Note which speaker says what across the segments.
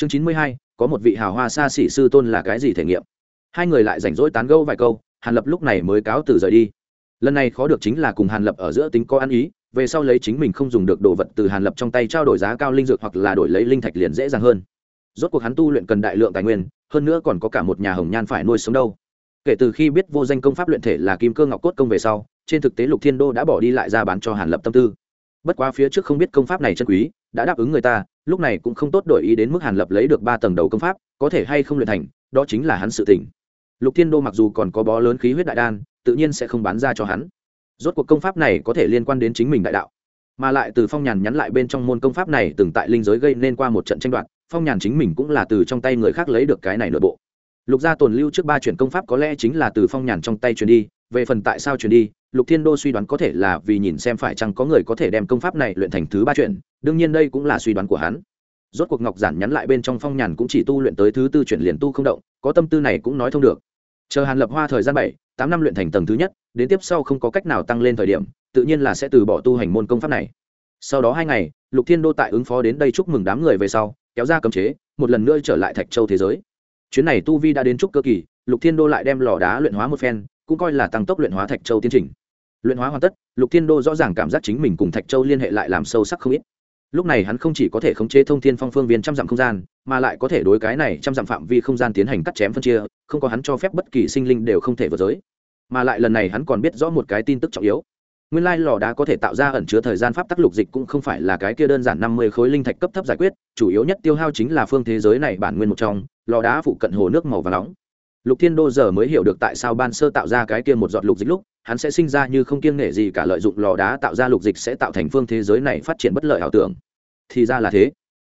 Speaker 1: chương chín mươi hai, có một vị hào hoa xa xỉ sư tôn là cái gì thể nghiệm? Hai người lại rảnh rỗi tán gẫu vài câu, hàn lập lúc này mới cáo từ rời đi. Lần này khó được chính là cùng hàn lập ở giữa tính có ăn ý, về sau lấy chính mình không dùng được đồ vật từ hàn lập trong tay trao đổi giá cao linh dược hoặc là đổi lấy linh thạch liền dễ dàng hơn. Rốt cuộc hắn tu luyện cần đại lượng tài nguyên, hơn nữa còn có cả một nhà hồng nhan phải nuôi sống đâu. Kể từ khi biết vô danh công pháp luyện thể là kim cơ ngọc cốt công về sau, trên thực tế lục thiên đô đã bỏ đi lại ra bán cho hàn lập tâm tư. Bất quá phía trước không biết công pháp này chân quý, đã đáp ứng người ta lúc này cũng không tốt đổi ý đến mức hàn lập lấy được ba tầng đầu công pháp, có thể hay không luyện thành, đó chính là hắn sự tỉnh lục thiên đô mặc dù còn có bó lớn khí huyết đại đan, tự nhiên sẽ không bán ra cho hắn. Rốt cuộc công pháp này có thể liên quan đến chính mình đại đạo. Mà lại từ phong nhàn nhắn lại bên trong môn công pháp này từng tại linh giới gây nên qua một trận tranh đoạt, phong nhàn chính mình cũng là từ trong tay người khác lấy được cái này nội bộ. Lục gia tồn lưu trước ba chuyển công pháp có lẽ chính là từ phong nhàn trong tay truyền đi, về phần tại sao truyền đi lục thiên đô suy đoán có thể là vì nhìn xem phải chăng có người có thể đem công pháp này luyện thành thứ ba chuyển, đương nhiên đây cũng là suy đoán của hắn. Rốt cuộc ngọc giản nhắn lại bên trong phong nhàn cũng chỉ tu luyện tới thứ tư chuyển liền tu không động, có tâm tư này cũng nói thông được. Chờ hàn lập hoa thời gian bảy, tám năm luyện thành tầng thứ nhất, đến tiếp sau không có cách nào tăng lên thời điểm, tự nhiên là sẽ từ bỏ tu hành môn công pháp này. Sau đó hai ngày, lục thiên đô tại ứng phó đến đây chúc mừng đám người về sau, kéo ra cấm chế, một lần nữa trở lại thạch châu thế giới. Chuyến này tu vi đã đến trúc cơ kỳ, lục thiên đô lại đem lò đá luyện hóa một phen, cũng coi là tăng tốc luyện hóa thạch châu tiến trình luyện hóa hoàn tất, lục thiên đô rõ ràng cảm giác chính mình cùng thạch châu liên hệ lại làm sâu sắc không ít. Lúc này hắn không chỉ có thể khống chế thông thiên phong phương viên trăm dặm không gian, mà lại có thể đối cái này trăm dặm phạm vi không gian tiến hành cắt chém phân chia, không có hắn cho phép bất kỳ sinh linh đều không thể vượt giới. Mà lại lần này hắn còn biết rõ một cái tin tức trọng yếu. Nguyên lai lò đá có thể tạo ra ẩn chứa thời gian pháp tắc lục dịch cũng không phải là cái kia đơn giản năm mươi khối linh thạch cấp thấp giải quyết, chủ yếu nhất tiêu hao chính là phương thế giới này bản nguyên một trong, lò đá phụ cận hồ nước màu và nóng. Lục thiên đô giờ mới hiểu được tại sao ban sơ tạo ra cái kia một giọt lục dịch lúc hắn sẽ sinh ra như không kiêng nể gì cả lợi dụng lò đá tạo ra lục dịch sẽ tạo thành phương thế giới này phát triển bất lợi ảo tưởng. Thì ra là thế.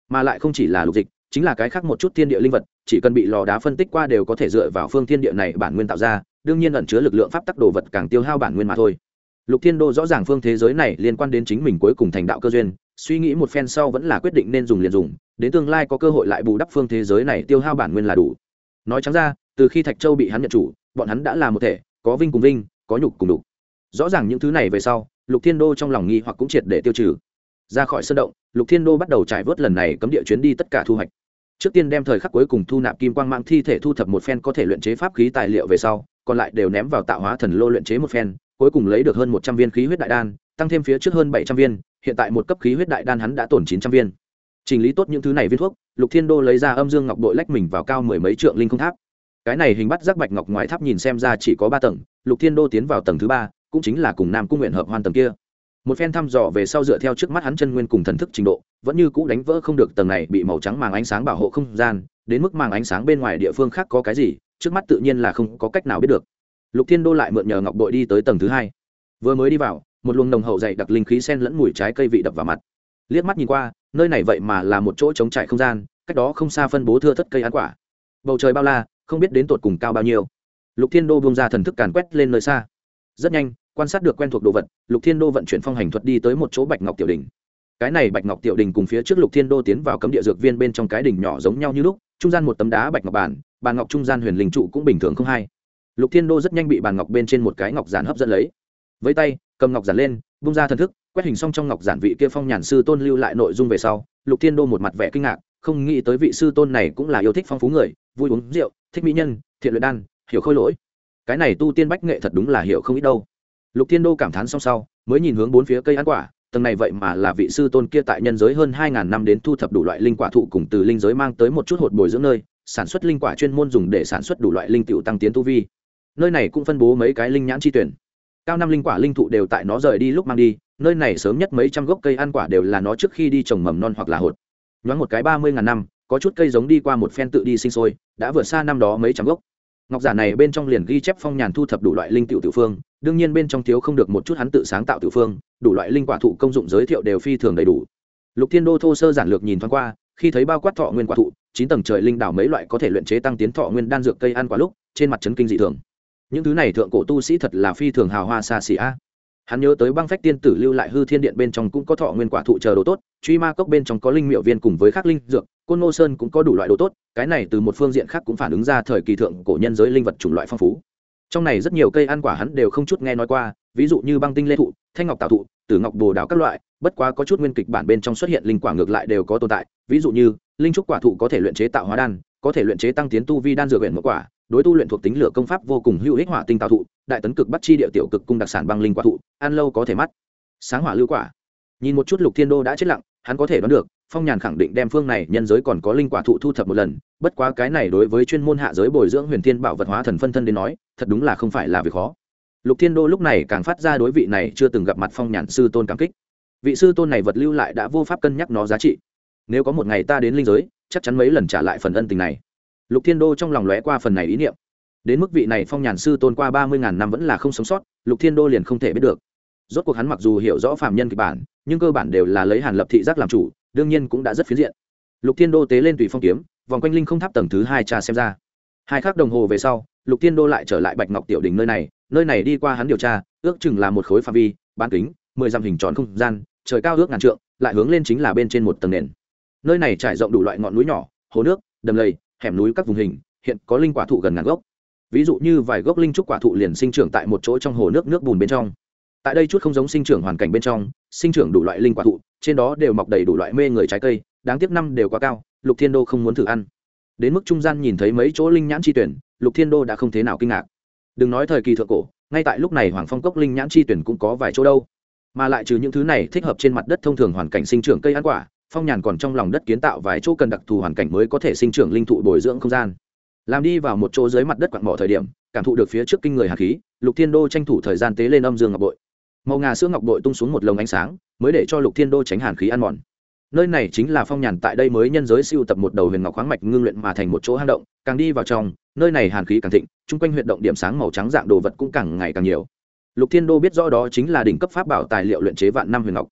Speaker 1: Mà lại không chỉ là lục dịch, chính là cái khác một chút thiên địa linh vật, chỉ cần bị lò đá phân tích qua đều có thể dựa vào phương thiên địa này bản nguyên tạo ra, đương nhiên ẩn chứa lực lượng pháp tắc đồ vật càng tiêu hao bản nguyên mà thôi. Lục thiên đô rõ ràng phương thế giới này liên quan đến chính mình cuối cùng thành đạo cơ duyên, suy nghĩ một phen sau vẫn là quyết định nên dùng liền dùng, đến tương lai có cơ hội lại bù đắp phương thế giới này tiêu hao bản nguyên là đủ. Nói trắng ra, từ khi thạch châu bị hắn nhận chủ, bọn hắn đã là một thể, có vinh cùng vinh có nhục cùng đục. Rõ ràng những thứ này về sau, lục thiên đô trong lòng nghi hoặc cũng triệt để tiêu trừ. Ra khỏi sân động, lục thiên đô bắt đầu trải vớt lần này cấm địa chuyến đi tất cả thu hoạch. Trước tiên đem thời khắc cuối cùng thu nạp kim quang mạng thi thể thu thập một phen có thể luyện chế pháp khí tài liệu về sau, còn lại đều ném vào tạo hóa thần lô luyện chế một phen, cuối cùng lấy được hơn một trăm viên khí huyết đại đan, tăng thêm phía trước hơn bảy trăm viên, hiện tại một cấp khí huyết đại đan hắn đã tổn chín trăm viên. Chỉnh lý tốt những thứ này viên thuốc, lục thiên đô lấy ra âm dương ngọc đội lách mình vào cao mười mấy trượng linh không tháp cái này hình bắt giác bạch ngọc ngoài tháp nhìn xem ra chỉ có ba tầng, lục thiên đô tiến vào tầng thứ ba, cũng chính là cùng nam cung nguyện hợp hoàn tầng kia. Một phen thăm dò về sau dựa theo trước mắt hắn chân nguyên cùng thần thức trình độ, vẫn như cũ đánh vỡ không được tầng này bị màu trắng màng ánh sáng bảo hộ không gian, đến mức màng ánh sáng bên ngoài địa phương khác có cái gì, trước mắt tự nhiên là không có cách nào biết được. Lục thiên đô lại mượn nhờ ngọc bội đi tới tầng thứ hai. Vừa mới đi vào, một luồng nồng hậu dày đặc linh khí sen lẫn mùi trái cây vị đập vào mặt. Liếc mắt nhìn qua, nơi này vậy mà là một chỗ trống trải không gian, cách đó không xa phân bố thưa thất cây ăn quả. Bầu trời bao la không biết đến tột cùng cao bao nhiêu. Lục thiên đô bung ra thần thức càn quét lên nơi xa. Rất nhanh quan sát được quen thuộc đồ vật lục thiên đô vận chuyển phong hành thuật đi tới một chỗ bạch ngọc tiểu đình. Cái này bạch ngọc tiểu đình cùng phía trước lục thiên đô tiến vào cấm địa dược viên bên trong cái đỉnh nhỏ giống nhau như lúc trung gian một tấm đá bạch ngọc bản, bàn ngọc trung gian huyền linh trụ cũng bình thường không hay. Lục thiên đô rất nhanh bị bàn ngọc bên trên một cái ngọc giản hấp dẫn lấy. Với tay cầm ngọc giản lên bung ra thần thức quét hình xong trong ngọc giản vị kia phong nhàn sư tôn lưu lại nội dung về sau lục thiên đô một mặt vẻ kinh ngạc không nghĩ tới vị sư tôn này cũng là yêu thích phong phú người, vui uống rượu, thích mỹ nhân, thiện luyện đan, hiểu khôi lỗi. Cái này tu tiên bách nghệ thật đúng là hiểu không ít đâu. Lục thiên đô cảm thán xong sau, mới nhìn hướng bốn phía cây ăn quả, tầng này vậy mà là vị sư tôn kia tại nhân giới hơn hai ngàn năm đến thu thập đủ loại linh quả thụ cùng từ linh giới mang tới một chút hột bồi dưỡng nơi, sản xuất linh quả chuyên môn dùng để sản xuất đủ loại linh tiểu tăng tiến tu vi. Nơi này cũng phân bố mấy cái linh nhãn chi tuyển. Cao năm linh quả linh thụ đều tại nó rời đi lúc mang đi, nơi này sớm nhất mấy trăm gốc cây ăn quả đều là nó trước khi đi trồng mầm non hoặc là hột nhoáng một cái ba mươi ngàn năm, có chút cây giống đi qua một phen tự đi sinh sôi, đã vượt xa năm đó mấy trăm gốc. Ngọc giả này bên trong liền ghi chép phong nhàn thu thập đủ loại linh tiểu tiểu phương, đương nhiên bên trong thiếu không được một chút hắn tự sáng tạo tiểu phương, đủ loại linh quả thụ công dụng giới thiệu đều phi thường đầy đủ. Lục thiên đô thô sơ giản lược nhìn thoáng qua, khi thấy bao quát thọ nguyên quả thụ, chín tầng trời linh đảo mấy loại có thể luyện chế tăng tiến thọ nguyên đan dược cây ăn quả lúc, trên mặt trấn kinh dị thường. Những thứ này thượng cổ tu sĩ thật là phi thường hào hoa xa xỉ a hắn nhớ tới băng phách tiên tử lưu lại hư thiên điện bên trong cũng có thọ nguyên quả thụ chờ đồ tốt, truy ma cốc bên trong có linh miệu viên cùng với khắc linh dược, côn ngô sơn cũng có đủ loại đồ tốt, cái này từ một phương diện khác cũng phản ứng ra thời kỳ thượng cổ nhân giới linh vật chủng loại phong phú. Trong này rất nhiều cây ăn quả hắn đều không chút nghe nói qua, ví dụ như băng tinh lê thụ, thanh ngọc tạo thụ, tử ngọc bồ đào các loại, bất quá có chút nguyên kịch bản bên trong xuất hiện linh quả ngược lại đều có tồn tại, ví dụ như, linh trúc quả thụ có thể luyện chế tạo hóa đan, có thể luyện chế tăng tiến tu vi đan dược huyện một quả đối tu luyện thuộc tính lửa công pháp vô cùng hữu ích hỏa tinh tạo thụ, đại tấn cực bắt chi địa tiểu cực cung đặc sản băng linh quả thụ, ăn lâu có thể mắt. Sáng hỏa lưu quả. Nhìn một chút lục thiên đô đã chết lặng, hắn có thể đoán được, phong nhàn khẳng định đem phương này nhân giới còn có linh quả thụ thu thập một lần, bất quá cái này đối với chuyên môn hạ giới bồi dưỡng huyền thiên bảo vật hóa thần phân thân đến nói, thật đúng là không phải là việc khó. Lục thiên đô lúc này càng phát ra đối vị này chưa từng gặp mặt phong nhàn sư tôn cảm kích. Vị sư tôn này vật lưu lại đã vô pháp cân nhắc nó giá trị. Nếu có một ngày ta đến linh giới, chắc chắn mấy lần trả lại phần ân tình này lục thiên đô trong lòng lóe qua phần này ý niệm. Đến mức vị này phong nhàn sư tôn qua ba mươi ngàn năm vẫn là không sống sót, lục thiên đô liền không thể biết được. Rốt cuộc hắn mặc dù hiểu rõ phạm nhân kịch bản, nhưng cơ bản đều là lấy hàn lập thị giác làm chủ, đương nhiên cũng đã rất phiến diện. Lục thiên đô tế lên tùy phong kiếm, vòng quanh linh không tháp tầng thứ hai cha xem ra. Hai khắc đồng hồ về sau, lục thiên đô lại trở lại bạch ngọc tiểu đình nơi này nơi này đi qua hắn điều tra, ước chừng là một khối phạm vi, bán kính, mười dặm hình tròn không gian, trời cao ước ngàn trượng, lại hướng lên chính là bên trên một tầng nền. Nơi này trải rộng đủ loại ngọn núi nhỏ, hồ nước, đầm lầy hẻm núi các vùng hình, hiện có linh quả thụ gần ngàn gốc. Ví dụ như vài gốc linh trúc quả thụ liền sinh trưởng tại một chỗ trong hồ nước nước bùn bên trong. Tại đây chút không giống sinh trưởng hoàn cảnh bên trong, sinh trưởng đủ loại linh quả thụ, trên đó đều mọc đầy đủ loại mê người trái cây, đáng tiếc năm đều quá cao, lục thiên đô không muốn thử ăn. Đến mức trung gian nhìn thấy mấy chỗ linh nhãn chi tuyển, lục thiên đô đã không thế nào kinh ngạc. Đừng nói thời kỳ thượng cổ, ngay tại lúc này hoàng phong cốc linh nhãn chi tuyển cũng có vài chỗ đâu. Mà lại trừ những thứ này thích hợp trên mặt đất thông thường hoàn cảnh sinh trưởng cây ăn quả phong nhàn còn trong lòng đất kiến tạo vài chỗ cần đặc thù hoàn cảnh mới có thể sinh trưởng linh thụ bồi dưỡng không gian. Làm đi vào một chỗ dưới mặt đất quặng mỏ thời điểm, cảm thụ được phía trước kinh người hạt khí, lục thiên đô tranh thủ thời gian tế lên âm dương ngọc bội. Màu ngà sữa ngọc bội tung xuống một lồng ánh sáng, mới để cho lục thiên đô tránh hàn khí ăn mòn. Nơi này chính là phong nhàn tại đây mới nhân giới siêu tập một đầu huyền ngọc khoáng mạch ngưng luyện mà thành một chỗ hang động, càng đi vào trong, nơi này hàn khí càng thịnh, chung quanh huyện động điểm sáng màu trắng dạng đồ vật cũng càng ngày càng nhiều. Lục thiên đô biết rõ đó chính là đỉnh cấp pháp bảo tài liệu luyện chế vạn năm huyền ngọc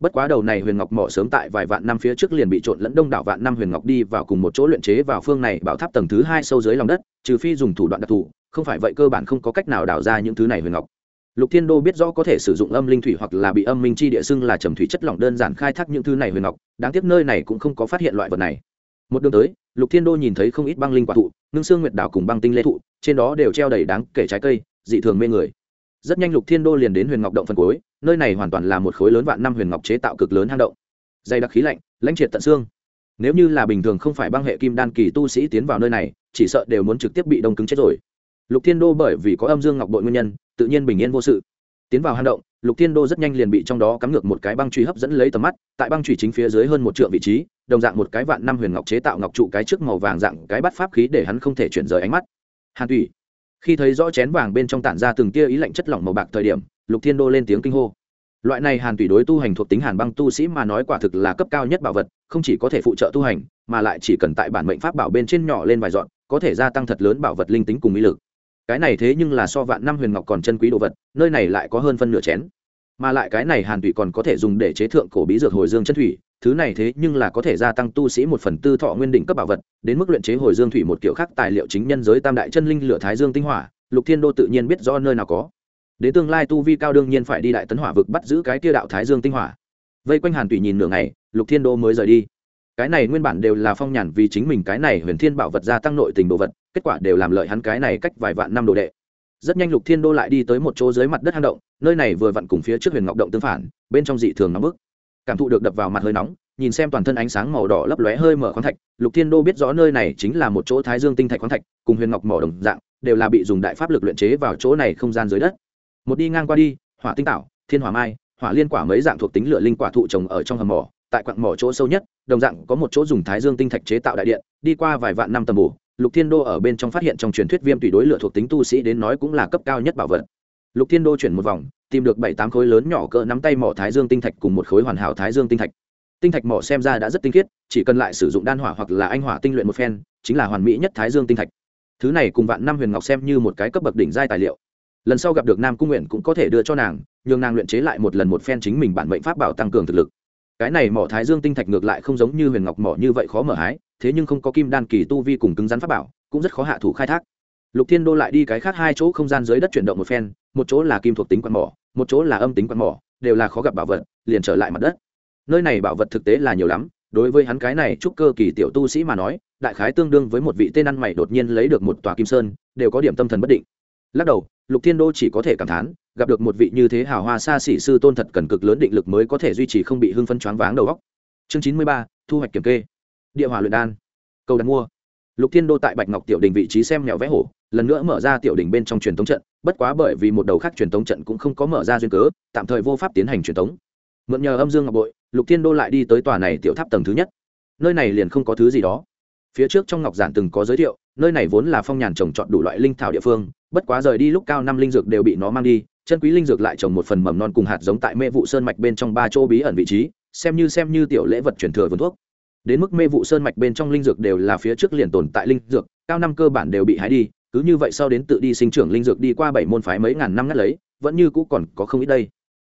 Speaker 1: bất quá đầu này huyền ngọc mỏ sớm tại vài vạn năm phía trước liền bị trộn lẫn đông đảo vạn năm huyền ngọc đi vào cùng một chỗ luyện chế vào phương này bảo tháp tầng thứ hai sâu dưới lòng đất, trừ phi dùng thủ đoạn đặc thù, không phải vậy cơ bản không có cách nào đào ra những thứ này huyền ngọc. Lục thiên đô biết rõ có thể sử dụng âm linh thủy hoặc là bị âm minh chi địa xưng là trầm thủy chất lỏng đơn giản khai thác những thứ này huyền ngọc, đáng tiếc nơi này cũng không có phát hiện loại vật này. Một đường tới, lục thiên đô nhìn thấy không ít băng linh quả thụ, ngưng xương nguyệt đảo cùng băng tinh lê thụ, trên đó đều treo đầy đáng kể trái cây, dị thường mê người rất nhanh lục thiên đô liền đến huyền ngọc động phần cuối, nơi này hoàn toàn là một khối lớn vạn năm huyền ngọc chế tạo cực lớn hang động. Dày đặc khí lạnh, lãnh triệt tận xương. Nếu như là bình thường không phải băng hệ kim đan kỳ tu sĩ tiến vào nơi này, chỉ sợ đều muốn trực tiếp bị đông cứng chết rồi. Lục thiên đô bởi vì có âm dương ngọc bội nguyên nhân, tự nhiên bình yên vô sự. Tiến vào hang động, lục thiên đô rất nhanh liền bị trong đó cắm ngược một cái băng truy hấp dẫn lấy tầm mắt, tại băng truy chính phía dưới hơn một t vị trí, đồng dạng một cái vạn năm huyền ngọc chế tạo ngọc trụ cái trước màu vàng dạng cái bắt pháp khí để hắn không thể chuyển rời ánh mắt. Hàn thủy khi thấy rõ chén vàng bên trong tản ra từng tia ý lạnh chất lỏng màu bạc thời điểm, lục thiên đô lên tiếng kinh hô. Loại này hàn tùy đối tu hành thuộc tính hàn băng tu sĩ mà nói quả thực là cấp cao nhất bảo vật, không chỉ có thể phụ trợ tu hành, mà lại chỉ cần tại bản mệnh pháp bảo bên trên nhỏ lên vài dọn, có thể gia tăng thật lớn bảo vật linh tính cùng ý lực. Cái này thế nhưng là so vạn năm huyền ngọc còn chân quý đồ vật, nơi này lại có hơn phân nửa chén mà lại cái này hàn thủy còn có thể dùng để chế thượng cổ bí dược hồi dương chân thủy, thứ này thế nhưng là có thể gia tăng tu sĩ một phần tư thọ nguyên đỉnh cấp bảo vật, đến mức luyện chế hồi dương thủy một kiểu khác tài liệu chính nhân giới tam đại chân linh lửa thái dương tinh hỏa, lục thiên đô tự nhiên biết do nơi nào có. Đến tương lai tu vi cao đương nhiên phải đi đại tấn hỏa vực bắt giữ cái kia đạo thái dương tinh hỏa. Vây quanh hàn thủy nhìn nửa ngày, lục thiên đô mới rời đi. Cái này nguyên bản đều là phong nhàn vì chính mình cái này huyền thiên bảo vật gia tăng nội tình đồ vật, kết quả đều làm lợi hắn cái này cách vài vạn năm đồ đệ rất nhanh lục thiên đô lại đi tới một chỗ dưới mặt đất hang động, nơi này vừa vặn cùng phía trước huyền ngọc động tương phản, bên trong dị thường nóng bức cảm thụ được đập vào mặt hơi nóng, nhìn xem toàn thân ánh sáng màu đỏ lấp lóe hơi mở khoáng thạch, lục thiên đô biết rõ nơi này chính là một chỗ thái dương tinh thạch khoáng thạch, cùng huyền ngọc mỏ đồng dạng, đều là bị dùng đại pháp lực luyện chế vào chỗ này không gian dưới đất một đi ngang qua đi, hỏa tinh tạo, thiên hỏa mai, hỏa liên quả mấy dạng thuộc tính lửa linh quả thụ trồng ở trong hầm mỏ, tại quặng mỏ chỗ sâu nhất, đồng dạng có một chỗ dùng thái dương tinh thạch chế tạo đại điện, đi qua vài vạn năm tầm bù lục thiên đô ở bên trong phát hiện trong truyền thuyết viêm tùy đối lửa thuộc tính tu sĩ đến nói cũng là cấp cao nhất bảo vật. Lục thiên đô chuyển một vòng, tìm được bảy tám khối lớn nhỏ cỡ nắm tay mỏ thái dương tinh thạch cùng một khối hoàn hảo thái dương tinh thạch. Tinh thạch mỏ xem ra đã rất tinh khiết, chỉ cần lại sử dụng đan hỏa hoặc là anh hỏa tinh luyện một phen, chính là hoàn mỹ nhất thái dương tinh thạch. Thứ này cùng vạn năm huyền ngọc xem như một cái cấp bậc đỉnh giai tài liệu. Lần sau gặp được nam cung nguyện cũng có thể đưa cho nàng, nhường nàng luyện chế lại một lần một phen chính mình bản mệnh pháp bảo tăng cường thực lực. Cái này mỏ thái dương tinh thạch ngược lại không giống như huyền ngọc mỏ như vậy khó mở hái thế nhưng không có kim đan kỳ tu vi cùng cứng rắn pháp bảo, cũng rất khó hạ thủ khai thác. Lục thiên đô lại đi cái khác hai chỗ không gian dưới đất chuyển động một phen, một chỗ là kim thuộc tính quạt mỏ, một chỗ là âm tính quạt mỏ, đều là khó gặp bảo vật, liền trở lại mặt đất. Nơi này bảo vật thực tế là nhiều lắm, đối với hắn cái này trúc cơ kỳ tiểu tu sĩ mà nói, đại khái tương đương với một vị tên ăn mày đột nhiên lấy được một tòa kim sơn, đều có điểm tâm thần bất định. Lắc đầu, lục thiên đô chỉ có thể cảm thán, gặp được một vị như thế hào hoa xa xỉ sư tôn thật cần cực lớn định lực mới có thể duy trì không bị hưng phân choáng váng đầu góc chương chín mươi ba, thu hoạch kiểm kê địa hòa luyện đan. Cầu đặt mua. Lục thiên đô tại bạch ngọc tiểu đình vị trí xem mèo vẽ hổ, lần nữa mở ra tiểu đình bên trong truyền thống trận, bất quá bởi vì một đầu khác truyền thống trận cũng không có mở ra duyên cớ, tạm thời vô pháp tiến hành truyền thống mượn nhờ âm dương ngọc bội, lục thiên đô lại đi tới tòa này tiểu tháp tầng thứ nhất. Nơi này liền không có thứ gì đó. Phía trước trong ngọc giản từng có giới thiệu, nơi này vốn là phong nhàn trồng trọt đủ loại linh thảo địa phương, bất quá rời đi lúc cao năm linh dược đều bị nó mang đi, chân quý linh dược lại trồng một phần mầm non cùng hạt giống tại mê vụ sơn mạch bên trong ba chỗ bí ẩn vị trí, xem như xem như tiểu lễ vật truyền thừa vườn thuốc đến mức mê vụ sơn mạch bên trong linh dược đều là phía trước liền tồn tại linh dược, cao năm cơ bản đều bị hái đi, cứ như vậy sau đến tự đi sinh trưởng linh dược đi qua bảy môn phái mấy ngàn năm ngắt lấy, vẫn như cũ còn có không ít đây.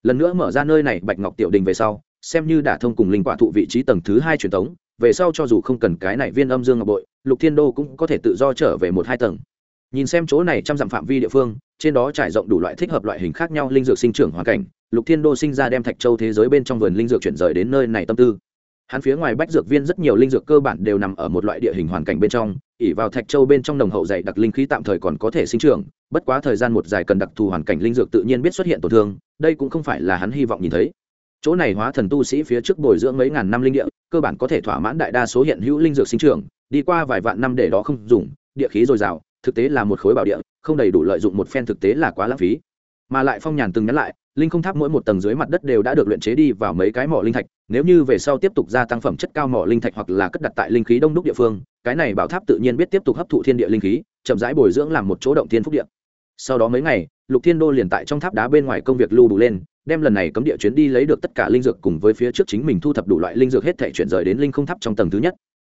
Speaker 1: Lần nữa mở ra nơi này, bạch ngọc tiểu đình về sau, xem như đả thông cùng linh quả thụ vị trí tầng thứ hai truyền thống, về sau cho dù không cần cái này viên âm dương ngọc bội, lục thiên đô cũng có thể tự do trở về một hai tầng. Nhìn xem chỗ này trăm dặm phạm vi địa phương, trên đó trải rộng đủ loại thích hợp loại hình khác nhau linh dược sinh trưởng hoàn cảnh, lục thiên đô sinh ra đem thạch châu thế giới bên trong vườn linh dược chuyển rời đến nơi này tâm tư hắn phía ngoài bách dược viên rất nhiều linh dược cơ bản đều nằm ở một loại địa hình hoàn cảnh bên trong, ỉ vào thạch châu bên trong nồng hậu dày đặc linh khí tạm thời còn có thể sinh trưởng, bất quá thời gian một dài cần đặc thù hoàn cảnh linh dược tự nhiên biết xuất hiện tổn thương, đây cũng không phải là hắn hy vọng nhìn thấy. Chỗ này hóa thần tu sĩ phía trước bồi dưỡng mấy ngàn năm linh địa, cơ bản có thể thỏa mãn đại đa số hiện hữu linh dược sinh trưởng, đi qua vài vạn năm để đó không dùng, địa khí dồi dào, thực tế là một khối bảo địa, không đầy đủ lợi dụng một phen thực tế là quá lãng phí. Mà lại phong nhàn từng nhắc lại linh không tháp mỗi một tầng dưới mặt đất đều đã được luyện chế đi vào mấy cái mỏ linh thạch, nếu như về sau tiếp tục gia tăng phẩm chất cao mỏ linh thạch hoặc là cất đặt tại linh khí đông đúc địa phương, cái này bảo tháp tự nhiên biết tiếp tục hấp thụ thiên địa linh khí, chậm rãi bồi dưỡng làm một chỗ động thiên phúc địa. Sau đó mấy ngày, lục thiên đô liền tại trong tháp đá bên ngoài công việc lưu đủ lên, đem lần này cấm địa chuyến đi lấy được tất cả linh dược cùng với phía trước chính mình thu thập đủ loại linh dược hết thể chuyển rời đến linh không tháp trong tầng thứ nhất.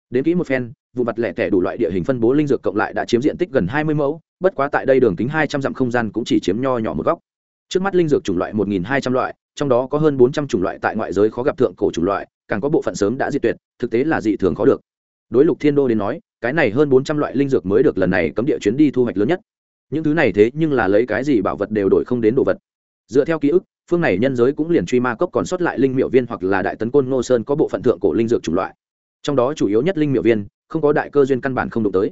Speaker 1: Đến kỹ một phen, vụ mặt lẻ tẻ đủ loại địa hình phân bố linh dược cộng lại đã chiếm diện tích gần hai mươi mẫu, bất quá tại đây đường kính hai trăm dặm không gian cũng chỉ chiếm nho nhỏ một góc trước mắt linh dược chủng loại một nghìn hai trăm loại, trong đó có hơn bốn trăm chủng loại tại ngoại giới khó gặp thượng cổ chủng loại, càng có bộ phận sớm đã diệt tuyệt, thực tế là dị thường khó được. Đối lục thiên đô đến nói, cái này hơn bốn trăm loại linh dược mới được lần này cấm địa chuyến đi thu hoạch lớn nhất. Những thứ này thế nhưng là lấy cái gì bảo vật đều đổi không đến đồ vật. Dựa theo ký ức, phương này nhân giới cũng liền truy ma cốc còn sót lại linh miệu viên hoặc là đại tấn côn ngô sơn có bộ phận thượng cổ linh dược chủng loại. Trong đó chủ yếu nhất linh miệu viên, không có đại cơ duyên căn bản không đụng tới.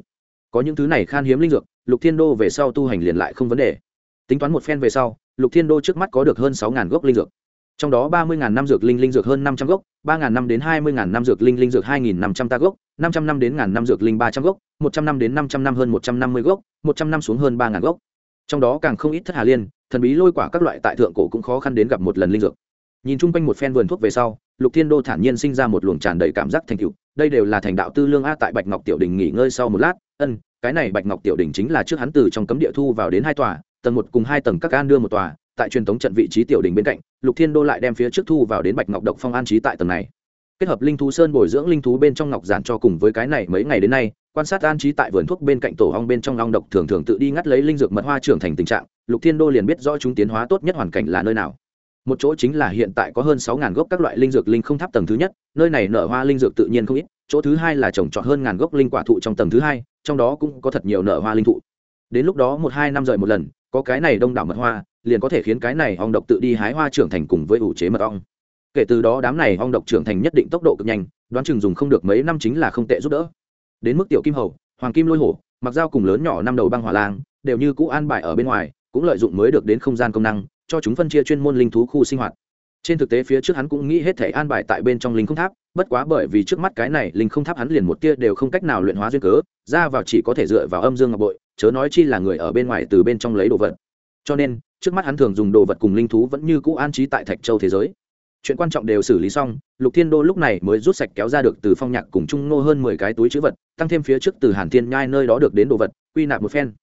Speaker 1: Có những thứ này khan hiếm linh dược, lục thiên đô về sau tu hành liền lại không vấn đề. Tính toán một phen về sau lục thiên đô trước mắt có được hơn sáu gốc linh dược. Trong đó ba mươi năm dược linh linh dược hơn năm trăm gốc, ba năm đến hai mươi năm dược linh linh dược hai năm trăm ta gốc, năm trăm năm đến ngàn năm dược linh ba trăm gốc, một trăm năm đến năm trăm năm hơn một trăm năm mươi gốc, một trăm năm xuống hơn ba gốc. Trong đó càng không ít thất hà liên, thần bí lôi quả các loại tại thượng cổ cũng khó khăn đến gặp một lần linh dược. Nhìn chung quanh một phen vườn thuốc về sau, lục thiên đô thản nhiên sinh ra một luồng tràn đầy cảm giác thành cựu đây đều là thành đạo tư lương a tại bạch ngọc tiểu đình nghỉ ngơi sau một lát. Ân, cái này bạch ngọc tiểu đình chính là trước hắn từ trong cấm địa thu vào đến hai tòa tầng một cùng hai tầng các an đưa một tòa, tại truyền thống trận vị trí tiểu đình bên cạnh, lục thiên đô lại đem phía trước thu vào đến bạch ngọc độc phong an trí tại tầng này. Kết hợp linh thú sơn bồi dưỡng linh thú bên trong ngọc giản cho cùng với cái này mấy ngày đến nay, quan sát an trí tại vườn thuốc bên cạnh tổ ong bên trong ong độc thường thường tự đi ngắt lấy linh dược mật hoa trưởng thành tình trạng, lục thiên đô liền biết rõ chúng tiến hóa tốt nhất hoàn cảnh là nơi nào. Một chỗ chính là hiện tại có hơn sáu ngàn gốc các loại linh dược linh không tháp tầng thứ nhất, nơi này nở hoa linh dược tự nhiên không ít, chỗ thứ hai là trồng trọt hơn ngàn gốc linh quả thụ trong tầng thứ hai, trong đó cũng có thật nhiều nở hoa linh thụ. Đến lúc đó một hai năm rời một lần có cái này đông đảo mật hoa, liền có thể khiến cái này ong độc tự đi hái hoa trưởng thành cùng với ủ chế mật ong. Kể từ đó đám này ong độc trưởng thành nhất định tốc độ cực nhanh, đoán chừng dùng không được mấy năm chính là không tệ giúp đỡ. Đến mức tiểu kim hầu, hoàng kim lôi hổ, mặc dao cùng lớn nhỏ năm đầu băng hỏa lang, đều như cũ an bài ở bên ngoài, cũng lợi dụng mới được đến không gian công năng, cho chúng phân chia chuyên môn linh thú khu sinh hoạt. Trên thực tế phía trước hắn cũng nghĩ hết thể an bài tại bên trong linh không tháp, bất quá bởi vì trước mắt cái này linh không tháp hắn liền một tia đều không cách nào luyện hóa duyên cớ, ra vào chỉ có thể dựa vào âm dương ngọc bội chớ nói chi là người ở bên ngoài từ bên trong lấy đồ vật. Cho nên, trước mắt hắn thường dùng đồ vật cùng linh thú vẫn như cũ an trí tại thạch châu thế giới. Chuyện quan trọng đều xử lý xong, lục thiên đô lúc này mới rút sạch kéo ra được từ phong nhạc cùng trung nô hơn mười cái túi chữ vật, tăng thêm phía trước từ hàn thiên nhai nơi đó được đến đồ vật, quy nạp một phen.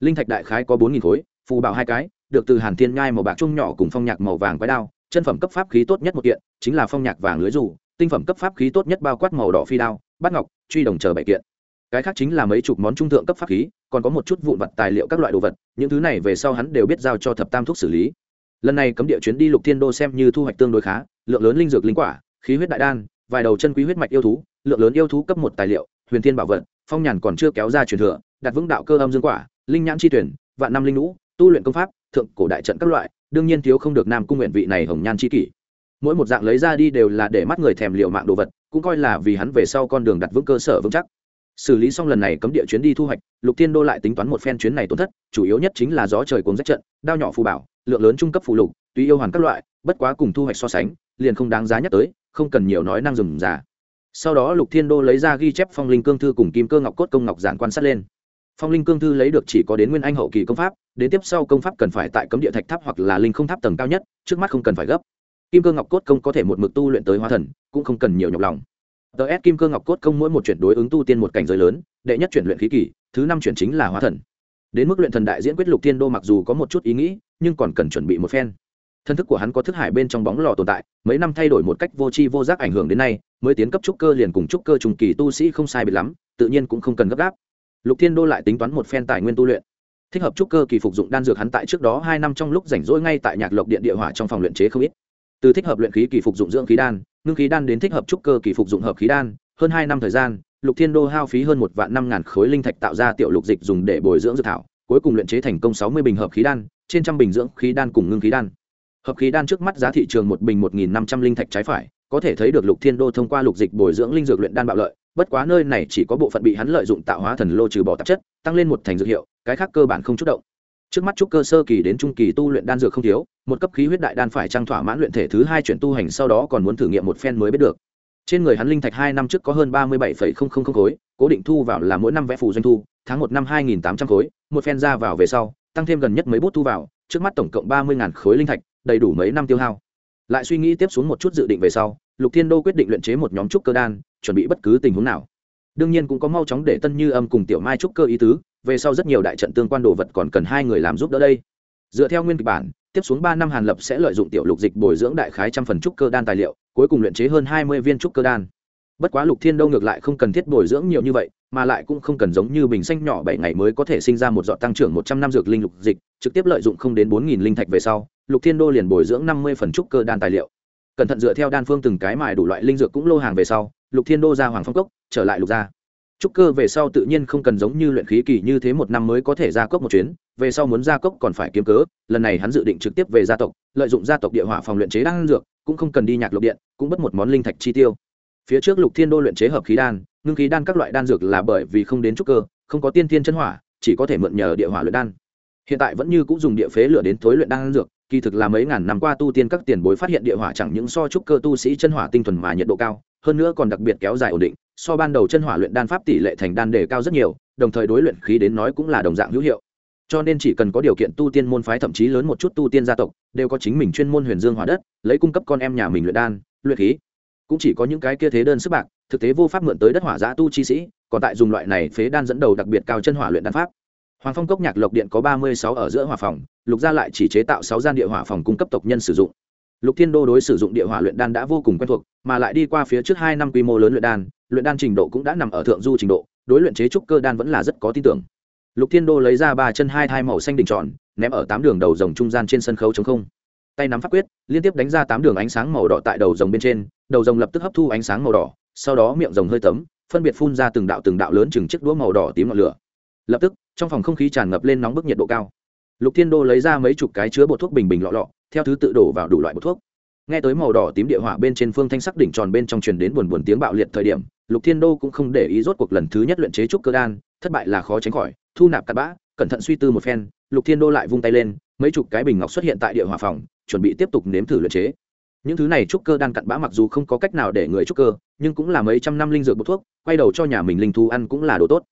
Speaker 1: Linh thạch đại khái có bốn nghìn khối, phù bảo hai cái, được từ hàn thiên nhai màu bạc trung nhỏ cùng phong nhạc màu vàng quái đao, chân phẩm cấp pháp khí tốt nhất một kiện, chính là phong nhạc vàng lưới rủ, tinh phẩm cấp pháp khí tốt nhất bao quát màu đỏ phi đao, bát ngọc, truy đồng chờ bảy kiện. Cái khác chính là mấy chục món trung thượng cấp pháp khí còn có một chút vụn vật tài liệu các loại đồ vật, những thứ này về sau hắn đều biết giao cho thập tam thuốc xử lý. Lần này cấm địa chuyến đi lục thiên đô xem như thu hoạch tương đối khá, lượng lớn linh dược linh quả, khí huyết đại đan, vài đầu chân quý huyết mạch yêu thú, lượng lớn yêu thú cấp một tài liệu, huyền thiên bảo vật, phong nhàn còn chưa kéo ra truyền thừa, đặt vững đạo cơ âm dương quả, linh nhãn chi tuyển, vạn năm linh lũ tu luyện công pháp, thượng cổ đại trận các loại, đương nhiên thiếu không được nam cung nguyện vị này hồng nhan chi kỷ. Mỗi một dạng lấy ra đi đều là để mắt người thèm liệu mạng đồ vật, cũng coi là vì hắn về sau con đường đặt vững cơ sở vững chắc xử lý xong lần này cấm địa chuyến đi thu hoạch, lục thiên đô lại tính toán một phen chuyến này tổn thất, chủ yếu nhất chính là gió trời cuốn rách trận, đao nhỏ phù bảo, lượng lớn trung cấp phù lục tùy yêu hoàn các loại, bất quá cùng thu hoạch so sánh, liền không đáng giá nhắc tới, không cần nhiều nói năng rừng giả sau đó lục thiên đô lấy ra ghi chép phong linh cương thư cùng kim cơ ngọc cốt công ngọc giản quan sát lên. Phong linh cương thư lấy được chỉ có đến nguyên anh hậu kỳ công pháp, đến tiếp sau công pháp cần phải tại cấm địa thạch tháp hoặc là linh không tháp tầng cao nhất, trước mắt không cần phải gấp. Kim cơ ngọc cốt công có thể một mực tu luyện tới hóa thần, cũng không cần nhiều nhọc lòng ts kim cơ ngọc cốt công mỗi một chuyển đối ứng tu tiên một cảnh giới lớn, đệ nhất chuyển luyện khí kỳ, thứ năm chuyển chính là hóa thần. Đến mức luyện thần đại diễn quyết lục tiên đô mặc dù có một chút ý nghĩ, nhưng còn cần chuẩn bị một phen. Thân thức của hắn có thức hải bên trong bóng lò tồn tại, mấy năm thay đổi một cách vô tri vô giác ảnh hưởng đến nay, mới tiến cấp trúc cơ liền cùng trúc cơ trùng kỳ tu sĩ không sai biệt lắm, tự nhiên cũng không cần gấp gáp. Lục thiên đô lại tính toán một phen tài nguyên tu luyện. Thích hợp trúc cơ kỳ phục dụng đan dược hắn tại trước đó hai năm trong lúc rảnh rỗi ngay tại nhạc lộc điện địa hỏa trong phòng luyện chế không ít. Từ thích hợp luyện khí kỳ phục dụng dưỡng khí đan ngưng khí đan đến thích hợp trúc cơ kỳ phục dụng hợp khí đan, hơn hai năm thời gian, lục thiên đô hao phí hơn một vạn năm ngàn khối linh thạch tạo ra tiểu lục dịch dùng để bồi dưỡng dược thảo, cuối cùng luyện chế thành công sáu mươi bình hợp khí đan, trên trăm bình dưỡng khí đan cùng ngưng khí đan. Hợp khí đan trước mắt giá thị trường một bình một nghìn năm trăm linh thạch trái phải, có thể thấy được lục thiên đô thông qua lục dịch bồi dưỡng linh dược luyện đan bạo lợi, bất quá nơi này chỉ có bộ phận bị hắn lợi dụng tạo hóa thần lô trừ bỏ tạp chất, tăng lên một thành dược hiệu, cái khác cơ bản không chút động trước mắt trúc cơ sơ kỳ đến trung kỳ tu luyện đan dược không thiếu, một cấp khí huyết đại đan phải trang thỏa mãn luyện thể thứ hai chuyển tu hành, sau đó còn muốn thử nghiệm một phen mới biết được. Trên người hắn linh thạch hai năm trước có hơn ba mươi bảy khối, cố định thu vào là mỗi năm vẽ phù doanh thu, tháng một năm hai nghìn tám trăm khối, một phen ra vào về sau, tăng thêm gần nhất mấy bút thu vào, trước mắt tổng cộng ba mươi khối linh thạch, đầy đủ mấy năm tiêu hao. Lại suy nghĩ tiếp xuống một chút dự định về sau, lục thiên đô quyết định luyện chế một nhóm trúc cơ đan, chuẩn bị bất cứ tình huống nào. Đương nhiên cũng có mau chóng để tân như âm cùng tiểu mai trúc cơ ý tứ về sau rất nhiều đại trận tương quan đồ vật còn cần hai người làm giúp đỡ đây. Dựa theo nguyên kịch bản, tiếp xuống ba năm hàn lập sẽ lợi dụng tiểu lục dịch bồi dưỡng đại khái trăm phần trúc cơ đan tài liệu, cuối cùng luyện chế hơn hai mươi viên trúc cơ đan. Bất quá lục thiên đô ngược lại không cần thiết bồi dưỡng nhiều như vậy, mà lại cũng không cần giống như bình xanh nhỏ bảy ngày mới có thể sinh ra một giọt tăng trưởng một trăm năm dược linh lục dịch, trực tiếp lợi dụng không đến bốn nghìn linh thạch về sau, lục thiên đô liền bồi dưỡng năm mươi phần trúc cơ đan tài liệu. Cẩn thận dựa theo đan phương từng cái mài đủ loại linh dược cũng lô hàng về sau, lục thiên đô ra hoàng phong cốc, trở lại lục gia trúc cơ về sau tự nhiên không cần giống như luyện khí kỳ như thế một năm mới có thể ra cốc một chuyến, về sau muốn ra cốc còn phải kiếm cớ, lần này hắn dự định trực tiếp về gia tộc, lợi dụng gia tộc địa hỏa phòng luyện chế đan dược, cũng không cần đi nhạc lục điện, cũng bất một món linh thạch chi tiêu. Phía trước lục thiên đô luyện chế hợp khí đan, ngưng khí đan các loại đan dược là bởi vì không đến trúc cơ, không có tiên thiên chân hỏa, chỉ có thể mượn nhờ địa hỏa luyện đan. Hiện tại vẫn như cũng dùng địa phế lửa đến thối luyện đan dược, kỳ thực là mấy ngàn năm qua tu tiên các tiền bối phát hiện địa hỏa chẳng những so trúc cơ tu sĩ chân hỏa tinh thuần mà nhiệt độ cao, hơn nữa còn đặc biệt kéo dài ổn định so ban đầu chân hỏa luyện đan pháp tỷ lệ thành đan đề cao rất nhiều, đồng thời đối luyện khí đến nói cũng là đồng dạng hữu hiệu. Cho nên chỉ cần có điều kiện tu tiên môn phái thậm chí lớn một chút tu tiên gia tộc, đều có chính mình chuyên môn huyền dương hỏa đất, lấy cung cấp con em nhà mình luyện đan, luyện khí. Cũng chỉ có những cái kia thế đơn sức bạc, thực tế vô pháp mượn tới đất hỏa giã tu chi sĩ, còn tại dùng loại này phế đan dẫn đầu đặc biệt cao chân hỏa luyện đan pháp. Hoàng phong cốc nhạc lộc điện có ba mươi sáu ở giữa hỏa phòng, lục gia lại chỉ chế tạo sáu gian địa hỏa phòng cung cấp tộc nhân sử dụng. Lục thiên đô đối sử dụng địa hỏa luyện đan đã vô cùng quen thuộc, mà lại đi qua phía trước hai năm quy mô lớn luyện đan luyện đan trình độ cũng đã nằm ở thượng du trình độ, đối luyện chế trúc cơ đan vẫn là rất có tin tưởng. Lục thiên đô lấy ra ba chân hai thai màu xanh đỉnh tròn, ném ở tám đường đầu rồng trung gian trên sân khấu chống không. Tay nắm pháp quyết, liên tiếp đánh ra tám đường ánh sáng màu đỏ tại đầu rồng bên trên, đầu rồng lập tức hấp thu ánh sáng màu đỏ, sau đó miệng rồng hơi tấm phân biệt phun ra từng đạo từng đạo lớn chừng chiếc đũa màu đỏ tím ngọn lửa. Lập tức, trong phòng không khí tràn ngập lên nóng bức nhiệt độ cao. Lục thiên đô lấy ra mấy chục cái chứa bột thuốc bình bình lọ lọ, theo thứ tự đổ vào đủ loại bột thuốc. Nghe tới màu đỏ tím địa hỏa bên trên phương thanh sắc đỉnh tròn bên trong truyền đến buồn buồn tiếng bạo liệt thời điểm lục thiên đô cũng không để ý rốt cuộc lần thứ nhất luyện chế trúc cơ đan, thất bại là khó tránh khỏi, thu nạp cặn bã, cẩn thận suy tư một phen, lục thiên đô lại vung tay lên, mấy chục cái bình ngọc xuất hiện tại địa hỏa phòng, chuẩn bị tiếp tục nếm thử luyện chế. Những thứ này trúc cơ đan cặn bã mặc dù không có cách nào để người trúc cơ, nhưng cũng là mấy trăm năm linh dược bột thuốc, quay đầu cho nhà mình linh thú ăn cũng là đồ tốt.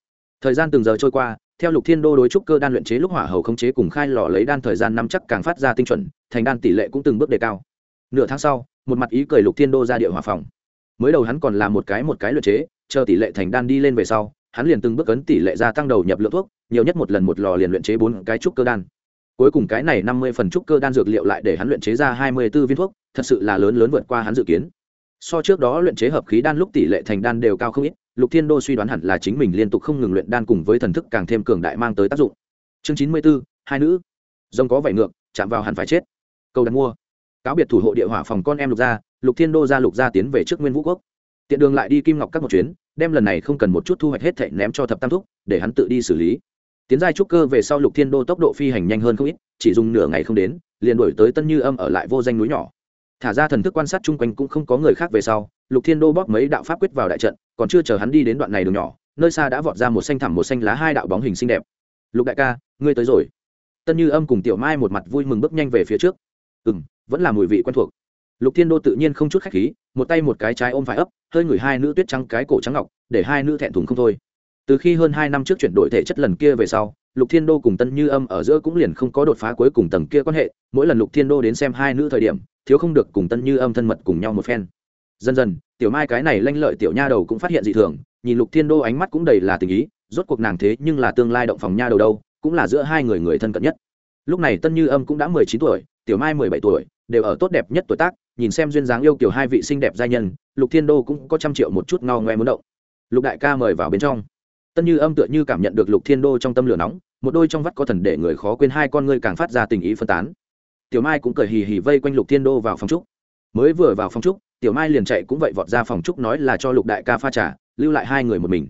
Speaker 1: Thời gian từng giờ trôi qua, theo lục thiên đô đối trúc cơ đan luyện chế lúc hỏa hầu khống chế cùng khai lò lấy đan thời gian năm chắc càng phát ra tinh chuẩn, thành đan tỷ lệ cũng từng bước đề cao. Nửa tháng sau, một mặt ý cười lục thiên đô ra địa hỏa phòng mới đầu hắn còn làm một cái một cái luyện chế, chờ tỷ lệ thành đan đi lên về sau, hắn liền từng bước ấn tỷ lệ gia tăng đầu nhập lượng thuốc, nhiều nhất một lần một lò liền luyện chế bốn cái trúc cơ đan. Cuối cùng cái này năm mươi phần trúc cơ đan dược liệu lại để hắn luyện chế ra hai mươi b ố viên thuốc, thật sự là lớn lớn vượt qua hắn dự kiến. So trước đó luyện chế hợp khí đan lúc tỷ lệ thành đan đều cao không ít, lục thiên đô suy đoán hẳn là chính mình liên tục không ngừng luyện đan cùng với thần thức càng thêm cường đại mang tới tác dụng. Chương chín mươi b ố hai nữ. Rồng có vảy ngược, chạm vào hẳn phải chết. Câu đặt mua cáo biệt thủ hộ địa hỏa phòng con em lục gia, lục thiên đô ra lục gia tiến về trước nguyên vũ quốc. Tiện đường lại đi kim ngọc các một chuyến, đem lần này không cần một chút thu hoạch hết thệ ném cho thập tam thúc, để hắn tự đi xử lý. Tiến giai trúc cơ về sau lục thiên đô tốc độ phi hành nhanh hơn không ít, chỉ dùng nửa ngày không đến, liền đổi tới tân như âm ở lại vô danh núi nhỏ. Thả ra thần thức quan sát chung quanh cũng không có người khác về sau, lục thiên đô bóp mấy đạo pháp quyết vào đại trận, còn chưa chờ hắn đi đến đoạn này đường nhỏ, nơi xa đã vọt ra một xanh thẳm một xanh lá hai đạo bóng hình xinh đẹp. Lục đại ca, ngươi tới rồi. Tân như âm cùng tiểu mai một mặt vui mừng bước nhanh về phía trước. Ừ m vẫn là mùi vị quen thuộc. Lục thiên đô tự nhiên không chút khách khí, một tay một cái trái ôm phải ấp, hơi ngửi hai nữ tuyết trắng cái cổ trắng ngọc, để hai nữ thẹn thùng không thôi. Từ khi hơn hai năm trước chuyển đổi thể chất lần kia về sau, lục thiên đô cùng tân như âm ở giữa cũng liền không có đột phá cuối cùng tầng kia quan hệ, mỗi lần lục thiên đô đến xem hai nữ thời điểm, thiếu không được cùng tân như âm thân mật cùng nhau một phen. Dần dần, tiểu mai cái này lanh lợi tiểu nha đầu cũng phát hiện dị thường, nhìn lục thiên đô ánh mắt cũng đầy là tình ý, rốt cuộc nàng thế nhưng là tương lai động phòng nha đầu đâu, cũng là giữa hai người người thân cận nhất. Lúc này tân như âm cũng đã mười chín tuổi, tiểu mai mười bảy tuổi đều ở tốt đẹp nhất tuổi tác, nhìn xem duyên dáng yêu kiểu hai vị xinh đẹp giai nhân, lục thiên đô cũng có trăm triệu một chút ngao ngoe muốn động. Lục đại ca mời vào bên trong. Tân như âm tựa như cảm nhận được lục thiên đô trong tâm lửa nóng, một đôi trong vắt có thần để người khó quên hai con ngươi càng phát ra tình ý phân tán. Tiểu mai cũng cười hì hì vây quanh lục thiên đô vào phòng trúc. Mới vừa vào phòng trúc, tiểu mai liền chạy cũng vậy vọt ra phòng trúc nói là cho lục đại ca pha trà, lưu lại hai người một mình.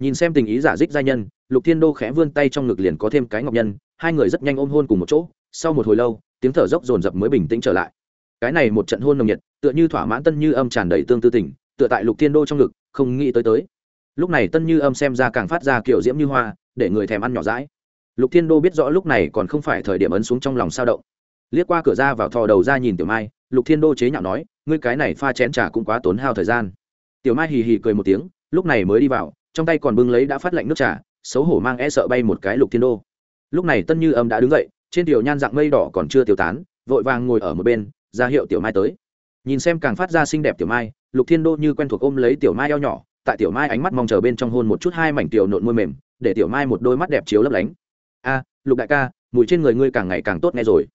Speaker 1: Nhìn xem tình ý giả dích giai nhân, lục thiên đô khẽ vươn tay trong ngực liền có thêm cái ngọc nhân, hai người rất nhanh ôm hôn cùng một chỗ. Sau một hồi lâu tiếng thở dốc dồn dập mới bình tĩnh trở lại. Cái này một trận hôn nồng nhiệt, tựa như thỏa mãn tân như âm tràn đầy tương tư tình, tựa tại lục thiên đô trong ngực, không nghĩ tới tới. Lúc này tân như âm xem ra càng phát ra kiểu diễm như hoa, để người thèm ăn nhỏ rãi lục thiên đô biết rõ lúc này còn không phải thời điểm ấn xuống trong lòng sao động. Liếc qua cửa ra vào thò đầu ra nhìn tiểu mai, lục thiên đô chế nhạo nói, ngươi cái này pha chén trà cũng quá tốn hao thời gian. Tiểu mai hì hì cười một tiếng, lúc này mới đi vào, trong tay còn bưng lấy đã phát lạnh nước trà, xấu hổ mang e sợ bay một cái lục thiên đô. Lúc này tân như âm đã đứng dậy trên tiểu nhan dạng mây đỏ còn chưa tiêu tán, vội vàng ngồi ở một bên, ra hiệu tiểu mai tới. Nhìn xem càng phát ra xinh đẹp tiểu mai, lục thiên đô như quen thuộc ôm lấy tiểu mai eo nhỏ, tại tiểu mai ánh mắt mong chờ bên trong hôn một chút hai mảnh tiểu nộn môi mềm, để tiểu mai một đôi mắt đẹp chiếu lấp lánh. A, lục đại ca, mùi trên người ngươi càng ngày càng tốt nghe rồi.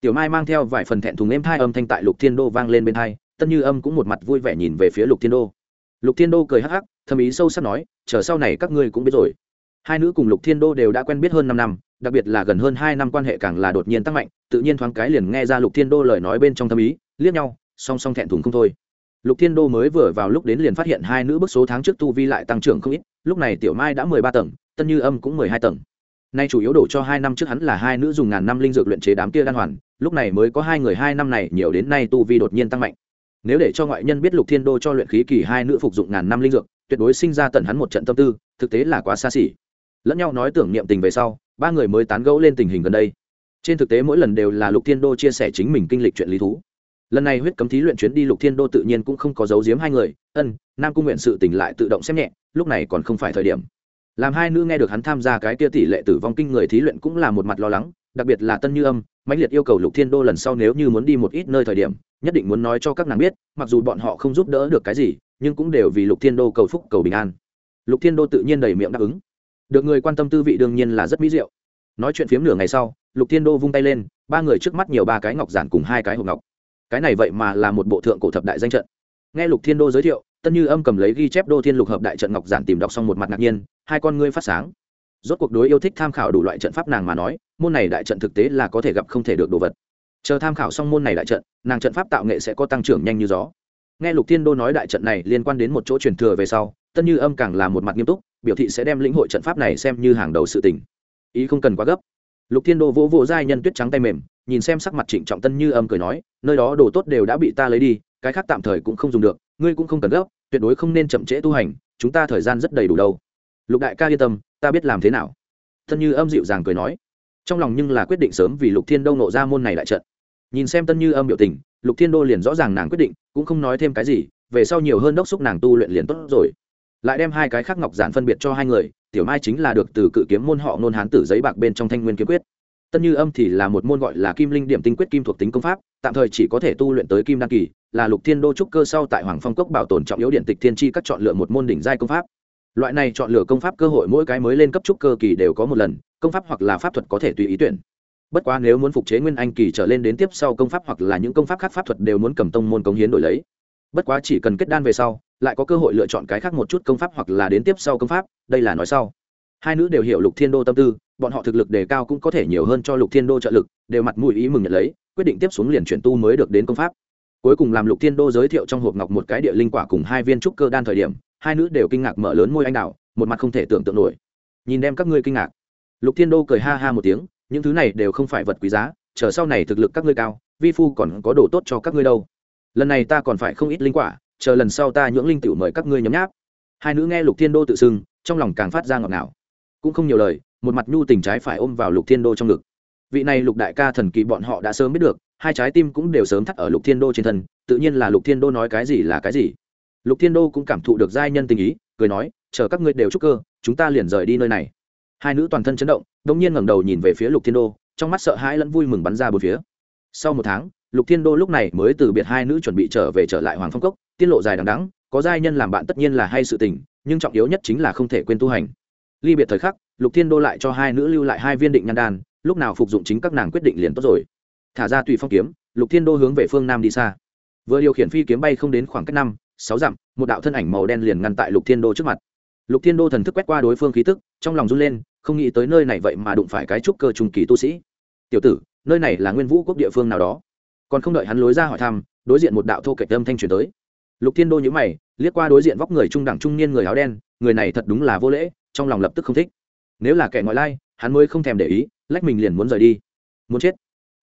Speaker 1: Tiểu mai mang theo vài phần thẹn thùng êm thai âm thanh tại lục thiên đô vang lên bên thai tân như âm cũng một mặt vui vẻ nhìn về phía lục thiên đô. Lục thiên đô cười hắc hắc, thầm ý sâu sắc nói, chờ sau này các ngươi cũng biết rồi. Hai nữ cùng lục thiên đô đều đã quen biết hơn năm năm đặc biệt là gần hơn hai năm quan hệ càng là đột nhiên tăng mạnh, tự nhiên thoáng cái liền nghe ra lục thiên đô lời nói bên trong thâm ý, liếc nhau, song song thẹn thùng không thôi. Lục thiên đô mới vừa vào lúc đến liền phát hiện hai nữ bức số tháng trước tu vi lại tăng trưởng không ít, lúc này tiểu mai đã mười ba tầng, tân như âm cũng mười hai tầng. Nay chủ yếu đổ cho hai năm trước hắn là hai nữ dùng ngàn năm linh dược luyện chế đám kia đan hoàn, lúc này mới có hai người hai năm này nhiều đến nay tu vi đột nhiên tăng mạnh. Nếu để cho ngoại nhân biết lục thiên đô cho luyện khí kỳ hai nữ phục dụng ngàn năm linh dược, tuyệt đối sinh ra tận hắn một trận tâm tư, thực tế là quá xa xỉ. Lẫn nhau nói tưởng niệm tình về sau ba người mới tán gẫu lên tình hình gần đây. Trên thực tế mỗi lần đều là lục thiên đô chia sẻ chính mình kinh lịch chuyện lý thú. Lần này huyết cấm thí luyện chuyến đi lục thiên đô tự nhiên cũng không có giấu giếm hai người, ân, nam cung nguyện sự tỉnh lại tự động xem nhẹ, lúc này còn không phải thời điểm. Làm hai nữ nghe được hắn tham gia cái kia tỷ lệ tử vong kinh người thí luyện cũng là một mặt lo lắng, đặc biệt là tân như âm, mãnh liệt yêu cầu lục thiên đô lần sau nếu như muốn đi một ít nơi thời điểm, nhất định muốn nói cho các nàng biết, mặc dù bọn họ không giúp đỡ được cái gì, nhưng cũng đều vì lục thiên đô cầu phúc cầu bình an. Lục thiên đô tự nhiên đầy miệng đáp ứng được người quan tâm tư vị đương nhiên là rất mỹ diệu. Nói chuyện phiếm nửa ngày sau, lục thiên đô vung tay lên, ba người trước mắt nhiều ba cái ngọc giản cùng hai cái hộp ngọc. Cái này vậy mà là một bộ thượng cổ thập đại danh trận. Nghe lục thiên đô giới thiệu, tân như âm cầm lấy ghi chép đô thiên lục hợp đại trận ngọc giản tìm đọc xong một mặt ngạc nhiên, hai con ngươi phát sáng. Rốt cuộc đối yêu thích tham khảo đủ loại trận pháp nàng mà nói, môn này đại trận thực tế là có thể gặp không thể được đồ vật. Chờ tham khảo xong môn này đại trận, nàng trận pháp tạo nghệ sẽ có tăng trưởng nhanh như gió. Nghe lục thiên đô nói đại trận này liên quan đến một chỗ truyền thừa về sau, tân như âm càng là một mặt nghiêm túc biểu thị sẽ đem lĩnh hội trận pháp này xem như hàng đầu sự tình. Ý không cần quá gấp. Lục thiên đô vỗ vỗ giai nhân tuyết trắng tay mềm, nhìn xem sắc mặt trịnh trọng tân như âm cười nói, nơi đó đồ tốt đều đã bị ta lấy đi, cái khác tạm thời cũng không dùng được, ngươi cũng không cần gấp, tuyệt đối không nên chậm trễ tu hành, chúng ta thời gian rất đầy đủ đâu. Lục đại ca yên tâm, ta biết làm thế nào. Tân như âm dịu dàng cười nói. Trong lòng nhưng là quyết định sớm vì lục thiên đô nộ ra môn này lại trận. Nhìn xem tân như âm biểu tình, lục thiên đô liền rõ ràng nàng quyết định, cũng không nói thêm cái gì, về sau nhiều hơn đốc xúc nàng tu luyện liền tốt rồi lại đem hai cái khác ngọc giản phân biệt cho hai người, tiểu mai chính là được từ cự kiếm môn họ nôn hán tử giấy bạc bên trong thanh nguyên kiếm quyết. Tân như âm thì là một môn gọi là kim linh điểm tinh quyết kim thuộc tính công pháp, tạm thời chỉ có thể tu luyện tới kim đăng kỳ, là lục thiên đô trúc cơ sau tại hoàng phong cốc bảo tồn trọng yếu điện tịch thiên tri các chọn lựa một môn đỉnh giai công pháp. Loại này chọn lựa công pháp cơ hội mỗi cái mới lên cấp trúc cơ kỳ đều có một lần, công pháp hoặc là pháp thuật có thể tùy ý tuyển. Bất quá nếu muốn phục chế nguyên anh kỳ trở lên đến tiếp sau công pháp hoặc là những công pháp khác pháp thuật đều muốn cầm tông môn cống hiến đổi lấy. Bất quá chỉ cần kết đan về sau lại có cơ hội lựa chọn cái khác một chút công pháp hoặc là đến tiếp sau công pháp, đây là nói sau. Hai nữ đều hiểu lục thiên đô tâm tư, bọn họ thực lực đề cao cũng có thể nhiều hơn cho lục thiên đô trợ lực, đều mặt mũi ý mừng nhận lấy, quyết định tiếp xuống liền chuyển tu mới được đến công pháp. Cuối cùng làm lục thiên đô giới thiệu trong hộp ngọc một cái địa linh quả cùng hai viên trúc cơ đan thời điểm, hai nữ đều kinh ngạc mở lớn môi anh đào, một mặt không thể tưởng tượng nổi. Nhìn đem các ngươi kinh ngạc. Lục thiên đô cười ha ha một tiếng, những thứ này đều không phải vật quý giá, chờ sau này thực lực các ngươi cao, vi phu còn có đồ tốt cho các ngươi đâu. Lần này ta còn phải không ít linh quả chờ lần sau ta nhưỡng linh tiểu mời các ngươi nhấm nháp. Hai nữ nghe lục thiên đô tự xưng, trong lòng càng phát ra ngọt ngào. Cũng không nhiều lời, một mặt nhu tình trái phải ôm vào lục thiên đô trong ngực. Vị này lục đại ca thần kỳ bọn họ đã sớm biết được, hai trái tim cũng đều sớm thắt ở lục thiên đô trên thân, tự nhiên là lục thiên đô nói cái gì là cái gì. Lục thiên đô cũng cảm thụ được giai nhân tình ý, cười nói, chờ các ngươi đều chúc cơ, chúng ta liền rời đi nơi này. Hai nữ toàn thân chấn động đ nhiên ngẩng đầu nhìn về phía lục thiên đô, trong mắt sợ hãi lẫn vui mừng bắn ra bốn phía. Sau một tháng, lục thiên đô lúc này mới từ biệt hai nữ chuẩn bị trở về trở lại hoàng phong cốc tiết lộ dài đằng đẵng, có giai nhân làm bạn tất nhiên là hay sự tình, nhưng trọng yếu nhất chính là không thể quên tu hành. Ly biệt thời khắc, lục thiên đô lại cho hai nữ lưu lại hai viên định nhan đan, lúc nào phục dụng chính các nàng quyết định liền tốt rồi. Thả ra tùy phong kiếm, lục thiên đô hướng về phương nam đi xa. Vừa điều khiển phi kiếm bay không đến khoảng cách năm, sáu dặm, một đạo thân ảnh màu đen liền ngăn tại lục thiên đô trước mặt. Lục thiên đô thần thức quét qua đối phương khí tức, trong lòng run lên, không nghĩ tới nơi này vậy mà đụng phải cái trúc cơ trùng kỳ tu sĩ. Tiểu tử, nơi này là nguyên vũ quốc địa phương nào đó? Còn không đợi hắn lối ra hỏi thăm, đối diện một đạo thô kệch âm thanh truyền tới lục thiên đô nhữ mày, liếc qua đối diện vóc người trung đẳng trung niên người áo đen, người này thật đúng là vô lễ, trong lòng lập tức không thích. Nếu là kẻ ngoại lai, hắn mới không thèm để ý, lách mình liền muốn rời đi. Muốn chết.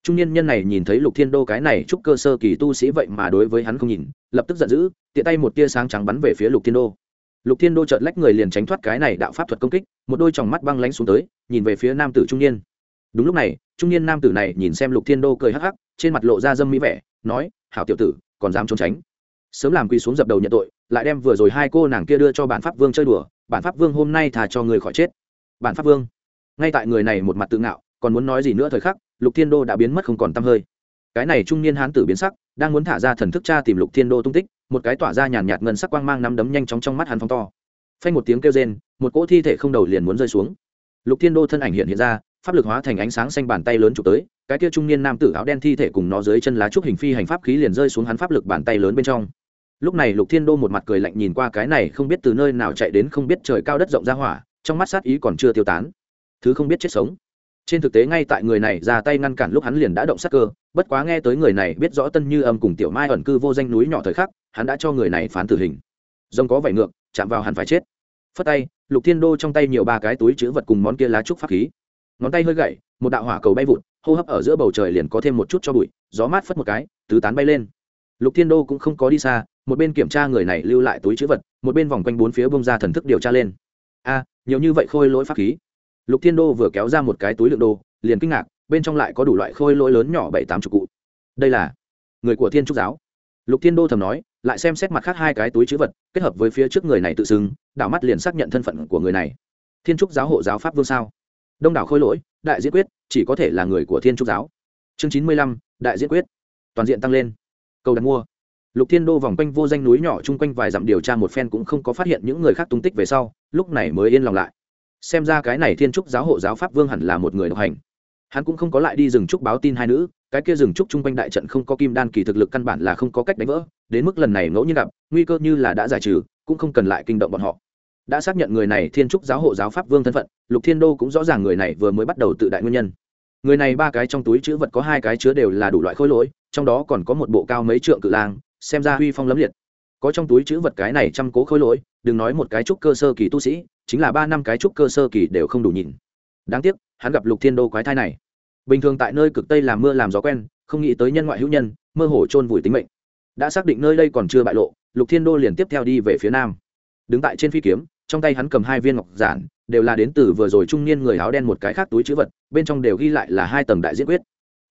Speaker 1: Trung niên nhân này nhìn thấy lục thiên đô cái này chúc cơ sơ kỳ tu sĩ vậy mà đối với hắn không nhìn, lập tức giận dữ, tiện tay một tia sáng trắng bắn về phía lục thiên đô. Lục thiên đô chợt lách người liền tránh thoát cái này đạo pháp thuật công kích, một đôi tròng mắt băng lánh xuống tới, nhìn về phía nam tử trung niên. Đúng lúc này, trung niên nam tử này nhìn xem lục thiên đô cười hắc hắc, trên mặt lộ ra dâm mỹ vẻ, nói, hảo tiểu tử, còn dám trốn tránh sớm làm quỳ xuống dập đầu nhận tội, lại đem vừa rồi hai cô nàng kia đưa cho bản pháp vương chơi đùa, bản pháp vương hôm nay thà cho người khỏi chết. Bản pháp vương, ngay tại người này một mặt tự ngạo, còn muốn nói gì nữa thời khắc, lục thiên đô đã biến mất không còn t hơi. Cái này trung niên hán tử biến sắc, đang muốn thả ra thần thức cha tìm lục thiên đô tung tích, một cái tỏa ra nhàn nhạt ngân sắc quang mang nắm đấm nhanh chóng trong mắt hắn phong to. Phanh một tiếng kêu rên, một cỗ thi thể không đầu liền muốn rơi xuống. Lục thiên đô thân ảnh hiện hiện ra, pháp lực hóa thành ánh sáng xanh bàn tay lớn chụp tới cái kia trung niên nam tử áo đen thi thể cùng nó dưới chân lá trúc hình phi hành pháp khí liền rơi xuống hắn pháp lực bàn tay lớn bên trong. Lúc này lục thiên đô một mặt cười lạnh nhìn qua cái này không biết từ nơi nào chạy đến không biết trời cao đất rộng ra hỏa, trong mắt sát ý còn chưa tiêu tán. Thứ không biết chết sống. Trên thực tế ngay tại người này ra tay ngăn cản lúc hắn liền đã động sát cơ, bất quá nghe tới người này biết rõ tân như âm cùng tiểu mai ẩn cư vô danh núi nhỏ thời khắc, hắn đã cho người này phán tử hình. Rông có vảy ngược, chạm vào hắn phải chết. Phất tay, lục thiên đô trong tay nhiều ba cái túi chữ vật cùng món kia lá trúc pháp khí. Ngón tay hơi gậy, một đạo hỏa cầu bay vụt hô hấp ở giữa bầu trời liền có thêm một chút cho bụi, gió mát phất một cái, tứ tán bay lên. Lục thiên đô cũng không có đi xa, một bên kiểm tra người này lưu lại túi chữ vật, một bên vòng quanh bốn phía bông ra thần thức điều tra lên. A, nhiều như vậy khôi lỗi pháp khí. Lục thiên đô vừa kéo ra một cái túi lượng đồ, liền kinh ngạc, bên trong lại có đủ loại khôi lỗi lớn nhỏ bảy tám chục cụ. Đây là người của thiên trúc giáo. Lục thiên đô thầm nói, lại xem xét mặt khác hai cái túi chữ vật, kết hợp với phía trước người này tự xưng, đảo mắt liền xác nhận thân phận của người này. Thiên trúc giáo hộ giáo pháp vương sao? Đông đảo khôi lỗi đại diễn quyết, chỉ có thể là người của thiên trúc giáo. Chương chín mươi lăm, đại diễn quyết. Toàn diện tăng lên. Câu đặt mua. Lục thiên đô vòng quanh vô danh núi nhỏ chung quanh vài dặm điều tra một phen cũng không có phát hiện những người khác tung tích về sau, lúc này mới yên lòng lại. Xem ra cái này thiên trúc giáo hộ giáo pháp vương hẳn là một người độc hành. Hắn cũng không có lại đi rừng trúc báo tin hai nữ, cái kia rừng trúc chung quanh đại trận không có kim đan kỳ thực lực căn bản là không có cách đánh vỡ, đến mức lần này ngẫu nhiên gặp, nguy cơ như là đã giải trừ, cũng không cần lại kinh động bọn họ đã xác nhận người này thiên trúc giáo hộ giáo pháp vương thân phận, lục thiên đô cũng rõ ràng người này vừa mới bắt đầu tự đại nguyên nhân. Người này ba cái trong túi chữ vật có hai cái chứa đều là đủ loại khối lỗi, trong đó còn có một bộ cao mấy trượng cự lang, xem ra huy phong lấm liệt. Có trong túi chữ vật cái này trăm cố khối lỗi, đừng nói một cái trúc cơ sơ kỳ tu sĩ, chính là ba năm cái trúc cơ sơ kỳ đều không đủ nhìn. Đáng tiếc, hắn gặp lục thiên đô quái thai này. Bình thường tại nơi cực tây làm mưa làm gió quen, không nghĩ tới nhân ngoại hữu nhân, mơ hồ chôn vùi tính mệnh. Đã xác định nơi đây còn chưa bại lộ, lục thiên đô liền tiếp theo đi về phía nam. Đứng tại trên phi kiếm trong tay hắn cầm hai viên ngọc giản, đều là đến từ vừa rồi trung niên người áo đen một cái khác túi chữ vật, bên trong đều ghi lại là hai tầng đại diễn quyết.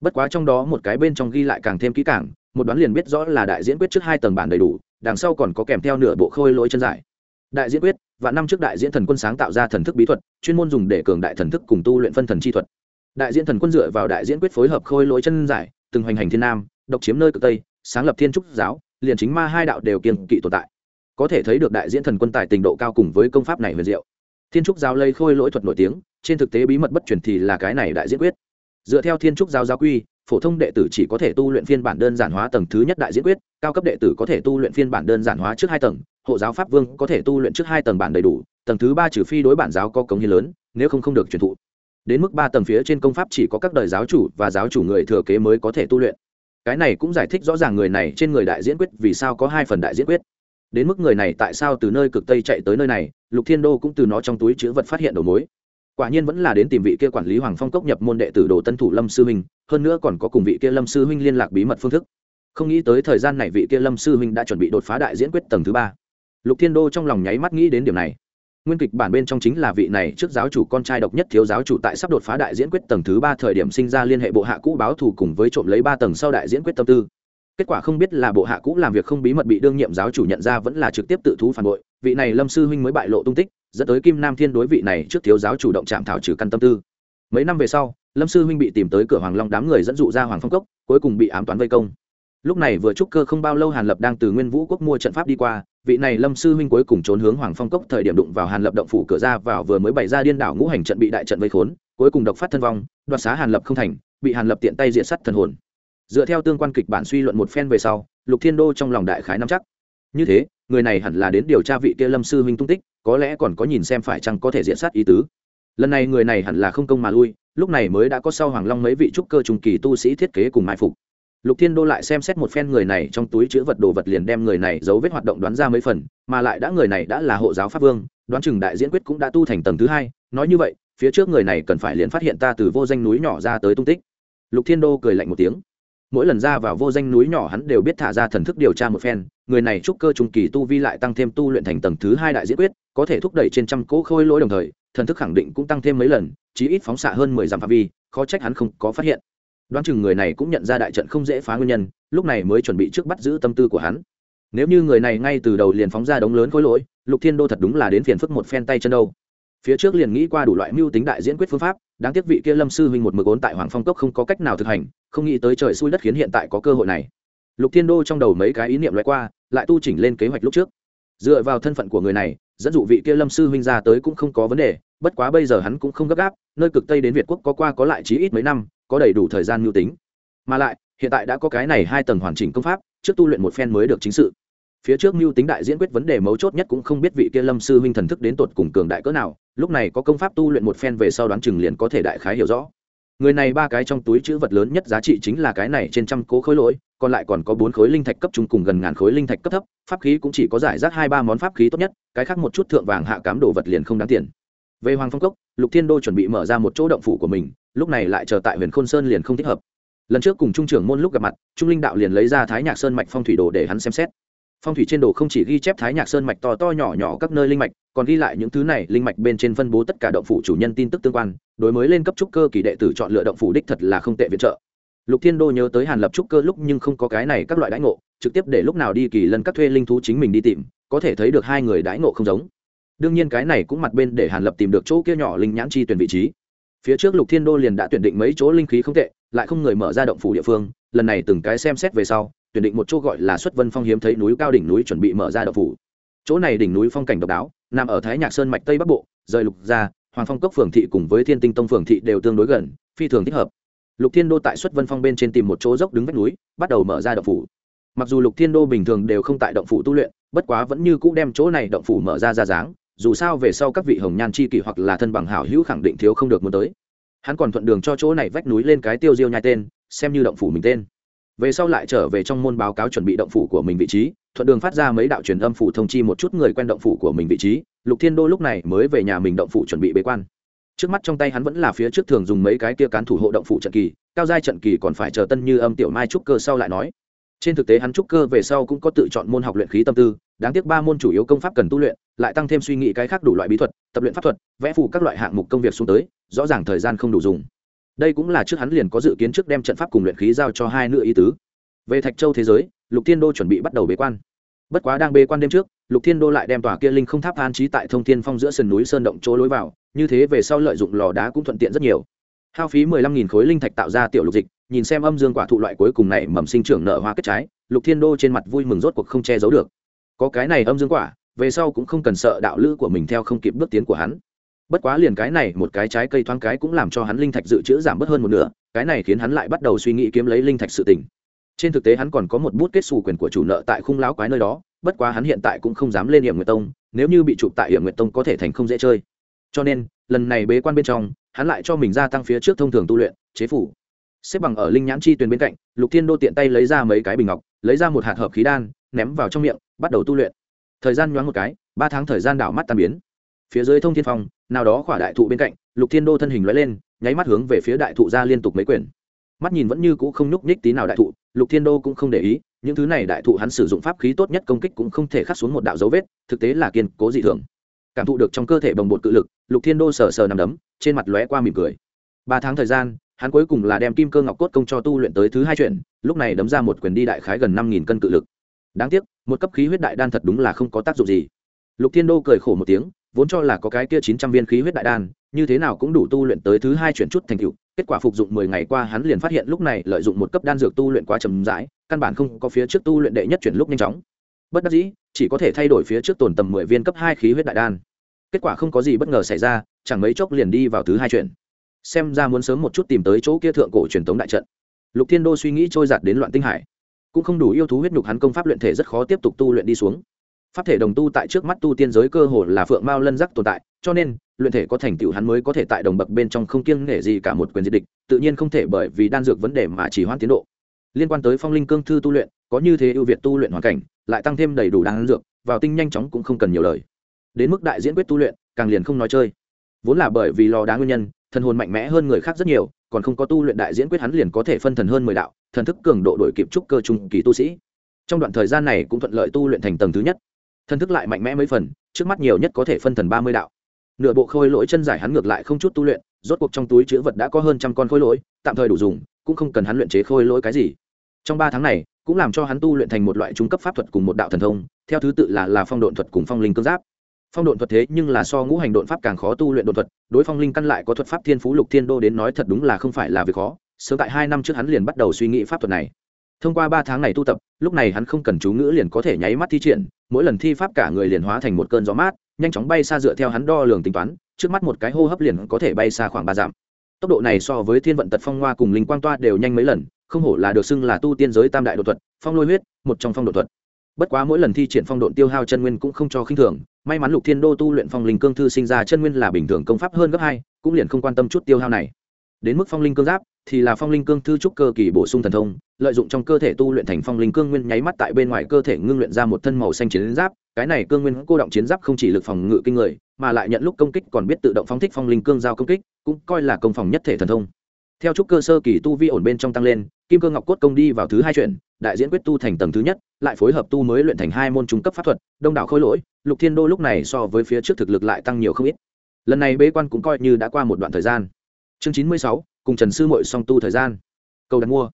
Speaker 1: Bất quá trong đó một cái bên trong ghi lại càng thêm kỹ càng, một đoán liền biết rõ là đại diễn quyết trước hai tầng bản đầy đủ, đằng sau còn có kèm theo nửa bộ khôi lỗi chân giải. Đại diễn quyết và năm trước đại diễn thần quân sáng tạo ra thần thức bí thuật, chuyên môn dùng để cường đại thần thức cùng tu luyện phân thần chi thuật. Đại diễn thần quân dựa vào đại diễn quyết phối hợp khôi lỗi chân giải, từng hoành hành thiên nam, độc chiếm nơi cực tây, sáng lập thiên trúc giáo, liền chính ma hai đạo đều kiên kỵ tồn tại có thể thấy được đại diễn thần quân tại tình độ cao cùng với công pháp này huyền diệu. Thiên trúc giáo lây khôi lỗi thuật nổi tiếng, trên thực tế bí mật bất truyền thì là cái này đại diễn quyết. Dựa theo thiên trúc giáo giáo quy, phổ thông đệ tử chỉ có thể tu luyện phiên bản đơn giản hóa tầng thứ nhất đại diễn quyết, cao cấp đệ tử có thể tu luyện phiên bản đơn giản hóa trước hai tầng, hộ giáo pháp vương có thể tu luyện trước hai tầng bản đầy đủ, tầng thứ ba trừ phi đối bản giáo có cống hiến lớn, nếu không không được truyền thụ. Đến mức ba tầng phía trên công pháp chỉ có các đời giáo chủ và giáo chủ người thừa kế mới có thể tu luyện. Cái này cũng giải thích rõ ràng người này trên người đại diễn quyết vì sao có hai phần đại diễn quyết đến mức người này tại sao từ nơi cực tây chạy tới nơi này, lục thiên đô cũng từ nó trong túi chữ vật phát hiện đầu mối. Quả nhiên vẫn là đến tìm vị kia quản lý hoàng phong cốc nhập môn đệ tử đồ tân thủ lâm sư huynh, hơn nữa còn có cùng vị kia lâm sư huynh liên lạc bí mật phương thức. Không nghĩ tới thời gian này vị kia lâm sư huynh đã chuẩn bị đột phá đại diễn quyết tầng thứ ba. Lục thiên đô trong lòng nháy mắt nghĩ đến điểm này. Nguyên kịch bản bên trong chính là vị này trước giáo chủ con trai độc nhất thiếu giáo chủ tại sắp đột phá đại diễn quyết tầng thứ ba thời điểm sinh ra liên hệ bộ hạ cũ báo thù cùng với trộm lấy ba tầng sau đại diễn quyết tâm tư kết quả không biết là bộ hạ cũ làm việc không bí mật bị đương nhiệm giáo chủ nhận ra vẫn là trực tiếp tự thú phản bội, vị này lâm sư huynh mới bại lộ tung tích, dẫn tới kim nam thiên đối vị này trước thiếu giáo chủ động chạm thảo trừ căn tâm tư. Mấy năm về sau, lâm sư huynh bị tìm tới cửa hoàng long đám người dẫn dụ ra hoàng phong cốc, cuối cùng bị ám toán vây công. Lúc này vừa trúc cơ không bao lâu hàn lập đang từ nguyên vũ quốc mua trận pháp đi qua, vị này lâm sư huynh cuối cùng trốn hướng hoàng phong cốc thời điểm đụng vào hàn lập động phủ cửa ra vào vừa mới bày ra điên đảo ngũ hành trận bị đại trận vây khốn, cuối cùng độc phát thân vong, đoạt xá hàn lập không thành, bị hàn lập tiện tay diện sắt thần hồn dựa theo tương quan kịch bản suy luận một phen về sau, lục thiên đô trong lòng đại khái nắm chắc. Như thế, người này hẳn là đến điều tra vị kia lâm sư huynh tung tích, có lẽ còn có nhìn xem phải chăng có thể diện sát ý tứ. Lần này người này hẳn là không công mà lui, lúc này mới đã có sau hoàng long mấy vị trúc cơ trùng kỳ tu sĩ thiết kế cùng mai phục. Lục thiên đô lại xem xét một phen người này trong túi chữ vật đồ vật liền đem người này dấu vết hoạt động đoán ra mấy phần, mà lại đã người này đã là hộ giáo pháp vương, đoán chừng đại diễn quyết cũng đã tu thành tầng thứ hai. Nói như vậy, phía trước người này cần phải liền phát hiện ta từ vô danh núi nhỏ ra tới tung tích. Lục thiên đô cười lạnh một tiếng mỗi lần ra vào vô danh núi nhỏ hắn đều biết thả ra thần thức điều tra một phen. Người này trúc cơ trung kỳ tu vi lại tăng thêm tu luyện thành tầng thứ hai đại diễn quyết, có thể thúc đẩy trên trăm cỗ khôi lỗi đồng thời, thần thức khẳng định cũng tăng thêm mấy lần, chí ít phóng xạ hơn mười dặm phạm vi, khó trách hắn không có phát hiện. Đoán chừng người này cũng nhận ra đại trận không dễ phá nguyên nhân, lúc này mới chuẩn bị trước bắt giữ tâm tư của hắn. Nếu như người này ngay từ đầu liền phóng ra đống lớn khối lỗi, lục thiên đô thật đúng là đến phiền phức một phen tay chân đâu phía trước liền nghĩ qua đủ loại mưu tính đại diễn quyết phương pháp, đáng tiếc vị kia lâm sư huynh một mực ốn tại hoàng phong cốc không có cách nào thực hành, không nghĩ tới trời xui đất khiến hiện tại có cơ hội này. Lục thiên đô trong đầu mấy cái ý niệm loại qua, lại tu chỉnh lên kế hoạch lúc trước. Dựa vào thân phận của người này, dẫn dụ vị kia lâm sư huynh ra tới cũng không có vấn đề, bất quá bây giờ hắn cũng không gấp gáp, nơi cực tây đến việt quốc có qua có lại chí ít mấy năm, có đầy đủ thời gian mưu tính. Mà lại, hiện tại đã có cái này hai tầng hoàn chỉnh công pháp, trước tu luyện một phen mới được chính sự. Phía trước mưu tính đại diễn quyết vấn đề mấu chốt nhất cũng không biết vị kia lâm sư huynh thần thức đến tột cùng cường đại cỡ nào lúc này có công pháp tu luyện một phen về sau đoán chừng liền có thể đại khái hiểu rõ. Người này ba cái trong túi chữ vật lớn nhất giá trị chính là cái này trên trăm cố khối lỗi, còn lại còn có bốn khối linh thạch cấp trung cùng gần ngàn khối linh thạch cấp thấp, pháp khí cũng chỉ có giải rác hai ba món pháp khí tốt nhất, cái khác một chút thượng vàng hạ cám đồ vật liền không đáng tiền. Về hoàng phong cốc, lục thiên đô chuẩn bị mở ra một chỗ động phủ của mình, lúc này lại chờ tại huyền khôn sơn liền không thích hợp. Lần trước cùng trung trưởng môn lúc gặp mặt, trung linh đạo liền lấy ra thái nhạc sơn mạch phong thủy đồ để hắn xem xét. Phong thủy trên đồ không chỉ ghi chép thái nhạc sơn mạch to to nhỏ nhỏ các nơi linh mạch còn ghi lại những thứ này, linh mạch bên trên phân bố tất cả động phủ chủ nhân tin tức tương quan, đối mới lên cấp trúc cơ kỳ đệ tử chọn lựa động phủ đích thật là không tệ viện trợ. Lục thiên đô nhớ tới hàn lập trúc cơ lúc nhưng không có cái này các loại đãi ngộ, trực tiếp để lúc nào đi kỳ lân các thuê linh thú chính mình đi tìm, có thể thấy được hai người đãi ngộ không giống. Đương nhiên cái này cũng mặt bên để hàn lập tìm được chỗ kia nhỏ linh nhãn chi tuyển vị trí. Phía trước lục thiên đô liền đã tuyển định mấy chỗ linh khí không tệ, lại không người mở ra động phủ địa phương, lần này từng cái xem xét về sau, tuyển định một chỗ gọi là xuất vân phong hiếm thấy núi cao đỉnh núi chuẩn bị mở ra động phủ. Chỗ này đỉnh núi phong cảnh độc đáo nằm ở thái nhạc sơn mạch tây bắc bộ rời lục gia, hoàng phong cốc phường thị cùng với thiên tinh tông phường thị đều tương đối gần phi thường thích hợp. Lục thiên đô tại xuất vân phong bên trên tìm một chỗ dốc đứng vách núi bắt đầu mở ra động phủ. Mặc dù lục thiên đô bình thường đều không tại động phủ tu luyện bất quá vẫn như cũ đem chỗ này động phủ mở ra ra dáng dù sao về sau các vị hồng nhan chi kỷ hoặc là thân bằng hảo hữu khẳng định thiếu không được muốn tới. Hắn còn thuận đường cho chỗ này vách núi lên cái tiêu diêu nhai tên xem như động phủ mình tên về sau lại trở về trong môn báo cáo chuẩn bị động phủ của mình vị trí, thuận đường phát ra mấy đạo truyền âm phủ thông chi một chút người quen động phủ của mình vị trí. Lục thiên đô lúc này mới về nhà mình động phủ chuẩn bị bế quan. Trước mắt trong tay hắn vẫn là phía trước thường dùng mấy cái kia cán thủ hộ động phủ trận kỳ, cao giai trận kỳ còn phải chờ tân như âm, tiểu mai trúc cơ sau lại nói. Trên thực tế hắn trúc cơ về sau cũng có tự chọn môn học luyện khí tâm tư, đáng tiếc ba môn chủ yếu công pháp cần tu luyện, lại tăng thêm suy nghĩ cái khác đủ loại bí thuật, tập luyện pháp thuật, vẽ phủ các loại hạng mục công việc xuống tới, rõ ràng thời gian không đủ dùng đây cũng là trước hắn liền có dự kiến trước đem trận pháp cùng luyện khí giao cho hai nữ ý tứ. Về thạch châu thế giới, lục thiên đô chuẩn bị bắt đầu bế quan. Bất quá đang bế quan đêm trước, lục thiên đô lại đem tòa kia linh không tháp an trí tại thông thiên phong giữa sườn núi sơn động chỗ lối vào, như thế về sau lợi dụng lò đá cũng thuận tiện rất nhiều. Hao phí mười lăm nghìn khối linh thạch tạo ra tiểu lục dịch, nhìn xem âm dương quả thụ loại cuối cùng này mầm sinh trưởng nở hoa kết trái, lục thiên đô trên mặt vui mừng rốt cuộc không che giấu được. Có cái này âm dương quả, về sau cũng không cần sợ đạo lữ của mình theo không kịp bước tiến của hắn bất quá liền cái này, một cái trái cây thoáng cái cũng làm cho hắn linh thạch dự trữ giảm bớt hơn một nửa, cái này khiến hắn lại bắt đầu suy nghĩ kiếm lấy linh thạch sự tình. Trên thực tế hắn còn có một bút kết xù quyền của chủ nợ tại khung lão quái nơi đó, bất quá hắn hiện tại cũng không dám lên hiểm nguyệt tông, nếu như bị chụp tại hiểm nguyệt tông có thể thành không dễ chơi. Cho nên, lần này bế quan bên trong, hắn lại cho mình gia tăng phía trước thông thường tu luyện, chế phủ. Xếp bằng ở linh nhãn chi tuyền bên cạnh, lục thiên đô tiện tay lấy ra mấy cái bình ngọc, lấy ra một hạt hợp khí đan, ném vào trong miệng, bắt đầu tu luyện. Thời gian nhoáng một cái, ba tháng thời gian đảo mắt tan biến phía dưới thông thiên phong, nào đó khỏa đại thụ bên cạnh, lục thiên đô thân hình lóe lên, nháy mắt hướng về phía đại thụ ra liên tục mấy quyển mắt nhìn vẫn như cũ không nhúc nhích tí nào đại thụ, lục thiên đô cũng không để ý, những thứ này đại thụ hắn sử dụng pháp khí tốt nhất công kích cũng không thể khắc xuống một đạo dấu vết, thực tế là kiên cố dị thường. Cảm thụ được trong cơ thể bồng bột cự lực, lục thiên đô sờ sờ nằm đấm, trên mặt lóe qua mỉm cười. Ba tháng thời gian, hắn cuối cùng là đem kim cơ ngọc cốt công cho tu luyện tới thứ hai chuyện, lúc này đấm ra một quyền đi đại khái gần năm nghìn cân cự lực. Đáng tiếc, một cấp khí huyết đại đan thật đúng là không có tác dụng gì. Lục thiên đô cười khổ một tiếng vốn cho là có cái kia chín trăm viên khí huyết đại đan, như thế nào cũng đủ tu luyện tới thứ hai chuyển chút thành tựu, kết quả phục dụng mười ngày qua hắn liền phát hiện lúc này lợi dụng một cấp đan dược tu luyện quá chậm rãi, căn bản không có phía trước tu luyện đệ nhất chuyển lúc nhanh chóng. Bất đắc dĩ, chỉ có thể thay đổi phía trước tồn tầm mười viên cấp hai khí huyết đại đan. Kết quả không có gì bất ngờ xảy ra, chẳng mấy chốc liền đi vào thứ hai chuyển. Xem ra muốn sớm một chút tìm tới chỗ kia thượng cổ truyền thống đại trận. Lục thiên đô suy nghĩ trôi giạt đến loạn tinh hải. Cũng không đủ yêu thú huyết nhục hắn công pháp luyện thể rất khó tiếp tục tu luyện đi xuống pháp thể đồng tu tại trước mắt tu tiên giới cơ hồ là phượng mao lân giác tồn tại, cho nên, luyện thể có thành tựu hắn mới có thể tại đồng bậc bên trong không kiêng nể gì cả một quyền diệt địch, tự nhiên không thể bởi vì đan dược vấn đề mà chỉ hoãn tiến độ. Liên quan tới phong linh cương thư tu luyện, có như thế ưu việt tu luyện hoàn cảnh, lại tăng thêm đầy đủ đan dược, vào tinh nhanh chóng cũng không cần nhiều lời. Đến mức đại diễn quyết tu luyện, càng liền không nói chơi. Vốn là bởi vì lo đá nguyên nhân, thần hồn mạnh mẽ hơn người khác rất nhiều, còn không có tu luyện đại diễn quyết hắn liền có thể phân thần hơn mười đạo, thần thức cường độ đổi kịp trúc cơ trung kỳ tu sĩ. Trong đoạn thời gian này cũng thuận lợi tu luyện thành tầng thứ nhất thần thức lại mạnh mẽ mấy phần, trước mắt nhiều nhất có thể phân thần ba mươi đạo. Nửa bộ khôi lỗi chân giải hắn ngược lại không chút tu luyện, rốt cuộc trong túi chữ vật đã có hơn trăm con khôi lỗi, tạm thời đủ dùng, cũng không cần hắn luyện chế khôi lỗi cái gì. Trong ba tháng này, cũng làm cho hắn tu luyện thành một loại trung cấp pháp thuật cùng một đạo thần thông, theo thứ tự là là phong độn thuật cùng phong linh cương giáp. Phong độn thuật thế nhưng là so ngũ hành độn pháp càng khó tu luyện độn thuật, đối phong linh căn lại có thuật pháp thiên phú lục thiên đô đến nói thật đúng là không phải là việc khó, sớm tại hai năm trước hắn liền bắt đầu suy nghĩ pháp thuật này. Thông qua ba tháng này tu tập, lúc này hắn không cần chú ngữ liền có thể nháy mắt thi triển mỗi lần thi pháp cả người liền hóa thành một cơn gió mát, nhanh chóng bay xa dựa theo hắn đo lường tính toán, trước mắt một cái hô hấp liền có thể bay xa khoảng ba dặm. Tốc độ này so với thiên vận tật phong hoa cùng linh quang toa đều nhanh mấy lần, không hổ là được xưng là tu tiên giới tam đại đột thuật, phong lôi huyết, một trong phong đột thuật. Bất quá mỗi lần thi triển phong độn tiêu hao chân nguyên cũng không cho khinh thường, may mắn lục thiên đô tu luyện phong linh cương thư sinh ra chân nguyên là bình thường công pháp hơn gấp hai, cũng liền không quan tâm chút tiêu hao này. Đến mức phong linh cương giáp thì là phong linh cương thư trúc cơ kỳ bổ sung thần thông, lợi dụng trong cơ thể tu luyện thành phong linh cương nguyên nháy mắt tại bên ngoài cơ thể ngưng luyện ra một thân màu xanh chiến giáp. Cái này cương nguyên cô động chiến giáp không chỉ lực phòng ngự kinh người, mà lại nhận lúc công kích còn biết tự động phóng thích phong linh cương giao công kích, cũng coi là công phòng nhất thể thần thông. Theo trúc cơ sơ kỳ tu vi ổn bên trong tăng lên, kim cơ ngọc cốt công đi vào thứ hai chuyện đại diễn quyết tu thành tầng thứ nhất, lại phối hợp tu mới luyện thành hai môn trung cấp pháp thuật, đông đảo khôi lỗi, lục thiên đô lúc này so với phía trước thực lực lại tăng nhiều không ít. Lần này bế quan cũng coi như đã qua một đoạn thời gian. Chương chín mươi sáu cùng trần sư mội song tu thời gian. Cầu đặt mua.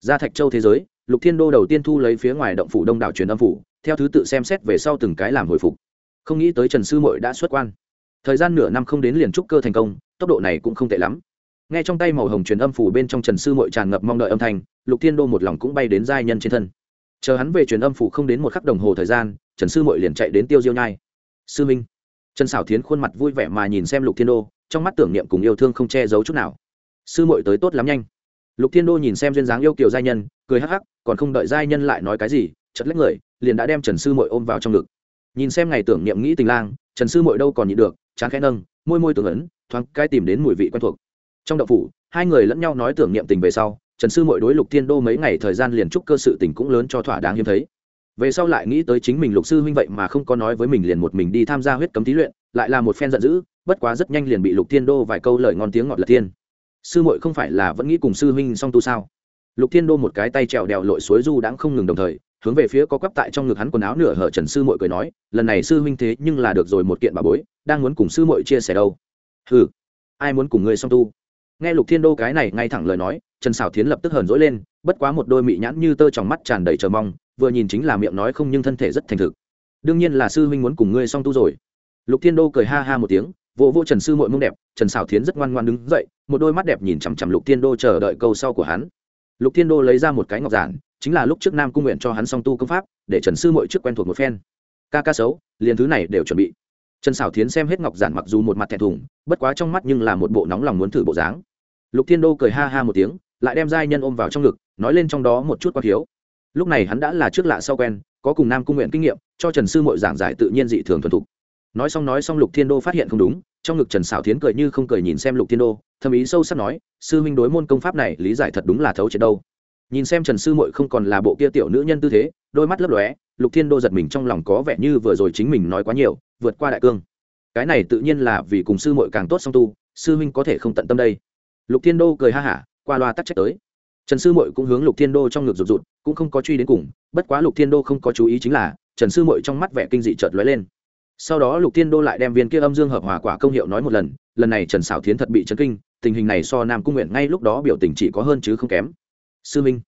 Speaker 1: Ra thạch châu thế giới, lục thiên đô đầu tiên thu lấy phía ngoài động phủ đông đảo truyền âm phủ, theo thứ tự xem xét về sau từng cái làm hồi phục. Không nghĩ tới trần sư mội đã xuất quan. Thời gian nửa năm không đến liền trúc cơ thành công, tốc độ này cũng không tệ lắm. Nghe trong tay màu hồng truyền âm phủ bên trong trần sư mội tràn ngập mong đợi âm thanh, lục thiên đô một lòng cũng bay đến giai nhân trên thân. Chờ hắn về truyền âm phủ không đến một khắc đồng hồ thời gian, trần sư mội liền chạy đến tiêu diêu nhai. Sư minh. Trần xảo thiến khuôn mặt vui vẻ mà nhìn xem lục thiên đô, trong mắt tưởng niệm cùng yêu thương không che giấu chút nào sư muội tới tốt lắm nhanh. Lục thiên đô nhìn xem duyên dáng yêu kiều giai nhân, cười hắc hắc, còn không đợi giai nhân lại nói cái gì chật lách người, liền đã đem trần sư muội ôm vào trong ngực. Nhìn xem ngày tưởng niệm nghĩ tình lang, trần sư muội đâu còn nhịn được, chán khẽ nâng, môi môi tưởng ấn, thoáng cai tìm đến mùi vị quen thuộc. Trong đậu phủ, hai người lẫn nhau nói tưởng niệm tình về sau, trần sư muội đối lục thiên đô mấy ngày thời gian liền chúc cơ sự tình cũng lớn cho thỏa đáng hiếm thấy. Về sau lại nghĩ tới chính mình lục sư huynh vậy mà không có nói với mình liền một mình đi tham gia huyết cấm thí luyện, lại là một phen giận dữ, bất quá rất nhanh liền bị lục thiên đô vài câu lời ngon tiếng ngọt lật thiên sư muội không phải là vẫn nghĩ cùng sư huynh song tu sao? Lục thiên đô một cái tay trèo đèo lội suối du đãng không ngừng đồng thời hướng về phía có quắp tại trong ngực hắn quần áo nửa hở trần sư muội cười nói lần này sư huynh thế nhưng là được rồi một kiện bà bối đang muốn cùng sư muội chia sẻ đâu. Hừ, ai muốn cùng ngươi song tu? Nghe lục thiên đô cái này ngay thẳng lời nói trần xảo thiến lập tức hờn dỗi lên bất quá một đôi mị nhãn như tơ trong mắt tràn đầy chờ mong vừa nhìn chính là miệng nói không nhưng thân thể rất thành thực. Đương nhiên là sư huynh muốn cùng ngươi song tu rồi. Lục thiên đô cười ha ha một tiếng vô vỗ trần sư mội mông đẹp, trần xảo thiến rất ngoan ngoan đứng dậy, một đôi mắt đẹp nhìn chằm chằm lục thiên đô chờ đợi câu sau của hắn. Lục thiên đô lấy ra một cái ngọc giản, chính là lúc trước nam cung nguyện cho hắn song tu công pháp, để trần sư mội trước quen thuộc một phen. Ca ca xấu, liền thứ này đều chuẩn bị. Trần xảo thiến xem hết ngọc giản mặc dù một mặt thẹn thùng, bất quá trong mắt nhưng là một bộ nóng lòng muốn thử bộ dáng. Lục thiên đô cười ha ha một tiếng, lại đem giai nhân ôm vào trong ngực, nói lên trong đó một chút quá thiếu. Lúc này hắn đã là trước lạ sau quen, có cùng nam cung nguyện kinh nghiệm, cho trần sư mội giảng giải tự nhiên dị thường thuần thục nói xong nói xong lục thiên đô phát hiện không đúng, trong ngực trần xảo tiến cười như không cười nhìn xem lục thiên đô, thầm ý sâu sắc nói, sư huynh đối môn công pháp này lý giải thật đúng là thấu triệt đâu. Nhìn xem trần sư mội không còn là bộ kia tiểu nữ nhân tư thế, đôi mắt lấp lóe, lục thiên đô giật mình trong lòng có vẻ như vừa rồi chính mình nói quá nhiều, vượt qua đại cương. Cái này tự nhiên là vì cùng sư mội càng tốt song tu, sư huynh có thể không tận tâm đây. Lục thiên đô cười ha hả, qua loa tắc trách tới. Trần sư mội cũng hướng lục thiên đô trong ngực rụt rụt, cũng không có truy đến cùng, bất quá lục thiên đô không có chú ý chính là, trần sư mội trong mắt vẻ kinh dị chợt lóe lên sau đó lục thiên đô lại đem viên kia âm dương hợp hòa quả công hiệu nói một lần lần này trần xảo thiến thật bị chấn kinh, tình hình này so nam cung nguyện ngay lúc đó biểu tình chỉ có hơn chứ không kém. Sư minh.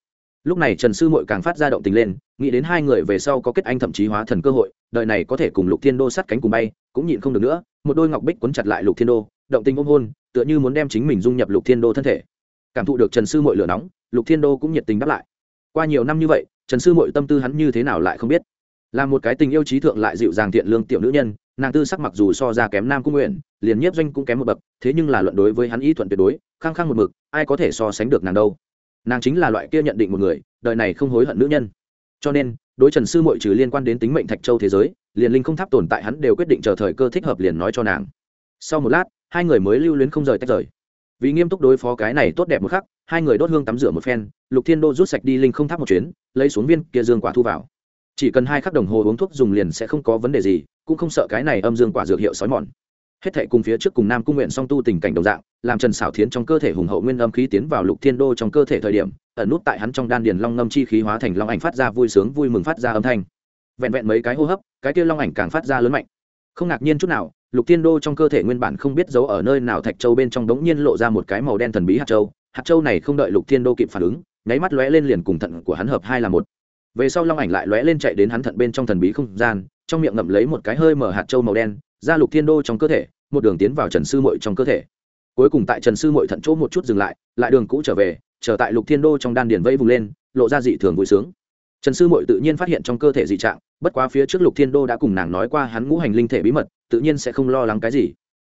Speaker 1: Lúc này trần sư mội càng phát ra động tình lên, nghĩ đến hai người về sau có kết anh thậm chí hóa thần cơ hội đợi này có thể cùng lục thiên đô sát cánh cùng bay, cũng nhịn không được nữa, một đôi ngọc bích quấn chặt lại lục thiên đô, động tình ôm hôn, tựa như muốn đem chính mình dung nhập lục thiên đô thân thể. Cảm thụ được trần sư mội lửa nóng, lục thiên đô cũng nhiệt tình đáp lại. Qua nhiều năm như vậy, trần sư mội tâm tư hắn như thế nào lại không biết là một cái tình yêu trí thượng lại dịu dàng thiện lương tiểu nữ nhân, nàng tư sắc mặc dù so ra kém nam cung nguyện, liền nhiếp doanh cũng kém một bậc, thế nhưng là luận đối với hắn ý thuận tuyệt đối, khăng khăng một mực, ai có thể so sánh được nàng đâu. Nàng chính là loại kia nhận định một người, đời này không hối hận nữ nhân. Cho nên, đối trần sư mội trừ liên quan đến tính mệnh thạch châu thế giới, liền linh không tháp tồn tại hắn đều quyết định chờ thời cơ thích hợp liền nói cho nàng. Sau một lát, hai người mới lưu luyến không rời tách rời. Vì nghiêm túc đối phó cái này tốt đẹp một khắc, hai người đốt hương tắm rửa một phen, lục thiên đô rút sạch đi linh không tháp một chuyến, lấy xuống viên kia dương quả thu vào chỉ cần hai khắc đồng hồ uống thuốc dùng liền sẽ không có vấn đề gì, cũng không sợ cái này âm dương quả dược hiệu sói mòn. Hết thệ cùng phía trước cùng nam cung nguyện song tu tình cảnh đồng dạng, làm trần xảo thiến trong cơ thể hùng hậu nguyên âm khí tiến vào lục thiên đô trong cơ thể thời điểm, ẩn nút tại hắn trong đan điền long ngâm chi khí hóa thành long ảnh phát ra vui sướng vui mừng phát ra âm thanh. Vẹn vẹn mấy cái hô hấp, cái kia long ảnh càng phát ra lớn mạnh. Không ngạc nhiên chút nào, lục thiên đô trong cơ thể nguyên bản không biết giấu ở nơi nào thạch châu bên trong đống nhiên lộ ra một cái màu đen thần bí hạt châu. Hạt châu này không đợi lục thiên đô kịp phản ứng, nháy mắt lóe lên liền cùng thận của hắn hợp hai là một về sau long ảnh lại lóe lên chạy đến hắn thận bên trong thần bí không gian, trong miệng ngậm lấy một cái hơi mở hạt châu màu đen, ra lục thiên đô trong cơ thể, một đường tiến vào trần sư mội trong cơ thể. Cuối cùng tại trần sư mội thận chỗ một chút dừng lại lại đường cũ trở về trở tại lục thiên đô trong đan điền vẫy vùng lên, lộ ra dị thường vui sướng. Trần sư mội tự nhiên phát hiện trong cơ thể dị trạng, bất quá phía trước lục thiên đô đã cùng nàng nói qua hắn ngũ hành linh thể bí mật, tự nhiên sẽ không lo lắng cái gì.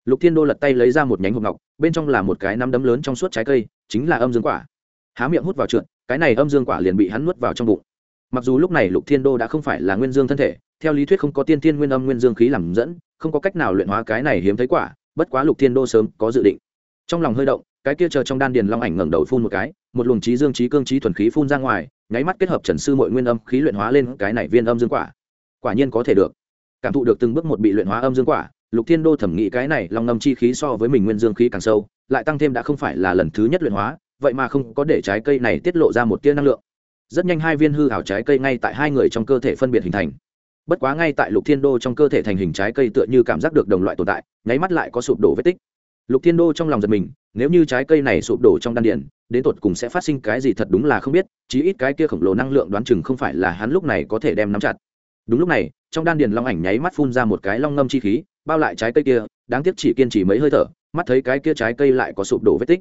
Speaker 1: Lục thiên đô lật tay lấy ra một nhánh hộp ngọc, bên trong là một cái nắm đấm lớn trong suốt trái cây, chính là âm dương quả. Há miệng hút vào trượt, cái này âm dương quả liền bị hắn nuốt vào trong bụng mặc dù lúc này lục thiên đô đã không phải là nguyên dương thân thể, theo lý thuyết không có tiên thiên nguyên âm nguyên dương khí làm dẫn, không có cách nào luyện hóa cái này hiếm thấy quả, bất quá lục thiên đô sớm có dự định. Trong lòng hơi động, cái kia chờ trong đan điền long ảnh ngẩng đầu phun một cái, một luồng trí dương trí cương trí thuần khí phun ra ngoài, nháy mắt kết hợp trần sư mọi nguyên âm khí luyện hóa lên cái này viên âm dương quả. Quả nhiên có thể được. Cảm thụ được từng bước một bị luyện hóa âm dương quả, lục thiên đô thẩm nghĩ cái này long ngâm chi khí so với mình nguyên dương khí càng sâu, lại tăng thêm đã không phải là lần thứ nhất luyện hóa, vậy mà không có để trái cây này tiết lộ ra một tia năng lượng rất nhanh hai viên hư hảo trái cây ngay tại hai người trong cơ thể phân biệt hình thành. Bất quá ngay tại lục thiên đô trong cơ thể thành hình trái cây tựa như cảm giác được đồng loại tồn tại, nháy mắt lại có sụp đổ vết tích. Lục thiên đô trong lòng giật mình, nếu như trái cây này sụp đổ trong đan điện đến tột cùng sẽ phát sinh cái gì thật đúng là không biết, chí ít cái kia khổng lồ năng lượng đoán chừng không phải là hắn lúc này có thể đem nắm chặt. Đúng lúc này, trong đan điền long ảnh nháy mắt phun ra một cái long ngâm chi khí, bao lại trái cây kia, đáng tiếc chỉ kiên trì mấy hơi thở, mắt thấy cái kia trái cây lại có sụp đổ vết tích.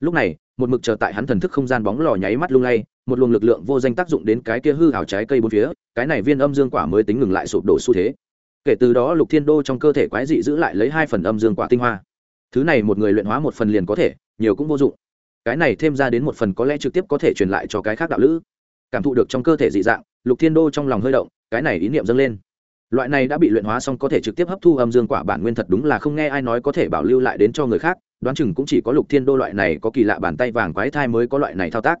Speaker 1: Lúc này một mực chờ tại hắn thần thức không gian bóng lò nháy mắt lung lay, một luồng lực lượng vô danh tác dụng đến cái kia hư hào trái cây bốn phía, cái này viên âm dương quả mới tính ngừng lại sụp đổ xu thế. Kể từ đó lục thiên đô trong cơ thể quái dị giữ lại lấy hai phần âm dương quả tinh hoa. Thứ này một người luyện hóa một phần liền có thể, nhiều cũng vô dụng. Cái này thêm ra đến một phần có lẽ trực tiếp có thể truyền lại cho cái khác đạo lữ. Cảm thụ được trong cơ thể dị dạng, lục thiên đô trong lòng hơi động, cái này ý niệm dâng lên. Loại này đã bị luyện hóa xong có thể trực tiếp hấp thu âm dương quả bản nguyên thật đúng là không nghe ai nói có thể bảo lưu lại đến cho người khác đoán chừng cũng chỉ có lục thiên đô loại này có kỳ lạ bàn tay vàng quái thai mới có loại này thao tác.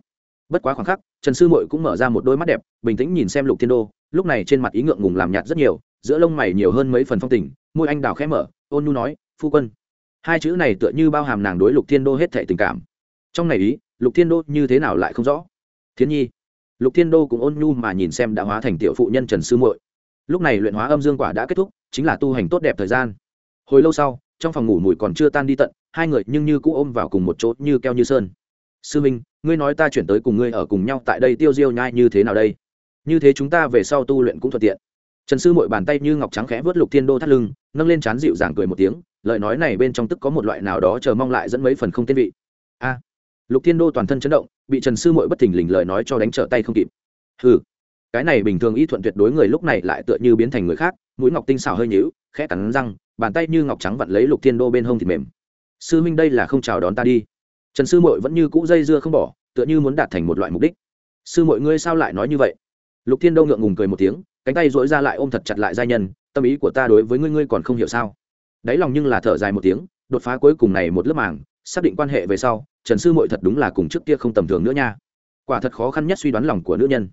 Speaker 1: Bất quá khoảng khắc, trần sư mội cũng mở ra một đôi mắt đẹp, bình tĩnh nhìn xem lục thiên đô, lúc này trên mặt ý ngượng ngùng làm nhạt rất nhiều, giữa lông mày nhiều hơn mấy phần phong tình, môi anh đào khẽ mở, ôn nhu nói, phu quân. Hai chữ này tựa như bao hàm nàng đối lục thiên đô hết thệ tình cảm. Trong này ý, lục thiên đô như thế nào lại không rõ? Thiên nhi. Lục thiên đô cũng ôn nhu mà nhìn xem đã hóa thành tiểu phụ nhân trần sư muội. Lúc này luyện hóa âm dương quả đã kết thúc, chính là tu hành tốt đẹp thời gian. Hồi lâu sau, trong phòng ngủ mùi còn chưa tan đi tận hai người nhưng như cũ ôm vào cùng một chỗ như keo như sơn. Sư minh, ngươi nói ta chuyển tới cùng ngươi ở cùng nhau tại đây tiêu diêu nhai như thế nào đây? Như thế chúng ta về sau tu luyện cũng thuận tiện. Trần sư mội bàn tay như ngọc trắng khẽ vớt lục thiên đô thắt lưng, nâng lên chán dịu dàng cười một tiếng, lời nói này bên trong tức có một loại nào đó chờ mong lại dẫn mấy phần không tiên vị. A! Lục thiên đô toàn thân chấn động, bị trần sư mội bất thình lình lời nói cho đánh trở tay không kịp. Ừ cái này bình thường y thuận tuyệt đối người lúc này lại tựa như biến thành người khác, mũi ngọc tinh xào hơi nhữu khẽ cắn răng, bàn tay như ngọc trắng vặn lấy lục thiên đô bên hông thịt mềm sư minh đây là không chào đón ta đi. Trần sư mội vẫn như cũ dây dưa không bỏ, tựa như muốn đạt thành một loại mục đích. Sư mội ngươi sao lại nói như vậy? Lục thiên đô ngượng ngùng cười một tiếng, cánh tay dỗi ra lại ôm thật chặt lại giai nhân, tâm ý của ta đối với ngươi ngươi còn không hiểu sao? Đáy lòng nhưng là thở dài một tiếng, đột phá cuối cùng này một lớp màng, xác định quan hệ về sau, trần sư mội thật đúng là cùng trước kia không tầm thường nữa nha. Quả thật khó khăn nhất suy đoán lòng của nữ nhân.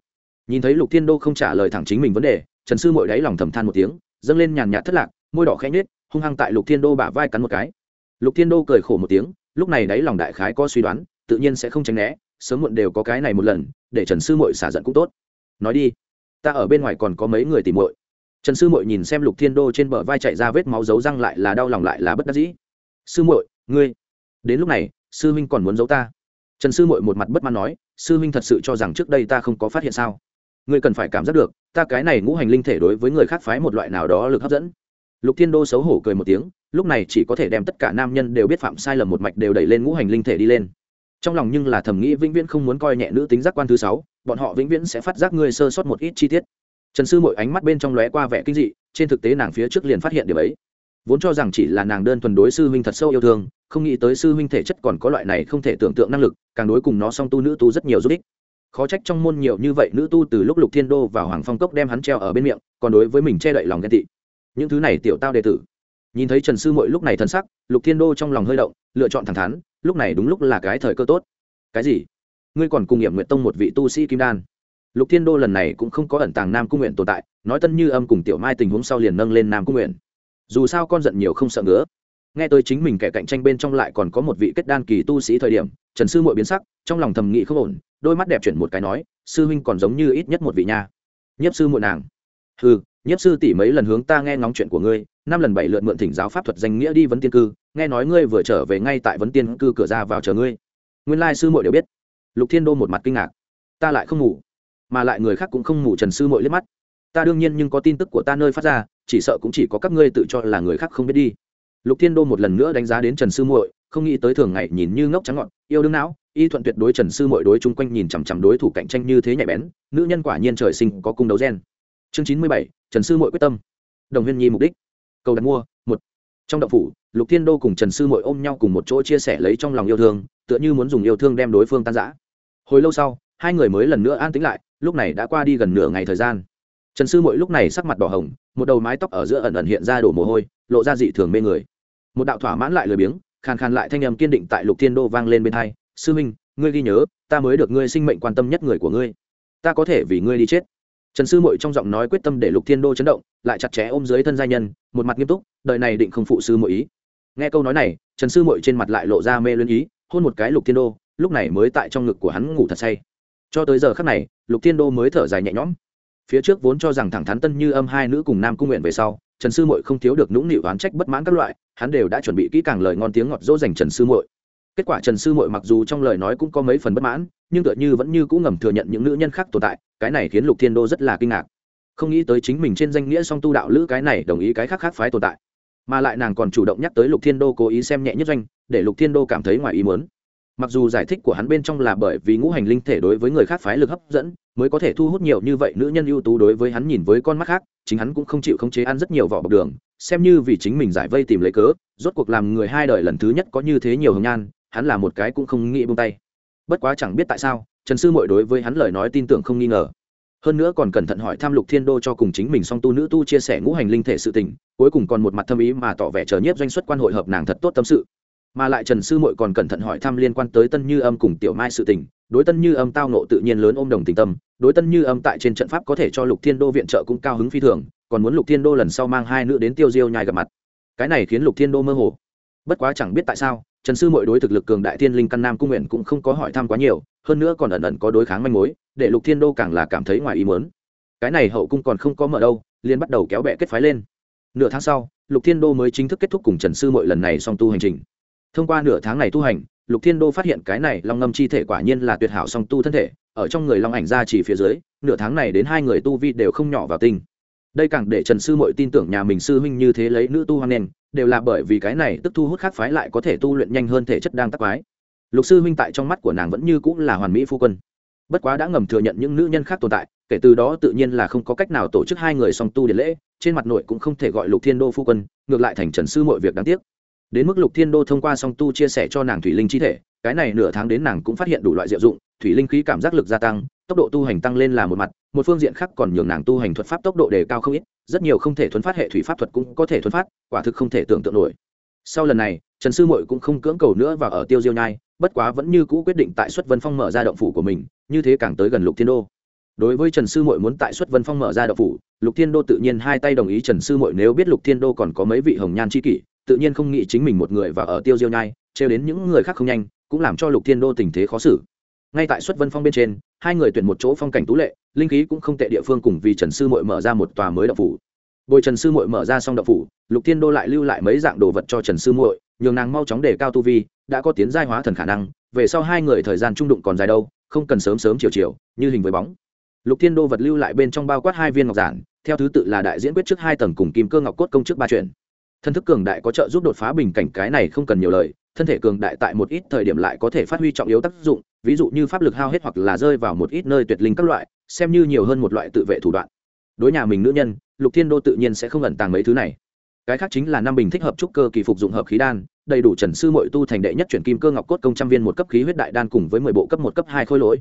Speaker 1: Nhìn thấy lục thiên đô không trả lời thẳng chính mình vấn đề, trần sư mội đáy lòng thầm than một tiếng, dâng lên nhàn nhạt thất lạc, môi đỏ khẽ nhết hung hăng tại lục thiên đô bả vai cắn một cái lục thiên đô cười khổ một tiếng, lúc này đáy lòng đại khái có suy đoán, tự nhiên sẽ không tránh né, sớm muộn đều có cái này một lần, để trần sư mội xả giận cũng tốt. Nói đi, ta ở bên ngoài còn có mấy người tìm muội. Trần sư Mội nhìn xem lục thiên đô trên bờ vai chạy ra vết máu dấu răng lại là đau lòng lại là bất đắc dĩ. Sư muội, ngươi, đến lúc này, sư huynh còn muốn giấu ta? Trần sư Mội một mặt bất mãn nói, sư huynh thật sự cho rằng trước đây ta không có phát hiện sao? Ngươi cần phải cảm giác được, ta cái này ngũ hành linh thể đối với người khác phái một loại nào đó lực hấp dẫn lục thiên đô xấu hổ cười một tiếng, lúc này chỉ có thể đem tất cả nam nhân đều biết phạm sai lầm một mạch đều đẩy lên ngũ hành linh thể đi lên. Trong lòng nhưng là thầm nghĩ vĩnh viễn không muốn coi nhẹ nữ tính giác quan thứ sáu, bọn họ vĩnh viễn sẽ phát giác ngươi sơ sót một ít chi tiết. Trần sư mỗi ánh mắt bên trong lóe qua vẻ kinh dị, trên thực tế nàng phía trước liền phát hiện điều ấy. Vốn cho rằng chỉ là nàng đơn thuần đối sư huynh thật sâu yêu thương, không nghĩ tới sư huynh thể chất còn có loại này không thể tưởng tượng năng lực, càng đối cùng nó song tu nữ tu rất nhiều giúp ích. Khó trách trong môn nhiều như vậy nữ tu từ lúc lục thiên đô vào hoàng phong cốc đem hắn treo ở bên miệng, còn đối với mình che đậy lòng ghen tị những thứ này tiểu tao đệ tử. Nhìn thấy trần sư mội lúc này thân sắc, lục thiên đô trong lòng hơi động, lựa chọn thẳng thắn, lúc này đúng lúc là cái thời cơ tốt. Cái gì? Ngươi còn cùng nghiệm nguyện tông một vị tu sĩ kim đan. Lục thiên đô lần này cũng không có ẩn tàng nam cung nguyện tồn tại, nói tân như âm cùng tiểu mai tình huống sau liền nâng lên nam cung nguyện. Dù sao con giận nhiều không sợ ngứa. Nghe tôi chính mình kẻ cạnh tranh bên trong lại còn có một vị kết đan kỳ tu sĩ thời điểm, trần sư mội biến sắc, trong lòng thầm nghị không ổn, đôi mắt đẹp chuyển một cái nói, sư huynh còn giống như ít nhất một vị nha. Nhiếp sư muội nàng. Ừ nhiếp sư tỷ mấy lần hướng ta nghe ngóng chuyện của ngươi, năm lần bảy lượt mượn thỉnh giáo pháp thuật danh nghĩa đi vấn tiên cư, nghe nói ngươi vừa trở về ngay tại vấn tiên cư cửa ra vào chờ ngươi. Nguyên lai sư muội đều biết. Lục thiên đô một mặt kinh ngạc. Ta lại không ngủ, mà lại người khác cũng không ngủ trần sư muội liếc mắt. Ta đương nhiên nhưng có tin tức của ta nơi phát ra, chỉ sợ cũng chỉ có các ngươi tự cho là người khác không biết đi. Lục thiên đô một lần nữa đánh giá đến trần sư muội, không nghĩ tới thường ngày nhìn như ngốc trắng ngọn, yêu đương não, y thuận tuyệt đối trần sư muội đối chung quanh nhìn chằm chằm đối thủ cạnh tranh như thế nhạy bén, nữ nhân quả nhiên trời sinh có cung đấu gen. Chương chín mươi bảy trần sư Mội quyết tâm. Đồng huyên nhi mục đích. Cầu đặt mua, một. Trong đậu phủ, lục thiên đô cùng trần sư Mội ôm nhau cùng một chỗ chia sẻ lấy trong lòng yêu thương, tựa như muốn dùng yêu thương đem đối phương tan giã hồi lâu sau, hai người mới lần nữa an tĩnh lại, lúc này đã qua đi gần nửa ngày thời gian. Trần sư Mội lúc này sắc mặt đỏ hồng, một đầu mái tóc ở giữa ẩn ẩn hiện ra đổ mồ hôi, lộ ra dị thường mê người. Một đạo thỏa mãn lại lười biếng, khàn khàn lại thanh âm kiên định tại lục thiên đô vang lên bên hai. Sư minh, ngươi ghi nhớ, ta mới được ngươi sinh mệnh quan tâm nhất người của ngươi. Ta có thể vì ngươi đi chết trần sư mội trong giọng nói quyết tâm để lục thiên đô chấn động, lại chặt chẽ ôm dưới thân gia nhân, một mặt nghiêm túc, đời này định không phụ sư mội ý. Nghe câu nói này, trần sư mội trên mặt lại lộ ra mê luyến ý, hôn một cái lục thiên đô, lúc này mới tại trong ngực của hắn ngủ thật say. Cho tới giờ khắc này, lục thiên đô mới thở dài nhẹ nhõm. Phía trước vốn cho rằng thẳng thắn tân như âm hai nữ cùng nam cung nguyện về sau, trần sư mội không thiếu được nũng nịu oán trách bất mãn các loại, hắn đều đã chuẩn bị kỹ càng lời ngon tiếng ngọt dỗ dành trần sư mội kết quả trần sư mội mặc dù trong lời nói cũng có mấy phần bất mãn, nhưng tựa như vẫn như cũng ngầm thừa nhận những nữ nhân khác tồn tại, cái này khiến lục thiên đô rất là kinh ngạc. Không nghĩ tới chính mình trên danh nghĩa song tu đạo lữ cái này đồng ý cái khác khác phái tồn tại. Mà lại nàng còn chủ động nhắc tới lục thiên đô cố ý xem nhẹ nhất doanh, để lục thiên đô cảm thấy ngoài ý muốn. Mặc dù giải thích của hắn bên trong là bởi vì ngũ hành linh thể đối với người khác phái lực hấp dẫn, mới có thể thu hút nhiều như vậy nữ nhân ưu tú đối với hắn nhìn với con mắt khác, chính hắn cũng không chịu khống chế ăn rất nhiều vỏ bọc đường, xem như vì chính mình giải vây tìm lấy cớ, rốt cuộc làm người hai đời lần thứ nhất có như thế nhiều hồng nhan hắn là một cái cũng không nghĩ buông tay. Bất quá chẳng biết tại sao, trần sư mội đối với hắn lời nói tin tưởng không nghi ngờ. Hơn nữa còn cẩn thận hỏi tham lục thiên đô cho cùng chính mình song tu nữ tu chia sẻ ngũ hành linh thể sự tình, cuối cùng còn một mặt thâm ý mà tỏ vẻ chờ nhiếp doanh xuất quan hội hợp nàng thật tốt tâm sự. Mà lại trần sư mội còn cẩn thận hỏi thăm liên quan tới tân như âm cùng tiểu mai sự tình, đối tân như âm tao nộ tự nhiên lớn ôm đồng tình tâm, đối tân như âm tại trên trận pháp có thể cho lục thiên đô viện trợ cũng cao hứng phi thường, còn muốn lục thiên đô lần sau mang hai nữ đến tiêu diêu nhai gặp mặt. Cái này khiến lục thiên đô mơ hồ. Bất quá chẳng biết tại sao trần sư muội đối thực lực cường đại thiên linh căn nam cung nguyện cũng không có hỏi thăm quá nhiều, hơn nữa còn ẩn ẩn có đối kháng manh mối, để lục thiên đô càng là cảm thấy ngoài ý mớn cái này hậu cung còn không có mở đâu, liền bắt đầu kéo bẹ kết phái lên. Nửa tháng sau, lục thiên đô mới chính thức kết thúc cùng trần sư muội lần này song tu hành trình. Thông qua nửa tháng này tu hành, lục thiên đô phát hiện cái này long ngâm chi thể quả nhiên là tuyệt hảo song tu thân thể, ở trong người long ảnh ra chỉ phía dưới, nửa tháng này đến hai người tu vi đều không nhỏ vào tinh đây càng để trần sư mội tin tưởng nhà mình sư huynh như thế lấy nữ tu hoang nền, đều là bởi vì cái này tức thu hút khác phái lại có thể tu luyện nhanh hơn thể chất đang tắc quái. Lục sư huynh tại trong mắt của nàng vẫn như cũng là hoàn mỹ phu quân. Bất quá đã ngầm thừa nhận những nữ nhân khác tồn tại, kể từ đó tự nhiên là không có cách nào tổ chức hai người song tu điện lễ, trên mặt nội cũng không thể gọi lục thiên đô phu quân, ngược lại thành trần sư mọi việc đáng tiếc. Đến mức lục thiên đô thông qua song tu chia sẻ cho nàng thủy linh chi thể, cái này nửa tháng đến nàng cũng phát hiện đủ loại diệu dụng thủy linh khí cảm giác lực gia tăng, tốc độ tu hành tăng lên là một mặt, một phương diện khác còn nhường nàng tu hành thuật pháp tốc độ đề cao không ít, rất nhiều không thể thuấn phát hệ thủy pháp thuật cũng có thể thuấn phát, quả thực không thể tưởng tượng nổi. Sau lần này, trần sư mội cũng không cưỡng cầu nữa và ở tiêu diêu nhai, bất quá vẫn như cũ quyết định tại xuất vân phong mở ra động phủ của mình, như thế càng tới gần lục thiên đô. Đối với trần sư mội muốn tại xuất vân phong mở ra động phủ, lục thiên đô tự nhiên hai tay đồng ý trần sư mội nếu biết lục thiên đô còn có mấy vị hồng nhan c kỷ, tự nhiên không nghĩ chính mình một người và ở tiêu diêu nhai, trêu đến những người khác không nhanh, cũng làm cho lục thiên đô tình thế khó xử ngay tại xuất vân phong bên trên, hai người tuyển một chỗ phong cảnh tú lệ, linh khí cũng không tệ địa phương cùng vì trần sư mội mở ra một tòa mới đậu phủ. Bồi trần sư muội mở ra xong động phủ, lục thiên đô lại lưu lại mấy dạng đồ vật cho trần sư muội, nhường nàng mau chóng đề cao tu vi, đã có tiến giai hóa thần khả năng, về sau hai người thời gian trung đụng còn dài đâu, không cần sớm sớm chiều chiều, như hình với bóng. Lục thiên đô vật lưu lại bên trong bao quát hai viên ngọc giản, theo thứ tự là đại diễn quyết trước hai tầng cùng kim cơ ngọc cốt công trước ba chuyện. Thân thức cường đại có trợ giúp đột phá bình cảnh, cái này không cần nhiều lời thân thể cường đại tại một ít thời điểm lại có thể phát huy trọng yếu tác dụng, ví dụ như pháp lực hao hết hoặc là rơi vào một ít nơi tuyệt linh các loại, xem như nhiều hơn một loại tự vệ thủ đoạn. Đối nhà mình nữ nhân, lục thiên đô tự nhiên sẽ không ẩn tàng mấy thứ này. Cái khác chính là năm bình thích hợp trúc cơ kỳ phục dụng hợp khí đan, đầy đủ trần sư mội tu thành đệ nhất chuyển kim cơ ngọc cốt công trăm viên một cấp khí huyết đại đan cùng với mười bộ cấp một cấp hai khôi lỗi.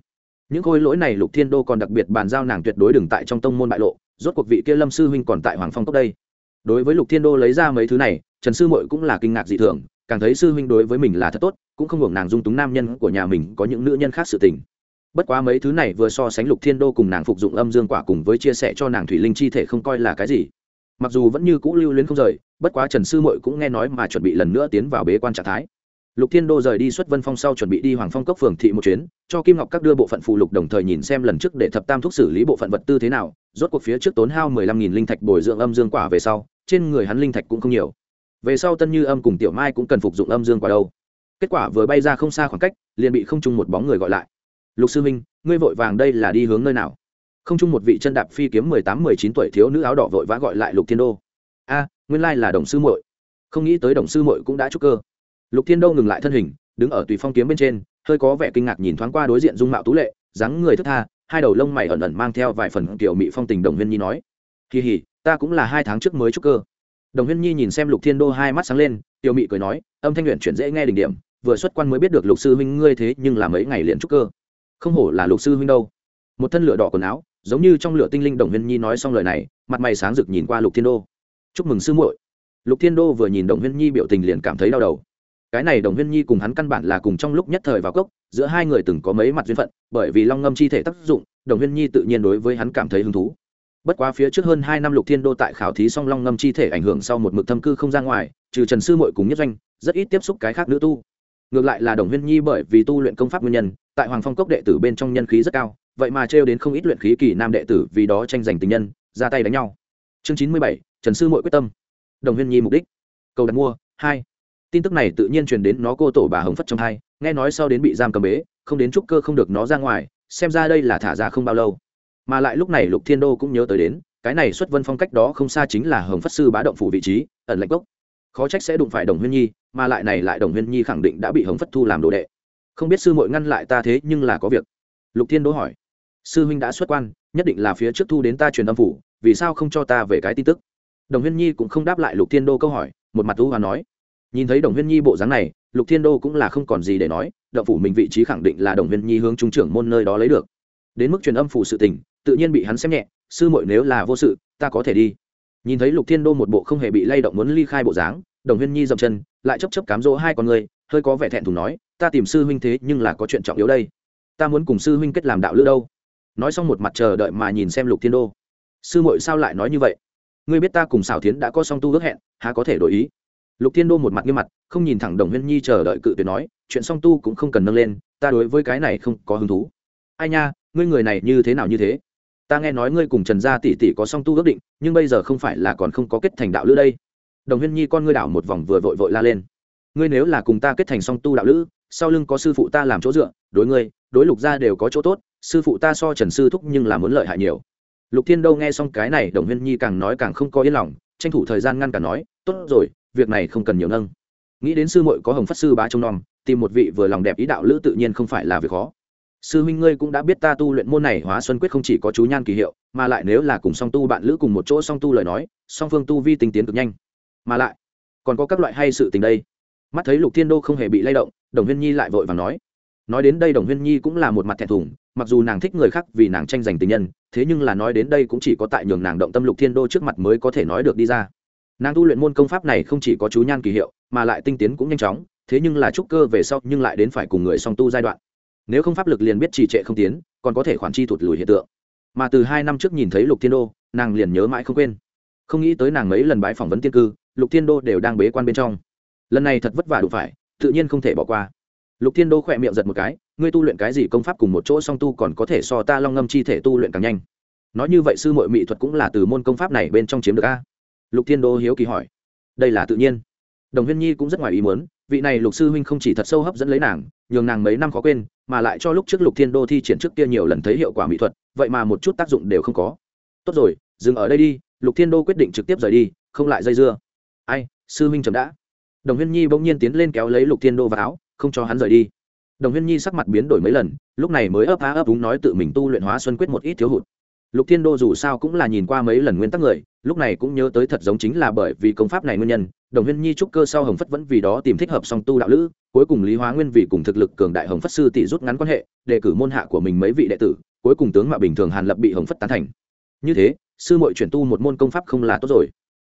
Speaker 1: Những khôi lỗi này lục thiên đô còn đặc biệt bàn giao nàng tuyệt đối đừng tại trong tông môn bại lộ, rốt cuộc vị kia lâm sư huynh còn tại hoàng phong cốc đây. Đối với lục thiên đô lấy ra mấy thứ này, trần sư mội cũng là kinh ngạc dị thường càng thấy sư huynh đối với mình là thật tốt, cũng không hưởng nàng dung túng nam nhân của nhà mình có những nữ nhân khác sự tình. Bất quá mấy thứ này vừa so sánh lục thiên đô cùng nàng phục dụng âm dương quả cùng với chia sẻ cho nàng thủy linh chi thể không coi là cái gì. Mặc dù vẫn như cũ lưu luyến không rời, bất quá trần sư mội cũng nghe nói mà chuẩn bị lần nữa tiến vào bế quan trạng thái. Lục thiên đô rời đi xuất vân phong sau chuẩn bị đi hoàng phong cốc phường thị một chuyến, cho kim ngọc các đưa bộ phận phụ lục đồng thời nhìn xem lần trước để thập tam thúc xử lý bộ phận vật tư thế nào, rốt cuộc phía trước tốn hao mười lăm nghìn linh thạch bồi dưỡng âm dương quả về sau, trên người hắn linh thạch cũng không nhiều về sau tân như âm cùng tiểu mai cũng cần phục dụng âm dương quả đâu. Kết quả vừa bay ra không xa khoảng cách, liền bị không chung một bóng người gọi lại. Lục sư minh ngươi vội vàng đây là đi hướng nơi nào? Không chung một vị chân đạp phi kiếm mười tám, mười chín tuổi thiếu nữ áo đỏ vội vã gọi lại lục thiên đô. A, nguyên lai là đồng sư muội. Không nghĩ tới đồng sư muội cũng đã trúc cơ. Lục thiên đô ngừng lại thân hình, đứng ở tùy phong kiếm bên trên, hơi có vẻ kinh ngạc nhìn thoáng qua đối diện dung mạo tú lệ, dáng người thức tha, hai đầu lông mày ẩn ẩn mang theo vài phần kiểu mị phong tình đồng viên nhi nói, kỳ hỉ, ta cũng là hai tháng trước mới trúc cơ đồng huyên nhi nhìn xem lục thiên đô hai mắt sáng lên tiểu mị cười nói, âm thanh luyện chuyển dễ nghe đỉnh điểm, vừa xuất quan mới biết được lục sư huynh ngươi thế nhưng là mấy ngày liền trúc cơ. Không hổ là lục sư huynh đâu. Một thân lửa đỏ quần áo, giống như trong lửa tinh linh đồng huyên nhi nói xong lời này, mặt mày sáng rực nhìn qua lục thiên đô. Chúc mừng sư muội. Lục thiên đô vừa nhìn đồng huyên nhi biểu tình liền cảm thấy đau đầu. Cái này đồng huyên nhi cùng hắn căn bản là cùng trong lúc nhất thời vào cốc, giữa hai người từng có mấy mặt duyên phận, bởi vì long ngâm chi thể tác dụng, đồng huyên nhi tự nhiên đối với hắn cảm thấy hứng thú bất quá phía trước hơn hai năm lục thiên đô tại khảo thí song long ngâm chi thể ảnh hưởng sau một mực thâm cư không ra ngoài, trừ trần sư mội cùng nhất doanh, rất ít tiếp xúc cái khác nữ tu. Ngược lại là đồng huyên nhi bởi vì tu luyện công pháp nguyên nhân, tại hoàng phong cốc đệ tử bên trong nhân khí rất cao, vậy mà trêu đến không ít luyện khí kỳ nam đệ tử vì đó tranh giành tình nhân, ra tay đánh nhau. Chương chín mươi bảy, trần sư mội quyết tâm. Đồng huyên nhi mục đích. Cầu đặt mua, hai. Tin tức này tự nhiên truyền đến nó cô tổ bà hồng phất trong hai, nghe nói sau đến bị giam cầm bế, không đến trúc cơ không được nó ra ngoài, xem ra đây là thả ra không bao lâu mà lại lúc này lục thiên đô cũng nhớ tới đến, cái này xuất vân phong cách đó không xa chính là hồng phất sư bá động phủ vị trí, ẩn lệnh cốc. Khó trách sẽ đụng phải đồng huyên nhi, mà lại này lại đồng huyên nhi khẳng định đã bị hồng phất thu làm đồ đệ. Không biết sư mội ngăn lại ta thế nhưng là có việc. Lục thiên đô hỏi. Sư huynh đã xuất quan, nhất định là phía trước thu đến ta truyền âm phủ, vì sao không cho ta về cái tin tức? Đồng huyên nhi cũng không đáp lại lục thiên đô câu hỏi, một mặt thú và nói. Nhìn thấy đồng huyên nhi bộ dáng này, lục thiên đô cũng là không còn gì để nói, động phủ mình vị trí khẳng định là đồng huyên nhi hướng trung trưởng môn nơi đó lấy được. Đến mức truyền âm phủ sự tình tự nhiên bị hắn xem nhẹ, sư muội nếu là vô sự, ta có thể đi. Nhìn thấy lục thiên đô một bộ không hề bị lay động muốn ly khai bộ dáng, đồng huyên nhi dậm chân, lại chấp chấp cám dỗ hai con người, hơi có vẻ thẹn thùng nói, ta tìm sư huynh thế nhưng là có chuyện trọng yếu đây. Ta muốn cùng sư huynh kết làm đạo lữ đâu. Nói xong một mặt chờ đợi mà nhìn xem lục thiên đô. Sư muội sao lại nói như vậy? Ngươi biết ta cùng xảo tiến đã có song tu ước hẹn, há có thể đổi ý? Lục thiên đô một mặt nghiêm mặt, không nhìn thẳng đồng huyên nhi chờ đợi cự tuyệt nói, chuyện song tu cũng không cần nâng lên, ta đối với cái này không có hứng thú. Ai nha, ngươi người này như thế nào như thế? Ta nghe nói ngươi cùng trần gia tỷ tỷ có song tu ước định, nhưng bây giờ không phải là còn không có kết thành đạo lữ đây. Đồng huyên nhi con ngươi đảo một vòng vừa vội vội la lên. Ngươi nếu là cùng ta kết thành song tu đạo lữ, sau lưng có sư phụ ta làm chỗ dựa, đối ngươi, đối lục gia đều có chỗ tốt, sư phụ ta so trần sư thúc nhưng là muốn lợi hại nhiều. Lục thiên đâu nghe xong cái này, đồng huyên nhi càng nói càng không có yên lòng, tranh thủ thời gian ngăn cả nói, tốt rồi, việc này không cần nhiều nâng. Nghĩ đến sư muội có hồng phát sư bá trông nom, tìm một vị vừa lòng đẹp ý đạo lữ tự nhiên không phải là việc khó sư huynh ngươi cũng đã biết ta tu luyện môn này hóa xuân quyết không chỉ có chú nhan kỳ hiệu, mà lại nếu là cùng song tu bạn lữ cùng một chỗ song tu lời nói, song phương tu vi tinh tiến cực nhanh. Mà lại, còn có các loại hay sự tình đây. Mắt thấy lục thiên đô không hề bị lay động, đồng huyên nhi lại vội và nói. Nói đến đây đồng huyên nhi cũng là một mặt thẹn thùng, mặc dù nàng thích người khác vì nàng tranh giành tình nhân, thế nhưng là nói đến đây cũng chỉ có tại nhường nàng động tâm lục thiên đô trước mặt mới có thể nói được đi ra. Nàng tu luyện môn công pháp này không chỉ có chú nhan kỳ hiệu, mà lại tinh tiến cũng nhanh chóng, thế nhưng là trúc cơ về sau nhưng lại đến phải cùng người song tu giai đoạn nếu không pháp lực liền biết trì trệ không tiến, còn có thể khoản chi thụt lùi hiện tượng. Mà từ hai năm trước nhìn thấy lục thiên đô, nàng liền nhớ mãi không quên. Không nghĩ tới nàng mấy lần bái phỏng vấn tiên cư, lục thiên đô đều đang bế quan bên trong. Lần này thật vất vả đủ phải, tự nhiên không thể bỏ qua. Lục thiên đô khỏe miệng giật một cái, ngươi tu luyện cái gì công pháp cùng một chỗ song tu còn có thể so ta long ngâm chi thể tu luyện càng nhanh. Nói như vậy sư mội mỹ thuật cũng là từ môn công pháp này bên trong chiếm được a. Lục thiên đô hiếu kỳ hỏi. Đây là tự nhiên đồng huyên nhi cũng rất ngoài ý muốn, vị này lục sư huynh không chỉ thật sâu hấp dẫn lấy nàng, nhường nàng mấy năm khó quên, mà lại cho lúc trước lục thiên đô thi triển trước kia nhiều lần thấy hiệu quả mỹ thuật, vậy mà một chút tác dụng đều không có. Tốt rồi, dừng ở đây đi, lục thiên đô quyết định trực tiếp rời đi, không lại dây dưa. Ai, sư huynh chậm đã. Đồng huyên nhi bỗng nhiên tiến lên kéo lấy lục thiên đô vào áo, không cho hắn rời đi. Đồng huyên nhi sắc mặt biến đổi mấy lần, lúc này mới ấp á ấp úng nói tự mình tu luyện hóa xuân quyết một ít thiếu hụt lục thiên đô dù sao cũng là nhìn qua mấy lần nguyên tắc người, lúc này cũng nhớ tới thật giống chính là bởi vì công pháp này nguyên nhân, đồng huyên nhi trúc cơ sau hồng phất vẫn vì đó tìm thích hợp song tu đạo lữ, cuối cùng lý hóa nguyên vì cùng thực lực cường đại hồng phất sư tỷ rút ngắn quan hệ đề cử môn hạ của mình mấy vị đệ tử, cuối cùng tướng mạo bình thường hàn lập bị hồng phất tán thành. Như thế, sư muội chuyển tu một môn công pháp không là tốt rồi.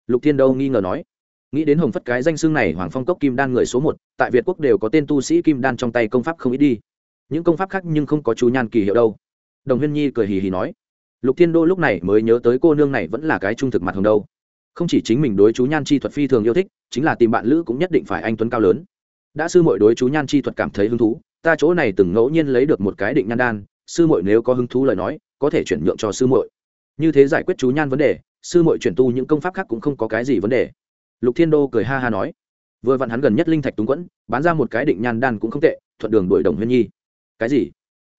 Speaker 1: Lục thiên Đô nghi ngờ nói. Nghĩ đến hồng phất cái danh xưng này hoàng phong cốc kim đan người số một, tại việt quốc đều có tên tu sĩ kim đan trong tay công pháp không ít đi. Những công pháp khác nhưng không có chú nhan kỳ hiệu đâu. Đồng huyên nhi cười hì hì nói lục thiên đô lúc này mới nhớ tới cô nương này vẫn là cái trung thực mặt hồng đâu. Không chỉ chính mình đối chú nhan chi thuật phi thường yêu thích, chính là tìm bạn lữ cũng nhất định phải anh tuấn cao lớn. Đã sư mội đối chú nhan chi thuật cảm thấy hứng thú, ta chỗ này từng ngẫu nhiên lấy được một cái định nhan đan, sư mội nếu có hứng thú lời nói, có thể chuyển nhượng cho sư mội như thế giải quyết chú nhan vấn đề, sư mội chuyển tu những công pháp khác cũng không có cái gì vấn đề. Lục thiên đô cười ha ha nói, vừa vặn hắn gần nhất linh thạch túng quẫn, bán ra một cái định nhan đan cũng không tệ, thuận đường đổi đồng huyên nhi. Cái gì?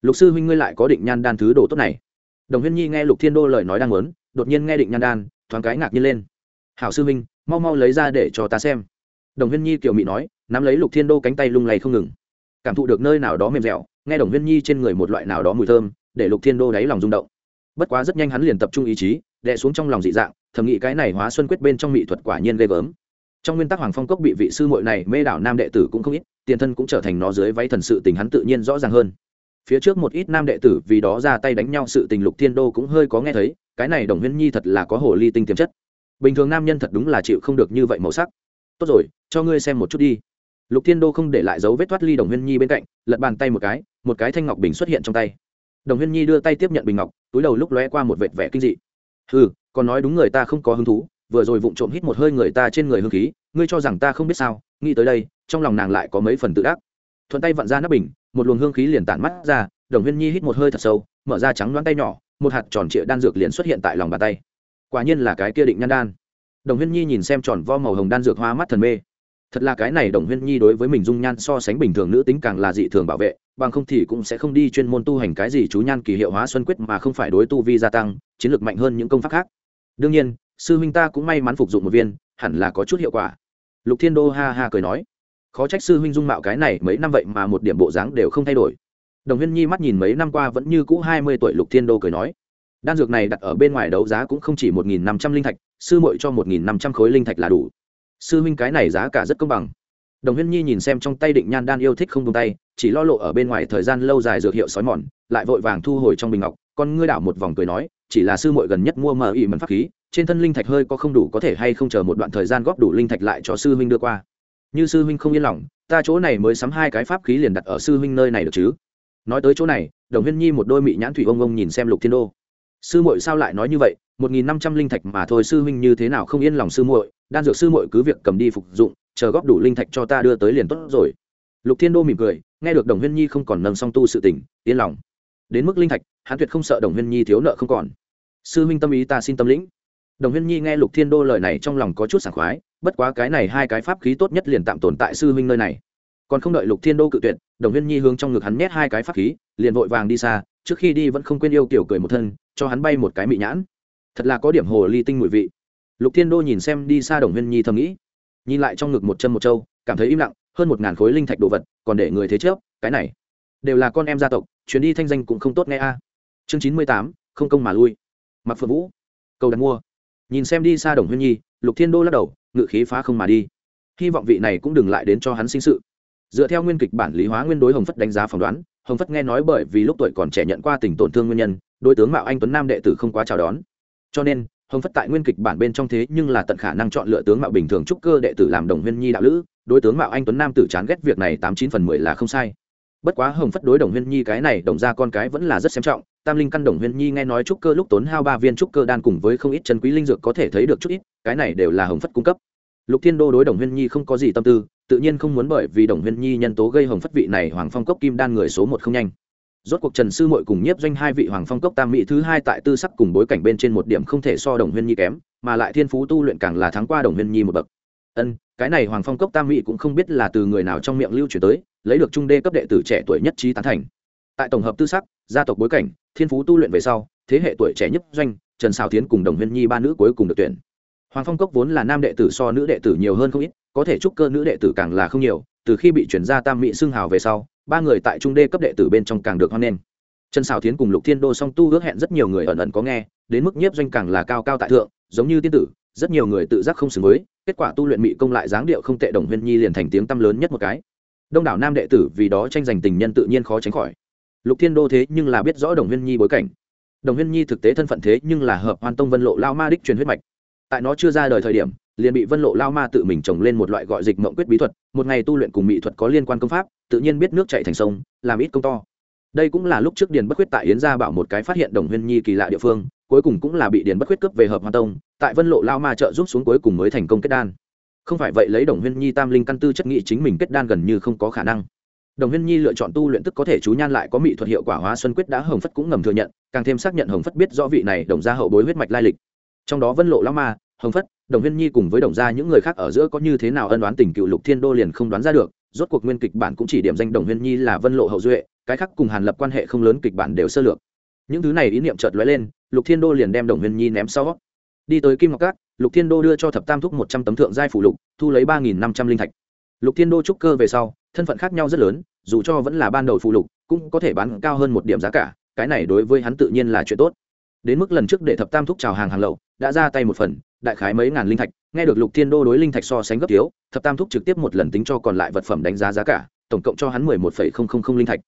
Speaker 1: Lục sư huynh ngươi lại có định nhan đan thứ đồ tốt này đồng huyên nhi nghe lục thiên đô lời nói đang lớn đột nhiên nghe định nhan đan thoáng cái ngạc nhiên lên. Hảo sư Minh, mau mau lấy ra để cho ta xem. Đồng huyên nhi kiều mị nói nắm lấy lục thiên đô cánh tay lung lay không ngừng. Cảm thụ được nơi nào đó mềm dẻo nghe đồng huyên nhi trên người một loại nào đó mùi thơm để lục thiên đô đáy lòng rung động. Bất quá rất nhanh hắn liền tập trung ý chí đè xuống trong lòng dị dạng thầm nghĩ cái này hóa xuân quyết bên trong mỹ thuật quả nhiên ghê gớm. Trong nguyên tắc hoàng phong cốc bị vị sư muội này mê đảo nam đệ tử cũng không ít tiền thân cũng trở thành nó dưới váy thần sự tình hắn tự nhiên rõ ràng hơn phía trước một ít nam đệ tử vì đó ra tay đánh nhau sự tình lục thiên đô cũng hơi có nghe thấy, cái này đồng huyên nhi thật là có hồ ly tinh tiềm chất. Bình thường nam nhân thật đúng là chịu không được như vậy màu sắc. Tốt rồi, cho ngươi xem một chút đi. Lục thiên đô không để lại dấu vết thoát ly đồng huyên nhi bên cạnh, lật bàn tay một cái một cái thanh ngọc bình xuất hiện trong tay. Đồng huyên nhi đưa tay tiếp nhận bình ngọc, túi đầu lúc lóe qua một vệt vẻ kinh dị. Ừ còn nói đúng người ta không có hứng thú, vừa rồi vụng trộm hít một hơi người ta trên người hương khí, ngươi cho rằng ta không biết sao, nghĩ tới đây, trong lòng nàng lại có mấy phần tự ác. Thuận tay vặn ra nắp bình một luồng hương khí liền tản mắt ra, đồng huyên nhi hít một hơi thật sâu, mở ra trắng loáng tay nhỏ, một hạt tròn trịa đan dược liền xuất hiện tại lòng bàn tay. Quả nhiên là cái kia định nhan đan. Đồng huyên nhi nhìn xem tròn vo màu hồng đan dược hoa mắt thần mê. Thật là cái này đồng huyên nhi đối với mình dung nhan so sánh bình thường nữ tính càng là dị thường bảo vệ, bằng không thì cũng sẽ không đi chuyên môn tu hành cái gì chú nhan kỳ hiệu hóa xuân quyết mà không phải đối tu vi gia tăng, chiến lược mạnh hơn những công pháp khác. Đương nhiên, sư huynh ta cũng may mắn phục dụng một viên, hẳn là có chút hiệu quả. Lục thiên đô ha ha cười nói khó trách sư huynh dung mạo cái này mấy năm vậy mà một điểm bộ dáng đều không thay đổi. Đồng huyên nhi mắt nhìn mấy năm qua vẫn như cũ hai mươi tuổi lục thiên đô cười nói, đan dược này đặt ở bên ngoài đấu giá cũng không chỉ một nghìn năm trăm linh thạch, sư muội cho một nghìn năm trăm khối linh thạch là đủ. Sư huynh cái này giá cả rất công bằng. Đồng huyên nhi nhìn xem trong tay định nhan đan yêu thích không tung tay, chỉ lo lộ ở bên ngoài thời gian lâu dài dược hiệu sói mòn, lại vội vàng thu hồi trong bình ngọc, con ngươi đảo một vòng cười nói, chỉ là sư muội gần nhất mua mờ ỉ mần pháp khí, trên thân linh thạch hơi có không đủ có thể hay không chờ một đoạn thời gian góp đủ linh thạch lại cho sư huynh đưa qua như sư huynh không yên lòng, ta chỗ này mới sắm hai cái pháp khí liền đặt ở sư huynh nơi này được chứ? Nói tới chỗ này, đồng huyên nhi một đôi mị nhãn thủy ông ông nhìn xem lục thiên đô. Sư muội sao lại nói như vậy? Một nghìn năm trăm linh thạch mà thôi, sư huynh như thế nào không yên lòng sư muội? Đan dược sư muội cứ việc cầm đi phục dụng, chờ góp đủ linh thạch cho ta đưa tới liền tốt rồi. Lục thiên đô mỉm cười, nghe được đồng huyên nhi không còn nâng song tu sự tình, yên lòng. Đến mức linh thạch, hắn tuyệt không sợ đồng huyên nhi thiếu nợ không còn. Sư huynh tâm ý ta xin tâm lĩnh đồng huyên nhi nghe lục thiên đô lời này trong lòng có chút sảng khoái, bất quá cái này hai cái pháp khí tốt nhất liền tạm tồn tại sư huynh nơi này. Còn không đợi lục thiên đô cự tuyệt, đồng huyên nhi hướng trong ngực hắn nhét hai cái pháp khí, liền vội vàng đi xa, trước khi đi vẫn không quên yêu kiểu cười một thân, cho hắn bay một cái mị nhãn. Thật là có điểm hồ ly tinh mùi vị. Lục thiên đô nhìn xem đi xa đồng huyên nhi thầm nghĩ, nhìn lại trong ngực một chân một trâu, cảm thấy im lặng, hơn một ngàn khối linh thạch đồ vật, còn để người thế trước cái này đều là con em gia tộc, chuyến đi thanh danh cũng không tốt nghe a. Chương chín mươi tám, không công mà lui. Mặc phượng vũ, cầu đặt mua nhìn xem đi xa đồng huyên nhi, lục thiên đô lắc đầu, ngự khí phá không mà đi. Hy vọng vị này cũng đừng lại đến cho hắn sinh sự. Dựa theo nguyên kịch bản lý hóa nguyên đối hồng phất đánh giá phỏng đoán, hồng phất nghe nói bởi vì lúc tuổi còn trẻ nhận qua tình tổn thương nguyên nhân, đối tướng mạo anh tuấn nam đệ tử không quá chào đón. Cho nên, hồng phất tại nguyên kịch bản bên trong thế nhưng là tận khả năng chọn lựa tướng mạo bình thường trúc cơ đệ tử làm đồng huyên nhi đạo lữ, đối tướng mạo anh tuấn nam tử chán ghét việc này tám chín phần mười là không sai. Bất quá hồng phất đối đồng huyên nhi cái này đồng ra con cái vẫn là rất xem trọng tam linh căn đồng huyên nhi nghe nói trúc cơ lúc tốn hao ba viên trúc cơ đan cùng với không ít chân quý linh dược có thể thấy được chút ít, cái này đều là hồng phất cung cấp. Lục thiên đô đối đồng huyên nhi không có gì tâm tư, tự nhiên không muốn bởi vì đồng huyên nhi nhân tố gây hồng phất vị này hoàng phong cốc kim đan người số một không nhanh. Rốt cuộc trần sư mội cùng nhiếp doanh hai vị hoàng phong cốc tam mỹ thứ hai tại tư sắc cùng bối cảnh bên trên một điểm không thể so đồng huyên nhi kém, mà lại thiên phú tu luyện càng là thắng qua đồng huyên nhi một bậc. Ân, cái này hoàng phong cốc tam mỹ cũng không biết là từ người nào trong miệng lưu truyền tới, lấy được trung đê cấp đệ tử trẻ tuổi nhất trí tán thành tại tổng hợp tư sắc, gia tộc bối cảnh, thiên phú tu luyện về sau, thế hệ tuổi trẻ nhất doanh, trần xào tiến cùng đồng huyên nhi ba nữ cuối cùng được tuyển. Hoàng phong cốc vốn là nam đệ tử so nữ đệ tử nhiều hơn không ít, có thể trúc cơ nữ đệ tử càng là không nhiều, từ khi bị chuyển ra tam mỹ xưng hào về sau, ba người tại trung đê cấp đệ tử bên trong càng được hoan nghênh. Trần xào tiến cùng lục thiên đô song tu ước hẹn rất nhiều người ẩn ẩn có nghe, đến mức nhiếp doanh càng là cao cao tại thượng, giống như tiên tử, rất nhiều người tự giác không xứng với, kết quả tu luyện mỹ công lại dáng điệu không tệ đồng huyên nhi liền thành tiếng tăm lớn nhất một cái. Đông đảo nam đệ tử vì đó tranh giành tình nhân tự nhiên khó tránh khỏi lục thiên đô thế nhưng là biết rõ đồng huyên nhi bối cảnh. Đồng huyên nhi thực tế thân phận thế nhưng là hợp hoan tông vân lộ lao ma đích truyền huyết mạch. Tại nó chưa ra đời thời điểm, liền bị vân lộ lao ma tự mình trồng lên một loại gọi dịch mộng quyết bí thuật, một ngày tu luyện cùng mỹ thuật có liên quan công pháp, tự nhiên biết nước chạy thành sông, làm ít công to. Đây cũng là lúc trước điền bất quyết tại yến gia bảo một cái phát hiện đồng huyên nhi kỳ lạ địa phương, cuối cùng cũng là bị điền bất quyết cướp về hợp hoan tông, tại vân lộ lao ma trợ giúp xuống cuối cùng mới thành công kết đan. Không phải vậy lấy đồng huyên nhi tam linh căn tư chất nghị chính mình kết đan gần như không có khả năng đồng huyên nhi lựa chọn tu luyện tức có thể chú nhan lại có mỹ thuật hiệu quả hóa xuân quyết đã hồng phất cũng ngầm thừa nhận, càng thêm xác nhận hồng phất biết rõ vị này đồng gia hậu bối huyết mạch lai lịch. Trong đó vân lộ lao ma, hồng phất, đồng huyên nhi cùng với đồng gia những người khác ở giữa có như thế nào ân đoán tình cựu lục thiên đô liền không đoán ra được, rốt cuộc nguyên kịch bản cũng chỉ điểm danh đồng huyên nhi là vân lộ hậu duệ, cái khác cùng hàn lập quan hệ không lớn kịch bản đều sơ lược. Những thứ này ý niệm chợt lóe lên, lục thiên đô liền đem đồng huyên nhi ném sau. Đi tới kim ngọc cát, lục thiên đô đưa cho thập tam thúc một trăm tấm thượng giai phủ lục, thu lấy ba nghìn năm trăm linh thạch lục thiên đô trúc cơ về sau, thân phận khác nhau rất lớn, dù cho vẫn là ban đầu phụ lục, cũng có thể bán cao hơn một điểm giá cả, cái này đối với hắn tự nhiên là chuyện tốt. Đến mức lần trước để thập tam thúc chào hàng hàng lậu, đã ra tay một phần, đại khái mấy ngàn linh thạch, nghe được lục thiên đô đối linh thạch so sánh gấp thiếu thập tam thúc trực tiếp một lần tính cho còn lại vật phẩm đánh giá giá cả, tổng cộng cho hắn mười một phẩy không không không linh thạch.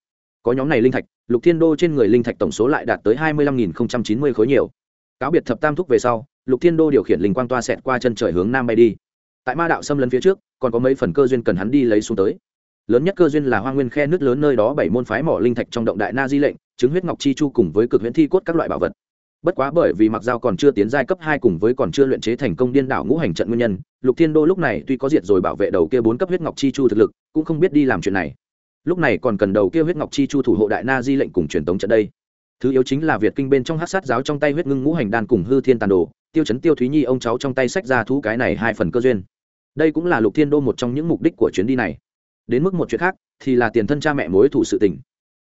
Speaker 1: Có nhóm này linh thạch, lục thiên đô trên người linh thạch tổng số lại đạt tới hai mươi lăm nghìn không trăm chín mươi khối nhiều. Cáo biệt thập tam thúc về sau, lục thiên đô điều khiển linh quang toa xẹt qua chân trời hướng nam bay đi tại ma đạo xâm lấn phía trước, còn có mấy phần cơ duyên cần hắn đi lấy xuống tới. Lớn nhất cơ duyên là hoa nguyên khe nước lớn nơi đó bảy môn phái mỏ linh thạch trong động đại na di lệnh, chứng huyết ngọc chi chu cùng với cực huyễn thi cốt các loại bảo vật. Bất quá bởi vì mặc dao còn chưa tiến giai cấp hai cùng với còn chưa luyện chế thành công điên đảo ngũ hành trận nguyên nhân, lục thiên đô lúc này tuy có diệt rồi bảo vệ đầu kia bốn cấp huyết ngọc chi chu thực lực, cũng không biết đi làm chuyện này. Lúc này còn cần đầu kia huyết ngọc chi chu thủ hộ đại na di lệnh cùng truyền tống trận đây. Thứ yếu chính là việt kinh bên trong hát sát giáo trong tay huyết ngưng ngũ hành đan cùng hư thiên tàn đồ, tiêu chấn tiêu thúy nhi ông cháu trong tay sách ra thú cái này hai phần cơ duyên đây cũng là lục thiên đô một trong những mục đích của chuyến đi này. Đến mức một chuyện khác, thì là tiền thân cha mẹ mối thủ sự tình.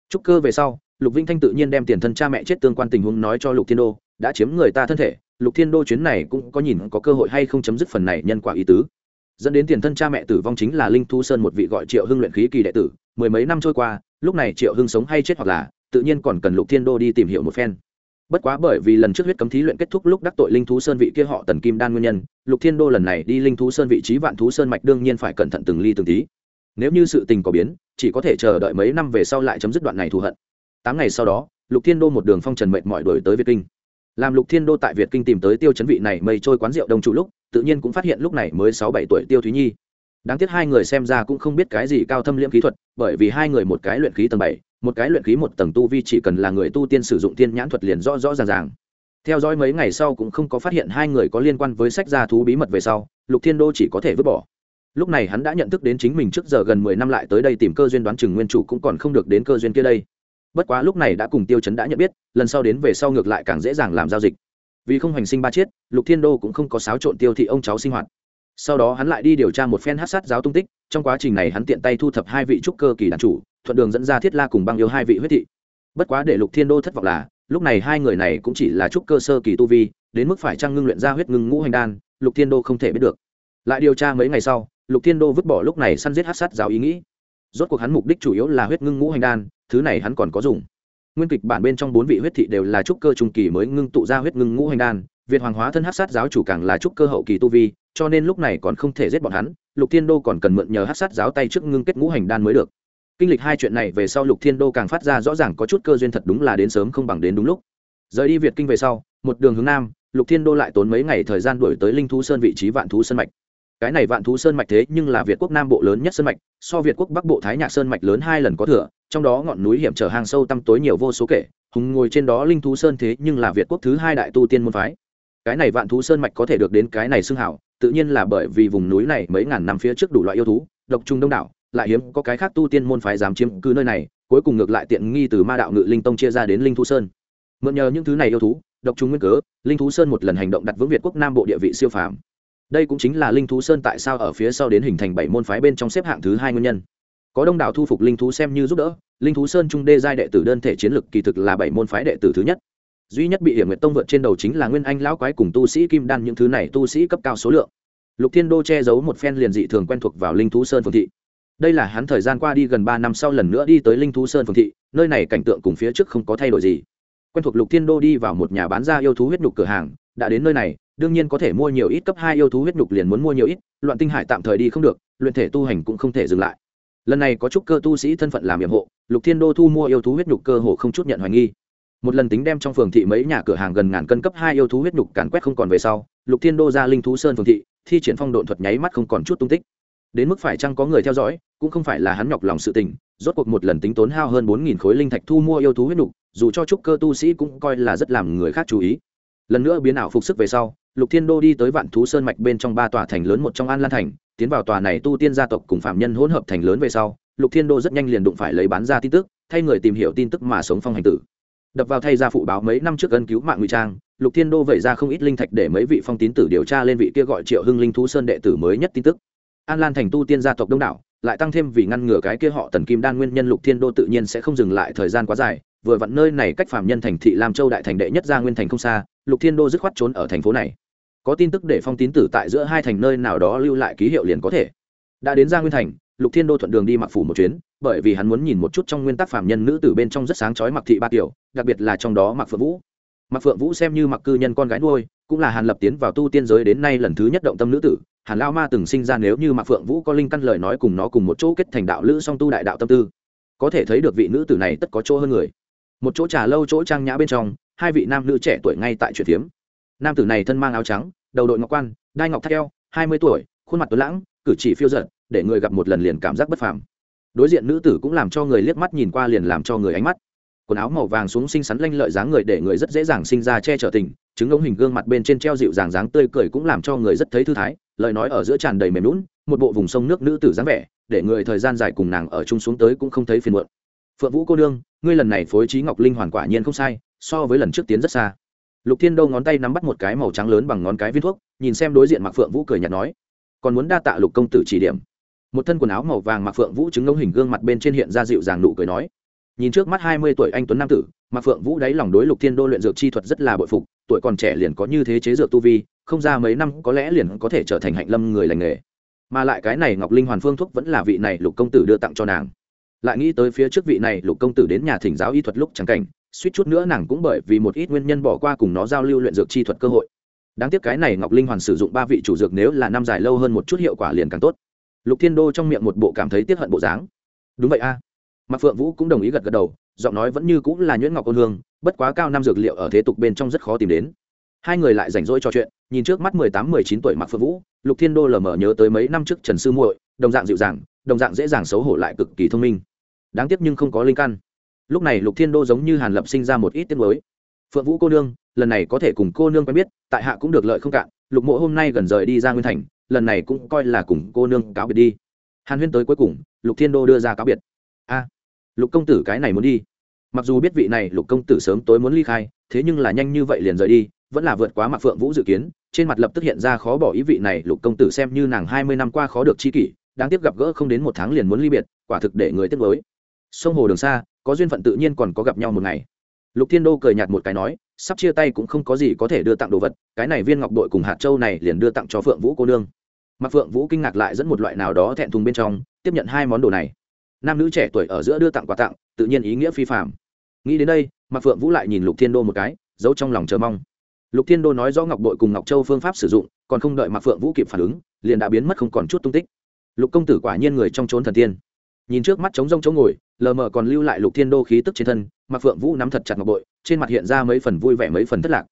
Speaker 1: Trúc cơ về sau, lục vinh thanh tự nhiên đem tiền thân cha mẹ chết tương quan tình huống nói cho lục thiên đô, đã chiếm người ta thân thể, lục thiên đô chuyến này cũng có nhìn có cơ hội hay không chấm dứt phần này nhân quả ý tứ. Dẫn đến tiền thân cha mẹ tử vong chính là linh thu sơn một vị gọi triệu hưng luyện khí kỳ đệ tử. Mười mấy năm trôi qua, lúc này triệu hưng sống hay chết hoặc là, tự nhiên còn cần lục thiên đô đi tìm hiểu một phen bất quá bởi vì lần trước huyết cấm thí luyện kết thúc lúc đắc tội linh thú sơn vị kia họ tần kim đan nguyên nhân, lục thiên đô lần này đi linh thú sơn vị trí vạn thú sơn mạch đương nhiên phải cẩn thận từng ly từng tí. Nếu như sự tình có biến, chỉ có thể chờ đợi mấy năm về sau lại chấm dứt đoạn này thù hận. Tám ngày sau đó, lục thiên đô một đường phong trần mệt mỏi đổi tới việt kinh. Làm lục thiên đô tại việt kinh tìm tới tiêu chấn vị này mây trôi quán rượu đông chủ lúc, tự nhiên cũng phát hiện lúc này mới sáu bảy tuổi tiêu thúy nhi. Đáng tiếc hai người xem ra cũng không biết cái gì cao thâm liễm kỹ thuật, bởi vì hai người một cái luyện khí tầng bảy một cái luyện khí một tầng tu vi chỉ cần là người tu tiên sử dụng tiên nhãn thuật liền rõ rõ ràng ràng. Theo dõi mấy ngày sau cũng không có phát hiện hai người có liên quan với sách gia thú bí mật về sau, lục thiên đô chỉ có thể vứt bỏ. Lúc này hắn đã nhận thức đến chính mình trước giờ gần mười năm lại tới đây tìm cơ duyên đoán chừng nguyên chủ cũng còn không được đến cơ duyên kia đây. Bất quá lúc này đã cùng tiêu chấn đã nhận biết, lần sau đến về sau ngược lại càng dễ dàng làm giao dịch. Vì không hành sinh ba chiết, lục thiên đô cũng không có xáo trộn tiêu thị ông cháu sinh hoạt. Sau đó hắn lại đi điều tra một phen hát sát giáo tung tích, trong quá trình này hắn tiện tay thu thập hai vị trúc cơ kỳ đàn chủ thuận đường dẫn ra thiết la cùng băng yêu hai vị huyết thị. Bất quá để lục thiên đô thất vọng là, lúc này hai người này cũng chỉ là trúc cơ sơ kỳ tu vi, đến mức phải trang ngưng luyện ra huyết ngưng ngũ hành đan, lục thiên đô không thể biết được. Lại điều tra mấy ngày sau, lục thiên đô vứt bỏ lúc này săn giết hát sát giáo ý nghĩ. Rốt cuộc hắn mục đích chủ yếu là huyết ngưng ngũ hành đan, thứ này hắn còn có dùng. Nguyên kịch bản bên trong bốn vị huyết thị đều là trúc cơ trung kỳ mới ngưng tụ ra huyết ngưng ngũ hành đan, việt hoàng hóa thân hát sát giáo chủ càng là trúc cơ hậu kỳ tu vi, cho nên lúc này còn không thể giết bọn hắn, lục thiên đô còn cần mượn nhờ hát sát giáo tay trước ngưng kết ngũ hành đan mới được kinh lịch hai chuyện này về sau lục thiên đô càng phát ra rõ ràng có chút cơ duyên thật đúng là đến sớm không bằng đến đúng lúc. Rời đi việt kinh về sau, một đường hướng nam, lục thiên đô lại tốn mấy ngày thời gian đuổi tới linh thú sơn vị trí vạn thú sơn mạch. Cái này vạn thú sơn mạch thế nhưng là việt quốc nam bộ lớn nhất sơn mạch, so việt quốc bắc bộ thái nhạc sơn mạch lớn hai lần có thừa, trong đó ngọn núi hiểm trở hang sâu tăm tối nhiều vô số kể, hùng ngồi trên đó linh thú sơn thế nhưng là việt quốc thứ hai đại tu tiên môn phái. Cái này vạn thú sơn mạch có thể được đến cái này xưng hảo, tự nhiên là bởi vì vùng núi này mấy ngàn năm phía trước đủ loại yêu thú, độc trùng đông đảo lại hiếm có cái khác tu tiên môn phái dám chiếm cứ nơi này, cuối cùng ngược lại tiện nghi từ ma đạo ngự linh tông chia ra đến linh thú sơn. Mượn nhờ những thứ này yêu thú, độc chúng nguyên cớ, linh thú sơn một lần hành động đặt vững việt quốc nam bộ địa vị siêu phàm. Đây cũng chính là linh thú sơn tại sao ở phía sau đến hình thành bảy môn phái bên trong xếp hạng thứ hai nguyên nhân. Có đông đảo thu phục linh thú xem như giúp đỡ, linh thú sơn trung đê giai đệ tử đơn thể chiến lực kỳ thực là bảy môn phái đệ tử thứ nhất. Duy nhất bị hiểm nguyệt tông vượt trên đầu chính là nguyên anh lão quái cùng tu sĩ kim đan những thứ này tu sĩ cấp cao số lượng. Lục thiên đô che giấu một phen liền dị thường quen thuộc vào linh thú sơn phương thị đây là hắn thời gian qua đi gần ba năm sau lần nữa đi tới linh thú sơn phường thị, nơi này cảnh tượng cùng phía trước không có thay đổi gì. Quen thuộc lục thiên đô đi vào một nhà bán ra yêu thú huyết nhục cửa hàng, đã đến nơi này, đương nhiên có thể mua nhiều ít cấp hai yêu thú huyết nhục liền muốn mua nhiều ít, loạn tinh hải tạm thời đi không được, luyện thể tu hành cũng không thể dừng lại. Lần này có chút cơ tu sĩ thân phận làm nhiệm hộ, lục thiên đô thu mua yêu thú huyết nhục cơ hồ không chút nhận hoài nghi. Một lần tính đem trong phường thị mấy nhà cửa hàng gần ngàn cân cấp hai yêu thú huyết nhục càn quét không còn về sau, lục thiên đô ra linh thú sơn phường thị, thi triển phong độn thuật nháy mắt không còn chút tung tích đến mức phải chăng có người theo dõi, cũng không phải là hắn nhọc lòng sự tình, rốt cuộc một lần tính tốn hao hơn bốn nghìn khối linh thạch thu mua yêu thú huyết nục, dù cho trúc cơ tu sĩ cũng coi là rất làm người khác chú ý. Lần nữa biến ảo phục sức về sau, lục thiên đô đi tới vạn thú sơn mạch bên trong ba tòa thành lớn một trong an lan thành, tiến vào tòa này tu tiên gia tộc cùng phạm nhân hỗn hợp thành lớn về sau, lục thiên đô rất nhanh liền đụng phải lấy bán ra tin tức, thay người tìm hiểu tin tức mà sống phong hành tử. Đập vào thay ra phụ báo mấy năm trước ân cứu mạng ngụy trang, lục thiên đô vẩy ra không ít linh thạch để mấy vị phong tín tử điều tra lên vị kia gọi triệu hưng linh thú sơn đệ tử mới nhất tin tức an lan thành tu tiên gia tộc đông đảo, lại tăng thêm vì ngăn ngừa cái kia họ tần kim đan nguyên nhân lục thiên đô tự nhiên sẽ không dừng lại thời gian quá dài, vừa vặn nơi này cách phạm nhân thành thị lam châu đại thành đệ nhất gia nguyên thành không xa, lục thiên đô dứt khoát trốn ở thành phố này. Có tin tức để phong tín tử tại giữa hai thành nơi nào đó lưu lại ký hiệu liền có thể. Đã đến gia nguyên thành, lục thiên đô thuận đường đi mặc phủ một chuyến, bởi vì hắn muốn nhìn một chút trong nguyên tắc phạm nhân nữ tử bên trong rất sáng chói mặc thị ba tiểu, đặc biệt là trong đó mặc phượng vũ mặc phượng vũ xem như mặc cư nhân con gái nuôi, cũng là hàn lập tiến vào tu tiên giới đến nay lần thứ nhất động tâm nữ tử. Hàn lao ma từng sinh ra nếu như mặc phượng vũ có linh căn lời nói cùng nó cùng một chỗ kết thành đạo lữ song tu đại đạo tâm tư, có thể thấy được vị nữ tử này tất có chỗ hơn người. Một chỗ trà lâu chỗ trang nhã bên trong, hai vị nam nữ trẻ tuổi ngay tại chuyện phiếm. Nam tử này thân mang áo trắng, đầu đội ngọc quan, đai ngọc thắt eo, hai mươi tuổi, khuôn mặt tuấn lãng, cử chỉ phiêu giận để người gặp một lần liền cảm giác bất phàm. Đối diện nữ tử cũng làm cho người liếc mắt nhìn qua liền làm cho người ánh mắt quần áo màu vàng xuống xinh xắn lanh lợi dáng người để người rất dễ dàng sinh ra che chở tình chứng ống hình gương mặt bên trên treo dịu dàng dáng tươi cười cũng làm cho người rất thấy thư thái lời nói ở giữa tràn đầy mềm lún một bộ vùng sông nước nữ tử dáng vẻ để người thời gian dài cùng nàng ở chung xuống tới cũng không thấy phiền muộn. Phượng vũ cô đương, ngươi lần này phối trí ngọc linh hoàn quả nhiên không sai so với lần trước tiến rất xa. Lục thiên đâu ngón tay nắm bắt một cái màu trắng lớn bằng ngón cái viên thuốc nhìn xem đối diện mặc phượng vũ cười nhạt nói còn muốn đa tạ lục công tử chỉ điểm. Một thân quần áo màu vàng mặc phượng vũ chứng ngông hình gương mặt bên trên hiện ra dịu dàng nụ cười nói nhìn trước mắt hai mươi tuổi anh tuấn nam tử mặc phượng vũ đáy lòng đối lục thiên đô luyện dược chi thuật rất là bội phục, tuổi còn trẻ liền có như thế chế dược tu vi, không ra mấy năm có lẽ liền có thể trở thành hạnh lâm người lành nghề. Mà lại cái này ngọc linh hoàn phương thuốc vẫn là vị này lục công tử đưa tặng cho nàng. Lại nghĩ tới phía trước vị này lục công tử đến nhà thỉnh giáo y thuật lúc chẳng cảnh, suýt chút nữa nàng cũng bởi vì một ít nguyên nhân bỏ qua cùng nó giao lưu luyện dược chi thuật cơ hội. Đáng tiếc cái này ngọc linh hoàn sử dụng ba vị chủ dược nếu là năm dài lâu hơn một chút hiệu quả liền càng tốt. Lục thiên đô trong miệng một bộ cảm thấy tiếc hận bộ dáng. Đúng vậy a. à mạc phượng vũ cũng đồng ý gật gật đầu, giọng nói vẫn như cũng là nhuyễn ngọc ôn hương, bất quá cao năm dược liệu ở thế tục bên trong rất khó tìm đến. Hai người lại rảnh rỗi trò chuyện, nhìn trước mắt mười tám, mười chín tuổi mạc phượng vũ, lục thiên đô lờ mờ nhớ tới mấy năm trước trần sư muội, đồng dạng dịu dàng, đồng dạng dễ dàng xấu hổ lại cực kỳ thông minh. Đáng tiếc nhưng không có linh căn. Lúc này lục thiên đô giống như hàn lập sinh ra một ít tiết mới phượng vũ cô nương, lần này có thể cùng cô nương quen biết, tại hạ cũng được lợi không cạn, lục mộ hôm nay gần rời đi ra nguyên thành, lần này cũng coi là cùng cô nương cáo biệt đi. Hàn huyên tới cuối cùng, lục thiên đô đưa ra cáo biệt. A lục công tử cái này muốn đi. Mặc dù biết vị này lục công tử sớm tối muốn ly khai, thế nhưng là nhanh như vậy liền rời đi, vẫn là vượt quá mặt phượng vũ dự kiến, trên mặt lập tức hiện ra khó bỏ ý vị này, lục công tử xem như nàng hai mươi năm qua khó được chi kỷ, đáng tiếc gặp gỡ không đến một tháng liền muốn ly biệt, quả thực để người tiếc với sông hồ đường xa, có duyên phận tự nhiên còn có gặp nhau một ngày. Lục thiên đô cười nhạt một cái nói, sắp chia tay cũng không có gì có thể đưa tặng đồ vật, cái này viên ngọc đội cùng hạt châu này liền đưa tặng cho phượng vũ cô nương. Mặc phượng vũ kinh ngạc lại dẫn một loại nào đó thẹn thùng bên trong, tiếp nhận hai món đồ này nam nữ trẻ tuổi ở giữa đưa tặng quà tặng, tự nhiên ý nghĩa phi phạm nghĩ đến đây mặc phượng vũ lại nhìn lục thiên đô một cái, giấu trong lòng chờ mong. Lục thiên đô nói rõ ngọc bội cùng ngọc châu phương pháp sử dụng, còn không đợi mặc phượng vũ kịp phản ứng, liền đã biến mất không còn chút tung tích. Lục công tử quả nhiên người trong trốn thần tiên. Nhìn trước mắt trống rông chỗ ngồi, lờ mờ còn lưu lại lục thiên đô khí tức trên thân mặc phượng vũ nắm thật chặt ngọc bội, trên mặt hiện ra mấy phần vui vẻ mấy phần thất lạc.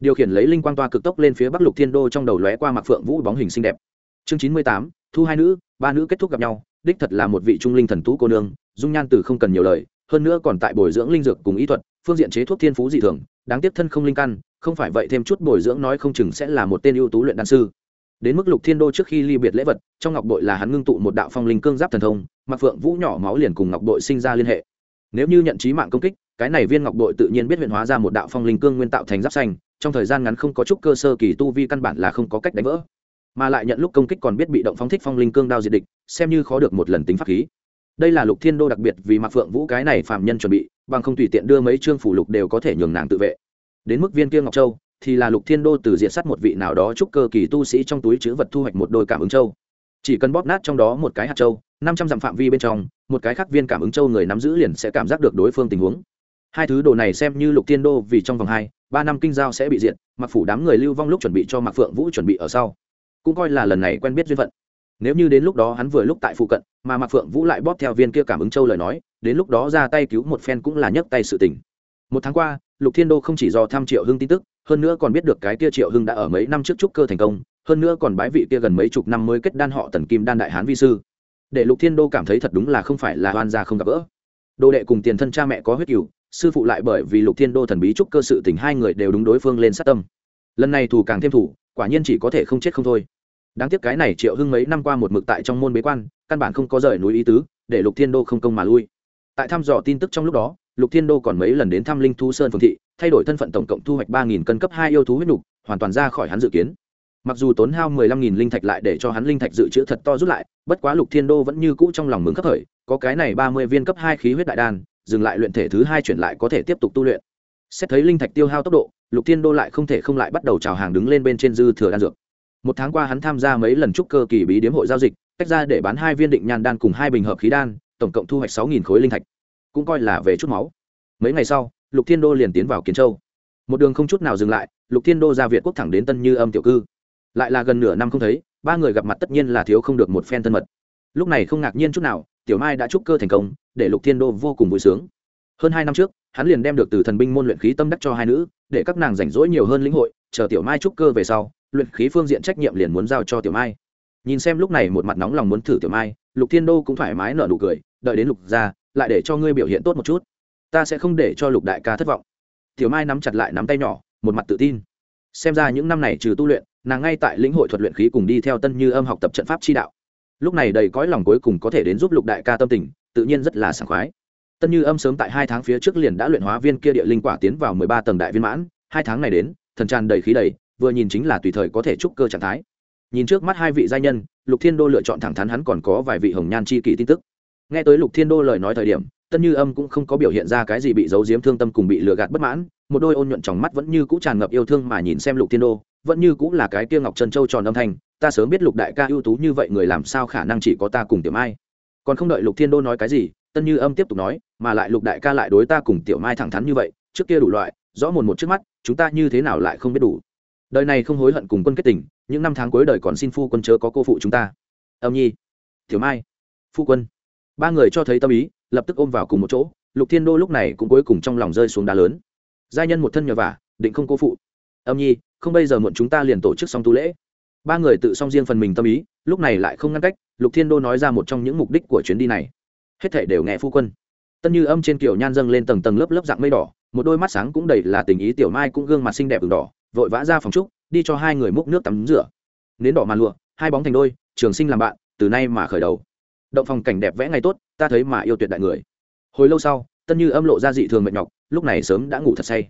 Speaker 1: Điều khiển lấy linh quang toa cực tốc lên phía bắc lục thiên đô trong đầu lóe qua mặc phượng vũ bóng hình xinh đẹp. Chương chín mươi tám, thu hai nữ, ba nữ kết thúc gặp nhau đích thật là một vị trung linh thần tú cô nương, dung nhan từ không cần nhiều lời, hơn nữa còn tại bồi dưỡng linh dược cùng ý thuật, phương diện chế thuốc thiên phú dị thường, đáng tiếc thân không linh căn, không phải vậy thêm chút bồi dưỡng nói không chừng sẽ là một tên ưu tú luyện đan sư. Đến mức lục thiên đô trước khi ly biệt lễ vật, trong ngọc bội là hắn ngưng tụ một đạo phong linh cương giáp thần thông mặc phượng vũ nhỏ máu liền cùng ngọc bội sinh ra liên hệ. Nếu như nhận trí mạng công kích, cái này viên ngọc bội tự nhiên biết huyện hóa ra một đạo phong linh cương nguyên tạo thành giáp xanh, trong thời gian ngắn không có chút cơ sơ kỳ tu vi căn bản là không có cách đánh vỡ mà lại nhận lúc công kích còn biết bị động phóng thích phong linh cương đao diệt địch, xem như khó được một lần tính pháp khí. Đây là lục thiên đô đặc biệt vì mạc phượng vũ cái này phạm nhân chuẩn bị, bằng không tùy tiện đưa mấy chương phủ lục đều có thể nhường nàng tự vệ. Đến mức viên kia ngọc châu, thì là lục thiên đô từ diện sắt một vị nào đó chúc cơ kỳ tu sĩ trong túi chữ vật thu hoạch một đôi cảm ứng châu. Chỉ cần bóp nát trong đó một cái hạt châu, năm trăm dặm phạm vi bên trong, một cái khác viên cảm ứng châu người nắm giữ liền sẽ cảm giác được đối phương tình huống. Hai thứ đồ này xem như lục thiên đô vì trong vòng hai, ba năm kinh giao sẽ bị diện mặc phủ đám người lưu vong lúc chuẩn bị cho mặc phượng vũ chuẩn bị ở sau cũng coi là lần này quen biết duyên phận. Nếu như đến lúc đó hắn vừa lúc tại phụ cận, mà mặc phượng vũ lại bóp theo viên kia cảm ứng châu lời nói, đến lúc đó ra tay cứu một phen cũng là nhấc tay sự tình. Một tháng qua, lục thiên đô không chỉ do tham triệu hưng tin tức, hơn nữa còn biết được cái kia triệu hưng đã ở mấy năm trước trúc cơ thành công, hơn nữa còn bái vị kia gần mấy chục năm mới kết đan họ tần kim đan đại hán vi sư. Để lục thiên đô cảm thấy thật đúng là không phải là oan gia không gặp gỡ. Đồ đệ cùng tiền thân cha mẹ có huyết cửu, sư phụ lại bởi vì lục thiên đô thần bí trúc cơ sự tình hai người đều đúng đối phương lên sát tâm. Lần này thủ càng thêm thủ quả nhiên chỉ có thể không chết không thôi đáng tiếc cái này triệu hưng mấy năm qua một mực tại trong môn bế quan, căn bản không có rời núi ý tứ, để lục thiên đô không công mà lui. Tại thăm dò tin tức trong lúc đó, lục thiên đô còn mấy lần đến thăm linh thú sơn phương thị, thay đổi thân phận tổng cộng thu hoạch ba nghìn cân cấp hai yêu thú huyết nục, hoàn toàn ra khỏi hắn dự kiến. Mặc dù tốn hao mười lăm nghìn linh thạch lại để cho hắn linh thạch dự trữ thật to rút lại, bất quá lục thiên đô vẫn như cũ trong lòng mừng khắc khởi, có cái này ba mươi viên cấp hai khí huyết đại đan, dừng lại luyện thể thứ hai chuyển lại có thể tiếp tục tu luyện. Xét thấy linh thạch tiêu hao tốc độ, lục thiên đô lại không thể không lại bắt đầu trào hàng đứng lên bên trên dư thừa đan dược một tháng qua hắn tham gia mấy lần trúc cơ kỳ bí điếm hội giao dịch, tách ra để bán hai viên định nhan đan cùng hai bình hợp khí đan, tổng cộng thu hoạch sáu nghìn khối linh thạch. Cũng coi là về chút máu. Mấy ngày sau, lục thiên đô liền tiến vào kiến châu. Một đường không chút nào dừng lại, lục thiên đô ra việt quốc thẳng đến tân như âm tiểu cư. Lại là gần nửa năm không thấy, ba người gặp mặt tất nhiên là thiếu không được một phen thân mật. Lúc này không ngạc nhiên chút nào, tiểu mai đã trúc cơ thành công, để lục thiên đô vô cùng vui sướng. Hơn hai năm trước, hắn liền đem được từ thần binh môn luyện khí tâm đắc cho hai nữ, để các nàng rảnh rỗi nhiều hơn lĩnh hội, chờ tiểu mai trúc cơ về sau luyện khí phương diện trách nhiệm liền muốn giao cho tiểu mai. Nhìn xem lúc này một mặt nóng lòng muốn thử tiểu mai, lục thiên đô cũng thoải mái nở nụ cười, đợi đến lục ra, lại để cho ngươi biểu hiện tốt một chút. Ta sẽ không để cho lục đại ca thất vọng. Tiểu mai nắm chặt lại nắm tay nhỏ, một mặt tự tin. Xem ra những năm này trừ tu luyện, nàng ngay tại lĩnh hội thuật luyện khí cùng đi theo tân như âm học tập trận pháp chi đạo. Lúc này đầy cõi lòng cuối cùng có thể đến giúp lục đại ca tâm tình, tự nhiên rất là sảng khoái. Tân như âm sớm tại hai tháng phía trước liền đã luyện hóa viên kia địa linh quả tiến vào mười ba tầng đại viên mãn, hai tháng này đến, thần tràn đầy khí đầy vừa nhìn chính là tùy thời có thể trúc cơ trạng thái. Nhìn trước mắt hai vị gia nhân, lục thiên đô lựa chọn thẳng thắn hắn còn có vài vị hồng nhan chi kỷ tin tức. Nghe tới lục thiên đô lời nói thời điểm, tân như âm cũng không có biểu hiện ra cái gì bị giấu giếm thương tâm cùng bị lừa gạt bất mãn, một đôi ôn nhuận trong mắt vẫn như cũ tràn ngập yêu thương mà nhìn xem lục thiên đô, vẫn như cũ là cái kia ngọc trân châu tròn âm thanh, ta sớm biết lục đại ca ưu tú như vậy người làm sao khả năng chỉ có ta cùng tiểu mai. Còn không đợi lục thiên đô nói cái gì, tân như âm tiếp tục nói, mà lại lục đại ca lại đối ta cùng tiểu mai thẳng thắn như vậy, trước kia đủ loại, rõ mồn một trước mắt, chúng ta như thế nào lại không biết đủ đời này không hối hận cùng quân kết tình, những năm tháng cuối đời còn xin phu quân chớ có cô phụ chúng ta. Âm nhi, tiểu mai, phu quân. Ba người cho thấy tâm ý, lập tức ôm vào cùng một chỗ, lục thiên đô lúc này cũng cuối cùng trong lòng rơi xuống đá lớn. Giai nhân một thân nhờ vả, định không cô phụ. Âm nhi, không bây giờ muộn chúng ta liền tổ chức xong tu lễ. Ba người tự xong riêng phần mình tâm ý, lúc này lại không ngăn cách, lục thiên đô nói ra một trong những mục đích của chuyến đi này. Hết thể đều nghe phu quân. Tân như âm trên kiểu nhan dâng lên tầng tầng lớp lớp dạng mây đỏ, một đôi mắt sáng cũng đầy là tình ý, tiểu mai cũng gương mặt xinh đẹp ửng đỏ vội vã ra phòng trúc, đi cho hai người múc nước tắm rửa. Nến đỏ màn lụa, hai bóng thành đôi, trường sinh làm bạn, từ nay mà khởi đầu. Động phòng cảnh đẹp vẽ ngày tốt, ta thấy mà yêu tuyệt đại người. Hồi lâu sau, tân như âm lộ ra dị thường mệt nhọc, lúc này sớm đã ngủ thật say.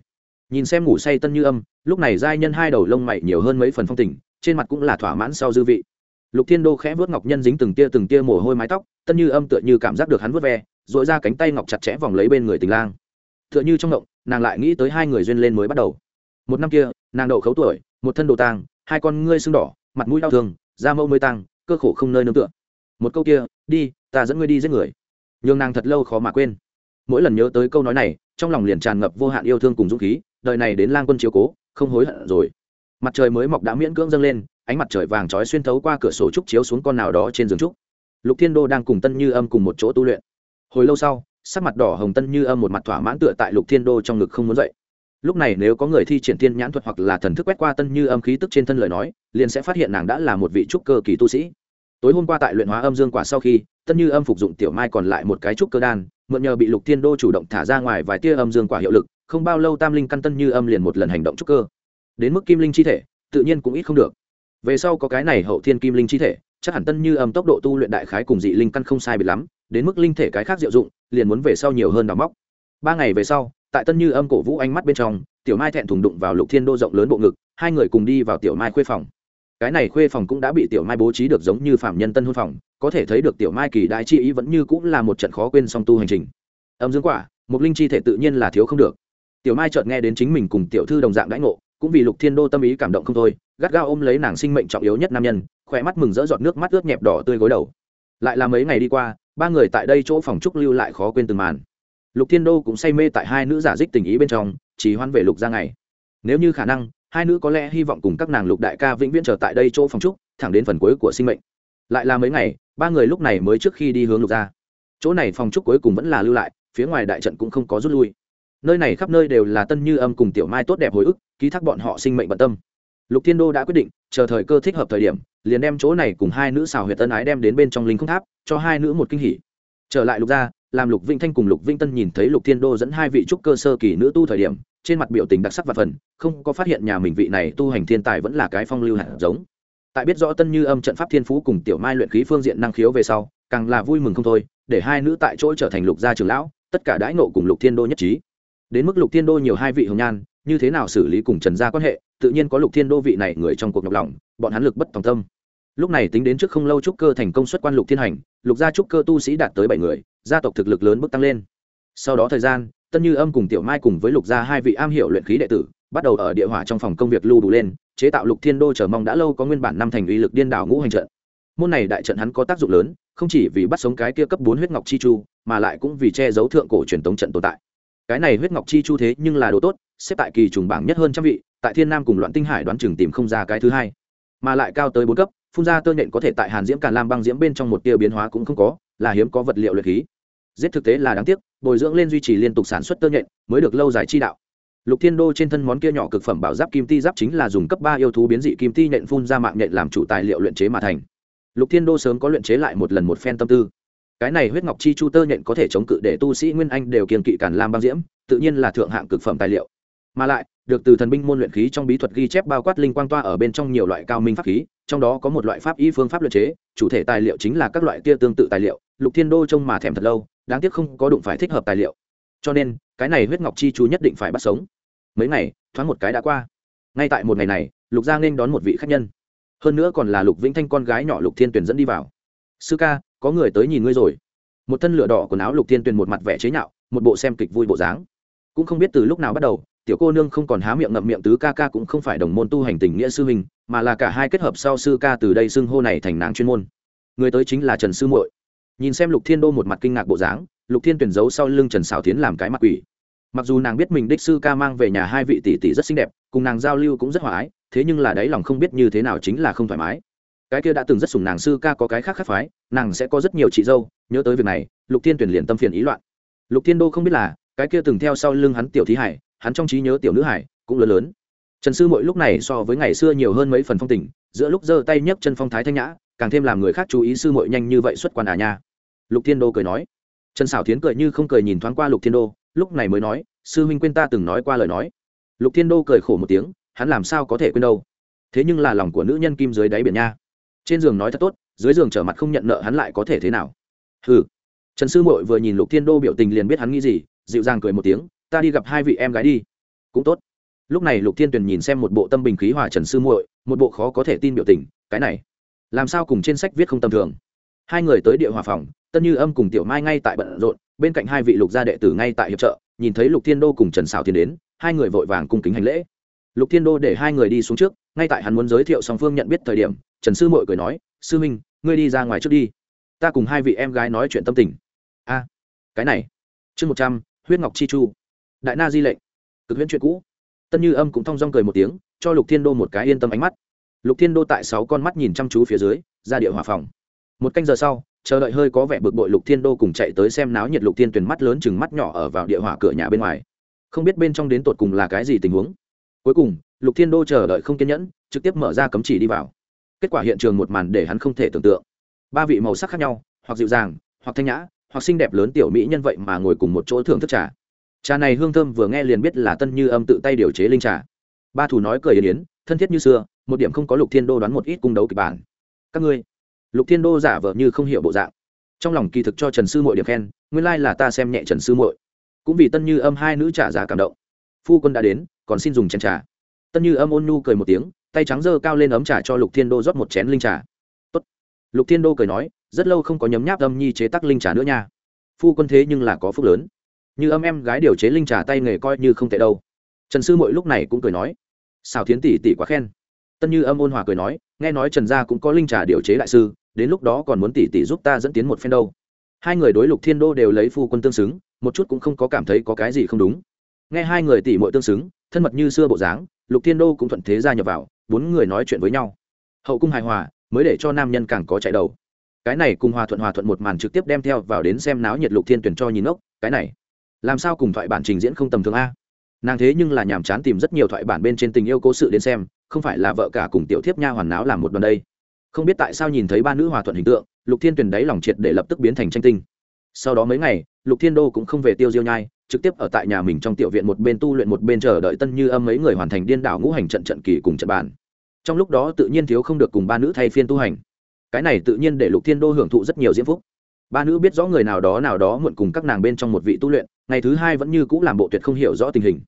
Speaker 1: Nhìn xem ngủ say tân như âm, lúc này giai nhân hai đầu lông mày nhiều hơn mấy phần phong tình, trên mặt cũng là thỏa mãn sau dư vị. Lục thiên đô khẽ vớt ngọc nhân dính từng tia từng tia mồ hôi mái tóc, tân như âm tựa như cảm giác được hắn vớt ve dội ra cánh tay ngọc chặt chẽ vòng lấy bên người tình lang. Tựa như trong động nàng lại nghĩ tới hai người duyên lên mới bắt đầu. Một năm kia nàng đậu khấu tuổi, một thân đồ tang, hai con ngươi sưng đỏ, mặt mũi đau thương, da mâu mới tăng, cơ khổ không nơi nương tựa. Một câu kia, đi, ta dẫn ngươi đi giết người. Nhường nàng thật lâu khó mà quên. Mỗi lần nhớ tới câu nói này, trong lòng liền tràn ngập vô hạn yêu thương cùng dũng khí, đời này đến lang quân chiếu cố, không hối hận rồi. Mặt trời mới mọc đã miễn cưỡng dâng lên, ánh mặt trời vàng trói xuyên thấu qua cửa sổ trúc chiếu xuống con nào đó trên giường trúc. Lục thiên đô đang cùng tân như âm cùng một chỗ tu luyện. Hồi lâu sau, sắc mặt đỏ hồng tân như âm một mặt thỏa mãn tựa tại lục thiên đô trong ngực không muốn dậy lúc này nếu có người thi triển thiên nhãn thuật hoặc là thần thức quét qua tân như âm khí tức trên thân lời nói, liền sẽ phát hiện nàng đã là một vị trúc cơ kỳ tu sĩ. Tối hôm qua tại luyện hóa âm dương quả sau khi, tân như âm phục dụng tiểu mai còn lại một cái trúc cơ đan, mượn nhờ bị lục thiên đô chủ động thả ra ngoài vài tia âm dương quả hiệu lực, không bao lâu tam linh căn tân như âm liền một lần hành động trúc cơ. Đến mức kim linh chi thể, tự nhiên cũng ít không được. Về sau có cái này hậu thiên kim linh chi thể, chắc hẳn tân như âm tốc độ tu luyện đại khái cùng dị linh căn không sai biệt lắm, đến mức linh thể cái khác diệu dụng, liền muốn về sau nhiều hơn đào móc. Ba ngày về sau tại tân như âm cổ vũ ánh mắt bên trong, tiểu mai thẹn thùng đụng vào lục thiên đô rộng lớn bộ ngực, hai người cùng đi vào tiểu mai khuê phòng. Cái này khuê phòng cũng đã bị tiểu mai bố trí được giống như phạm nhân tân hôn phòng, có thể thấy được tiểu mai kỳ đại chi ý vẫn như cũng là một trận khó quên song tu hành trình. Âm dương quả một linh chi thể tự nhiên là thiếu không được. Tiểu mai chợt nghe đến chính mình cùng tiểu thư đồng dạng đãi ngộ, cũng vì lục thiên đô tâm ý cảm động không thôi, gắt gao ôm lấy nàng sinh mệnh trọng yếu nhất nam nhân, khỏe mắt mừng rỡ giọt nước mắt ướt nhẹp đỏ tươi gối đầu. Lại là mấy ngày đi qua, ba người tại đây chỗ phòng trúc lưu lại khó quên từng màn lục thiên đô cũng say mê tại hai nữ giả dích tình ý bên trong, chỉ hoan về lục ra ngày. Nếu như khả năng, hai nữ có lẽ hy vọng cùng các nàng lục đại ca vĩnh viễn chờ tại đây chỗ phòng trúc thẳng đến phần cuối của sinh mệnh. Lại là mấy ngày, ba người lúc này mới trước khi đi hướng lục ra chỗ này phòng trúc cuối cùng vẫn là lưu lại, phía ngoài đại trận cũng không có rút lui. Nơi này khắp nơi đều là tân như âm cùng tiểu mai tốt đẹp hồi ức, ký thác bọn họ sinh mệnh bận tâm. Lục thiên đô đã quyết định, chờ thời cơ thích hợp thời điểm, liền đem chỗ này cùng hai nữ xào huyệt tân ái đem đến bên trong linh không tháp, cho hai nữ một kinh hỉ. Trở lại lục gia làm lục vinh thanh cùng lục vinh tân nhìn thấy lục thiên đô dẫn hai vị trúc cơ sơ kỳ nữ tu thời điểm, trên mặt biểu tình đặc sắc và phần, không có phát hiện nhà mình vị này tu hành thiên tài vẫn là cái phong lưu hạt giống. Tại biết rõ tân như âm trận pháp thiên phú cùng tiểu mai luyện khí phương diện năng khiếu về sau, càng là vui mừng không thôi, để hai nữ tại chỗ trở thành lục gia trường lão, tất cả đãi nộ cùng lục thiên đô nhất trí. Đến mức lục thiên đô nhiều hai vị hồng nhan, như thế nào xử lý cùng trần gia quan hệ, tự nhiên có lục thiên đô vị này người trong cuộc nhọc lòng, bọn hắn lực bất tòng tâm. Lúc này tính đến trước không lâu trúc cơ thành công xuất quan lục thiên hành, lục gia trúc cơ tu sĩ đạt tới bảy người gia tộc thực lực lớn bước tăng lên. Sau đó thời gian, tân như âm cùng tiểu mai cùng với lục gia hai vị am hiểu luyện khí đệ tử, bắt đầu ở địa hỏa trong phòng công việc lưu đủ lên, chế tạo lục thiên đô chờ mong đã lâu có nguyên bản năm thành uy lực điên đảo ngũ hành trận. Môn này đại trận hắn có tác dụng lớn, không chỉ vì bắt sống cái kia cấp bốn huyết ngọc chi chu, mà lại cũng vì che giấu thượng cổ truyền tống trận tồn tại. Cái này huyết ngọc chi chu thế nhưng là đồ tốt, xếp tại kỳ trùng bảng nhất hơn trăm vị, tại thiên nam cùng loạn tinh hải đoán chừng tìm không ra cái thứ hai. Mà lại cao tới bốn cấp, phun ra tơ nhện có thể tại hàn diễm càn lam băng diễm bên trong một tia biến hóa cũng không có, là hiếm có vật liệu luyện khí giết thực tế là đáng tiếc, bồi dưỡng lên duy trì liên tục sản xuất tơ nhện mới được lâu dài chi đạo. Lục thiên đô trên thân món kia nhỏ cực phẩm bảo giáp kim ti giáp chính là dùng cấp ba yêu thú biến dị kim ti nhện phun ra mạng nhện làm chủ tài liệu luyện chế mà thành. Lục thiên đô sớm có luyện chế lại một lần một phen tâm tư. Cái này huyết ngọc chi chu tơ nhện có thể chống cự để tu sĩ nguyên anh đều kiềm kỵ cản lam băng diễm, tự nhiên là thượng hạng cực phẩm tài liệu. Mà lại, được từ thần binh môn luyện khí trong bí thuật ghi chép bao quát linh quang toa ở bên trong nhiều loại cao minh pháp khí, trong đó có một loại pháp y phương pháp luyện chế, chủ thể tài liệu chính là các loại kia tương tự tài liệu. Lục thiên đô trông mà thèm thật lâu đáng tiếc không có đụng phải thích hợp tài liệu. Cho nên, cái này huyết ngọc chi chú nhất định phải bắt sống. Mấy ngày, thoáng một cái đã qua. Ngay tại một ngày này, lục gia nên đón một vị khách nhân. Hơn nữa còn là lục vĩnh thanh con gái nhỏ lục thiên tuyền dẫn đi vào. Sư ca, có người tới nhìn ngươi rồi. Một thân lửa đỏ quần áo lục thiên tuyền một mặt vẻ chế nhạo, một bộ xem kịch vui bộ dáng. Cũng không biết từ lúc nào bắt đầu, tiểu cô nương không còn há miệng ngậm miệng tứ ca ca cũng không phải đồng môn tu hành tình nghĩa sư huynh, mà là cả hai kết hợp sau sư ca từ đây xưng hô này thành nàng chuyên môn. Người tới chính là trần sư muội nhìn xem lục thiên đô một mặt kinh ngạc bộ dáng, lục thiên tuyển giấu sau lưng trần xảo tiến làm cái mặt quỷ. Mặc dù nàng biết mình đích sư ca mang về nhà hai vị tỷ tỷ rất xinh đẹp, cùng nàng giao lưu cũng rất hòa ái, thế nhưng là đáy lòng không biết như thế nào chính là không thoải mái. Cái kia đã từng rất sùng nàng sư ca có cái khác khác phái, nàng sẽ có rất nhiều chị dâu, nhớ tới việc này, lục thiên tuyển liền tâm phiền ý loạn. Lục thiên đô không biết là, cái kia từng theo sau lưng hắn tiểu thí hải, hắn trong trí nhớ tiểu nữ hải cũng lớn lớn. Trần sư mỗi lúc này so với ngày xưa nhiều hơn mấy phần phong tình, giữa lúc giơ tay nhấc chân phong thái thanh nhã càng thêm làm người khác chú ý sư muội nhanh như vậy xuất quan à nha. Lục thiên đô cười nói. Trần xảo tiến cười như không cười nhìn thoáng qua lục thiên đô, lúc này mới nói, sư huynh quên ta từng nói qua lời nói. Lục thiên đô cười khổ một tiếng, hắn làm sao có thể quên đâu? Thế nhưng là lòng của nữ nhân kim dưới đáy biển nha. Trên giường nói thật tốt, dưới giường trở mặt không nhận nợ hắn lại có thể thế nào? Ừ trần sư mội vừa nhìn lục thiên đô biểu tình liền biết hắn nghĩ gì, dịu dàng cười một tiếng, ta đi gặp hai vị em gái đi. Cũng tốt. Lúc này lục thiên tuyền nhìn xem một bộ tâm bình khí hòa trần sư muội, một bộ khó có thể tin biểu tình, cái này làm sao cùng trên sách viết không tầm thường? Hai người tới địa hòa phòng, tân như âm cùng tiểu mai ngay tại bận rộn, bên cạnh hai vị lục gia đệ tử ngay tại hiệp trợ, nhìn thấy lục thiên đô cùng trần xảo tiến đến, hai người vội vàng cung kính hành lễ. Lục thiên đô để hai người đi xuống trước, ngay tại hắn muốn giới thiệu song phương nhận biết thời điểm, trần sư mội cười nói, sư minh, ngươi đi ra ngoài trước đi. Ta cùng hai vị em gái nói chuyện tâm tình. A, cái này. Chương một trăm, huyết ngọc chi chu. Đại na di lệnh. Cực huyễn chuyện cũ. Tân như âm cũng thong dong cười một tiếng, cho lục thiên đô một cái yên tâm ánh mắt lục thiên đô tại sáu con mắt nhìn chăm chú phía dưới, ra địa hỏa phòng. Một canh giờ sau, chờ đợi hơi có vẻ bực bội lục thiên đô cùng chạy tới xem náo nhiệt lục thiên tuyền mắt lớn chừng mắt nhỏ ở vào địa hỏa cửa nhà bên ngoài. Không biết bên trong đến tột cùng là cái gì tình huống. Cuối cùng, lục thiên đô chờ đợi không kiên nhẫn, trực tiếp mở ra cấm chỉ đi vào. Kết quả hiện trường một màn để hắn không thể tưởng tượng. Ba vị màu sắc khác nhau, hoặc dịu dàng, hoặc thanh nhã, hoặc xinh đẹp lớn tiểu mỹ nhân vậy mà ngồi cùng một chỗ thưởng thức trà. Trà này hương thơm vừa nghe liền biết là tân như âm tự tay điều chế linh trà. Ba thủ nói cười yến yến thân thiết như xưa, một điểm không có lục thiên đô đoán một ít cung đấu kịch bản. Các ngươi, lục thiên đô giả vờ như không hiểu bộ dạng. Trong lòng kỳ thực cho trần sư Mội điểm khen, nguyên lai là ta xem nhẹ trần sư Mội. cũng vì tân như âm hai nữ trả giá cảm động. Phu quân đã đến, còn xin dùng chén trà. Tân như âm ôn nhu cười một tiếng, tay trắng dơ cao lên ấm trà cho lục thiên đô rót một chén linh trà. Tốt. lục thiên đô cười nói, rất lâu không có nhấm nháp âm nhi chế tắc linh trà nữa nha. Phu quân thế nhưng là có phúc lớn. Như âm em gái điều chế linh trà tay nghề coi như không tệ đâu. Trần sư Mội lúc này cũng cười nói xào thiến tỷ tỷ quá khen. Tân như âm ôn hòa cười nói, nghe nói trần gia cũng có linh trà điều chế đại sư, đến lúc đó còn muốn tỷ tỷ giúp ta dẫn tiến một phen đâu. Hai người đối lục thiên đô đều lấy phu quân tương xứng, một chút cũng không có cảm thấy có cái gì không đúng. Nghe hai người tỷ muội tương xứng, thân mật như xưa bộ dáng, lục thiên đô cũng thuận thế ra nhập vào, bốn người nói chuyện với nhau. Hậu cung hài hòa, mới để cho nam nhân càng có chạy đầu. Cái này cùng hòa thuận hòa thuận một màn trực tiếp đem theo vào đến xem náo nhiệt lục thiên tuyển cho nhìn ốc, cái này. Làm sao cùng thoại bản trình diễn không tầm thường a? Nàng thế nhưng là nhàm chán tìm rất nhiều thoại bản bên trên tình yêu cố sự đến xem, không phải là vợ cả cùng tiểu thiếp nha hoàn náo làm một đoàn đây. Không biết tại sao nhìn thấy ba nữ hòa thuận hình tượng, lục thiên tuyền đáy lòng triệt để lập tức biến thành tranh tinh. Sau đó mấy ngày, lục thiên đô cũng không về tiêu diêu nhai, trực tiếp ở tại nhà mình trong tiểu viện một bên tu luyện một bên chờ đợi tân như âm mấy người hoàn thành điên đảo ngũ hành trận trận kỳ cùng trận bàn trong lúc đó tự nhiên thiếu không được cùng ba nữ thay phiên tu hành. Cái này tự nhiên để lục thiên đô hưởng thụ rất nhiều diễm phúc. Ba nữ biết rõ người nào đó nào đó muộn cùng các nàng bên trong một vị tu luyện ngày thứ hai vẫn như c ũ làm bộ tuyệt không hiểu rõ tình hình.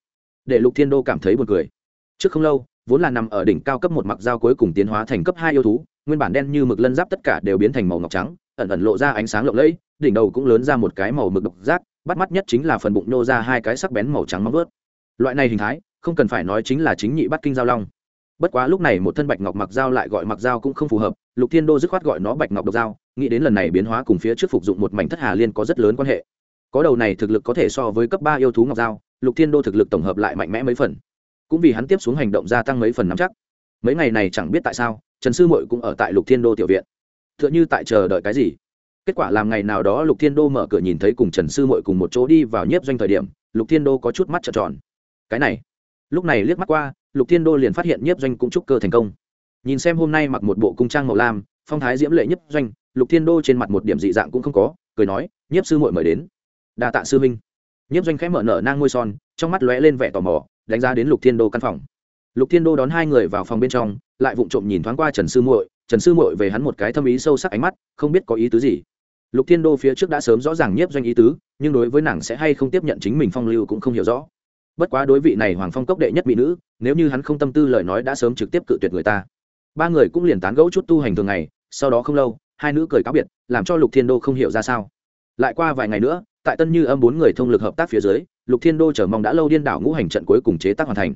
Speaker 1: Để lục thiên đô cảm thấy buồn cười. Trước không lâu, vốn là nằm ở đỉnh cao cấp một mặc dao cuối cùng tiến hóa thành cấp hai yêu thú, nguyên bản đen như mực lân giáp tất cả đều biến thành màu ngọc trắng, ẩn ẩn lộ ra ánh sáng lộng lẫy, đỉnh đầu cũng lớn ra một cái màu mực độc giác, bắt mắt nhất chính là phần bụng nô ra hai cái sắc bén màu trắng móng vớt loại này hình thái, không cần phải nói chính là chính nhị bắt kinh giao long. Bất quá lúc này một thân bạch ngọc mặc dao lại gọi mặc dao cũng không phù hợp, lục thiên đô dứt khoát gọi nó bạch ngọc độc dao, nghĩ đến lần này biến hóa cùng phía trước phục dụng một mảnh thất hà liên có rất lớn quan hệ có đầu này thực lực có thể so với cấp ba yêu thú ngọc dao lục thiên đô thực lực tổng hợp lại mạnh mẽ mấy phần. Cũng vì hắn tiếp xuống hành động gia tăng mấy phần nắm chắc. Mấy ngày này chẳng biết tại sao, trần sư mội cũng ở tại lục thiên đô tiểu viện. T h ư ợ n h ư tại chờ đợi cái gì. Kết quả làm ngày nào đó lục thiên đô mở cửa nhìn thấy cùng trần sư mội cùng một chỗ đi vào nhiếp doanh thời điểm, lục thiên đô có chút mắt trợn tròn. Cái này. Lúc này liếc mắt qua, lục thiên đô liền phát hiện nhiếp doanh cũng trúc cơ thành công. Nhìn xem hôm nay mặc một bộ cung trang màu lam, phong thái diễm lệ nhiếp doanh, lục thiên đô trên mặt một điểm dị dạng cũng không có, cười nói, nhiếp sư mội mời đến đa tạ sư minh nhiếp doanh khẽ mở nở nang ngôi son, trong mắt lóe lên vẻ tò mò, đánh giá đến lục thiên đô căn phòng. Lục thiên đô đón hai người vào phòng bên trong, lại vụng trộm nhìn thoáng qua trần sư muội, trần sư muội về hắn một cái thâm ý sâu sắc ánh mắt, không biết có ý tứ gì. Lục thiên đô phía trước đã sớm rõ ràng nhiếp doanh ý tứ, nhưng đối với nàng sẽ hay không tiếp nhận chính mình phong lưu cũng không hiểu rõ. Bất quá đối vị này hoàng phong cốc đệ nhất mỹ nữ, nếu như hắn không tâm tư lời nói đã sớm trực tiếp cự tuyệt người ta. Ba người cũng liền tán gẫu chút tu hành thường ngày, sau đó không lâu, hai nữ cười cáo biệt, làm cho lục thiên đô không hiểu ra sao. Lại qua vài ngày nữa tại tân như âm bốn người thông lực hợp tác phía dưới, lục thiên đô chờ mong đã lâu điên đảo ngũ hành trận cuối cùng chế tác hoàn thành.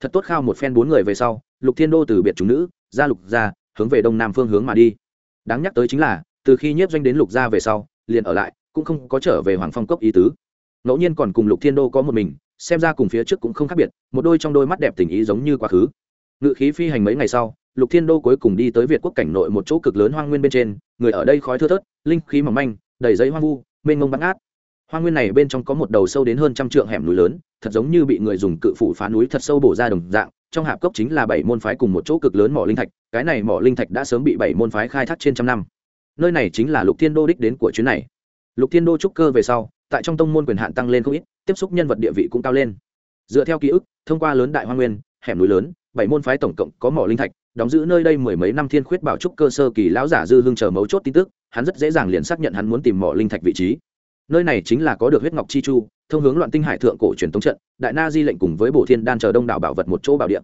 Speaker 1: Thật tốt khao một phen bốn người về sau, lục thiên đô từ biệt chúng nữ, ra lục ra hướng về đông nam phương hướng mà đi. Đáng nhắc tới chính là, từ khi nhiếp doanh đến lục gia về sau, liền ở lại, cũng không có trở về hoàng phong cốc ý tứ. Ngẫu nhiên còn cùng lục thiên đô có một mình, xem ra cùng phía trước cũng không khác biệt, một đôi trong đôi mắt đẹp tình ý giống như quá khứ. Ngự khí phi hành mấy ngày sau, lục thiên đô cuối cùng đi tới việt quốc cảnh nội một chỗ cực lớn hoang nguyên bên trên, người ở đây khói thưa thớt, linh khí mỏng manh, đầy giấy hoang vu, mênh mông bắn át hoa nguyên này bên trong có một đầu sâu đến hơn trăm trượng hẻm núi lớn, thật giống như bị người dùng cự phủ phá núi thật sâu bổ ra đồng dạng, trong hạp cốc chính là bảy môn phái cùng một chỗ cực lớn mỏ linh thạch, cái này mỏ linh thạch đã sớm bị bảy môn phái khai thác trên trăm năm. Nơi này chính là lục thiên đô đích đến của chuyến này. Lục thiên đô trúc cơ về sau, tại trong tông môn quyền hạn tăng lên không ít, tiếp xúc nhân vật địa vị cũng cao lên. Dựa theo ký ức, thông qua lớn đại hoa nguyên, hẻm núi lớn, bảy môn phái tổng cộng có mỏ linh thạch, đóng giữ nơi đây mười mấy năm thiên khuyết bảo trúc cơ sơ kỳ lão giả dư hương chờ mấu chốt tin tức, hắn rất dễ dàng liền xác nhận hắn muốn tìm mỏ linh thạch vị trí nơi này chính là có được huyết ngọc chi chu, thông hướng loạn tinh hải thượng cổ truyền tống trận, đại na di lệnh cùng với bổ thiên đan chờ đông đảo bảo vật một chỗ bảo điện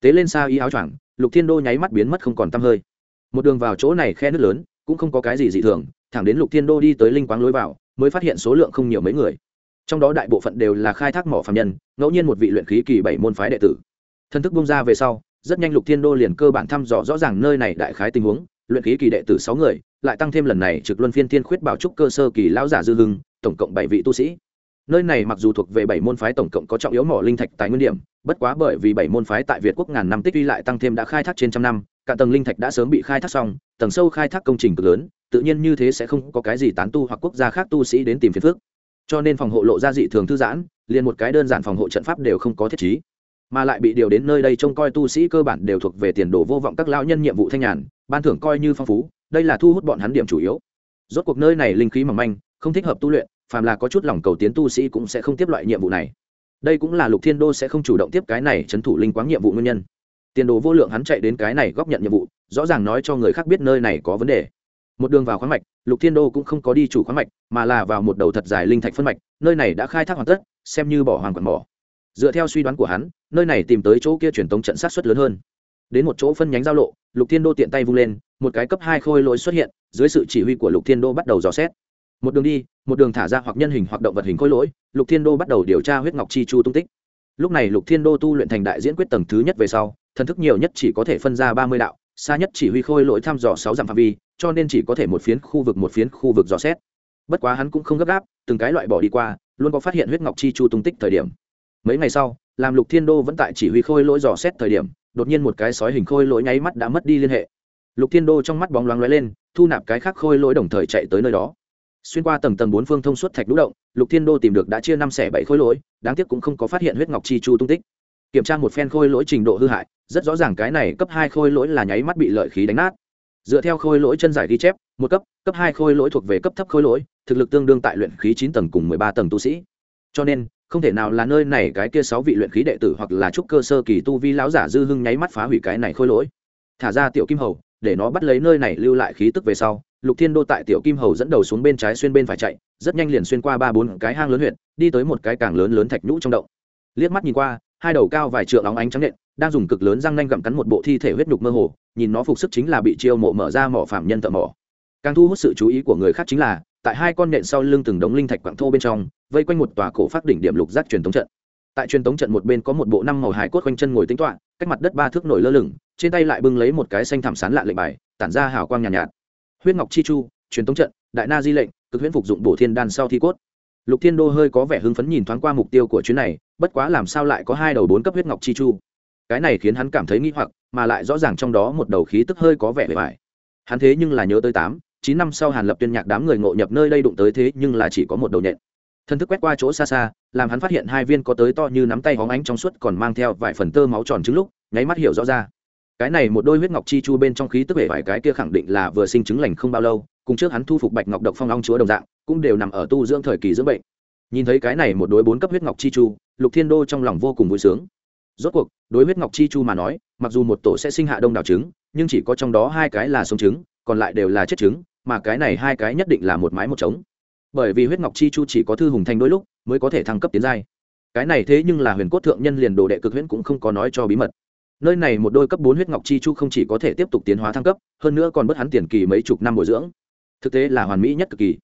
Speaker 1: tế lên xa y áo choàng, lục thiên đô nháy mắt biến mất không còn tăm hơi. Một đường vào chỗ này khe nước lớn, cũng không có cái gì dị thường, thẳng đến lục thiên đô đi tới linh quáng lối vào, mới phát hiện số lượng không nhiều mấy người. Trong đó đại bộ phận đều là khai thác mỏ phạm nhân, ngẫu nhiên một vị luyện khí kỳ bảy môn phái đệ tử. Thân thức bung ra về sau, rất nhanh lục thiên đô liền cơ bản thăm dò rõ ràng nơi này đại khái tình huống, luyện khí kỳ đệ tử sáu người, lại tăng thêm lần này trực luân phiên thiên khuyết bảo trúc cơ sơ kỳ lão giả dư hưng tổng cộng bảy vị tu sĩ. Nơi này mặc dù thuộc về bảy môn phái tổng cộng có trọng yếu mỏ linh thạch tài nguyên điểm, bất quá bởi vì bảy môn phái tại việt quốc ngàn năm tích lũy lại tăng thêm đã khai thác trên trăm năm, cả tầng linh thạch đã sớm bị khai thác xong, tầng sâu khai thác công trình cực lớn, tự nhiên như thế sẽ không có cái gì tán tu hoặc quốc gia khác tu sĩ đến tìm phiền phước cho nên phòng hộ lộ ra dị thường thư giãn, liền một cái đơn giản phòng hộ trận pháp đều không có thiết trí. Mà lại bị điều đến nơi đây trông coi tu sĩ cơ bản đều thuộc về tiền đồ vô vọng các lão nhân nhiệm vụ thanh nhàn, ban thưởng coi như phong phú, đây là thu hút bọn hắn điểm chủ yếu. Rốt cuộc nơi này linh khí mỏng manh không thích hợp tu luyện, phàm là có chút lòng cầu tiến tu sĩ cũng sẽ không tiếp loại nhiệm vụ này. Đây cũng là lục thiên đô sẽ không chủ động tiếp cái này trấn thủ linh quáng nhiệm vụ nguyên nhân. Tiền đồ vô lượng hắn chạy đến cái này góp nhận nhiệm vụ, rõ ràng nói cho người khác biết nơi này có vấn đề. Một đường vào khoáng mạch, lục thiên đô cũng không có đi chủ khoáng mạch, mà là vào một đầu thật dài linh thạch phân mạch, nơi này đã khai thác hoàn tất, xem như bỏ hoàng quần bỏ dựa theo suy đoán của hắn, nơi này tìm tới chỗ kia truyền tống trận sát xuất lớn hơn. Đến một chỗ phân nhánh giao lộ, lục thiên đô tiện tay vung lên, một cái cấp hai khôi lỗi xuất hiện, dưới sự chỉ huy của lục thiên đô bắt đầu dò xét một đường đi, một đường thả ra hoặc nhân hình hoặc động vật hình khôi lỗi, lục thiên đô bắt đầu điều tra huyết ngọc chi chu tung tích. Lúc này lục thiên đô tu luyện thành đại diễn quyết tầng thứ nhất về sau, thần thức nhiều nhất chỉ có thể phân ra ba mươi đạo, xa nhất chỉ huy khôi lỗi thăm dò sáu dặm phạm vi, cho nên chỉ có thể một phiến khu vực một phiến khu vực dò xét. Bất quá hắn cũng không gấp gáp, từng cái loại bỏ đi qua, luôn có phát hiện huyết ngọc chi chu tung tích thời điểm. Mấy ngày sau, làm lục thiên đô vẫn tại chỉ huy khôi lỗi dò xét thời điểm, đột nhiên một cái sói hình khôi lỗi nháy mắt đã mất đi liên hệ. Lục thiên đô trong mắt bóng loáng lóe lên, thu nạp cái khác khôi lỗi đồng thời chạy tới nơi đó xuyên qua tầng tầng bốn phương thông suốt thạch lũ động, lục thiên đô tìm được đã chia năm xẻ bảy khối lỗi, đáng tiếc cũng không có phát hiện huyết ngọc chi chu tung tích. Kiểm tra một phen khôi lỗi trình độ hư hại, rất rõ ràng cái này cấp hai khôi lỗi là nháy mắt bị lợi khí đánh nát. Dựa theo khôi lỗi chân giải ghi chép, một cấp cấp hai khôi lỗi thuộc về cấp thấp khôi lỗi, thực lực tương đương tại luyện khí chín tầng cùng mười ba tầng tu sĩ. Cho nên, không thể nào là nơi này cái kia sáu vị luyện khí đệ tử hoặc là trúc cơ sơ kỳ tu vi lão giả dư hưng nháy mắt phá hủy cái này khôi lỗi. Thả ra tiểu kim hầu, để nó bắt lấy nơi này lưu lại khí tức về sau lục thiên đô tại tiểu kim hầu dẫn đầu xuống bên trái xuyên bên phải chạy rất nhanh liền xuyên qua ba bốn cái hang lớn huyện đi tới một cái càng lớn lớn thạch nhũ trong động. Liếc mắt nhìn qua hai đầu cao vài trượng óng ánh trắng nện đang dùng cực lớn răng nanh gặm cắn một bộ thi thể huyết nhục mơ hồ nhìn nó phục sức chính là bị chiêu mộ mở ra mỏ phạm nhân thợ mỏ. Càng thu hút sự chú ý của người khác chính là tại hai con nện sau lưng từng đống linh thạch quảng thô bên trong vây quanh một tòa cổ phát đỉnh điểm lục giác truyền thống trận. Tại truyền thống trận một bên có một bộ năm màu hải cốt quanh chân ngồi tính toạ cách mặt đất ba thước nổi lơ lửng trên tay lại bưng lấy một cái xanh thảm sán lạ lệnh bài tản ra hào quang nhàn nhạt, nhạt huyết ngọc chi chu, truyền thống trận, đại na di lệnh, cực huyễn phục dụng bổ thiên đan sau thi cốt. Lục thiên đô hơi có vẻ hưng phấn nhìn thoáng qua mục tiêu của chuyến này, bất quá làm sao lại có hai đầu bốn cấp huyết ngọc chi chu? Cái này khiến hắn cảm thấy nghi hoặc, mà lại rõ ràng trong đó một đầu khí tức hơi có vẻ bề bài hắn thế nhưng là nhớ tới tám, chín năm sau hàn lập tuyên nhạc đám người ngộ nhập nơi đây đụng tới thế nhưng là chỉ có một đầu nhện. Thân thức quét qua chỗ xa xa, làm hắn phát hiện hai viên có tới to như nắm tay hóng ánh trong suốt còn mang theo vài phần tơ máu tròn trứng lúc, nháy mắt hiểu rõ ra cái này một đôi huyết ngọc chi chu bên trong khí tức vẻ vải cái kia khẳng định là vừa sinh chứng lành không bao lâu, cùng trước hắn thu phục bạch ngọc độc phong long chúa đồng dạng, cũng đều nằm ở tu dưỡng thời kỳ dưỡng bệnh. Nhìn thấy cái này một đối bốn cấp huyết ngọc chi chu, lục thiên đô trong lòng vô cùng vui sướng. Rốt cuộc, đối huyết ngọc chi chu mà nói, mặc dù một tổ sẽ sinh hạ đông đảo trứng, nhưng chỉ có trong đó hai cái là sống trứng, còn lại đều là chết trứng, mà cái này hai cái nhất định là một mái một trống. Bởi vì huyết ngọc chi chu chỉ có thư hùng thanh đôi lúc, mới có thể thăng cấp tiến giai. Cái này thế nhưng là huyền cốt thượng nhân liền đồ đệ cực huyễn cũng không có nói cho bí mật nơi này một đôi cấp bốn huyết ngọc chi chu không chỉ có thể tiếp tục tiến hóa thăng cấp, hơn nữa còn bớt hắn tiền kỳ mấy chục năm bồi dưỡng. Thực tế là hoàn mỹ nhất cực kỳ.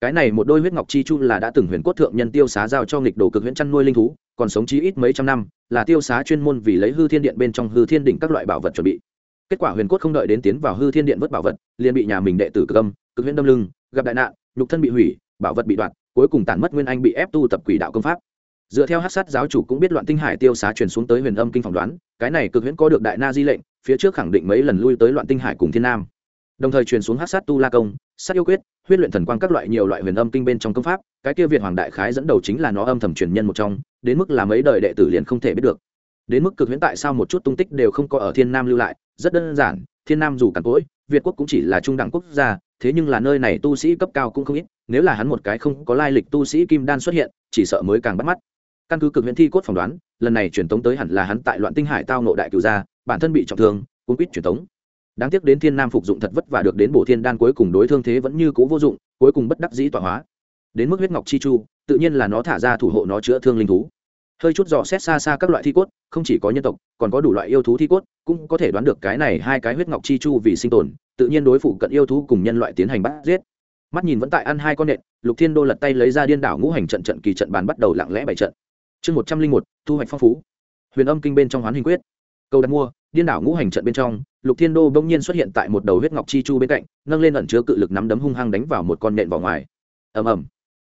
Speaker 1: Cái này một đôi huyết ngọc chi chu là đã từng huyền cốt thượng nhân tiêu xá giao cho nghịch đồ cực huyễn chăn nuôi linh thú, còn sống chí ít mấy trăm năm, là tiêu xá chuyên môn vì lấy hư thiên điện bên trong hư thiên đỉnh các loại bảo vật chuẩn bị. Kết quả huyền cốt không đợi đến tiến vào hư thiên điện vớt bảo vật, liền bị nhà mình đệ tử cực âm, cực huyễn đâm lưng, gặp đại nạn, nhục thân bị hủy, bảo vật bị đoạt, cuối cùng tàn mất nguyên anh bị ép tu tập quỷ đạo công pháp dựa theo hát sát giáo chủ cũng biết loạn tinh hải tiêu xá truyền xuống tới huyền âm kinh phỏng đoán, cái này cực huyễn có được đại na di lệnh, phía trước khẳng định mấy lần lui tới loạn tinh hải cùng thiên nam. Đồng thời truyền xuống hát sát tu la công, sát yêu quyết, huyết luyện thần quang các loại nhiều loại huyền âm kinh bên trong công pháp, cái kia việt hoàng đại khái dẫn đầu chính là nó âm thầm truyền nhân một trong, đến mức là mấy đời đệ tử liền không thể biết được. Đến mức cực huyễn tại sao một chút tung tích đều không có ở thiên nam lưu lại, rất đơn giản, thiên nam dù cằn cỗi, việt quốc cũng chỉ là trung đẳng quốc gia, thế nhưng là nơi này tu sĩ cấp cao cũng không ít, nếu là hắn một cái không có lai lịch tu sĩ kim đan xuất hiện, chỉ sợ mới càng bắt mắt căn cứ cực huyện thi cốt phỏng đoán, lần này truyền tống tới hẳn là hắn tại loạn tinh hải tao nộ đại cựu gia, bản thân bị trọng thương cũng quýt truyền tống. Đáng tiếc đến thiên nam phục dụng thật vất và được đến bổ thiên đan cuối cùng đối thương thế vẫn như cũ vô dụng, cuối cùng bất đắc dĩ tọa hóa. Đến mức huyết ngọc chi chu, tự nhiên là nó thả ra thủ hộ nó chữa thương linh thú. Hơi chút dò xét xa xa các loại thi cốt, không chỉ có nhân tộc, còn có đủ loại yêu thú thi cốt, cũng có thể đoán được cái này hai cái huyết ngọc chi chu vì sinh tồn, tự nhiên đối phụ cận yêu thú cùng nhân loại tiến hành bắt giết. Mắt nhìn vẫn tại ăn hai con nện, lục thiên đô lật tay lấy ra điên đảo ngũ hành trận trận kỳ trận bàn bắt đầu lặng lẽ bày trận chương một trăm linh một, thu hoạch phong phú. Huyền âm kinh bên trong hoán hình quyết. Câu đặt mua, điên đảo ngũ hành trận bên trong, lục thiên đô bỗng nhiên xuất hiện tại một đầu huyết ngọc chi chu bên cạnh, nâng lên ẩn chứa cự lực nắm đấm hung hăng đánh vào một con nện vào ngoài. Ầm ầm.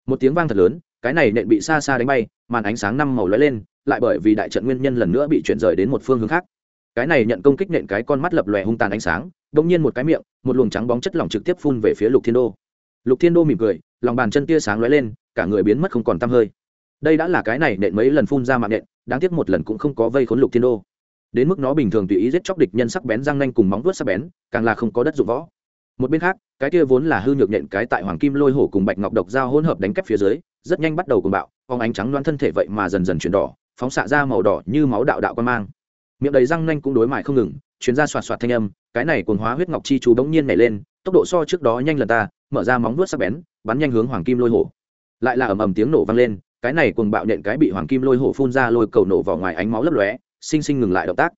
Speaker 1: Một tiếng vang thật lớn, cái này nện bị xa xa đánh bay, màn ánh sáng năm màu lóe lên, lại bởi vì đại trận nguyên nhân lần nữa bị chuyển rời đến một phương hướng khác. Cái này nhận công kích nện cái con mắt lập lòe hung tàn ánh sáng, bỗng nhiên một cái miệng, một luồng trắng bóng chất lỏng trực tiếp phun về phía lục thiên đô. Lục thiên đô mỉm cười, lòng bàn chân tia sáng lóe lên, cả người biến mất không còn tăm hơi đây đã là cái này nện mấy lần phun ra mạng nện, đáng tiếc một lần cũng không có vây khốn lục thiên đô. Đến mức nó bình thường tùy ý giết chóc địch nhân sắc bén răng nanh cùng móng vuốt sắc bén, càng là không có đất dụng võ. Một bên khác, cái kia vốn là hư nhược nện cái tại hoàng kim lôi hổ cùng bạch ngọc độc dao hỗn hợp đánh kép phía dưới, rất nhanh bắt đầu cùng bạo, phóng ánh trắng loan thân thể vậy mà dần dần chuyển đỏ, phóng xạ ra màu đỏ như máu đạo đạo quan mang. Miệng đầy răng nanh cũng đối mại không ngừng chuyến ra xoạt xoạt thanh âm, cái này cồn hóa huyết ngọc chi chú bỗng nhiên nảy lên, tốc độ so trước đó nhanh lần ta, mở ra móng vuốt sắc bén, bắn nhanh hướng hoàng kim lôi hổ. Lại là ầm ầm tiếng nổ vang lên cái này cùng bạo nện cái bị hoàng kim lôi hổ phun ra lôi cầu nổ vào ngoài ánh máu lấp lóe, sinh sinh ngừng lại động tác.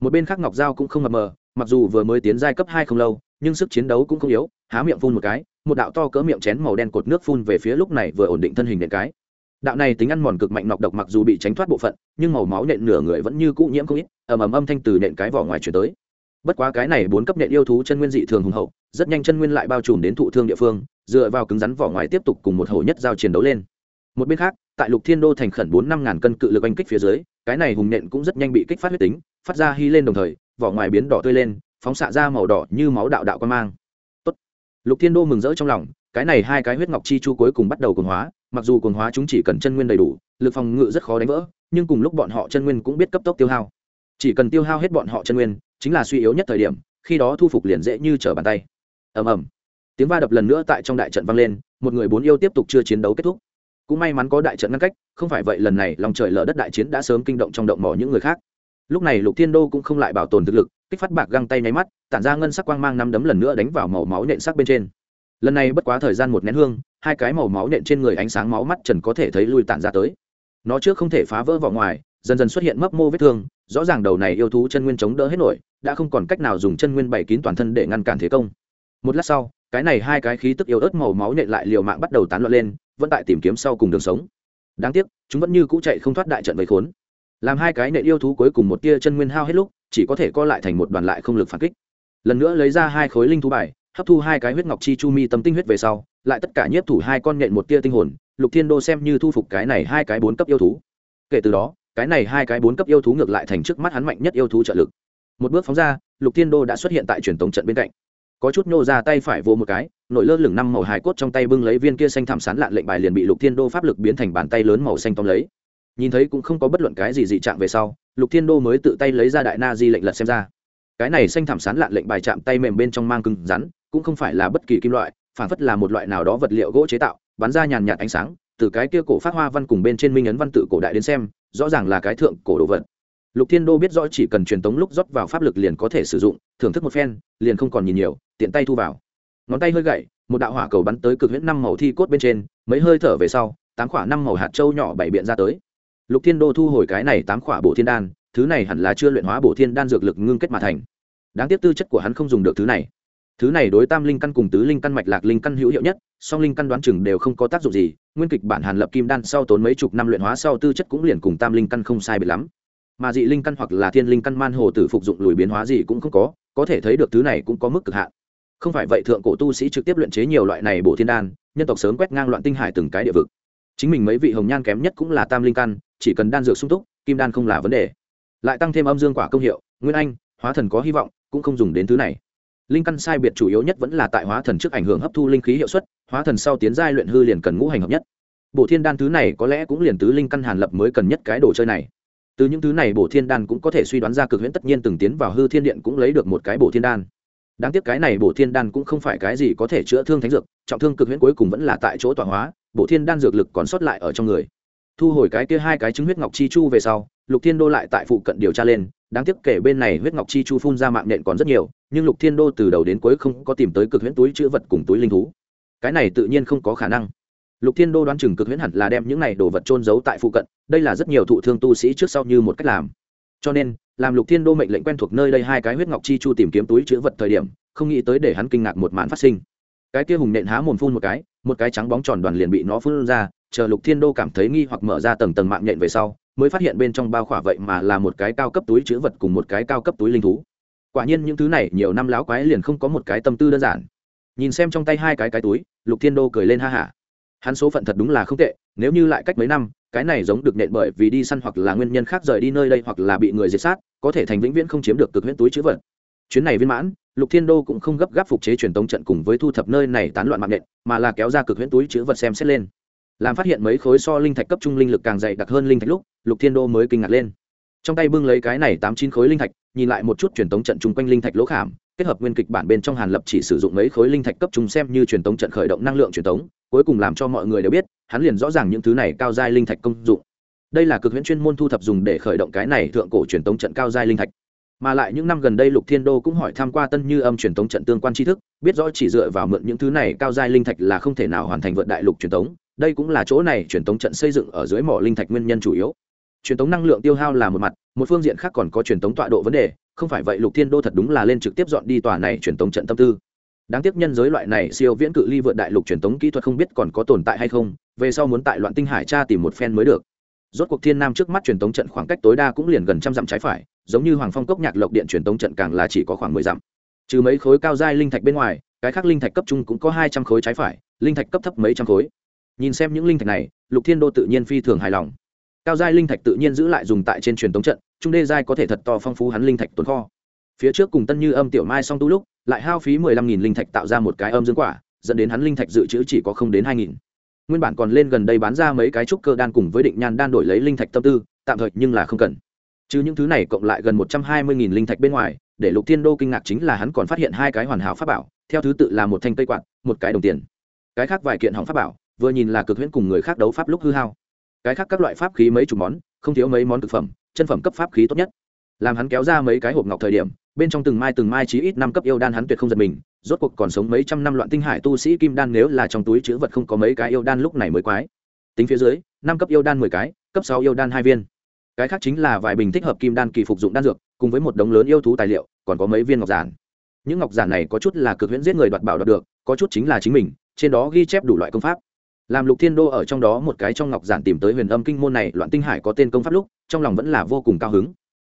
Speaker 1: Một bên khác ngọc dao cũng không mập mờ, mặc dù vừa mới tiến giai cấp hai không lâu, nhưng sức chiến đấu cũng không yếu, há miệng phun một cái, một đạo to cỡ miệng chén màu đen cột nước phun về phía lúc này vừa ổn định thân hình nện cái. Đạo này tính ăn mòn cực mạnh nọc độc mặc dù bị tránh thoát bộ phận, nhưng màu máu nện nửa người vẫn như cũ nhiễm không ít, ầm ầm âm thanh từ nện cái vỏ ngoài chuyển tới. Bất quá cái này bốn cấp nện yêu thú chân nguyên dị thường hùng hậu, rất nhanh chân nguyên lại bao trùm đến thụ thương địa phương, dựa vào cứng rắn vỏ ngoài tiếp tục cùng một hổ nhất giao chiến đấu lên một bên khác, tại lục thiên đô thành khẩn bốn năm ngàn cân cự lực oanh kích phía dưới, cái này hùng nện cũng rất nhanh bị kích phát huyết tính, phát ra hy lên đồng thời, vỏ ngoài biến đỏ tươi lên, phóng xạ ra màu đỏ như máu đạo đạo quan mang. Tốt. lục thiên đô mừng rỡ trong lòng, cái này hai cái huyết ngọc chi chu cuối cùng bắt đầu cồn hóa, mặc dù cồn hóa chúng chỉ cần chân nguyên đầy đủ, lực phòng ngự rất khó đánh vỡ, nhưng cùng lúc bọn họ chân nguyên cũng biết cấp tốc tiêu hao. Chỉ cần tiêu hao hết bọn họ chân nguyên, chính là suy yếu nhất thời điểm, khi đó thu phục liền dễ như trở bàn tay. Ầm ầm. Tiếng va đập lần nữa tại trong đại trận vang lên, một người bốn yêu tiếp tục chưa chiến đấu kết thúc cũng may mắn có đại trận ngăn cách, không phải vậy lần này lòng trời lở đất đại chiến đã sớm kinh động trong động mỏ những người khác. Lúc này lục thiên đô cũng không lại bảo tồn thực lực, kích phát bạc găng tay nháy mắt, tản ra ngân sắc quang mang năm đấm lần nữa đánh vào màu máu nện sắc bên trên. Lần này bất quá thời gian một nén hương, hai cái màu máu nện trên người ánh sáng máu mắt trần có thể thấy lui tản ra tới. Nó trước không thể phá vỡ vỏ ngoài, dần dần xuất hiện mấp mô vết thương, rõ ràng đầu này yêu thú chân nguyên chống đỡ hết nổi, đã không còn cách nào dùng chân nguyên bày kín toàn thân để ngăn cản thế công. Một lát sau, cái này hai cái khí tức yếu ớt màu máu nện lại liều mạng bắt đầu tán loạn lên vẫn tại tìm kiếm sau cùng đường sống. Đáng tiếc, chúng vẫn như cũ chạy không thoát đại trận vây khốn. Làm hai cái nệ yêu thú cuối cùng một tia chân nguyên hao hết lúc, chỉ có thể co lại thành một đoàn lại không lực phản kích. Lần nữa lấy ra hai khối linh thú bài, hấp thu hai cái huyết ngọc chi chu mi tâm tinh huyết về sau, lại tất cả nhiếp thủ hai con nện một tia tinh hồn, lục thiên đô xem như thu phục cái này hai cái bốn cấp yêu thú. Kể từ đó, cái này hai cái bốn cấp yêu thú ngược lại thành trước mắt hắn mạnh nhất yêu thú trợ lực. Một bước phóng ra, lục thiên đô đã xuất hiện tại truyền tống trận bên cạnh. Có chút nô ra tay phải vô một cái nội lơ lửng năm màu hài cốt trong tay bưng lấy viên kia xanh thảm sán lạn lệnh bài liền bị lục thiên đô pháp lực biến thành bàn tay lớn màu xanh tóm lấy. Nhìn thấy cũng không có bất luận cái gì dị trạng về sau, lục thiên đô mới tự tay lấy ra đại na di lệnh lật xem ra. Cái này xanh thảm sán lạn lệnh bài chạm tay mềm bên trong mang cứng rắn, cũng không phải là bất kỳ kim loại, phản phất là một loại nào đó vật liệu gỗ chế tạo, bắn ra nhàn nhạt ánh sáng, từ cái kia cổ phát hoa văn cùng bên trên minh ấn văn tự cổ đại đến xem, rõ ràng là cái thượng cổ đồ vật. Lục thiên đô biết rõ chỉ cần truyền tống lúc rót vào pháp lực liền có thể sử dụng, thưởng thức một phen, liền không còn nhìn nhiều, tiện tay thu vào ngón tay hơi gậy, một đạo hỏa cầu bắn tới cực huyễn năm màu thi cốt bên trên, mấy hơi thở về sau, tám khỏa năm màu hạt trâu nhỏ bảy biện ra tới. Lục thiên đô thu hồi cái này tám khỏa bổ thiên đan, thứ này hẳn là chưa luyện hóa bổ thiên đan dược lực ngưng kết mà thành. Đáng tiếc tư chất của hắn không dùng được thứ này. Thứ này đối tam linh căn cùng tứ linh căn mạch lạc linh căn hữu hiệu nhất, song linh căn đoán chừng đều không có tác dụng gì, nguyên kịch bản hàn lập kim đan sau tốn mấy chục năm luyện hóa sau tư chất cũng liền cùng tam linh căn không sai biệt lắm. Mà dị linh căn hoặc là thiên linh căn man hồ tử phục dụng lùi biến hóa gì cũng không có có thể thấy được thứ này cũng có mức cực hạn không phải vậy thượng cổ tu sĩ trực tiếp luyện chế nhiều loại này bổ thiên đan, nhân tộc sớm quét ngang loạn tinh hải từng cái địa vực. Chính mình mấy vị hồng nhan kém nhất cũng là tam linh căn, chỉ cần đan dược sung túc, kim đan không là vấn đề. Lại tăng thêm âm dương quả công hiệu, nguyên anh, hóa thần có hy vọng, cũng không dùng đến thứ này. Linh căn sai biệt chủ yếu nhất vẫn là tại hóa thần trước ảnh hưởng hấp thu linh khí hiệu suất, hóa thần sau tiến giai luyện hư liền cần ngũ hành hợp nhất. Bộ thiên đan thứ này có lẽ cũng liền tứ linh căn hàn lập mới cần nhất cái đồ chơi này. Từ những thứ này bổ thiên đan cũng có thể suy đoán ra cực huyễn tất nhiên từng tiến vào hư thiên điện cũng lấy được một cái bổ thiên đan đáng tiếc cái này bổ thiên đan cũng không phải cái gì có thể chữa thương thánh dược, trọng thương cực huyễn cuối cùng vẫn là tại chỗ tọa hóa, bổ thiên đan dược lực còn sót lại ở trong người. Thu hồi cái kia hai cái trứng huyết ngọc chi chu về sau, lục thiên đô lại tại phụ cận điều tra lên, đáng tiếc kể bên này huyết ngọc chi chu phun ra mạng nện còn rất nhiều, nhưng lục thiên đô từ đầu đến cuối không có tìm tới cực huyễn túi chữ vật cùng túi linh thú. Cái này tự nhiên không có khả năng. Lục thiên đô đoán chừng cực huyễn hẳn là đem những này đồ vật trôn giấu tại phụ cận, đây là rất nhiều thụ thương tu sĩ trước sau như một cách làm cho nên, làm lục thiên đô mệnh lệnh quen thuộc nơi đây hai cái huyết ngọc chi chu tìm kiếm túi chữ vật thời điểm, không nghĩ tới để hắn kinh ngạc một màn phát sinh. Cái kia hùng nện há mồm phun một cái một cái trắng bóng tròn đoàn liền bị nó phun ra, chờ lục thiên đô cảm thấy nghi hoặc mở ra tầng tầng mạng nhện về sau, mới phát hiện bên trong bao khỏa vậy mà là một cái cao cấp túi chữ vật cùng một cái cao cấp túi linh thú. Quả nhiên những thứ này nhiều năm láo quái liền không có một cái tâm tư đơn giản. Nhìn xem trong tay hai cái cái túi, lục thiên đô cười lên ha hả. Hắn số phận thật đúng là không tệ nếu như lại cách mấy năm, cái này giống được nện bởi vì đi săn hoặc là nguyên nhân khác rời đi nơi đây hoặc là bị người diệt sát, có thể thành vĩnh viễn không chiếm được cực huyễn túi chữ vật. Chuyến này viên mãn, lục thiên đô cũng không gấp gáp phục chế truyền tống trận cùng với thu thập nơi này tán loạn mạng nện, mà là kéo ra cực huyễn túi chữ vật xem xét lên. Làm phát hiện mấy khối so linh thạch cấp trung linh lực càng dày đặc hơn linh thạch lúc, lục thiên đô mới kinh ngạc lên. Trong tay bưng lấy cái này tám chín khối linh thạch, nhìn lại một chút truyền tống trận chung quanh linh thạch lỗ khảm, kết hợp nguyên kịch bản bên trong hàn lập chỉ sử dụng mấy khối linh thạch cấp trung xem như truyền tống trận khởi động năng lượng truyền tống, cuối cùng làm cho mọi người đều biết hắn liền rõ ràng những thứ này cao giai linh thạch công dụng. Đây là cực huyễn chuyên môn thu thập dùng để khởi động cái này thượng cổ truyền tống trận cao giai linh thạch. Mà lại những năm gần đây lục thiên đô cũng hỏi tham q u a tân như âm truyền thống trận tương quan tri thức, biết rõ chỉ dựa vào mượn những thứ này cao giai linh thạch là không thể nào hoàn thành vượt đại lục truyền thống đây cũng là chỗ này truyền thống trận xây dựng ở dưới mỏ linh thạch nguyên nhân chủ yếu. Truyền thống năng lượng tiêu hao là một mặt, một phương diện khác còn có truyền thống tọa độ vấn đề. Không phải vậy lục thiên đô thật đúng là lên trực tiếp dọn đi tòa này truyền thống trận tâm tư đáng tiếc nhân giới loại này siêu viễn cự ly vượt đại lục truyền thống kỹ thuật không biết còn có tồn tại hay không, về sau muốn tại loạn tinh hải tra tìm một phen mới được. Rốt cuộc thiên nam trước mắt truyền thống trận khoảng cách tối đa cũng liền gần trăm dặm trái phải, giống như hoàng phong cốc nhạc lộc điện truyền thống trận càng là chỉ có khoảng mười dặm. Trừ mấy khối cao giai linh thạch bên ngoài, cái khác linh thạch cấp trung cũng có hai trăm khối trái phải, linh thạch cấp thấp mấy trăm khối. Nhìn xem những linh thạch này, lục thiên đô tự nhiên phi thường hài lòng. Cao giai linh thạch tự nhiên giữ lại dùng tại trên truyền thống trận, trung đê giai có thể thật to phong phú hắn linh thạch tồn kho phía trước cùng tân như âm, tiểu mai song tu lúc, lại hao phí mười lăm nghìn linh thạch tạo ra một cái âm dương quả, dẫn đến hắn linh thạch dự trữ chỉ có không đến hai nghìn. Nguyên bản còn lên gần đây bán ra mấy cái trúc cơ đan cùng với định nhan đan đổi lấy linh thạch tâm tư, tạm thời nhưng là không cần. Chứ những thứ này cộng lại gần một trăm hai mươi nghìn linh thạch bên ngoài, để lục thiên đô kinh ngạc chính là hắn còn phát hiện hai cái hoàn hảo pháp bảo, theo thứ tự là một thanh cây quạt, một cái đồng tiền. Cái khác vài kiện hỏng pháp bảo, vừa nhìn là cực huyễn cùng người khác đấu pháp lúc hư hao. Cái khác các loại pháp khí mấy chục món, không thiếu mấy món thực phẩm, chân phẩm cấp pháp khí tốt nhất. Làm hắn kéo ra mấy cái hộp ngọc thời điểm bên trong từng mai từng mai chí ít năm cấp yêu đan hắn tuyệt không giật mình, rốt cuộc còn sống mấy trăm năm loạn tinh hải tu sĩ kim đan nếu là trong túi chữ vật không có mấy cái yêu đan lúc này mới quái. Tính phía dưới, năm cấp yêu đan mười cái, cấp sáu yêu đan hai viên. Cái khác chính là vài bình thích hợp kim đan kỳ phục dụng đan dược, cùng với một đống lớn yêu thú tài liệu, còn có mấy viên ngọc giản. Những ngọc giản này có chút là cực huyễn giết người đoạt bảo đoạt được, có chút chính là chính mình, trên đó ghi chép đủ loại công pháp. Làm lục thiên đô ở trong đó một cái trong ngọc giản tìm tới huyền âm kinh môn này, loạn tinh hải có tên công pháp lúc, trong lòng vẫn là vô cùng cao hứng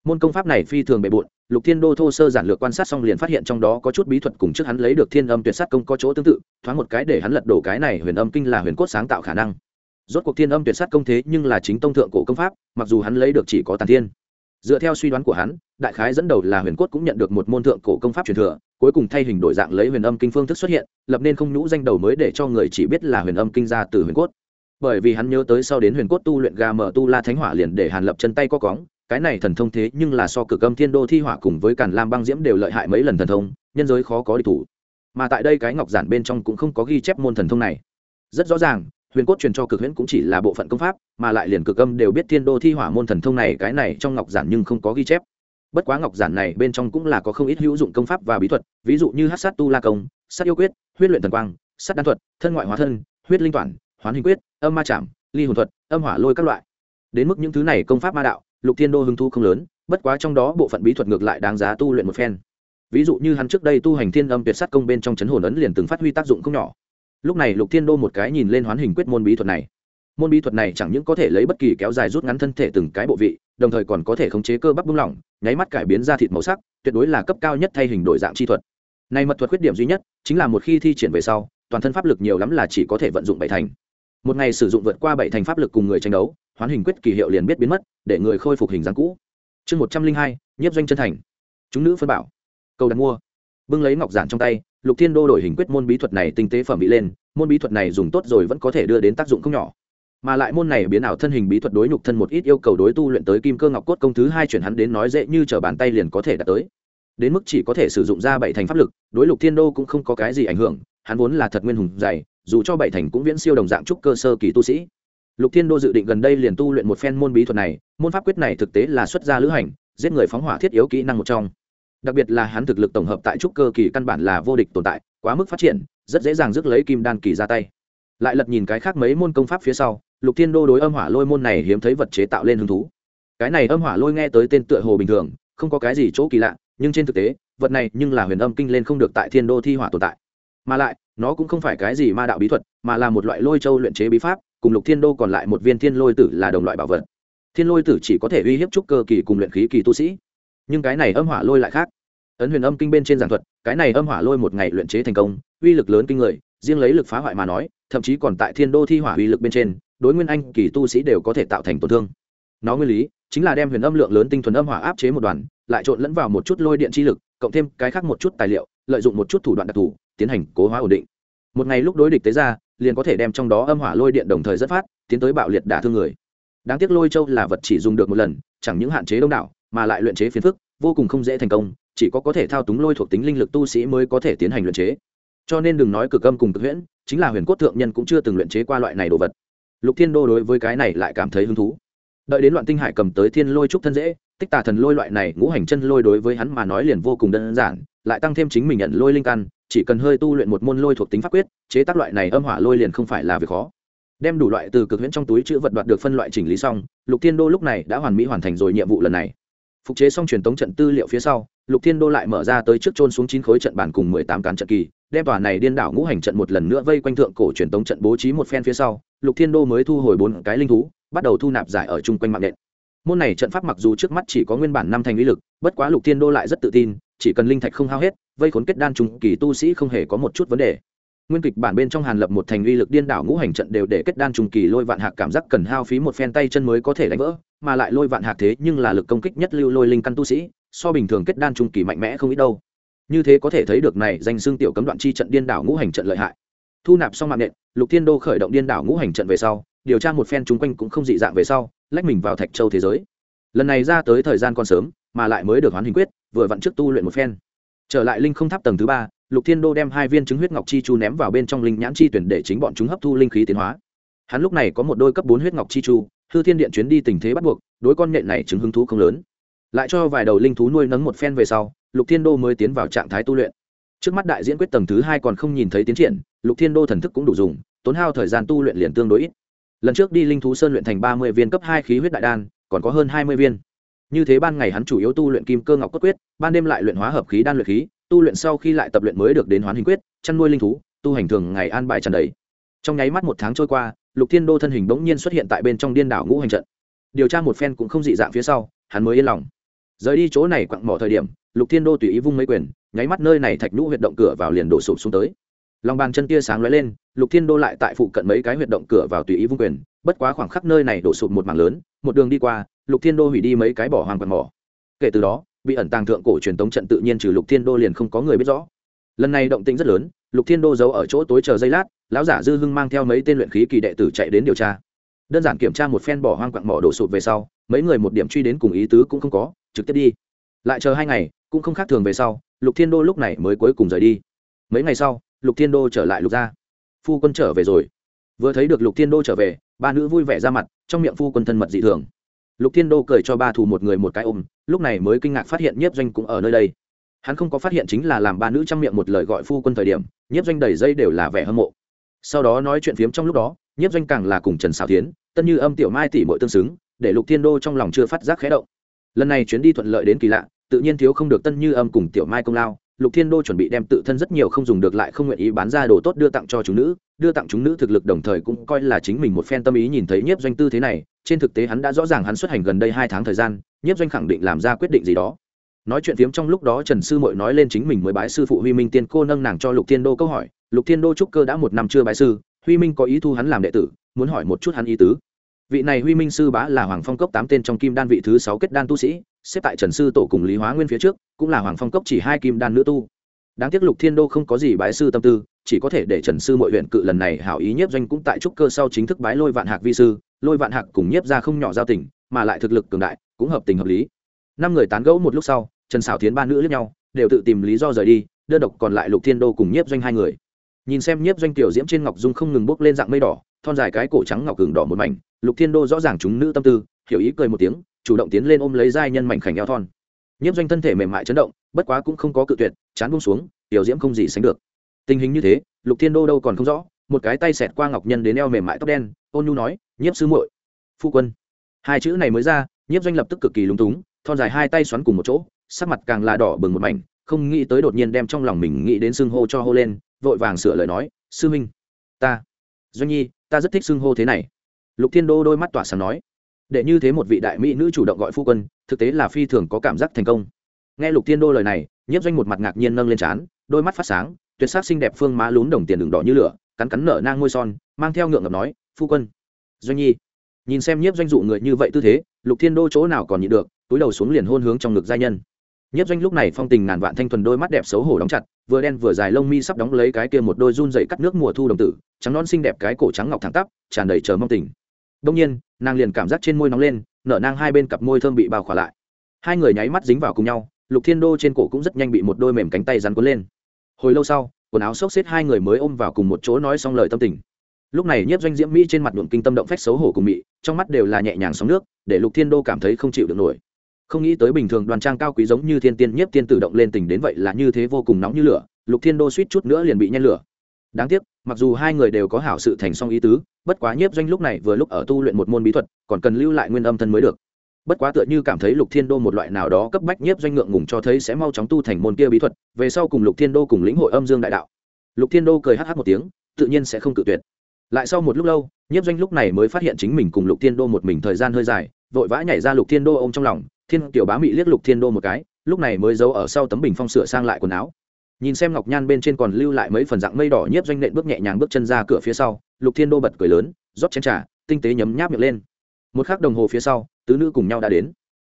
Speaker 1: môn công pháp này phi thường bề bộn, lục thiên đô thô sơ giản lược quan sát xong liền phát hiện trong đó có chút bí thuật cùng trước hắn lấy được thiên âm tuyệt sát công có chỗ tương tự, thoáng một cái để hắn lật đổ cái này huyền âm kinh là huyền cốt sáng tạo khả năng. Rốt cuộc thiên âm tuyệt sát công thế nhưng là chính tông thượng cổ công pháp, mặc dù hắn lấy được chỉ có tàn thiên. Dựa theo suy đoán của hắn, đại khái dẫn đầu là huyền cốt cũng nhận được một môn thượng cổ công pháp truyền thừa, cuối cùng thay hình đổi dạng lấy huyền âm kinh phương thức xuất hiện, lập nên không nhũ danh đầu mới để cho người chỉ biết là huyền âm kinh ra từ huyền cốt. Bởi vì hắn nhớ tới sau đến huyền cốt tu luyện gà mở tu la thánh hỏa liền để hàn lập chân tay co cóng cái này thần thông thế nhưng là so cực âm thiên đô thi hỏa cùng với càn lam băng diễm đều lợi hại mấy lần thần thông, nhân giới khó có đi thủ. Mà tại đây cái ngọc giản bên trong cũng không có ghi chép môn thần thông này. Rất rõ ràng, huyền cốt truyền cho cực huyễn cũng chỉ là bộ phận công pháp, mà lại liền cực âm đều biết thiên đô thi hỏa môn thần thông này, cái này trong ngọc giản nhưng không có ghi chép. Bất quá ngọc giản này bên trong cũng là có không ít hữu dụng công pháp và bí thuật, ví dụ như hát sát tu la công, sát yêu quyết, huyết luyện thần quang, sát đan thuật, thân ngoại hóa thân, huyết linh toản, hoán hình quyết, âm ma chạm, ly hồn thuật, âm hỏa lôi các loại. Đến mức những thứ này công pháp ma đạo lục thiên đô hứng thu không lớn, bất quá trong đó bộ phận bí thuật ngược lại đáng giá tu luyện một phen. Ví dụ như hắn trước đây tu hành thiên âm tuyệt sát công bên trong chấn hồn ấn liền từng phát huy tác dụng không nhỏ. Lúc này lục thiên đô một cái nhìn lên hoán hình quyết môn bí thuật này. Môn bí thuật này chẳng những có thể lấy bất kỳ kéo dài rút ngắn thân thể từng cái bộ vị, đồng thời còn có thể khống chế cơ bắp bung lỏng, nháy mắt cải biến ra thịt màu sắc, tuyệt đối là cấp cao nhất thay hình đổi dạng chi thuật. Này mật thuật khuyết điểm duy nhất, chính là một khi thi triển về sau, toàn thân pháp lực nhiều lắm là chỉ có thể vận dụng bảy thành. Một ngày sử dụng vượt qua bảy thành pháp lực cùng người tranh đấu hoán hình quyết kỳ hiệu liền biết biến mất, để người khôi phục hình dáng cũ. Chương một trăm linh hai, nhiếp doanh chân thành. Chúng nữ phân bảo. Cầu đặt mua. Bưng lấy ngọc giản trong tay, lục thiên đô đổi hình quyết môn bí thuật này tinh tế phẩm bị lên, môn bí thuật này dùng tốt rồi vẫn có thể đưa đến tác dụng không nhỏ. Mà lại môn này biến ảo thân hình bí thuật đối nhục thân một ít yêu cầu đối tu luyện tới kim cơ ngọc cốt công thứ hai chuyển hắn đến nói dễ như t bàn tay liền có thể đạt tới. Đến mức chỉ có thể sử dụng ra bảy thành pháp lực, đối lục thiên đô cũng không có cái gì ảnh hưởng, hắn vốn là thật nguyên hùng dày, dù cho bảy thành cũng viễn siêu đồng dạng trúc cơ sơ kỳ tu sĩ lục thiên đô dự định gần đây liền tu luyện một phen môn bí thuật này, môn pháp quyết này thực tế là xuất gia lữ hành, giết người phóng hỏa thiết yếu kỹ năng một trong. Đặc biệt là hắn thực lực tổng hợp tại trúc cơ kỳ căn bản là vô địch tồn tại, quá mức phát triển, rất dễ dàng rước lấy kim đan kỳ ra tay. Lại lật nhìn cái khác mấy môn công pháp phía sau, lục thiên đô đối âm hỏa lôi môn này hiếm thấy vật chế tạo lên hứng thú. Cái này âm hỏa lôi nghe tới tên tựa hồ bình thường, không có cái gì chỗ kỳ lạ, nhưng trên thực tế, vật này nhưng là huyền âm kinh lên không được tại thiên đô thi hỏa tồn tại. Mà lại, nó cũng không phải cái gì ma đạo bí thuật, mà là một loại lôi châu luyện chế bí pháp cùng lục thiên đô còn lại một viên thiên lôi tử là đồng loại bảo vật. Thiên lôi tử chỉ có thể uy hiếp trúc cơ kỳ cùng luyện khí kỳ tu sĩ. Nhưng cái này âm hỏa lôi lại khác. Ấn huyền âm kinh bên trên giảng thuật, cái này âm hỏa lôi một ngày luyện chế thành công, uy lực lớn kinh người, riêng lấy lực phá hoại mà nói, thậm chí còn tại thiên đô thi hỏa uy lực bên trên, đối nguyên anh kỳ tu sĩ đều có thể tạo thành tổn thương. Nó nguyên lý chính là đem huyền âm lượng lớn tinh thuần âm hỏa áp chế một đoàn, lại trộn lẫn vào một chút lôi điện chi lực, cộng thêm cái khác một chút tài liệu, lợi dụng một chút thủ đoạn đặc thù, tiến hành cố hóa ổn định. Một ngày lúc đối địch tế ra liền có thể đem trong đó âm hỏa lôi điện đồng thời dẫn phát, tiến tới bạo liệt đả thương người. Đáng tiếc lôi châu là vật chỉ dùng được một lần, chẳng những hạn chế đông đảo, mà lại luyện chế phiền phức, vô cùng không dễ thành công, chỉ có có thể thao túng lôi thuộc tính linh lực tu sĩ mới có thể tiến hành luyện chế. Cho nên đừng nói cực âm cùng cực huyễn, chính là huyền cốt thượng nhân cũng chưa từng luyện chế qua loại này đồ vật. Lục thiên đô đối với cái này lại cảm thấy hứng thú. Đợi đến loạn tinh hải cầm tới thiên lôi trúc thân dễ, tích tà thần lôi loại này ngũ hành chân lôi đối với hắn mà nói liền vô cùng đơn giản, lại tăng thêm chính mình nhận lôi linh căn chỉ cần hơi tu luyện một môn lôi thuộc tính pháp quyết, chế tác loại này âm hỏa lôi liền không phải là việc khó. Đem đủ loại từ cực huyễn trong túi chữ vật đoạt được phân loại chỉnh lý xong, lục thiên đô lúc này đã hoàn mỹ hoàn thành rồi nhiệm vụ lần này. Phục chế xong truyền tống trận tư liệu phía sau, lục thiên đô lại mở ra tới trước trôn xuống chín khối trận bản cùng mười tám cán trận kỳ, đem tòa này điên đảo ngũ hành trận một lần nữa vây quanh thượng cổ truyền tống trận bố trí một phen phía sau, lục thiên đô mới thu hồi bốn cái linh thú, bắt đầu thu nạp giải ở chung quanh mạng nện môn này trận pháp mặc dù trước mắt chỉ có nguyên bản năm thành lý lực, bất quá lục thiên đô lại rất tự tin chỉ cần linh thạch không hao hết, vây khốn kết đan trùng kỳ tu sĩ không hề có một chút vấn đề. Nguyên kịch bản bên trong hàn lập một thành uy lực điên đảo ngũ hành trận đều để kết đan trùng kỳ lôi vạn hạc cảm giác cần hao phí một phen tay chân mới có thể đánh vỡ, mà lại lôi vạn hạc thế nhưng là lực công kích nhất lưu lôi linh căn tu sĩ, so bình thường kết đan trùng kỳ mạnh mẽ không ít đâu. Như thế có thể thấy được này danh xương tiểu cấm đoạn chi trận điên đảo ngũ hành trận lợi hại. Thu nạp xong mạng nện, lục thiên đô khởi động điên đảo ngũ hành trận về sau, điều tra một phen chung quanh cũng không dị dạng về sau, lách mình vào thạch châu thế giới. Lần này ra tới thời gian còn sớm mà lại mới được hoán hình quyết, vừa vặn trước tu luyện một phen. Trở lại linh không tháp tầng thứ ba, lục thiên đô đem hai viên trứng huyết ngọc chi chu ném vào bên trong linh nhãn chi tuyển để chính bọn chúng hấp thu linh khí tiến hóa. Hắn lúc này có một đôi cấp bốn huyết ngọc chi chu, hư thiên điện chuyến đi tình thế bắt buộc, đối con nhện này chứng hứng thú không lớn. Lại cho vài đầu linh thú nuôi nấng một phen về sau, lục thiên đô mới tiến vào trạng thái tu luyện. Trước mắt đại diễn quyết tầng thứ hai còn không nhìn thấy tiến triển, lục thiên đô thần thức cũng đủ dùng, tốn hao thời gian tu luyện liền tương đối ít. Lần trước đi linh thú sơn luyện thành ba mươi viên cấp hai khí huyết đại đan, còn có hơn hai mươi viên như thế ban ngày hắn chủ yếu tu luyện kim cơ ngọc cốt quyết, ban đêm lại luyện hóa hợp khí đan luyện khí, tu luyện sau khi lại tập luyện mới được đến hoán hình quyết, chăn nuôi linh thú, tu hành thường ngày an bài trần đầy. Trong nháy mắt một tháng trôi qua, lục thiên đô thân hình bỗng nhiên xuất hiện tại bên trong điên đảo ngũ hành trận. Điều tra một phen cũng không dị dạng phía sau, hắn mới yên lòng. Rời đi chỗ này quặng mỏ thời điểm, lục thiên đô tùy ý vung mấy quyền, nháy mắt nơi này thạch nhũ huyệt động cửa vào liền đổ sụp xuống tới. Lòng bàn chân tia sáng lóe lên, lục thiên đô lại tại phụ cận mấy cái huyệt động cửa vào tùy ý vung quyền bất quá khoảng khắc nơi này đổ sụp một mảng lớn, một đường đi qua, lục thiên đô hủy đi mấy cái bỏ hoang quặng mỏ. Kể từ đó, bị ẩn tàng thượng cổ truyền tống trận tự nhiên trừ lục thiên đô liền không có người biết rõ. Lần này động tĩnh rất lớn, lục thiên đô giấu ở chỗ tối chờ giây lát, lão giả dư hưng mang theo mấy tên luyện khí kỳ đệ tử chạy đến điều tra. Đơn giản kiểm tra một phen bỏ hoang quặng mỏ đổ sụp về sau, mấy người một điểm truy đến cùng ý tứ cũng không có, trực tiếp đi. Lại chờ hai ngày, cũng không khác thường về sau, lục thiên đô lúc này mới cuối cùng rời đi. Mấy ngày sau, lục thiên đô trở lại lục gia. Phu quân trở về rồi. Vừa thấy được lục thiên đô trở về ba nữ vui vẻ ra mặt, trong miệng phu quân thân mật dị thường. Lục thiên đô cười cho ba thù một người một cái ôm, lúc này mới kinh ngạc phát hiện nhiếp doanh cũng ở nơi đây. Hắn không có phát hiện chính là làm ba nữ trong miệng một lời gọi phu quân thời điểm, nhiếp doanh đầy dây đều là vẻ hâm mộ. Sau đó nói chuyện phiếm trong lúc đó, nhiếp doanh càng là cùng trần xào tiến tân như âm, tiểu mai tỷ mội tương xứng, để lục thiên đô trong lòng chưa phát giác khé động. Lần này chuyến đi thuận lợi đến kỳ lạ, tự nhiên thiếu không được tân như âm cùng tiểu mai công lao lục thiên đô chuẩn bị đem tự thân rất nhiều không dùng được lại không nguyện ý bán ra đồ tốt đưa tặng cho chúng nữ, đưa tặng chúng nữ thực lực đồng thời cũng coi là chính mình một phen tâm ý nhìn thấy nhiếp doanh tư thế này, trên thực tế hắn đã rõ ràng hắn xuất hành gần đây hai tháng thời gian, nhiếp doanh khẳng định làm ra quyết định gì đó. Nói chuyện phiếm trong lúc đó trần sư mội nói lên chính mình mới bái sư phụ huy minh tiên cô nâng nàng cho lục thiên đô câu hỏi, lục thiên đô trúc cơ đã một năm chưa bái sư, huy minh có ý thu hắn làm đệ tử, muốn hỏi một chút hắn ý tứ vị này huy minh sư bá là hoàng phong cốc tám tên trong kim đan vị thứ sáu kết đan tu sĩ, xếp tại trần sư tổ cùng lý hóa nguyên phía trước, cũng là hoàng phong cốc chỉ hai kim đan nữ tu. Đáng tiếc lục thiên đô không có gì bái sư tâm tư, chỉ có thể để trần sư mọi huyện cự lần này hảo ý nhiếp doanh cũng tại trúc cơ sau chính thức bái lôi vạn hạc vi sư, lôi vạn hạc cùng nhiếp ra không nhỏ giao tình, mà lại thực lực cường đại, cũng hợp tình hợp lý. Năm người tán gẫu một lúc sau, trần xảo tiến ba nữ lẫn nhau, đều tự tìm lý do rời đi, đơn độc còn lại lục thiên đô cùng nhiếp doanh hai người. Nhìn xem nhiếp doanh tiểu diễm trên ngọc dung không ngừng bốc lên dạng mây đỏ thon dài cái cổ trắng ngọc gừng đỏ một mảnh lục thiên đô rõ ràng chúng nữ tâm tư hiểu ý cười một tiếng chủ động tiến lên ôm lấy giai nhân mảnh khảnh eo thon. Nhiếp doanh thân thể mềm mại chấn động bất quá cũng không có cự tuyệt chán bung xuống tiểu diễm không gì sánh được. Tình hình như thế lục thiên đô đâu còn không rõ một cái tay xẹt qua ngọc nhân đến eo mềm mại tóc đen ôn nhu nói nhiếp sư muội phu quân. Hai chữ này mới ra nhiếp doanh lập tức cực kỳ lúng túng thon dài hai tay xoắn cùng một chỗ sắc mặt càng là đỏ bừng một mảnh không nghĩ tới đột nhiên đem trong lòng mình nghĩ đến xưng hô cho hô lên vội vàng sửa lời nói sư minh, ta. Doanh nhi ta rất thích xưng hô thế này. Lục thiên đô đôi mắt tỏa sáng nói. Để như thế một vị đại mỹ nữ chủ động gọi phu quân, thực tế là phi thường có cảm giác thành công. Nghe lục thiên đô lời này, nhiếp doanh một mặt ngạc nhiên nâng lên trán, đôi mắt phát sáng, tuyệt sắc xinh đẹp phương má lún đồng tiền đường đỏ như lửa, cắn cắn nở nang môi son, mang theo ngượng ngập nói, phu quân. Doanh nhi. Nhìn xem nhiếp doanh dụ người như vậy tư thế, lục thiên đô chỗ nào còn nhịn được, túi đầu xuống liền hôn hướng trong ngực giai nhân. Nhiếp doanh lúc này phong tình ngàn vạn thanh thuần đôi mắt đẹp xấu hổ đóng chặt, vừa đen vừa dài lông mi sắp đóng lấy cái kia một đôi run dậy cắt nước mùa thu đồng tử trắng non xinh đẹp cái cổ trắng ngọc thẳng tắp, tràn đầy chờ mong tình. Đông nhiên, nàng liền cảm giác trên môi nóng lên, nở nang hai bên cặp môi thơm bị bao khỏa lại. Hai người nháy mắt dính vào cùng nhau, lục thiên đô trên cổ cũng rất nhanh bị một đôi mềm cánh tay rắn cuốn lên. Hồi lâu sau, quần áo xốc xếp hai người mới ôm vào cùng một chỗ nói xong lời tâm tình. Lúc này nhiếp doanh diễm mỹ trên mặt nhuộm kinh tâm động phách xấu hổ cùng mị, trong mắt đều là nhẹ nhàng sóng nước, để lục thiên đô cảm thấy không chịu được nổi. Không nghĩ tới bình thường đoàn trang cao quý giống như thiên tiên nhiếp tiên tự động lên tình đến vậy là như thế vô cùng nóng như lửa, lục thiên đô suýt chút nữa liền bị nhen lửa. Đáng tiếc mặc dù hai người đều có hảo sự thành song ý tứ, bất quá nhiếp doanh lúc này vừa lúc ở tu luyện một môn bí thuật, còn cần lưu lại nguyên âm thân mới được. Bất quá tựa như cảm thấy lục thiên đô một loại nào đó cấp bách nhiếp doanh ngượng ngùng cho thấy sẽ mau chóng tu thành môn kia bí thuật, về sau cùng lục thiên đô cùng lĩnh hội âm dương đại đạo. Lục thiên đô cười hh một tiếng, tự nhiên sẽ không cự tuyệt. Lại sau một lúc lâu, nhiếp doanh lúc này mới phát hiện chính mình cùng lục thiên đô một mình thời gian hơi dài, vội vã nhảy ra lục thiên đô ô m trong lòng, thiên tiểu bá mị liếc lục thiên đô một cái, lúc này mới giấu ở sau tấm bình phong sửa sang lại quần áo nhìn xem ngọc nhan bên trên còn lưu lại mấy phần dạng mây đỏ nhiếp doanh nện bước nhẹ nhàng bước chân ra cửa phía sau, lục thiên đô bật cười lớn, rót chén trà, tinh tế nhấm nháp miệng lên. Một k h ắ c đồng hồ phía sau, tứ nữ cùng nhau đã đến.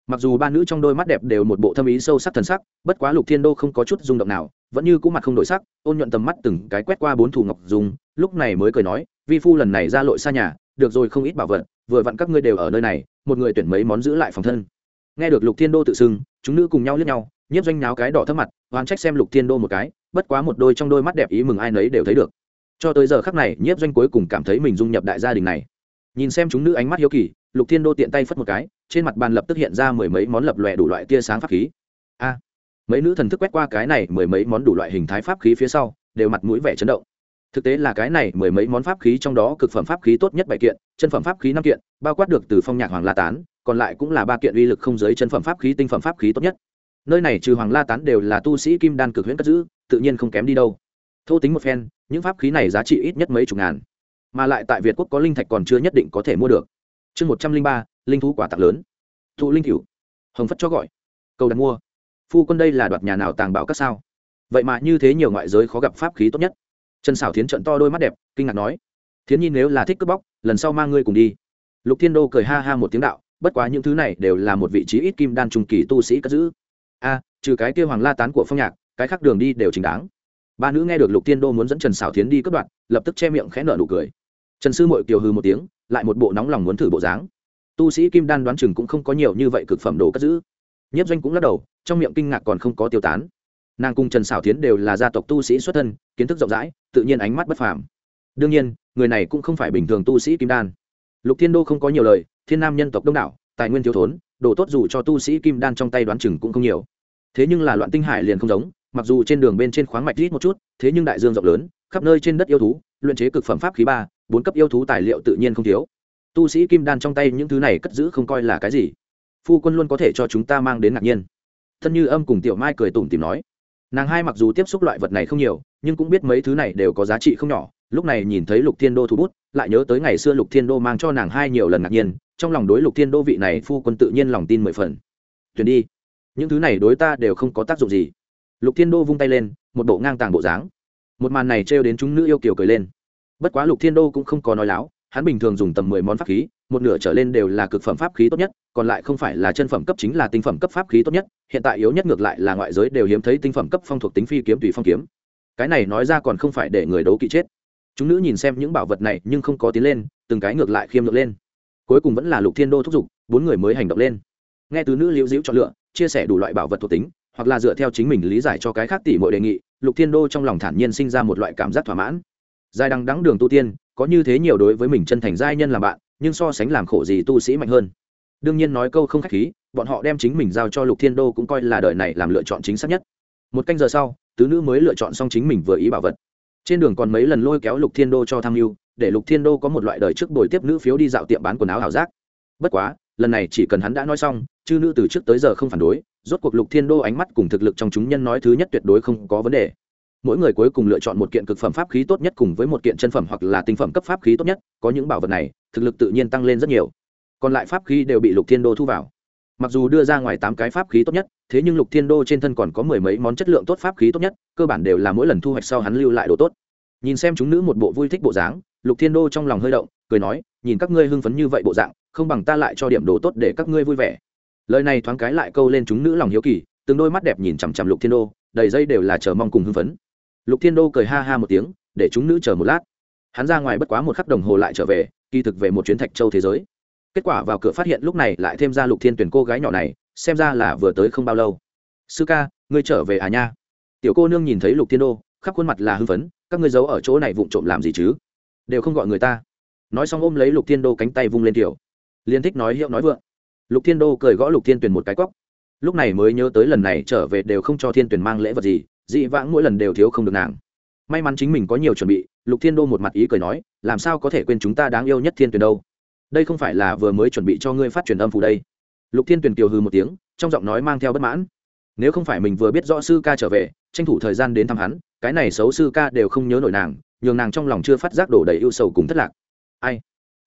Speaker 1: Mặc dù ba nữ trong đôi mắt đẹp đều một bộ thâm ý sâu sắc thần sắc, bất quá lục thiên đô không có chút rung động nào, vẫn như cũ mặt không đổi sắc, ôn nhuận tầm mắt từng cái quét qua bốn thủ ngọc dùng lúc này mới cười nói, vi phu lần này ra lội xa nhà, được rồi không ít bảo vật, vừa vặn các ngươi đều ở nơi này, một người tuyển mấy món giữ lại phòng thân. Nghe được lục thiên đô tự xưng, chúng nữ cùng nhau liếc nhau, nhiếp doanh náo cái đỏ thấp mặt oán trách xem lục thiên đô một cái, bất quá một đôi trong đôi mắt đẹp ý mừng ai nấy đều thấy được. Cho tới giờ khắc này, nhiếp doanh cuối cùng cảm thấy mình dung nhập đại gia đình này. Nhìn xem chúng nữ ánh mắt hiếu kỳ, lục thiên đô tiện tay phất một cái, trên mặt bàn lập tức hiện ra mười mấy món lập lòe đủ loại tia sáng pháp khí. A! Mấy nữ thần thức quét qua cái này mười mấy món đủ loại hình thái pháp khí phía sau, đều mặt mũi vẻ chấn động. Thực tế là cái này mười mấy món pháp khí trong đó cực phẩm pháp khí tốt nhất bảy kiện, chân phẩm pháp khí năm kiện, bao quát được từ phong nhạc hoàng la tán, còn lại cũng là ba kiện uy lực không giới chân phẩm pháp khí tinh phẩm pháp khí tốt nhất nơi này trừ hoàng la tán đều là tu sĩ kim đan cực huyễn cất giữ, tự nhiên không kém đi đâu. Thô tính một phen, những pháp khí này giá trị ít nhất mấy chục ngàn. Mà lại tại việt quốc có linh thạch còn chưa nhất định có thể mua được. Chương một trăm linh ba, linh thú quả tặng lớn. Thụ linh cửu. Hồng phất cho gọi. Cầu đặt mua. Phu quân đây là đoạt nhà nào tàng bảo các sao? Vậy mà như thế nhiều ngoại giới khó gặp pháp khí tốt nhất. Trần xảo tiến trận to đôi mắt đẹp, kinh ngạc nói. Thiến nhi nếu là thích cướp bóc, lần sau mang ngươi cùng đi. Lục thiên đô cười ha ha một tiếng đạo, bất quá những thứ này đều là một vị trí ít kim đan trung kỳ tu sĩ cất giữ a trừ cái kia hoàng la tán của phong nhạc, cái khác đường đi đều chính đáng. Ba nữ nghe được lục thiên đô muốn dẫn trần xảo tiến đi cất đoạn lập tức che miệng khẽ nở nụ cười. Trần sư mội kiều hư một tiếng, lại một bộ nóng lòng muốn thử bộ dáng. Tu sĩ kim đan đoán chừng cũng không có nhiều như vậy cực phẩm đồ cất giữ. Nhất doanh cũng lắc đầu, trong miệng kinh ngạc còn không có tiêu tán. Nàng cùng trần xảo tiến đều là gia tộc tu sĩ xuất thân, kiến thức rộng rãi, tự nhiên ánh mắt bất phàm. Đương nhiên, người này cũng không phải bình thường tu sĩ kim đan. Lục thiên đô không có nhiều lời, thiên nam nhân tộc đông đảo, tài nguyên thiếu thốn, đồ tốt dù cho tu sĩ kim đan trong tay đoán chừng cũng không nhiều thế nhưng là loạn tinh hải liền không giống, mặc dù trên đường bên trên khoáng mạch ít một chút, thế nhưng đại dương rộng lớn, khắp nơi trên đất yêu thú, luyện chế cực phẩm pháp khí ba, bốn cấp yêu thú tài liệu tự nhiên không thiếu. Tu sĩ kim đan trong tay những thứ này cất giữ không coi là cái gì. Phu quân luôn có thể cho chúng ta mang đến ngạc nhiên. Thân như âm cùng tiểu mai cười tủm tìm nói, nàng hai mặc dù tiếp xúc loại vật này không nhiều, nhưng cũng biết mấy thứ này đều có giá trị không nhỏ. Lúc này nhìn thấy lục thiên đô thu bút, lại nhớ tới ngày xưa lục thiên đô mang cho nàng hai nhiều lần ngạc nhiên, trong lòng đối lục thiên đô vị này phu quân tự nhiên lòng tin mười phần. Tuyển đi những thứ này đối ta đều không có tác dụng gì. Lục thiên đô vung tay lên, một bộ ngang tàng bộ dáng. Một màn này trêu đến chúng nữ yêu kiều cười lên. Bất quá lục thiên đô cũng không có nói láo, hắn bình thường dùng tầm mười món pháp khí, một nửa trở lên đều là cực phẩm pháp khí tốt nhất, còn lại không phải là chân phẩm cấp chính là tinh phẩm cấp pháp khí tốt nhất, hiện tại yếu nhất ngược lại là ngoại giới đều hiếm thấy tinh phẩm cấp phong thuộc tính phi kiếm tùy phong kiếm. Cái này nói ra còn không phải để người đấu kỵ chết. Chúng nữ nhìn xem những bảo vật này nhưng không có tiến lên, từng cái ngược lại khiêm ngược lên. Cuối cùng vẫn là lục thiên đô thúc giục, bốn người mới hành động lên. Nghe từ nữ liễu dĩu chọn lựa chia sẻ đủ loại bảo vật thuộc tính, hoặc là dựa theo chính mình lý giải cho cái khác tỷ mọi đề nghị, lục thiên đô trong lòng thản nhiên sinh ra một loại cảm giác thỏa mãn. Dài đằng đắng đường tu tiên, có như thế nhiều đối với mình chân thành giai nhân làm bạn, nhưng so sánh làm khổ gì tu sĩ mạnh hơn. Đương nhiên nói câu không khách khí, bọn họ đem chính mình giao cho lục thiên đô cũng coi là đời này làm lựa chọn chính xác nhất. Một canh giờ sau, tứ nữ mới lựa chọn xong chính mình vừa ý bảo vật. Trên đường còn mấy lần lôi kéo lục thiên đô cho tham mưu, để lục thiên đô có một loại đời trước đổi tiếp nữ phiếu đi dạo tiệm bán quần áo ảo giác. Bất quá lần này chỉ cần hắn đã nói xong, chư nữ từ trước tới giờ không phản đối, rốt cuộc lục thiên đô ánh mắt cùng thực lực trong chúng nhân nói thứ nhất tuyệt đối không có vấn đề. Mỗi người cuối cùng lựa chọn một kiện cực phẩm pháp khí tốt nhất cùng với một kiện chân phẩm hoặc là tinh phẩm cấp pháp khí tốt nhất, có những bảo vật này, thực lực tự nhiên tăng lên rất nhiều. Còn lại pháp khí đều bị lục thiên đô thu vào. Mặc dù đưa ra ngoài tám cái pháp khí tốt nhất, thế nhưng lục thiên đô trên thân còn có mười mấy món chất lượng tốt pháp khí tốt nhất, cơ bản đều là mỗi lần thu hoạch sau hắn lưu lại đồ tốt. Nhìn xem chúng nữ một bộ vui thích bộ dáng, lục thiên đô trong lòng hơi động, cười nói, nhìn các ngươi hưng phấn như vậy bộ dạng không bằng ta lại cho điểm đồ tốt để các ngươi vui vẻ. Lời này thoáng cái lại câu lên chúng nữ lòng hiếu kỳ, từng đôi mắt đẹp nhìn chằm chằm lục thiên đô, đầy dây đều là chờ mong cùng hưng phấn. Lục thiên đô cười ha ha một tiếng, để chúng nữ chờ một lát. Hắn ra ngoài bất quá một khắc đồng hồ lại trở về, kỳ thực về một chuyến thạch châu thế giới. Kết quả vào cửa phát hiện lúc này lại thêm ra lục thiên tuyển cô gái nhỏ này, xem ra là vừa tới không bao lâu. Sư ca, ngươi trở về à nha? Tiểu cô nương nhìn thấy lục thiên đô, khắp khuôn mặt là hưng phấn, các ngươi giấu ở chỗ này vụng trộm làm gì chứ? Đều không gọi người ta. Nói xong ôm lấy lục thiên đô cánh tay vung lên tiểu liên thích nói hiệu nói vượng. Lục thiên đô cười gõ lục thiên tuyển một cái cóc lúc này mới nhớ tới lần này trở về đều không cho thiên tuyển mang lễ vật gì, dị vãng mỗi lần đều thiếu không được nàng. May mắn chính mình có nhiều chuẩn bị, lục thiên đô một mặt ý cười nói, làm sao có thể quên chúng ta đáng yêu nhất thiên tuyển đâu? Đây không phải là vừa mới chuẩn bị cho ngươi phát truyền âm phủ đây. Lục thiên tuyển kiều hư một tiếng, trong giọng nói mang theo bất mãn, nếu không phải mình vừa biết rõ sư ca trở về, tranh thủ thời gian đến thăm hắn, cái này xấu sư ca đều không nhớ nổi nàng, nhường nàng trong lòng chưa phát giác đổ đầy ưu sầu cùng thất lạc. Ai?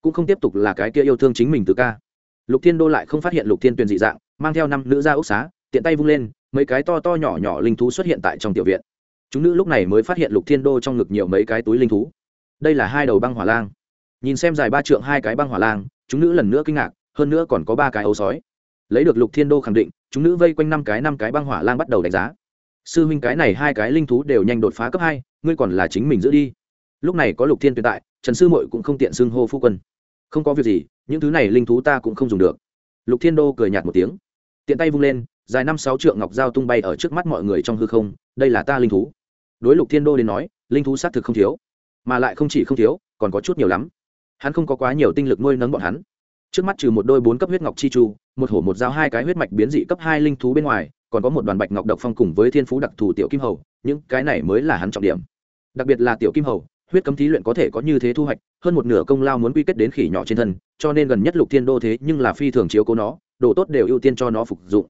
Speaker 1: Cũng không tiếp tục là cái kia yêu thương chính mình từ ca. Lục thiên đô lại không phát hiện lục thiên tuyền dị dạng, mang theo năm nữ ra ốc xá, tiện tay vung lên, mấy cái to to nhỏ nhỏ linh thú xuất hiện tại trong tiểu viện. Chúng nữ lúc này mới phát hiện lục thiên đô trong ngực nhiều mấy cái túi linh thú. Đây là hai đầu băng hỏa lang. Nhìn xem dài ba trượng hai cái băng hỏa lang, chúng nữ lần nữa kinh ngạc, hơn nữa còn có ba cái ấu sói. Lấy được lục thiên đô khẳng định, chúng nữ vây quanh năm cái năm cái băng hỏa lang bắt đầu đánh giá. Sư huynh cái này hai cái linh thú đều nhanh đột phá cấp hai, ngươi còn là chính mình giữ đi. Lúc này có lục thiên tuyệt tại, trần sư mội cũng không tiện xưng hô phu quân không có việc gì, những thứ này linh thú ta cũng không dùng được. Lục thiên đô cười nhạt một tiếng. Tiện tay vung lên, dài năm sáu trượng ngọc dao tung bay ở trước mắt mọi người trong hư không, đây là ta linh thú. Đối lục thiên đô đến nói, linh thú xác thực không thiếu, mà lại không chỉ không thiếu, còn có chút nhiều lắm. Hắn không có quá nhiều tinh lực nuôi nấng bọn hắn. Trước mắt trừ một đôi bốn cấp huyết ngọc chi chu, một hổ một dao hai cái huyết mạch biến dị cấp hai linh thú bên ngoài, còn có một đoàn bạch ngọc độc phong cùng với thiên phú đặc thù tiểu kim hầu, những cái này mới là hắn trọng điểm. Đặc biệt là tiểu kim hầu huyết cấm thí luyện có thể có như thế thu hoạch, hơn một nửa công lao muốn quy kết đến khỉ nhỏ trên thân, cho nên gần nhất lục thiên đô thế nhưng là phi thường chiếu cố nó, đồ tốt đều ưu tiên cho nó phục dụng.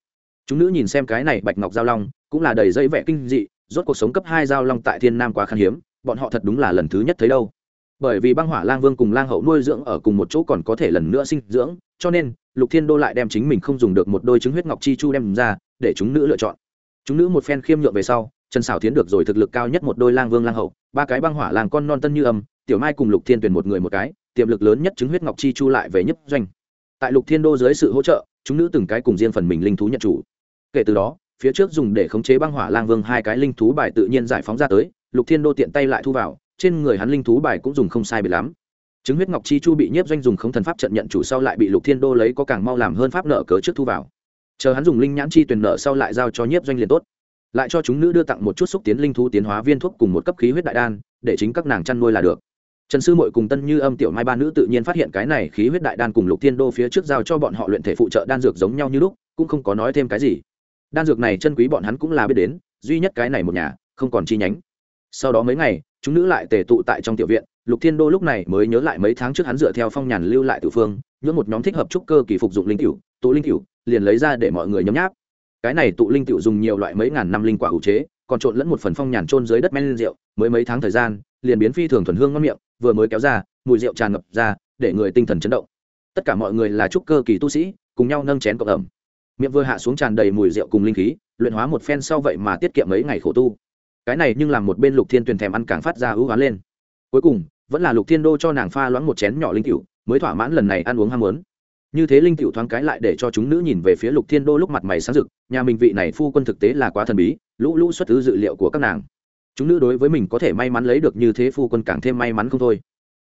Speaker 1: Chúng nữ nhìn xem cái này bạch ngọc giao long, cũng là đầy dây vẻ kinh dị, rốt cuộc sống cấp hai giao long tại thiên nam quá khan hiếm, bọn họ thật đúng là lần thứ nhất thấy đâu. Bởi vì băng hỏa lang vương cùng lang hậu nuôi dưỡng ở cùng một chỗ còn có thể lần nữa sinh dưỡng, cho nên, lục thiên đô lại đem chính mình không dùng được một đôi trứng huyết ngọc chi chu đem ra, để chúng nữ lựa chọn. Chúng nữ một phen khiêm nhượng về sau, trần xảo tiến được rồi thực lực cao nhất một đôi lang vương lang hậu ba cái băng hỏa làng con non tân như âm, tiểu mai cùng lục thiên tuyển một người một cái, tiềm lực lớn nhất chứng huyết ngọc chi chu lại về nhấp doanh. Tại lục thiên đô dưới sự hỗ trợ, chúng nữ từng cái cùng riêng phần mình linh thú nhận chủ. Kể từ đó, phía trước dùng để khống chế băng hỏa lang vương hai cái linh thú bài tự nhiên giải phóng ra tới, lục thiên đô tiện tay lại thu vào, trên người hắn linh thú bài cũng dùng không sai biệt lắm. Chứng huyết ngọc chi chu bị nhiếp doanh dùng không thần pháp trận nhận chủ sau lại bị lục thiên đô lấy có càng mau làm hơn pháp nợ cớ trước thu vào. Chờ hắn dùng linh nhãn chi tuyển nợ sau lại giao cho nhiếp doanh liền tốt lại cho chúng nữ đưa tặng một chút xúc tiến linh thú tiến hóa viên thuốc cùng một cấp khí huyết đại đan, để chính các nàng chăn nuôi là được. Trần sư mội cùng tân như âm tiểu mai ba nữ tự nhiên phát hiện cái này khí huyết đại đan cùng lục thiên đô phía trước giao cho bọn họ luyện thể phụ trợ đan dược giống nhau như lúc, cũng không có nói thêm cái gì. Đan dược này chân quý bọn hắn cũng là biết đến, duy nhất cái này một nhà, không còn chi nhánh. Sau đó mấy ngày, chúng nữ lại tề tụ tại trong tiểu viện, lục thiên đô lúc này mới nhớ lại mấy tháng trước hắn dựa theo phong nhàn lưu lại tử phương nhưỡng một nhóm thích hợp trúc cơ kỳ phục dụng linh cửu, tụ linh cửu, liền lấy ra để mọi người nhấm nháp cái này tụ linh tiểu dùng nhiều loại mấy ngàn năm linh quả hữu chế, còn trộn lẫn một phần phong nhàn trôn dưới đất men rượu, mới mấy tháng thời gian, liền biến phi thường thuần hương ngon miệng, vừa mới kéo ra, mùi rượu tràn ngập ra, để người tinh thần chấn động. Tất cả mọi người là trúc cơ kỳ tu sĩ, cùng nhau nâng chén cộng ẩm. Miệng vừa hạ xuống tràn đầy mùi rượu cùng linh khí, luyện hóa một phen sau vậy mà tiết kiệm mấy ngày khổ tu. Cái này nhưng làm một bên lục thiên tuyền thèm ăn càng phát ra ưu hoán lên. Cuối cùng, vẫn là lục thiên đô cho nàng pha loãng một chén nhỏ linh cựu mới thỏa mãn lần này ăn uống ham muốn như thế linh cựu thoáng cái lại để cho chúng nữ nhìn về phía lục thiên đô lúc mặt mày sáng rực, nhà mình vị này phu quân thực tế là quá thần bí, lũ lũ xuất thứ dự liệu của các nàng. Chúng nữ đối với mình có thể may mắn lấy được như thế phu quân càng thêm may mắn không thôi.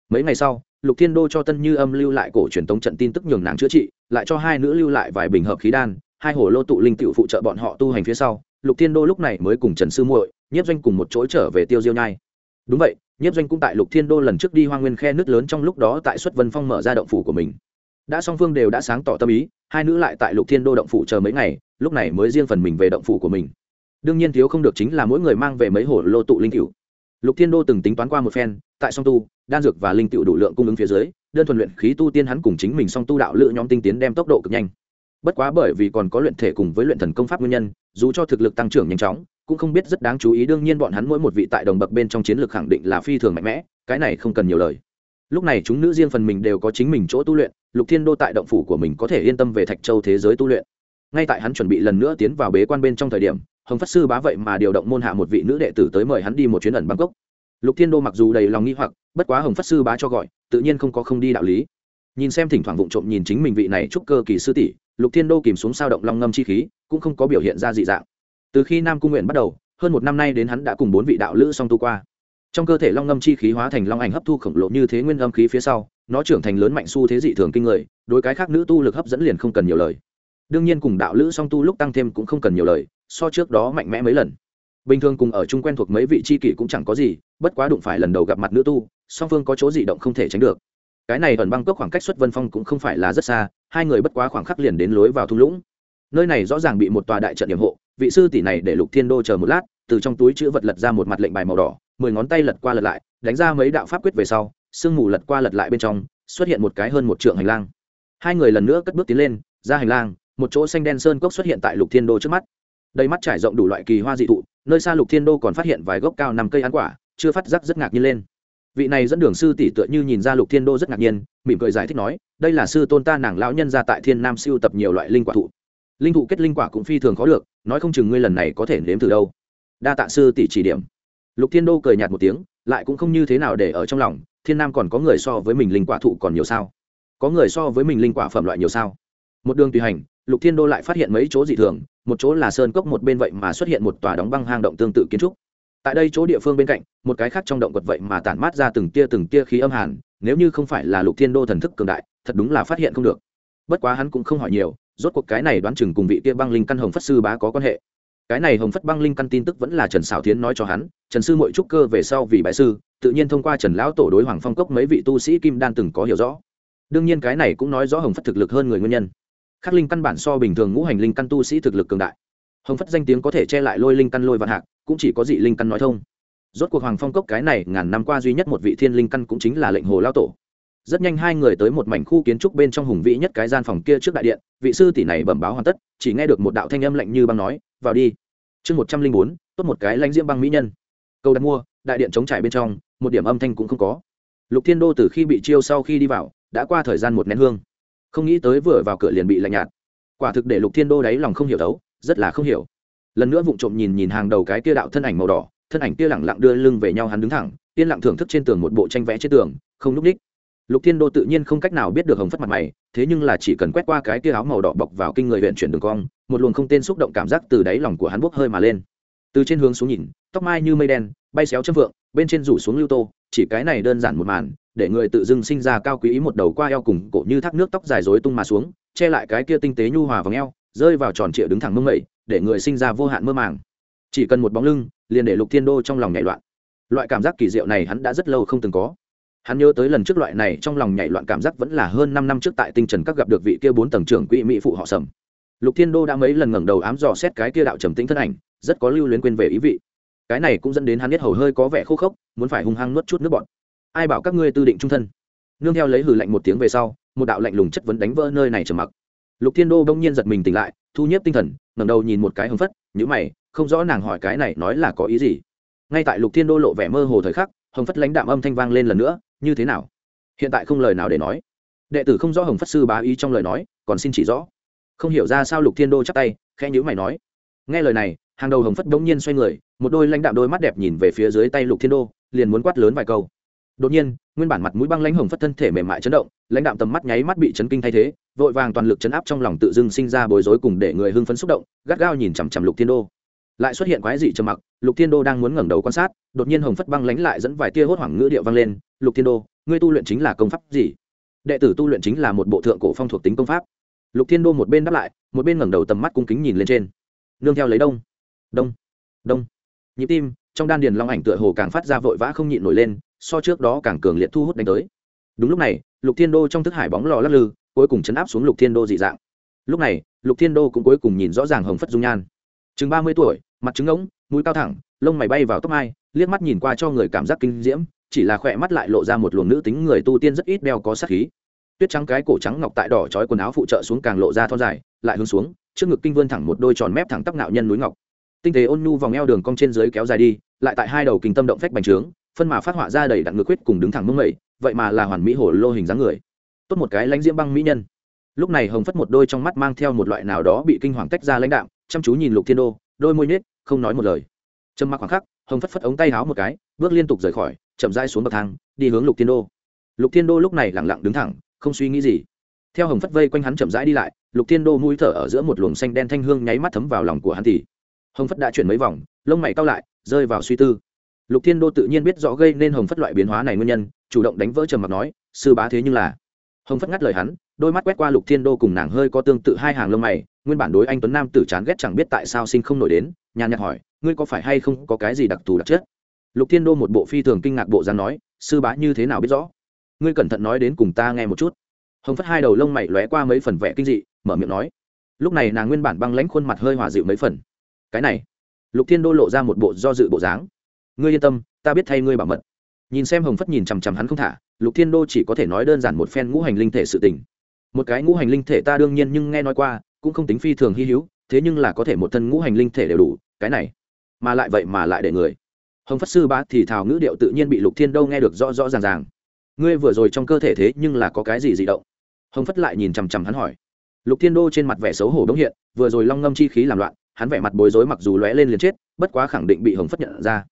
Speaker 1: Mấy ngày sau, lục thiên đô cho tân như âm lưu lại cổ truyền tống trận tin tức nhường nàng chữa trị, lại cho hai nữ lưu lại vài bình hợp khí đan, hai hồ lô tụ linh cựu phụ trợ bọn họ tu hành phía sau, lục thiên đô lúc này mới cùng trần sư muội, nhiếp doanh cùng một chỗ trở về tiêu diêu nhai. Đúng vậy, nhiếp doanh cũng tại lục thiên đô lần trước đi hoa nguyên khe nước lớn trong lúc đó tại xuất vân phong mở ra động phủ của mình đã song phương đều đã sáng tỏ tâm ý, hai nữ lại tại lục thiên đô động phủ chờ mấy ngày, lúc này mới riêng phần mình về động phủ của mình. Đương nhiên thiếu không được chính là mỗi người mang về mấy hồ lô tụ linh cựu lục thiên đô từng tính toán qua một phen, tại song tu, đan dược và linh cựu đủ lượng cung ứng phía dưới, đơn thuần luyện khí tu tiên hắn cùng chính mình song tu đạo lựa nhóm tinh tiến đem tốc độ cực nhanh. Bất quá bởi vì còn có luyện thể cùng với luyện thần công pháp nguyên nhân, dù cho thực lực tăng trưởng nhanh chóng, cũng không biết rất đáng chú ý, đương nhiên bọn hắn mỗi một vị tại đồng bậc bên trong chiến lược khẳng định là phi thường mạnh mẽ, cái này không cần nhiều lời lúc này chúng nữ riêng phần mình đều có chính mình chỗ tu luyện, lục thiên đô tại động phủ của mình có thể yên tâm về thạch châu thế giới tu luyện. Ngay tại hắn chuẩn bị lần nữa tiến vào bế quan bên trong thời điểm, hồng phát sư bá vậy mà điều động môn hạ một vị nữ đệ tử tới mời hắn đi một chuyến ẩn bangkok lục thiên đô mặc dù đầy lòng nghi hoặc, bất quá hồng phát sư bá cho gọi, tự nhiên không có không đi đạo lý. Nhìn xem thỉnh thoảng vụng trộm nhìn chính mình vị này chúc cơ kỳ sư tỷ, lục thiên đô kìm xuống sao động long ngâm chi khí, cũng không có biểu hiện ra dị dạng. Từ khi nam cung nguyện bắt đầu, hơn một năm nay đến hắn đã cùng bốn vị đạo lữ song tu qua trong cơ thể long ngâm chi khí hóa thành long ảnh hấp thu khổng lồ như thế nguyên âm khí phía sau, nó trưởng thành lớn mạnh xu thế dị thường kinh người, đối cái khác nữ tu lực hấp dẫn liền không cần nhiều lời. Đương nhiên cùng đạo lữ song tu lúc tăng thêm cũng không cần nhiều lời, so trước đó mạnh mẽ mấy lần. Bình thường cùng ở chung quen thuộc mấy vị tri kỷ cũng chẳng có gì, bất quá đụng phải lần đầu gặp mặt nữ tu, song phương có chỗ dị động không thể tránh được. Cái này ẩn băng cốc khoảng cách xuất vân phong cũng không phải là rất xa, hai người bất quá khoảng khắc liền đến lối vào thung lũng. Nơi này rõ ràng bị một tòa đại trận điểm hộ, vị sư tỷ này để lục thiên đô chờ một lát, từ trong túi chữ vật lật ra một mặt lệnh bài màu đỏ mười ngón tay lật qua lật lại, đánh ra mấy đạo pháp quyết về sau, sương mù lật qua lật lại bên trong, xuất hiện một cái hơn một trượng hành lang. Hai người lần nữa cất bước tiến lên, ra hành lang, một chỗ xanh đen sơn cốc xuất hiện tại lục thiên đô trước mắt. Đầy mắt trải rộng đủ loại kỳ hoa dị thụ, nơi xa lục thiên đô còn phát hiện vài gốc cao năm cây ăn quả, chưa phát giác rất ngạc nhiên lên. Vị này dẫn đường sư tỷ tựa như nhìn ra lục thiên đô rất ngạc nhiên, mỉm cười giải thích nói, đây là sư tôn ta nàng lão nhân ra tại thiên nam siêu tập nhiều loại linh quả thụ. Linh thụ kết linh quả cũng phi thường khó được, nói không chừng ngươi lần này có thể nếm từ đâu. Đa tạ sư tỷ chỉ điểm lục thiên đô cười nhạt một tiếng, lại cũng không như thế nào để ở trong lòng, thiên nam còn có người so với mình linh quả thụ còn nhiều sao? Có người so với mình linh quả phẩm loại nhiều sao? Một đường tùy hành, lục thiên đô lại phát hiện mấy chỗ dị thường, một chỗ là sơn cốc một bên vậy mà xuất hiện một tòa đóng băng hang động tương tự kiến trúc. Tại đây chỗ địa phương bên cạnh, một cái khác trong động vật vậy mà tản mát ra từng tia từng tia khí âm hàn, nếu như không phải là lục thiên đô thần thức cường đại, thật đúng là phát hiện không được. Bất quá hắn cũng không hỏi nhiều, rốt cuộc cái này đoán chừng cùng vị kia băng linh căn hồng phất sư bá có quan hệ cái này hồng phất băng linh căn tin tức vẫn là trần xảo tiến nói cho hắn, trần sư mội trúc cơ về sau vì bãi sư, tự nhiên thông qua trần lão tổ đối hoàng phong cốc mấy vị tu sĩ kim đan từng có hiểu rõ. Đương nhiên cái này cũng nói rõ hồng phất thực lực hơn người nguyên nhân. Khắc linh căn bản so bình thường ngũ hành linh căn tu sĩ thực lực cường đại. Hồng phất danh tiếng có thể che lại lôi linh căn lôi vạn hạc, cũng chỉ có dị linh căn nói thông. Rốt cuộc hoàng phong cốc cái này ngàn năm qua duy nhất một vị thiên linh căn cũng chính là lệnh hồ lao tổ. Rất nhanh hai người tới một mảnh khu kiến trúc bên trong hùng vĩ nhất cái gian phòng kia trước đại điện, vị sư tỷ này bẩm báo hoàn tất, chỉ nghe được một đạo thanh âm lạnh như băng nói vào đi. Chương một trăm linh bốn, tốt một cái lãnh diễm băng mỹ nhân. Câu đặt mua, đại điện chống trải bên trong, một điểm âm thanh cũng không có. Lục thiên đô từ khi bị chiêu sau khi đi vào, đã qua thời gian một nén hương. Không nghĩ tới vừa vào cửa liền bị lạnh nhạt. Quả thực để lục thiên đô đáy lòng không hiểu đấu, rất là không hiểu. Lần nữa vụng trộm nhìn nhìn hàng đầu cái kia đạo thân ảnh màu đỏ, thân ảnh kia lẳng lặng đưa lưng về nhau hắn đứng thẳng, yên lặng thưởng thức trên tường một bộ tranh vẽ trên tường, không núp ních lục thiên đô tự nhiên không cách nào biết được hồng phất mặt mày, thế nhưng là chỉ cần quét qua cái kia áo màu đỏ bọc vào kinh người huyện chuyển đường cong, một luồng không tên xúc động cảm giác từ đáy lòng của hắn bốc hơi mà lên. Từ trên hướng xuống nhìn, tóc mai như mây đen, bay xéo châm vượng, bên trên rủ xuống lưu tô, chỉ cái này đơn giản một màn, để người tự dưng sinh ra cao quý ý một đầu qua eo cùng cổ như thác nước tóc dài rối tung mà xuống, che lại cái kia tinh tế nhu hòa vòng eo, rơi vào tròn trịa đứng thẳng mông mẩy để người sinh ra vô hạn mơ màng. Chỉ cần một bóng lưng, liền để lục thiên đô trong lòng nhảy loạn. Loại cảm giác kỳ diệu này hắn đã rất lâu không từng có hắn nhớ tới lần trước loại này trong lòng nhảy loạn cảm giác vẫn là hơn năm năm trước tại tinh trần các gặp được vị kia bốn tầng trưởng quỹ mỹ phụ họ sầm. Lục thiên đô đã mấy lần ngẩng đầu ám dò xét cái kia đạo trầm tĩnh thân ảnh, rất có lưu luyến quên về ý vị. Cái này cũng dẫn đến hắn biết hầu hơi có vẻ khô khốc, muốn phải hung hăng nuốt chút nước bọt. Ai bảo các ngươi tư định trung thân? Nương theo lấy hử lạnh một tiếng về sau, một đạo lạnh lùng chất vấn đánh vỡ nơi này trầm mặc. Lục thiên đô bỗng nhiên giật mình tỉnh lại, thu nhếp tinh thần, ngẩng đầu nhìn một cái hưng phất nhữ mày, không rõ nàng hỏi cái này nói là có ý gì. Ngay tại lục thiên đô lộ vẻ mơ hồ thời khắc hồng phất lãnh đạm âm thanh vang lên lần nữa như thế nào? Hiện tại không lời nào để nói. Đệ tử không rõ hồng phất sư bá ý trong lời nói, còn xin chỉ rõ. Không hiểu ra sao lục thiên đô chắc tay, khẽ nhữ mày nói. Nghe lời này, hàng đầu hồng phất đống nhiên xoay người, một đôi lãnh đạm đôi mắt đẹp nhìn về phía dưới tay lục thiên đô, liền muốn quát lớn vài câu. Đột nhiên, nguyên bản mặt mũi băng lãnh hồng phất thân thể mềm mại chấn động, lãnh đạm tầm mắt nháy mắt bị chấn kinh thay thế, vội vàng toàn lực chấn áp trong lòng tự dưng sinh ra bối rối cùng để người hưng phấn xúc động, gắt gao nhìn chằm chằm lục thiên đô lại xuất hiện quái dị trầm mặc, lục thiên đô đang muốn ngẩng đầu quan sát, đột nhiên hồng phất băng lánh lại dẫn vài tia hốt hoảng ngữ điệu vang lên, lục thiên đô, ngươi tu luyện chính là công pháp gì? Đệ tử tu luyện chính là một bộ thượng cổ phong thuộc tính công pháp. Lục thiên đô một bên đáp lại, một bên ngẩng đầu tầm mắt cung kính nhìn lên trên. Nương theo lấy đông đông đông. Nhịp tim, trong đan điền long ảnh tựa hồ càng phát ra vội vã không nhịn nổi lên, so trước đó càng cường liệt thu hút đánh tới. Đúng lúc này, lục thiên đô trong thức hải bóng lò lắc lư, cuối cùng chấn áp xuống lục thiên đô dị dạng. Lúc này, lục thiên đô cũng cuối cùng nhìn rõ ràng hồng phất dung nhan chừng ba mươi tuổi, mặt trứng ngỗng, mũi cao thẳng, lông mày bay vào tóc mai, liếc mắt nhìn qua cho người cảm giác kinh diễm, chỉ là khỏe mắt lại lộ ra một luồng nữ tính người tu tiên rất ít đeo có sát khí. Tuyết trắng cái cổ trắng ngọc tại đỏ trói quần áo phụ trợ xuống càng lộ ra thon dài, lại hướng xuống, trước ngực kinh vươn thẳng một đôi tròn mép thẳng tóc nạo nhân núi ngọc. Tinh tế ôn nhu vòng eo đường cong trên dưới kéo dài đi, lại tại hai đầu kinh tâm động phách bành trướng, phân mà phát họa ra đầy đặn ngược huyết cùng đứng thẳng mông mẩy, vậy mà là hoàn mỹ hổ lô hình dáng người. Tốt một cái lãnh diễm băng mỹ nhân. Lúc này hồng phất một đôi trong mắt mang theo một loại nào đó bị kinh hoàng tách ra lãnh đạm chăm chú nhìn lục thiên đô, đôi môi nhếch, không nói một lời. Trầm mặc khoảng khắc, hồng phất phất ống tay háo một cái, bước liên tục rời khỏi, chậm rãi xuống bậc thang, đi hướng lục thiên đô. Lục thiên đô lúc này lẳng lặng đứng thẳng, không suy nghĩ gì. Theo hồng phất vây quanh hắn chậm rãi đi lại, lục thiên đô mũi thở ở giữa một luồng xanh đen thanh hương nháy mắt thấm vào lòng của hắn thì. Hồng phất đã chuyển mấy vòng, lông mày cao lại, rơi vào suy tư. Lục thiên đô tự nhiên biết rõ gây nên hồng phất loại biến hóa này nguyên nhân, chủ động đánh vỡ trầm mặc nói, sư bá thế nhưng là. Hồng phất ngắt lời hắn, đôi mắt quét qua lục thiên đô cùng nàng hơi có tương tự hai hàng lông mày nguyên bản đối anh tuấn nam tử chán ghét chẳng biết tại sao sinh không nổi đến, nhàn nhạt hỏi, ngươi có phải hay không có cái gì đặc thù đặc chất? Lục thiên đô một bộ phi thường kinh ngạc bộ dáng nói, sư bá như thế nào biết rõ? Ngươi cẩn thận nói đến cùng ta nghe một chút. Hồng phất hai đầu lông mày lóe qua mấy phần vẻ kinh dị, mở miệng nói, lúc này nàng nguyên bản băng lãnh khuôn mặt hơi hòa dịu mấy phần. Cái này? Lục thiên đô lộ ra một bộ do dự bộ dáng. Ngươi yên tâm, ta biết thay ngươi bảo mật. Nhìn xem hồng phất nhìn chằm chằm hắn không thả, lục thiên đô chỉ có thể nói đơn giản một phen ngũ hành linh thể sự tình. Một cái ngũ hành linh thể ta đương nhiên nhưng nghe nói qua cũng không tính phi thường hy hữu, thế nhưng là có thể một thân ngũ hành linh thể đều đủ, cái này, mà lại vậy mà lại để người. Hồng phất sư bá thì thào ngữ điệu tự nhiên bị lục thiên đô nghe được rõ rõ ràng ràng. Ngươi vừa rồi trong cơ thể thế nhưng là có cái gì dị động? Hồng phất lại nhìn chằm chằm hắn hỏi. Lục thiên đô trên mặt vẻ xấu hổ đống hiện, vừa rồi long ngâm chi khí làm loạn, hắn vẻ mặt bối rối mặc dù lóe lên liền chết, bất quá khẳng định bị hồng phất nhận ra.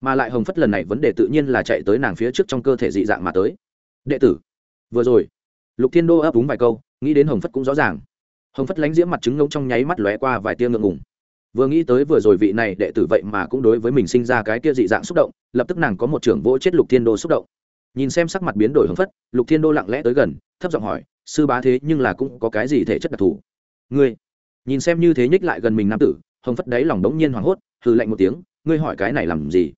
Speaker 1: Mà lại hồng phất lần này vấn đề tự nhiên là chạy tới nàng phía trước trong cơ thể dị dạng mà tới. Đệ tử, vừa rồi. Lục thiên đô ấp úng vài câu, nghĩ đến hồng phất cũng rõ ràng hồng phất lánh diễm mặt trứng ngông trong nháy mắt lóe qua vài tia ngượng ngùng. Vừa nghĩ tới vừa rồi vị này đệ tử vậy mà cũng đối với mình sinh ra cái tia dị dạng xúc động, lập tức nàng có một trưởng vỗ chết lục thiên đô xúc động. Nhìn xem sắc mặt biến đổi hồng phất, lục thiên đô lặng lẽ tới gần, thấp giọng hỏi, sư bá thế nhưng là cũng có cái gì thể chất đặc thù? Ngươi? Nhìn xem như thế nhích lại gần mình nam tử, hồng phất đáy lòng đống nhiên hoảng hốt, hừ lạnh một tiếng, ngươi hỏi cái này làm gì?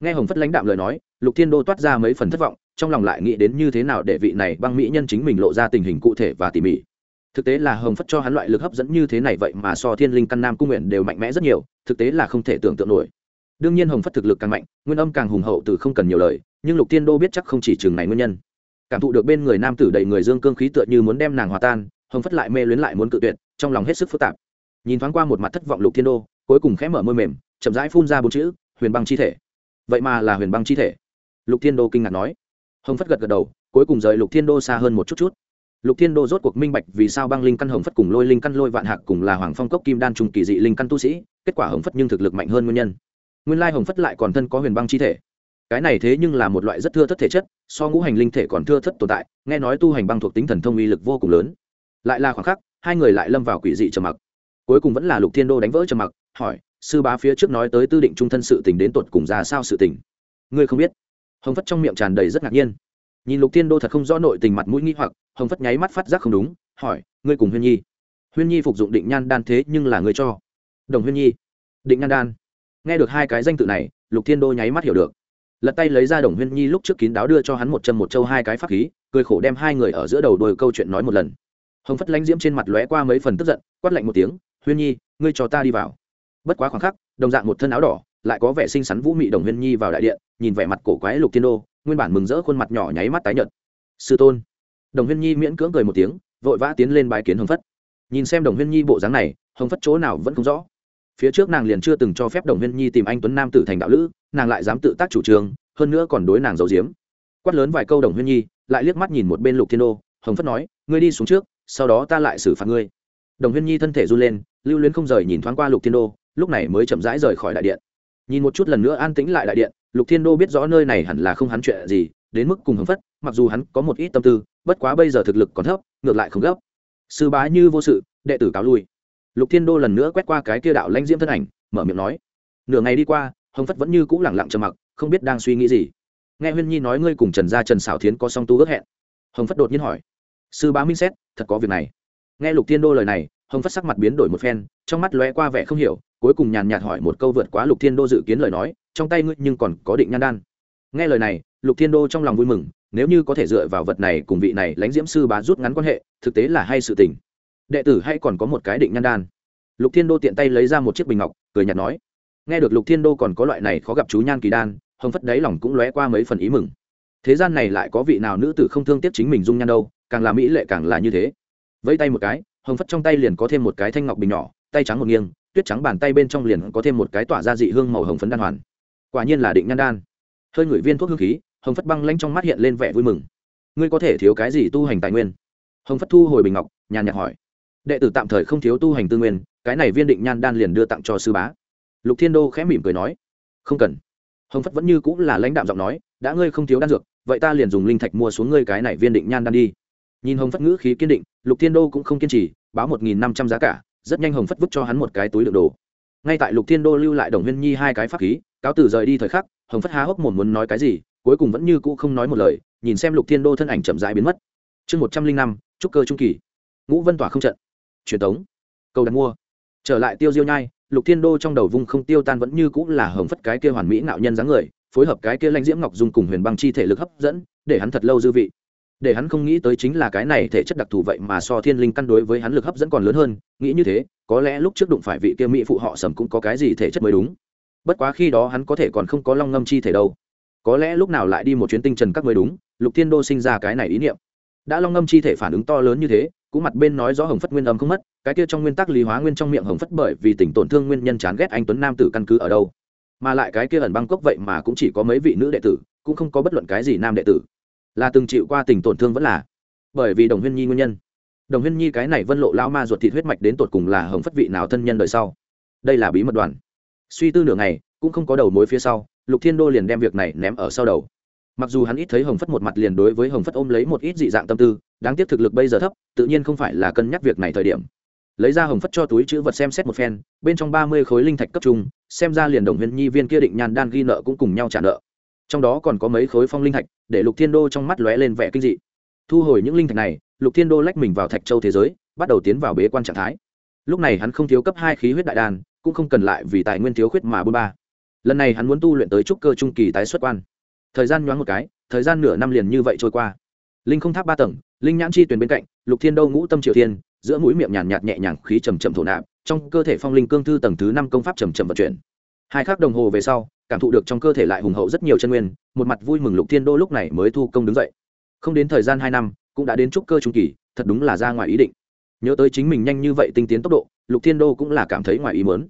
Speaker 1: Nghe hồng phất lãnh đạm lời nói, lục thiên đô toát ra mấy phần thất vọng, trong lòng lại nghĩ đến như thế nào để vị này băng mỹ nhân chính mình lộ ra tình hình cụ thể và tỉ mỉ thực tế là hồng phất cho hắn loại lực hấp dẫn như thế này vậy mà so thiên linh căn nam cung nguyện đều mạnh mẽ rất nhiều, thực tế là không thể tưởng tượng nổi. đương nhiên hồng phất thực lực càng mạnh, nguyên âm càng hùng hậu từ không cần nhiều lời, nhưng lục thiên đô biết chắc không chỉ chừng này nguyên nhân. cảm thụ được bên người nam tử đầy người dương cương khí tựa như muốn đem nàng hòa tan, hồng phất lại mê luyến lại muốn cự tuyệt, trong lòng hết sức phức tạp. nhìn thoáng qua một mặt thất vọng lục thiên đô, cuối cùng khẽ mở môi mềm, chậm rãi phun ra bốn chữ, huyền băng chi thể. vậy mà là huyền băng chi thể. lục thiên đô kinh ngạc nói. hồng phất gật gật đầu, cuối cùng rời lục thiên đô xa hơn một chút chút lục thiên đô rốt cuộc minh bạch vì sao băng linh căn hồng phất cùng lôi linh căn lôi vạn hạc cùng là hoàng phong cốc kim đan trùng kỳ dị linh căn tu sĩ, kết quả hồng phất nhưng thực lực mạnh hơn nguyên nhân. Nguyên lai hồng phất lại còn thân có huyền băng chi thể. Cái này thế nhưng là một loại rất thưa thất thể chất, so ngũ hành linh thể còn thưa thất tồn tại, nghe nói tu hành băng thuộc tính thần thông uy lực vô cùng lớn. Lại là khoảng khắc, hai người lại lâm vào quỷ dị trầm mặc. Cuối cùng vẫn là lục thiên đô đánh vỡ trầm mặc, hỏi, sư bá phía trước nói tới tư định trung thân sự tình đến tột cùng ra sao sự tình? Ngươi không biết. Hồng phất trong miệng tràn đầy rất ngạc nhiên nhìn lục thiên đô thật không rõ nội tình mặt mũi nghi hoặc, hồng phất nháy mắt phát giác không đúng, hỏi, ngươi cùng huyên nhi? Huyên nhi phục dụng định nhan đan thế nhưng là ngươi cho. Đồng huyên nhi. Định nhan đan. Nghe được hai cái danh tự này, lục thiên đô nháy mắt hiểu được. Lật tay lấy ra đồng huyên nhi lúc trước kín đáo đưa cho hắn một chân một châu hai cái pháp khí, cười khổ đem hai người ở giữa đầu đôi câu chuyện nói một lần. Hồng phất lãnh diễm trên mặt lóe qua mấy phần tức giận, quát lạnh một tiếng, huyên nhi, ngươi cho ta đi vào. Bất quá khoảng khắc, đồng dạng một thân áo đỏ, lại có vẻ xinh xắn vũ mị đồng huyên nhi vào đại điện, nhìn vẻ mặt cổ quái lục thiên đô nguyên bản mừng rỡ khuôn mặt nhỏ nháy mắt tái nhợt. Sư tôn. Đồng huyên nhi miễn cưỡng cười một tiếng, vội vã tiến lên bái kiến hồng phất. Nhìn xem đồng huyên nhi bộ dáng này, hồng phất chỗ nào vẫn không rõ. Phía trước nàng liền chưa từng cho phép đồng huyên nhi tìm anh tuấn nam tử thành đạo lữ, nàng lại dám tự tác chủ trương, hơn nữa còn đối nàng giấu giếm. Quát lớn vài câu đồng huyên nhi, lại liếc mắt nhìn một bên lục thiên đô, hồng phất nói, ngươi đi xuống trước, sau đó ta lại xử phạt ngươi. Đồng huyên nhi thân thể run lên, lưu luyến không rời nhìn thoáng qua lục thiên đô, lúc này mới chậm rãi rời khỏi đại điện. Nhìn một chút lần nữa an tĩnh lại đại điện lục thiên đô biết rõ nơi này hẳn là không hắn chuyện gì, đến mức cùng hưng phất, mặc dù hắn có một ít tâm tư, bất quá bây giờ thực lực còn thấp, ngược lại không gấp. Sư bá như vô sự, đệ tử cáo lui. Lục thiên đô lần nữa quét qua cái kia đạo lãnh diễm thân ảnh, mở miệng nói, nửa ngày đi qua, hồng phất vẫn như c ũ lẳng lặng trầm mặc, không biết đang suy nghĩ gì. Nghe huyên nhi nói ngươi cùng trần gia trần xảo thiến có song tu ước hẹn. Hồng phất đột nhiên hỏi, sư bá minh xét, thật có việc này? Nghe lục thiên đô lời này, hồng phất sắc mặt biến đổi một phen, trong mắt lóe qua vẻ không hiểu, cuối cùng nhàn nhạt hỏi một câu vượt quá lục thiên đô dự kiến lời nói trong tay ngươi nhưng còn có định nhan đan. Nghe lời này, lục thiên đô trong lòng vui mừng, nếu như có thể dựa vào vật này cùng vị này lãnh diễm sư bá rút ngắn quan hệ, thực tế là hay sự tình. Đệ tử hay còn có một cái định nhan đan. Lục thiên đô tiện tay lấy ra một chiếc bình ngọc, cười nhạt nói. Nghe được lục thiên đô còn có loại này khó gặp chú nhan kỳ đan, hồng phất đáy lòng cũng lóe qua mấy phần ý mừng. Thế gian này lại có vị nào nữ tử không thương tiếc chính mình dung nhan đâu, càng là mỹ lệ càng là như thế. Vẫy tay một cái, hồng phất trong tay liền có thêm một cái thanh ngọc bình nhỏ, tay trắng một nghiêng, tuyết trắng bàn tay bên trong liền có thêm một cái tỏa ra dị hương màu hồng phấn đan hoàn quả nhiên là định nhan đan. Hơi ngửi viên thuốc hương khí, hồng phất băng lanh trong mắt hiện lên vẻ vui mừng. Ngươi có thể thiếu cái gì tu hành tài nguyên? Hồng phất thu hồi bình ngọc, nhàn nhạt hỏi. Đệ tử tạm thời không thiếu tu hành tư nguyên, cái này viên định nhan đan liền đưa tặng cho sư bá. Lục thiên đô khẽ mỉm cười nói. Không cần. Hồng phất vẫn như cũng là lãnh đạm giọng nói, đã ngươi không thiếu đan dược, vậy ta liền dùng linh thạch mua xuống ngươi cái này viên định nhan đan đi. Nhìn hồng phất ngữ khí kiên định, lục thiên đô cũng không kiên trì, báo một nghìn năm trăm giá cả, rất nhanh hồng phất vứt cho hắn một cái túi đựng đồ ngay tại lục thiên đô lưu lại đồng huyên nhi hai cái pháp khí, cáo từ rời đi thời khắc, hồng phất há hốc mồm muốn nói cái gì, cuối cùng vẫn như cũ không nói một lời, nhìn xem lục thiên đô thân ảnh chậm rãi biến mất. Chương một trăm linh năm, trúc cơ trung kỳ. Ngũ vân tỏa không trận. Truyền tống cầu đặt mua. Trở lại tiêu diêu nhai, lục thiên đô trong đầu vung không tiêu tan vẫn như cũng là hồng phất cái kia hoàn mỹ nạo nhân dáng người, phối hợp cái kia lanh diễm ngọc dung cùng huyền băng chi thể lực hấp dẫn, để hắn thật lâu dư vị. Để hắn không nghĩ tới chính là cái này thể chất đặc thù vậy mà so thiên linh căn đối với hắn lực hấp dẫn còn lớn hơn, nghĩ như thế có lẽ lúc trước đụng phải vị kia mỹ phụ họ sầm cũng có cái gì thể chất mới đúng. Bất quá khi đó hắn có thể còn không có long ngâm chi thể đâu. Có lẽ lúc nào lại đi một chuyến tinh trần các mới đúng, lục thiên đô sinh ra cái này ý niệm. Đã long ngâm chi thể phản ứng to lớn như thế, cũng mặt bên nói rõ hồng phất nguyên âm không mất, cái kia trong nguyên tắc lý hóa nguyên trong miệng hồng phất bởi vì tình tổn thương nguyên nhân chán ghét anh tuấn nam tử căn cứ ở đâu. Mà lại cái kia ẩn băng cốc vậy mà cũng chỉ có mấy vị nữ đệ tử, cũng không có bất luận cái gì nam đệ tử. Là từng chịu qua tình tổn thương vẫn là bởi vì đồng huyên nhi nguyên nhân đồng huyên nhi cái này vân lộ lao ma ruột thịt huyết mạch đến tột cùng là hồng phất vị nào thân nhân đời sau. Đây là bí mật đoàn. Suy tư nửa ngày, cũng không có đầu mối phía sau, lục thiên đô liền đem việc này ném ở sau đầu. Mặc dù hắn ít thấy hồng phất một mặt liền đối với hồng phất ôm lấy một ít dị dạng tâm tư, đáng tiếc thực lực bây giờ thấp, tự nhiên không phải là cân nhắc việc này thời điểm. Lấy ra hồng phất cho túi chữ vật xem xét một phen, bên trong ba mươi khối linh thạch cấp trung, xem ra liền đồng huyên nhi viên kia định nhàn đan ghi nợ cũng cùng nhau trả nợ. Trong đó còn có mấy khối phong linh thạch, để lục thiên đô trong mắt lóe lên vẻ kinh dị. Thu hồi những linh thạch này lục thiên đô lách mình vào thạch châu thế giới, bắt đầu tiến vào bế quan trạng thái. Lúc này hắn không thiếu cấp hai khí huyết đại đan, cũng không cần lại vì tài nguyên thiếu khuyết mà bôn ba. Lần này hắn muốn tu luyện tới trúc cơ trung kỳ tái xuất quan. Thời gian nhoáng một cái, thời gian nửa năm liền như vậy trôi qua. Linh không tháp ba tầng, linh nhãn chi tuyển bên cạnh, lục thiên đô ngũ tâm triều thiên, giữa mũi miệng nhàn nhạt nhẹ nhàng khí trầm trầm thổ nạp, trong cơ thể phong linh cương thư tầng thứ năm công pháp trầm trầm vận chuyển. Hai khắc đồng hồ về sau, cảm thụ được trong cơ thể lại hùng hậu rất nhiều chân nguyên, một mặt vui mừng lục thiên đô lúc này mới thu công đứng dậy. Không đến thời gian hai năm cũng đã đến trúc cơ trung kỳ, thật đúng là ra ngoài ý định. Nhớ tới chính mình nhanh như vậy tinh tiến tốc độ, lục thiên đô cũng là cảm thấy ngoài ý mớn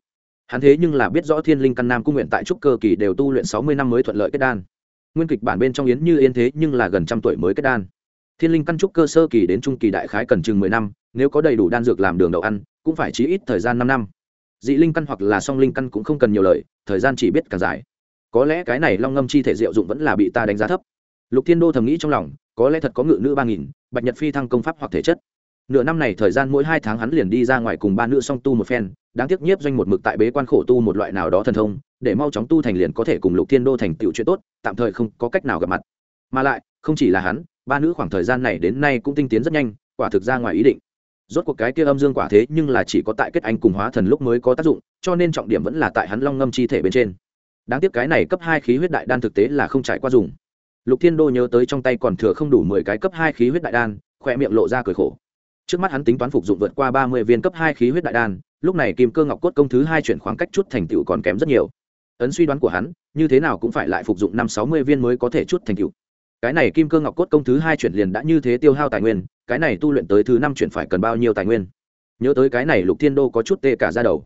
Speaker 1: hắn thế nhưng là biết rõ thiên linh căn nam cung nguyện tại trúc cơ kỳ đều tu luyện sáu mươi năm mới thuận lợi kết đan. Nguyên kịch bản bên trong yến như yên thế nhưng là gần trăm tuổi mới kết đan. Thiên linh căn trúc cơ sơ kỳ đến trung kỳ đại khái cần chừng mười năm, nếu có đầy đủ đan dược làm đường đậu ăn, cũng phải chí ít thời gian năm năm. Dị linh căn hoặc là song linh căn cũng không cần nhiều lời, thời gian chỉ biết càng dài. Có lẽ cái này long ngâm chi thể diệu dụng vẫn là bị ta đánh giá thấp lục thiên đô thầm nghĩ trong lòng, có lẽ thật có ngự nữ ba nghìn, bạch nhật phi thăng công pháp hoặc thể chất. Nửa năm này thời gian mỗi hai tháng hắn liền đi ra ngoài cùng ba nữ song tu một phen, đáng tiếc nhiếp doanh một mực tại bế quan khổ tu một loại nào đó thần thông, để mau chóng tu thành liền có thể cùng lục thiên đô thành tựu chuyện tốt, tạm thời không có cách nào gặp mặt. Mà lại, không chỉ là hắn, ba nữ khoảng thời gian này đến nay cũng tinh tiến rất nhanh, quả thực ra ngoài ý định. Rốt cuộc cái kia âm dương quả thế nhưng là chỉ có tại kết anh cùng hóa thần lúc mới có tác dụng, cho nên trọng điểm vẫn là tại hắn long ngâm chi thể bên trên. Đáng tiếc cái này cấp hai khí huyết đại đan thực tế là không trải qua dùng lục thiên đô nhớ tới trong tay còn thừa không đủ mười cái cấp hai khí huyết đại đan khoe miệng lộ ra cười khổ. Trước mắt hắn tính toán phục dụng vượt qua ba mươi viên cấp hai khí huyết đại đan, lúc này kim cơ ngọc cốt công thứ hai chuyển khoảng cách chút thành tựu còn kém rất nhiều. Ấn suy đoán của hắn, như thế nào cũng phải lại phục dụng năm sáu mươi viên mới có thể chút thành tựu. Cái này kim cơ ngọc cốt công thứ hai chuyển liền đã như thế tiêu hao tài nguyên, cái này tu luyện tới thứ năm chuyển phải cần bao nhiêu tài nguyên? Nhớ tới cái này lục thiên đô có chút tê cả ra đầu.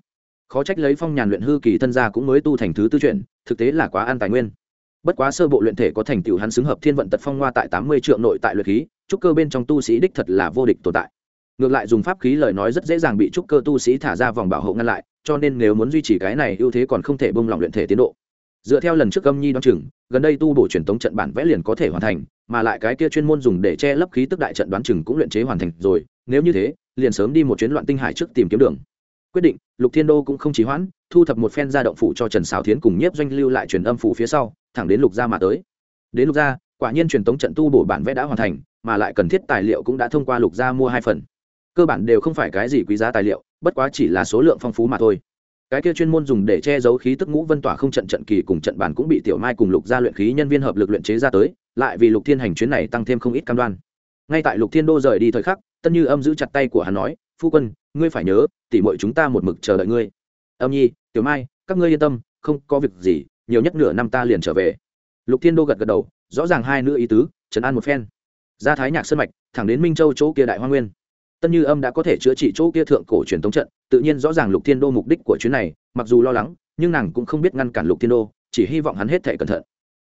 Speaker 1: Khó trách lấy phong nhàn luyện hư kỳ thân gia cũng mới tu thành thứ tư chuyển, thực tế là quá ăn tài nguyên bất quá sơ bộ luyện thể có thành tựu hắn xứng hợp thiên vận tật phong hoa tại tám mươi triệu nội tại luyện khí, trúc cơ bên trong tu sĩ đích thật là vô địch tồn tại. Ngược lại dùng pháp khí lời nói rất dễ dàng bị trúc cơ tu sĩ thả ra vòng bảo hộ ngăn lại, cho nên nếu muốn duy trì cái này ưu thế còn không thể bông lòng luyện thể tiến độ. Dựa theo lần trước âm nhi đoán chừng, gần đây tu bổ truyền tống trận bản vẽ liền có thể hoàn thành, mà lại cái kia chuyên môn dùng để che lấp khí tức đại trận đoán chừng cũng luyện chế hoàn thành rồi, nếu như thế, liền sớm đi một chuyến loạn tinh hải trước tìm kiếm đường. Quyết định, lục thiên đô cũng không trì hoãn thu thập một phen ra động phủ cho trần xào thiến cùng nhiếp doanh lưu lại truyền âm phủ phía sau, thẳng đến lục gia mà tới. Đến lục gia, quả nhiên truyền tống trận tu bổ bản vẽ đã hoàn thành, mà lại cần thiết tài liệu cũng đã thông qua lục gia mua hai phần. Cơ bản đều không phải cái gì quý giá tài liệu, bất quá chỉ là số lượng phong phú mà thôi. Cái kia chuyên môn dùng để che giấu khí tức ngũ vân tỏa không trận trận kỳ cùng trận bản cũng bị tiểu mai cùng lục gia luyện khí nhân viên hợp lực luyện chế ra tới, lại vì lục thiên hành chuyến này tăng thêm không ít cam đoan. Ngay tại lục thiên đô rời đi thời khắc, tân như âm giữ chặt tay của hắn nói, phu quân, ngươi phải nhớ, tỉ mọi chúng ta một mực chờ đợi ngươi âm nhi, tiểu mai, các ngươi yên tâm, không có việc gì, nhiều nhất nửa năm ta liền trở về. Lục thiên đô gật gật đầu, rõ ràng hai nữ ý tứ, trấn an một phen. Ra thái nhạc sân mạch, thẳng đến minh châu chỗ kia đại hoa nguyên. Tân như âm đã có thể chữa trị chỗ kia thượng cổ truyền thống trận, tự nhiên rõ ràng lục thiên đô mục đích của chuyến này, mặc dù lo lắng, nhưng nàng cũng không biết ngăn cản lục thiên đô, chỉ hy vọng hắn hết thể cẩn thận.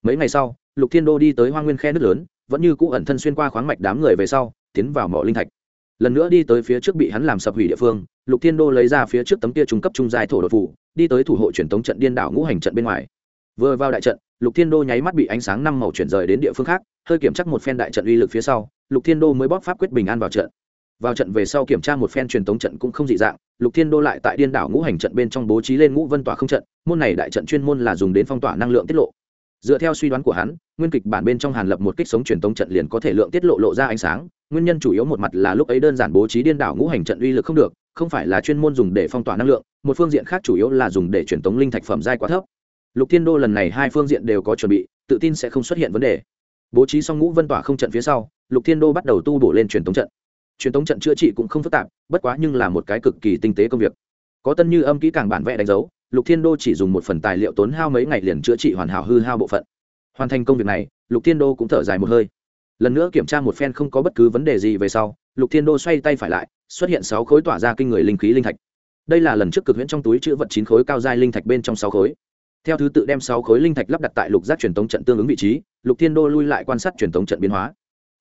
Speaker 1: Mấy ngày sau, lục thiên đô đi tới hoa nguyên khe nước lớn, vẫn như cũ ẩn thân xuyên qua khoáng mạch đám người về sau, tiến vào mỏ linh thạch lần nữa đi tới phía trước bị hắn làm sập hủy địa phương, lục thiên đô lấy ra phía trước tấm kia trung cấp trung dài thổ đột phủ, đi tới thủ hộ truyền thống trận điên đảo ngũ hành trận bên ngoài. Vừa vào đại trận, lục thiên đô nháy mắt bị ánh sáng năm màu chuyển rời đến địa phương khác, hơi kiểm tra một phen đại trận uy lực phía sau, lục thiên đô mới bóp pháp quyết bình an vào trận. Vào trận về sau kiểm tra một phen truyền thống trận cũng không dị dạng, lục thiên đô lại tại điên đảo ngũ hành trận bên trong bố trí lên ngũ vân tỏa không trận, môn này đại trận chuyên môn là dùng đến phong tỏa năng lượng tiết lộ dựa theo suy đoán của hắn, nguyên kịch bản bên trong hàn lập một kích sống truyền tống trận liền có thể lượng tiết lộ lộ ra ánh sáng, nguyên nhân chủ yếu một mặt là lúc ấy đơn giản bố trí điên đảo ngũ hành trận uy lực không được, không phải là chuyên môn dùng để phong tỏa năng lượng, một phương diện khác chủ yếu là dùng để truyền tống linh thạch phẩm giai quá thấp. Lục thiên đô lần này hai phương diện đều có chuẩn bị, tự tin sẽ không xuất hiện vấn đề. Bố trí xong ngũ vân tỏa không trận phía sau, lục thiên đô bắt đầu tu bổ lên truyền tống trận. Truyền tống trận chữa trị cũng không phức tạp, bất quá nhưng là một cái cực kỳ tinh tế công việc. Có tân như âm kỹ càng bản vẽ đánh dấu lục thiên đô chỉ dùng một phần tài liệu tốn hao mấy ngày liền chữa trị hoàn hảo hư hao bộ phận. Hoàn thành công việc này, lục thiên đô cũng thở dài một hơi. Lần nữa kiểm tra một phen không có bất cứ vấn đề gì về sau, lục thiên đô xoay tay phải lại, xuất hiện sáu khối tỏa ra kinh người linh khí linh thạch. Đây là lần trước cực huyễn trong túi chữ vật chín khối cao giai linh thạch bên trong sáu khối. Theo thứ tự đem sáu khối linh thạch lắp đặt tại lục giác truyền tống trận tương ứng vị trí, lục thiên đô lui lại quan sát truyền tống trận biến hóa.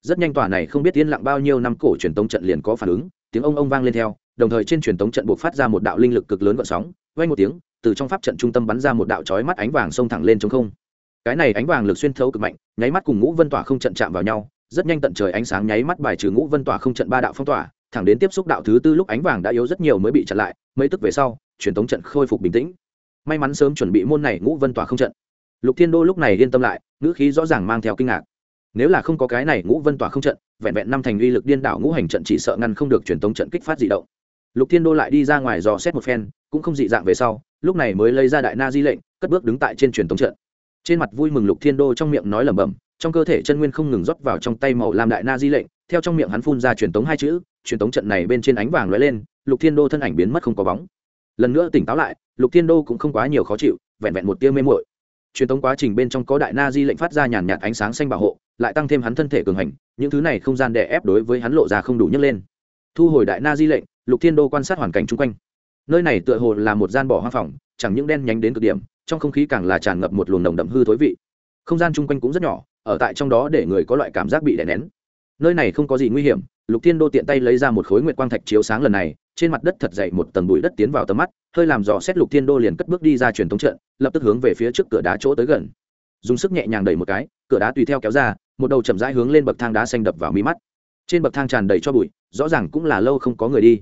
Speaker 1: Rất nhanh tòa này không biết yên lặng bao nhiêu năm cổ truyền tống trận liền có phản ứng, tiếng ông ông vang lên theo, đồng thời trên truyền tống trận buộc phát ra một đạo linh lực cực lớn gợn sóng vay một tiếng từ trong pháp trận trung tâm bắn ra một đạo chói mắt ánh vàng xông thẳng lên trong không. Cái này ánh vàng lực xuyên thấu cực mạnh, nháy mắt cùng ngũ vân tỏa không trận chạm vào nhau, rất nhanh tận trời ánh sáng nháy mắt bài trừ ngũ vân tỏa không trận ba đạo phong tỏa, thẳng đến tiếp xúc đạo thứ tư lúc ánh vàng đã yếu rất nhiều mới bị chặn lại, mấy tức về sau, truyền tống trận khôi phục bình tĩnh. May mắn sớm chuẩn bị môn này ngũ vân tỏa không trận. Lục thiên đô lúc này yên tâm lại, ngữ khí rõ ràng mang theo kinh ngạc. Nếu là không có cái này ngũ vân tỏa không trận, vẹn vẹn năm thành uy lực điên đảo ngũ hành trận chỉ sợ ngăn không được truyền tống trận kích phát dị động lục thiên đô lại đi ra ngoài dò xét một phen, cũng không dị dạng về sau, lúc này mới lấy ra đại na di lệnh, cất bước đứng tại trên truyền tống trận. Trên mặt vui mừng lục thiên đô trong miệng nói lẩm bẩm, trong cơ thể chân nguyên không ngừng rót vào trong tay màu làm đại na di lệnh, theo trong miệng hắn phun ra truyền tống hai chữ, truyền tống trận này bên trên ánh vàng lóe lên, lục thiên đô thân ảnh biến mất không có bóng. Lần nữa tỉnh táo lại, lục thiên đô cũng không quá nhiều khó chịu, vẹn vẹn một tia mê mội truyền tống quá trình bên trong có đại na di lệnh phát ra nhàn nhạt ánh sáng xanh bảo hộ, lại tăng thêm hắn thân thể cường hành, những thứ này không gian đè ép đối với hắn lộ ra không đủ nhấc lên. Thu hồi đại na di lệnh lục thiên đô quan sát hoàn cảnh chung quanh. Nơi này tựa hồ là một gian bỏ hoang phòng, chẳng những đen nhánh đến cực điểm, trong không khí càng là tràn ngập một luồng nồng đậm hư thối vị. Không gian chung quanh cũng rất nhỏ, ở tại trong đó để người có loại cảm giác bị đè nén. Nơi này không có gì nguy hiểm, lục thiên đô tiện tay lấy ra một khối nguyệt quang thạch chiếu sáng lần này, trên mặt đất thật dậy một tầng bụi đất tiến vào tầm mắt, hơi làm dò xét lục thiên đô liền cất bước đi ra truyền thống trận, lập tức hướng về phía trước cửa đá chỗ tới gần. Dùng sức nhẹ nhàng đẩy một cái, cửa đá tùy theo kéo ra, một đầu chậm rãi hướng lên bậc thang đá xanh đập vào mí mắt. Trên bậc thang tràn đầy cho bụi, rõ ràng cũng là lâu không có người đi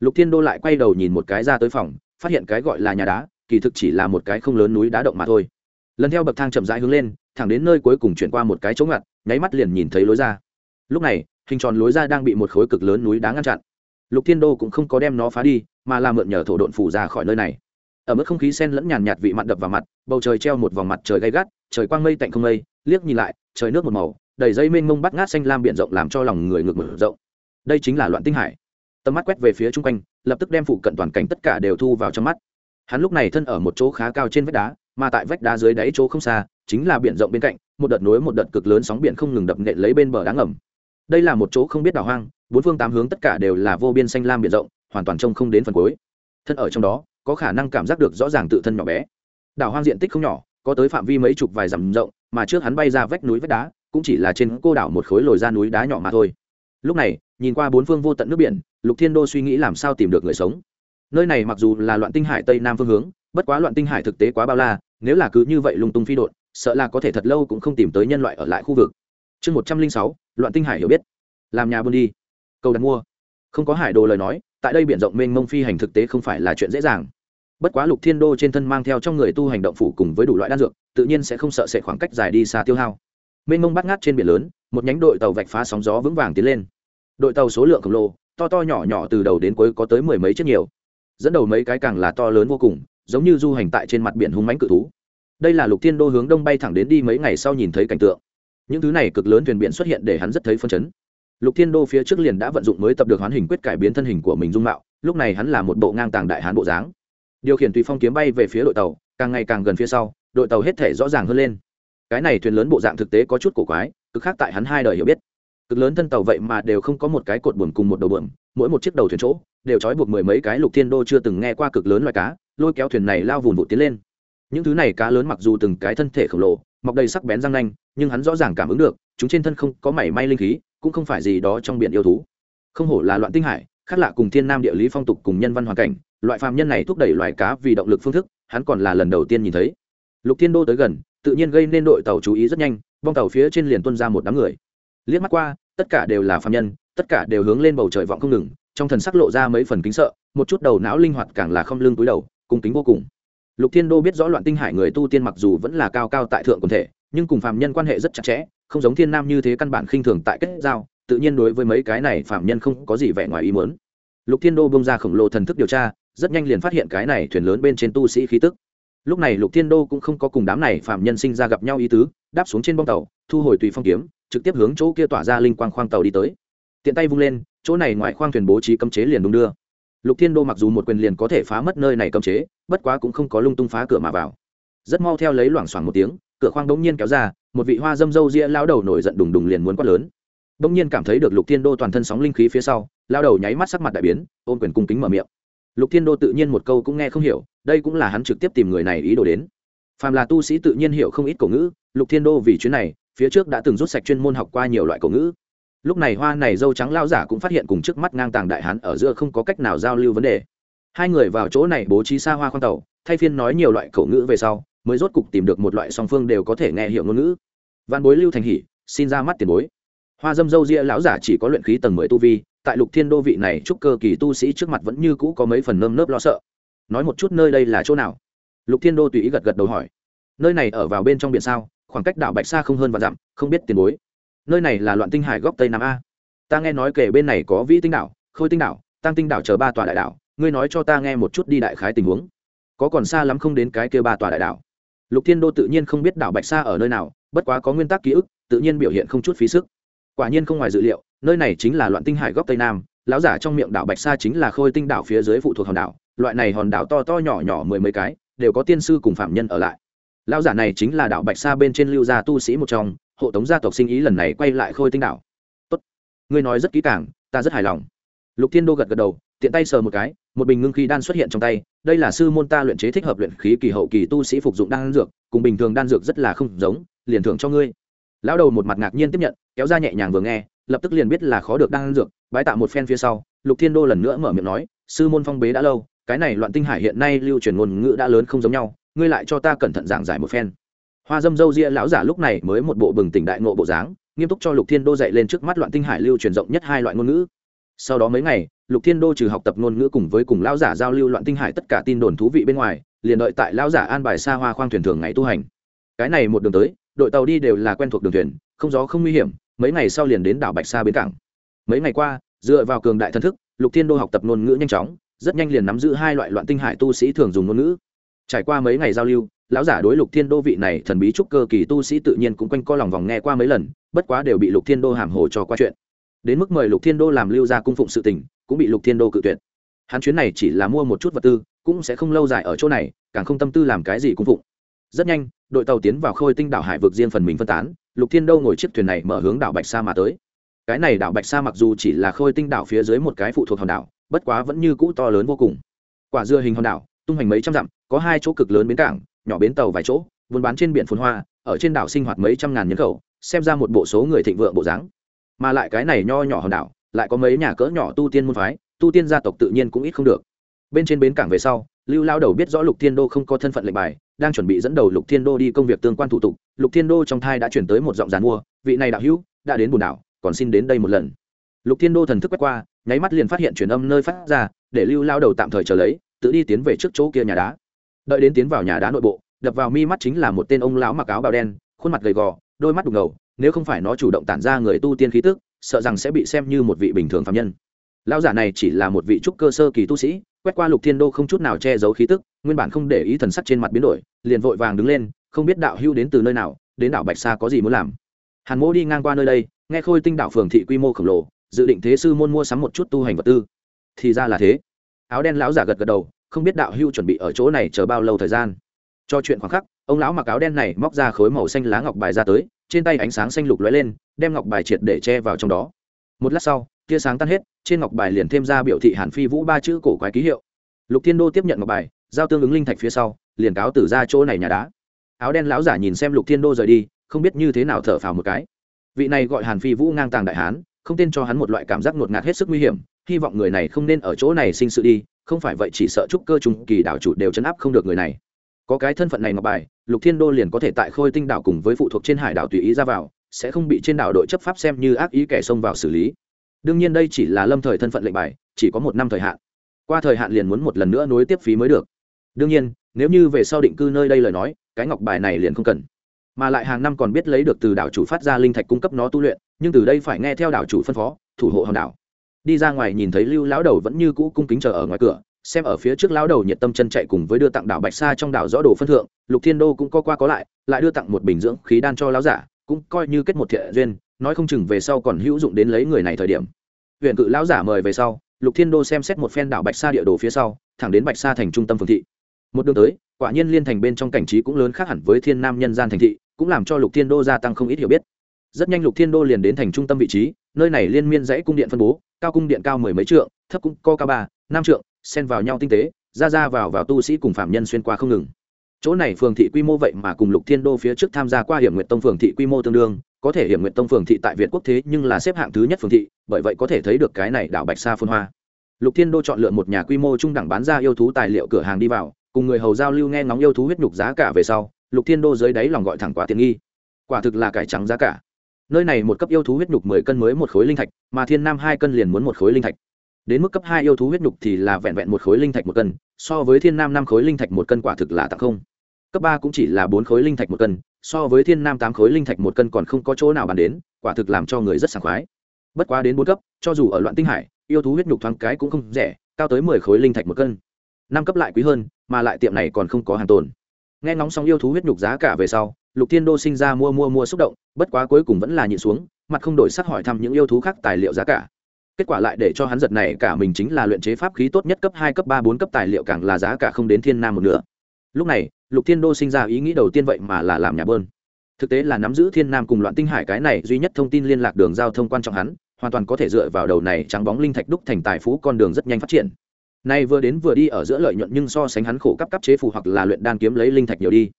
Speaker 1: lục thiên đô lại quay đầu nhìn một cái ra tới phòng, phát hiện cái gọi là nhà đá, kỳ thực chỉ là một cái không lớn núi đá động mà thôi. Lần theo bậc thang chậm rãi hướng lên, thẳng đến nơi cuối cùng chuyển qua một cái chỗ ngặt, nháy mắt liền nhìn thấy lối ra. Lúc này, hình tròn lối ra đang bị một khối cực lớn núi đá ngăn chặn. Lục thiên đô cũng không có đem nó phá đi, mà là mượn nhờ thổ độn phủ ra khỏi nơi này. Ở mức không khí sen lẫn nhàn nhạt vị mặn đập vào mặt, bầu trời treo một vòng mặt trời gay gắt, trời quang mây tạnh không mây, liếc nhìn lại, trời nước một màu, đầy dây mênh mông bắt ngát xanh lam biển rộng làm cho lòng người ngược mở rộng. Đây chính là loạn tinh hải tầm mắt quét về phía chung quanh, lập tức đem phụ cận toàn cảnh tất cả đều thu vào trong mắt. Hắn lúc này thân ở một chỗ khá cao trên vách đá, mà tại vách đá dưới đáy chỗ không xa, chính là biển rộng bên cạnh, một đợt nối một đợt cực lớn sóng biển không ngừng đập nện lấy bên bờ đá ngầm. Đây là một chỗ không biết đảo hoang, bốn phương tám hướng tất cả đều là vô biên xanh lam biển rộng, hoàn toàn trông không đến phần cuối. Thân ở trong đó, có khả năng cảm giác được rõ ràng tự thân nhỏ bé. Đảo hoang diện tích không nhỏ, có tới phạm vi mấy chục vài dặm rộng, mà trước hắn bay ra vách núi vách đá, cũng chỉ là trên cô đảo một khối lồi ra núi đá nhỏ mà thôi. Lúc này nhìn qua bốn phương vô tận nước biển, lục thiên đô suy nghĩ làm sao tìm được người sống. Nơi này mặc dù là loạn tinh hải tây nam phương hướng, bất quá loạn tinh hải thực tế quá bao la, nếu là cứ như vậy lung tung phi đột sợ là có thể thật lâu cũng không tìm tới nhân loại ở lại khu vực. Chương một trăm linh sáu, loạn tinh hải hiểu biết. Làm nhà buôn đi. Câu đặt mua. Không có hải đồ lời nói, tại đây biển rộng mênh mông phi hành thực tế không phải là chuyện dễ dàng. Bất quá lục thiên đô trên thân mang theo trong người tu hành động phủ cùng với đủ loại đan dược, tự nhiên sẽ không sợ sệt khoảng cách dài đi xa tiêu hao. Mênh mông bắt ngát trên biển lớn, một nhánh đội tàu vạch phá sóng gió vững vàng tiến lên đội tàu số lượng khổng lồ, to to nhỏ nhỏ từ đầu đến cuối có tới mười mấy chiếc nhiều. Dẫn đầu mấy cái càng là to lớn vô cùng, giống như du hành tại trên mặt biển hung mãnh cự thú. Đây là lục thiên đô hướng đông bay thẳng đến đi mấy ngày sau nhìn thấy cảnh tượng. Những thứ này cực lớn thuyền biển xuất hiện để hắn rất thấy phân chấn. Lục thiên đô phía trước liền đã vận dụng mới tập được hoán hình quyết cải biến thân hình của mình dung mạo, lúc này hắn là một bộ ngang tàng đại hán bộ dáng. Điều khiển tùy phong kiếm bay về phía đội tàu, càng ngày càng gần phía sau, đội tàu hết thể rõ ràng hơn lên. Cái này thuyền lớn bộ dạng thực tế có chút cổ quái, cực khác tại hắn hai đời hiểu biết cực lớn thân tàu vậy mà đều không có một cái cột buồm cùng một đầu buồm, mỗi một chiếc đầu thuyền chỗ đều trói buộc mười mấy cái lục thiên đô chưa từng nghe qua cực lớn loài cá, lôi kéo thuyền này lao vùn vụt tiến lên. Những thứ này cá lớn mặc dù từng cái thân thể khổng lồ, mọc đầy sắc bén răng nanh, nhưng hắn rõ ràng cảm ứng được, chúng trên thân không có mảy may linh khí, cũng không phải gì đó trong biển yêu thú. Không hổ là loạn tinh hải, khác lạ cùng thiên nam địa lý phong tục cùng nhân văn hoàn cảnh, loại phàm nhân này thúc đẩy loài cá vì động lực phương thức, hắn còn là lần đầu tiên nhìn thấy. Lục thiên đô tới gần, tự nhiên gây nên đội tàu chú ý rất nhanh, bong tàu phía trên liền tuân ra một đám người. Liếc mắt qua tất cả đều là phàm nhân, tất cả đều hướng lên bầu trời vọng không ngừng, trong thần sắc lộ ra mấy phần kính sợ, một chút đầu não linh hoạt càng là không lưng túi đầu, cung kính vô cùng. Lục thiên đô biết rõ loạn tinh hải người tu tiên mặc dù vẫn là cao cao tại thượng quần thể, nhưng cùng phàm nhân quan hệ rất chặt chẽ, không giống thiên nam như thế căn bản khinh thường tại kết giao, tự nhiên đối với mấy cái này phạm nhân không có gì vẻ ngoài ý muốn. Lục thiên đô bông ra khổng lồ thần thức điều tra, rất nhanh liền phát hiện cái này thuyền lớn bên trên tu sĩ khí tức lúc này lục thiên đô cũng không có cùng đám này phạm nhân sinh ra gặp nhau ý tứ, đáp xuống trên bong tàu, thu hồi tùy phong kiếm, trực tiếp hướng chỗ kia tỏa ra linh quang khoang tàu đi tới. Tiện tay vung lên, chỗ này ngoài khoang thuyền bố trí cấm chế liền đung đưa. Lục thiên đô mặc dù một quyền liền có thể phá mất nơi này cấm chế, bất quá cũng không có lung tung phá cửa mà vào. Rất mau theo lấy loảng xoảng một tiếng, cửa khoang bỗng nhiên kéo ra, một vị hoa dâm dâu ria lao đầu nổi giận đùng đùng liền muốn quát lớn. Bỗng nhiên cảm thấy được lục thiên đô toàn thân sóng linh khí phía sau, lao đầu nháy mắt sắc mặt đại biến, ôm quyền cung kính mở miệng lục thiên đô tự nhiên một câu cũng nghe không hiểu, đây cũng là hắn trực tiếp tìm người này ý đồ đến. Phàm là tu sĩ tự nhiên hiểu không ít cổ ngữ, lục thiên đô vì chuyến này, phía trước đã từng rút sạch chuyên môn học qua nhiều loại cổ ngữ. Lúc này hoa này dâu trắng lao giả cũng phát hiện cùng trước mắt ngang tàng đại hán ở giữa không có cách nào giao lưu vấn đề. Hai người vào chỗ này bố trí xa hoa khoang tàu, thay phiên nói nhiều loại cổ ngữ về sau, mới rốt cục tìm được một loại song phương đều có thể nghe hiểu ngôn ngữ. Văn bối lưu thành hỷ, xin ra mắt tiền bối. Hoa dâm dâu ria lão giả chỉ có luyện khí tầng mười tu vi tại lục thiên đô vị này chúc cơ kỳ tu sĩ trước mặt vẫn như cũ có mấy phần nơm nớp lo sợ. Nói một chút nơi đây là chỗ nào? Lục thiên đô tùy ý gật gật đầu hỏi. Nơi này ở vào bên trong biển sao? Khoảng cách đảo bạch sa không hơn và dặm, không biết tiền bối. Nơi này là loạn tinh hải góc tây nam a. Ta nghe nói kể bên này có vĩ tinh đảo, khôi tinh đảo tăng tinh đảo chờ ba tòa đại đảo. Ngươi nói cho ta nghe một chút đi đại khái tình huống. Có còn xa lắm không đến cái kia ba tòa đại đảo? Lục thiên đô tự nhiên không biết đảo bạch sa ở nơi nào, bất quá có nguyên tắc ký ức, tự nhiên biểu hiện không chút phí sức quả nhiên không ngoài dự liệu, nơi này chính là loạn tinh hải góc tây nam, lão giả trong miệng đảo bạch sa chính là khôi tinh đảo phía dưới phụ thuộc hòn đảo, loại này hòn đảo to to nhỏ nhỏ mười mấy cái, đều có tiên sư cùng phạm nhân ở lại. Lão giả này chính là đảo bạch sa bên trên lưu gia tu sĩ một trong, hộ tống gia tộc sinh ý lần này quay lại khôi tinh đảo. Tốt. Ngươi nói rất kỹ càng, ta rất hài lòng. Lục thiên đô gật gật đầu, tiện tay sờ một cái, một bình ngưng khí đan xuất hiện trong tay, đây là sư môn ta luyện chế thích hợp luyện khí kỳ hậu kỳ tu sĩ phục dụng đan dược, cùng bình thường đan dược rất là không giống, liền thưởng cho ngươi lão đầu một mặt ngạc nhiên tiếp nhận, kéo ra nhẹ nhàng vừa nghe, lập tức liền biết là khó được đang ăn dược, bái tạ một phen phía sau, lục thiên đô lần nữa mở miệng nói, sư môn phong bế đã lâu, cái này loạn tinh hải hiện nay lưu truyền ngôn ngữ đã lớn không giống nhau, ngươi lại cho ta cẩn thận giảng giải một phen. Hoa dâm dâu ria lão giả lúc này mới một bộ bừng tỉnh đại ngộ bộ dáng, nghiêm túc cho lục thiên đô dạy lên trước mắt loạn tinh hải lưu truyền rộng nhất hai loại ngôn ngữ. Sau đó mấy ngày, lục thiên đô trừ học tập ngôn ngữ cùng với cùng lão giả giao lưu loạn tinh hải tất cả tin đồn thú vị bên ngoài, liền đợi tại lão giả an bài xa hoa khoang thuyền thường ngày tu hành. Cái này một đường tới đội tàu đi đều là quen thuộc đường thuyền, không gió không nguy hiểm, mấy ngày sau liền đến đảo bạch sa bến cảng. Mấy ngày qua, dựa vào cường đại thân thức, lục thiên đô học tập ngôn ngữ nhanh chóng, rất nhanh liền nắm giữ hai loại loạn tinh hải tu sĩ thường dùng ngôn ngữ. Trải qua mấy ngày giao lưu, lão giả đối lục thiên đô vị này thần bí trúc cơ kỳ tu sĩ tự nhiên cũng quanh co lòng vòng nghe qua mấy lần, bất quá đều bị lục thiên đô hàm hồ cho qua chuyện. Đến mức mời lục thiên đô làm lưu ra cung phụng sự tình, cũng bị lục thiên đô cự tuyệt. Hắn chuyến này chỉ là mua một chút vật tư, cũng sẽ không lâu dài ở chỗ này, càng không tâm tư làm cái gì cung phụng rất nhanh, đội tàu tiến vào khôi tinh đảo hải vực riêng phần mình phân tán, lục thiên đô ngồi chiếc thuyền này mở hướng đảo bạch sa mà tới. Cái này đảo bạch sa mặc dù chỉ là khôi tinh đảo phía dưới một cái phụ thuộc hòn đảo, bất quá vẫn như cũ to lớn vô cùng. Quả dưa hình hòn đảo, tung hoành mấy trăm dặm, có hai chỗ cực lớn bến cảng, nhỏ bến tàu vài chỗ buôn bán trên biển phồn hoa, ở trên đảo sinh hoạt mấy trăm ngàn nhân khẩu, xem ra một bộ số người thịnh vượng bộ dáng. Mà lại cái này nho nhỏ hòn đảo, lại có mấy nhà cỡ nhỏ tu tiên môn phái, tu tiên gia tộc tự nhiên cũng ít không được. Bên trên bến cảng về sau, lưu lao đầu biết rõ lục thiên đô không có thân phận lệnh bài đang chuẩn bị dẫn đầu lục thiên đô đi công việc tương quan thủ tục, lục thiên đô trong thai đã chuyển tới một giọng giàn mua, vị này đạo hữu, đã đến bùn đảo, còn xin đến đây một lần. Lục thiên đô thần thức quét qua, nháy mắt liền phát hiện truyền âm nơi phát ra, để lưu lao đầu tạm thời chờ lấy, tự đi tiến về trước chỗ kia nhà đá. Đợi đến tiến vào nhà đá nội bộ, đập vào mi mắt chính là một tên ông lão mặc áo bào đen, khuôn mặt gầy gò, đôi mắt đục ngầu, nếu không phải nó chủ động tản ra người tu tiên khí tức, sợ rằng sẽ bị xem như một vị bình thường phạm nhân lão giả này chỉ là một vị trúc cơ sơ kỳ tu sĩ, quét qua lục thiên đô không chút nào che giấu khí tức, nguyên bản không để ý thần sắc trên mặt biến đổi, liền vội vàng đứng lên, không biết đạo hưu đến từ nơi nào, đến đảo bạch sa có gì muốn làm. Hàn Mỗ đi ngang qua nơi đây, nghe khôi tinh đảo phường thị quy mô khổng lồ, dự định thế sư môn mua sắm một chút tu hành vật tư. Thì ra là thế. Áo đen lão giả gật gật đầu, không biết đạo hưu chuẩn bị ở chỗ này chờ bao lâu thời gian. Cho chuyện khoảng khắc, ông lão mặc áo đen này móc ra khối màu xanh lá ngọc bài ra tới, trên tay ánh sáng xanh lục lóe lên, đem ngọc bài triệt để che vào trong đó. Một lát sau, tia sáng tan hết trên ngọc bài liền thêm ra biểu thị hàn phi vũ ba chữ cổ quái ký hiệu. Lục thiên đô tiếp nhận ngọc bài, giao tương ứng linh thạch phía sau, liền cáo tử ra chỗ này nhà đá. Áo đen lão giả nhìn xem lục thiên đô rời đi, không biết như thế nào thở phào một cái. Vị này gọi hàn phi vũ ngang tàng đại hán, không tên cho hắn một loại cảm giác ngột ngạt hết sức nguy hiểm, hy vọng người này không nên ở chỗ này sinh sự đi, không phải vậy chỉ sợ trúc cơ trung kỳ đảo chủ đều chấn áp không được người này. Có cái thân phận này ngọc bài, lục thiên đô liền có thể tại khôi tinh đảo cùng với phụ thuộc trên hải đảo tùy ý ra vào, sẽ không bị trên đảo đội chấp pháp xem như ác ý kẻ xông vào xử lý đương nhiên đây chỉ là lâm thời thân phận lệnh bài, chỉ có một năm thời hạn. Qua thời hạn liền muốn một lần nữa nối tiếp phí mới được. Đương nhiên, nếu như về sau định cư nơi đây lời nói, cái ngọc bài này liền không cần. Mà lại hàng năm còn biết lấy được từ đảo chủ phát ra linh thạch cung cấp nó tu luyện, nhưng từ đây phải nghe theo đảo chủ phân phó, thủ hộ hòn đảo. Đi ra ngoài nhìn thấy lưu lão đầu vẫn như cũ cung kính chờ ở ngoài cửa, xem ở phía trước lão đầu nhiệt tâm chân chạy cùng với đưa tặng đảo bạch sa trong đảo rõ đồ phân thượng, lục thiên đô cũng co qua có lại lại đưa tặng một bình dưỡng khí đan cho lão giả, cũng coi như kết một thiện duyên nói không chừng về sau còn hữu dụng đến lấy người này thời điểm. Huyện cự lão giả mời về sau, lục thiên đô xem xét một phen đảo bạch sa địa đồ phía sau, thẳng đến bạch sa thành trung tâm phường thị. Một đường tới, quả nhiên liên thành bên trong cảnh trí cũng lớn khác hẳn với thiên nam nhân gian thành thị, cũng làm cho lục thiên đô gia tăng không ít hiểu biết. Rất nhanh lục thiên đô liền đến thành trung tâm vị trí, nơi này liên miên dãy cung điện phân bố, cao cung điện cao mười mấy trượng, thấp cũng co cao ba, năm trượng, xen vào nhau tinh tế, ra ra vào vào tu sĩ cùng phạm nhân xuyên qua không ngừng. Chỗ này phường thị quy mô vậy mà cùng lục thiên đô phía trước tham gia qua hiểm nguyện tông phường thị quy mô tương đương có thể hiểm nguyện tông phường thị tại việt quốc thế nhưng là xếp hạng thứ nhất phường thị, bởi vậy có thể thấy được cái này đảo bạch sa phun hoa. Lục thiên đô chọn lựa một nhà quy mô trung đẳng bán ra yêu thú tài liệu cửa hàng đi vào, cùng người hầu giao lưu nghe ngóng yêu thú huyết nhục giá cả về sau, lục thiên đô dưới đáy lòng gọi thẳng quá tiện nghi. Quả thực là cải trắng giá cả. Nơi này một cấp yêu thú huyết nhục mười cân mới một khối linh thạch, mà thiên nam hai cân liền muốn một khối linh thạch. Đến mức cấp hai yêu thú huyết nhục thì là vẹn vẹn một khối linh thạch một cân, so với thiên nam năm khối linh thạch một cân quả thực là tặng không. Cấp ba cũng chỉ là bốn khối linh thạch một cân so với thiên nam tám khối linh thạch một cân còn không có chỗ nào bàn đến, quả thực làm cho người rất sảng khoái. Bất quá đến bốn cấp, cho dù ở loạn tinh hải, yêu thú huyết nhục thoáng cái cũng không rẻ, cao tới mười khối linh thạch một cân. Năm cấp lại quý hơn, mà lại tiệm này còn không có hàng tồn. Nghe ngóng xong yêu thú huyết nhục giá cả về sau, lục thiên đô sinh ra mua mua mua xúc động, bất quá cuối cùng vẫn là nhịn xuống, mặt không đổi sắc hỏi thăm những yêu thú khác tài liệu giá cả. Kết quả lại để cho hắn giật này cả mình chính là luyện chế pháp khí tốt nhất cấp hai, cấp ba, bốn cấp tài liệu càng là giá cả không đến thiên nam một nửa. Lúc này lục thiên đô sinh ra ý nghĩ đầu tiên vậy mà là làm nhà bơn. Thực tế là nắm giữ thiên nam cùng loạn tinh hải cái này duy nhất thông tin liên lạc đường giao thông quan trọng hắn, hoàn toàn có thể dựa vào đầu này trắng bóng linh thạch đúc thành tài phú con đường rất nhanh phát triển. Nay vừa đến vừa đi ở giữa lợi nhuận nhưng so sánh hắn khổ cấp cấp chế phù hoặc là luyện đan kiếm lấy linh thạch nhiều đi.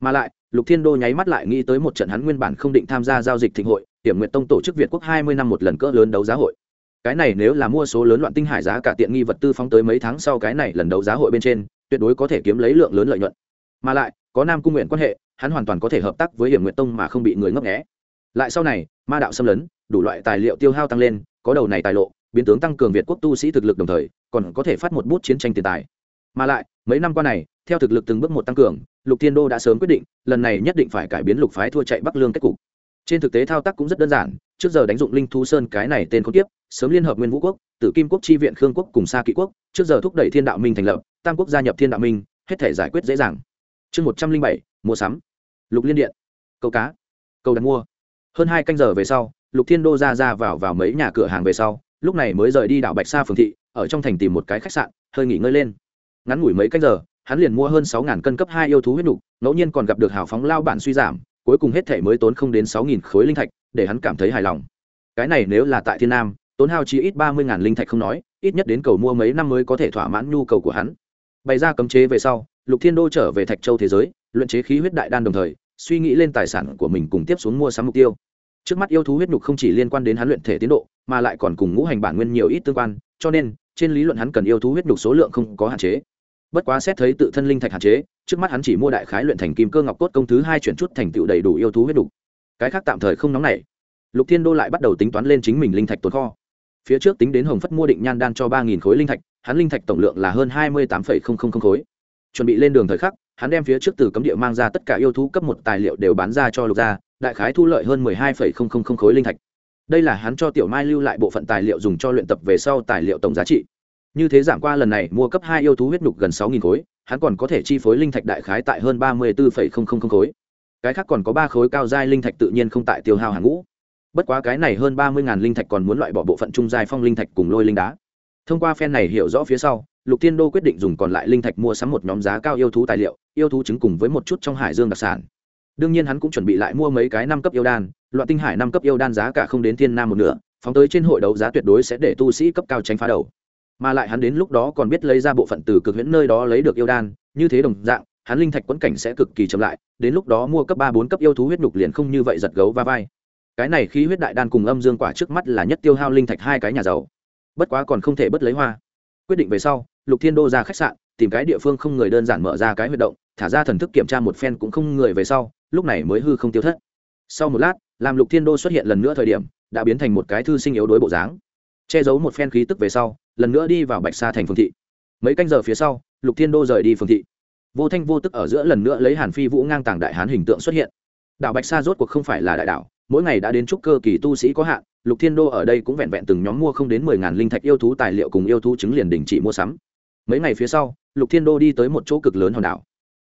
Speaker 1: Mà lại, lục thiên đô nháy mắt lại nghĩ tới một trận hắn nguyên bản không định tham gia giao dịch thịnh hội hiểm nguyện tông tổ chức việt quốc hai mươi năm một lần cỡ lớn đấu giá hội. Cái này nếu là mua số lớn loạn tinh hải giá cả tiện nghi vật tư phóng tới mấy tháng sau cái này lần đấu giá hội bên trên, tuyệt đối có thể kiếm lấy lượng lớn lợi nhuận mà lại, có nam cung nguyện quan hệ, hắn hoàn toàn có thể hợp tác với hiểm nguyện tông mà không bị người ngấp nghẽ lại sau này, ma đạo xâm lấn, đủ loại tài liệu tiêu hao tăng lên, có đầu này tài lộ, biến tướng tăng cường việt quốc tu sĩ thực lực đồng thời, còn có thể phát một bút chiến tranh tiền tài. Mà lại, mấy năm qua này, theo thực lực từng bước một tăng cường, lục thiên đô đã sớm quyết định, lần này nhất định phải cải biến lục phái thua chạy bắc lương kết cục. Trên thực tế thao tác cũng rất đơn giản, trước giờ đánh dụng linh thú sơn cái này tên không tiếp, sớm liên hợp nguyên vũ quốc, tử kim quốc, chi viện khương quốc cùng sa kỵ quốc, trước giờ thúc đẩy thiên đạo minh thành lập, tam quốc gia nhập thiên đạo minh, hết thể giải quyết dễ dàng chương một trăm linh bảy, mua sắm. Lục liên điện. Câu cá. Câu đặt mua. Hơn hai canh giờ về sau, lục thiên đô ra ra vào vào mấy nhà cửa hàng về sau, lúc này mới rời đi đảo bạch sa phường thị, ở trong thành tìm một cái khách sạn, hơi nghỉ ngơi lên. Ngắn ngủi mấy canh giờ, hắn liền mua hơn sáu ngàn cân cấp hai yêu thú huyết nục, ngẫu nhiên còn gặp được hào phóng lao bản suy giảm, cuối cùng hết thể mới tốn không đến sáu nghìn khối linh thạch, để hắn cảm thấy hài lòng. Cái này nếu là tại thiên nam, tốn hao chi ít ba mươi ngàn linh thạch không nói, ít nhất đến cầu mua mấy năm mới có thể thỏa mãn nhu cầu của hắn. Bày ra cấm chế về sau lục thiên đô trở về thạch châu thế giới, luyện chế khí huyết đại đan đồng thời, suy nghĩ lên tài sản của mình cùng tiếp xuống mua sắm mục tiêu. Trước mắt yêu thú huyết nhục không chỉ liên quan đến hắn luyện thể tiến độ, mà lại còn cùng ngũ hành bản nguyên nhiều ít tương quan, cho nên, trên lý luận hắn cần yêu thú huyết nhục số lượng không có hạn chế. Bất quá xét thấy tự thân linh thạch hạn chế, trước mắt hắn chỉ mua đại khái luyện thành kim cơ ngọc cốt công thứ hai chuyển chút thành tựu đầy đủ yêu thú huyết nhục. Cái khác tạm thời không nóng nảy. Lục thiên đô lại bắt đầu tính toán lên chính mình linh thạch tồn kho. Phía trước tính đến hồng phất mua định nhan đan cho ba nghìn khối linh thạch, hắn linh thạch tổng lượng là hơn hai mươi tám khối chuẩn bị lên đường thời khắc, hắn đem phía trước từ cấm địa mang ra tất cả yêu thú cấp một tài liệu đều bán ra cho lục gia, đại khái thu lợi hơn mười hai khối linh thạch. Đây là hắn cho tiểu mai lưu lại bộ phận tài liệu dùng cho luyện tập về sau tài liệu tổng giá trị. Như thế giảm qua lần này, mua cấp hai yêu thú huyết nhục gần sáu nghìn khối, hắn còn có thể chi phối linh thạch đại khái tại hơn ba mươi bốn khối. Cái khác còn có ba khối cao giai linh thạch tự nhiên không tại tiêu hao hàng ngũ. Bất quá cái này hơn ba mươi linh thạch còn muốn loại bỏ bộ phận trung giai phong linh thạch cùng lôi linh đá. Thông qua phen này hiểu rõ phía sau lục thiên đô quyết định dùng còn lại linh thạch mua sắm một nhóm giá cao yêu thú tài liệu, yêu thú trứng cùng với một chút trong hải dương đặc sản. Đương nhiên hắn cũng chuẩn bị lại mua mấy cái năm cấp yêu đan loại tinh hải năm cấp yêu đan giá cả không đến thiên nam một nửa, phóng tới trên hội đấu giá tuyệt đối sẽ để tu sĩ cấp cao tránh phá đầu. Mà lại hắn đến lúc đó còn biết lấy ra bộ phận từ cực huyễn nơi đó lấy được yêu đan, như thế đồng dạng, hắn linh thạch quẫn cảnh sẽ cực kỳ chậm lại, đến lúc đó mua cấp ba bốn cấp yêu thú huyết nhục liền không như vậy giật gấu va vai. Cái này khí huyết đại đan cùng âm dương quả trước mắt là nhất tiêu hao linh thạch hai cái nhà giàu. Bất quá còn không thể bất lấy hoa quyết định về sau, lục thiên đô ra khách sạn, tìm cái địa phương không người đơn giản mở ra cái huyệt động, thả ra thần thức kiểm tra một phen cũng không người về sau, lúc này mới hư không tiêu thất. Sau một lát, làm lục thiên đô xuất hiện lần nữa thời điểm, đã biến thành một cái thư sinh yếu đối bộ dáng. Che giấu một phen khí tức về sau, lần nữa đi vào bạch sa thành phương thị. Mấy canh giờ phía sau, lục thiên đô rời đi phương thị. Vô thanh vô tức ở giữa lần nữa lấy hàn phi vũ ngang tàng đại hán hình tượng xuất hiện. Đảo bạch sa rốt cuộc không phải là đại đảo mỗi ngày đã đến chúc cơ kỳ tu sĩ có hạn, lục thiên đô ở đây cũng vẹn vẹn từng nhóm mua không đến mười ngàn linh thạch yêu thú tài liệu cùng yêu thú chứng liền đình chỉ mua sắm. Mấy ngày phía sau, lục thiên đô đi tới một chỗ cực lớn hòn đảo.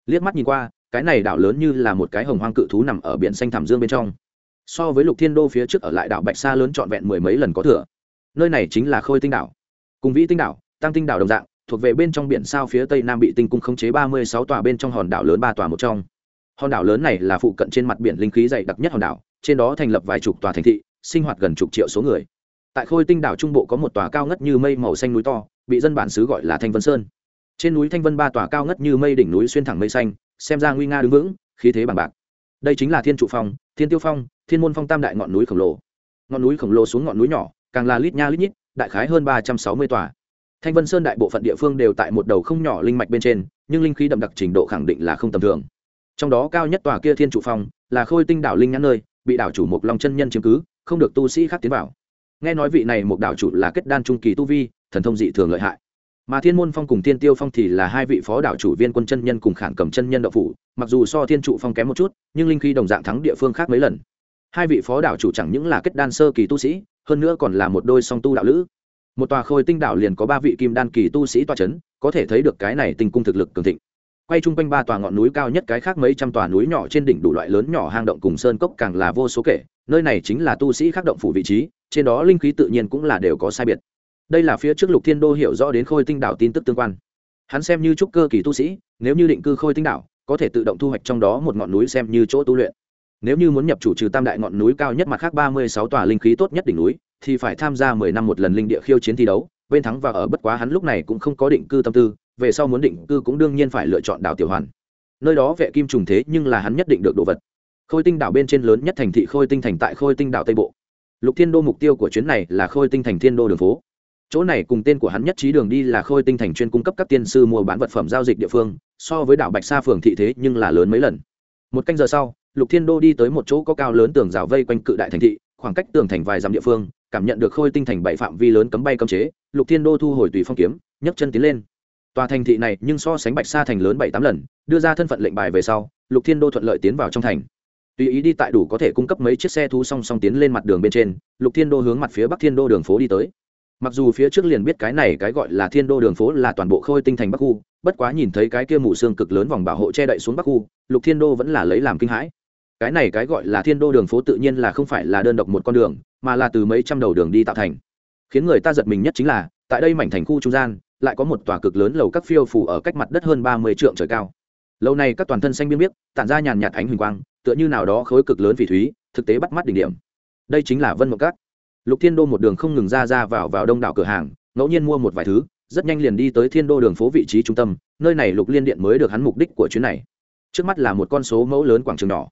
Speaker 1: Liếc mắt nhìn qua, cái này đảo lớn như là một cái hồng hoang cự thú nằm ở biển xanh thảm dương bên trong. So với lục thiên đô phía trước ở lại đảo bạch sa lớn trọn vẹn mười mấy lần có thừa. Nơi này chính là khôi tinh đảo. Cùng vĩ tinh đảo, tăng tinh đảo đồng dạng, thuộc về bên trong biển sao phía tây nam bị tinh cung khống chế ba mươi sáu tòa bên trong hòn đảo lớn ba tòa một trong. Hòn đảo lớn này là phụ cận trên mặt biển linh khí dày đặc nhất hòn đảo trên đó thành lập vài chục tòa thành thị, sinh hoạt gần chục triệu số người. Tại khôi tinh đảo trung bộ có một tòa cao ngất như mây màu xanh núi to, bị dân bản xứ gọi là thanh vân sơn. Trên núi thanh vân ba tòa cao ngất như mây đỉnh núi xuyên thẳng mây xanh, xem ra nguy nga đứng vững, khí thế bằng bạc. Đây chính là thiên trụ phong, thiên tiêu phong, thiên môn phong tam đại ngọn núi khổng lồ. Ngọn núi khổng lồ xuống ngọn núi nhỏ, càng là lít nha lít nhít, đại khái hơn ba trăm sáu mươi tòa. Thanh vân sơn đại bộ phận địa phương đều tại một đầu không nhỏ linh mạch bên trên, nhưng linh khí đậm đặc trình độ khẳng định là không tầm thường. Trong đó cao nhất tòa kia thiên trụ phong là khôi tinh đảo linh nhãn nơi bị đảo chủ mục long chân nhân chiếm cứ, không được tu sĩ khác tiến vào. Nghe nói vị này một đảo chủ là kết đan trung kỳ tu vi, thần thông dị thường lợi hại. Mà thiên môn phong cùng thiên tiêu phong thì là hai vị phó đảo chủ viên quân chân nhân cùng khản cầm chân nhân đậu phủ, mặc dù so thiên trụ phong kém một chút, nhưng linh khí đồng dạng thắng địa phương khác mấy lần. Hai vị phó đảo chủ chẳng những là kết đan sơ kỳ tu sĩ, hơn nữa còn là một đôi song tu đạo lữ. Một tòa khôi tinh đảo liền có ba vị kim đan kỳ tu sĩ toa c h ấ n có thể thấy được cái này tinh cung thực lực cường thịnh quay chung quanh ba tòa ngọn núi cao nhất cái khác mấy trăm tòa núi nhỏ trên đỉnh đủ loại lớn nhỏ hang động cùng sơn cốc càng là vô số kể. Nơi này chính là tu sĩ khắc động phủ vị trí, trên đó linh khí tự nhiên cũng là đều có sai biệt. Đây là phía trước lục thiên đô hiểu rõ đến khôi tinh đảo tin tức tương quan. Hắn xem như trúc cơ kỳ tu sĩ, nếu như định cư khôi tinh đảo, có thể tự động thu hoạch trong đó một ngọn núi xem như chỗ tu luyện. Nếu như muốn nhập chủ trừ tam đại ngọn núi cao nhất mặt khác ba mươi sáu tòa linh khí tốt nhất đỉnh núi, thì phải tham gia mười năm một lần linh địa khiêu chiến thi đấu, bên thắng và ở, bất quá hắn lúc này cũng không có định cư tâm tư về sau muốn định cư cũng đương nhiên phải lựa chọn đảo tiểu hoàn. Nơi đó vệ kim trùng thế nhưng là hắn nhất định được đồ vật. Khôi tinh đảo bên trên lớn nhất thành thị khôi tinh thành tại khôi tinh đảo tây bộ. Lục thiên đô mục tiêu của chuyến này là khôi tinh thành thiên đô đường phố. Chỗ này cùng tên của hắn nhất trí đường đi là khôi tinh thành chuyên cung cấp các tiên sư mua bán vật phẩm giao dịch địa phương, so với đảo bạch sa phường thị thế nhưng là lớn mấy lần. Một canh giờ sau, lục thiên đô đi tới một chỗ có cao lớn tường rào vây quanh cự đại thành thị, khoảng cách tường thành vài dặm địa phương, cảm nhận được khôi tinh thành bảy phạm vi lớn cấm bay cấm chế, lục thiên đô thu hồi tùy phong kiếm, nhấc chân tiến lên tòa thành thị này nhưng so sánh bạch sa thành lớn bảy tám lần, đưa ra thân phận lệnh bài về sau, lục thiên đô thuận lợi tiến vào trong thành. Tùy ý đi tại đủ có thể cung cấp mấy chiếc xe thu song song tiến lên mặt đường bên trên, lục thiên đô hướng mặt phía bắc thiên đô đường phố đi tới. Mặc dù phía trước liền biết cái này cái gọi là thiên đô đường phố là toàn bộ khôi tinh thành bắc khu, bất quá nhìn thấy cái kia mù xương cực lớn vòng bảo hộ che đậy xuống bắc khu, lục thiên đô vẫn là lấy làm kinh hãi. Cái này cái gọi là thiên đô đường phố tự nhiên là không phải là đơn độc một con đường, mà là từ mấy trăm đầu đường đi tạo thành. Khiến người ta giật mình nhất chính là, tại đây mảnh thành khu trung gian lại có một tòa cực lớn lầu các phiêu phủ ở cách mặt đất hơn ba mươi trượng trời cao. Lâu này các toàn thân xanh biên biết tản ra nhàn nhạt ánh huỳnh quang, tựa như nào đó khối cực lớn phỉ thúy, thực tế bắt mắt đỉnh điểm. Đây chính là vân mộng các. Lục thiên đô một đường không ngừng ra ra vào vào đông đảo cửa hàng, ngẫu nhiên mua một vài thứ, rất nhanh liền đi tới thiên đô đường phố vị trí trung tâm, nơi này lục liên điện mới được hắn mục đích của chuyến này. Trước mắt là một con số mẫu lớn quảng trường đỏ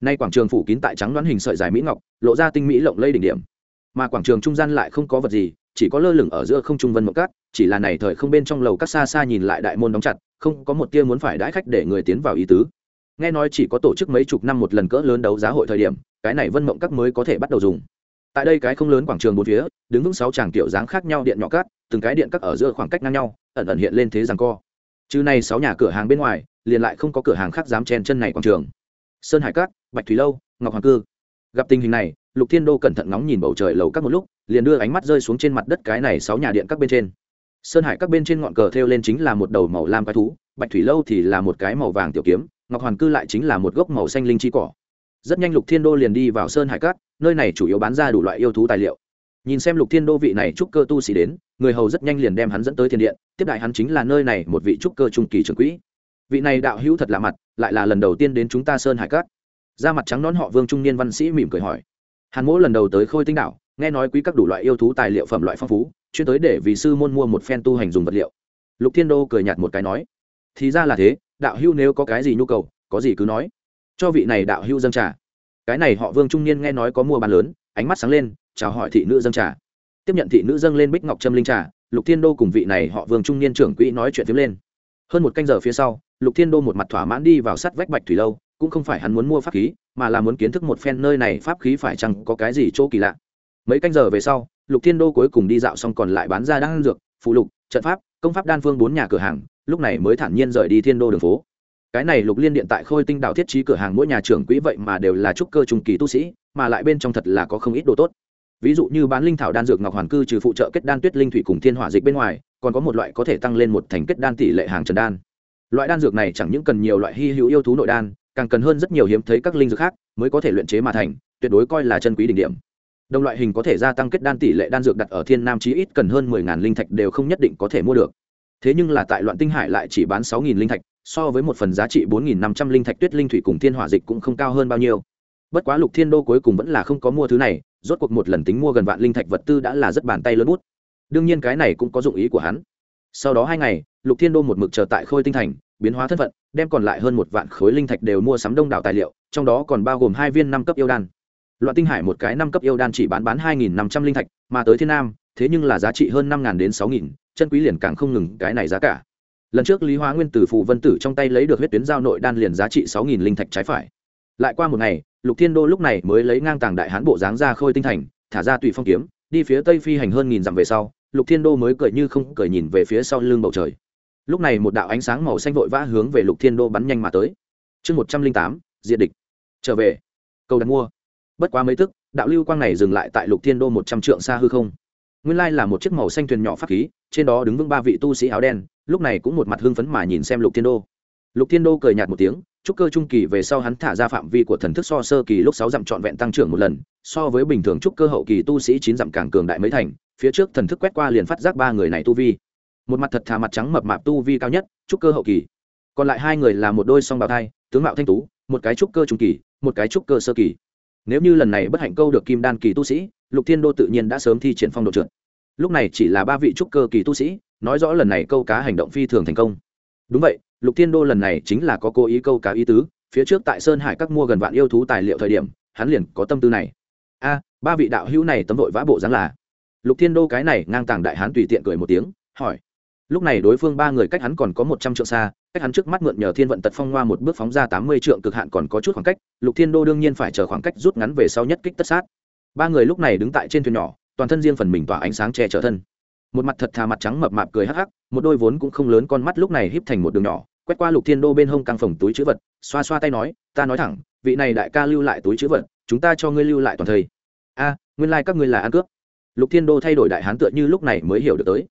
Speaker 1: nay quảng trường phủ kín tại trắng đoán hình sợi dài mỹ ngọc, lộ ra tinh mỹ lộng lây đỉnh điểm. Mà quảng trường trung gian lại không có vật gì, chỉ có lơ lửng ở giữa không trung vân mộng cát chỉ là này thời không bên trong lầu các xa xa nhìn lại đại môn đóng chặt, không có một tia muốn phải đãi khách để người tiến vào ý tứ. Nghe nói chỉ có tổ chức mấy chục năm một lần cỡ lớn đấu giá hội thời điểm, cái này vân mộng các mới có thể bắt đầu dùng. Tại đây cái không lớn quảng trường bốn phía, đứng vững sáu tràng tiểu dáng khác nhau điện nhỏ cát, từng cái điện các ở giữa khoảng cách ngang nhau, ẩn ẩn hiện lên thế rằng co. Chứ này sáu nhà cửa hàng bên ngoài, liền lại không có cửa hàng khác dám chen chân này quảng trường. Sơn hải cát, bạch thủy lâu, ngọc hoàng cư. Gặp tình hình này, lục thiên đô cẩn thận ngóng nhìn bầu trời lầu các một lúc, liền đưa ánh mắt rơi xuống trên mặt đất cái này sáu nhà điện các bên trên sơn hải các bên trên ngọn cờ thêu lên chính là một đầu màu lam quái thú, bạch thủy lâu thì là một cái màu vàng tiểu kiếm, ngọc hoàn cư lại chính là một gốc màu xanh linh chi cỏ. Rất nhanh lục thiên đô liền đi vào sơn hải cát nơi này chủ yếu bán ra đủ loại yêu thú tài liệu. Nhìn xem lục thiên đô vị này trúc cơ tu sĩ đến, người hầu rất nhanh liền đem hắn dẫn tới thiên điện, tiếp đại hắn chính là nơi này một vị trúc cơ trung kỳ trưởng quỹ. Vị này đạo hữu thật lạ mặt, lại là lần đầu tiên đến chúng ta sơn hải cát da mặt trắng nón họ vương trung niên văn sĩ mỉm cười hỏi. Hàn mỗ lần đầu tới khôi tinh đảo nghe nói quý các đủ loại yêu thú tài liệu phẩm loại phong phú, chuyên tới để vì sư môn mua một phen tu hành dùng vật liệu. Lục thiên đô cười nhạt một cái nói, thì ra là thế, đạo hưu nếu có cái gì nhu cầu, có gì cứ nói. Cho vị này đạo hưu dâng trà. Cái này họ vương trung niên nghe nói có mua bán lớn, ánh mắt sáng lên, chào hỏi thị nữ dâng trà. Tiếp nhận thị nữ dâng lên bích ngọc trâm linh trà, lục thiên đô cùng vị này họ vương trung niên trưởng quỹ nói chuyện phiếm lên. Hơn một canh giờ phía sau, lục thiên đô một mặt thỏa mãn đi vào sắt vách bạch thủy lâu, cũng không phải hắn muốn mua pháp khí, mà là muốn kiến thức một phen nơi này pháp khí phải chăng có cái gì chỗ kỳ lạ mấy canh giờ về sau, lục thiên đô cuối cùng đi dạo xong còn lại bán ra đan dược, phụ lục, trận pháp, công pháp đan phương bốn nhà cửa hàng, lúc này mới thản nhiên rời đi thiên đô đường phố. Cái này lục liên điện tại khôi tinh đạo thiết trí cửa hàng mỗi nhà trưởng quỹ vậy mà đều là trúc cơ trung kỳ tu sĩ, mà lại bên trong thật là có không ít đồ tốt. Ví dụ như bán linh thảo đan dược ngọc hoàn cư trừ phụ trợ kết đan tuyết linh thủy cùng thiên hỏa dịch bên ngoài, còn có một loại có thể tăng lên một thành kết đan tỷ lệ hàng trần đan. Loại đan dược này chẳng những cần nhiều loại hy hữu yêu thú nội đan, càng cần hơn rất nhiều hiếm thấy các linh dược khác mới có thể luyện chế mà thành, tuyệt đối coi là chân quý đỉnh điểm đồng loại hình có thể gia tăng kết đan tỷ lệ đan dược đặt ở thiên nam chí ít cần hơn mười ngàn linh thạch đều không nhất định có thể mua được. Thế nhưng là tại loạn tinh hải lại chỉ bán sáu nghìn linh thạch, so với một phần giá trị bốn nghìn năm trăm linh thạch tuyết linh thủy cùng thiên hỏa dịch cũng không cao hơn bao nhiêu. Bất quá lục thiên đô cuối cùng vẫn là không có mua thứ này, rốt cuộc một lần tính mua gần vạn linh thạch vật tư đã là rất bàn tay lớn bút. Đương nhiên cái này cũng có dụng ý của hắn. Sau đó hai ngày, lục thiên đô một mực chờ tại khôi tinh thành, biến hóa thân phận, đem còn lại hơn một vạn khối linh thạch đều mua sắm đông đảo tài liệu, trong đó còn bao gồm hai viên năm cấp yêu đan loạn tinh hải một cái năm cấp yêu đan chỉ bán bán hai nghìn năm trăm linh thạch, mà tới thiên nam, thế nhưng là giá trị hơn năm đến sáu nghìn, chân quý liền càng không ngừng cái này giá cả. Lần trước lý hóa nguyên tử phụ vân tử trong tay lấy được huyết tuyến giao nội đan liền giá trị sáu nghìn linh thạch trái phải. Lại qua một ngày, lục thiên đô lúc này mới lấy ngang tàng đại hán bộ dáng ra khôi tinh thành, thả ra tùy phong kiếm, đi phía tây phi hành hơn nghìn dặm về sau, lục thiên đô mới cười như không cười nhìn về phía sau lưng bầu trời. Lúc này một đạo ánh sáng màu xanh vội vã hướng về lục thiên đô bắn nhanh mà tới. Chương một trăm linh tám diện địch. Trở về. Cầu đặt mua bất quá mấy tức, đạo lưu quang này dừng lại tại lục thiên đô một trăm trượng xa hư không. Nguyên lai là một chiếc màu xanh thuyền nhỏ pháp khí, trên đó đứng vững ba vị tu sĩ áo đen, lúc này cũng một mặt hưng phấn mà nhìn xem lục thiên đô. Lục thiên đô cười nhạt một tiếng trúc cơ trung kỳ về sau hắn thả ra phạm vi của thần thức so sơ kỳ lúc sáu dặm trọn vẹn tăng trưởng một lần, so với bình thường trúc cơ hậu kỳ tu sĩ chín dặm càng cường đại mấy thành, phía trước thần thức quét qua liền phát giác ba người này tu vi. Một mặt thật thà mặt trắng mập mạp tu vi cao nhất trúc cơ hậu kỳ. Còn lại hai người là một đôi song bào thai, tướng mạo thanh tú, một cái trúc cơ trung kỳ, một cái trúc cơ sơ kỳ nếu như lần này bất hạnh câu được kim đan kỳ tu sĩ, lục thiên đô tự nhiên đã sớm thi triển phong độ trượt. Lúc này chỉ là ba vị trúc cơ kỳ tu sĩ, nói rõ lần này câu cá hành động phi thường thành công. Đúng vậy, lục thiên đô lần này chính là có cố ý câu cá ý tứ, phía trước tại sơn hải các mua gần vạn yêu thú tài liệu thời điểm, hắn liền có tâm tư này. A, ba vị đạo hữu này tấm vội vã bộ dáng là? Lục thiên đô cái này ngang tàng đại hán tùy tiện cười một tiếng, hỏi lúc này đối phương ba người cách hắn còn có một trăm trượng xa, cách hắn trước mắt mượn nhờ thiên vận tật phong hoa một bước phóng ra tám mươi trượng cực hạn còn có chút khoảng cách, lục thiên đô đương nhiên phải chờ khoảng cách rút ngắn về sau nhất kích tất sát. Ba người lúc này đứng tại trên thuyền nhỏ, toàn thân riêng phần mình tỏa ánh sáng che chở thân. Một mặt thật thà mặt trắng mập mạp cười hắc hắc, một đôi vốn cũng không lớn con mắt lúc này híp thành một đường nhỏ, quét qua lục thiên đô bên hông căng phòng túi chữ vật, xoa xoa tay nói, ta nói thẳng, vị này đại ca lưu lại túi chữ vật, chúng ta cho ngươi lưu lại toàn thây. A, nguyên lai、like、các ngươi là ăn cướp. Lục thiên đô thay đổi đại hán tựa như lúc này mới hiểu được tới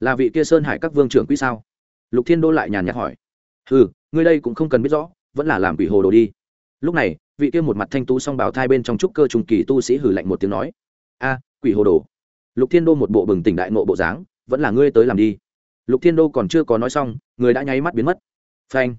Speaker 1: là vị kia sơn hải các vương trưởng quỹ sao? Lục thiên đô lại nhàn nhạt hỏi. Ừ ngươi đây cũng không cần biết rõ, vẫn là làm quỷ hồ đồ đi. Lúc này, vị kia một mặt thanh tú song bảo thai bên trong trúc cơ trung kỳ tu sĩ hử lạnh một tiếng nói. A, quỷ hồ đồ. Lục thiên đô một bộ bừng tỉnh đại nộ bộ dáng, vẫn là ngươi tới làm đi. Lục thiên đô còn chưa có nói xong, người đã nháy mắt biến mất. Phanh.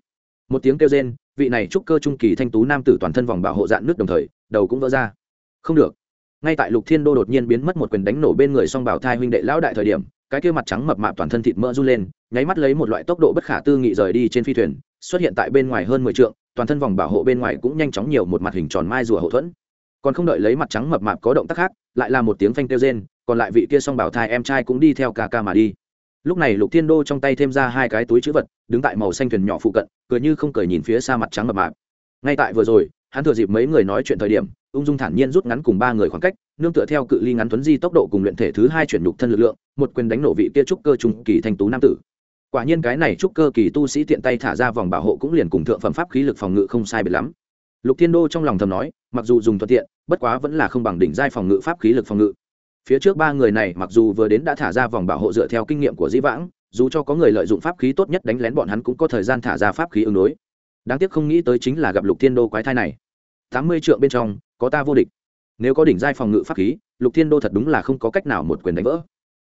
Speaker 1: Một tiếng kêu rên, vị này trúc cơ trung kỳ thanh tú nam tử toàn thân vòng bảo hộ dạn nước đồng thời, đầu cũng vỡ ra. Không được. Ngay tại lục thiên đô đột nhiên biến mất một quyền đánh nổ bên người song bảo thai huynh đệ lão đại thời điểm cái kia mặt trắng mập mạp toàn thân thịt mỡ run lên, nháy mắt lấy một loại tốc độ bất khả tư nghị rời đi trên phi thuyền, xuất hiện tại bên ngoài hơn mười trượng, toàn thân vòng bảo hộ bên ngoài cũng nhanh chóng nhiều một mặt hình tròn mai rùa hậu thuẫn. Còn không đợi lấy mặt trắng mập mạp có động tác khác, lại là một tiếng phanh kêu rên, còn lại vị kia song bảo thai em trai cũng đi theo ca ca mà đi. Lúc này lục thiên đô trong tay thêm ra hai cái túi chữ vật, đứng tại màu xanh thuyền nhỏ phụ cận, cười như không cười nhìn phía xa mặt trắng mập mạp. Ngay tại vừa rồi hắn thừa dịp mấy người nói chuyện thời điểm, ung dung thản nhiên rút ngắn cùng ba người khoảng cách, nương tựa theo cự ly ngắn tuấn di tốc độ cùng luyện thể thứ hai chuyển nhục thân lực lượng, một quyền đánh nổ vị kia trúc cơ trung kỳ thanh tú nam tử. Quả nhiên cái này trúc cơ kỳ tu sĩ tiện tay thả ra vòng bảo hộ cũng liền cùng thượng phẩm pháp khí lực phòng ngự không sai biệt lắm. Lục thiên đô trong lòng thầm nói, mặc dù dùng thuận tiện, bất quá vẫn là không bằng đỉnh giai phòng ngự pháp khí lực phòng ngự. Phía trước ba người này mặc dù vừa đến đã thả ra vòng bảo hộ dựa theo kinh nghiệm của dĩ vãng, dù cho có người lợi dụng pháp khí tốt nhất đánh lén bọn hắn cũng có thời gian thả ra pháp khí ứng đối. Đáng tiếc không nghĩ tới chính là gặp lục thiên đô quái thai này tám mươi trượng bên trong, có ta vô địch. Nếu có đỉnh giai phòng ngự pháp khí, lục thiên đô thật đúng là không có cách nào một quyền đánh vỡ.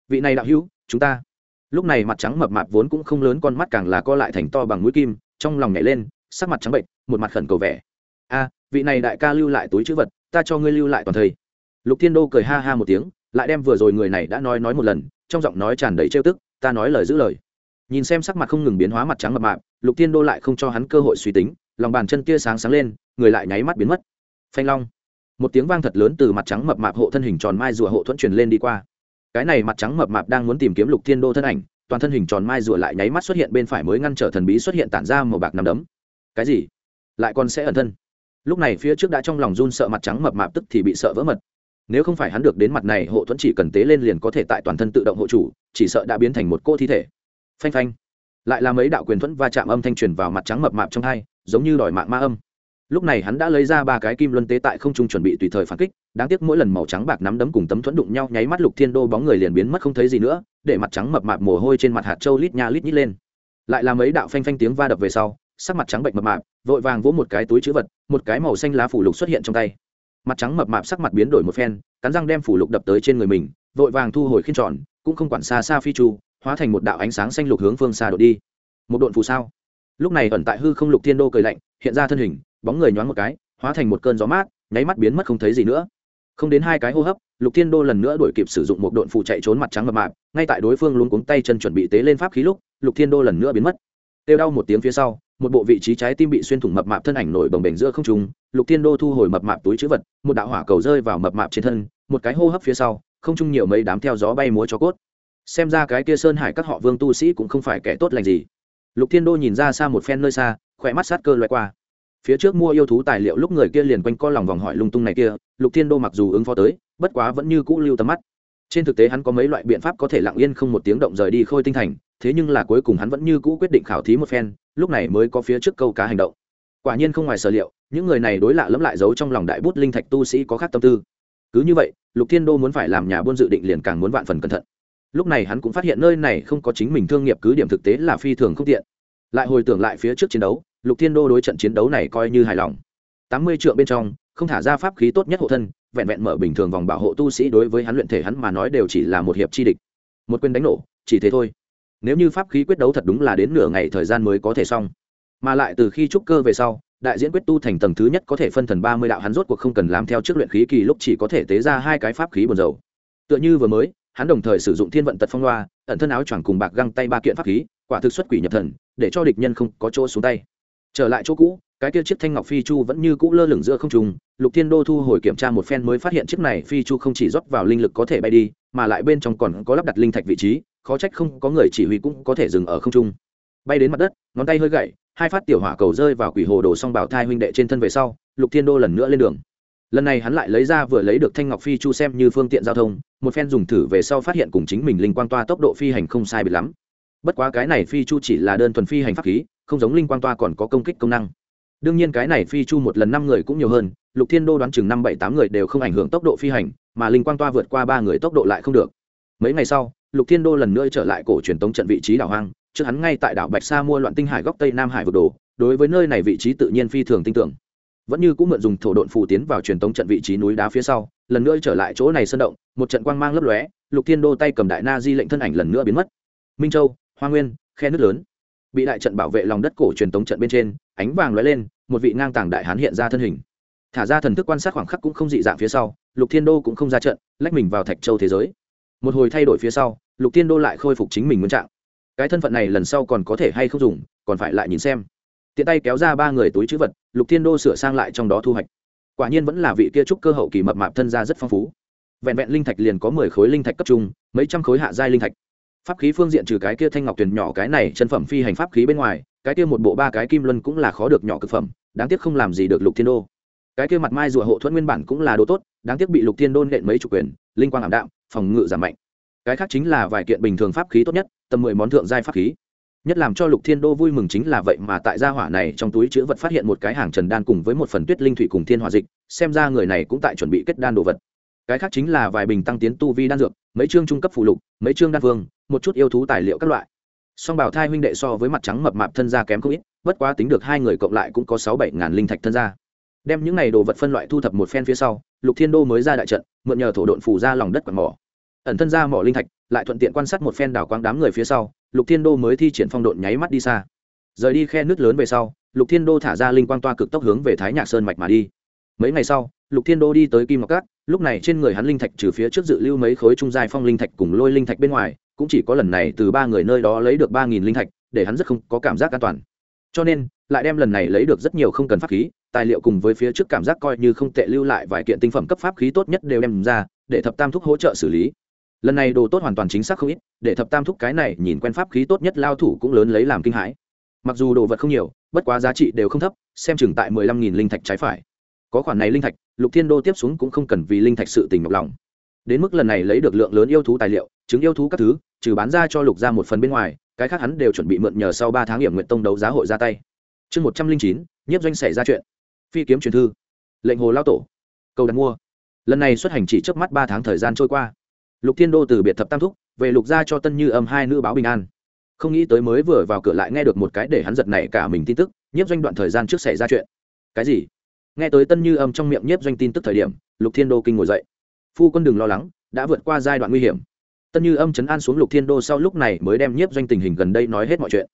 Speaker 1: Vị này đạo hữu, chúng ta. Lúc này mặt trắng mập mạp vốn cũng không lớn, con mắt càng là co lại thành to bằng mũi kim, trong lòng nhảy lên, sắc mặt trắng bệnh, một mặt khẩn cầu vẻ. A, vị này đại ca lưu lại túi chữ vật, ta cho ngươi lưu lại toàn thây. Lục thiên đô cười ha ha một tiếng, lại đem vừa rồi người này đã nói nói một lần, trong giọng nói tràn đầy trêu tức, ta nói lời giữ lời. Nhìn xem sắc mặt không ngừng biến hóa mặt trắng mập mạp, lục thiên đô lại không cho hắn cơ hội suy tính, lòng bàn chân tia sáng sáng lên người lại nháy mắt biến mất. Phanh long. Một tiếng vang thật lớn từ mặt trắng mập mạp hộ thân hình tròn mai rùa hộ thuẫn truyền lên đi qua. Cái này mặt trắng mập mạp đang muốn tìm kiếm lục thiên đô thân ảnh, toàn thân hình tròn mai rùa lại nháy mắt xuất hiện bên phải mới ngăn trở thần bí xuất hiện tản ra màu bạc nằm đấm. Cái gì? Lại còn sẽ ẩn thân. Lúc này phía trước đã trong lòng run sợ mặt trắng mập mạp tức thì bị sợ vỡ mật. Nếu không phải hắn được đến mặt này, hộ thuẫn chỉ cần tế lên liền có thể tại toàn thân tự động hộ chủ, chỉ sợ đã biến thành một cô thi thể. Phanh phanh. Lại là mấy đạo quyền thuẫn va chạm âm thanh truyền vào mặt trắng mập mạp trong hai, giống như đòi mạng ma âm lúc này hắn đã lấy ra ba cái kim luân tế tại không trung chuẩn bị tùy thời phản kích, đáng tiếc mỗi lần màu trắng bạc nắm đấm cùng tấm thuẫn đụng nhau nháy mắt lục thiên đô bóng người liền biến mất không thấy gì nữa, để mặt trắng mập mạp mồ hôi trên mặt hạt trâu lít nha lít nhít lên. Lại là mấy đạo phanh phanh tiếng va đập về sau, sắc mặt trắng bệnh mập mạp, vội vàng vỗ một cái túi chữ vật, một cái màu xanh lá phủ lục xuất hiện trong tay. Mặt trắng mập mạp sắc mặt biến đổi một phen, cắn răng đem phủ lục đập tới trên người mình, vội vàng thu hồi khiên tròn, cũng không quản xa xa phi chu, hóa thành một đạo ánh sáng xanh lục hướng phương xa đột đi. Một độn phù sao. Lúc này ẩn tại hư không lục thiên đô cười lạnh, hiện ra thân hình bóng người nhoáng một cái, hóa thành một cơn gió mát, nháy mắt biến mất không thấy gì nữa. Không đến hai cái hô hấp, lục thiên đô lần nữa đuổi kịp sử dụng một độn phụ chạy trốn mặt trắng mập mạp, ngay tại đối phương luống cuống tay chân chuẩn bị tế lên pháp khí lúc, lục thiên đô lần nữa biến mất. Têu đau một tiếng phía sau, một bộ vị trí trái tim bị xuyên thủng mập mạp thân ảnh nổi bồng bềnh giữa không trung, lục thiên đô thu hồi mập mạp túi chữ vật, một đạo hỏa cầu rơi vào mập mạp trên thân, một cái hô hấp phía sau, không trung nhiều mấy đám theo gió bay múa cho cốt. Xem ra cái kia sơn hải các họ vương tu sĩ cũng không phải kẻ tốt lành gì. Lục thiên đô nhìn ra xa một phen nơi xa, khỏe mắt sát cơ loại qua phía trước mua yêu thú tài liệu lúc người kia liền quanh co lòng vòng hỏi lung tung này kia, lục thiên đô mặc dù ứng phó tới, bất quá vẫn như cũ lưu tầm mắt. Trên thực tế hắn có mấy loại biện pháp có thể lặng yên không một tiếng động rời đi khôi tinh thành, thế nhưng là cuối cùng hắn vẫn như cũ quyết định khảo thí một phen, lúc này mới có phía trước câu cá hành động. Quả nhiên không ngoài sở liệu, những người này đối lạ lẫm lại giấu trong lòng đại bút linh thạch tu sĩ có khác tâm tư. Cứ như vậy, lục thiên đô muốn phải làm nhà buôn dự định liền càng muốn vạn phần cẩn thận. Lúc này hắn cũng phát hiện nơi này không có chính mình thương nghiệp cứ điểm thực tế là phi thường không tiện. Lại hồi tưởng lại phía trước chiến đấu lục thiên đô đối trận chiến đấu này coi như hài lòng. Tám mươi triệu bên trong, không thả ra pháp khí tốt nhất hộ thân, vẹn vẹn mở bình thường vòng bảo hộ tu sĩ đối với hắn luyện thể hắn mà nói đều chỉ là một hiệp chi địch. Một quyền đánh nổ, chỉ thế thôi. Nếu như pháp khí quyết đấu thật đúng là đến nửa ngày thời gian mới có thể xong. Mà lại từ khi trúc cơ về sau, đại diễn quyết tu thành tầng thứ nhất có thể phân thần ba mươi đạo hắn rốt cuộc không cần làm theo trước luyện khí kỳ lúc chỉ có thể tế ra hai cái pháp khí buồn dầu tựa như vừa mới, hắn đồng thời sử dụng thiên vận tật phong loa ẩn thân áo choàng cùng bạc găng tay ba kiện pháp khí, quả thực xuất quỷ nhập thần, để cho địch nhân không có chỗ xuống tay trở lại chỗ cũ, cái kia chiếc thanh ngọc phi chu vẫn như cũ lơ lửng giữa không trung, lục thiên đô thu hồi kiểm tra một phen mới phát hiện chiếc này phi chu không chỉ rót vào linh lực có thể bay đi, mà lại bên trong còn có lắp đặt linh thạch vị trí, khó trách không có người chỉ huy cũng có thể dừng ở không trung. Bay đến mặt đất, ngón tay hơi gậy, hai phát tiểu hỏa cầu rơi vào quỷ hồ đồ xong bảo thai huynh đệ trên thân về sau, lục thiên đô lần nữa lên đường. Lần này hắn lại lấy ra vừa lấy được thanh ngọc phi chu xem như phương tiện giao thông, một phen dùng thử về sau phát hiện cùng chính mình linh quang toa tốc độ phi hành không sai bị lắm. Bất quá cái này phi chu chỉ là đơn thuần phi hành pháp khí không giống linh quang toa còn có công kích công năng. Đương nhiên cái này phi chu một lần năm người cũng nhiều hơn, lục thiên đô đoán chừng năm bảy tám người đều không ảnh hưởng tốc độ phi hành, mà linh quang toa vượt qua ba người tốc độ lại không được. Mấy ngày sau, lục thiên đô lần nữa trở lại cổ truyền tống trận vị trí đảo hoang, trước hắn ngay tại đảo bạch sa mua loạn tinh hải góc tây nam hải vực đồ, đối với nơi này vị trí tự nhiên phi thường tin tưởng. Vẫn như cũng mượn dùng thổ độn phù tiến vào truyền tống trận vị trí núi đá phía sau, lần nữa trở lại chỗ này sơn động, một trận quang mang lấp lóe, lục thiên đô tay cầm đại na di lệnh thân ảnh lần nữa biến mất. Minh châu, hoa nguyên, khe nước lớn bị đại trận bảo vệ lòng đất cổ truyền tống trận bên trên, ánh vàng lóe lên, một vị ngang tàng đại hán hiện ra thân hình. Thả ra thần thức quan sát khoảng khắc cũng không dị dạng phía sau, lục thiên đô cũng không ra trận, lách mình vào thạch châu thế giới. Một hồi thay đổi phía sau, lục thiên đô lại khôi phục chính mình nguyên trạng. Cái thân phận này lần sau còn có thể hay không dùng, còn phải lại nhìn xem. Tiện tay kéo ra ba người túi chữ vật, lục thiên đô sửa sang lại trong đó thu hoạch. Quả nhiên vẫn là vị kia trúc cơ hậu kỳ mập mạp thân gia rất phong phú. Vẹn vẹn linh thạch liền có mười khối linh thạch cấp trung, mấy trăm khối hạ giai linh thạch pháp khí phương diện trừ cái kia thanh ngọc tuyển nhỏ cái này chân phẩm phi hành pháp khí bên ngoài, cái kia một bộ ba cái kim luân cũng là khó được nhỏ cực phẩm, đáng tiếc không làm gì được lục thiên đô. Cái kia mặt mai rùa hộ thuẫn nguyên bản cũng là đồ tốt, đáng tiếc bị lục thiên đô nện mấy chủ quyền, linh quang ảm đạm, phòng ngự giảm mạnh. Cái khác chính là vài kiện bình thường pháp khí tốt nhất, tầm mười món thượng giai pháp khí. Nhất làm cho lục thiên đô vui mừng chính là vậy mà tại gia hỏa này trong túi chữ vật phát hiện một cái hàng trần đan cùng với một phần tuyết linh thủy cùng thiên hòa dịch, xem ra người này cũng tại chuẩn bị kết đan đồ vật. Cái khác chính là vài bình tăng tiến tu vi đan dược mấy chương trung cấp phụ lục, mấy chương đan vương, một chút yêu thú tài liệu các loại. Song bảo thai huynh đệ so với mặt trắng mập mạp thân gia kém không ít, bất quá tính được hai người cộng lại cũng có sáu bảy ngàn linh thạch thân gia. Đem những này đồ vật phân loại thu thập một phen phía sau, lục thiên đô mới ra đại trận, mượn nhờ thổ độn phủ ra lòng đất quạt mỏ. Ẩn thân ra mỏ linh thạch, lại thuận tiện quan sát một phen đảo quang đám người phía sau, lục thiên đô mới thi triển phong độn nháy mắt đi xa. Rời đi khe nước lớn về sau, lục thiên đô thả ra linh quang toa cực tốc hướng về thái nhạc sơn mạch mà đi. Mấy ngày sau lục thiên đô đi tới kim ngọc cát, lúc này trên người hắn linh thạch trừ phía trước dự lưu mấy khối trung giai phong linh thạch cùng lôi linh thạch bên ngoài, cũng chỉ có lần này từ ba người nơi đó lấy được ba nghìn linh thạch, để hắn rất không có cảm giác an toàn. Cho nên, lại đem lần này lấy được rất nhiều không cần pháp khí, tài liệu cùng với phía trước cảm giác coi như không tệ lưu lại vài kiện tinh phẩm cấp pháp khí tốt nhất đều đem ra, để thập tam thúc hỗ trợ xử lý. Lần này đồ tốt hoàn toàn chính xác không ít, để thập tam thúc cái này nhìn quen pháp khí tốt nhất lao thủ cũng lớn lấy làm kinh hãi. Mặc dù đồ vật không nhiều, bất quá giá trị đều không thấp, xem chừng tại mười lăm nghìn linh thạch trái phải có khoản này linh thạch, lục thiên đô tiếp xuống cũng không cần vì linh thạch sự tình nhọc lòng. Đến mức lần này lấy được lượng lớn yêu thú tài liệu, chứng yêu thú các thứ, trừ bán ra cho lục ra một phần bên ngoài, cái khác hắn đều chuẩn bị mượn nhờ sau ba tháng hiểm nguyện tông đấu giá hội ra tay. Chương một trăm linh chín, nhiếp doanh xảy ra chuyện. Phi kiếm truyền thư. Lệnh hồ lao tổ. Cầu đặt mua. Lần này xuất hành chỉ trước mắt ba tháng thời gian trôi qua. Lục thiên đô từ biệt thập tam thúc, về lục ra cho tân như âm hai nữ báo bình an. Không nghĩ tới mới vừa vào cửa lại nghe được một cái để hắn giật này cả mình tin tức, nhiếp doanh đoạn thời gian trước xảy ra chuyện. Cái gì? Nghe tới tân như âm trong miệng nhiếp doanh tin tức thời điểm, lục thiên đô kinh ngồi dậy. Phu quân đừng lo lắng, đã vượt qua giai đoạn nguy hiểm. Tân như âm chấn an xuống lục thiên đô sau lúc này mới đem nhiếp doanh tình hình gần đây nói hết mọi chuyện.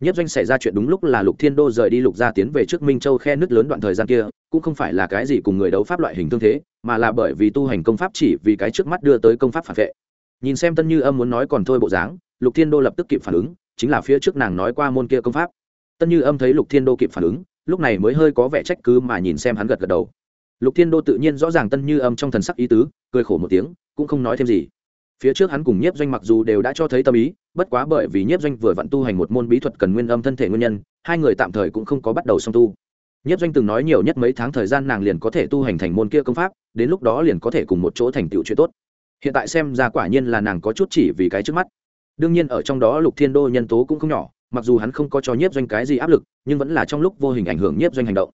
Speaker 1: Nhiếp doanh xảy ra chuyện đúng lúc là lục thiên đô rời đi lục gia tiến về trước minh châu khe nứt lớn đoạn thời gian kia, cũng không phải là cái gì cùng người đấu pháp loại hình tương thế, mà là bởi vì tu hành công pháp chỉ vì cái trước mắt đưa tới công pháp phản vệ. Nhìn xem tân như âm muốn nói còn thôi bộ dáng, lục thiên đô lập tức kịp phản ứng, chính là phía trước nàng nói qua môn kia công pháp. Tân như âm thấy lục thiên đô kịp phản ứng lúc này mới hơi có vẻ trách cứ mà nhìn xem hắn gật gật đầu. Lục thiên đô tự nhiên rõ ràng tân như âm trong thần sắc ý tứ, cười khổ một tiếng, cũng không nói thêm gì. Phía trước hắn cùng nhiếp doanh mặc dù đều đã cho thấy tâm ý, bất quá bởi vì nhiếp doanh vừa vặn tu hành một môn bí thuật cần nguyên âm thân thể nguyên nhân, hai người tạm thời cũng không có bắt đầu song tu. Nhiếp doanh từng nói nhiều nhất mấy tháng thời gian nàng liền có thể tu hành thành môn kia công pháp, đến lúc đó liền có thể cùng một chỗ thành tựu chuyện tốt. Hiện tại xem ra quả nhiên là nàng có chút chỉ vì cái trước mắt. Đương nhiên ở trong đó lục thiên đô nhân tố cũng không nhỏ mặc dù hắn không có cho nhiếp doanh cái gì áp lực, nhưng vẫn là trong lúc vô hình ảnh hưởng nhiếp doanh hành động.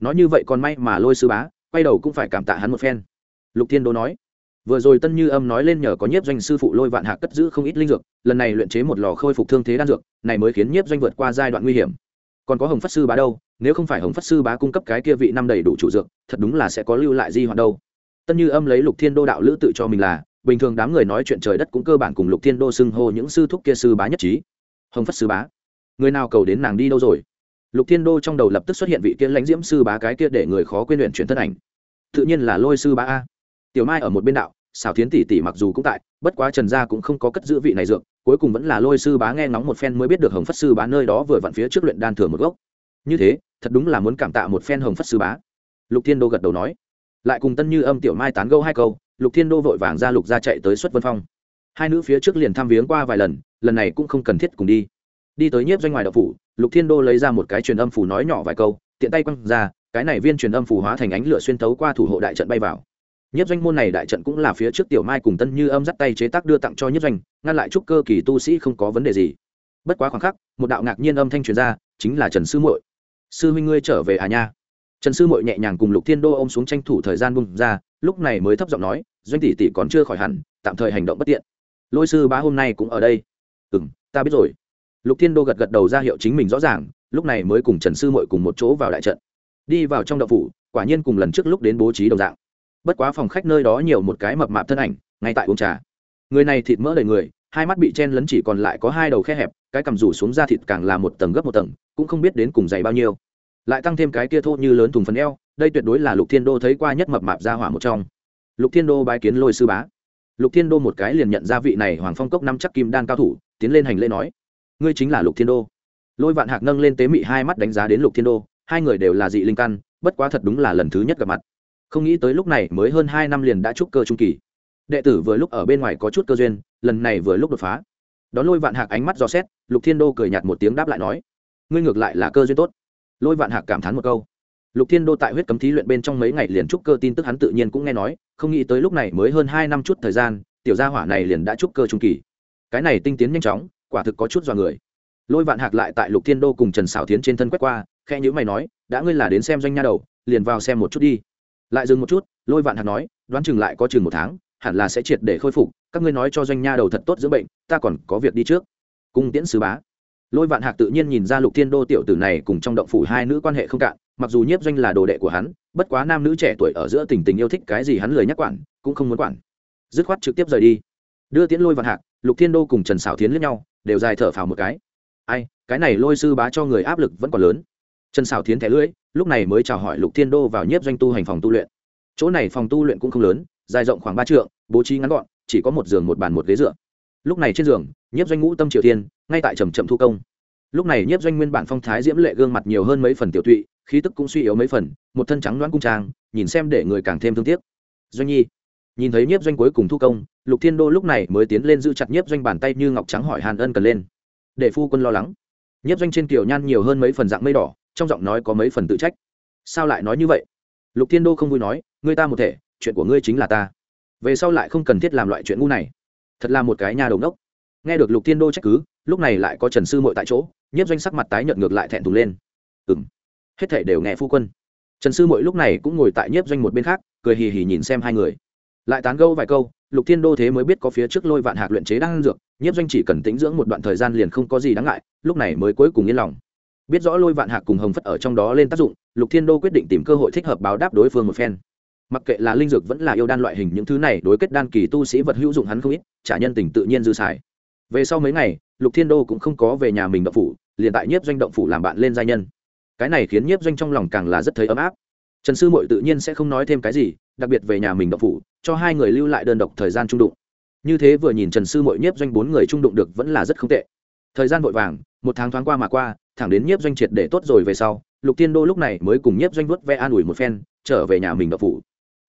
Speaker 1: Nói như vậy còn may mà lôi sư bá, quay đầu cũng phải cảm tạ hắn một phen. Lục thiên đô nói, vừa rồi tân như âm nói lên nhờ có nhiếp doanh sư phụ lôi vạn hạ cất giữ không ít linh dược, lần này luyện chế một lò khôi phục thương thế đan dược, này mới khiến nhiếp doanh vượt qua giai đoạn nguy hiểm. Còn có hồng phất sư bá đâu, nếu không phải hồng phất sư bá cung cấp cái kia vị năm đầy đủ chủ dược, thật đúng là sẽ có lưu lại di hoạt đâu. Tân như âm lấy lục thiên đô đạo lữ tự cho mình là, bình thường đám người nói chuyện trời đất cũng cơ bản cùng lục thiên đô xưng hô những sư thúc kia sư bá nhất trí. Hồng phất sư bá người nào cầu đến nàng đi đâu rồi? Lục thiên đô trong đầu lập tức xuất hiện vị kia lãnh diễm sư bá cái kia để người khó quên luyện chuyển thân ảnh. Tự nhiên là lôi sư bá a. Tiểu mai ở một bên đạo xảo Thiến tỷ tỷ mặc dù cũng tại, bất quá trần gia cũng không có cất giữ vị này dược, cuối cùng vẫn là lôi sư bá nghe ngóng một phen mới biết được hồng phất sư bá nơi đó vừa vặn phía trước luyện đan thừa một gốc. Như thế, thật đúng là muốn cảm tạ một phen hồng phất sư bá. Lục thiên đô gật đầu nói. Lại cùng tân như âm, tiểu mai tán gâu hai câu, lục thiên đô vội vàng ra lục ra chạy tới xuất vân phong. Hai nữ phía trước liền thăm viếng qua vài lần lần này cũng không cần thiết cùng đi đi tới nhiếp doanh ngoài đậu phủ, lục thiên đô lấy ra một cái truyền âm phủ nói nhỏ vài câu, tiện tay quăng ra, cái này viên truyền âm phủ hóa thành ánh lửa xuyên thấu qua thủ hộ đại trận bay vào. Nhiếp doanh môn này đại trận cũng là phía trước tiểu mai cùng tân như âm dắt tay chế tác đưa tặng cho nhiếp doanh, ngăn lại chúc cơ kỳ tu sĩ không có vấn đề gì. Bất quá khoảng khắc, một đạo ngạc nhiên âm thanh truyền ra, chính là trần sư muội. Sư huynh ngươi trở về à nha? Trần sư muội nhẹ nhàng cùng lục thiên đô ôm xuống tranh thủ thời gian bung ra, lúc này mới thấp giọng nói, doanh tỷ tỷ còn chưa khỏi hẳn, tạm thời hành động bất tiện. Lôi sư bá hôm nay cũng ở đây. Ừ m ta biết rồi lục thiên đô gật gật đầu ra hiệu chính mình rõ ràng, lúc này mới cùng trần sư Mội cùng một chỗ vào đại trận. Đi vào trong đậu phủ, quả nhiên cùng lần trước lúc đến bố trí đồng dạng. Bất quá phòng khách nơi đó nhiều một cái mập mạp thân ảnh, ngay tại uống trà. Người này thịt mỡ đầy người, hai mắt bị chen lấn chỉ còn lại có hai đầu khe hẹp, cái cầm rủ xuống da thịt càng là một tầng gấp một tầng, cũng không biết đến cùng dày bao nhiêu. Lại tăng thêm cái kia thô như lớn thùng phấn eo, đây tuyệt đối là lục thiên đô thấy qua nhất mập mạp ra hỏa một trong. Lục thiên đô bái kiến lôi sư bá. Lục thiên đô một cái liền nhận ra vị này hoàng phong cốc năm chắc kim đan cao thủ, tiến lên hành lễ nói ngươi chính là lục thiên đô. Lôi vạn hạc nâng lên tế mị hai mắt đánh giá đến lục thiên đô, hai người đều là dị linh căn, bất quá thật đúng là lần thứ nhất gặp mặt. Không nghĩ tới lúc này mới hơn hai năm liền đã trúc cơ trung kỳ. Đệ tử vừa lúc ở bên ngoài có chút cơ duyên, lần này vừa lúc đột phá. Đón lôi vạn hạc ánh mắt dò xét, lục thiên đô cười nhạt một tiếng đáp lại nói, ngươi ngược lại là cơ duyên tốt. Lôi vạn hạc cảm thán một câu. Lục thiên đô tại huyết cấm thí luyện bên trong mấy ngày liền trúc cơ tin tức hắn tự nhiên cũng nghe nói, không nghĩ tới lúc này mới hơn hai năm chút thời gian, tiểu gia hỏa này liền đã trúc cơ trung kỳ. Cái này tinh tiến nhanh chóng quả thực có chút dọa người. Lôi vạn hạc lại tại lục thiên đô cùng trần xảo tiến trên thân quét qua khe nhữ mày nói, đã ngươi là đến xem doanh nha đầu, liền vào xem một chút đi. Lại dừng một chút, lôi vạn hạc nói, đoán chừng lại có chừng một tháng, hẳn là sẽ triệt để khôi phục, các ngươi nói cho doanh nha đầu thật tốt giữa bệnh, ta còn có việc đi trước. Cung tiễn sứ bá. Lôi vạn hạc tự nhiên nhìn ra lục thiên đô tiểu tử này cùng trong động phủ hai nữ quan hệ không cạn, mặc dù nhiếp doanh là đồ đệ của hắn, bất quá nam nữ trẻ tuổi ở giữa tình tình yêu thích cái gì hắn lời nhắc quản, cũng không muốn quản. Dứt khoát trực tiếp rời đi. Đưa tiễn lôi vạn hạc lục thiên đô cùng trần xảo tiến lẫn nhau, đều dài thở phào một cái. Ai, cái này lôi sư bá cho người áp lực vẫn còn lớn. Trần xảo tiến thẻ lưỡi, lúc này mới chào hỏi lục thiên đô vào nhiếp doanh tu hành phòng tu luyện. Chỗ này phòng tu luyện cũng không lớn, dài rộng khoảng ba trượng, bố trí ngắn gọn, chỉ có một giường một bàn một ghế dựa. Lúc này trên giường, nhiếp doanh ngũ tâm triều thiên, ngay tại trầm trầm thu công. Lúc này nhiếp doanh nguyên bản phong thái diễm lệ gương mặt nhiều hơn mấy phần tiểu tụy, khí tức cũng suy yếu mấy phần, một thân trắng loãng cung trang, nhìn xem để người càng thêm thương tiếc. Doanh nhi nhìn thấy nhiếp doanh cuối cùng thu công, lục thiên đô lúc này mới tiến lên giữ chặt nhiếp doanh bàn tay như ngọc trắng hỏi hàn ân cần lên. Để phu quân lo lắng. Nhiếp doanh trên kiểu nhan nhiều hơn mấy phần dạng mây đỏ, trong giọng nói có mấy phần tự trách. Sao lại nói như vậy? Lục thiên đô không vui nói, ngươi ta một thể, chuyện của ngươi chính là ta. Về sau lại không cần thiết làm loại chuyện ngu này. Thật là một cái nhà đầu đốc nghe được lục thiên đô trách cứ, lúc này lại có trần sư mội tại chỗ, nhiếp doanh sắc mặt tái nhợt ngược lại thẹn thùng lên. Ừ m hết thể đều nghe phu quân. Trần sư mội lúc này cũng ngồi tại nhiếp doanh một bên khác, cười hì hì nhìn xem hai người lại tán gâu vài câu, lục thiên đô thế mới biết có phía trước lôi vạn hạc luyện chế đang dược, nhiếp doanh chỉ cần tính dưỡng một đoạn thời gian liền không có gì đáng ngại, lúc này mới cuối cùng yên lòng. Biết rõ lôi vạn hạc cùng hồng phất ở trong đó lên tác dụng, lục thiên đô quyết định tìm cơ hội thích hợp báo đáp đối phương một phen. Mặc kệ là linh dược vẫn là yêu đan loại hình, những thứ này đối kết đan kỳ tu sĩ vật hữu dụng hắn không ít, trả nhân tình tự nhiên dư xài. Về sau mấy ngày, lục thiên đô cũng không có về nhà mình động phủ, liền tại nhiếp doanh động phủ làm bạn lên gia nhân. Cái này khiến nhiếp doanh trong lòng càng là rất thấy ấm áp trần sư mội tự nhiên sẽ không nói thêm cái gì, đặc biệt về nhà mình động phủ, cho hai người lưu lại đơn độc thời gian trung đụng. Như thế vừa nhìn trần sư mội nhiếp doanh bốn người trung đụng được vẫn là rất không tệ. Thời gian vội vàng, một tháng thoáng qua mà qua, thẳng đến nhiếp doanh triệt để tốt rồi về sau, lục thiên đô lúc này mới cùng nhiếp doanh vớt ve an ủi một phen, trở về nhà mình động phủ.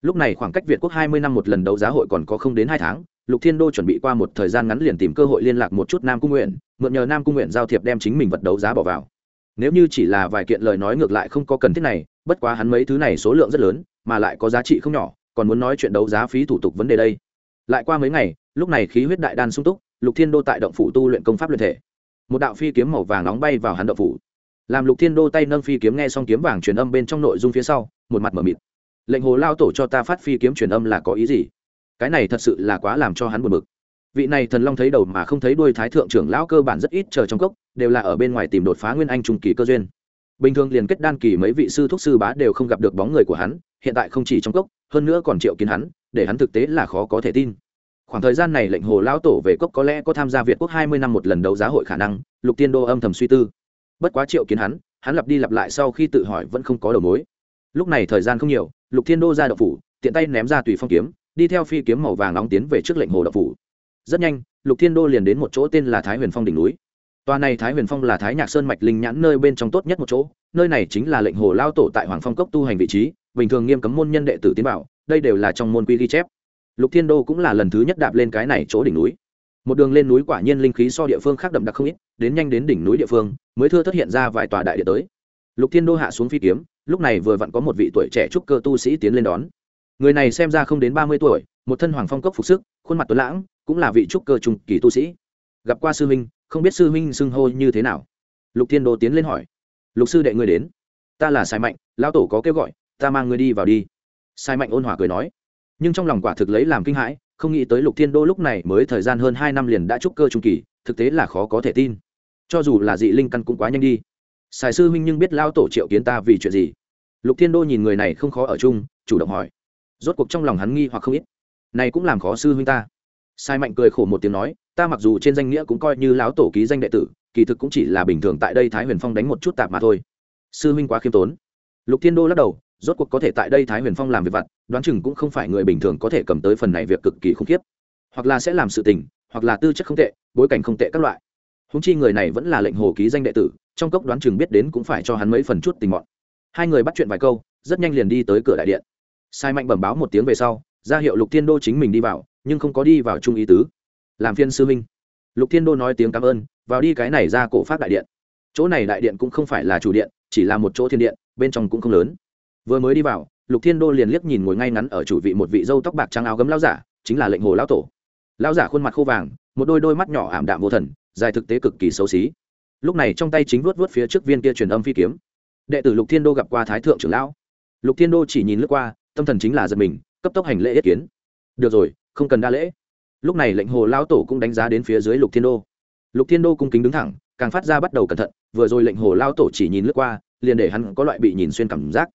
Speaker 1: Lúc này khoảng cách việt quốc hai mươi năm một lần đấu giá hội còn có không đến hai tháng, lục thiên đô chuẩn bị qua một thời gian ngắn liền tìm cơ hội liên lạc một chút nam cung nguyện, mượn nhờ nam cung nguyện giao thiệp đem chính mình vật đấu giá bỏ vào. Nếu như chỉ là vài kiện lời nói ngược lại không có cần thiết này bất quá hắn mấy thứ này số lượng rất lớn, mà lại có giá trị không nhỏ, còn muốn nói chuyện đấu giá phí thủ tục vấn đề đây. Lại qua mấy ngày, lúc này khí huyết đại đan sung túc, lục thiên đô tại động phủ tu luyện công pháp luyện thể. Một đạo phi kiếm màu vàng nóng bay vào hắn động phủ. Làm lục thiên đô tay nâng phi kiếm nghe xong kiếm vàng truyền âm bên trong nội dung phía sau, một mặt mở mịt. Lệnh hồ lao tổ cho ta phát phi kiếm truyền âm là có ý gì? Cái này thật sự là quá làm cho hắn buồn bực. Vị này thần long thấy đầu mà không thấy đuôi thái thượng trưởng lão cơ bản rất ít chờ trong cốc, đều là ở bên ngoài tìm đột phá nguyên anh trung kỳ cơ duyên bình thường liền kết đan kỳ mấy vị sư thuốc sư bá đều không gặp được bóng người của hắn, hiện tại không chỉ trong cốc, hơn nữa còn triệu kiến hắn, để hắn thực tế là khó có thể tin. Khoảng thời gian này lệnh hồ lão tổ về cốc có lẽ có tham gia việt quốc hai mươi năm một lần đấu giá hội khả năng, lục tiên đô âm thầm suy tư. Bất quá triệu kiến hắn hắn lặp đi lặp lại sau khi tự hỏi vẫn không có đầu mối. Lúc này thời gian không nhiều, lục thiên đô ra đậu phủ, tiện tay ném ra tùy phong kiếm, đi theo phi kiếm màu vàng nóng tiến về trước lệnh hồ đậu phủ. Rất nhanh, lục thiên đô liền đến một chỗ tên là thái huyền phong đỉnh núi tòa này thái huyền phong là thái nhạc sơn mạch linh nhãn nơi bên trong tốt nhất một chỗ nơi này chính là lệnh hồ lao tổ tại hoàng phong cốc tu hành vị trí bình thường nghiêm cấm môn nhân đệ tử tiến vào, đây đều là trong môn quy ghi chép. Lục thiên đô cũng là lần thứ nhất đạp lên cái này chỗ đỉnh núi. Một đường lên núi quả nhiên linh khí so địa phương khác đậm đặc không ít đến nhanh đến đỉnh núi địa phương mới thưa thất hiện ra vài tòa đại địa tới. Lục thiên đô hạ xuống phi kiếm lúc này vừa vặn có một vị tuổi trẻ trúc cơ tu sĩ tiến lên đón. Người này xem ra không đến ba mươi tuổi một thân hoàng phong cốc phục sức khuôn mặt tuấn lãng cũng là vị trúc cơ trung kỳ tu sĩ gặp qua sư huynh, không biết sư huynh xưng hô như thế nào. Lục thiên đô tiến lên hỏi, lục sư đệ ngươi đến? Ta là sai mạnh, lão tổ có kêu gọi, ta mang ngươi đi vào đi. Sai mạnh ôn hòa cười nói, nhưng trong lòng quả thực lấy làm kinh hãi, không nghĩ tới lục thiên đô lúc này mới thời gian hơn hai năm liền đã trúc cơ trung kỳ, thực tế là khó có thể tin. Cho dù là dị linh căn cũng quá nhanh đi. Sài sư huynh nhưng biết lao tổ triệu kiến ta vì chuyện gì? Lục thiên đô nhìn người này không khó ở chung, chủ động hỏi. Rốt cuộc trong lòng hắn nghi hoặc không ít. Này cũng làm khó sư huynh ta. Sai mạnh cười khổ một tiếng nói ta mặc dù trên danh nghĩa cũng coi như lão tổ ký danh đệ tử, kỳ thực cũng chỉ là bình thường tại đây thái huyền phong đánh một chút tạp mà thôi. Sư huynh quá khiêm tốn. Lục thiên đô lắc đầu, rốt cuộc có thể tại đây thái huyền phong làm việc vặt, đoán chừng cũng không phải người bình thường có thể cầm tới phần này việc cực kỳ khủng khiếp. Hoặc là sẽ làm sự tình, hoặc là tư chất không tệ, bối cảnh không tệ các loại. Húng chi người này vẫn là lệnh hồ ký danh đệ tử, trong cốc đoán chừng biết đến cũng phải cho hắn mấy phần chút tình mọn. Hai người bắt chuyện vài câu, rất nhanh liền đi tới cửa đại điện. Sai mạnh bẩm báo một tiếng về sau, ra hiệu lục thiên đô chính mình đi vào, nhưng không có đi vào trung ý tứ làm phiên sư minh lục thiên đô nói tiếng cảm ơn, vào đi cái này ra cổ pháp đại điện. Chỗ này đại điện cũng không phải là chủ điện, chỉ là một chỗ thiên điện, bên trong cũng không lớn. Vừa mới đi vào, lục thiên đô liền liếc nhìn ngồi ngay ngắn ở chủ vị một vị dâu tóc bạc trắng áo gấm lao giả, chính là lệnh hồ lão tổ. Lao giả khuôn mặt khô vàng, một đôi đôi mắt nhỏ ảm đạm vô thần, dài thực tế cực kỳ xấu xí. Lúc này trong tay chính vuốt vuốt phía trước viên kia truyền âm phi kiếm. Đệ tử lục thiên đô gặp qua thái thượng trưởng lão. Lục thiên đô chỉ nhìn lướt qua, tâm thần chính là giật mình, cấp tốc hành lễ yết kiến. Được rồi, không cần đa lễ lúc này lệnh hồ lao tổ cũng đánh giá đến phía dưới lục thiên đô. Lục thiên đô cung kính đứng thẳng, càng phát ra bắt đầu cẩn thận, vừa rồi lệnh hồ lao tổ chỉ nhìn lướt qua, liền để hắn có loại bị nhìn xuyên cảm giác.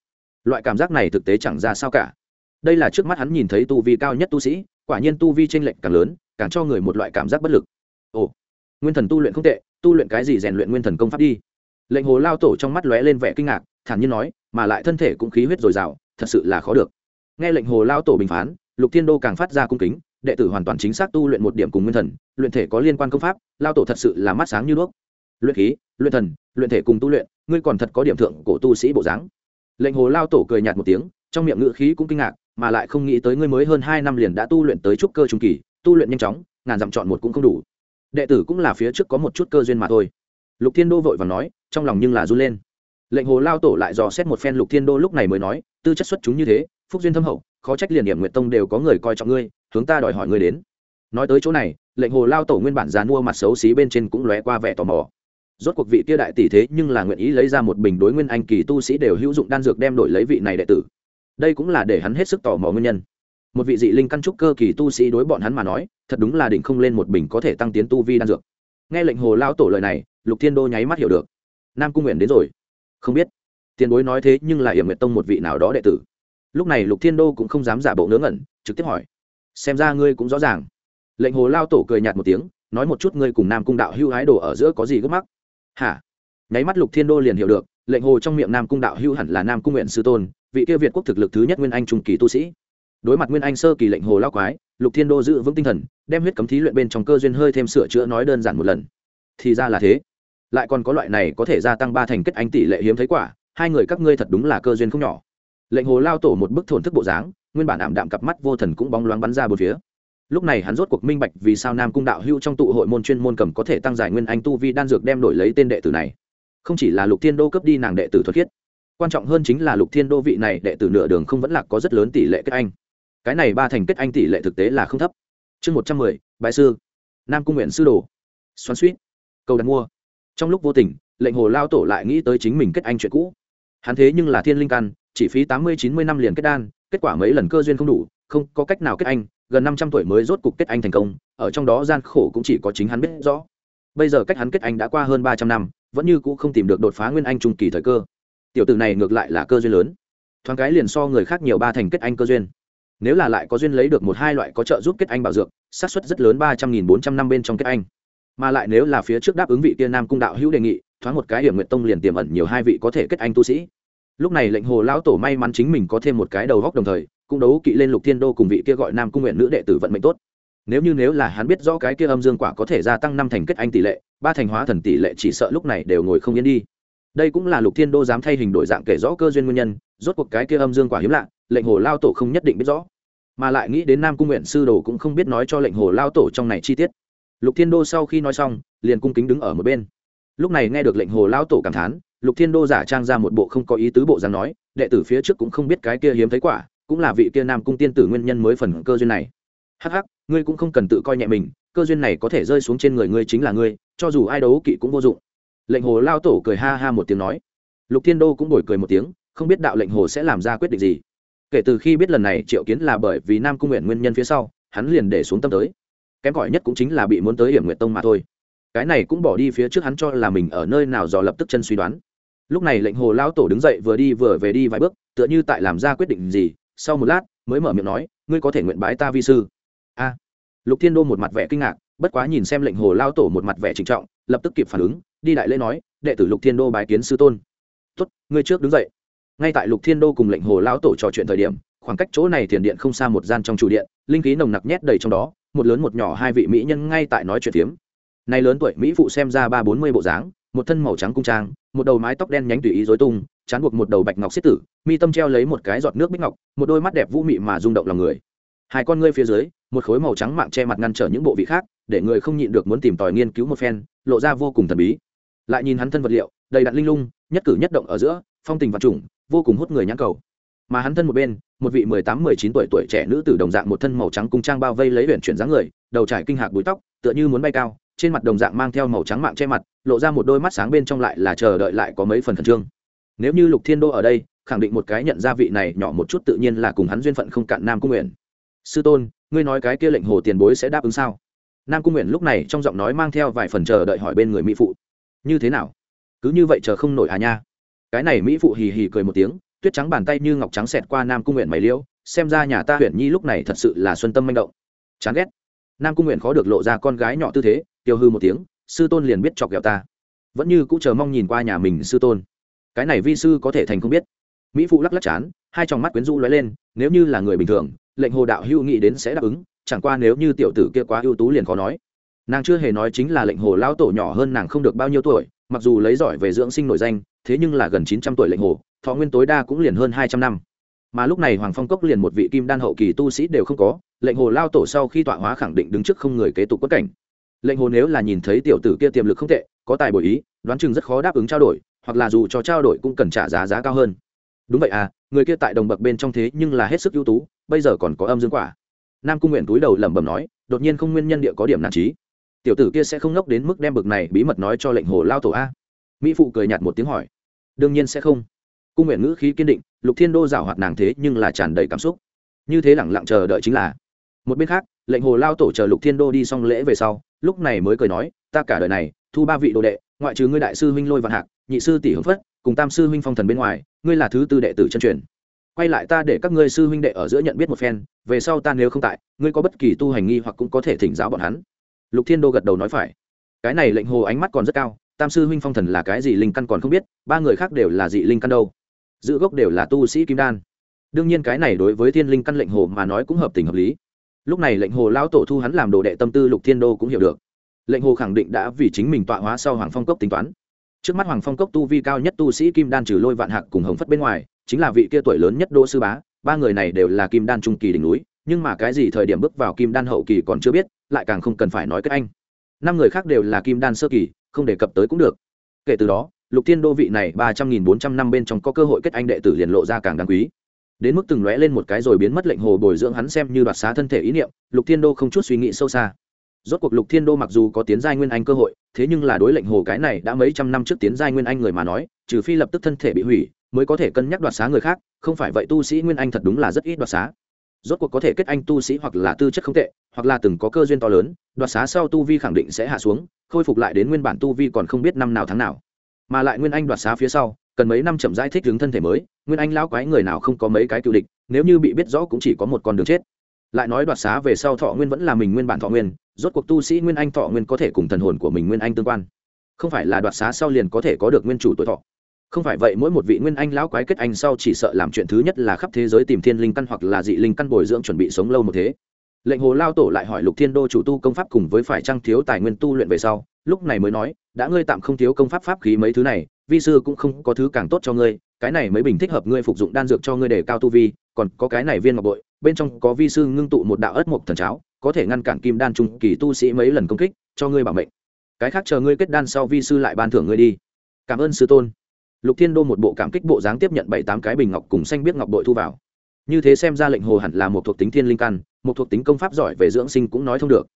Speaker 1: Loại cảm giác này thực tế chẳng ra sao cả. Đây là trước mắt hắn nhìn thấy tu vi cao nhất tu sĩ, quả nhiên tu vi tranh lệch càng lớn, càng cho người một loại cảm giác bất lực. Ồ, nguyên thần tu luyện không tệ, tu luyện cái gì rèn luyện nguyên thần công pháp đi. Lệnh hồ lao tổ trong mắt lóe lên vẻ kinh ngạc, thản nhiên nói, mà lại thân thể cũng khí huyết dồi dào, thật sự là khó được. Nghe lệnh hồ lao tổ bình phán, lục thiên đô càng phát ra cung kính đệ tử hoàn toàn chính xác tu luyện một điểm cùng nguyên thần, luyện thể có liên quan công pháp, lao tổ thật sự là mắt sáng như đuốc. Luyện khí, luyện thần, luyện thể cùng tu luyện, ngươi còn thật có điểm thượng cổ tu sĩ bộ dáng. Lệnh hồ lao tổ cười nhạt một tiếng, trong miệng ngự khí cũng kinh ngạc, mà lại không nghĩ tới ngươi mới hơn hai năm liền đã tu luyện tới trúc cơ trung kỳ, tu luyện nhanh chóng, ngàn dặm chọn một cũng không đủ. Đệ tử cũng là phía trước có một chút cơ duyên mà thôi. Lục thiên đô vội và nói, trong lòng nhưng là run lên. Lệnh hồ lao tổ lại dò xét một phen lục thiên đô lúc này mới nói, tư chất xuất chúng như thế, phúc duyên thâm hậu, khó trách liền điểm nguyện tông đều có người coi trọng ngươi hướng ta đòi hỏi ngươi đến. Nói tới chỗ này, lệnh hồ lao tổ nguyên bản dàn mua mặt xấu xí bên trên cũng lóe qua vẻ tò mò. Rốt cuộc vị kia đại tỷ thế nhưng là nguyện ý lấy ra một bình đối nguyên anh kỳ tu sĩ đều hữu dụng đan dược đem đổi lấy vị này đệ tử. Đây cũng là để hắn hết sức tò mò nguyên nhân. Một vị dị linh căn trúc cơ kỳ tu sĩ đối bọn hắn mà nói, thật đúng là đỉnh không lên một bình có thể tăng tiến tu vi đan dược. Nghe lệnh hồ lao tổ lời này, lục thiên đô nháy mắt hiểu được. Nam cung nguyện đến rồi. Không biết. Tiền bối nói thế nhưng là hiểm nguyệt tông một vị nào đó đệ tử. Lúc này lục thiên đô cũng không dám giả bộ ngớ ngẩn, trực tiếp hỏi xem ra ngươi cũng rõ ràng. Lệnh hồ lao tổ cười nhạt một tiếng, nói một chút ngươi cùng nam cung đạo hưu hái đồ ở giữa có gì gấp mắc. Hả? Nháy mắt lục thiên đô liền hiểu được, lệnh hồ trong miệng nam cung đạo hưu hẳn là nam cung nguyện sư tôn, vị kia việt quốc thực lực thứ nhất nguyên anh trung kỳ tu sĩ. Đối mặt nguyên anh sơ kỳ lệnh hồ lao quái, lục thiên đô giữ vững tinh thần, đem huyết cấm thí luyện bên trong cơ duyên hơi thêm sửa chữa nói đơn giản một lần. Thì ra là thế. Lại còn có loại này có thể gia tăng ba thành kết anh tỷ lệ hiếm thấy quả, hai người các ngươi thật đúng là cơ duyên không nhỏ. Lệnh hồ lao tổ một bức thổn thức bộ dáng nguyên bản ảm đạm cặp mắt vô thần cũng bóng loáng bắn ra bốn phía. Lúc này hắn rốt cuộc minh bạch vì sao nam cung đạo hưu trong tụ hội môn chuyên môn cầm có thể tăng giải nguyên anh tu vi đan dược đem đổi lấy tên đệ tử này. Không chỉ là lục thiên đô cấp đi nàng đệ tử thuật khiết, quan trọng hơn chính là lục thiên đô vị này đệ tử nửa đường không vẫn lạc có rất lớn tỷ lệ kết anh. Cái này ba thành kết anh tỷ lệ thực tế là không thấp. Chương một trăm mười bãi sư. Nam cung nguyện sư đồ. Xoắn suýt cầu đặt mua. Trong lúc vô tình, lệnh hồ lao tổ lại nghĩ tới chính mình kết anh chuyện cũ. Hắn thế nhưng là thiên linh căn, chỉ phí tám mươi, chín mươi năm liền kết đan kết quả mấy lần cơ duyên không đủ, không có cách nào kết anh, gần năm trăm tuổi mới rốt cục kết anh thành công, ở trong đó gian khổ cũng chỉ có chính hắn biết rõ. Bây giờ cách hắn kết anh đã qua hơn ba trăm năm, vẫn như cũ không tìm được đột phá nguyên anh trung kỳ thời cơ. Tiểu tử này ngược lại là cơ duyên lớn. Thoáng cái liền so người khác nhiều ba thành kết anh cơ duyên. Nếu là lại có duyên lấy được một hai loại có trợ giúp kết anh bảo dược, xác suất rất lớn ba trăm nghìn bốn trăm năm bên trong kết anh. Mà lại nếu là phía trước đáp ứng vị tiên nam cung đạo hữu đề nghị, thoáng một cái hiểm nguyện tông liền tiềm ẩn nhiều hai vị có thể kết anh tu sĩ lúc này lệnh hồ lão tổ may mắn chính mình có thêm một cái đầu góc đồng thời, cũng đấu kỵ lên lục thiên đô cùng vị kia gọi nam cung nguyện nữ đệ tử vận mệnh tốt. Nếu như nếu là hắn biết rõ cái kia âm dương quả có thể gia tăng năm thành kết anh tỷ lệ, ba thành hóa thần tỷ lệ chỉ sợ lúc này đều ngồi không yên đi. Đây cũng là lục thiên đô dám thay hình đổi dạng kể rõ cơ duyên nguyên nhân, rốt cuộc cái kia âm dương quả hiếm lạ, lệnh hồ lao tổ không nhất định biết rõ. Mà lại nghĩ đến nam cung nguyện sư đồ cũng không biết nói cho lệnh hồ lao tổ trong này chi tiết. Lục thiên đô sau khi nói xong, liền cung kính đứng ở một bên. Lúc này nghe được lệnh hồ lao tổ cảm thán lục thiên đô giả trang ra một bộ không có ý tứ bộ dáng nói, đệ tử phía trước cũng không biết cái kia hiếm thấy quả, cũng là vị kia nam cung tiên tử nguyên nhân mới phần cơ duyên này. Hắc hắc, ngươi cũng không cần tự coi nhẹ mình, cơ duyên này có thể rơi xuống trên người ngươi chính là ngươi, cho dù ai đấu kỵ cũng vô dụng. Lệnh hồ lao tổ cười ha ha một tiếng nói. Lục thiên đô cũng đổi cười một tiếng, không biết đạo lệnh hồ sẽ làm ra quyết định gì. Kể từ khi biết lần này triệu kiến là bởi vì nam cung nguyện nguyên nhân phía sau, hắn liền để xuống tâm tới. Kém cỏi nhất cũng chính là bị muốn tới hiểm nguyện tông mà thôi. Cái này cũng bỏ đi phía trước hắn cho là mình ở nơi nào dò lập tức chân suy đoán lúc này lệnh hồ lao tổ đứng dậy vừa đi vừa về đi vài bước tựa như tại làm ra quyết định gì sau một lát mới mở miệng nói ngươi có thể nguyện bái ta vi sư. A. Lục thiên đô một mặt vẻ kinh ngạc bất quá nhìn xem lệnh hồ lao tổ một mặt vẻ trịnh trọng lập tức kịp phản ứng đi đại lễ nói đệ tử lục thiên đô bái kiến sư tôn. Tuất, ngươi trước đứng dậy. Ngay tại lục thiên đô cùng lệnh hồ lao tổ trò chuyện thời điểm khoảng cách chỗ này thiền điện không xa một gian trong chủ điện linh khí nồng nặc nhét đầy trong đó một lớn một nhỏ hai vị mỹ nhân ngay tại nói chuyện tiếm, nay lớn tuổi mỹ phụ xem ra ba bốn mươi bộ dáng một thân màu trắng cung trang, một đầu mái tóc đen nhánh tùy ý dối tung, chán buộc một đầu bạch ngọc xiết tử, mi tâm treo lấy một cái giọt nước bích ngọc, một đôi mắt đẹp vũ mị mà rung động lòng người. Hai con ngươi phía dưới, một khối màu trắng mạng che mặt ngăn trở những bộ vị khác, để người không nhịn được muốn tìm tòi nghiên cứu một phen, lộ ra vô cùng thần bí. Lại nhìn hắn thân vật liệu, đầy đặn linh lung, nhất cử nhất động ở giữa, phong tình vật trùng, vô cùng hút người nhãn cầu. Mà hắn thân một bên, một vị mười tám, mười chín tuổi tuổi trẻ nữ tử đồng dạng một thân màu trắng cung trang bao vây lấy luyện chuyển dáng người, đầu trải kinh hạc búi tóc, tựa như muốn bay cao trên mặt đồng dạng mang theo màu trắng mạng che mặt, lộ ra một đôi mắt sáng bên trong lại là chờ đợi lại có mấy phần khẩn trương. Nếu như lục thiên đô ở đây, khẳng định một cái nhận ra vị này nhỏ một chút tự nhiên là cùng hắn duyên phận không cạn nam cung nguyện. Sư tôn, ngươi nói cái kia lệnh hồ tiền bối sẽ đáp ứng sao? Nam cung nguyện lúc này trong giọng nói mang theo vài phần chờ đợi hỏi bên người mỹ phụ. Như thế nào? Cứ như vậy chờ không nổi à nha? Cái này mỹ phụ hì hì cười một tiếng, tuyết trắng bàn tay như ngọc trắng xẹt qua nam cung nguyện mày liễu, xem ra nhà ta huyện nhi lúc này thật sự là xuân tâm manh động. Chán ghét. Nam cung nguyện khó được lộ ra con gái nhỏ tư thế tiêu hư một tiếng, sư tôn liền biết chọc ghẹo ta. Vẫn như cũng chờ mong nhìn qua nhà mình sư tôn. Cái này vi sư có thể thành không biết. Mỹ phụ lắc lắc chán, hai trong mắt quyến rũ lóe lên, nếu như là người bình thường, lệnh hồ đạo hưu nghĩ đến sẽ đáp ứng, chẳng qua nếu như tiểu tử kia quá ưu tú liền khó nói. Nàng chưa hề nói chính là lệnh hồ lao tổ nhỏ hơn nàng không được bao nhiêu tuổi, mặc dù lấy giỏi về dưỡng sinh nổi danh, thế nhưng là gần chín trăm tuổi lệnh hồ, thọ nguyên tối đa cũng liền hơn hai trăm năm. Mà lúc này hoàng phong cốc liền một vị kim đan hậu kỳ tu sĩ đều không có, lệnh hồ lao tổ sau khi tọa hóa khẳng định đứng trước không người kế tục quất cảnh lệnh hồ nếu là nhìn thấy tiểu tử kia tiềm lực không tệ, có tài bồi ý, đoán chừng rất khó đáp ứng trao đổi, hoặc là dù cho trao đổi cũng cần trả giá giá cao hơn. Đúng vậy à người kia tại đồng bậc bên trong thế nhưng là hết sức ưu tú, bây giờ còn có âm dương quả. Nam cung nguyện túi đầu lẩm bẩm nói, đột nhiên không nguyên nhân địa có điểm nản trí. Tiểu tử kia sẽ không ngốc đến mức đem bực này bí mật nói cho lệnh hồ lao tổ a. Mỹ phụ cười nhạt một tiếng hỏi. Đương nhiên sẽ không. Cung nguyện ngữ khí kiên định, lục thiên đô giảo hoạt nàng thế nhưng là tràn đầy cảm xúc. Như thế lẳng lặng chờ đợi chính là. Một bên khác, lệnh hồ lao tổ chờ lục thiên đô đi xong lễ về sau lúc này mới cười nói, ta cả đời này, thu ba vị đồ đệ, ngoại trừ ngươi đại sư huynh lôi vạn hạc, nhị sư tỷ hưng phất, cùng tam sư huynh phong thần bên ngoài, ngươi là thứ tư đệ tử chân truyền. Quay lại ta để các ngươi sư huynh đệ ở giữa nhận biết một phen, về sau ta nếu không tại, ngươi có bất kỳ tu hành nghi hoặc cũng có thể thỉnh giáo bọn hắn. Lục thiên đô gật đầu nói phải. Cái này lệnh hồ ánh mắt còn rất cao, tam sư huynh phong thần là cái gì linh căn còn không biết, ba người khác đều là dị linh căn đâu. Giữ gốc đều là tu sĩ kim đan. Đương nhiên cái này đối với thiên linh căn lệnh hồ mà nói cũng hợp tình hợp lý lúc này lệnh hồ lão tổ thu hắn làm đồ đệ tâm tư lục thiên đô cũng hiểu được. Lệnh hồ khẳng định đã vì chính mình tọa hóa sau hoàng phong cốc tính toán. Trước mắt hoàng phong cốc tu vi cao nhất tu sĩ kim đan trừ lôi vạn hạc cùng hồng phất bên ngoài, chính là vị kia tuổi lớn nhất đô sư bá, ba người này đều là kim đan trung kỳ đỉnh núi, nhưng mà cái gì thời điểm bước vào kim đan hậu kỳ còn chưa biết, lại càng không cần phải nói kết anh. Năm người khác đều là kim đan sơ kỳ, không đề cập tới cũng được. Kể từ đó, lục thiên đô vị này ba trăm nghìn bốn trăm năm bên trong có cơ hội kết anh đệ tử liền lộ ra càng đáng quý đến mức từng lóe lên một cái rồi biến mất lệnh hồ bồi dưỡng hắn xem như đoạt xá thân thể ý niệm, lục thiên đô không chút suy nghĩ sâu xa. Rốt cuộc lục thiên đô mặc dù có tiến giai nguyên anh cơ hội, thế nhưng là đối lệnh hồ cái này đã mấy trăm năm trước tiến giai nguyên anh người mà nói, trừ phi lập tức thân thể bị hủy, mới có thể cân nhắc đoạt xá người khác, không phải vậy tu sĩ nguyên anh thật đúng là rất ít đoạt xá. Rốt cuộc có thể kết anh tu sĩ hoặc là tư chất không tệ, hoặc là từng có cơ duyên to lớn, đoạt xá sau tu vi khẳng định sẽ hạ xuống, khôi phục lại đến nguyên bản tu vi còn không biết năm nào tháng nào. Mà lại nguyên anh đoạt xá phía sau, cần mấy năm chậm giải thích hướng thân thể mới nguyên anh lão quái người nào không có mấy cái cựu địch, nếu như bị biết rõ cũng chỉ có một con đường chết. Lại nói đoạt xá về sau thọ nguyên vẫn là mình nguyên bản thọ nguyên, rốt cuộc tu sĩ nguyên anh thọ nguyên có thể cùng thần hồn của mình nguyên anh tương quan. Không phải là đoạt xá sau liền có thể có được nguyên chủ tuổi thọ. Không phải vậy, mỗi một vị nguyên anh lão quái kết anh sau chỉ sợ làm chuyện thứ nhất là khắp thế giới tìm thiên linh căn hoặc là dị linh căn bồi dưỡng chuẩn bị sống lâu một thế. Lệnh hồ lao tổ lại hỏi lục thiên đô chủ tu công pháp cùng với phải trăng thiếu tài nguyên tu luyện về sau lúc này mới nói, đã ngươi tạm không thiếu công pháp pháp khí mấy thứ này, vi sư cũng không có thứ càng tốt cho ngươi, cái này mới bình thích hợp ngươi phục dụng đan dược cho ngươi để cao tu vi, còn có cái này viên ngọc bội, bên trong có vi sư ngưng tụ một đạo ớt mộc thần cháo, có thể ngăn cản kim đan trung kỳ tu sĩ mấy lần công kích, cho ngươi bảo mệnh. Cái khác chờ ngươi kết đan sau vi sư lại ban thưởng ngươi đi. Cảm ơn sư tôn. Lục thiên đô một bộ cảm kích bộ dáng tiếp nhận bảy tám cái bình ngọc cùng xanh biết ngọc bội thu vào. Như thế xem ra lệnh hồ hẳn là một thuộc tính thiên linh căn, một thuộc tính công pháp giỏi về dưỡng sinh cũng nói thông được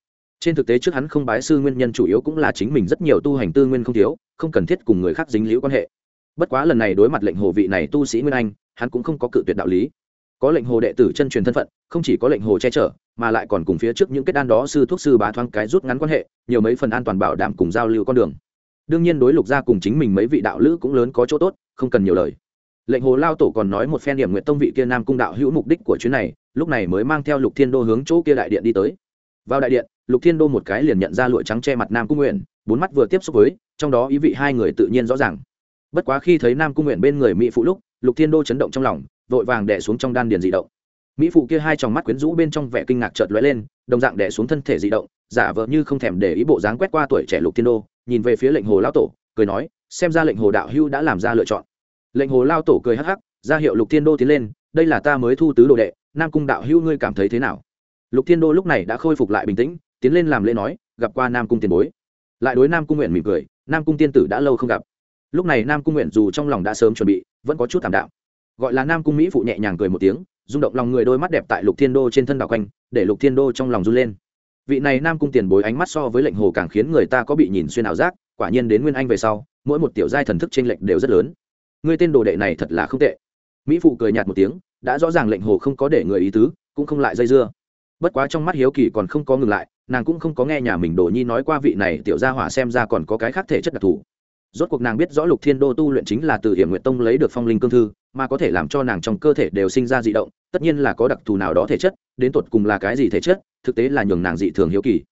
Speaker 1: trên thực tế trước hắn không bái sư nguyên nhân chủ yếu cũng là chính mình rất nhiều tu hành tư nguyên không thiếu, không cần thiết cùng người khác dính liễu quan hệ. Bất quá lần này đối mặt lệnh hồ vị này tu sĩ nguyên anh, hắn cũng không có cự tuyệt đạo lý. Có lệnh hồ đệ tử chân truyền thân phận, không chỉ có lệnh hồ che chở, mà lại còn cùng phía trước những kết đan đó sư thuốc sư bá thoáng cái rút ngắn quan hệ, nhiều mấy phần an toàn bảo đảm cùng giao lưu con đường. Đương nhiên đối lục gia cùng chính mình mấy vị đạo lữ cũng lớn có chỗ tốt, không cần nhiều lời. Lệnh hồ lao tổ còn nói một phen điểm nguyện tông vị kia nam cung đạo hữu mục đích của chuyến này, lúc này mới mang theo lục thiên đô hướng chỗ kia đại điện đi tới. Vào đại điện lục thiên đô một cái liền nhận ra lụa trắng che mặt nam cung nguyện, bốn mắt vừa tiếp xúc với, trong đó ý vị hai người tự nhiên rõ ràng. Bất quá khi thấy nam cung nguyện bên người mỹ phụ lúc, lục thiên đô chấn động trong lòng, vội vàng đẻ xuống trong đan điền dị động. Mỹ phụ kia hai tròng mắt quyến rũ bên trong vẻ kinh ngạc chợt lóe lên, đồng dạng đẻ xuống thân thể dị động, giả vờ như không thèm để ý bộ dáng quét qua tuổi trẻ lục thiên đô, nhìn về phía lệnh hồ lao tổ, cười nói, xem ra lệnh hồ đạo hưu đã làm ra lựa chọn. Lệnh hồ lao tổ cười hắc hắc, ra hiệu lục thiên đô tiến lên, đây là ta mới thu tứ đồ đệ, nam cung đạo hưu ngươi cảm thấy thế nào? Lục thiên đô lúc này đã khôi phục lại bình tĩnh tiến lên làm lễ nói, gặp qua nam cung tiền bối. Lại đối nam cung nguyện mỉm cười, nam cung tiên tử đã lâu không gặp. Lúc này nam cung nguyện dù trong lòng đã sớm chuẩn bị, vẫn có chút thảm đạo gọi là nam cung mỹ phụ nhẹ nhàng cười một tiếng, rung động lòng người đôi mắt đẹp tại lục thiên đô trên thân đảo quanh, để lục thiên đô trong lòng run lên. Vị này nam cung tiền bối ánh mắt so với lệnh hồ càng khiến người ta có bị nhìn xuyên ảo giác, quả nhiên đến nguyên anh về sau, mỗi một tiểu giai thần thức t r ê n lệch đều rất lớn. Người tên đồ đệ này thật là không tệ. Mỹ phụ cười nhạt một tiếng, đã rõ ràng lệnh hồ không có để người ý tứ, cũng không lại dây dưa. Bất quá trong mắt hiếu kỳ còn không có ngừng lại nàng cũng không có nghe nhà mình đồ nhi nói qua vị này tiểu gia hỏa xem ra còn có cái khác thể chất đặc thù. Rốt cuộc nàng biết rõ lục thiên đô tu luyện chính là từ hiểm nguyện tông lấy được phong linh cương thư, mà có thể làm cho nàng trong cơ thể đều sinh ra d ị động, tất nhiên là có đặc thù nào đó thể chất, đến tột cùng là cái gì thể chất, thực tế là nhường nàng dị thường hiếu kỳ.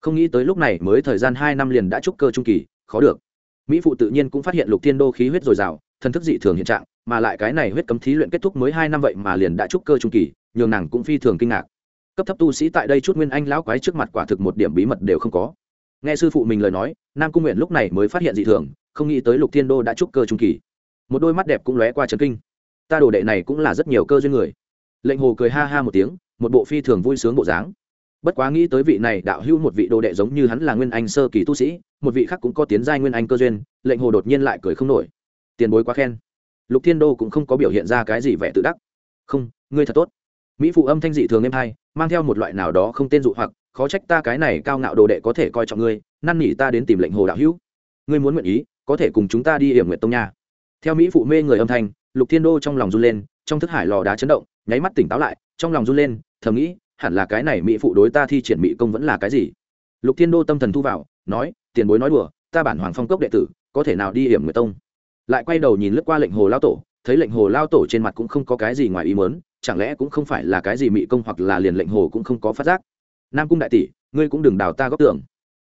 Speaker 1: Không nghĩ tới lúc này mới thời gian hai năm liền đã trúc cơ trung kỳ, khó được. Mỹ phụ tự nhiên cũng phát hiện lục thiên đô khí huyết dồi dào thân thức dị thường hiện trạng, mà lại cái này huyết cấm thí luyện kết thúc mới hai năm vậy mà liền đã trúc cơ trung kỳ, nhường nàng cũng phi thường kinh ngạc cấp thấp tu sĩ tại đây chút nguyên anh lão quái trước mặt quả thực một điểm bí mật đều không có. Nghe sư phụ mình lời nói, nam cung nguyện lúc này mới phát hiện dị thường, không nghĩ tới lục thiên đô đã trúc cơ trung kỳ. Một đôi mắt đẹp cũng lóe qua trấn kinh. Ta đồ đệ này cũng là rất nhiều cơ duyên người. Lệnh hồ cười ha ha một tiếng, một bộ phi thường vui sướng bộ dáng. Bất quá nghĩ tới vị này đạo hữu một vị đồ đệ giống như hắn là nguyên anh sơ kỳ tu sĩ, một vị khác cũng có tiến giai nguyên anh cơ duyên, lệnh hồ đột nhiên lại cười không nổi. Tiền bối quá khen. Lục thiên đô cũng không có biểu hiện ra cái gì vẻ tự đắc. Không, ngươi thật tốt. Mỹ phụ âm thanh dị thường êm hay mang theo một loại nào đó không tên dụ hoặc, khó trách ta cái này cao ngạo đồ đệ có thể coi trọng ngươi, năn nỉ ta đến tìm lệnh hồ đạo hữu. Ngươi muốn nguyện ý, có thể cùng chúng ta đi hiểm nguyện tông nha. Theo mỹ phụ mê người âm thanh, lục thiên đô trong lòng run lên, trong thức hải lò đá chấn động, nháy mắt tỉnh táo lại, trong lòng run lên, thầm nghĩ, hẳn là cái này mỹ phụ đối ta thi triển mỹ công vẫn là cái gì? Lục thiên đô tâm thần thu vào, nói, tiền bối nói đùa, ta bản hoàng phong cốc đệ tử, có thể nào đi hiểm người tông? Lại quay đầu nhìn lướt qua lệnh hồ lao tổ thấy lệnh hồ lao tổ trên mặt cũng không có cái gì ngoài ý mớn chẳng lẽ cũng không phải là cái gì mị công hoặc là liền lệnh hồ cũng không có phát giác? Nam cung đại tỷ, ngươi cũng đừng đào ta góp tưởng.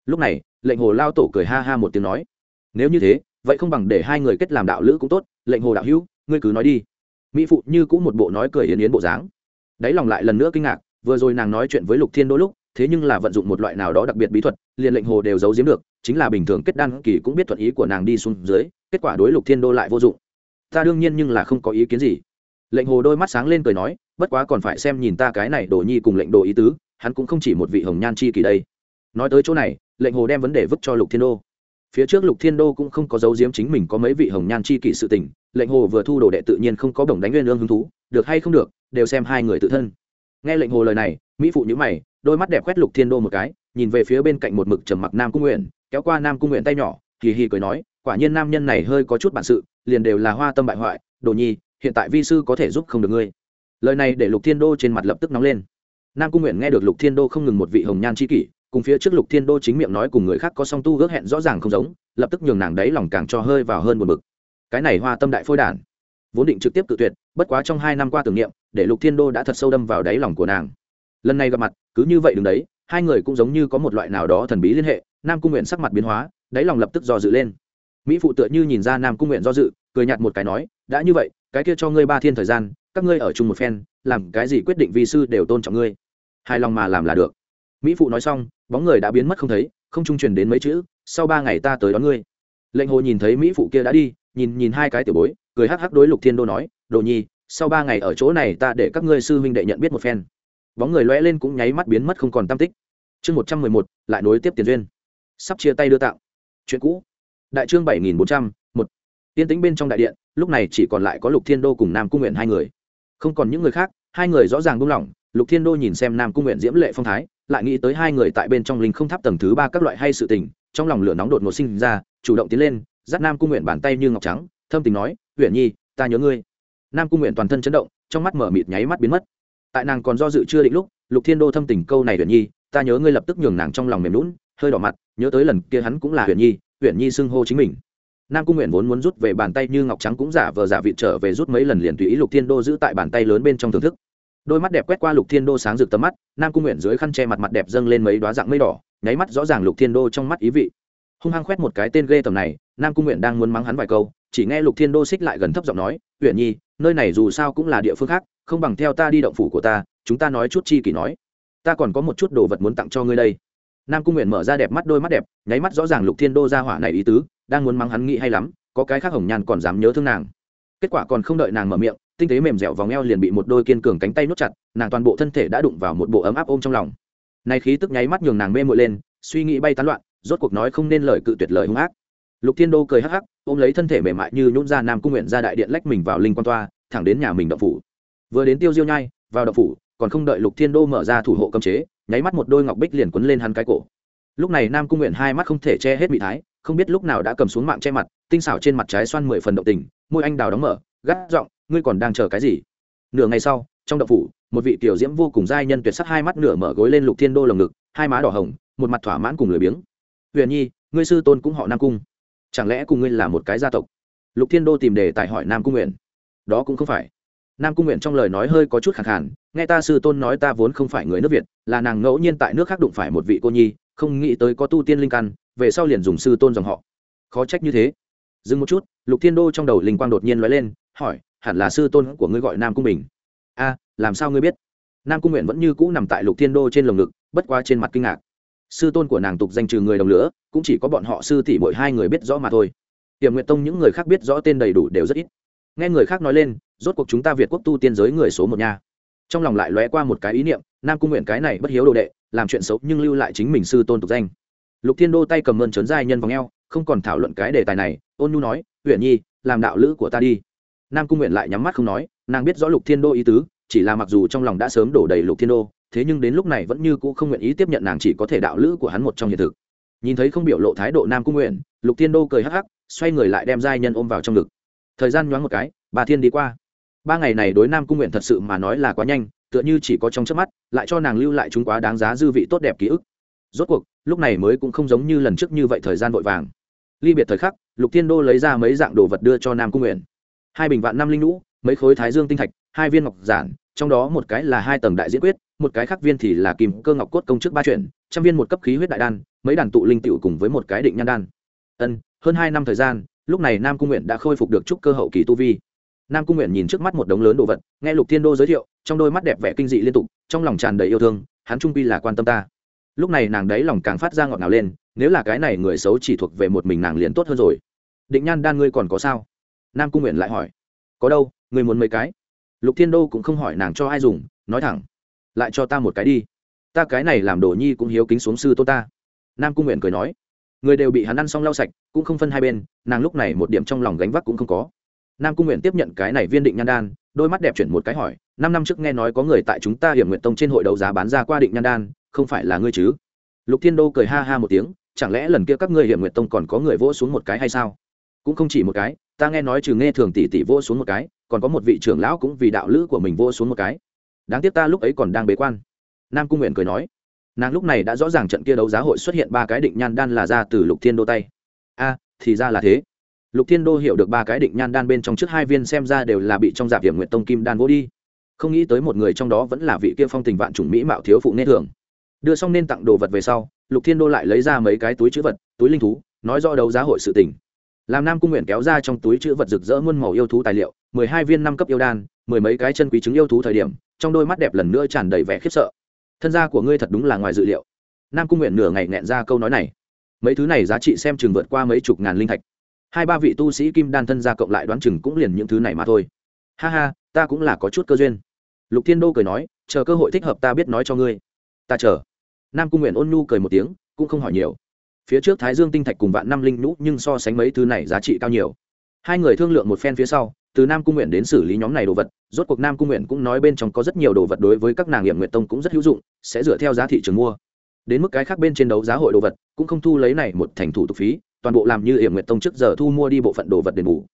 Speaker 1: Lúc này, lệnh hồ lao tổ cười ha ha một tiếng nói, nếu như thế, vậy không bằng để hai người kết làm đạo lữ cũng tốt, lệnh hồ đạo hữu, ngươi cứ nói đi. Mỹ phụ như cũng một bộ nói cười yến yến bộ dáng. Đáy lòng lại lần nữa kinh ngạc, vừa rồi nàng nói chuyện với lục thiên đô lúc, thế nhưng là vận dụng một loại nào đó đặc biệt bí thuật, liền lệnh hồ đều giấu giếm được, chính là bình thường kết đan kỳ cũng biết thuận ý của nàng đi xuống dưới, kết quả đối lục thiên đô lại vô dụng ta đương nhiên nhưng là không có ý kiến gì. Lệnh hồ đôi mắt sáng lên cười nói, bất quá còn phải xem nhìn ta cái này đồ nhi cùng lệnh đồ ý tứ, hắn cũng không chỉ một vị hồng nhan chi kỳ đây. Nói tới chỗ này, lệnh hồ đem vấn đề vứt cho lục thiên đô. Phía trước lục thiên đô cũng không có dấu diếm chính mình có mấy vị hồng nhan chi kỷ sự tình, lệnh hồ vừa thu đồ đệ tự nhiên không có bổng đánh nguyên lương hứng thú, được hay không được, đều xem hai người tự thân. Nghe lệnh hồ lời này, mỹ phụ nhữ mày, đôi mắt đẹp quét lục thiên đô một cái, nhìn về phía bên cạnh một mực trầm mặc nam cung nguyện, kéo qua nam cung nguyện tay nhỏ hì hì cười nói, quả nhiên nam nhân này hơi có chút bản sự, liền đều là hoa tâm bại hoại, đồ nhi, hiện tại vi sư có thể giúp không được ngươi. Lời này để lục thiên đô trên mặt lập tức nóng lên. Nam cung nguyện nghe được lục thiên đô không ngừng một vị hồng nhan c h i kỷ, cùng phía trước lục thiên đô chính miệng nói cùng người khác có song tu ước hẹn rõ ràng không giống, lập tức nhường nàng đấy lòng càng cho hơi vào hơn một bực. Cái này hoa tâm đại phôi đản, vốn định trực tiếp cự tuyệt, bất quá trong hai năm qua tưởng niệm, để lục thiên đô đã thật sâu đâm vào đáy lòng của nàng. Lần này gặp mặt, cứ như vậy đứng đấy, hai người cũng giống như có một loại nào đó thần bí liên hệ, nam cung nguyện sắc mặt biến hóa đáy lòng lập tức do dự lên. Mỹ phụ tựa như nhìn ra nam cung nguyện do dự, cười nhạt một cái nói, đã như vậy, cái kia cho ngươi ba thiên thời gian, các ngươi ở chung một phen, làm cái gì quyết định vi sư đều tôn trọng ngươi. Hài lòng mà làm là được. Mỹ phụ nói xong, bóng người đã biến mất không thấy, không trung truyền đến mấy chữ, sau ba ngày ta tới đón ngươi. Lệnh hồ nhìn thấy mỹ phụ kia đã đi, nhìn nhìn hai cái tiểu bối, cười hắc hắc đối lục thiên đô nói, đồ nhi, sau ba ngày ở chỗ này ta để các ngươi sư huynh đệ nhận biết một phen. Bóng người lóe lên cũng nháy mắt biến mất không còn tam tích. Chương một trăm mười một, lại nối tiếp tiền duyên. Sắp chia tay đưa tạo chuyện cũ. Đại trương bảy nghìn bốn trăm một. Tiên tính bên trong đại điện, lúc này chỉ còn lại có lục thiên đô cùng nam cung nguyện hai người. Không còn những người khác, hai người rõ ràng buông lỏng, lục thiên đô nhìn xem nam cung nguyện diễm lệ phong thái, lại nghĩ tới hai người tại bên trong linh không tháp tầng thứ ba các loại hay sự tình, trong lòng lửa nóng đột ngột sinh ra, chủ động tiến lên, dắt nam cung nguyện bàn tay như ngọc trắng, thâm tình nói huyện nhi, ta nhớ ngươi. Nam cung nguyện toàn thân chấn động, trong mắt mở mịt nháy mắt biến mất. Tại nàng còn do dự chưa định lúc, lục thiên đô thâm tình câu này huyện nhi, ta nhớ ngươi lập tức nhường nàng trong lòng mềm lún hơi đỏ mặt, nhớ tới lần kia hắn cũng là huyền nhi huyền nhi xưng hô chính mình. Nam cung nguyện vốn muốn rút về bàn tay như ngọc trắng cũng giả vờ giả vị trở về rút mấy lần liền tùy ý lục thiên đô giữ tại bàn tay lớn bên trong thưởng thức. Đôi mắt đẹp quét qua lục thiên đô sáng rực tầm mắt, nam cung nguyện dưới khăn che mặt mặt đẹp dâng lên mấy đoá dạng mây đỏ, nháy mắt rõ ràng lục thiên đô trong mắt ý vị. Hung hăng khoét một cái tên ghê tầm này, nam cung nguyện đang muốn mắng hắn vài câu, chỉ nghe lục thiên đô xích lại gần thấp giọng nói huyện nhi, nơi này dù sao cũng là địa phương khác, không bằng theo ta đi động phủ của ta, chúng ta nói chút chi kỷ nói. Ta còn có một chút đồ vật muốn tặng cho ngươi đây nam cung nguyện mở ra đẹp mắt đôi mắt đẹp nháy mắt rõ ràng lục thiên đô ra hỏa này ý tứ đang muốn mắng hắn nghĩ hay lắm có cái khác hồng nhàn còn dám nhớ thương nàng kết quả còn không đợi nàng mở miệng tinh tế mềm dẻo vòng eo liền bị một đôi kiên cường cánh tay nốt chặt nàng toàn bộ thân thể đã đụng vào một bộ ấm áp ôm trong lòng này khí tức nháy mắt nhường nàng mê mội lên suy nghĩ bay tán loạn rốt cuộc nói không nên lời cự tuyệt lời hung ác lục thiên đô cười hắc hắc ôm lấy thân thể mềm mại như nhún ra nam cung nguyện ra đại điện lách mình vào linh quan toa thẳng đến nhà mình đậu phủ vừa đến tiêu diêu nhai vào đậu phủ còn không đợi lục thiên đô mở ra thủ hộ cấm chế, nháy mắt một đôi ngọc bích liền quấn lên hắn cái cổ. Lúc này nam cung nguyện hai mắt không thể che hết bị thái, không biết lúc nào đã cầm xuống mạng che mặt, tinh xảo trên mặt trái xoan mười phần động tình, môi anh đào đóng mở, gắt giọng, ngươi còn đang chờ cái gì? Nửa ngày sau, trong đậu phủ, một vị tiểu diễm vô cùng giai nhân tuyệt sắc hai mắt nửa mở gối lên lục thiên đô lồng ngực, hai má đỏ hồng, một mặt thỏa mãn cùng lười biếng. Huyền nhi, ngươi sư tôn cũng họ nam cung. Chẳng lẽ cùng ngươi là một cái gia tộc? Lục thiên đô tìm đề tài hỏi nam cung nguyện. Đó cũng không phải nam cung nguyện trong lời nói hơi có chút khẳng khàn, nghe ta sư tôn nói ta vốn không phải người nước việt, là nàng ngẫu nhiên tại nước khác đụng phải một vị cô nhi, không nghĩ tới có tu tiên linh căn, về sau liền dùng sư tôn dòng họ. Khó trách như thế. Dừng một chút, lục thiên đô trong đầu linh quang đột nhiên nói lên, hỏi, hẳn là sư tôn của ngươi gọi nam cung bình? A, làm sao ngươi biết? Nam cung nguyện vẫn như cũ nằm tại lục thiên đô trên lồng ngực, bất qua trên mặt kinh ngạc. Sư tôn của nàng tục danh trừ người đồng lửa, cũng chỉ có bọn họ sư tỷ mỗi hai người biết rõ mà thôi. Tiềm nguyện tông những người khác biết rõ tên đầy đủ đều rất ít nghe người khác nói lên, rốt cuộc chúng ta việt quốc tu tiên giới người số một nha. Trong lòng lại lóe qua một cái ý niệm, nam cung nguyện cái này bất hiếu đồ đệ, làm chuyện xấu nhưng lưu lại chính mình sư tôn tục danh. Lục thiên đô tay cầm mơn trớn giai nhân vòng eo, không còn thảo luận cái đề tài này, ôn nhu nói huyện nhi, làm đạo lữ của ta đi. Nam cung nguyện lại nhắm mắt không nói, nàng biết rõ lục thiên đô ý tứ, chỉ là mặc dù trong lòng đã sớm đổ đầy lục thiên đô, thế nhưng đến lúc này vẫn như cũ không nguyện ý tiếp nhận nàng chỉ có thể đạo lữ của hắn một trong hiện thực. Nhìn thấy không biểu lộ thái độ nam cung nguyện, lục thiên đô cười hắc hắc, xoay người lại đem giai nhân ôm vào trong ngực thời gian nhoáng một cái, bà thiên đi qua. Ba ngày này đối nam cung nguyện thật sự mà nói là quá nhanh, tựa như chỉ có trong trước mắt, lại cho nàng lưu lại chúng quá đáng giá dư vị tốt đẹp ký ức. Rốt cuộc, lúc này mới cũng không giống như lần trước như vậy thời gian vội vàng. Ly biệt thời khắc, lục thiên đô lấy ra mấy dạng đồ vật đưa cho nam cung nguyện. Hai bình vạn năm linh lũ mấy khối thái dương tinh thạch, hai viên ngọc giản, trong đó một cái là hai tầng đại diễn quyết, một cái khác viên thì là kim cơ ngọc cốt công chức ba chuyển, trăm viên một cấp khí huyết đại đan, mấy đàn tụ linh tựu cùng với một cái định nhan đan. Ân, hơn hai năm thời gian lúc này nam cung nguyện đã khôi phục được trúc cơ hậu kỳ tu vi. Nam cung nguyện nhìn trước mắt một đống lớn đồ vật, nghe lục thiên đô giới thiệu, trong đôi mắt đẹp vẻ kinh dị liên tục, trong lòng tràn đầy yêu thương, hắn trung pi là quan tâm ta. Lúc này nàng đấy lòng càng phát ra ngọt ngào lên, nếu là cái này người xấu chỉ thuộc về một mình nàng liền tốt hơn rồi. Định nhan đan ngươi còn có sao? Nam cung nguyện lại hỏi. Có đâu, ngươi muốn mấy cái? Lục thiên đô cũng không hỏi nàng cho ai dùng, nói thẳng. Lại cho ta một cái đi. Ta cái này làm đồ nhi cũng hiếu kính xuống sư tô ta. Nam cung nguyện cười nói người đều bị hắn ăn xong lau sạch, cũng không phân hai bên, nàng lúc này một điểm trong lòng gánh vác cũng không có. Nam cung nguyện tiếp nhận cái này viên định nhan đan, đôi mắt đẹp chuyển một cái hỏi, năm năm trước nghe nói có người tại chúng ta hiểm nguyện tông trên hội đấu giá bán ra qua định nhan đan, không phải là ngươi chứ? Lục thiên đô cười ha ha một tiếng, chẳng lẽ lần kia các ngươi hiểm nguyện tông còn có người vỗ xuống một cái hay sao? Cũng không chỉ một cái, ta nghe nói trừ nghe thường tỷ tỷ vỗ xuống một cái, còn có một vị trưởng lão cũng vì đạo lữ của mình vỗ xuống một cái. Đáng tiếc ta lúc ấy còn đang bế quan. Nam cung nguyện cười nói nàng lúc này đã rõ ràng trận kia đấu giá hội xuất hiện ba cái định nhan đan là ra từ lục thiên đô tay. A, thì ra là thế. Lục thiên đô hiểu được ba cái định nhan đan bên trong trước hai viên xem ra đều là bị trong dạp hiểm nguyện tông kim đan vô đi. Không nghĩ tới một người trong đó vẫn là vị kia phong tình vạn chủng mỹ mạo thiếu phụ nên thường đưa xong nên tặng đồ vật về sau, lục thiên đô lại lấy ra mấy cái túi chữ vật, túi linh thú, nói do đấu giá hội sự tình. Làm nam cung nguyện kéo ra trong túi chữ vật rực rỡ muôn màu yêu thú tài liệu, mười hai viên năm cấp yêu đan, mười mấy cái chân quý chứng yêu thú thời điểm, trong đôi mắt đẹp lần nữa tràn đầy vẻ khiếp sợ thân gia của ngươi thật đúng là ngoài dự liệu. Nam cung nguyện nửa ngày nghẹn ra câu nói này. Mấy thứ này giá trị xem chừng vượt qua mấy chục ngàn linh thạch. Hai ba vị tu sĩ kim đan thân gia cộng lại đoán chừng cũng liền những thứ này mà thôi. Ha ha, ta cũng là có chút cơ duyên. Lục thiên đô cười nói, chờ cơ hội thích hợp ta biết nói cho ngươi. Ta chờ. Nam cung nguyện ôn nhu cười một tiếng, cũng không hỏi nhiều. Phía trước thái dương tinh thạch cùng vạn năm linh nhũ nhưng so sánh mấy thứ này giá trị cao nhiều. Hai người thương lượng một phen phía sau từ nam cung nguyện đến xử lý nhóm này đồ vật, rốt cuộc nam cung nguyện cũng nói bên trong có rất nhiều đồ vật đối với các nàng nghiệm nguyện tông cũng rất hữu dụng, sẽ dựa theo giá thị trường mua. Đến mức cái khác bên trên đấu giá hội đồ vật, cũng không thu lấy này một thành thủ tục phí, toàn bộ làm như hiểm nguyện tông trước giờ thu mua đi bộ phận đồ vật đền bù.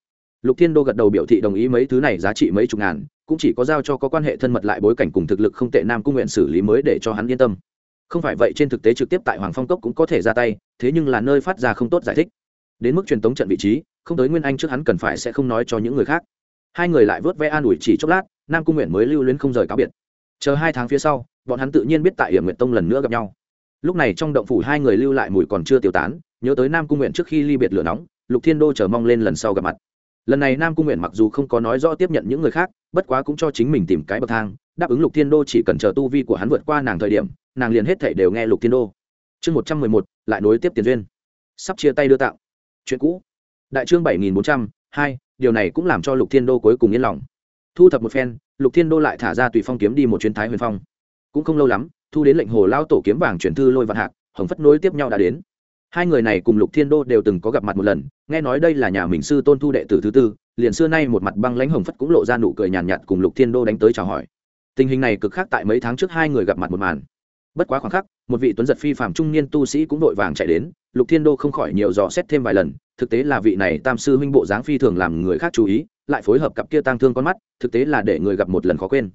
Speaker 1: Lục thiên đô gật đầu biểu thị đồng ý mấy thứ này giá trị mấy chục ngàn, cũng chỉ có giao cho có quan hệ thân mật lại bối cảnh cùng thực lực không tệ nam cung nguyện xử lý mới để cho hắn yên tâm. Không phải vậy trên thực tế trực tiếp tại hoàng phong cốc cũng có thể ra tay, thế nhưng là nơi phát ra không tốt giải thích đến mức truyền tống trận vị trí, không tới nguyên anh trước hắn cần phải sẽ không nói cho những người khác. Hai người lại vớt ve an ủi chỉ chốc lát, nam cung nguyện mới lưu luyến không rời cáo biệt. Chờ hai tháng phía sau, bọn hắn tự nhiên biết tại hiểm nguyện tông lần nữa gặp nhau. Lúc này trong động phủ hai người lưu lại mùi còn chưa tiêu tán, nhớ tới nam cung nguyện trước khi ly biệt lửa nóng, lục thiên đô chờ mong lên lần sau gặp mặt. Lần này nam cung nguyện mặc dù không có nói rõ tiếp nhận những người khác, bất quá cũng cho chính mình tìm cái bậc thang, đáp ứng lục thiên đô chỉ cần chờ tu vi của hắn vượt qua nàng thời điểm, nàng liền hết thể đều nghe lục thiên đô. Chương một trăm mười một, lại nối tiếp tiền duyên. Sắp chia tay đưa tạo chuyện cũ. Đại trương bảy nghìn bốn trăm hai điều này cũng làm cho lục thiên đô cuối cùng yên lòng. Thu thập một phen lục thiên đô lại thả ra tùy phong kiếm đi một chuyến thái huyền phong. Cũng không lâu lắm thu đến lệnh hồ lao tổ kiếm vàng chuyển thư lôi vạn hạc hồng phất nối tiếp nhau đã đến. Hai người này cùng lục thiên đô đều từng có gặp mặt một lần nghe nói đây là nhà mình sư tôn thu đệ tử thứ tư liền xưa nay một mặt băng lãnh hồng phất cũng lộ ra nụ cười nhàn nhạt, nhạt cùng lục thiên đô đánh tới chào hỏi. Tình hình này cực khác tại mấy tháng trước hai người gặp mặt một màn bất quá khoảng khắc, một vị tuấn giật phi phạm trung niên tu sĩ cũng đội vàng chạy đến, lục thiên đô không khỏi nhiều dò xét thêm vài lần, thực tế là vị này tam sư huynh bộ dáng phi thường làm người khác chú ý, lại phối hợp cặp kia tang thương con mắt, thực tế là để người gặp một lần khó quên.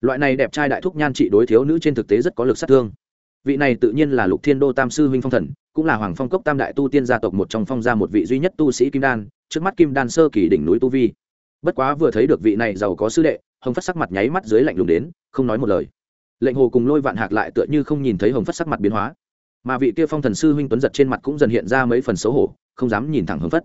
Speaker 1: Loại này đẹp trai đại thúc nhan trị đối thiếu nữ trên thực tế rất có lực sát thương. Vị này tự nhiên là lục thiên đô tam sư huynh phong thần, cũng là hoàng phong cốc tam đại tu tiên gia tộc một trong phong gia một vị duy nhất tu sĩ kim đan, trước mắt kim đan sơ kỳ đỉnh núi tu vi. Bất quá vừa thấy được vị này giàu có sư đệ, hồng Phát sắc mặt nháy mắt dưới lạnh lùng đến, không nói một lời lệnh hồ cùng lôi vạn hạc lại tựa như không nhìn thấy hồng phất sắc mặt biến hóa. Mà vị kia phong thần sư huynh tuấn giật trên mặt cũng dần hiện ra mấy phần xấu hổ, không dám nhìn thẳng hồng phất.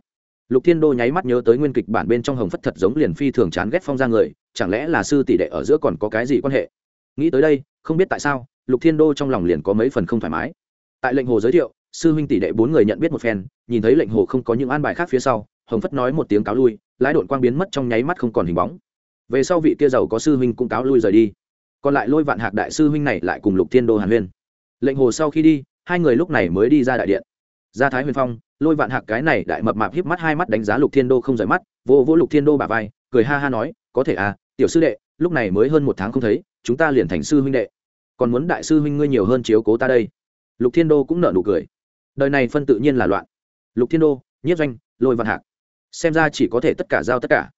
Speaker 1: Lục thiên đô nháy mắt nhớ tới nguyên kịch bản bên trong hồng phất thật giống liền phi thường chán ghét phong ra người, chẳng lẽ là sư tỷ đệ ở giữa còn có cái gì quan hệ? Nghĩ tới đây, không biết tại sao, lục thiên đô trong lòng liền có mấy phần không thoải mái. Tại lệnh hồ giới thiệu, sư huynh tỷ đệ bốn người nhận biết một phen, nhìn thấy lệnh hồ không có những an bài khác phía sau, hồng phất nói một tiếng cáo lui, lái đội quang biến mất trong nháy mắt không còn hình bóng. Về sau vị kia giàu có sư huynh cũng cáo lui rời đi còn lại lôi vạn hạc đại sư huynh này lại cùng lục thiên đô hàn huyên. Lệnh hồ sau khi đi, hai người lúc này mới đi ra đại điện. Ra thái huyền phong, lôi vạn hạc cái này đại mập mạp híp mắt hai mắt đánh giá lục thiên đô không rời mắt, vô vô lục thiên đô bà vai, cười ha ha nói, có thể à tiểu sư đệ, lúc này mới hơn một tháng không thấy, chúng ta liền thành sư huynh đệ. Còn muốn đại sư huynh ngươi nhiều hơn chiếu cố ta đây. Lục thiên đô cũng nở nụ cười. Đời này phân tự nhiên là loạn. Lục thiên đô, nhiếp doanh, lôi vạn hạc. Xem ra chỉ có thể tất cả giao tất cả.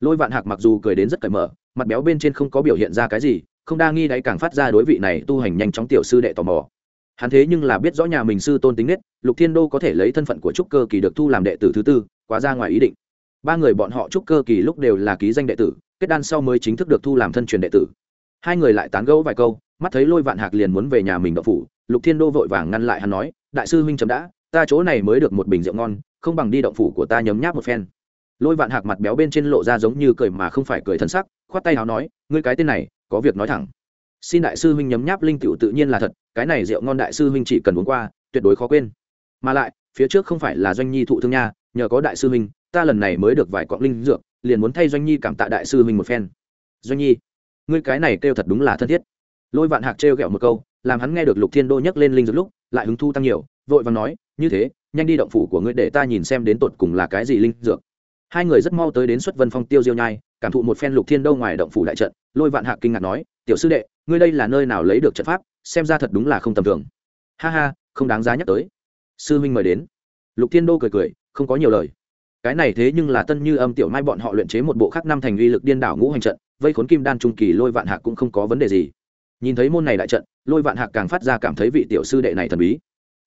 Speaker 1: Lôi vạn hạc mặc dù cười đến rất cởi mở, mặt béo bên trên không có biểu hiện ra cái gì không đa nghi đáy càng phát ra đối vị này tu hành nhanh chóng tiểu sư đệ tò mò. Hắn thế nhưng là biết rõ nhà mình sư tôn tính nết, lục thiên đô có thể lấy thân phận của trúc cơ kỳ được thu làm đệ tử thứ tư, quá ra ngoài ý định. Ba người bọn họ trúc cơ kỳ lúc đều là ký danh đệ tử, kết đan sau mới chính thức được thu làm thân truyền đệ tử. Hai người lại tán gẫu vài câu, mắt thấy lôi vạn hạc liền muốn về nhà mình đậu phủ, lục thiên đô vội vàng ngăn lại hắn nói, đại sư huynh chấm đã, ta chỗ này mới được một bình rượu ngon, không bằng đi động phủ của ta nhấm nháp một phen. Lôi vạn hạc mặt béo bên trên lộ ra giống như cười mà không phải cười thân sắc, khoát tay áo nói, ngươi cái tên này có việc nói thẳng. Xin đại sư huynh nhấm nháp linh tiểu tự nhiên là thật, cái này rượu ngon đại sư huynh chỉ cần uống qua, tuyệt đối khó quên. Mà lại, phía trước không phải là doanh nhi thụ thương nha, nhờ có đại sư huynh, ta lần này mới được vài quặng linh dược, liền muốn thay doanh nhi cảm tạ đại sư huynh một phen. Doanh nhi, ngươi cái này kêu thật đúng là thân thiết. Lôi vạn hạc trêu ghẹo một câu, làm hắn nghe được lục thiên đô nhắc lên linh dược lúc, lại hứng thu tăng nhiều, vội và nói, như thế, nhanh đi động phủ của ngươi để ta nhìn xem đến tột cùng là cái gì linh dược. Hai người rất mau tới đến xuất vân phong tiêu diêu nhai cảm thụ một phen lục thiên đô ngoài động phủ đại trận, lôi vạn hạc kinh ngạc nói, tiểu sư đệ, ngươi đây là nơi nào lấy được trận pháp, xem ra thật đúng là không tầm thường. Ha ha, không đáng giá nhắc tới. Sư huynh mời đến. Lục thiên đô cười cười, không có nhiều lời. Cái này thế nhưng là tân như âm, tiểu mai bọn họ luyện chế một bộ khắc năm thành uy lực điên đảo ngũ hành trận, vây khốn kim đan trung kỳ lôi vạn hạc cũng không có vấn đề gì. Nhìn thấy môn này đại trận, lôi vạn hạc càng phát ra cảm thấy vị tiểu sư đệ này thần bí.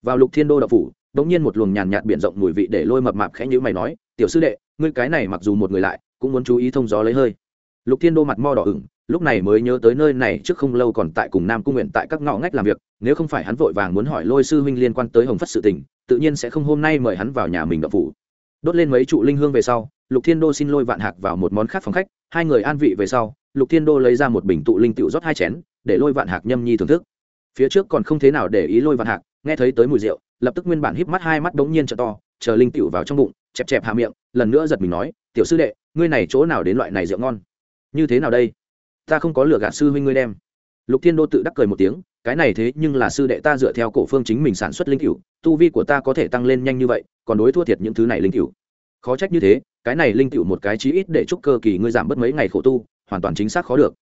Speaker 1: Vào lục thiên đô đậu phủ đ ỗ n g nhiên một luồng nhàn nhạt b i ể n rộng mùi vị để lôi mập mạp khẽ nhữ mày nói, tiểu sư đệ, ngươi cái này mặc dù một người lại cũng muốn chú ý thông gió lấy hơi. Lục thiên đô mặt mo đỏ ửng, lúc này mới nhớ tới nơi này trước không lâu còn tại cùng nam cung nguyện tại các ngõ ngách làm việc, nếu không phải hắn vội vàng muốn hỏi lôi sư huynh liên quan tới hồng phất sự tình, tự nhiên sẽ không hôm nay mời hắn vào nhà mình đập phủ. Đốt lên mấy trụ linh hương về sau, lục thiên đô xin lôi vạn hạc vào một món khác phòng khách, hai người an vị về sau, lục thiên đô lấy ra một bình tụ linh tựu rót hai chén, để lôi vạn hạc nhâm nhi thưởng thức. Phía trước còn không thế nào để ý lôi vạn hạc, nghe thấy tới mùi rượu, lập tức nguyên bản híp mắt hai mắt đống nhiên trợ to, chờ linh tựu vào trong bụng, chẹp chẹp hạ miệng, lần nữa giật mình nói tiểu sư đệ, ngươi này chỗ nào đến loại này rượu ngon? Như thế nào đây? Ta không có lừa gạt sư huynh ngươi đem. Lục thiên đô tự đắc cười một tiếng, cái này thế nhưng là sư đệ ta dựa theo cổ phương chính mình sản xuất linh cựu tu vi của ta có thể tăng lên nhanh như vậy, còn đối thua thiệt những thứ này linh cựu khó trách như thế, cái này linh cựu một cái chí ít để chúc cơ kỳ ngươi giảm bớt mấy ngày khổ tu, hoàn toàn chính xác khó được.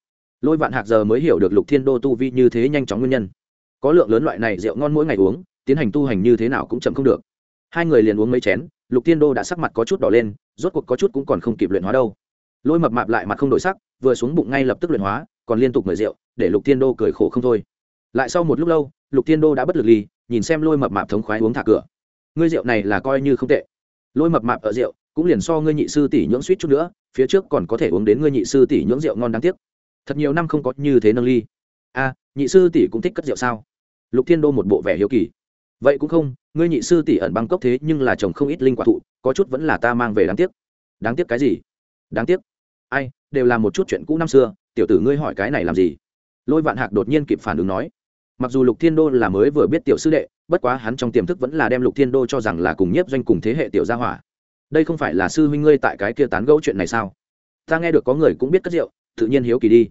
Speaker 1: Lôi vạn hạc giờ mới hiểu được lục thiên đô tu vi như thế nhanh chóng nguyên nhân. Có lượng lớn loại này rượu ngon mỗi ngày uống, tiến hành tu hành như thế nào cũng chậm không được. Hai người liền uống mấy chén lục thiên đô đã sắc mặt có chút đỏ lên, rốt cuộc có chút cũng còn không kịp luyện hóa đâu. Lôi mập mạp lại mặt không đổi sắc, vừa xuống bụng ngay lập tức luyện hóa, còn liên tục mời rượu, để lục thiên đô cười khổ không thôi. Lại sau một lúc lâu, lục thiên đô đã bất lực ly, nhìn xem lôi mập mạp thống khoái uống thả cửa. Ngươi rượu này là coi như không tệ. Lôi mập mạp ở rượu, cũng liền so ngươi nhị sư tỷ nhưỡng suýt chút nữa, phía trước còn có thể uống đến ngươi nhị sư tỷ nhưỡng rượu ngon đáng tiếc. Thật nhiều năm không có như thế nâng ly. A, nhị sư tỷ cũng thích cất rượu sao? Lục thiên đô một bộ vẻ hiếu kỳ vậy cũng không, ngươi nhị sư tỷ ẩn băng cốc thế nhưng là chồng không ít linh quả thụ, có chút vẫn là ta mang về đáng tiếc. Đáng tiếc cái gì? Đáng tiếc? Ai, đều là một chút chuyện cũ năm xưa, tiểu tử ngươi hỏi cái này làm gì? Lôi vạn hạc đột nhiên kịp phản ứng nói. Mặc dù lục thiên đô là mới vừa biết tiểu sư đệ, bất quá hắn trong tiềm thức vẫn là đem lục thiên đô cho rằng là cùng nhiếp doanh cùng thế hệ tiểu gia hỏa. Đây không phải là sư huynh ngươi tại cái kia tán gẫu chuyện này sao? Ta nghe được có người cũng biết cất rượu, tự nhiên hiếu kỳ đi.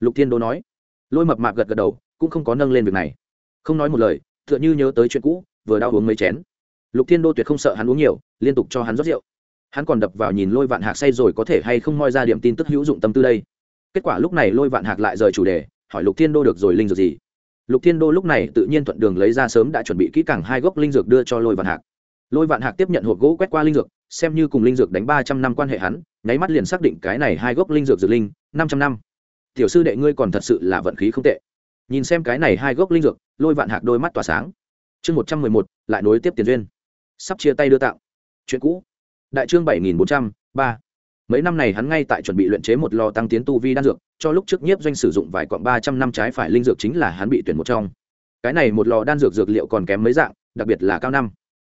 Speaker 1: Lục thiên đô nói. Lôi mập mạp gật gật đầu, cũng không có nâng lên việc này. Không nói một lời tựa như nhớ tới chuyện cũ, vừa đau uống mấy chén. Lục thiên đô tuyệt không sợ hắn uống nhiều, liên tục cho hắn rót rượu. Hắn còn đập vào nhìn lôi vạn hạc say rồi có thể hay không moi ra điểm tin tức hữu dụng tâm tư đây. Kết quả lúc này lôi vạn hạc lại rời chủ đề, hỏi lục thiên đô được rồi linh dược gì? Lục thiên đô lúc này tự nhiên thuận đường lấy ra sớm đã chuẩn bị kỹ càng hai gốc linh dược đưa cho lôi vạn hạc. Lôi vạn hạc tiếp nhận hộp gỗ quét qua linh dược, xem như cùng linh dược đánh ba trăm năm quan hệ hắn, nháy mắt liền xác định cái này hai gốc linh dược dược linh, năm trăm năm. Tiểu sư đệ ngươi còn thật sự là vận khí không tệ nhìn xem cái này hai gốc linh dược, lôi vạn hạc đôi mắt tỏa sáng. Chương một trăm mười một, lại nối tiếp tiền duyên. Sắp chia tay đưa tạo. Chuyện cũ. Đại trương bảy nghìn bốn trăm ba. Mấy năm này hắn ngay tại chuẩn bị luyện chế một lò tăng tiến tu vi đan dược, cho lúc trước nhiếp doanh sử dụng vài quặng ba trăm năm trái phải linh dược chính là hắn bị tuyển một trong. Cái này một lò đan dược dược liệu còn kém mấy dạng, đặc biệt là cao năm.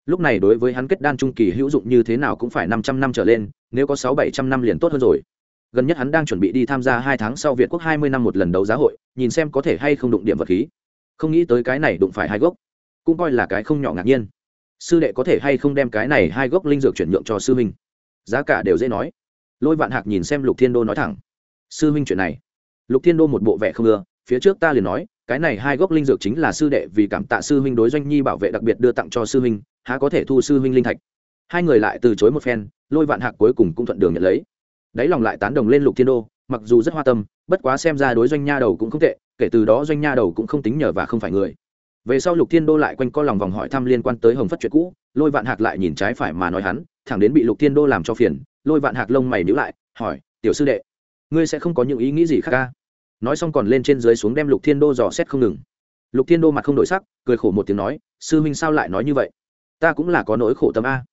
Speaker 1: Lúc này đối với hắn kết đan trung kỳ hữu dụng như thế nào cũng phải năm trăm năm trở lên, nếu có sáu bảy trăm năm liền tốt hơn rồi gần nhất hắn đang chuẩn bị đi tham gia hai tháng sau việt quốc hai mươi năm một lần đấu giá hội, nhìn xem có thể hay không đụng điểm vật khí. Không nghĩ tới cái này đụng phải hai gốc, cũng coi là cái không nhỏ ngạc nhiên. Sư đệ có thể hay không đem cái này hai gốc linh dược chuyển nhượng cho sư huynh? Giá cả đều dễ nói. Lôi vạn hạc nhìn xem lục thiên đô nói thẳng. Sư huynh chuyện này. Lục thiên đô một bộ vẻ không ưa, phía trước ta liền nói, cái này hai gốc linh dược chính là sư đệ vì cảm tạ sư huynh đối doanh nhi bảo vệ đặc biệt đưa tặng cho sư huynh, há có thể thu sư huynh linh thạch. Hai người lại từ chối một phen, lôi vạn hạc cuối cùng cũng thuận đường nhận lấy đáy lòng lại tán đồng lên lục thiên đô, mặc dù rất hoa tâm, bất quá xem ra đối doanh nha đầu cũng không tệ, kể từ đó doanh nha đầu cũng không tính nhờ và không phải người. Về sau lục thiên đô lại quanh co lòng vòng hỏi thăm liên quan tới hồng phất chuyện cũ, lôi vạn hạc lại nhìn trái phải mà nói hắn, thẳng đến bị lục thiên đô làm cho phiền, lôi vạn hạc lông mày nhữ lại, hỏi, tiểu sư đệ, ngươi sẽ không có những ý nghĩ gì khác ca nói xong còn lên trên dưới xuống đem lục thiên đô dò xét không ngừng. Lục thiên đô mặt không đổi sắc, cười khổ một tiếng nói, sư huynh sao lại nói như vậy? Ta cũng là có nỗi khổ tâm a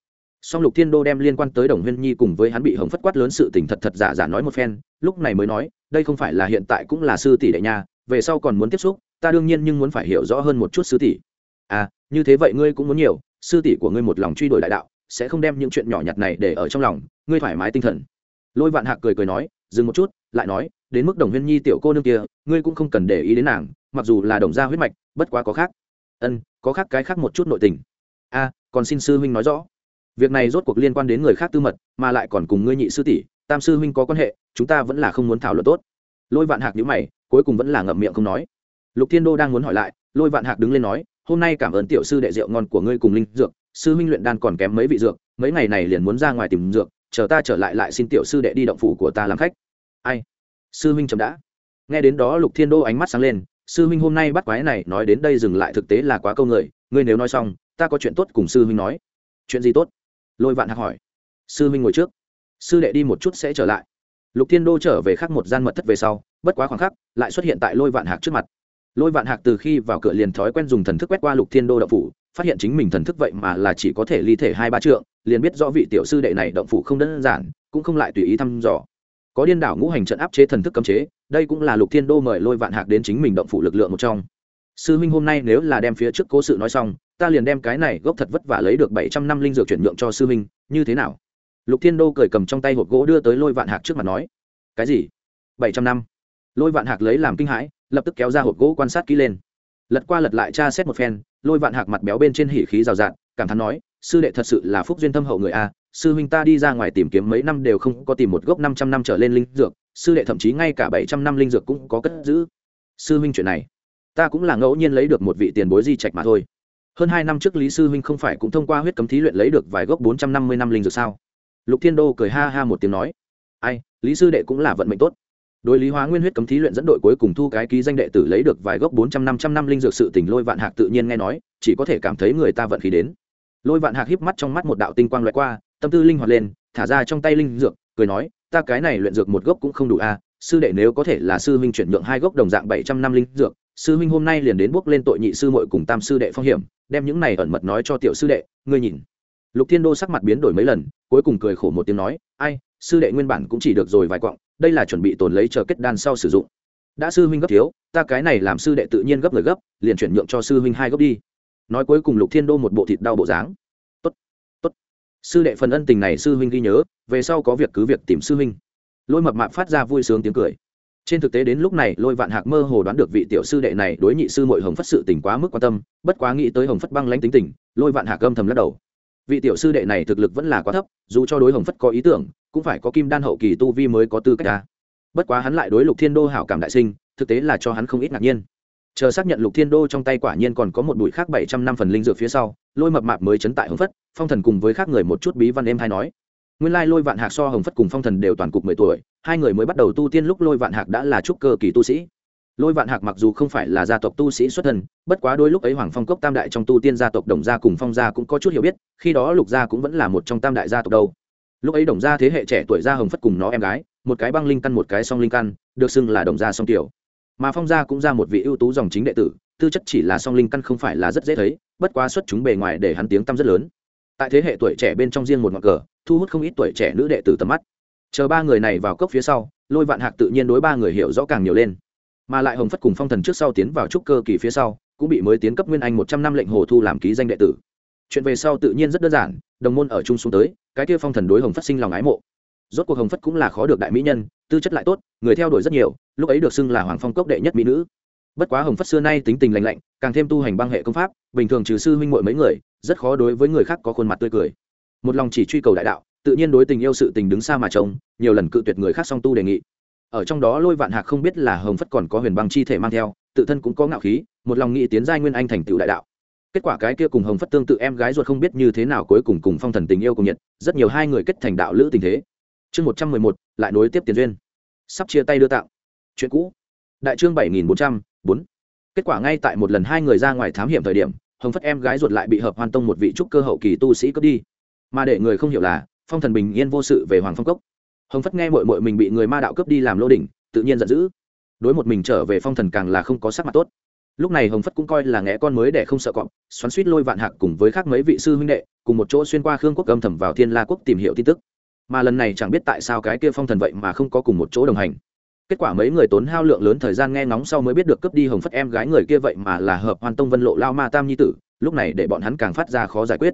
Speaker 1: song lục thiên đô đem liên quan tới đồng huyên nhi cùng với hắn bị hồng phất quát lớn sự tình thật thật giả giả nói một phen, lúc này mới nói, đây không phải là hiện tại cũng là sư tỷ đệ nhà về sau còn muốn tiếp xúc, ta đương nhiên nhưng muốn phải hiểu rõ hơn một chút sư tỷ. À như thế vậy ngươi cũng muốn nhiều, sư tỷ của ngươi một lòng truy đuổi đại đạo, sẽ không đem những chuyện nhỏ nhặt này để ở trong lòng, ngươi thoải mái tinh thần. Lôi vạn hạc cười cười nói, dừng một chút, lại nói, đến mức đồng huyên nhi tiểu cô nương kia, ngươi cũng không cần để ý đến nàng, mặc dù là đồng gia huyết mạch, bất quá có khác. Ân, có khác cái khác một chút nội tình. A, còn xin sư huynh nói rõ việc này rốt cuộc liên quan đến người khác tư mật, mà lại còn cùng ngươi nhị sư tỷ, tam sư huynh có quan hệ, chúng ta vẫn là không muốn thảo luận tốt. Lôi vạn hạc nhữ mày, cuối cùng vẫn là ngậm miệng không nói. Lục thiên đô đang muốn hỏi lại, lôi vạn hạc đứng lên nói, hôm nay cảm ơn tiểu sư đệ rượu ngon của ngươi cùng linh dược, sư huynh luyện đan còn kém mấy vị dược, mấy ngày này liền muốn ra ngoài tìm dược, chờ ta trở lại lại xin tiểu sư đệ đi động phủ của ta làm khách. Ai? Sư huynh chậm đã. Nghe đến đó lục thiên đô ánh mắt sáng lên, sư huynh hôm nay bắt quái này nói đến đây dừng lại thực tế là quá câu người, ngươi nếu nói xong, ta có chuyện tốt cùng sư huynh nói. Chuyện gì tốt? Lôi vạn hạc hỏi. Sư Minh ngồi trước. Sư đệ đi một chút sẽ trở lại. Lục thiên đô trở về khắc một gian mật thất về sau, bất quá khoảng khắc, lại xuất hiện tại lôi vạn hạc trước mặt. Lôi vạn hạc từ khi vào cửa liền thói quen dùng thần thức quét qua lục thiên đô động phủ, phát hiện chính mình thần thức vậy mà là chỉ có thể ly thể hai ba trượng, liền biết rõ vị tiểu sư đệ này động phủ không đơn giản, cũng không lại tùy ý thăm dò. Có điên đảo ngũ hành trận áp chế thần thức cấm chế, đây cũng là lục thiên đô mời lôi vạn hạc đến chính mình động phủ lực lượng một trong. Sư huynh hôm nay nếu là đem phía trước cố sự nói xong ta liền đem cái này gốc thật vất vả lấy được bảy trăm năm linh dược chuyển nhượng cho sư huynh, như thế nào? Lục thiên đô cười cầm trong tay hộp gỗ đưa tới lôi vạn hạc trước mặt nói. Cái gì? Bảy trăm năm? Lôi vạn hạc lấy làm kinh hãi, lập tức kéo ra hộp gỗ quan sát kỹ lên. Lật qua lật lại tra xét một phen, lôi vạn hạc mặt béo bên trên hỉ khí rào rạt, cảm thán nói, sư đệ thật sự là phúc duyên thâm hậu người a, sư huynh ta đi ra ngoài tìm kiếm mấy năm đều không có tìm một gốc năm trăm năm trở lên linh dược, sư đệ thậm chí ngay cả bảy trăm năm linh dược cũng có cất giữ. Sư huynh chuyện này, ta cũng là ngẫu nhiên lấy được một vị tiền bối di trạch mà thôi hơn hai năm trước lý sư huynh không phải cũng thông qua huyết cấm thí luyện lấy được vài gốc bốn trăm năm mươi năm linh dược sao? Lục thiên đô cười ha ha một tiếng nói. Ai, lý sư đệ cũng là vận mệnh tốt. Đối lý hóa nguyên huyết cấm thí luyện dẫn đội cuối cùng thu cái ký danh đệ tử lấy được vài gốc bốn trăm năm trăm năm linh dược sự tình lôi vạn hạc tự nhiên nghe nói, chỉ có thể cảm thấy người ta vận khí đến. Lôi vạn hạc híp mắt trong mắt một đạo tinh quang loại qua, tâm tư linh hoạt lên, thả ra trong tay linh dược, cười nói, ta cái này luyện dược một gốc cũng không đủ a à. sư đệ nếu có thể là sư huynh chuyển nhượng hai gốc đồng dạng bảy trăm năm linh dược sư huynh hôm nay liền đến bước lên tội nhị sư muội cùng tam sư đệ phong hiểm, đem những này ẩn mật nói cho tiểu sư đệ, ngươi nhìn. Lục thiên đô sắc mặt biến đổi mấy lần, cuối cùng cười khổ một tiếng nói, ai, sư đệ nguyên bản cũng chỉ được rồi vài quặng, đây là chuẩn bị tồn lấy chờ kết đan sau sử dụng. Đã sư huynh gấp thiếu, ta cái này làm sư đệ tự nhiên gấp người gấp, liền chuyển nhượng cho sư huynh hai gấp đi. Nói cuối cùng lục thiên đô một bộ thịt đau bộ dáng. Tốt tốt. Sư đệ phần ân tình này sư huynh ghi nhớ, về sau có việc cứ việc tìm sư huynh. Lôi mập mạp phát ra vui sướng tiếng cười trên thực tế đến lúc này, lôi vạn hạc mơ hồ đoán được vị tiểu sư đệ này đối nhị sư mội hồng phất sự tình quá mức quan tâm, bất quá nghĩ tới hồng phất băng lãnh tính tình, lôi vạn hạc âm thầm lắc đầu. Vị tiểu sư đệ này thực lực vẫn là quá thấp, dù cho đối hồng phất có ý tưởng, cũng phải có kim đan hậu kỳ tu vi mới có tư cách ra bất quá hắn lại đối lục thiên đô hảo cảm đại sinh, thực tế là cho hắn không ít ngạc nhiên. Chờ xác nhận lục thiên đô trong tay quả nhiên còn có một bụi khác bảy trăm năm phần linh dược phía sau, lôi mập mạp mới chấn tại hồng phất, phong thần cùng với khác người một chút bí văn em hay nói nguyên lai lôi vạn hạc so hồng phất cùng phong thần đều toàn cục mười tuổi, hai người mới bắt đầu tu tiên lúc lôi vạn hạc đã là trúc cơ kỳ tu sĩ. Lôi vạn hạc mặc dù không phải là gia tộc tu sĩ xuất thân, bất quá đôi lúc ấy hoàng phong cốc tam đại trong tu tiên gia tộc đồng gia cùng phong gia cũng có chút hiểu biết, khi đó lục gia cũng vẫn là một trong tam đại gia tộc đâu. Lúc ấy đồng gia thế hệ trẻ tuổi gia hồng phất cùng nó em gái, một cái băng linh căn, một cái song linh căn, được xưng là đồng gia song tiểu. Mà phong gia cũng ra một vị ưu tú dòng chính đệ tử, tư chất chỉ là song linh căn không phải là rất dễ thấy, bất quá xuất chúng bề ngoài để hắn tiếng tăm rất lớn tại thế hệ tuổi trẻ bên trong riêng một ngọn cờ, thu hút không ít tuổi trẻ nữ đệ tử tầm mắt. Chờ ba người này vào cốc phía sau, lôi vạn hạc tự nhiên đối ba người hiểu rõ càng nhiều lên. Mà lại hồng phất cùng phong thần trước sau tiến vào trúc cơ kỳ phía sau, cũng bị mới tiến cấp nguyên anh một trăm năm lệnh hồ thu làm ký danh đệ tử. Chuyện về sau tự nhiên rất đơn giản, đồng môn ở chung xuống tới, cái kia phong thần đối hồng phất sinh lòng ái mộ. Rốt cuộc hồng phất cũng là khó được đại mỹ nhân, tư chất lại tốt, người theo đuổi rất nhiều, lúc ấy được xưng là hoàng phong cốc đệ nhất mỹ nữ. Bất quá hồng phất xưa nay tính tình lành lạnh, càng thêm tu hành băng hệ công pháp, bình thường trừ sư huynh muội mấy người rất khó đối với người khác có khuôn mặt tươi cười. Một lòng chỉ truy cầu đại đạo, tự nhiên đối tình yêu sự tình đứng xa mà trông, nhiều lần cự tuyệt người khác song tu đề nghị. Ở trong đó lôi vạn hạc không biết là hồng phất còn có huyền băng chi thể mang theo, tự thân cũng có ngạo khí, một lòng nghĩ tiến giai nguyên anh thành tựu đại đạo. Kết quả cái kia cùng hồng phất tương tự em gái ruột không biết như thế nào cuối cùng cùng phong thần tình yêu cùng nhiệt, rất nhiều hai người kết thành đạo lữ tình thế. Chương một trăm mười một, lại nối tiếp tiền duyên. Sắp chia tay đưa tạo chuyện cũ. Đại chương bảy nghìn bốn trăm bốn. Kết quả ngay tại một lần hai người ra ngoài thám hiểm thời điểm hồng phất em gái ruột lại bị hợp hoàn tông một vị trúc cơ hậu kỳ tu sĩ cướp đi. Mà để người không hiểu là, phong thần bình yên vô sự về hoàng phong cốc. Hồng phất nghe mội mội mình bị người ma đạo cướp đi làm lô đỉnh, tự nhiên giận dữ. Đối một mình trở về phong thần càng là không có sắc mặt tốt. Lúc này hồng phất cũng coi là ngẽ con mới để không sợ cọp, xoắn suýt lôi vạn hạc cùng với khác mấy vị sư huynh đệ, cùng một chỗ xuyên qua khương quốc âm thầm vào thiên la quốc tìm hiểu tin tức. Mà lần này chẳng biết tại sao cái kia phong thần vậy mà không có cùng một chỗ đồng hành kết quả mấy người tốn hao lượng lớn thời gian nghe ngóng sau mới biết được cướp đi hồng phất em gái người kia vậy mà là hợp hoàn tông vân lộ lao ma tam nhi tử, lúc này để bọn hắn càng phát ra khó giải quyết.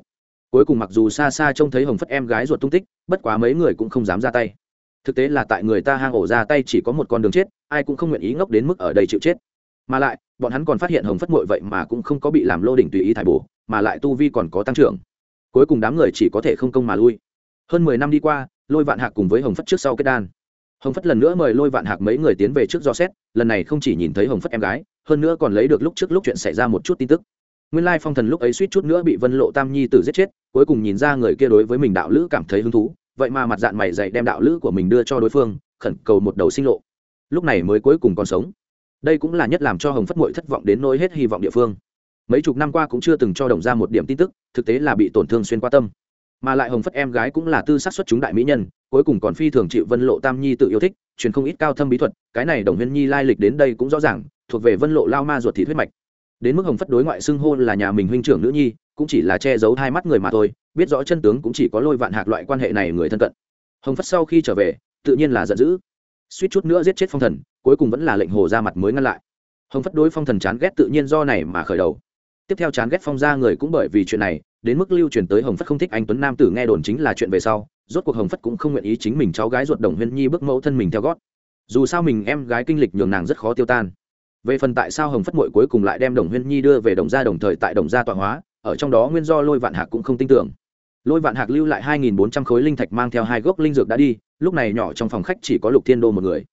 Speaker 1: Cuối cùng mặc dù xa xa trông thấy hồng phất em gái ruột tung tích, bất quá mấy người cũng không dám ra tay. Thực tế là tại người ta hang ổ ra tay chỉ có một con đường chết, ai cũng không nguyện ý ngốc đến mức ở đây chịu chết. Mà lại, bọn hắn còn phát hiện hồng phất mội vậy mà cũng không có bị làm lô đỉnh tùy ý thải bổ, mà lại tu vi còn có tăng trưởng. Cuối cùng đám người chỉ có thể không công mà lui. Hơn mười năm đi qua, lôi vạn hạc cùng với hồng phất trước sau kết đan hồng phất lần nữa mời lôi vạn hạc mấy người tiến về trước do xét, lần này không chỉ nhìn thấy hồng phất em gái, hơn nữa còn lấy được lúc trước lúc chuyện xảy ra một chút tin tức. Nguyên lai phong thần lúc ấy suýt chút nữa bị vân lộ tam nhi tử giết chết, cuối cùng nhìn ra người kia đối với mình đạo lữ cảm thấy hứng thú, vậy mà mặt dạng mày dạy đem đạo lữ của mình đưa cho đối phương, khẩn cầu một đầu sinh lộ. Lúc này mới cuối cùng còn sống. Đây cũng là nhất làm cho hồng phất mội thất vọng đến nỗi hết hy vọng địa phương. Mấy chục năm qua cũng chưa từng cho đồng ra một điểm tin tức, thực tế là bị tổn thương xuyên qua tâm. Mà lại hồng phất em gái cũng là tư sát xuất chúng đại mỹ nhân cuối cùng còn phi thường chịu vân lộ tam nhi tự yêu thích, truyền không ít cao thâm bí thuật, cái này đồng huyên nhi lai lịch đến đây cũng rõ ràng, thuộc về vân lộ lao ma ruột thị huyết mạch. Đến mức hồng phất đối ngoại xưng hôn là nhà mình huynh trưởng nữ nhi, cũng chỉ là che giấu hai mắt người mà thôi, biết rõ chân tướng cũng chỉ có lôi vạn hạc loại quan hệ này người thân cận. Hồng phất sau khi trở về, tự nhiên là giận dữ. Suýt chút nữa giết chết phong thần, cuối cùng vẫn là lệnh hồ ra mặt mới ngăn lại. Hồng phất đối phong thần chán ghét tự nhiên do này mà khởi đầu. Tiếp theo chán ghét phong ra người cũng bởi vì chuyện này, đến mức lưu truyền tới hồng phất không thích anh tuấn nam tử nghe đồn chính là chuyện về sau rốt cuộc hồng phất cũng không nguyện ý chính mình cháu gái ruột đồng huyên nhi bước mẫu thân mình theo gót. Dù sao mình em gái kinh lịch nhường nàng rất khó tiêu tan. Về phần tại sao hồng phất mội cuối cùng lại đem đồng huyên nhi đưa về đồng gia đồng thời tại đồng gia tọa hóa, ở trong đó nguyên do lôi vạn hạc cũng không tin tưởng. Lôi vạn hạc lưu lại hai nghìn bốn trăm khối linh thạch mang theo hai gốc linh dược đã đi, lúc này nhỏ trong phòng khách chỉ có lục thiên đô một người.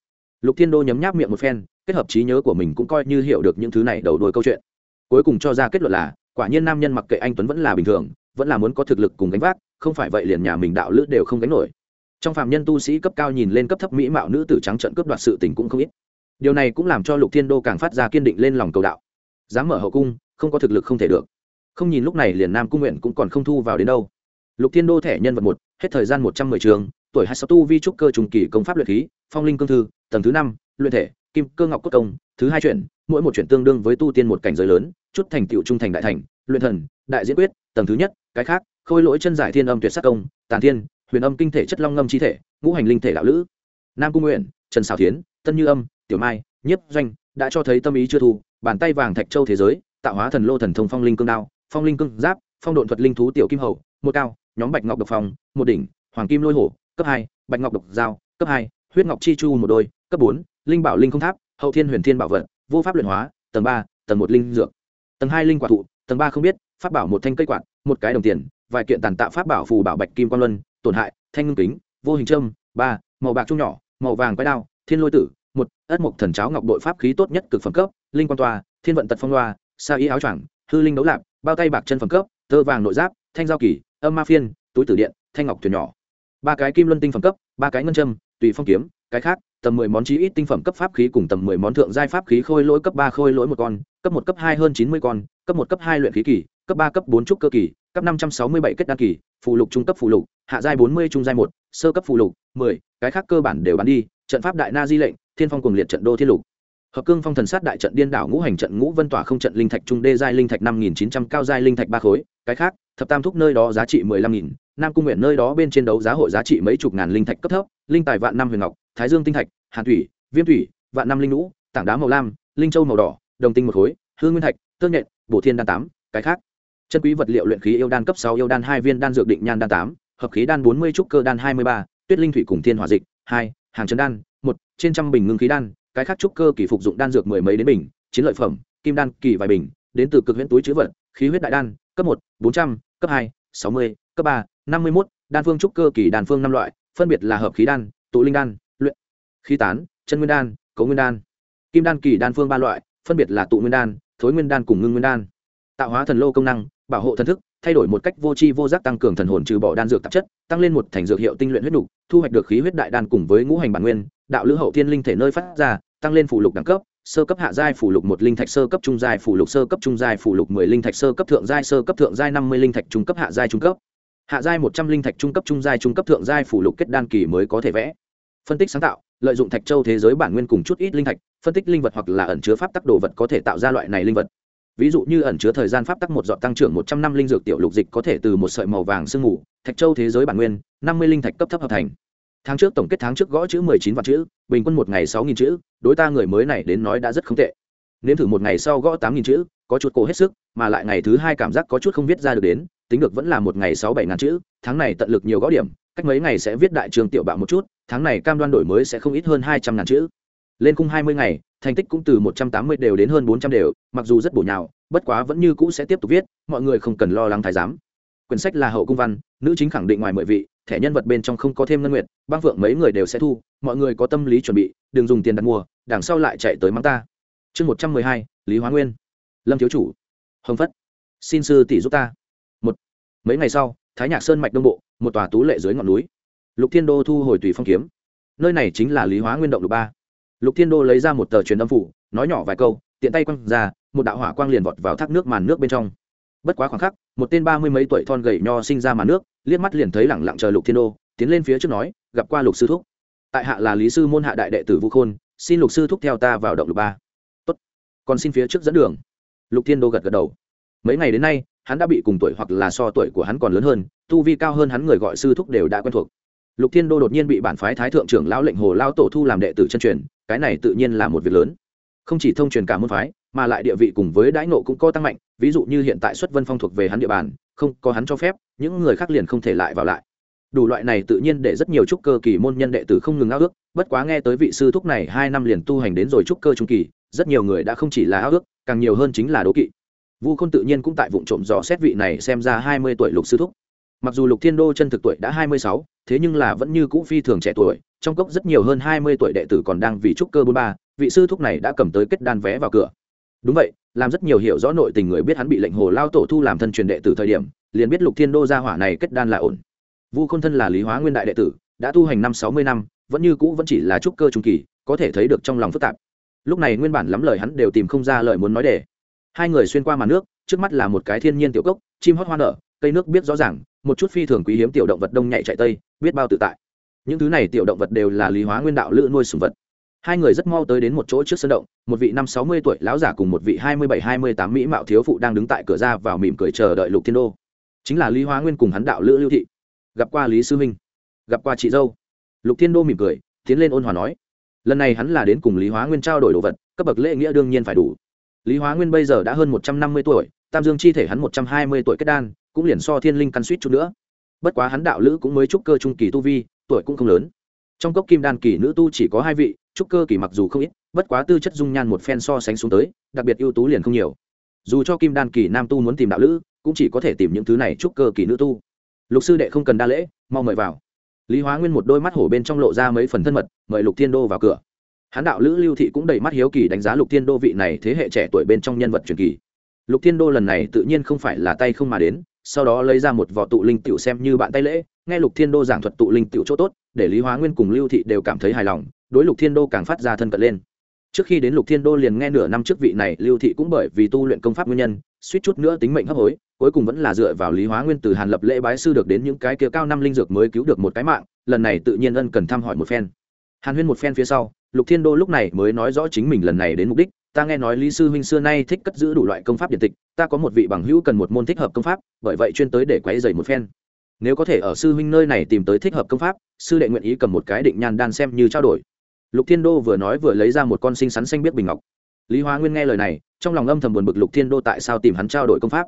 Speaker 1: Lục thiên đô nhấm nháp miệng một phen, kết hợp trí nhớ của mình cũng coi như hiểu được những thứ này đầu đuôi câu chuyện. Cuối cùng cho ra kết luận là, quả nhiên nam nhân mặc kệ anh tuấn vẫn là bình thường, vẫn là muốn có thực lực cùng gánh vác không phải vậy liền nhà mình đạo lữ đều không gánh nổi. Trong phạm nhân tu sĩ cấp cao nhìn lên cấp thấp mỹ mạo nữ tử trắng trận cướp đoạt sự tình cũng không ít. Điều này cũng làm cho lục thiên đô càng phát ra kiên định lên lòng cầu đạo. Dám mở hậu cung, không có thực lực không thể được. Không nhìn lúc này liền nam cung nguyện cũng còn không thu vào đến đâu. Lục thiên đô thẻ nhân vật một, hết thời gian một trăm mười trường, tuổi hai sáu tu vi trúc cơ trùng kỳ công pháp luyện khí, phong linh cương thư, tầng thứ năm, luyện thể, kim, cơ ngọc cốt công, thứ hai chuyển, mỗi một chuyển tương đương với tu tiên một cảnh giới lớn, chút thành tựu trung thành đại thành, luyện thần, đại diễn quyết, tầng thứ nhất, cái khác khôi lỗi chân giải thiên âm tuyệt sắc công, tàn thiên, huyền âm kinh thể chất long ngâm chi thể, ngũ hành linh thể đạo lữ. Nam cung nguyện, trần xào thiến, tân như âm, tiểu mai, nhiếp doanh đã cho thấy tâm ý chưa thu, bàn tay vàng thạch châu thế giới, tạo hóa thần lô thần thông phong linh cương đao, phong linh cương giáp, phong độn thuật linh thú tiểu kim hậu một cao, nhóm bạch ngọc độc phòng một đỉnh, hoàng kim lôi hổ, cấp hai, bạch ngọc độc dao, cấp hai, huyết ngọc chi chu một đôi, cấp bốn, linh bảo linh không tháp, hậu thiên huyền thiên bảo vật, vô pháp luyện hóa, tầng ba, tầng một linh dược. Tầng hai linh quả thụ, tầng ba không biết, pháp bảo một thanh cây quạt, một cái đồng tiền vài kiện tàn tạ pháp bảo phù bảo bạch kim quan luân, tổn hại, thanh ngưng kính, vô hình trâm ba, màu bạc trung nhỏ, màu vàng quái đao, thiên lôi tử, một, ất mộc thần cháo ngọc đội pháp khí tốt nhất cực phẩm cấp, linh quan toa, thiên vận tật phong loa, sa y áo choàng, hư linh đấu lạp, bao tay bạc chân phẩm cấp, tơ vàng nội giáp, thanh giao kỳ, âm ma phiên, túi tử điện, thanh ngọc thuyền nhỏ. Ba cái kim luân tinh phẩm cấp, ba cái ngân châm, tùy phong kiếm, cái khác, tầm mười món chí ít tinh phẩm cấp pháp khí cùng tầm mười món thượng giai pháp khí khôi lỗi cấp ba khôi lỗi một con, cấp một cấp hai hơn chín mươi con, cấp một cấp hai luyện khí kỳ cấp ba, cấp bốn trúc cơ kỳ, cấp năm trăm sáu mươi bảy kết đan kỳ phụ lục trung cấp phụ lục, hạ giai bốn mươi, trung giai một, sơ cấp phụ lục, mười, cái khác cơ bản đều bán đi, trận pháp đại na di lệnh, thiên phong cùng liệt trận đô thiên lục. Hợp cương phong thần sát đại trận điên đảo ngũ hành trận ngũ vân tỏa không trận linh thạch trung đê giai linh thạch năm nghìn chín trăm, cao giai linh thạch ba khối, cái khác, thập tam thúc nơi đó giá trị mười lăm nghìn, nam cung nguyện nơi đó bên trên đấu giá hội giá trị mấy chục ngàn linh thạch cấp thấp, linh tài vạn năm huyền ngọc, thái dương tinh thạch, hàn thủy, viêm thủy, vạn năm linh lũ, tảng đá màu lam, linh châu màu đỏ, đồng tinh một khối, hương nguyên thạch, tương nhện bổ thiên đan tám, cái khác chân quý vật liệu luyện khí yêu đan cấp sáu, yêu đan hai, viên đan dược định nhan đan tám, hợp khí đan bốn mươi, trúc cơ đan hai mươi ba, tuyết linh thủy cùng thiên hỏa dịch hai, hàng chân đan một, trên trăm bình ngưng khí đan, cái khác trúc cơ kỳ phục dụng đan dược mười mấy đến bình, chiến lợi phẩm, kim đan kỳ vài bình, đến từ cực huyễn túi chứa vật, khí huyết đại đan, cấp một, bốn trăm, cấp hai, sáu mươi, cấp ba, năm mươi một đan phương trúc cơ kỳ đan phương năm loại, phân biệt là hợp khí đan, tụ linh đan, luyện khí tán, chân nguyên đan, cấu nguyên đan. Kim đan kỳ đan phương ba loại, phân biệt là tụ nguyên đan, thối nguyên đan cùng ngưng nguyên đan tạo hóa thần lô công năng bảo hộ thần thức thay đổi một cách vô tri vô giác tăng cường thần hồn trừ bỏ đan dược tạp chất tăng lên một thành dược hiệu tinh luyện huyết đủ, thu hoạch được khí huyết đại đan cùng với ngũ hành bản nguyên đạo lữ hậu thiên linh thể nơi phát ra tăng lên phụ lục đẳng cấp sơ cấp hạ giai phụ lục một linh thạch sơ cấp trung giai phụ lục sơ cấp trung giai phụ lục mười linh thạch sơ cấp thượng giai sơ cấp thượng giai năm mươi linh thạch trung cấp hạ giai trung cấp. Hạ giai một trăm linh thạch trung cấp trung giai trung cấp thượng giai phụ lục kết đan kỳ mới có thể vẽ. Phân tích sáng tạo lợi dụng thạch châu thế giới bản nguyên cùng chút ít linh thạch phân tích linh vật hoặc là ẩn chứa pháp tắc đồ vật có thể tạo ra loại này linh vật ví dụ như ẩn chứa thời gian pháp tắc một dọn tăng trưởng một trăm năm linh dược tiểu lục dịch có thể từ một sợi màu vàng sương mù, thạch châu thế giới bản nguyên, năm mươi linh thạch cấp thấp hợp thành. Tháng trước tổng kết tháng trước gõ chữ mười chín vạn chữ, bình quân một ngày sáu nghìn chữ, đối ta người mới này đến nói đã rất không tệ. Nếm thử một ngày sau gõ tám nghìn chữ, có chút cố hết sức, mà lại ngày thứ hai cảm giác có chút không viết ra được đến, tính được vẫn là một ngày sáu bảy ngàn chữ, tháng này tận lực nhiều gõ điểm, cách mấy ngày sẽ viết đại trường tiểu bạo một chút, tháng này cam đoan đổi mới sẽ không ít hơn hai trăm ngàn chữ. Lên cung hai mươi ngày thành tích cũng từ một trăm tám mươi đều đến hơn bốn trăm đều, mặc dù rất bổ nhào, bất quá vẫn như cũ sẽ tiếp tục viết, mọi người không cần lo lắng thái giám. Quyển sách là hậu cung văn, nữ chính khẳng định ngoài mười vị, thẻ nhân vật bên trong không có thêm ngân nguyệt. băng phượng mấy người đều sẽ thu, mọi người có tâm lý chuẩn bị, đừng dùng tiền đặt mua, đằng sau lại chạy tới mắng ta. Chương một trăm mười hai, lý hóa nguyên. Lâm thiếu chủ. Hồng phất. Xin sư tỷ giúp ta. Một. Mấy ngày sau, thái nhạc sơn mạch đông bộ, một tòa tú lệ dưới ngọn núi. Lục thiên đô thu hồi tùy phong kiếm. Nơi này chính là lý hóa nguyên động lục ba lục thiên đô lấy ra một tờ truyền âm phủ, nói nhỏ vài câu, tiện tay quăng ra, một đạo hỏa quang liền vọt vào thác nước màn nước bên trong. Bất quá khoảng khắc, một tên ba mươi mấy tuổi thon gầy nho sinh ra màn nước, liếc mắt liền thấy lẳng lặng chờ lục thiên đô, tiến lên phía trước nói, gặp qua lục sư thúc. Tại hạ là lý sư môn hạ đại đệ tử vũ khôn, xin lục sư thúc theo ta vào động lục ba. Tốt. còn xin phía trước dẫn đường. Lục thiên đô gật gật đầu. Mấy ngày đến nay, hắn đã bị cùng tuổi hoặc là so tuổi của hắn còn lớn hơn, tu vi cao hơn hắn người gọi sư thúc đều đã quen thuộc. Lục thiên đô đột nhiên bị bản phái thái thượng trưởng lão lệnh hồ lao tổ thu làm đệ tử chân truyền cái này tự nhiên là một việc lớn. Không chỉ thông truyền cả môn phái, mà lại địa vị cùng với đãi nộ cũng có tăng mạnh, ví dụ như hiện tại xuất vân phong thuộc về hắn địa bàn, không có hắn cho phép, những người khác liền không thể lại vào lại. Đủ loại này tự nhiên để rất nhiều trúc cơ kỳ môn nhân đệ tử không ngừng ao ước, bất quá nghe tới vị sư thúc này hai năm liền tu hành đến rồi trúc cơ trung kỳ, rất nhiều người đã không chỉ là ao ước, càng nhiều hơn chính là đố kỵ. Vu khôn tự nhiên cũng tại vụ trộm dò xét vị này xem ra hai mươi tuổi lục sư thúc. Mặc dù lục thiên đô chân thực tuổi đã hai mươi sáu, thế nhưng là vẫn như cũ phi thường trẻ tuổi trong cốc rất nhiều hơn hai mươi tuổi đệ tử còn đang vì trúc cơ bốn ba, vị sư thúc này đã cầm tới kết đan vé vào cửa. Đúng vậy, làm rất nhiều hiểu rõ nội tình người biết hắn bị lệnh hồ lao tổ thu làm thân truyền đệ tử thời điểm, liền biết lục thiên đô gia hỏa này kết đan là ổn. Vu khôn thân là lý hóa nguyên đại đệ tử, đã tu hành năm sáu mươi năm, vẫn như cũ vẫn chỉ là trúc cơ trung kỳ, có thể thấy được trong lòng phức tạp. Lúc này nguyên bản lắm lời hắn đều tìm không ra lời muốn nói để. Hai người xuyên qua màn nước, trước mắt là một cái thiên nhiên tiểu cốc, chim hót hoa nở, cây nước biết rõ ràng, một chút phi thường quý hiếm tiểu động vật đông nhạy chạy tây, biết bao tự tại những thứ này tiểu động vật đều là lý hóa nguyên đạo lữ nuôi sùng vật. Hai người rất mau tới đến một chỗ trước sân động, một vị năm sáu mươi tuổi lão giả cùng một vị hai mươi bảy, hai mươi tám mỹ mạo thiếu phụ đang đứng tại cửa ra vào mỉm cười chờ đợi lục thiên đô. Chính là lý hóa nguyên cùng hắn đạo lữ lưu thị. Gặp qua lý sư minh, gặp qua chị dâu. Lục thiên đô mỉm cười, tiến lên ôn hòa nói, lần này hắn là đến cùng lý hóa nguyên trao đổi đồ vật, cấp bậc lễ nghĩa đương nhiên phải đủ. Lý hóa nguyên bây giờ đã hơn một trăm năm mươi tuổi, tam dương chi thể hắn một trăm hai mươi tuổi kết đan, cũng liền so thiên linh căn suýt chút nữa. Bất quá hắn đạo lữ cũng mới trúc cơ trung kỳ tu vi tuổi cũng không lớn. Trong cốc kim đan kỳ nữ tu chỉ có hai vị, trúc cơ kỳ mặc dù không ít, bất quá tư chất dung nhan một phen so sánh xuống tới, đặc biệt ưu tú liền không nhiều. Dù cho kim đan kỳ nam tu muốn tìm đạo lữ, cũng chỉ có thể tìm những thứ này trúc cơ kỳ nữ tu. Lục sư đệ không cần đa lễ, mau mời vào. Lý hóa nguyên một đôi mắt hổ bên trong lộ ra mấy phần thân mật, mời lục thiên đô vào cửa. Hán đạo lữ lưu thị cũng đầy mắt hiếu kỳ đánh giá lục thiên đô vị này thế hệ trẻ tuổi bên trong nhân vật truyền kỳ. Lục thiên đô lần này tự nhiên không phải là tay không mà đến, sau đó lấy ra một vò tụ linh tiểu xem như bạn tay lễ nghe lục thiên đô giảng thuật tụ linh tiểu chỗ tốt, để lý hóa nguyên cùng lưu thị đều cảm thấy hài lòng, đối lục thiên đô càng phát ra thân cận lên. Trước khi đến lục thiên đô liền nghe nửa năm trước vị này, lưu thị cũng bởi vì tu luyện công pháp nguyên nhân, suýt chút nữa tính mệnh hấp hối, cuối cùng vẫn là dựa vào lý hóa nguyên từ hàn lập lễ bái sư được đến những cái kia cao năm linh dược mới cứu được một cái mạng, lần này tự nhiên ân cần thăm hỏi một phen. Hàn huyên một phen phía sau, lục thiên đô lúc này mới nói rõ chính mình lần này đến mục đích, ta nghe nói lý sư huynh xưa nay thích cất giữ đủ loại công pháp điện tịch, ta có một vị bằng hữu cần một môn thích hợp công pháp, bởi vậy chuyên tới để quấy dày một phen nếu có thể ở sư huynh nơi này tìm tới thích hợp công pháp, sư đệ nguyện ý cầm một cái định nhan đan xem như trao đổi. Lục thiên đô vừa nói vừa lấy ra một con sinh sắn xanh biết bình ngọc. Lý hóa nguyên nghe lời này, trong lòng âm thầm buồn bực lục thiên đô tại sao tìm hắn trao đổi công pháp.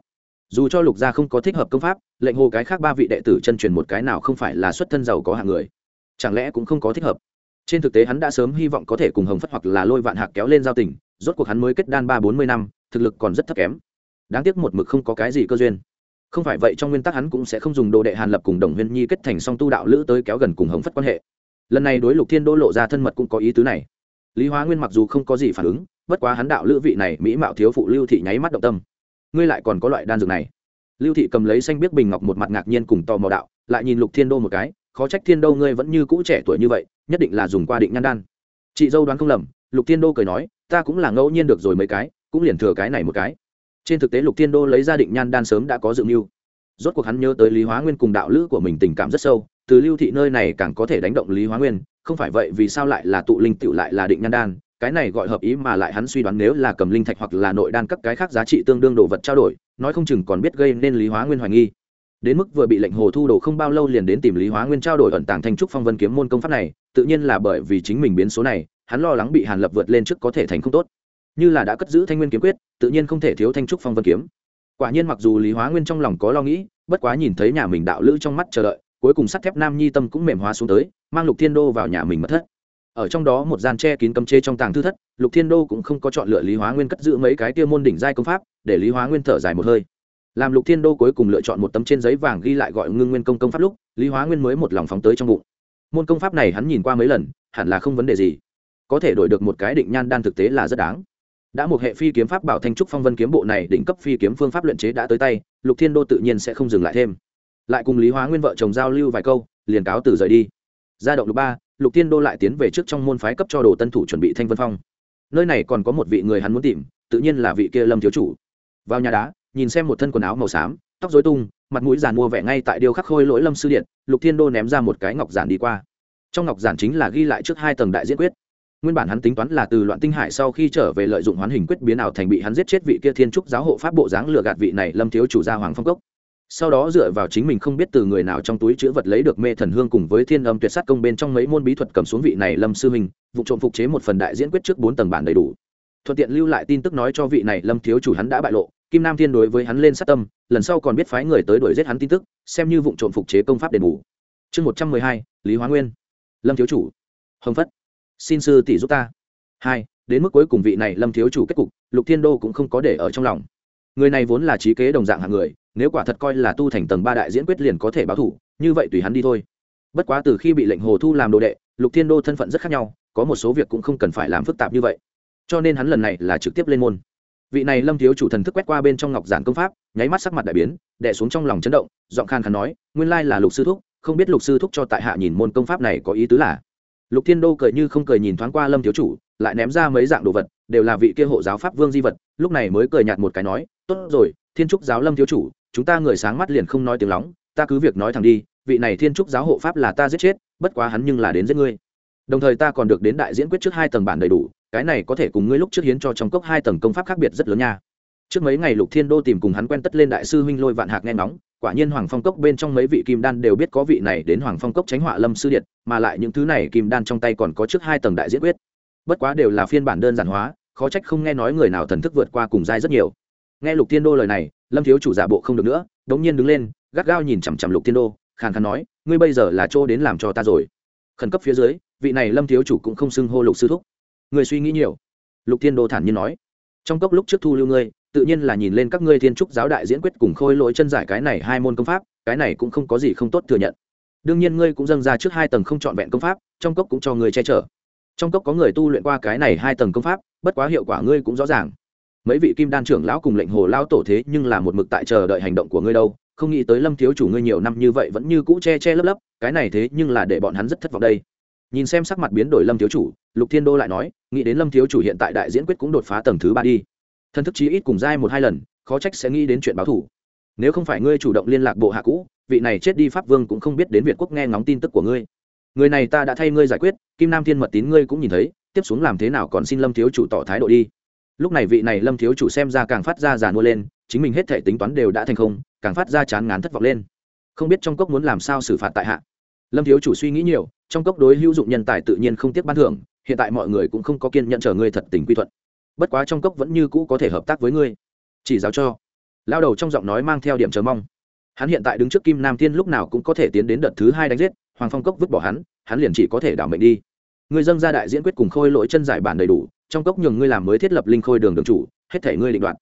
Speaker 1: Dù cho lục gia không có thích hợp công pháp, lệnh hồ cái khác ba vị đệ tử chân truyền một cái nào không phải là xuất thân giàu có hạng người. Chẳng lẽ cũng không có thích hợp? Trên thực tế hắn đã sớm hy vọng có thể cùng hồng phất hoặc là lôi vạn hạc kéo lên giao tình, rốt cuộc hắn mới kết đan ba bốn mươi năm, thực lực còn rất thấp kém. Đáng tiếc một mực không có cái gì cơ duyên không phải vậy trong nguyên tắc hắn cũng sẽ không dùng đồ đệ hàn lập cùng đồng huyên nhi kết thành song tu đạo lữ tới kéo gần cùng hồng phất quan hệ. Lần này đối lục thiên đô lộ ra thân mật cũng có ý tứ này. Lý hóa nguyên mặc dù không có gì phản ứng, bất quá hắn đạo lữ vị này mỹ mạo thiếu phụ lưu thị nháy mắt động tâm. Ngươi lại còn có loại đan dược này. Lưu thị cầm lấy xanh biết bình ngọc một mặt ngạc nhiên cùng tò mò đạo, lại nhìn lục thiên đô một cái, khó trách thiên đô ngươi vẫn như cũ trẻ tuổi như vậy, nhất định là dùng qua định nhan đan. Chị dâu đoán không lầm, lục thiên đô cười nói, ta cũng là ngẫu nhiên được rồi mấy cái, cũng liền thừa cái này một cái trên thực tế lục thiên đô lấy ra định nhan đan sớm đã có dự mưu. Rốt cuộc hắn nhớ tới lý hóa nguyên cùng đạo lữ của mình tình cảm rất sâu, từ lưu thị nơi này càng có thể đánh động lý hóa nguyên, không phải vậy vì sao lại là tụ linh tựu lại là định nhan đan, cái này gọi hợp ý mà lại hắn suy đoán nếu là cầm linh thạch hoặc là nội đan các cái khác giá trị tương đương đồ vật trao đổi, nói không chừng còn biết gây nên lý hóa nguyên hoài nghi. Đến mức vừa bị lệnh hồ thu đồ không bao lâu liền đến tìm lý hóa nguyên trao đổi ẩn tàng thanh trúc phong vân kiếm môn công pháp này, tự nhiên là bởi vì chính mình biến số này, hắn lo lắng bị hàn lập vượt lên trước có thể thành không tốt như là đã cất giữ thanh nguyên kiếm quyết, tự nhiên không thể thiếu thanh trúc phong vân kiếm. Quả nhiên mặc dù lý hóa nguyên trong lòng có lo nghĩ, bất quá nhìn thấy nhà mình đạo lữ trong mắt chờ đợi, cuối cùng sắt thép nam nhi tâm cũng mềm hóa xuống tới, mang lục thiên đô vào nhà mình mất thất. Ở trong đó một gian tre kín cấm chê trong tàng thư thất, lục thiên đô cũng không có chọn lựa lý hóa nguyên cất giữ mấy cái tiêu môn đỉnh giai công pháp, để lý hóa nguyên thở dài một hơi. Làm lục thiên đô cuối cùng lựa chọn một tấm trên giấy vàng ghi lại gọi ngưng nguyên công công pháp lúc, lý hóa nguyên mới một lòng phóng tới trong bụng. Môn công pháp này hắn nhìn qua mấy lần, hẳn là không vấn đề gì. Có thể đổi được một cái định nhan đan thực tế là rất đáng đã một hệ phi kiếm pháp bảo thanh trúc phong vân kiếm bộ này đỉnh cấp phi kiếm phương pháp luyện chế đã tới tay, lục thiên đô tự nhiên sẽ không dừng lại thêm. Lại cùng lý hóa nguyên vợ chồng giao lưu vài câu, liền cáo từ rời đi. Gia động lục ba, lục thiên đô lại tiến về trước trong môn phái cấp cho đồ tân thủ chuẩn bị thanh vân phong. Nơi này còn có một vị người hắn muốn tìm, tự nhiên là vị kia lâm thiếu chủ. Vào nhà đá, nhìn xem một thân quần áo màu xám, tóc dối tung, mặt mũi giàn mua vẻ ngay tại điêu khắc khôi lỗi lâm sư điện, lục thiên đô ném ra một cái ngọc giản đi qua. Trong ngọc giản chính là ghi lại trước hai tầng đại diễn quyết nguyên bản hắn tính toán là từ loạn tinh hải sau khi trở về lợi dụng hoán hình quyết biến ảo thành bị hắn giết chết vị kia thiên trúc giáo hộ pháp bộ dáng lừa gạt vị này lâm thiếu chủ gia hoàng phong cốc. Sau đó dựa vào chính mình không biết từ người nào trong túi chữ vật lấy được mê thần hương cùng với thiên âm tuyệt sát công bên trong mấy môn bí thuật cầm xuống vị này lâm sư minh, vụ trộm phục chế một phần đại diễn quyết trước bốn tầng bản đầy đủ. Thuận tiện lưu lại tin tức nói cho vị này lâm thiếu chủ hắn đã bại lộ, kim nam thiên đối với hắn lên sát tâm, lần sau còn biết phái người tới đuổi giết hắn tin tức, xem như vụ trộm phục chế công pháp đền bù. Chương một trăm mười hai, lý hóa nguyên. Lâm thiếu chủ. Hồng phất xin sư tỷ giúp ta. Hai, đến mức cuối cùng vị này lâm thiếu chủ kết cục, lục thiên đô cũng không có để ở trong lòng. Người này vốn là trí kế đồng dạng hạng người, nếu quả thật coi là tu thành tầng ba đại diễn quyết liền có thể báo thủ, như vậy tùy hắn đi thôi. Bất quá từ khi bị lệnh hồ thu làm đồ đệ, lục thiên đô thân phận rất khác nhau, có một số việc cũng không cần phải làm phức tạp như vậy. Cho nên hắn lần này là trực tiếp lên môn. Vị này lâm thiếu chủ thần thức quét qua bên trong ngọc giản công pháp, nháy mắt sắc mặt đại biến đẻ xuống trong lòng chấn động, giọng khan khán nói, nguyên lai là lục sư thúc, không biết lục sư thúc cho tại hạ nhìn môn công pháp này có ý tứ là? Lục thiên đô cười như không cười nhìn thoáng qua lâm thiếu chủ, lại ném ra mấy dạng đồ vật, đều là vị kia hộ giáo pháp vương di vật, lúc này mới cười nhạt một cái nói, tốt rồi, thiên trúc giáo lâm thiếu chủ, chúng ta người sáng mắt liền không nói tiếng lóng, ta cứ việc nói thẳng đi, vị này thiên trúc giáo hộ pháp là ta giết chết, bất quá hắn nhưng là đến giết ngươi. Đồng thời ta còn được đến đại diễn quyết trước hai tầng bản đầy đủ, cái này có thể cùng ngươi lúc trước hiến cho trong cốc hai tầng công pháp khác biệt rất lớn nha trước mấy ngày lục thiên đô tìm cùng hắn quen tất lên đại sư huynh lôi vạn hạc nghe ngóng, quả nhiên hoàng phong cốc bên trong mấy vị kim đan đều biết có vị này đến hoàng phong cốc tránh họa lâm sư điện mà lại những thứ này kim đan trong tay còn có trước hai tầng đại diễn quyết. Bất quá đều là phiên bản đơn giản hóa, khó trách không nghe nói người nào thần thức vượt qua cùng giai rất nhiều. Nghe lục thiên đô lời này, lâm thiếu chủ giả bộ không được nữa, đống nhiên đứng lên, gắt gao nhìn chằm chằm lục thiên đô, khàn khàn nói, ngươi bây giờ là chỗ đến làm cho ta rồi. Khẩn cấp phía dưới, vị này lâm thiếu chủ cũng không xưng hô lục sư thúc. Người suy nghĩ nhiều. Lục thiên đô thản nhiên nói, trong cốc lúc trước thu lưu ngươi tự nhiên là nhìn lên các ngươi thiên trúc giáo đại diễn quyết cùng khôi lỗi chân giải cái này hai môn công pháp, cái này cũng không có gì không tốt thừa nhận. Đương nhiên ngươi cũng dâng ra trước hai tầng không trọn vẹn công pháp, trong cốc cũng cho ngươi che chở. Trong cốc có người tu luyện qua cái này hai tầng công pháp, bất quá hiệu quả ngươi cũng rõ ràng. Mấy vị kim đan trưởng lão cùng lệnh hồ lao tổ thế nhưng là một mực tại chờ đợi hành động của ngươi đâu, không nghĩ tới lâm thiếu chủ ngươi nhiều năm như vậy vẫn như cũ che che lấp lấp, cái này thế nhưng là để bọn hắn rất thất vọng đây. Nhìn xem sắc mặt biến đổi lâm thiếu chủ, lục thiên đô lại nói, nghĩ đến lâm thiếu chủ hiện tại đại diễn quyết cũng đột phá tầng thứ ba đi thân thức chí ít cùng giai một hai lần, khó trách sẽ nghĩ đến chuyện báo thủ nếu không phải ngươi chủ động liên lạc bộ hạ cũ, vị này chết đi pháp vương cũng không biết đến việt quốc nghe ngóng tin tức của ngươi. Người này ta đã thay ngươi giải quyết, kim nam thiên mật tín ngươi cũng nhìn thấy, tiếp xuống làm thế nào còn xin lâm thiếu chủ tỏ thái độ đi. Lúc này vị này lâm thiếu chủ xem ra càng phát ra giàn mua lên, chính mình hết thể tính toán đều đã thành không, càng phát ra chán ngán thất vọng lên. Không biết trong cốc muốn làm sao xử phạt tại hạ. Lâm thiếu chủ suy nghĩ nhiều, trong cốc đối hữu dụng nhân tài tự nhiên không tiếc ban thưởng, hiện tại mọi người cũng không có kiên nhận chờ ngươi thật tình quy thuận bất quá trong cốc vẫn như cũ có thể hợp tác với ngươi. Chỉ giáo cho. Lao đầu trong giọng nói mang theo điểm chờ mong. Hắn hiện tại đứng trước kim nam thiên lúc nào cũng có thể tiến đến đợt thứ hai đánh giết, hoàng phong cốc vứt bỏ hắn hắn liền chỉ có thể đảo mệnh đi. Ngươi dâng ra đại diễn quyết cùng khôi lỗi chân giải bản đầy đủ, trong cốc nhường ngươi làm mới thiết lập linh khôi đường đường chủ, hết thể ngươi định đoạt.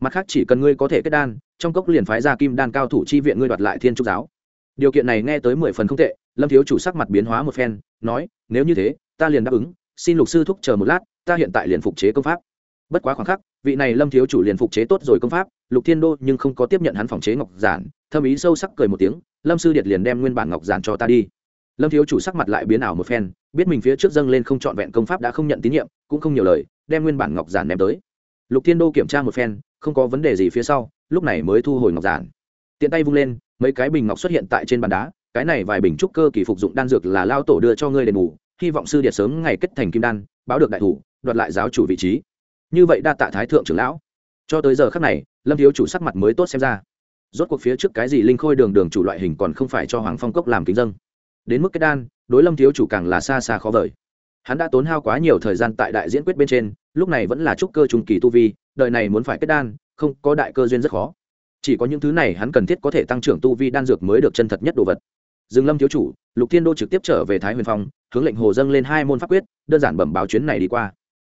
Speaker 1: Mặt khác chỉ cần ngươi có thể kết đan, trong cốc liền phái ra kim đan cao thủ chi viện ngươi đoạt lại thiên trúc giáo. Điều kiện này nghe tới mười phần không tệ, lâm thiếu chủ sắc mặt biến hóa một phen, nói, nếu như thế, ta liền đáp ứng, xin lục sư thúc chờ một lát, ta hiện tại liền phục chế công pháp bất quá khoảng khắc, vị này lâm thiếu chủ liền phục chế tốt rồi công pháp, lục thiên đô nhưng không có tiếp nhận hắn phòng chế ngọc giản, thâm ý sâu sắc cười một tiếng, lâm sư điệt liền đem nguyên bản ngọc giản cho ta đi. Lâm thiếu chủ sắc mặt lại biến ảo một phen, biết mình phía trước dâng lên không trọn vẹn công pháp đã không nhận tín nhiệm, cũng không nhiều lời, đem nguyên bản ngọc giản ném tới. Lục thiên đô kiểm tra một phen, không có vấn đề gì phía sau, lúc này mới thu hồi ngọc giản. Tiện tay vung lên, mấy cái bình ngọc xuất hiện tại trên bàn đá, cái này vài bình trúc cơ kỳ phục dụng đan dược là lao tổ đưa cho ngươi đền bù, hy vọng sư điệt sớm ngày kết thành kim đan, báo được đại thủ, đoạt lại giáo chủ vị trí như vậy đa tạ thái thượng trưởng lão. Cho tới giờ khắc này, lâm thiếu chủ sắc mặt mới tốt xem ra. Rốt cuộc phía trước cái gì linh khôi đường đường chủ loại hình còn không phải cho hoàng phong cốc làm kính dân. Đến mức kết đan, đối lâm thiếu chủ càng là xa xa khó vời. Hắn đã tốn hao quá nhiều thời gian tại đại diễn quyết bên trên, lúc này vẫn là trúc cơ trung kỳ tu vi, đời này muốn phải kết đan, không có đại cơ duyên rất khó. Chỉ có những thứ này hắn cần thiết có thể tăng trưởng tu vi đan dược mới được chân thật nhất đồ vật. Dương lâm thiếu chủ, lục thiên đô trực tiếp trở về thái huyền phong, hướng lệnh hồ dâng lên hai môn pháp quyết, đơn giản bẩm báo chuyến này đi qua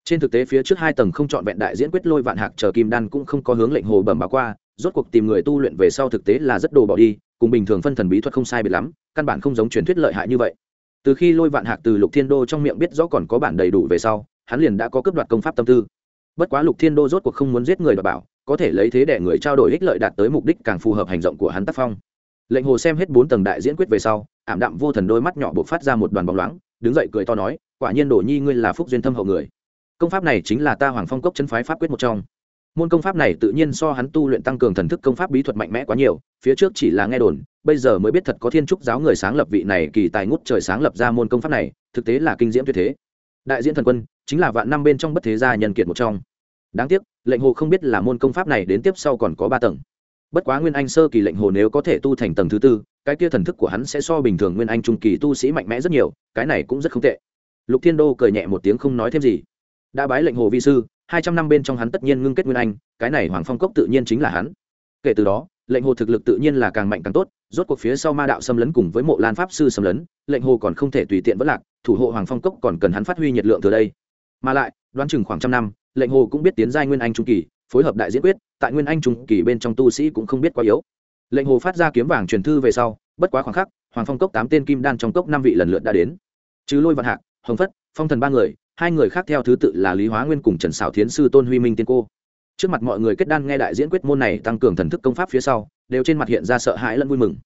Speaker 1: trên thực tế phía trước hai tầng không chọn vẹn đại diễn quyết lôi vạn hạc chờ kim đan cũng không có hướng lệnh hồ bẩm báo qua, rốt cuộc tìm người tu luyện về sau thực tế là rất đồ bỏ đi, cùng bình thường phân thần bí thuật không sai biệt lắm, căn bản không giống truyền thuyết lợi hại như vậy. Từ khi lôi vạn hạc từ lục thiên đô trong miệng biết rõ còn có bản đầy đủ về sau, hắn liền đã có cấp đoạt công pháp tâm tư. Bất quá lục thiên đô rốt cuộc không muốn giết người và bảo, có thể lấy thế để người trao đổi ích lợi đạt tới mục đích càng phù hợp hành động của hắn tác phong. Lệnh hồ xem hết bốn tầng đại diễn quyết về sau, ảm đạm vô thần đôi mắt nhỏ buộc phát ra một đoàn bóng loáng, đứng dậy cười to nói, quả nhiên đồ nhi ngươi là phúc duyên thâm hậu người công pháp này chính là ta hoàng phong cốc chân phái pháp quyết một trong. Môn công pháp này tự nhiên so hắn tu luyện tăng cường thần thức công pháp bí thuật mạnh mẽ quá nhiều, phía trước chỉ là nghe đồn, bây giờ mới biết thật có thiên trúc giáo người sáng lập vị này kỳ tài ngút trời sáng lập ra môn công pháp này, thực tế là kinh diễm tuyệt thế. Đại diễn thần quân, chính là vạn năm bên trong bất thế gia nhân kiệt một trong. Đáng tiếc, lệnh hồ không biết là môn công pháp này đến tiếp sau còn có ba tầng. Bất quá nguyên anh sơ kỳ lệnh hồ nếu có thể tu thành tầng thứ tư, cái kia thần thức của hắn sẽ so bình thường nguyên anh trung kỳ tu sĩ mạnh mẽ rất nhiều, cái này cũng rất không tệ. Lục thiên đô cười nhẹ một tiếng không nói thêm gì đã bái lệnh hồ vi sư, hai trăm năm bên trong hắn tất nhiên ngưng kết nguyên anh, cái này hoàng phong cốc tự nhiên chính là hắn. Kể từ đó, lệnh hồ thực lực tự nhiên là càng mạnh càng tốt, rốt cuộc phía sau ma đạo xâm lấn cùng với mộ lan pháp sư xâm lấn, lệnh hồ còn không thể tùy tiện vất lạc, thủ hộ hoàng phong cốc còn cần hắn phát huy nhiệt lượng từ đây. Mà lại, đoán chừng khoảng trăm năm, lệnh hồ cũng biết tiến giai nguyên anh trung kỳ, phối hợp đại diễn quyết, tại nguyên anh trung kỳ bên trong tu sĩ cũng không biết quá yếu. Lệnh hồ phát ra kiếm vàng truyền thư về sau, bất quá khoảng khắc, hoàng phong cốc tám tên kim đan trong cốc năm vị lần lượt đã đến. Chứ lôi vạn hạc, hồng phất, phong thần ba người hai người khác theo thứ tự là lý hóa nguyên cùng trần xảo thiến sư tôn huy minh tiên cô. Trước mặt mọi người kết đan nghe đại diễn quyết môn này tăng cường thần thức công pháp phía sau, đều trên mặt hiện ra sợ hãi lẫn vui mừng.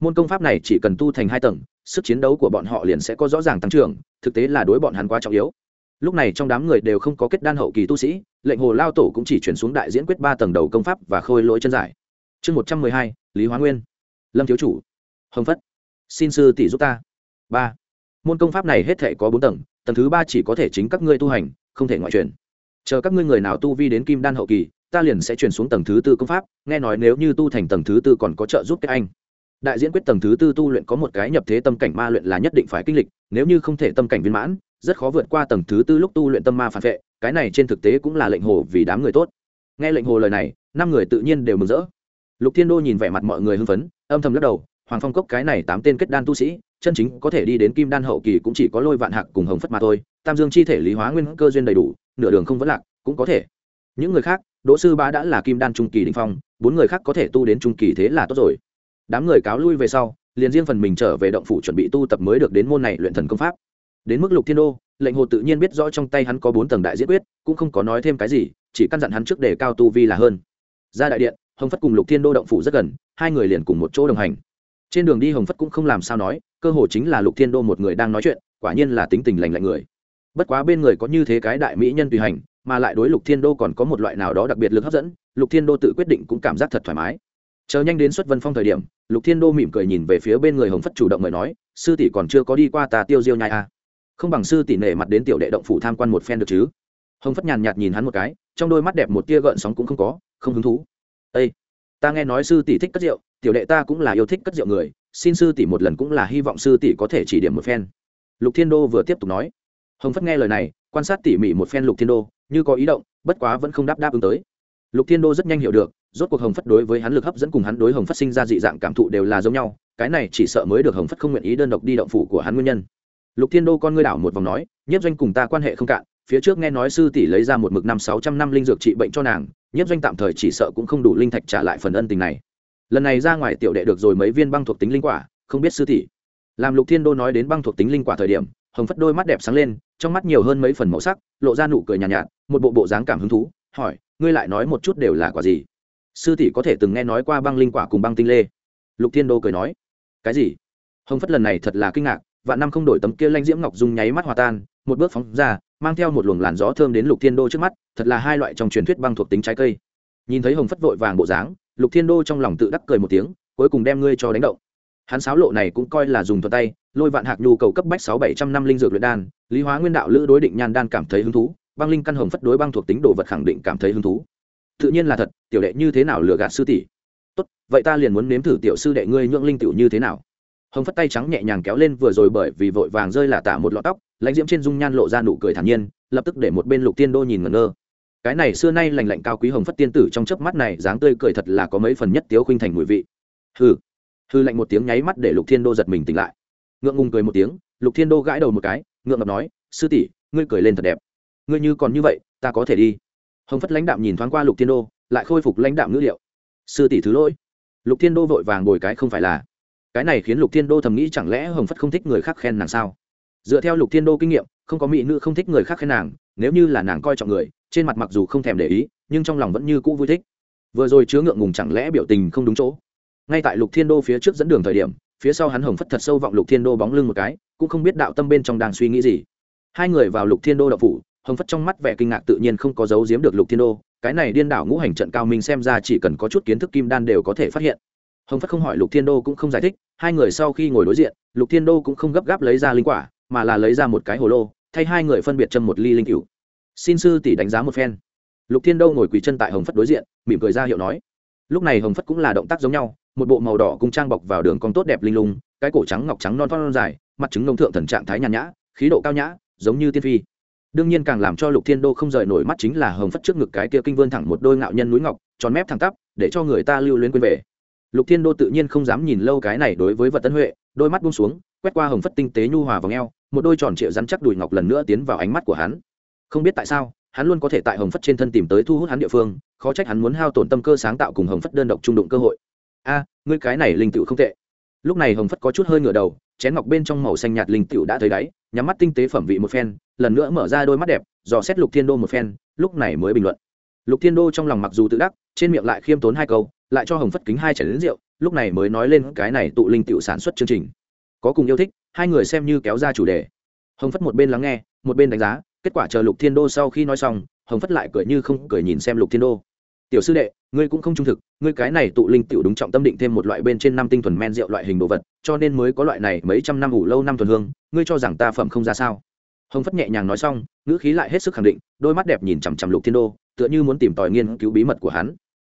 Speaker 1: Môn công pháp này chỉ cần tu thành hai tầng, sức chiến đấu của bọn họ liền sẽ có rõ ràng tăng trưởng, thực tế là đối bọn hắn quá trọng yếu. Lúc này trong đám người đều không có kết đan hậu kỳ tu sĩ, lệnh hồ lao tổ cũng chỉ chuyển xuống đại diễn quyết ba tầng đầu công pháp và khôi lỗi chân giải. Chương một trăm mười hai, lý hóa nguyên. Lâm thiếu chủ. Hồng phất. Xin sư tỷ giúp ta. Ba. Môn công pháp này hết thể có bốn tầng tầng thứ ba chỉ có thể chính các ngươi tu hành, không thể ngoại truyền. Chờ các ngươi người nào tu vi đến kim đan hậu kỳ, ta liền sẽ truyền xuống tầng thứ tư công pháp, nghe nói nếu như tu thành tầng thứ tư còn có trợ giúp các anh. Đại diễn quyết tầng thứ tư tu luyện có một cái nhập thế tâm cảnh ma luyện là nhất định phải kinh lịch, nếu như không thể tâm cảnh viên mãn, rất khó vượt qua tầng thứ tư lúc tu luyện tâm ma phản vệ, cái này trên thực tế cũng là lệnh hồ vì đám người tốt. Nghe lệnh hồ lời này, năm người tự nhiên đều mừng rỡ. Lục thiên đô nhìn vẻ mặt mọi người hưng phấn, âm thầm lắc đầu, hoàng phong cốc cái này tám tên kết đan tu sĩ chân chính có thể đi đến kim đan hậu kỳ cũng chỉ có lôi vạn hạc cùng hồng phất mà thôi, tam dương chi thể lý hóa nguyên cơ duyên đầy đủ, nửa đường không vẫn lạc, cũng có thể. Những người khác, đỗ sư bá đã là kim đan trung kỳ đình phong, bốn người khác có thể tu đến trung kỳ thế là tốt rồi. Đám người cáo lui về sau, liền riêng phần mình trở về động phủ chuẩn bị tu tập mới được đến môn này luyện thần công pháp. Đến mức lục thiên đô, lệnh hồ tự nhiên biết rõ trong tay hắn có bốn tầng đại diễn quyết, cũng không có nói thêm cái gì, chỉ căn dặn hắn trước để cao tu vi là hơn. Ra đại điện, hồng phất cùng lục thiên đô động phủ rất gần, hai người liền cùng một chỗ đồng hành trên đường đi hồng phất cũng không làm sao nói, cơ hồ chính là lục thiên đô một người đang nói chuyện, quả nhiên là tính tình lành lạnh người. Bất quá bên người có như thế cái đại mỹ nhân tùy hành, mà lại đối lục thiên đô còn có một loại nào đó đặc biệt lực hấp dẫn, lục thiên đô tự quyết định cũng cảm giác thật thoải mái. Chờ nhanh đến xuất vân phong thời điểm, lục thiên đô mỉm cười nhìn về phía bên người hồng phất chủ động mời nói, sư tỷ còn chưa có đi qua tà tiêu diêu nhai à. không bằng sư tỷ nể mặt đến tiểu đệ động phủ tham quan một phen được chứ? Hồng phất nhàn nhạt nhìn hắn một cái, trong đôi mắt đẹp một tia gợn sóng cũng không có, không hứng thú. Ây ta nghe nói sư tỷ thích cất rượu tiểu đệ ta cũng là yêu thích cất rượu người, xin sư tỷ một lần cũng là hy vọng sư tỷ có thể chỉ điểm một phen. Lục thiên đô vừa tiếp tục nói. Hồng phất nghe lời này, quan sát tỉ mỉ một phen lục thiên đô, như có ý động, bất quá vẫn không đáp đáp ứng tới. Lục thiên đô rất nhanh hiểu được, rốt cuộc hồng phất đối với hắn lực hấp dẫn cùng hắn đối hồng phất sinh ra dị dạng cảm thụ đều là giống nhau, cái này chỉ sợ mới được hồng phất không nguyện ý đơn độc đi động phủ của hắn nguyên nhân. Lục thiên đô con ngươi đảo một vòng nói nhất doanh cùng ta quan hệ không cạn, phía trước nghe nói sư tỷ lấy ra một mực năm sáu trăm năm linh dược trị bệnh cho nàng nhất doanh tạm thời chỉ sợ cũng không đủ linh thạch trả lại phần ân tình này lần này ra ngoài tiểu đệ được rồi mấy viên băng thuộc tính linh quả không biết sư tỷ. Làm lục thiên đô nói đến băng thuộc tính linh quả thời điểm hồng phất đôi mắt đẹp sáng lên trong mắt nhiều hơn mấy phần màu sắc lộ ra nụ cười nhàn nhạt, nhạt một bộ bộ dáng cảm hứng thú hỏi ngươi lại nói một chút đều là quả gì? Sư tỷ có thể từng nghe nói qua băng linh quả cùng băng tinh lê. Lục thiên đô cười nói cái gì? Hồng phất lần này thật là kinh ngạc vạn năm không đổi tấm kia lanh diễm ngọc dung nháy mắt hòa tan một bước phóng ra mang theo một luồng làn gió thơm đến lục thiên đô trước mắt thật là hai loại trong truyền thuyết băng thuộc tính trái cây. Nhìn thấy hồng phất vội vàng bộ dáng lục thiên đô trong lòng tự đắc cười một tiếng, cuối cùng đem ngươi cho đánh động. Hắn sáo lộ này cũng coi là dùng thuật tay, lôi vạn hạc nhu cầu cấp bách sáu bảy trăm năm linh dược luyện đan, lý hóa nguyên đạo lữ đối định nhan đan cảm thấy hứng thú, băng linh căn hồng phất đối băng thuộc tính đồ vật khẳng định cảm thấy hứng thú. Tự nhiên là thật, tiểu đệ như thế nào lừa gạt sư tỷ? Tốt, vậy ta liền muốn nếm thử tiểu sư đệ ngươi nhượng linh tiểu như thế nào. Hồng phất tay trắng nhẹ nhàng kéo lên vừa rồi bởi vì vội vàng rơi là tả một lọ tóc, lãnh diễm trên dung nhan lộ ra nụ cười thản nhiên, lập tức để một bên lục tiên đô nhìn ngẩn ngơ cái này xưa nay lành lạnh cao quý hồng phất tiên tử trong chớp mắt này dáng tươi cười thật là có mấy phần nhất tiếu khuynh thành mùi vị. Hừ. Hư lạnh một tiếng nháy mắt để lục thiên đô giật mình tỉnh lại. Ngượng ngùng cười một tiếng, lục thiên đô gãi đầu một cái, ngượng ngập nói, sư tỷ, ngươi cười lên thật đẹp. Ngươi như còn như vậy, ta có thể đi. Hồng phất lãnh đạm nhìn thoáng qua lục thiên đô, lại khôi phục lãnh đạm ngữ liệu. Sư tỷ thứ lỗi. Lục thiên đô vội vàng ngồi cái không phải là. Cái này khiến lục thiên đô thầm nghĩ chẳng lẽ hồng phất không thích người khác khen nàng sao? Dựa theo lục thiên đô kinh nghiệm không có mỹ nữ không thích người khác khen nàng, nếu như là nàng coi trọng người, trên mặt mặc dù không thèm để ý, nhưng trong lòng vẫn như cũ vui thích. Vừa rồi chứa ngượng ngùng chẳng lẽ biểu tình không đúng chỗ? Ngay tại lục thiên đô phía trước dẫn đường thời điểm, phía sau hắn hồng phất thật sâu vọng lục thiên đô bóng lưng một cái, cũng không biết đạo tâm bên trong đang suy nghĩ gì. Hai người vào lục thiên đô đậu phủ, hồng phất trong mắt vẻ kinh ngạc tự nhiên không có giấu giếm được lục thiên đô, cái này điên đảo ngũ hành trận cao minh xem ra chỉ cần có chút kiến thức kim đan đều có thể phát hiện. Hồng phất không hỏi lục thiên đô cũng không giải thích, hai người sau khi ngồi đối diện, lục thiên đô cũng không gấp gáp lấy ra linh quả, mà là lấy ra một cái hồ lô thay hai người phân biệt châm một ly linh cựu xin sư tỷ đánh giá một phen. Lục thiên đô ngồi quỳ chân tại hồng phất đối diện, mỉm cười ra hiệu nói. Lúc này hồng phất cũng là động tác giống nhau, một bộ màu đỏ cung trang bọc vào đường cong tốt đẹp linh lung, cái cổ trắng ngọc trắng non non dài, mặt trứng nông thượng thần trạng thái nhàn nhã, khí độ cao nhã, giống như tiên phi. Đương nhiên càng làm cho lục thiên đô không rời nổi mắt chính là hồng phất trước ngực cái kia kinh vươn thẳng một đôi ngạo nhân núi ngọc, tròn mép thẳng tắp, để cho người ta lưu luyến quên về. Lục thiên đô tự nhiên không dám nhìn lâu cái này đối với vật tân huệ, đôi mắt buông xuống, quét qua hồng phất tinh tế nhu hòa vào ngheo một đôi tròn trịa rắn chắc đùi ngọc lần nữa tiến vào ánh mắt của hắn. Không biết tại sao, hắn luôn có thể tại hồng phất trên thân tìm tới thu hút hắn địa phương, khó trách hắn muốn hao tổn tâm cơ sáng tạo cùng hồng phất đơn độc trung đụng cơ hội. A, ngươi cái này linh tựu không tệ. Lúc này hồng phất có chút hơi ngửa đầu, chén ngọc bên trong màu xanh nhạt linh tựu đã thấy đáy, nhắm mắt tinh tế phẩm vị một phen, lần nữa mở ra đôi mắt đẹp, dò xét lục thiên đô một phen, lúc này mới bình luận. Lục thiên đô trong lòng mặc dù tự đắc, trên miệng lại khiêm tốn hai câu, lại cho hồng phất kính hai chảy đến rượu, lúc này mới nói lên cái này tụ linh tựu sản xuất chương trình có cùng yêu thích, hai người xem như kéo ra chủ đề. Hồng phất một bên lắng nghe, một bên đánh giá, kết quả chờ lục thiên đô sau khi nói xong, hồng phất lại cười như không cười nhìn xem lục thiên đô. Tiểu sư đệ, ngươi cũng không trung thực, ngươi cái này tụ linh tiểu đúng trọng tâm định thêm một loại bên trên năm tinh thuần men rượu loại hình đồ vật, cho nên mới có loại này mấy trăm năm ủ lâu năm thuần hương, ngươi cho rằng ta phẩm không ra sao? Hồng phất nhẹ nhàng nói xong, ngữ khí lại hết sức khẳng định, đôi mắt đẹp nhìn chằm chằm lục thiên đô, tựa như muốn tìm tòi nghiên cứu bí mật của hắn.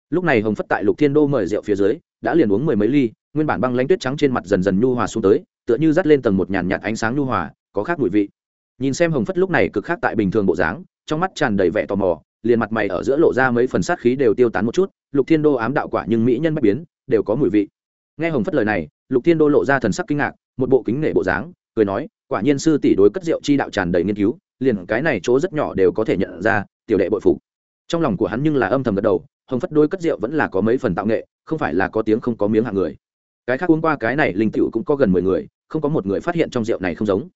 Speaker 1: Lúc này hồng phất tại lục thiên đô mời rượu phía dưới, đã liền uống mười mấy ly, nguyên bản băng lãnh tuyết trắng trên mặt dần dần nhu hòa xuống tới tựa như dắt lên tầng một nhàn nhạt ánh sáng nhu hòa, có khác mùi vị. Nhìn xem hồng phất lúc này cực khác tại bình thường bộ dáng, trong mắt tràn đầy vẻ tò mò, liền mặt mày ở giữa lộ ra mấy phần sát khí đều tiêu tán một chút, lục thiên đô ám đạo quả nhưng mỹ nhân bất biến, đều có mùi vị. Nghe hồng phất lời này, lục thiên đô lộ ra thần sắc kinh ngạc, một bộ kính nể bộ dáng, cười nói, quả nhiên sư tỷ đối cất rượu chi đạo tràn đầy nghiên cứu, liền cái này chỗ rất nhỏ đều có thể nhận ra, tiểu đệ bội phục. Trong lòng của hắn nhưng là âm thầm gật đầu, hồng phất đôi cất rượu vẫn là có mấy phần tạo nghệ, không phải là có tiếng không có miếng hạng người. Cái khác uống qua cái này linh tựu cũng có gần mười người không có một người phát hiện trong rượu này không giống.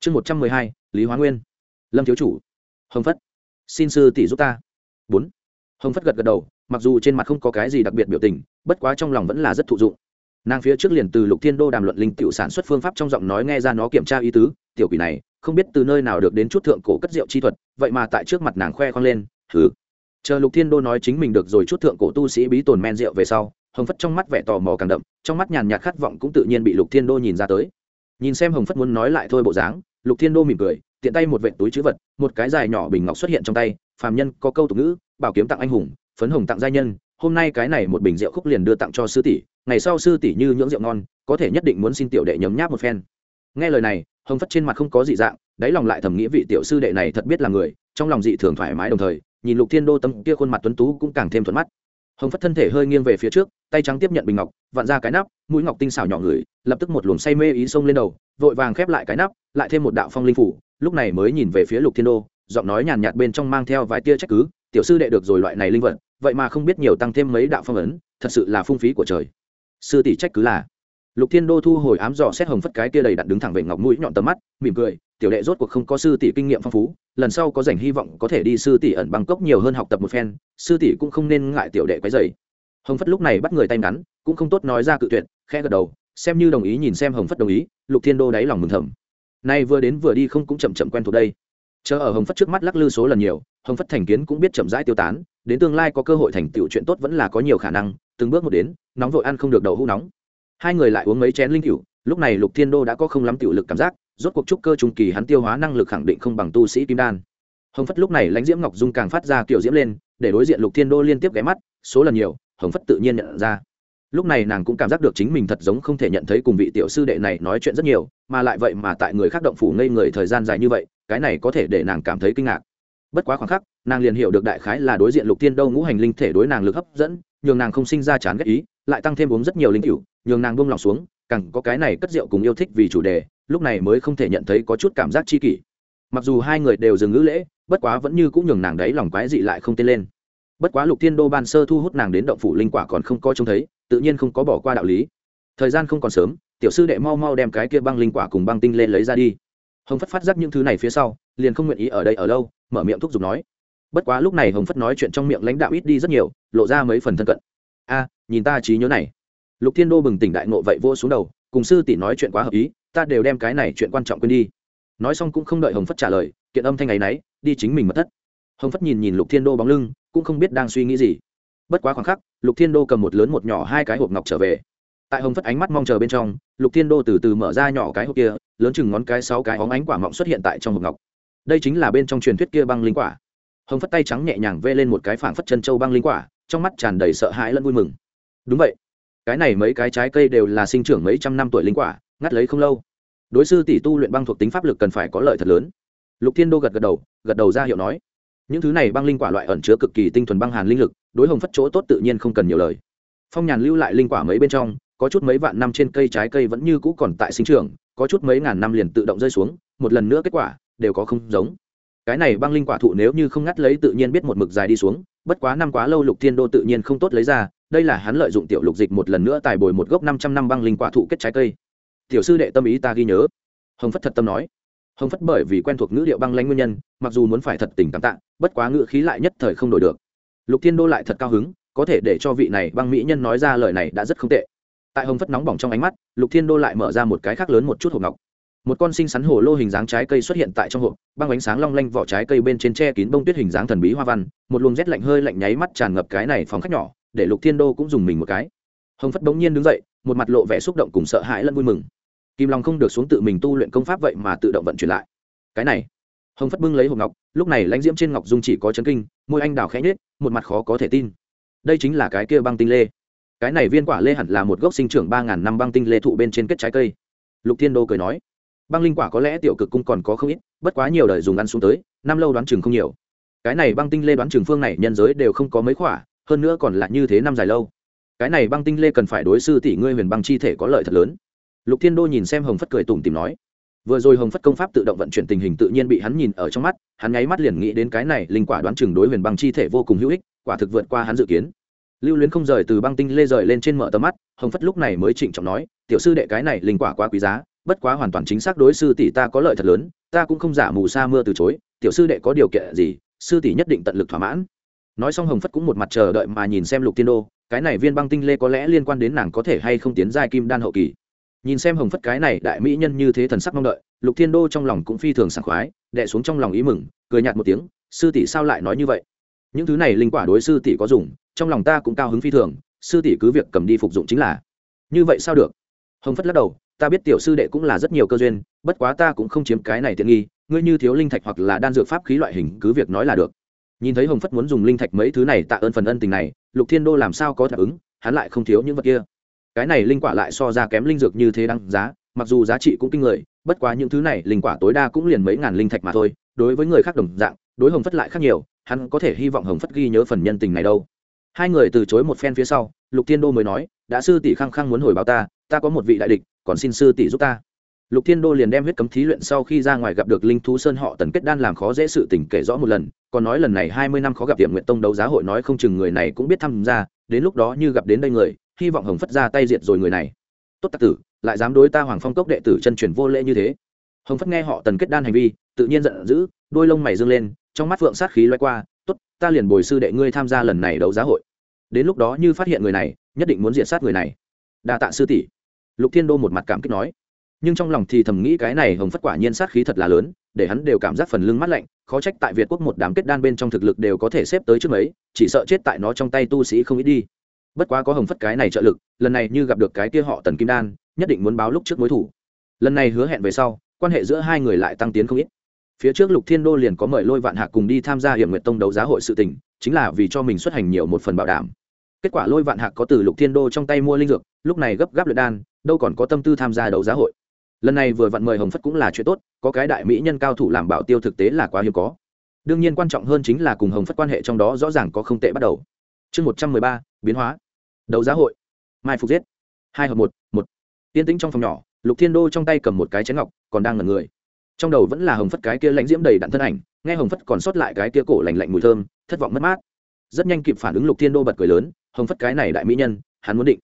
Speaker 1: Chương một trăm mười hai, lý hóa nguyên. Lâm thiếu chủ. Hồng phất. Xin sư tỷ giúp ta. Bốn. Hồng phất gật gật đầu, mặc dù trên mặt không có cái gì đặc biệt biểu tình, bất quá trong lòng vẫn là rất thụ dụng. Nàng phía trước liền từ lục thiên đô đàm luận linh tiểu sản xuất phương pháp trong giọng nói nghe ra nó kiểm tra ý tứ, tiểu quỷ này, không biết từ nơi nào được đến chút thượng cổ cất rượu chi thuật, vậy mà tại trước mặt nàng khoe khoang lên thử chờ lục thiên đô nói chính mình được rồi chút thượng cổ tu sĩ bí tồn men rượu về sau, hồng phất trong mắt vẻ tò mò càng đậm, trong mắt nhàn nhạt khát vọng cũng tự nhiên bị lục thiên đô nhìn ra tới nhìn xem hồng phất muốn nói lại thôi bộ dáng, lục thiên đô mỉm cười, tiện tay một vệ túi chữ vật, một cái dài nhỏ bình ngọc xuất hiện trong tay, phàm nhân có câu tục ngữ, bảo kiếm tặng anh hùng, phấn hồng tặng giai nhân, hôm nay cái này một bình rượu khúc liền đưa tặng cho sư tỷ, ngày sau sư tỷ như nhưỡng rượu ngon, có thể nhất định muốn xin tiểu đệ nhấm nháp một phen. Nghe lời này, hồng phất trên mặt không có dị dạng, đáy lòng lại thầm nghĩ vị tiểu sư đệ này thật biết là người, trong lòng dị thường thoải mái đồng thời, nhìn lục thiên đô tâm kia khuôn mặt tuấn tú cũng càng thêm thuận mắt hồng phất thân thể hơi nghiêng về phía trước, tay trắng tiếp nhận bình ngọc, vặn ra cái nắp, mũi ngọc tinh xảo nhỏ người, lập tức một luồng say mê ý xông lên đầu, vội vàng khép lại cái nắp, lại thêm một đạo phong linh phủ, lúc này mới nhìn về phía lục thiên đô, giọng nói nhàn nhạt bên trong mang theo vài tia trách cứ, tiểu sư đệ được rồi loại này linh vật, vậy mà không biết nhiều tăng thêm mấy đạo phong ấn, thật sự là phung phí của trời. Sư tỷ trách cứ là, lục thiên đô thu hồi ám dò xét hồng phất cái tia đầy đặn đứng thẳng về ngọc mũi nhọn tầm mắt, mỉm cười tiểu đệ rốt cuộc không có sư tỷ kinh nghiệm phong phú, lần sau có dành hy vọng có thể đi sư tỷ ẩn bằng nhiều hơn học tập một phen, sư tỷ cũng không nên ngại tiểu đệ quấy dày hồng phất lúc này bắt người tay ngắn, cũng không tốt nói ra cự tuyệt, khẽ gật đầu, xem như đồng ý nhìn xem hồng phất đồng ý, lục thiên đô đáy lòng mừng thầm. Nay vừa đến vừa đi không cũng chậm chậm quen thuộc đây. Chờ ở hồng phất trước mắt lắc lư số lần nhiều, hồng phất thành kiến cũng biết chậm rãi tiêu tán, đến tương lai có cơ hội thành tựu chuyện tốt vẫn là có nhiều khả năng, từng bước một đến, nóng vội ăn không được đậu hũ nóng. Hai người lại uống mấy chén linh cựu lúc này lục thiên đô đã có không lắm tiểu lực cảm giác, rốt cuộc trúc cơ trung kỳ hắn tiêu hóa năng lực khẳng định không bằng tu sĩ kim đan. Hồng phất lúc này lãnh diễm ngọc dung càng phát ra kiểu diễm lên, để đối diện lục thiên đô liên tiếp ghé mắt, số lần nhiều, hồng phất tự nhiên nhận ra. Lúc này nàng cũng cảm giác được chính mình thật giống không thể nhận thấy cùng vị tiểu sư đệ này nói chuyện rất nhiều, mà lại vậy mà tại người khác động phủ ngây người thời gian dài như vậy, cái này có thể để nàng cảm thấy kinh ngạc. Bất quá khoảng khắc, nàng liền hiểu được đại khái là đối diện lục tiên đâu ngũ hành linh thể đối nàng lực hấp dẫn, nhường nàng không sinh ra chán ghét ý, lại tăng thêm uống rất nhiều linh cựu nhường nàng buông lòng xuống càng có cái này cất rượu cùng yêu thích vì chủ đề, lúc này mới không thể nhận thấy có chút cảm giác chi kỷ. Mặc dù hai người đều dừng ngữ lễ, bất quá vẫn như cũng nhường nàng đấy lòng quái dị lại không tên lên. Bất quá lục thiên đô ban sơ thu hút nàng đến động phủ linh quả còn không có trông thấy, tự nhiên không có bỏ qua đạo lý. Thời gian không còn sớm, tiểu sư đệ mau mau đem cái kia băng linh quả cùng băng tinh lên lấy ra đi. Hồng phất phát giác những thứ này phía sau, liền không nguyện ý ở đây ở lâu, mở miệng thúc giục nói. Bất quá lúc này hồng phất nói chuyện trong miệng lãnh đạo ít đi rất nhiều, lộ ra mấy phần thân cận. A, nhìn ta trí nhớ này lục thiên đô bừng tỉnh đại ngộ vậy vô xuống đầu, cùng sư tỷ nói chuyện quá hợp ý, ta đều đem cái này chuyện quan trọng quên đi. Nói xong cũng không đợi hồng phất trả lời, kiện âm thanh ấy nấy, đi chính mình mất thất. Hồng phất nhìn nhìn lục thiên đô bóng lưng, cũng không biết đang suy nghĩ gì. Bất quá khoảng khắc, lục thiên đô cầm một lớn một nhỏ hai cái hộp ngọc trở về. Tại hồng phất ánh mắt mong chờ bên trong, lục thiên đô từ từ mở ra nhỏ cái hộp kia, lớn chừng ngón cái sáu cái óng ánh quả mọng xuất hiện tại trong hộp ngọc. Đây chính là bên trong truyền thuyết kia băng linh quả. Hồng phất tay trắng nhẹ nhàng vê lên một cái phảng phất chân châu băng linh quả, trong mắt tràn đầy sợ hãi lẫn vui mừng. Đúng vậy cái này mấy cái trái cây đều là sinh trưởng mấy trăm năm tuổi linh quả, ngắt lấy không lâu. Đối sư tỷ tu luyện băng thuộc tính pháp lực cần phải có lợi thật lớn. Lục thiên đô gật gật đầu gật đầu ra hiệu nói. Những thứ này băng linh quả loại ẩn chứa cực kỳ tinh thuần băng hàn linh lực, đối hồng phất chỗ tốt tự nhiên không cần nhiều lời. Phong nhàn lưu lại linh quả mấy bên trong, có chút mấy vạn năm trên cây trái cây vẫn như cũ còn tại sinh trường có chút mấy ngàn năm liền tự động rơi xuống, một lần nữa kết quả đều có không giống. Cái này băng linh quả thụ nếu như không ngắt lấy tự nhiên biết một mực dài đi xuống bất quá năm quá lâu lục thiên đô tự nhiên không tốt lấy ra, đây là hắn lợi dụng tiểu lục dịch một lần nữa tài bồi một gốc năm trăm năm băng linh quả thụ kết trái cây. Tiểu sư đệ tâm ý ta ghi nhớ. Hồng phất thật tâm nói. Hồng phất bởi vì quen thuộc ngữ điệu băng lanh nguyên nhân, mặc dù muốn phải thật tình cảm tạ, bất quá ngữ khí lại nhất thời không đổi được. Lục thiên đô lại thật cao hứng, có thể để cho vị này băng mỹ nhân nói ra lời này đã rất không tệ. Tại hồng phất nóng bỏng trong ánh mắt, lục thiên đô lại mở ra một cái khác lớn một chút hộp ngọc một con sinh sắn hồ lô hình dáng trái cây xuất hiện tại trong hộp, băng ánh sáng long lanh vỏ trái cây bên trên tre kín bông tuyết hình dáng thần bí hoa văn, một luồng rét lạnh hơi lạnh nháy mắt tràn ngập cái này phòng khách nhỏ, để lục thiên đô cũng dùng mình một cái. Hồng phất bỗng nhiên đứng dậy, một mặt lộ vẻ xúc động cùng sợ hãi lẫn vui mừng. Kim long không được xuống tự mình tu luyện công pháp vậy mà tự động vận chuyển lại. Cái này, hồng phất bưng lấy hộp ngọc, lúc này lãnh diễm trên ngọc dung chỉ có chấn kinh, môi anh đào khẽ nhết một mặt khó có thể tin. Đây chính là cái kia băng tinh lê. Cái này viên quả lê hẳn là một gốc sinh trưởng ba ngàn năm băng tinh lê thụ bên trên kết trái cây. Lục thiên đô cười nói băng linh quả có lẽ tiểu cực cung còn có không ít, bất quá nhiều đời dùng ăn xuống tới, năm lâu đoán chừng không nhiều. Cái này băng tinh lê đoán chừng phương này nhân giới đều không có mấy quả, hơn nữa còn là như thế năm dài lâu. Cái này băng tinh lê cần phải đối sư tỷ ngươi huyền băng chi thể có lợi thật lớn. Lục thiên đô nhìn xem hồng phất cười tủm tìm nói, vừa rồi hồng phất công pháp tự động vận chuyển tình hình tự nhiên bị hắn nhìn ở trong mắt, hắn nháy mắt liền nghĩ đến cái này linh quả đoán chừng đối huyền băng chi thể vô cùng hữu ích, quả thực vượt qua hắn dự kiến. Lưu luyến không rời từ băng tinh lê rời lên trên mở tầm mắt, hồng phất lúc này mới trịnh trọng nói, tiểu sư đệ cái này linh quả quá quý giá bất quá hoàn toàn chính xác đối sư tỷ ta có lợi thật lớn, ta cũng không giả mù sa mưa từ chối, tiểu sư đệ có điều kiện gì, sư tỷ nhất định tận lực thỏa mãn. Nói xong hồng phất cũng một mặt chờ đợi mà nhìn xem lục tiên đô, cái này viên băng tinh lê có lẽ liên quan đến nàng có thể hay không tiến giai kim đan hậu kỳ. Nhìn xem hồng phất cái này đại mỹ nhân như thế thần sắc mong đợi, lục thiên đô trong lòng cũng phi thường sảng khoái đệ xuống trong lòng ý mừng, cười nhạt một tiếng, sư tỷ sao lại nói như vậy? Những thứ này linh quả đối sư tỷ có dùng, trong lòng ta cũng cao hứng phi thường, sư tỷ cứ việc cầm đi phục dụng chính là. Như vậy sao được? Hồng phất lắc đầu ta biết tiểu sư đệ cũng là rất nhiều cơ duyên, bất quá ta cũng không chiếm cái này tiện nghi, ngươi như thiếu linh thạch hoặc là đan dược pháp khí loại hình cứ việc nói là được. Nhìn thấy hồng phất muốn dùng linh thạch mấy thứ này tạ ơn phần ân tình này, lục thiên đô làm sao có thể ứng, hắn lại không thiếu những vật kia. Cái này linh quả lại so ra kém linh dược như thế đăng giá, mặc dù giá trị cũng kinh người, bất quá những thứ này linh quả tối đa cũng liền mấy ngàn linh thạch mà thôi, đối với người khác đồng dạng, đối hồng phất lại khác nhiều, hắn có thể hy vọng hồng phất ghi nhớ phần nhân tình này đâu. Hai người từ chối một phen phía sau, lục thiên đô mới nói, đã sư tỷ khăng khăng muốn hồi báo ta ta có một vị đại địch còn xin sư tỷ giúp ta. Lục thiên đô liền đem huyết cấm thí luyện sau khi ra ngoài gặp được linh thú sơn họ tần kết đan làm khó dễ sự tình kể rõ một lần, còn nói lần này hai mươi năm khó gặp tiệm nguyện tông đấu giá hội nói không chừng người này cũng biết tham gia, đến lúc đó như gặp đến đây người, hy vọng hồng phất ra tay diệt rồi người này. Tốt tặc tử, lại dám đối ta hoàng phong cốc đệ tử chân truyền vô lễ như thế. Hồng phất nghe họ tần kết đan hành vi, tự nhiên giận dữ, đôi lông mày dương lên, trong mắt phượng sát khí loay qua, tốt, ta liền bồi sư đệ ngươi tham gia lần này đấu giá hội. Đến lúc đó như phát hiện người này, nhất định muốn diện sát người này. Đa tạ sư tỷ lục thiên đô một mặt cảm kích nói. Nhưng trong lòng thì thầm nghĩ cái này hồng phất quả nhiên sát khí thật là lớn, để hắn đều cảm giác phần lưng mắt lạnh, khó trách tại việt quốc một đám kết đan bên trong thực lực đều có thể xếp tới trước mấy, chỉ sợ chết tại nó trong tay tu sĩ không ít đi. Bất quá có hồng phất cái này trợ lực, lần này như gặp được cái kia họ tần kim đan, nhất định muốn báo lúc trước mối thủ. Lần này hứa hẹn về sau, quan hệ giữa hai người lại tăng tiến không ít. Phía trước lục thiên đô liền có mời lôi vạn hạc cùng đi tham gia hiểm Nguyệt tông đấu giá hội sự tình, chính là vì cho mình xuất hành nhiều một phần bảo đảm. Kết quả lôi vạn hạc có từ lục thiên đô trong tay mua linh dược, lúc này gấp gáp luyện đan đâu còn có tâm tư tham gia đấu giá hội. Lần này vừa vặn mời hồng phất cũng là chuyện tốt, có cái đại mỹ nhân cao thủ làm bảo tiêu thực tế là quá hiếm có. Đương nhiên quan trọng hơn chính là cùng hồng phất quan hệ trong đó rõ ràng có không tệ bắt đầu. Chương một trăm mười ba, biến hóa. Đấu giá hội. Mai phục giết. Hai hợp một một. Tiên tĩnh trong phòng nhỏ, lục thiên đô trong tay cầm một cái chén ngọc, còn đang ngẩn người. Trong đầu vẫn là hồng phất cái kia lãnh diễm đầy đặn thân ảnh, nghe hồng phất còn sót lại cái kia cổ lành lạnh mùi thơm, thất vọng mất mát. Rất nhanh kịp phản ứng lục thiên đô bật cười lớn, hồng phất cái này đại mỹ nhân, hắn muốn định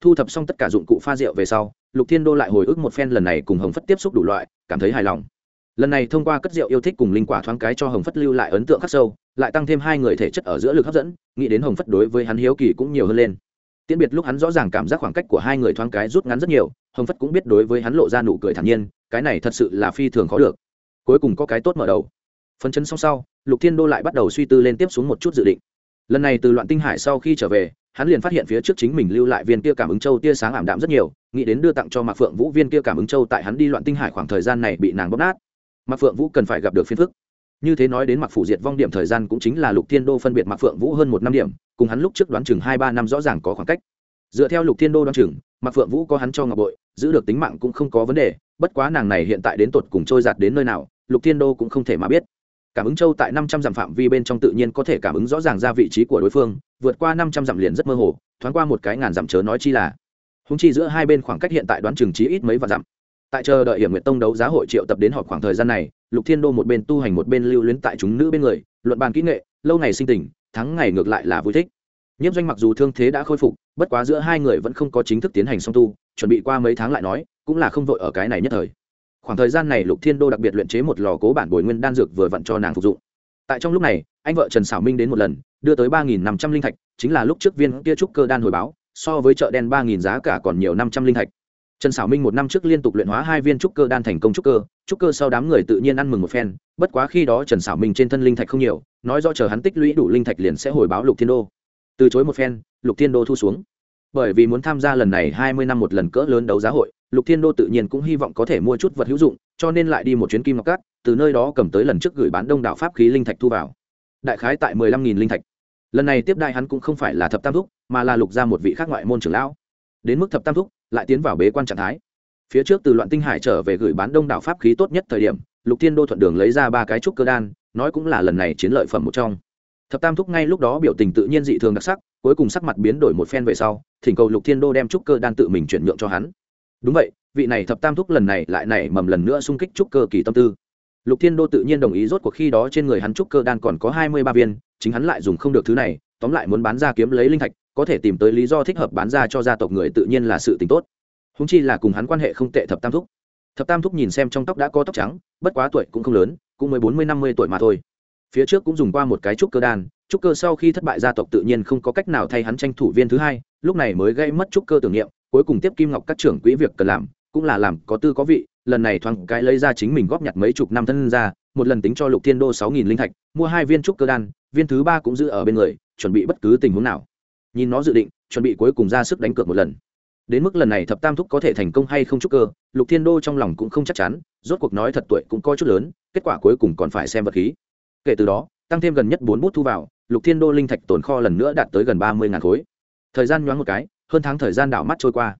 Speaker 1: thu thập xong tất cả dụng cụ pha rượu về sau, lục thiên đô lại hồi ức một phen lần này cùng hồng phất tiếp xúc đủ loại, cảm thấy hài lòng. Lần này thông qua cất rượu yêu thích cùng linh quả thoáng cái cho hồng phất lưu lại ấn tượng khắc sâu, lại tăng thêm hai người thể chất ở giữa lực hấp dẫn, nghĩ đến hồng phất đối với hắn hiếu kỳ cũng nhiều hơn lên. Tiễn biệt lúc hắn rõ ràng cảm giác khoảng cách của hai người thoáng cái rút ngắn rất nhiều, hồng phất cũng biết đối với hắn lộ ra nụ cười thản nhiên, cái này thật sự là phi thường khó được. Cuối cùng có cái tốt mở đầu. Phấn chấn xong sau, lục thiên đô lại bắt đầu suy tư lên tiếp xuống một chút dự định. Lần này từ loạn tinh hải sau khi trở về hắn liền phát hiện phía trước chính mình lưu lại viên kia cảm ứng châu tia sáng ảm đạm rất nhiều, nghĩ đến đưa tặng cho mạc phượng vũ viên kia cảm ứng châu tại hắn đi loạn tinh hải khoảng thời gian này bị nàng bóp nát. Mạc phượng vũ cần phải gặp được phiên phức. Như thế nói đến mặc phủ diệt vong điểm thời gian cũng chính là lục thiên đô phân biệt mạc phượng vũ hơn một năm điểm, cùng hắn lúc trước đoán chừng hai ba năm rõ ràng có khoảng cách. Dựa theo lục thiên đô đoán chừng, mạc phượng vũ có hắn cho ngọc bội, giữ được tính mạng cũng không có vấn đề, bất quá nàng này hiện tại đến tột cùng trôi giạt đến nơi nào, lục thiên đô cũng không thể mà biết cảm ứng châu tại năm trăm dặm phạm vi bên trong tự nhiên có thể cảm ứng rõ ràng ra vị trí của đối phương, vượt qua năm trăm dặm liền rất mơ hồ, thoáng qua một cái ngàn dặm chớ nói chi là. Húng chi giữa hai bên khoảng cách hiện tại đoán chừng trí ít mấy vạn dặm. Tại chờ đợi hiểm nguyện tông đấu giá hội triệu tập đến họp khoảng thời gian này, lục thiên đô một bên tu hành một bên lưu luyến tại chúng nữ bên người, luận bàn kỹ nghệ, lâu ngày sinh tình, thắng ngày ngược lại là vui thích. Nhiếp doanh mặc dù thương thế đã khôi phục, bất quá giữa hai người vẫn không có chính thức tiến hành song tu, chuẩn bị qua mấy tháng lại nói, cũng là không vội ở cái này nhất thời khoảng thời gian này lục thiên đô đặc biệt luyện chế một lò cố bản bồi nguyên đan dược vừa vặn cho nàng phục dụng. Tại trong lúc này, anh vợ trần xảo minh đến một lần, đưa tới ba nghìn năm trăm linh thạch, chính là lúc trước viên kia trúc cơ đan hồi báo, so với chợ đen ba nghìn giá cả còn nhiều năm trăm linh thạch. Trần xảo minh một năm trước liên tục luyện hóa hai viên trúc cơ đan thành công trúc cơ trúc cơ sau đám người tự nhiên ăn mừng một phen, bất quá khi đó trần xảo minh trên thân linh thạch không nhiều, nói do chờ hắn tích lũy đủ linh thạch liền sẽ hồi báo lục thiên đô. Từ chối một phen, lục thiên đô thu xuống. Bởi vì muốn tham gia lần này hai mươi năm một lần cỡ lớn đấu giá hội lục thiên đô tự nhiên cũng hy vọng có thể mua chút vật hữu dụng, cho nên lại đi một chuyến kim ngọc cát, từ nơi đó cầm tới lần trước gửi bán đông đảo pháp khí linh thạch thu vào. Đại khái tại mười lăm nghìn linh thạch. Lần này tiếp đại hắn cũng không phải là thập tam thúc, mà là lục ra một vị khác ngoại môn trưởng lão. Đến mức thập tam thúc, lại tiến vào bế quan trạng thái. Phía trước từ loạn tinh hải trở về gửi bán đông đảo pháp khí tốt nhất thời điểm, lục thiên đô thuận đường lấy ra ba cái trúc cơ đan, nói cũng là lần này chiến lợi phẩm một trong. Thập tam thúc ngay lúc đó biểu tình tự nhiên dị thường đặc sắc, cuối cùng sắc mặt biến đổi một phen về sau, thỉnh cầu lục thiên đô đem trúc cơ đan tự mình chuyển nhượng cho hắn đúng vậy, vị này thập tam thúc lần này lại nảy mầm lần nữa xung kích trúc cơ kỳ tâm tư. Lục thiên đô tự nhiên đồng ý, rốt cuộc khi đó trên người hắn trúc cơ đan còn có hai mươi ba viên, chính hắn lại dùng không được thứ này, tóm lại muốn bán ra kiếm lấy linh thạch, có thể tìm tới lý do thích hợp bán ra cho gia tộc người tự nhiên là sự t tốt. Húng chi là cùng hắn quan hệ không tệ thập tam thúc. Thập tam thúc nhìn xem trong tóc đã có tóc trắng, bất quá tuổi cũng không lớn, cũng mới bốn mươi năm mươi tuổi mà thôi. Phía trước cũng dùng qua một cái trúc cơ đan, trúc cơ sau khi thất bại gia tộc tự nhiên không có cách nào thay hắn tranh thủ viên thứ hai, lúc này mới gây mất trúc cơ tưởng niệm cuối cùng tiếp kim ngọc các trưởng quỹ việc cần làm, cũng là làm có tư có vị, lần này thoáng cái lấy ra chính mình góp nhặt mấy chục năm thân ra, một lần tính cho lục thiên đô sáu nghìn linh thạch, mua hai viên trúc cơ đan, viên thứ ba cũng giữ ở bên người, chuẩn bị bất cứ tình huống nào. Nhìn nó dự định, chuẩn bị cuối cùng ra sức đánh cược một lần. Đến mức lần này thập tam thúc có thể thành công hay không trúc cơ, lục thiên đô trong lòng cũng không chắc chắn, rốt cuộc nói thật tuổi cũng coi chút lớn, kết quả cuối cùng còn phải xem vật khí. Kể từ đó, tăng thêm gần nhất bốn bút thu vào, lục thiên đô linh thạch tồn kho lần nữa đạt tới gần ba mươi ngàn khối. Thời gian nhoáng một cái hơn tháng thời gian đảo mắt trôi qua.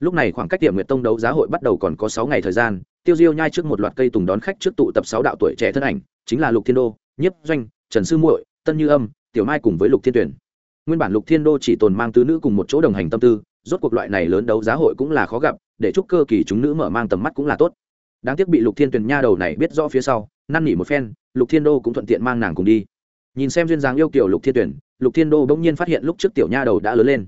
Speaker 1: Lúc này khoảng cách tiệm nguyệt tông đấu giá hội bắt đầu còn có sáu ngày thời gian, tiêu diêu nhai trước một loạt cây tùng đón khách trước tụ tập sáu đạo tuổi trẻ thân ảnh, chính là lục thiên đô, nhiếp doanh, trần sư muội, tân như âm, tiểu mai cùng với lục thiên tuyển. Nguyên bản lục thiên đô chỉ tồn mang tứ nữ cùng một chỗ đồng hành tâm tư, rốt cuộc loại này lớn đấu giá hội cũng là khó gặp, để chúc cơ kỳ chúng nữ mở mang tầm mắt cũng là tốt. Đáng tiếc bị lục thiên tuyển nha đầu này biết rõ phía sau, năn nỉ một phen, lục thiên đô cũng thuận tiện mang nàng cùng đi. Nhìn xem duyên dáng yêu kiểu lục thiên tuyển, lục thiên đô bỗng nhiên phát hiện lúc trước tiểu nha đầu đã lớn lên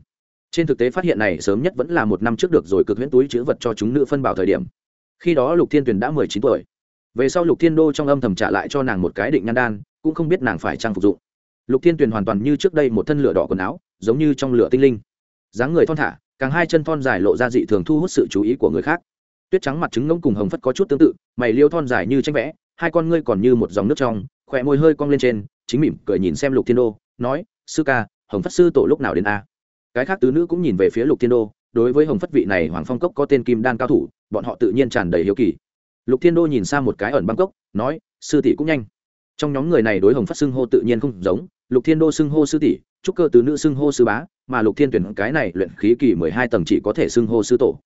Speaker 1: trên thực tế phát hiện này sớm nhất vẫn là một năm trước được rồi cực huyễn túi chữ vật cho chúng nữ phân bảo thời điểm. Khi đó lục thiên tuyền đã mười chín tuổi. Về sau lục thiên đô trong âm thầm trả lại cho nàng một cái định nhan đan, cũng không biết nàng phải trang phục dụng. Lục thiên tuyền hoàn toàn như trước đây một thân lửa đỏ quần áo, giống như trong lửa tinh linh. Dáng người thon thả, càng hai chân thon dài lộ ra dị thường thu hút sự chú ý của người khác. Tuyết trắng mặt trứng ngỗng cùng hồng phất có chút tương tự, mày liêu thon dài như tranh vẽ, hai con ngươi còn như một dòng nước trong khỏe môi hơi cong lên trên, chính mỉm cười nhìn xem lục thiên đô, nói, sư ca, hồng phất sư tổ lúc nào đến a? Cái khác tứ nữ cũng nhìn về phía lục thiên đô, đối với hồng phất vị này hoàng phong cốc có tên kim đan cao thủ, bọn họ tự nhiên tràn đầy hiếu kỳ. Lục thiên đô nhìn sang một cái ẩn bangkok nói, sư tỷ cũng nhanh. Trong nhóm người này đối hồng phất xưng hô tự nhiên không giống, lục thiên đô xưng hô sư tỷ trúc cơ tứ nữ xưng hô sư bá, mà lục thiên tuyển cái này luyện khí kỳ mười hai tầng chỉ có thể xưng hô sư tổ.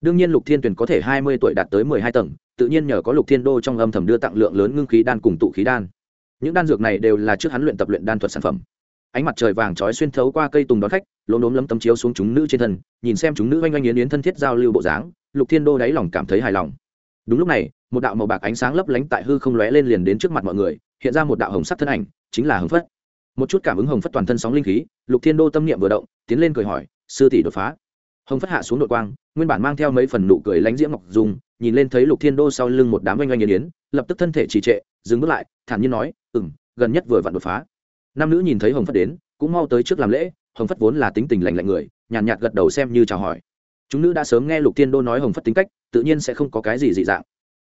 Speaker 1: Đương nhiên lục thiên tuyển có thể hai mươi tuổi đạt tới mười hai tầng, tự nhiên nhờ có lục thiên đô trong âm thầm đưa tặng lượng lớn ngưng khí đan cùng tụ khí đan. Những đan dược này đều là trước hắn luyện tập luyện đan thuật sản phẩm. Ánh mặt trời vàng trói xuyên thấu qua cây tùng đón khách lốm đốm lấm tấm chiếu xuống chúng nữ trên thân, nhìn xem chúng nữ oanh oanh yến yến thân thiết giao lưu bộ dáng, lục thiên đô đáy lòng cảm thấy hài lòng. Đúng lúc này, một đạo màu bạc ánh sáng lấp lánh tại hư không lóe lên liền đến trước mặt mọi người, hiện ra một đạo hồng sắc thân ảnh, chính là hồng phất. Một chút cảm ứng hồng phất toàn thân sóng linh khí, lục thiên đô tâm niệm vừa động, tiến lên cười hỏi, sư tỷ đột phá. Hồng phất hạ xuống đội quang, nguyên bản mang theo mấy phần nụ cười lánh diễm ngọc dùng nhìn lên thấy lục thiên đô sau lưng một đám oanh oanh yến yến, lập tức thân thể trì trệ, dừng bước lại, thản nhiên nói ừ m gần nhất vừa vặn đột phá. Nam nữ nhìn thấy hồng phất đến, cũng mau tới trước làm lễ hồng phất vốn là tính tình lành lạnh người nhàn nhạt, nhạt gật đầu xem như chào hỏi. Chúng nữ đã sớm nghe lục thiên đô nói hồng phất tính cách tự nhiên sẽ không có cái gì dị dạng.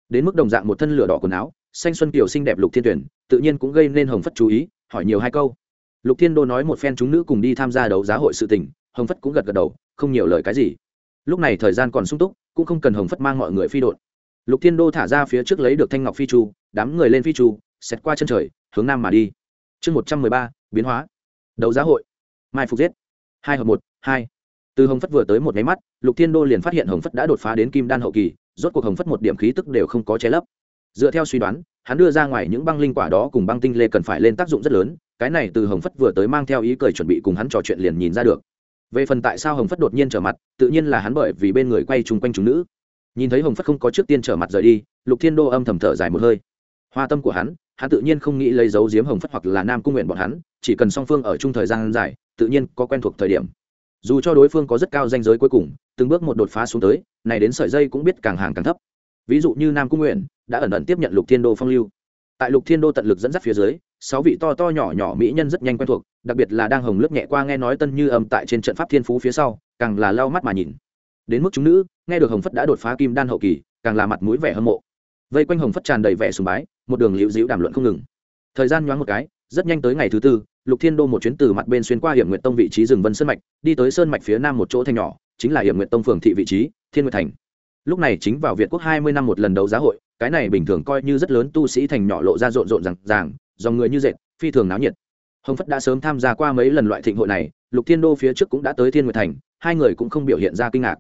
Speaker 1: Đến mức đồng dạng một thân lửa đỏ quần áo xanh xuân kiều xinh đẹp lục thiên tuyển tự nhiên cũng gây nên hồng phất chú ý hỏi nhiều hai câu. Lục thiên đô nói một phen chúng nữ cùng đi tham gia đấu giá hội sự tình hồng phất cũng gật gật đầu không nhiều lời cái gì. Lúc này thời gian còn sung túc cũng không cần hồng phất mang mọi người phi đội. lục thiên đô thả ra phía trước lấy được thanh ngọc phi chu đám người lên phi chu xét qua chân trời hướng nam mà đi. Chương một trăm mười ba biến hóa. Đấu giá hội mai phục giết. Hai hợp một, hai. Từ hồng phất vừa tới một máy mắt, lục thiên đô liền phát hiện hồng phất đã đột phá đến kim đan hậu kỳ, rốt cuộc hồng phất một điểm khí tức đều không có che lấp. Dựa theo suy đoán, hắn đưa ra ngoài những băng linh quả đó cùng băng tinh lê cần phải lên tác dụng rất lớn, cái này từ hồng phất vừa tới mang theo ý cười chuẩn bị cùng hắn trò chuyện liền nhìn ra được. Về phần tại sao hồng phất đột nhiên trở mặt, tự nhiên là hắn bởi vì bên người quay chung quanh chúng nữ. Nhìn thấy hồng phất không có trước tiên trở mặt rời đi, lục thiên đô âm thầm thở dài một hơi. Hoa tâm của hắn hắn tự nhiên không nghĩ lấy dấu diếm hồng phất hoặc là nam cung nguyện bọn hắn, chỉ cần song phương ở chung thời gian dài tự nhiên có quen thuộc thời điểm. Dù cho đối phương có rất cao danh giới cuối cùng, từng bước một đột phá xuống tới, này đến sợi dây cũng biết càng hàng càng thấp. Ví dụ như nam cung nguyện, đã ẩn ẩn tiếp nhận lục thiên đô phong lưu. Tại lục thiên đô tận lực dẫn dắt phía dưới, sáu vị to to nhỏ nhỏ mỹ nhân rất nhanh quen thuộc, đặc biệt là đang hồng lướt nhẹ qua nghe nói tân như âm tại trên trận pháp thiên phú phía sau, càng là lau mắt mà nhìn. Đến mức chúng nữ, nghe được hồng phất đã đột phá kim đan hậu kỳ, càng là mặt mũi vẻ hâm mộ. Vây quanh hồng phất tràn đầy vẻ sùng bái, một đường liễu dĩu đàm luận không ngừng. Thời gian nhoáng một cái, rất nhanh tới ngày thứ tư lục thiên đô một chuyến từ mặt bên xuyên qua hiểm nguyện tông vị trí rừng vân sơn mạch, đi tới sơn mạch phía nam một chỗ thanh nhỏ, chính là hiểm nguyện tông phường thị vị trí, thiên nguyệt thành. Lúc này chính vào việt quốc hai mươi năm một lần đấu giá hội, cái này bình thường coi như rất lớn tu sĩ thành nhỏ lộ ra rộn rộn rằng ràng dòng người như dệt, phi thường náo nhiệt. Hồng phất đã sớm tham gia qua mấy lần loại thịnh hội này, lục thiên đô phía trước cũng đã tới thiên nguyệt thành, hai người cũng không biểu hiện ra kinh ngạc.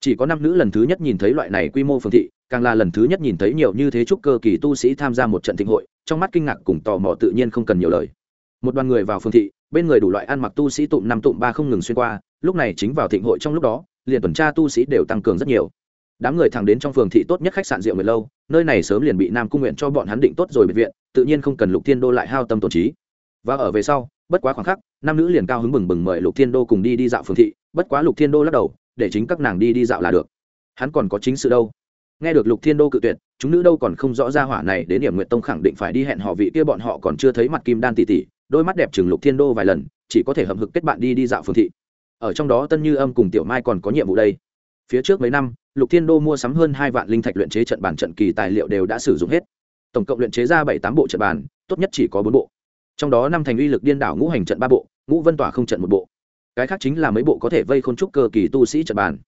Speaker 1: Chỉ có năm nữ lần thứ nhất nhìn thấy loại này quy mô phường thị, càng là lần thứ nhất nhìn thấy nhiều như thế trúc cơ kỳ tu sĩ tham gia một trận thịnh hội, trong mắt kinh ngạc cùng tò mò tự nhiên không cần nhiều lời một đoàn người vào phường thị, bên người đủ loại ăn mặc tu sĩ tụm năm tụm ba không ngừng xuyên qua, lúc này chính vào thịnh hội trong lúc đó, liền tuần tra tu sĩ đều tăng cường rất nhiều. Đám người thẳng đến trong phường thị tốt nhất khách sạn rượu người lâu, nơi này sớm liền bị nam cung nguyện cho bọn hắn định tốt rồi biệt viện, tự nhiên không cần lục thiên đô lại hao tâm tổn trí. Và ở về sau, bất quá khoảng khắc, nam nữ liền cao hứng bừng bừng mời lục thiên đô cùng đi đi dạo phường thị, bất quá lục thiên đô lắc đầu, để chính các nàng đi đi dạo là được. Hắn còn có chính sự đâu. Nghe được lục thiên đô cự tuyệt, chúng nữ đâu còn không rõ ra hỏa này đến điểm nguyện tông khẳng định phải đi hẹn họ vị kia bọn họ còn chưa thấy mặt kim đan tỷ tỷ đôi mắt đẹp trừng lục thiên đô vài lần, chỉ có thể hậm hực kết bạn đi đi dạo phường thị. Ở trong đó tân như âm cùng tiểu mai còn có nhiệm vụ đây. Phía trước mấy năm, lục thiên đô mua sắm hơn hai vạn linh thạch luyện chế trận bản trận kỳ tài liệu đều đã sử dụng hết. Tổng cộng luyện chế ra bảy tám bộ trận bản tốt nhất chỉ có bốn bộ. Trong đó năm thành uy lực điên đảo ngũ hành trận ba bộ, ngũ vân tỏa không trận một bộ. Cái khác chính là mấy bộ có thể vây khôn trúc cơ kỳ tu sĩ trận bản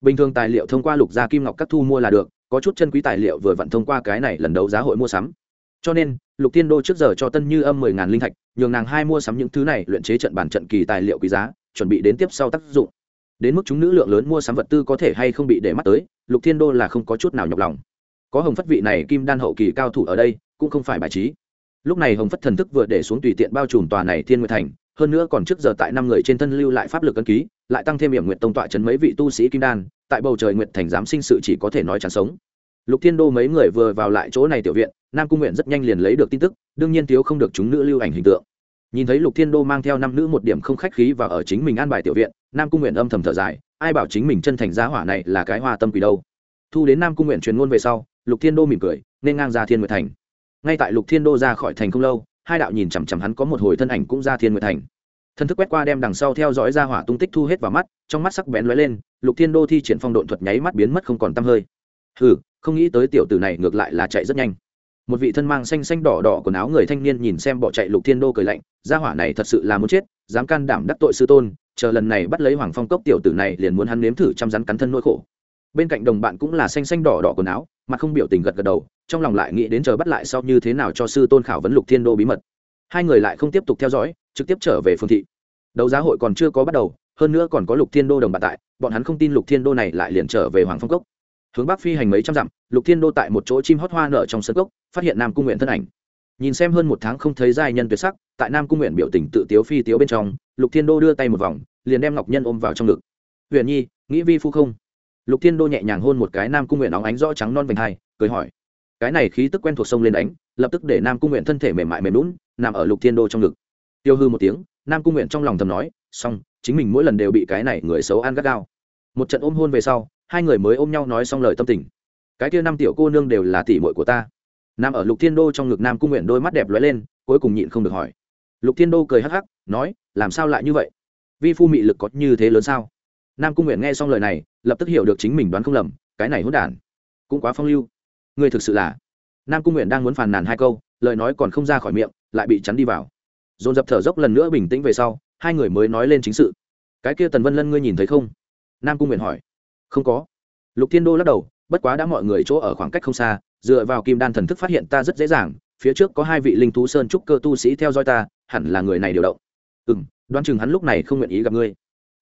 Speaker 1: bình thường tài liệu thông qua lục gia kim ngọc các thu mua là được, có chút chân quý tài liệu vừa vặn thông qua cái này lần đấu giá hội mua sắm cho nên, lục thiên đô trước giờ cho tân như âm mười ngàn linh thạch, nhường nàng hai mua sắm những thứ này luyện chế trận bản trận kỳ tài liệu quý giá, chuẩn bị đến tiếp sau tác dụng. Đến mức chúng nữ lượng lớn mua sắm vật tư có thể hay không bị để mắt tới, lục thiên đô là không có chút nào nhọc lòng. Có hồng phất vị này kim đan hậu kỳ cao thủ ở đây, cũng không phải bài trí. Lúc này hồng phất thần thức vừa để xuống tùy tiện bao trùm tòa này thiên nguyệt thành, hơn nữa còn trước giờ tại năm người trên thân lưu lại pháp lực ấn ký, lại tăng thêm hiểm nguyện tông tọa chấn mấy vị tu sĩ kim đan, tại bầu trời nguyện thành giám sinh sự chỉ có thể nói chẳng sống. Lục thiên đô mấy người vừa vào lại chỗ này tiểu viện nam cung nguyện rất nhanh liền lấy được tin tức, đương nhiên thiếu không được chúng nữ lưu ảnh hình tượng. Nhìn thấy lục thiên đô mang theo năm nữ một điểm không khách khí và ở chính mình an bài tiểu viện, nam cung nguyện âm thầm thở dài, ai bảo chính mình chân thành giá hỏa này là cái hoa tâm quỷ đâu. Thu đến nam cung nguyện truyền ngôn về sau, lục thiên đô mỉm cười, nên ngang ra thiên nguyệt thành. Ngay tại lục thiên đô ra khỏi thành không lâu, hai đạo nhìn chằm chằm hắn có một hồi thân ảnh cũng ra thiên nguyệt thành. Thân thức quét qua đem đằng sau theo dõi ra hỏa tung tích thu hết vào mắt, trong mắt sắc bén lóe lên, lục thiên đô thi triển phong độn thuật nháy mắt biến mất không còn t hơi. Hừ, không nghĩ tới tiểu tử này ngược lại là chạy rất nhanh một vị thân mang xanh xanh đỏ đỏ quần áo người thanh niên nhìn xem bỏ chạy lục thiên đô cười lạnh, gia hỏa này thật sự là muốn chết, dám can đảm đắc tội sư tôn, chờ lần này bắt lấy hoàng phong cốc tiểu tử này liền muốn hắn nếm thử chăm rắn cắn thân nỗi khổ. Bên cạnh đồng bạn cũng là xanh xanh đỏ đỏ quần áo, mặt không biểu tình gật gật đầu, trong lòng lại nghĩ đến chờ bắt lại sau như thế nào cho sư tôn khảo vấn lục thiên đô bí mật. Hai người lại không tiếp tục theo dõi, trực tiếp trở về phương thị. Đấu giá hội còn chưa có bắt đầu, hơn nữa còn có lục thiên đô đồng bạn tại, bọn hắn không tin lục thiên đô này lại liền trở về hoàng phong cốc hướng bắc phi hành mấy trăm dặm, lục thiên đô tại một chỗ chim hót hoa nở trong sân cốc, phát hiện nam cung nguyện thân ảnh. Nhìn xem hơn một tháng không thấy giai nhân tuyệt sắc, tại nam cung nguyện biểu tình tự tiếu phi tiếu bên trong, lục thiên đô đưa tay một vòng, liền đem ngọc nhân ôm vào trong ngực. Huyền nhi, nghĩ vi phu không? Lục thiên đô nhẹ nhàng hôn một cái nam cung nguyện óng ánh rõ trắng non vành hai, cười hỏi. Cái này khí tức quen thuộc sông lên đánh, lập tức để nam cung nguyện thân thể mềm mại mềm lún, nằm ở lục thiên đô trong ngực. Tiêu hư một tiếng, nam cung nguyện trong lòng thầm nói, xong, chính mình mỗi lần đều bị cái này người xấu ăn gắt gao. Một trận ôm hôn về sau hai người mới ôm nhau nói xong lời tâm tình. Cái kia năm tiểu cô nương đều là tỷ muội của ta. Nằm ở lục thiên đô trong ngực nam cung nguyện đôi mắt đẹp lóe lên, cuối cùng nhịn không được hỏi. Lục thiên đô cười hắc hắc, nói, làm sao lại như vậy? Vi phu mị lực có như thế lớn sao? Nam cung nguyện nghe xong lời này, lập tức hiểu được chính mình đoán không lầm, cái này hốt đản, cũng quá phong lưu. Người thực sự là. Nam cung nguyện đang muốn phàn nàn hai câu, lời nói còn không ra khỏi miệng, lại bị chắn đi vào. Dồn dập thở dốc lần nữa bình tĩnh về sau, hai người mới nói lên chính sự. Cái kia tần vân lân ngươi nhìn thấy không? Nam cung nguyện hỏi không có. Lục thiên đô lắc đầu, bất quá đã mọi người chỗ ở khoảng cách không xa, dựa vào kim đan thần thức phát hiện ta rất dễ dàng, phía trước có hai vị linh thú sơn trúc cơ tu sĩ theo dõi ta, hẳn là người này điều động. Ừ m đoán chừng hắn lúc này không nguyện ý gặp ngươi.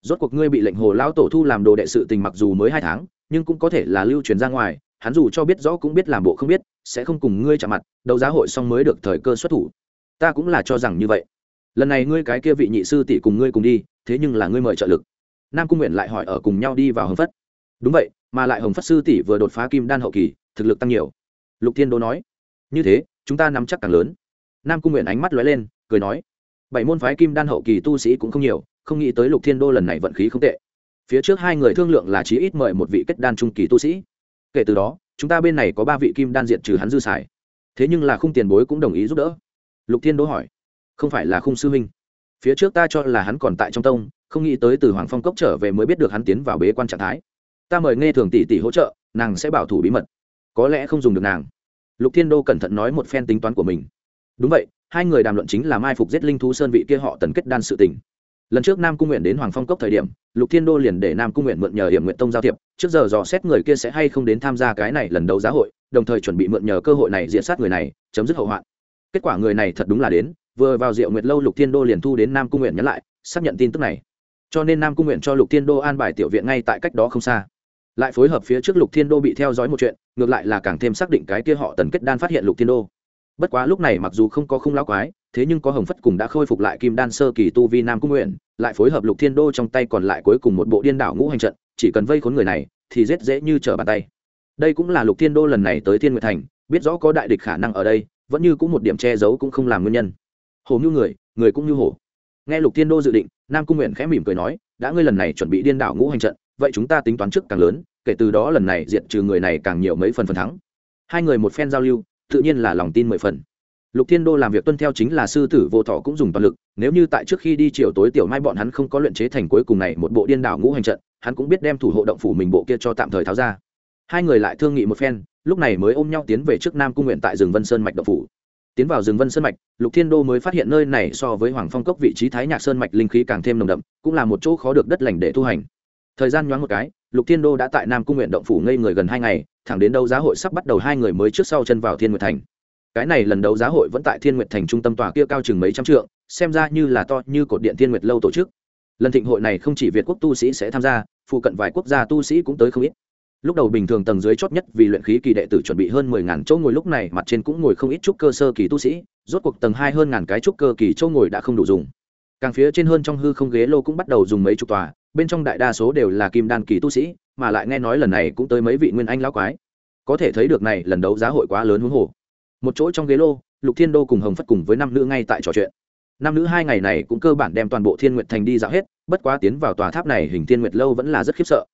Speaker 1: Rốt cuộc ngươi bị lệnh hồ lão tổ thu làm đồ đệ sự tình mặc dù mới hai tháng, nhưng cũng có thể là lưu truyền ra ngoài, hắn dù cho biết rõ cũng biết làm bộ không biết, sẽ không cùng ngươi chạm mặt, đấu giá hội xong mới được thời cơ xuất thủ. Ta cũng là cho rằng như vậy. Lần này ngươi cái kia vị nhị sư tỷ cùng ngươi cùng đi, thế nhưng là ngươi mời trợ lực. Nam cung nguyện lại hỏi ở cùng nhau đi vào hưng phất đúng vậy, mà lại hồng phất sư tỷ vừa đột phá kim đan hậu kỳ, thực lực tăng nhiều. Lục thiên đô nói, như thế, chúng ta nắm chắc càng lớn. Nam cung nguyện ánh mắt lóe lên, cười nói, bảy môn phái kim đan hậu kỳ tu sĩ cũng không nhiều, không nghĩ tới lục thiên đô lần này vận khí không tệ. Phía trước hai người thương lượng là chí ít mời một vị kết đan trung kỳ tu sĩ. Kể từ đó, chúng ta bên này có ba vị kim đan diện trừ hắn dư xài. Thế nhưng là khung tiền bối cũng đồng ý giúp đỡ. Lục thiên đô hỏi, không phải là khung sư huynh? Phía trước ta cho là hắn còn tại trong tông, không nghĩ tới từ hoàng phong cốc trở về mới biết được hắn tiến vào bế quan trạng thái ta mời nghe thường tỷ tỷ hỗ trợ, nàng sẽ bảo thủ bí mật. Có lẽ không dùng được nàng. Lục thiên đô cẩn thận nói một phen tính toán của mình. Đúng vậy, hai người đàm luận chính là mai phục giết linh thú sơn vị kia họ tần kết đan sự tình. Lần trước nam cung nguyện đến hoàng phong cốc thời điểm, lục thiên đô liền để nam cung nguyện mượn nhờ hiểm nguyện tông giao thiệp, trước giờ dò xét người kia sẽ hay không đến tham gia cái này lần đầu giá hội, đồng thời chuẩn bị mượn nhờ cơ hội này diễn sát người này, chấm dứt hậu hoạn. Kết quả người này thật đúng là đến, vừa vào diệu nguyệt lâu lục thiên đô liền thu đến nam cung nguyện nhắn lại, xác nhận tin tức này. Cho nên nam cung nguyện cho lục thiên đô an bài tiểu viện ngay tại cách đó không xa lại phối hợp phía trước lục thiên đô bị theo dõi một chuyện, ngược lại là càng thêm xác định cái kia họ tần kết đan phát hiện lục thiên đô. Bất quá lúc này mặc dù không có khung lão quái, thế nhưng có hồng phất cùng đã khôi phục lại kim đan sơ kỳ tu vi nam cung nguyện, lại phối hợp lục thiên đô trong tay còn lại cuối cùng một bộ điên đảo ngũ hành trận, chỉ cần vây khốn người này, thì rất dễ như trở bàn tay. Đây cũng là lục thiên đô lần này tới thiên nguyệt thành, biết rõ có đại địch khả năng ở đây, vẫn như cũng một điểm che giấu cũng không làm nguyên nhân. Hồ như người người cũng như hổ. Nghe lục thiên đô dự định, nam cung nguyện khẽ mỉm cười nói, đã ngươi lần này chuẩn bị điên đảo ngũ hành trận vậy chúng ta tính toán trước càng lớn, kể từ đó lần này diện trừ người này càng nhiều mấy phần phần thắng. Hai người một phen giao lưu, tự nhiên là lòng tin mười phần. Lục thiên đô làm việc tuân theo chính là sư tử vô thọ cũng dùng toàn lực, nếu như tại trước khi đi chiều tối tiểu mai bọn hắn không có luyện chế thành cuối cùng này một bộ điên đảo ngũ hành trận, hắn cũng biết đem thủ hộ động phủ mình bộ kia cho tạm thời tháo ra. Hai người lại thương nghị một phen, lúc này mới ôm nhau tiến về trước nam cung nguyện tại rừng vân sơn mạch động phủ. Tiến vào rừng vân sơn mạch, lục thiên đô mới phát hiện nơi này so với hoàng phong cốc vị trí thái nhạc sơn mạch linh khí càng thêm nồng đậm, cũng là một chỗ khó được đất lành để thu hành thời gian nhoáng một cái, lục thiên đô đã tại nam cung nguyện động phủ ngây người gần hai ngày, thẳng đến đấu giá hội sắp bắt đầu hai người mới trước sau chân vào thiên nguyệt thành. Cái này lần đấu giá hội vẫn tại thiên nguyệt thành trung tâm tòa kia cao chừng mấy trăm trượng, xem ra như là to như cột điện thiên nguyệt lâu tổ chức. Lần thịnh hội này không chỉ việt quốc tu sĩ sẽ tham gia, phụ cận vài quốc gia tu sĩ cũng tới không ít. Lúc đầu bình thường tầng dưới chót nhất vì luyện khí kỳ đệ tử chuẩn bị hơn mười ngàn chỗ ngồi, lúc này mặt trên cũng ngồi không ít trúc cơ sơ kỳ tu sĩ, rốt cuộc tầng hai hơn ngàn cái trúc cơ kỳ chỗ ngồi đã không đủ dùng. Càng phía trên hơn trong hư không ghế lô cũng bắt đầu dùng mấy chục tòa bên trong đại đa số đều là kim đan kỳ tu sĩ, mà lại nghe nói lần này cũng tới mấy vị nguyên anh lão quái. Có thể thấy được này, lần đấu giá hội quá lớn huống hồ. Một chỗ trong ghế lô, lục thiên đô cùng hồng phất cùng với năm nữ ngay tại trò chuyện. Năm nữ hai ngày này cũng cơ bản đem toàn bộ thiên nguyệt thành đi dạo hết, bất quá tiến vào tòa tháp này hình thiên nguyệt lâu vẫn là rất khiếp sợ.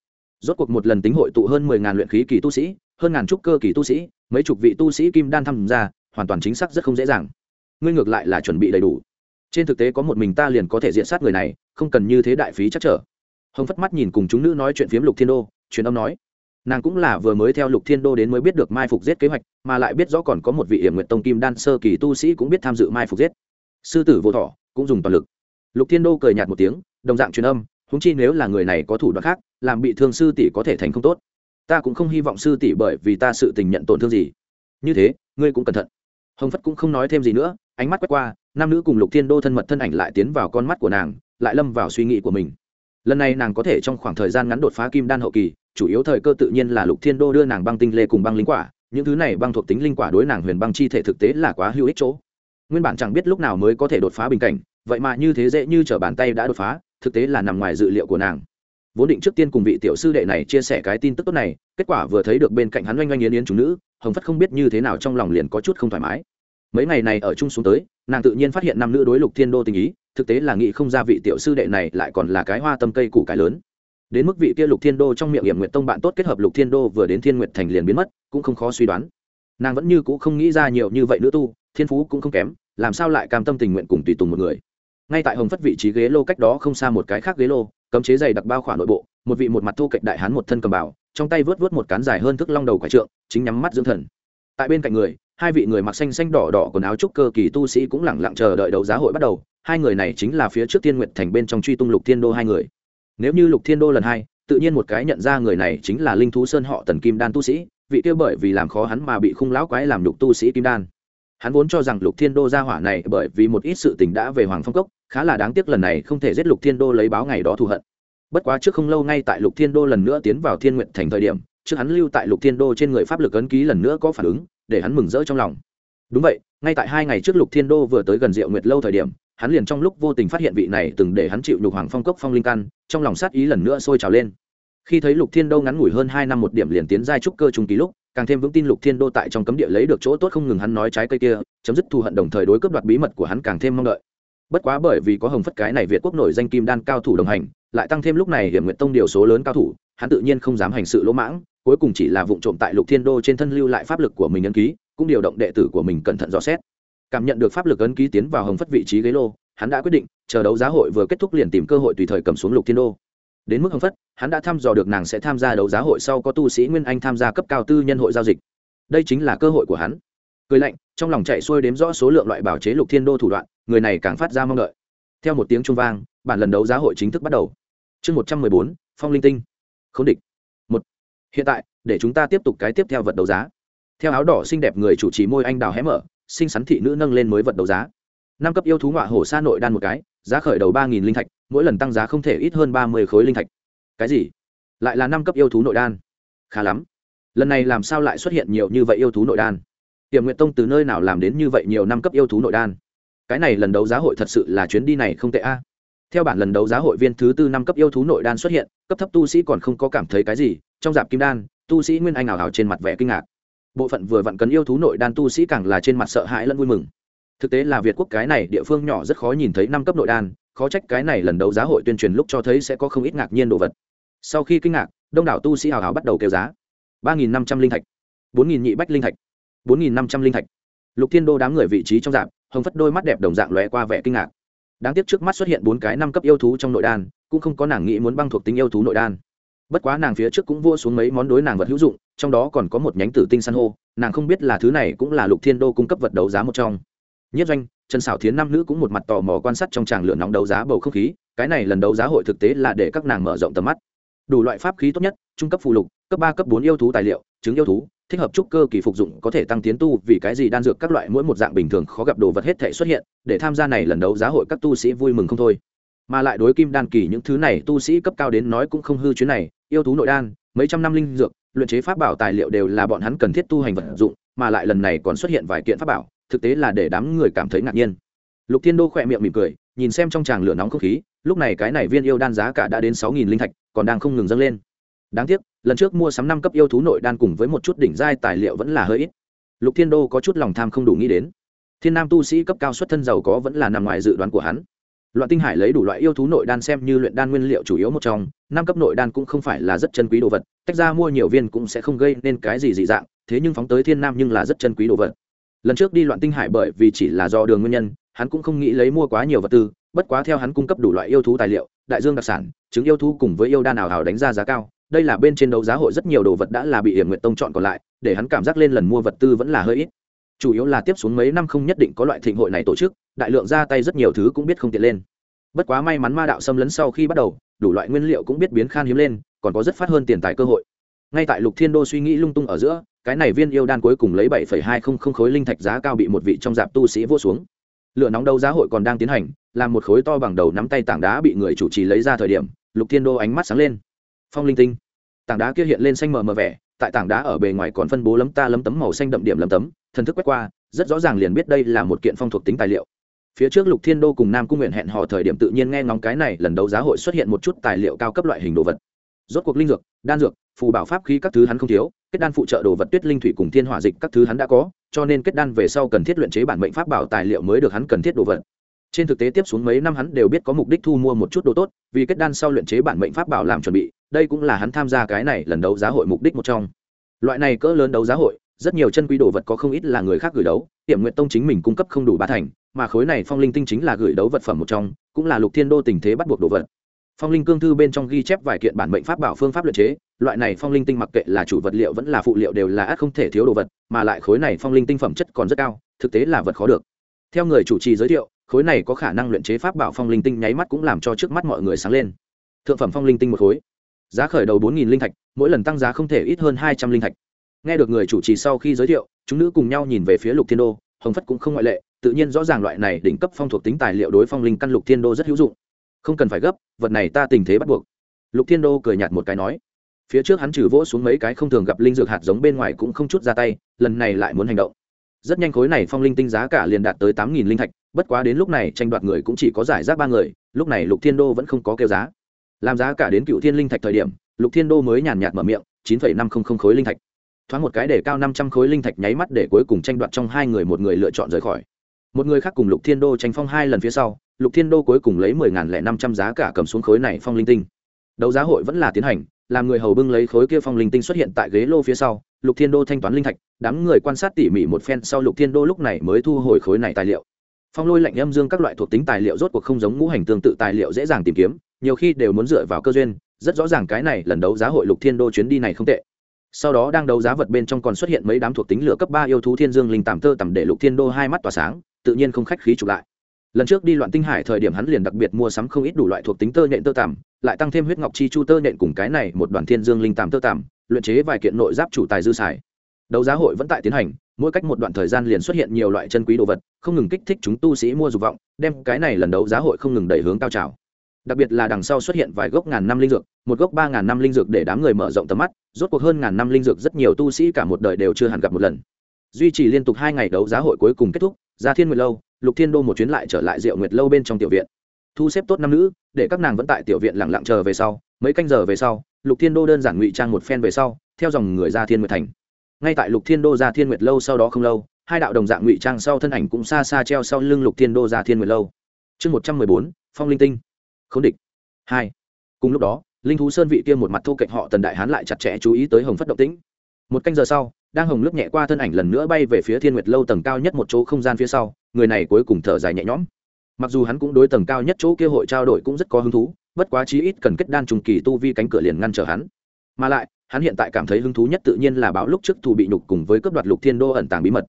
Speaker 1: Rốt cuộc một lần tính hội tụ hơn mười ngàn luyện khí kỳ tu sĩ, hơn ngàn trúc cơ kỳ tu sĩ, mấy chục vị tu sĩ kim đan tham gia hoàn toàn chính xác rất không dễ dàng. Ngươi ngược lại là chuẩn bị đầy đủ. Trên thực tế có một mình ta liền có thể diện sát người này, không cần như thế đại phí chắc trở hồng phất mắt nhìn cùng chúng nữ nói chuyện phiếm lục thiên đô truyền âm nói nàng cũng là vừa mới theo lục thiên đô đến mới biết được mai phục giết kế hoạch mà lại biết rõ còn có một vị hiểm nguyện tông kim đan sơ kỳ tu sĩ cũng biết tham dự mai phục giết sư tử vô thọ cũng dùng toàn lực lục thiên đô cười nhạt một tiếng đồng dạng truyền âm húng chi nếu là người này có thủ đoạn khác làm bị thương sư tỷ có thể thành không tốt ta cũng không hy vọng sư tỷ bởi vì ta sự tình nhận tổn thương gì như thế ngươi cũng cẩn thận hồng phất cũng không nói thêm gì nữa ánh mắt quét qua nam nữ cùng lục thiên đô thân mật thân ảnh lại tiến vào con mắt của nàng lại lâm vào suy nghĩ của mình lần này nàng có thể trong khoảng thời gian ngắn đột phá kim đan hậu kỳ, chủ yếu thời cơ tự nhiên là lục thiên đô đưa nàng băng tinh lê cùng băng linh quả, những thứ này băng thuộc tính linh quả đối nàng huyền băng chi thể thực tế là quá hữu ích chỗ. Nguyên bản chẳng biết lúc nào mới có thể đột phá bình cảnh, vậy mà như thế dễ như t bàn tay đã đột phá, thực tế là nằm ngoài dự liệu của nàng. Vốn định trước tiên cùng vị tiểu sư đệ này chia sẻ cái tin tức tốt này, kết quả vừa thấy được bên cạnh hắn oanh oanh yến yến chúng nữ, hồng phất không biết như thế nào trong lòng liền có chút không thoải mái. Mấy ngày này ở chung xuống tới, nàng tự nhiên phát hiện nam nữ đối lục thiên đô tình ý thực tế là nghĩ không ra vị tiểu sư đệ này lại còn là cái hoa tâm cây củ cải lớn. Đến mức vị kia lục thiên đô trong miệng hiểm nguyện tông bạn tốt kết hợp lục thiên đô vừa đến thiên nguyệt thành liền biến mất, cũng không khó suy đoán. Nàng vẫn như c ũ không nghĩ ra nhiều như vậy nữa tu, thiên phú cũng không kém, làm sao lại cam tâm tình nguyện cùng tùy tùng một người. Ngay tại hồng phất vị trí ghế lô cách đó không xa một cái khác ghế lô, cấm chế dày đặc bao khỏa nội bộ, một vị một mặt thu cạnh đại hán một thân cầm bảo trong tay vớt vớt một cán dài hơn thức long đầu quải trượng, chính nhắm mắt dưỡng thần. Tại bên cạnh người, hai vị người mặc xanh xanh đỏ đỏ quần áo trúc cơ kỳ tu sĩ cũng lẳng lặng chờ đợi đấu giá hội bắt đầu hai người này chính là phía trước tiên nguyện thành bên trong truy tung lục thiên đô hai người. Nếu như lục thiên đô lần hai, tự nhiên một cái nhận ra người này chính là linh thú sơn họ tần kim đan tu sĩ, vị kia bởi vì làm khó hắn mà bị khung lão quái làm lục tu sĩ kim đan. Hắn vốn cho rằng lục thiên đô ra hỏa này bởi vì một ít sự tình đã về hoàng phong cốc, khá là đáng tiếc lần này không thể giết lục thiên đô lấy báo ngày đó thù hận. Bất quá trước không lâu ngay tại lục thiên đô lần nữa tiến vào thiên nguyện thành thời điểm, trước hắn lưu tại lục thiên đô trên người pháp lực ấn ký lần nữa có phản ứng, để hắn mừng rỡ trong lòng. Đúng vậy, ngay tại hai ngày trước lục thiên đô vừa tới gần diệu nguyệt lâu thời điểm hắn liền trong lúc vô tình phát hiện vị này từng để hắn chịu nhục hoàng phong cốc phong linh căn, trong lòng sát ý lần nữa sôi trào lên. Khi thấy lục thiên đô ngắn ngủi hơn hai năm một điểm liền tiến giai trúc cơ trung kỳ lúc, càng thêm vững tin lục thiên đô tại trong cấm địa lấy được chỗ tốt không ngừng hắn nói trái cây kia, chấm dứt thù hận đồng thời đối cướp đoạt bí mật của hắn càng thêm mong đợi. Bất quá bởi vì có hồng phất cái này việt quốc nổi danh kim đan cao thủ đồng hành, lại tăng thêm lúc này hiểm nguyện tông điều số lớn cao thủ, hắn tự nhiên không dám hành sự lỗ mãng, cuối cùng chỉ là vụ trộm tại lục thiên đô trên thân lưu lại pháp lực của mình ấn ký, cũng điều động đệ tử của mình cẩn thận dò xét cảm nhận được pháp lực ấn ký tiến vào hồng phất vị trí ghế lô, hắn đã quyết định, chờ đấu giá hội vừa kết thúc liền tìm cơ hội tùy thời cầm xuống lục thiên đô. Đến mức hồng phất, hắn đã thăm dò được nàng sẽ tham gia đấu giá hội sau có tu sĩ nguyên anh tham gia cấp cao tư nhân hội giao dịch. Đây chính là cơ hội của hắn. Cười lạnh, trong lòng chạy xuôi đếm rõ số lượng loại bảo chế lục thiên đô thủ đoạn, người này càng phát ra mong đợi. Theo một tiếng trung vang, bản lần đấu giá hội chính thức bắt đầu. Chương một trăm mười bốn, phong linh tinh. K địch. Một. Hiện tại, để chúng ta tiếp tục cái tiếp theo vật đấu giá. Theo áo đỏ xinh đẹp người chủ trì môi anh đào hé mở xinh xắn thị nữ nâng lên mới vật đấu giá. Năm cấp yêu thú ngọa hổ sa nội đan một cái, giá khởi đầu ba nghìn linh thạch, mỗi lần tăng giá không thể ít hơn ba mươi khối linh thạch. Cái gì? Lại là năm cấp yêu thú nội đan? Khá lắm. Lần này làm sao lại xuất hiện nhiều như vậy yêu thú nội đan? Tiềm nguyện tông từ nơi nào làm đến như vậy nhiều năm cấp yêu thú nội đan? Cái này lần đấu giá hội thật sự là chuyến đi này không tệ a. Theo bản lần đấu giá hội viên thứ tư năm cấp yêu thú nội đan xuất hiện, cấp thấp tu sĩ còn không có cảm thấy cái gì, trong dạp kim đan, tu sĩ nguyên anh ảo hảo trên mặt vẻ kinh ngạc bộ phận vừa vặn cần yêu thú nội đan tu sĩ càng là trên mặt sợ hãi lẫn vui mừng. Thực tế là việt quốc cái này địa phương nhỏ rất khó nhìn thấy năm cấp nội đan, khó trách cái này lần đấu giá hội tuyên truyền lúc cho thấy sẽ có không ít ngạc nhiên đồ vật. Sau khi kinh ngạc, đông đảo tu sĩ hào hào bắt đầu kêu giá. ba nghìn năm trăm linh thạch, bốn nghìn nhị bách linh thạch, bốn nghìn năm trăm linh thạch. Lục thiên đô đám người vị trí trong dạp hồng phất đôi mắt đẹp đồng dạng lóe qua vẻ kinh ngạc. Đáng tiếc trước mắt xuất hiện bốn cái năm cấp yêu thú trong nội đan, cũng không có nàng nghĩ muốn băng thuộc tính yêu thú nội đan bất quá nàng phía trước cũng vua xuống mấy món đối nàng vật hữu dụng, trong đó còn có một nhánh tử tinh san hô, nàng không biết là thứ này cũng là lục thiên đô cung cấp vật đấu giá một trong. Nhất doanh, trần xảo thiến nam nữ cũng một mặt tò mò quan sát trong tràng lửa nóng đấu giá bầu không khí, cái này lần đấu giá hội thực tế là để các nàng mở rộng tầm mắt. Đủ loại pháp khí tốt nhất, trung cấp phù lục, cấp ba, cấp bốn yêu thú tài liệu chứng yêu thú, thích hợp trúc cơ kỳ phục dụng có thể tăng tiến tu, vì cái gì đan dược các loại mỗi một dạng bình thường khó gặp đồ vật hết thể xuất hiện, để tham gia này lần đấu giá hội các tu sĩ vui mừng không thôi mà lại đối kim đan kỳ những thứ này tu sĩ cấp cao đến nói cũng không hư chuyến này, yêu thú nội đan, mấy trăm năm linh dược, luyện chế pháp bảo tài liệu đều là bọn hắn cần thiết tu hành vật dụng, mà lại lần này còn xuất hiện vài kiện pháp bảo, thực tế là để đám người cảm thấy ngạc nhiên. Lục thiên đô khỏe miệng mỉm cười, nhìn xem trong tràng lửa nóng không khí, lúc này cái này viên yêu đan giá cả đã đến sáu nghìn linh thạch, còn đang không ngừng dâng lên. Đáng tiếc, lần trước mua sắm năm cấp yêu thú nội đan cùng với một chút đỉnh giai tài liệu vẫn là hơi ít. Lục thiên đô có chút lòng tham không đủ nghĩ đến. Thiên nam tu sĩ cấp cao xuất thân giàu có vẫn là nằm ngoài dự đoán của hắn loạn tinh hải lấy đủ loại yêu thú nội đan xem như luyện đan nguyên liệu chủ yếu một trong, năm cấp nội đan cũng không phải là rất chân quý đồ vật, tách ra mua nhiều viên cũng sẽ không gây nên cái gì dị dạng, thế nhưng phóng tới thiên nam nhưng là rất chân quý đồ vật. Lần trước đi loạn tinh hải bởi vì chỉ là do đường nguyên nhân, hắn cũng không nghĩ lấy mua quá nhiều vật tư, bất quá theo hắn cung cấp đủ loại yêu thú tài liệu, đại dương đặc sản chứng yêu thú cùng với yêu đan nào hào đánh ra giá cao, đây là bên trên đấu giá hội rất nhiều đồ vật đã là bị hiểm nguyện tông chọn còn lại, để hắn cảm giác lên lần mua vật tư vẫn là hơi ít chủ yếu là tiếp xuống mấy năm không nhất định có loại thịnh hội này tổ chức, đại lượng ra tay rất nhiều thứ cũng biết không tiện lên. Bất quá may mắn ma đạo xâm lấn sau khi bắt đầu, đủ loại nguyên liệu cũng biết biến khan hiếm lên, còn có rất phát hơn tiền tài cơ hội. Ngay tại lục thiên đô suy nghĩ lung tung ở giữa, cái này viên yêu đan cuối cùng lấy bảy hai không không khối linh thạch giá cao bị một vị trong dạp tu sĩ vô xuống. Lửa nóng đấu giá hội còn đang tiến hành, làm một khối to bằng đầu nắm tay tảng đá bị người chủ trì lấy ra thời điểm, lục thiên đô ánh mắt sáng lên. Phong linh tinh. Tảng đá kia hiện lên xanh mờ mờ vẻ tại tảng đá ở bề ngoài còn phân bố lấm ta lấm tấm màu xanh đậm điểm lấm tấm, thần thức quét qua, rất rõ ràng liền biết đây là một kiện phong thuộc tính tài liệu. Phía trước lục thiên đô cùng nam cung nguyện hẹn hò thời điểm tự nhiên nghe ngóng cái này, lần đấu giá hội xuất hiện một chút tài liệu cao cấp loại hình đồ vật. Rốt cuộc linh dược, đan dược, phù bảo pháp khí các thứ hắn không thiếu, kết đan phụ trợ đồ vật tuyết linh thủy cùng thiên hỏa dịch các thứ hắn đã có, cho nên kết đan về sau cần thiết luyện chế bản mệnh pháp bảo tài liệu mới được hắn cần thiết đồ vật. Trên thực tế tiếp xuống mấy năm hắn đều biết có mục đích thu mua một chút đồ tốt, vì kết đan sau luyện chế bản mệnh pháp bảo làm chuẩn bị đây cũng là hắn tham gia cái này lần đấu giá hội mục đích một trong. Loại này cỡ lớn đấu giá hội, rất nhiều chân quý đồ vật có không ít là người khác gửi đấu, tiệm nguyện tông chính mình cung cấp không đủ ba thành, mà khối này phong linh tinh chính là gửi đấu vật phẩm một trong, cũng là lục thiên đô tình thế bắt buộc đồ vật. Phong linh cương thư bên trong ghi chép vài kiện bản mệnh pháp bảo phương pháp luyện chế, loại này phong linh tinh mặc kệ là chủ vật liệu vẫn là phụ liệu đều là ác không thể thiếu đồ vật, mà lại khối này phong linh tinh phẩm chất còn rất cao, thực tế là vật khó được. Theo người chủ trì giới thiệu, khối này có khả năng luyện chế pháp bảo phong linh tinh nháy mắt cũng làm cho trước mắt mọi người sáng lên. Thượng phẩm phong linh tinh một khối giá khởi đầu bốn nghìn linh thạch, mỗi lần tăng giá không thể ít hơn hai trăm linh thạch. Nghe được người chủ trì sau khi giới thiệu, chúng nữ cùng nhau nhìn về phía lục thiên đô, hồng phất cũng không ngoại lệ, tự nhiên rõ ràng loại này đỉnh cấp phong thuộc tính tài liệu đối phong linh căn lục thiên đô rất hữu dụng. Không cần phải gấp, vật này ta tình thế bắt buộc. Lục thiên đô cười nhạt một cái nói. Phía trước hắn trừ vỗ xuống mấy cái không thường gặp linh dược hạt giống bên ngoài cũng không chút ra tay, lần này lại muốn hành động. Rất nhanh khối này phong linh tinh giá cả liền đạt tới tám nghìn linh thạch, bất quá đến lúc này tranh đoạt người cũng chỉ có giải rác ba người, lúc này lục thiên đô vẫn không có kêu giá làm giá cả đến cựu thiên linh thạch thời điểm, lục thiên đô mới nhàn nhạt mở miệng, chín phẩy năm không không khối linh thạch. Thoáng một cái để cao năm trăm khối linh thạch nháy mắt để cuối cùng tranh đoạt trong hai người một người lựa chọn rời khỏi. Một người khác cùng lục thiên đô tranh phong hai lần phía sau, lục thiên đô cuối cùng lấy mười ngàn lẻ năm trăm giá cả cầm xuống khối này phong linh tinh. Đấu giá hội vẫn là tiến hành, làm người hầu bưng lấy khối kia phong linh tinh xuất hiện tại ghế lô phía sau, lục thiên đô thanh toán linh thạch, đám người quan sát tỉ mỉ một phen sau lục thiên đô lúc này mới thu hồi khối này tài liệu. Phong lôi lạnh âm dương các loại thuộc tính tài liệu rốt cuộc không giống ngũ hành tương tự tài liệu dễ dàng tìm kiếm nhiều khi đều muốn dựa vào cơ duyên, rất rõ ràng cái này lần đấu giá hội lục thiên đô chuyến đi này không tệ. Sau đó đang đấu giá vật bên trong còn xuất hiện mấy đám thuộc tính lửa cấp ba yêu thú thiên dương linh tạm tơ tầm để lục thiên đô hai mắt tỏa sáng, tự nhiên không khách khí chụp lại. Lần trước đi loạn tinh hải thời điểm hắn liền đặc biệt mua sắm không ít đủ loại thuộc tính tơ nhện tơ tằm lại tăng thêm huyết ngọc chi chu tơ nhện cùng cái này một đoàn thiên dương linh tàm tơ tằm luyện chế vài kiện nội giáp chủ tài dư xài. Đấu giá hội vẫn tại tiến hành, mỗi cách một đoạn thời gian liền xuất hiện nhiều loại chân quý đồ vật, không ngừng kích thích chúng tu sĩ mua dục vọng, đem cái này lần đấu giá hội không ngừng đẩy hướng cao trào đặc biệt là đằng sau xuất hiện vài gốc ngàn năm linh dược, một gốc ba ngàn năm linh dược để đám người mở rộng tầm mắt, rốt cuộc hơn ngàn năm linh dược rất nhiều tu sĩ cả một đời đều chưa hẳn gặp một lần. Duy trì liên tục hai ngày đấu giá hội cuối cùng kết thúc ra thiên nguyệt lâu, lục thiên đô một chuyến lại trở lại diệu nguyệt lâu bên trong tiểu viện. Thu xếp tốt nam nữ, để các nàng vẫn tại tiểu viện lặng lặng chờ về sau, mấy canh giờ về sau, lục thiên đô đơn giản ngụy trang một phen về sau, theo dòng người ra thiên nguyệt thành. Ngay tại lục thiên đô ra thiên nguyệt lâu sau đó không lâu, hai đạo đồng dạng ngụy trang sau thân ảnh cũng xa xa treo sau lưng lục thiên đô ra thiên nguyệt lâu. Chương một trăm mười bốn, phong linh tinh khống địch. Hai. Cùng lúc đó, linh thú sơn vị kia một mặt thu cạnh họ tần đại hán lại chặt chẽ chú ý tới hồng phất động tĩnh. Một canh giờ sau, đang hồng lướt nhẹ qua thân ảnh lần nữa bay về phía thiên nguyệt lâu tầng cao nhất một chỗ không gian phía sau, người này cuối cùng thở dài nhẹ nhõm. Mặc dù hắn cũng đối tầng cao nhất chỗ kia hội trao đổi cũng rất có hứng thú, bất quá chí ít cần kết đan trùng kỳ tu vi cánh cửa liền ngăn trở hắn. Mà lại, hắn hiện tại cảm thấy hứng thú nhất tự nhiên là báo lúc trước thù bị nhục cùng với cấp đoạt lục thiên đô ẩn tàng bí mật.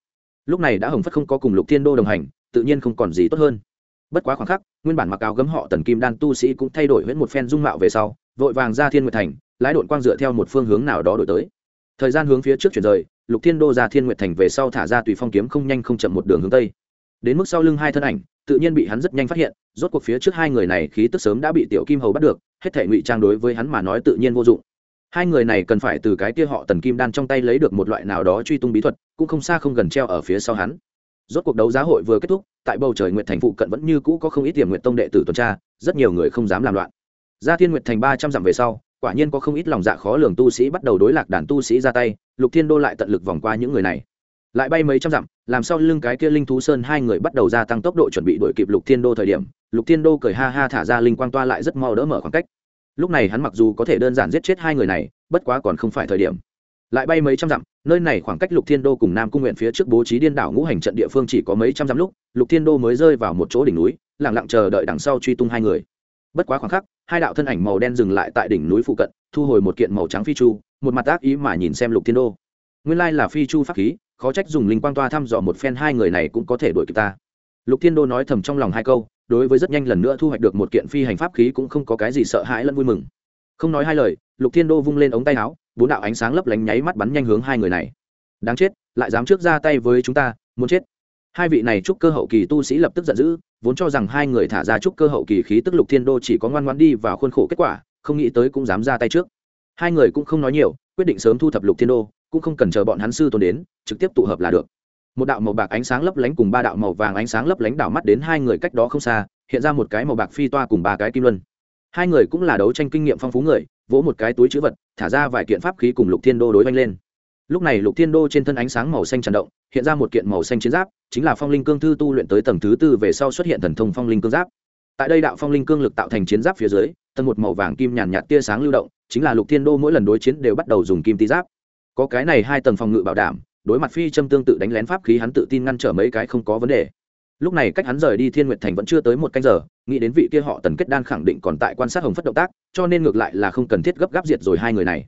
Speaker 1: Lúc này đã hồng phất không có cùng lục thiên đô đồng hành, tự nhiên không còn gì tốt hơn bất quá khoảng khắc, nguyên bản mặc áo gấm họ tần kim đan tu sĩ cũng thay đổi huyễn một phen dung mạo về sau, vội vàng ra thiên nguyệt thành, lái đội quang dựa theo một phương hướng nào đó đổi tới. Thời gian hướng phía trước chuyển rời, lục thiên đô ra thiên nguyệt thành về sau thả ra tùy phong kiếm không nhanh không chậm một đường hướng tây. Đến mức sau lưng hai thân ảnh, tự nhiên bị hắn rất nhanh phát hiện, rốt cuộc phía trước hai người này khí tức sớm đã bị tiểu kim hầu bắt được, hết thể ngụy trang đối với hắn mà nói tự nhiên vô dụng. Hai người này cần phải từ cái kia họ tần kim đan trong tay lấy được một loại nào đó truy tung bí thuật, cũng không xa không gần treo ở phía sau hắn rốt cuộc đấu giá hội vừa kết thúc, tại bầu trời nguyệt thành phụ cận vẫn như cũ có không ít tiềm nguyệt tông đệ tử tuần tra, rất nhiều người không dám làm loạn. Ra thiên nguyệt thành ba trăm dặm về sau, quả nhiên có không ít lòng dạ khó lường tu sĩ bắt đầu đối lạc đàn tu sĩ ra tay, lục thiên đô lại tận lực vòng qua những người này. Lại bay mấy trăm dặm, làm sao lưng cái kia linh thú sơn hai người bắt đầu gia tăng tốc độ chuẩn bị đuổi kịp lục thiên đô thời điểm, lục thiên đô cười ha ha thả ra linh quang toa lại rất mau đỡ mở khoảng cách. Lúc này hắn mặc dù có thể đơn giản giết chết hai người này, bất quá còn không phải thời điểm lại bay mấy trăm dặm, nơi này khoảng cách lục thiên đô cùng nam cung nguyện phía trước bố trí điên đảo ngũ hành trận địa phương chỉ có mấy trăm dặm lúc, lục thiên đô mới rơi vào một chỗ đỉnh núi lẳng lặng chờ đợi đằng sau truy tung hai người. Bất quá khoảng khắc, hai đạo thân ảnh màu đen dừng lại tại đỉnh núi phụ cận, thu hồi một kiện màu trắng phi chu, một mặt ác ý mà nhìn xem lục thiên đô. Nguyên lai là phi chu pháp khí, khó trách dùng linh quang toa thăm dò một phen hai người này cũng có thể đuổi kịp ta. Lục thiên đô nói thầm trong lòng hai câu, đối với rất nhanh lần nữa thu hoạch được một kiện phi hành pháp khí cũng không có cái gì sợ hãi lẫn vui mừng. Không nói hai lời, lục thiên đô vung lên ống tay áo bốn đạo ánh sáng lấp lánh nháy mắt bắn nhanh hướng hai người này. Đáng chết, lại dám trước ra tay với chúng ta, muốn chết. Hai vị này chúc cơ hậu kỳ tu sĩ lập tức giận dữ, vốn cho rằng hai người thả ra chúc cơ hậu kỳ khí tức lục thiên đô chỉ có ngoan ngoan đi vào khuôn khổ kết quả, không nghĩ tới cũng dám ra tay trước. Hai người cũng không nói nhiều, quyết định sớm thu thập lục thiên đô, cũng không cần chờ bọn hắn sư tôn đến, trực tiếp tụ hợp là được. Một đạo màu bạc ánh sáng lấp lánh cùng ba đạo màu vàng ánh sáng lấp lánh đảo mắt đến hai người cách đó không xa, hiện ra một cái màu bạc phi toa cùng ba cái kim luân hai người cũng là đấu tranh kinh nghiệm phong phú người, vỗ một cái túi chữ vật, thả ra vài kiện pháp khí cùng lục thiên đô đối vanh lên. Lúc này lục thiên đô trên thân ánh sáng màu xanh tràn động, hiện ra một kiện màu xanh chiến giáp, chính là phong linh cương thư tu luyện tới tầng thứ tư về sau xuất hiện thần thông phong linh cương giáp. Tại đây đạo phong linh cương lực tạo thành chiến giáp phía dưới, tầng một màu vàng kim nhàn nhạt tia sáng lưu động, chính là lục thiên đô mỗi lần đối chiến đều bắt đầu dùng kim ti giáp. Có cái này hai tầng phòng ngự bảo đảm, đối mặt phi châm tương tự đánh lén pháp khí hắn tự tin ngăn trở mấy cái không có vấn đề lúc này cách hắn rời đi thiên nguyệt thành vẫn chưa tới một canh giờ, nghĩ đến vị kia họ tần kết đan khẳng định còn tại quan sát hồng phất động tác, cho nên ngược lại là không cần thiết gấp gáp diệt rồi hai người này.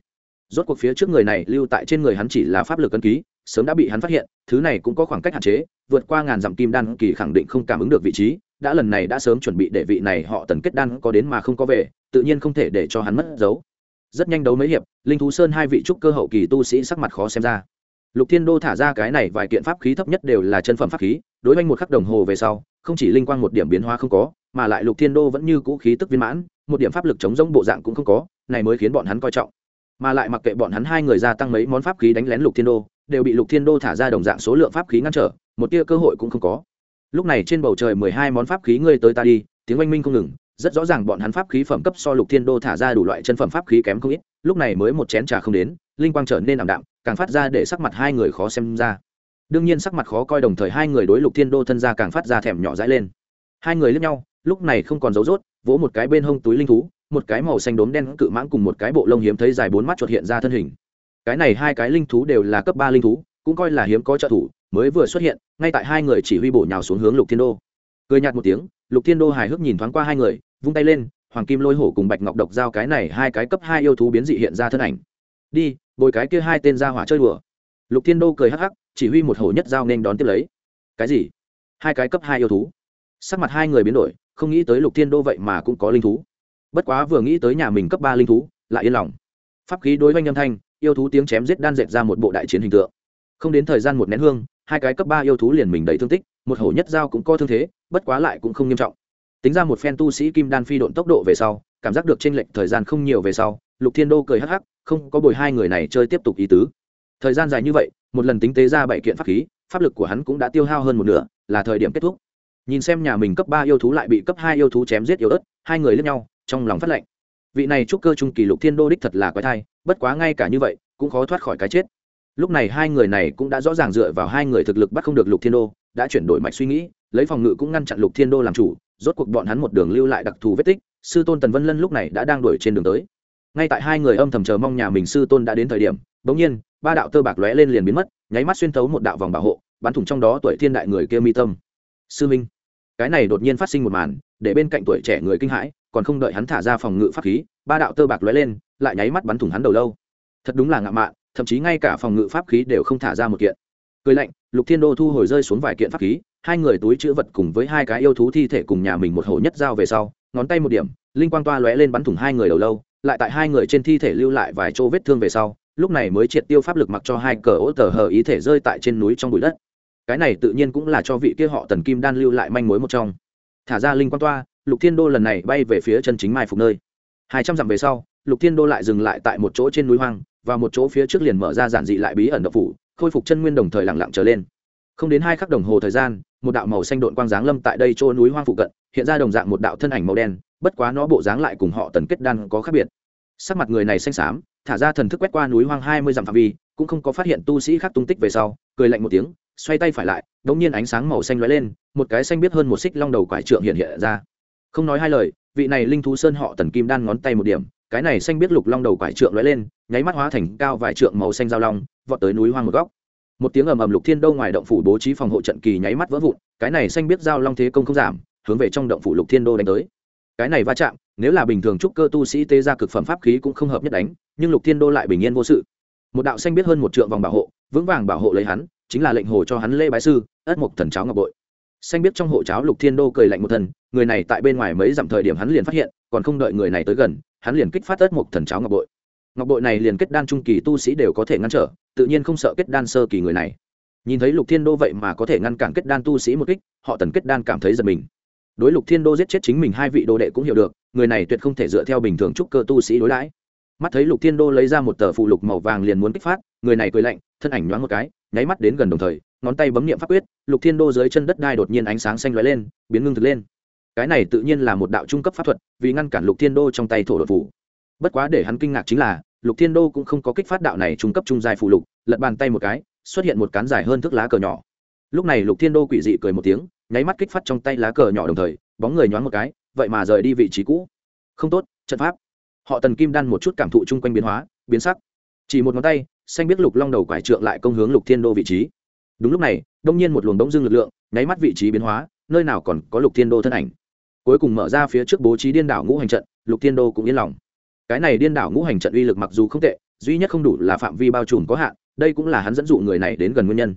Speaker 1: Rốt cuộc phía trước người này lưu tại trên người hắn chỉ là pháp lực cân ký, sớm đã bị hắn phát hiện, thứ này cũng có khoảng cách hạn chế, vượt qua ngàn dặm kim đan kỳ khẳng định không cảm ứng được vị trí, đã lần này đã sớm chuẩn bị để vị này họ tần kết đan có đến mà không có về, tự nhiên không thể để cho hắn mất dấu. Rất nhanh đấu mấy hiệp, linh thú sơn hai vị trúc cơ hậu kỳ tu sĩ sắc mặt khó xem ra lục thiên đô thả ra cái này vài kiện pháp khí thấp nhất đều là chân phẩm pháp khí, đối với một khắc đồng hồ về sau, không chỉ linh quang một điểm biến hóa không có, mà lại lục thiên đô vẫn như cũ khí tức viên mãn, một điểm pháp lực chống giống bộ dạng cũng không có, này mới khiến bọn hắn coi trọng. Mà lại mặc kệ bọn hắn hai người gia tăng mấy món pháp khí đánh lén lục thiên đô, đều bị lục thiên đô thả ra đồng dạng số lượng pháp khí ngăn trở, một tia cơ hội cũng không có. Lúc này trên bầu trời mười hai món pháp khí ngươi tới ta đi, tiếng oanh minh không ngừng, rất rõ ràng bọn hắn pháp khí phẩm cấp so lục thiên đô thả ra đủ loại chân phẩm pháp khí kém không ít, lúc này mới một chén trà không đến, linh quang trở nên ảm đạm càng phát ra để sắc mặt hai người khó xem ra. Đương nhiên sắc mặt khó coi đồng thời hai người đối lục thiên đô thân ra càng phát ra thèm nhỏ dãi lên. Hai người lướt nhau, lúc này không còn dấu rốt, vỗ một cái bên hông túi linh thú, một cái màu xanh đốm đen cự mãng cùng một cái bộ lông hiếm thấy dài bốn mắt chuột hiện ra thân hình. Cái này hai cái linh thú đều là cấp ba linh thú, cũng coi là hiếm có trợ thủ, mới vừa xuất hiện, ngay tại hai người chỉ huy bổ nhào xuống hướng lục thiên đô. Cười nhạt một tiếng, lục thiên đô hài hước nhìn thoáng qua hai người, vung tay lên, hoàng kim lôi hổ cùng bạch ngọc độc giao cái này hai cái cấp hai yêu thú biến dị hiện ra thân ảnh. Đi bồi cái kia hai tên ra hỏa chơi đùa. Lục thiên đô cười hắc hắc, chỉ huy một hổ nhất giao nên đón tiếp lấy. Cái gì? Hai cái cấp hai yêu thú? Sắc mặt hai người biến đổi, không nghĩ tới lục thiên đô vậy mà cũng có linh thú. Bất quá vừa nghĩ tới nhà mình cấp ba linh thú, lại yên lòng. Pháp khí đối với âm thanh, yêu thú tiếng chém giết đan dệt ra một bộ đại chiến hình tượng. Không đến thời gian một nén hương, hai cái cấp ba yêu thú liền mình đầy thương tích, một hổ nhất giao cũng có thương thế, bất quá lại cũng không nghiêm trọng. Tính ra một phen tu sĩ kim đan phi độn tốc độ về sau, cảm giác được t r ê n lệch thời gian không nhiều về sau, lục thiên đô cười hắc hắc không có bồi hai người này chơi tiếp tục ý tứ. Thời gian dài như vậy, một lần tính tế ra bảy kiện pháp khí, pháp lực của hắn cũng đã tiêu hao hơn một nửa, là thời điểm kết thúc. Nhìn xem nhà mình cấp ba yêu thú lại bị cấp hai yêu thú chém giết yếu ớt, hai người lướt nhau, trong lòng phát lệnh. Vị này trúc cơ trung kỳ lục thiên đô đích thật là quái thai, bất quá ngay cả như vậy, cũng khó thoát khỏi cái chết. Lúc này hai người này cũng đã rõ ràng dựa vào hai người thực lực bắt không được lục thiên đô, đã chuyển đổi mạch suy nghĩ, lấy phòng ngự cũng ngăn chặn lục thiên đô làm chủ, rốt cuộc bọn hắn một đường lưu lại đặc thù vết tích, sư tôn tần vân lân lúc này đã đang đuổi trên đường tới ngay tại hai người âm thầm chờ mong nhà mình sư tôn đã đến thời điểm, bỗng nhiên, ba đạo tơ bạc lóe lên liền biến mất, nháy mắt xuyên thấu một đạo vòng bảo hộ, bắn thủng trong đó tuổi thiên đại người kia mi tâm. Sư minh, cái này đột nhiên phát sinh một màn, để bên cạnh tuổi trẻ người kinh hãi, còn không đợi hắn thả ra phòng ngự pháp khí, ba đạo tơ bạc lóe lên, lại nháy mắt bắn thủng hắn đầu lâu. Thật đúng là ngạo mạn, thậm chí ngay cả phòng ngự pháp khí đều không thả ra một kiện. Cười lạnh, lục thiên đô thu hồi rơi xuống vài kiện pháp khí, hai người túi chữ vật cùng với hai cái yêu thú thi thể cùng nhà mình một hổ nhất dao về sau, ngón tay một điểm, linh quang toa lóe lên bắn thủng hai người đầu lâu lại tại hai người trên thi thể lưu lại vài chỗ vết thương về sau, lúc này mới triệt tiêu pháp lực mặc cho hai cờ ố tờ hờ ý thể rơi tại trên núi trong bụi đất. Cái này tự nhiên cũng là cho vị kia họ tần kim đan lưu lại manh mối một trong. Thả ra linh quang toa, lục thiên đô lần này bay về phía chân chính mai phục nơi. Hai trăm dặm về sau, lục thiên đô lại dừng lại tại một chỗ trên núi hoang, và một chỗ phía trước liền mở ra giản dị lại bí ẩn độc phủ, khôi phục chân nguyên đồng thời lặng lặng trở lên. Không đến hai khắc đồng hồ thời gian một đạo màu xanh độn quang dáng lâm tại đây chỗ núi hoang phụ cận, hiện ra đồng dạng một đạo thân ảnh màu đen, bất quá nó bộ dáng lại cùng họ tần kết đan có khác biệt. Sắc mặt người này xanh xám, thả ra thần thức quét qua núi hoang hai mươi dặm phạm vi, cũng không có phát hiện tu sĩ khác tung tích về sau, cười lạnh một tiếng, xoay tay phải lại đ ỗ n g nhiên ánh sáng màu xanh lóe lên, một cái xanh biết hơn một xích long đầu quải trượng hiện hiện ra. Không nói hai lời, vị này linh thú sơn họ tần kim đan ngón tay một điểm, cái này xanh biết lục long đầu quải trượng lóe lên, nháy mắt hóa thành cao vài trượng màu xanh giao long, vọt tới núi hoang một góc một tiếng ầm ầm lục thiên đô ngoài động phủ bố trí phòng hộ trận kỳ nháy mắt vỡ vụn, cái này xanh biết giao long thế công không giảm, hướng về trong động phủ lục thiên đô đánh tới. Cái này va chạm, nếu là bình thường trúc cơ tu sĩ tê ra cực phẩm pháp khí cũng không hợp nhất đánh, nhưng lục thiên đô lại bình yên vô sự. Một đạo xanh biết hơn một trượng vòng bảo hộ, vững vàng bảo hộ lấy hắn, chính là lệnh hồ cho hắn lê bái sư, ất mộc thần cháo ngọc bội. Xanh biết trong hộ cháo lục thiên đô cười lạnh một thần, người này tại bên ngoài mấy dặm thời điểm hắn liền phát hiện, còn không đợi người này tới gần, hắn liền kích phát ất mộc thần cháo ngọc bội ngọc bội này liền kết đan trung kỳ tu sĩ đều có thể ngăn trở, tự nhiên không sợ kết đan sơ kỳ người này. Nhìn thấy lục thiên đô vậy mà có thể ngăn cản kết đan tu sĩ một kích, họ tần kết đan cảm thấy giật mình. Đối lục thiên đô giết chết chính mình hai vị đồ đệ cũng hiểu được, người này tuyệt không thể dựa theo bình thường trúc cơ tu sĩ đối đãi. Mắt thấy lục thiên đô lấy ra một tờ phụ lục màu vàng liền muốn kích phát, người này cười lạnh, thân ảnh nhoáng một cái, nháy mắt đến gần đồng thời, ngón tay bấm niệm pháp quyết, lục thiên đô dưới chân đất đai đột nhiên ánh sáng xanh lóe lên, biến ngưng thực lên. Cái này tự nhiên là một đạo trung cấp pháp thuật, vì ngăn cản lục thiên đô trong tay thổ đột phủ bất quá để hắn kinh ngạc chính là, lục thiên đô cũng không có kích phát đạo này trung cấp trung dài phụ lục, lật bàn tay một cái, xuất hiện một cán dài hơn thước lá cờ nhỏ. Lúc này lục thiên đô quỷ dị cười một tiếng, nháy mắt kích phát trong tay lá cờ nhỏ đồng thời, bóng người nhoáng một cái, vậy mà rời đi vị trí cũ. Không tốt, trận pháp. Họ tần kim đan một chút cảm thụ chung quanh biến hóa, biến sắc. Chỉ một ngón tay, xanh biết lục long đầu quải trượng lại công hướng lục thiên đô vị trí. Đúng lúc này, đông nhiên một luồng bỗng dưng lực lượng, nháy mắt vị trí biến hóa, nơi nào còn có lục thiên đô thân ảnh. Cuối cùng mở ra phía trước bố trí điên đảo ngũ hành trận, lục thiên đô cũng yên lòng cái này điên đảo ngũ hành trận uy lực mặc dù không tệ, duy nhất không đủ là phạm vi bao trùm có hạn, đây cũng là hắn dẫn dụ người này đến gần nguyên nhân.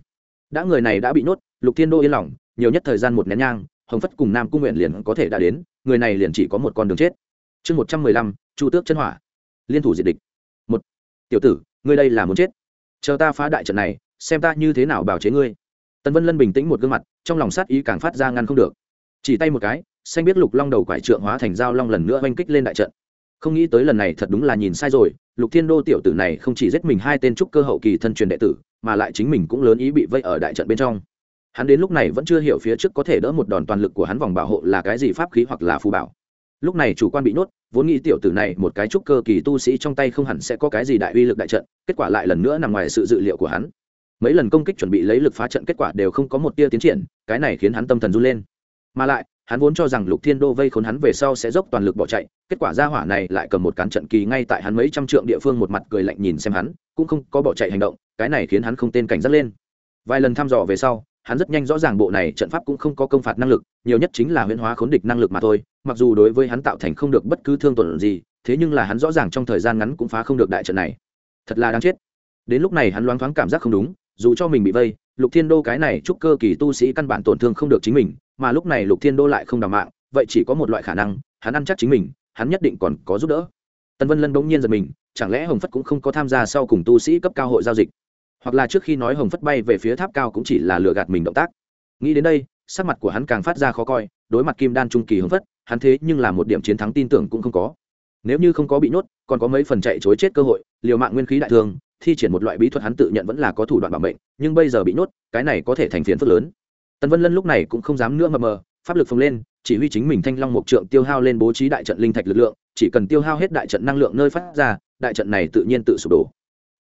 Speaker 1: Đã người này đã bị nhốt, lục thiên đô yên lòng, nhiều nhất thời gian một nén nhang, hồng phất cùng nam cung nguyện liền có thể đã đến, người này liền chỉ có một con đường chết. Chương một trăm mười lăm, chu tước chân hỏa. Liên thủ diệt địch. Một. Tiểu tử, ngươi đây là muốn chết. Chờ ta phá đại trận này, xem ta như thế nào bảo chế ngươi. Tần vân lân bình tĩnh một gương mặt, trong lòng sát ý càng phát ra ngăn không được. Chỉ tay một cái, xanh biết lục long đầu quải trượng hóa thành dao long lần nữa oanh kích lên đại trận không nghĩ tới lần này thật đúng là nhìn sai rồi, lục thiên đô tiểu tử này không chỉ giết mình hai tên trúc cơ hậu kỳ thân truyền đệ tử, mà lại chính mình cũng lớn ý bị vây ở đại trận bên trong. Hắn đến lúc này vẫn chưa hiểu phía trước có thể đỡ một đòn toàn lực của hắn vòng bảo hộ là cái gì pháp khí hoặc là phù bảo. Lúc này chủ quan bị nhốt, vốn nghĩ tiểu tử này một cái trúc cơ kỳ tu sĩ trong tay không hẳn sẽ có cái gì đại uy lực đại trận, kết quả lại lần nữa nằm ngoài sự dự liệu của hắn. Mấy lần công kích chuẩn bị lấy lực phá trận kết quả đều không có một tia tiến triển, cái này khiến hắn tâm thần run lên. Mà lại hắn vốn cho rằng lục thiên đô vây khốn hắn về sau sẽ dốc toàn lực bỏ chạy, kết quả ra hỏa này lại cầm một cán trận kỳ ngay tại hắn mấy trăm trượng địa phương một mặt cười lạnh nhìn xem hắn, cũng không có bỏ chạy hành động, cái này khiến hắn không tên cảnh giác lên. Vài lần thăm dò về sau, hắn rất nhanh rõ ràng bộ này trận pháp cũng không có công phạt năng lực, nhiều nhất chính là huyễn hóa khốn địch năng lực mà thôi, mặc dù đối với hắn tạo thành không được bất cứ thương tổn gì, thế nhưng là hắn rõ ràng trong thời gian ngắn cũng phá không được đại trận này. Thật là đáng chết. Đến lúc này hắn loáng thoáng cảm giác không đúng, dù cho mình bị vây, lục thiên đô cái này chúc cơ kỳ tu sĩ căn bản tổn thương không được chính mình mà lúc này lục thiên đô lại không đảm mạng, vậy chỉ có một loại khả năng, hắn ăn chắc chính mình, hắn nhất định còn có giúp đỡ. Tân vân lân bỗng nhiên giật mình, chẳng lẽ hồng phất cũng không có tham gia sau cùng tu sĩ cấp cao hội giao dịch? Hoặc là trước khi nói hồng phất bay về phía tháp cao cũng chỉ là lừa gạt mình động tác? Nghĩ đến đây, sắc mặt của hắn càng phát ra khó coi, đối mặt kim đan trung kỳ hồng phất, hắn thế nhưng là một điểm chiến thắng tin tưởng cũng không có. Nếu như không có bị nhốt, còn có mấy phần chạy chối chết cơ hội, liều mạng nguyên khí đại thương, thi triển một loại bí thuật hắn tự nhận vẫn là có thủ đoạn bảo mệnh, nhưng bây giờ bị nhốt, cái này có thể thành phiền phức lớn tần vân lân lúc này cũng không dám nữa mờ mờ, pháp lực phồng lên, chỉ huy chính mình thanh long mục trượng tiêu hao lên bố trí đại trận linh thạch lực lượng, chỉ cần tiêu hao hết đại trận năng lượng nơi phát ra, đại trận này tự nhiên tự sụp đổ.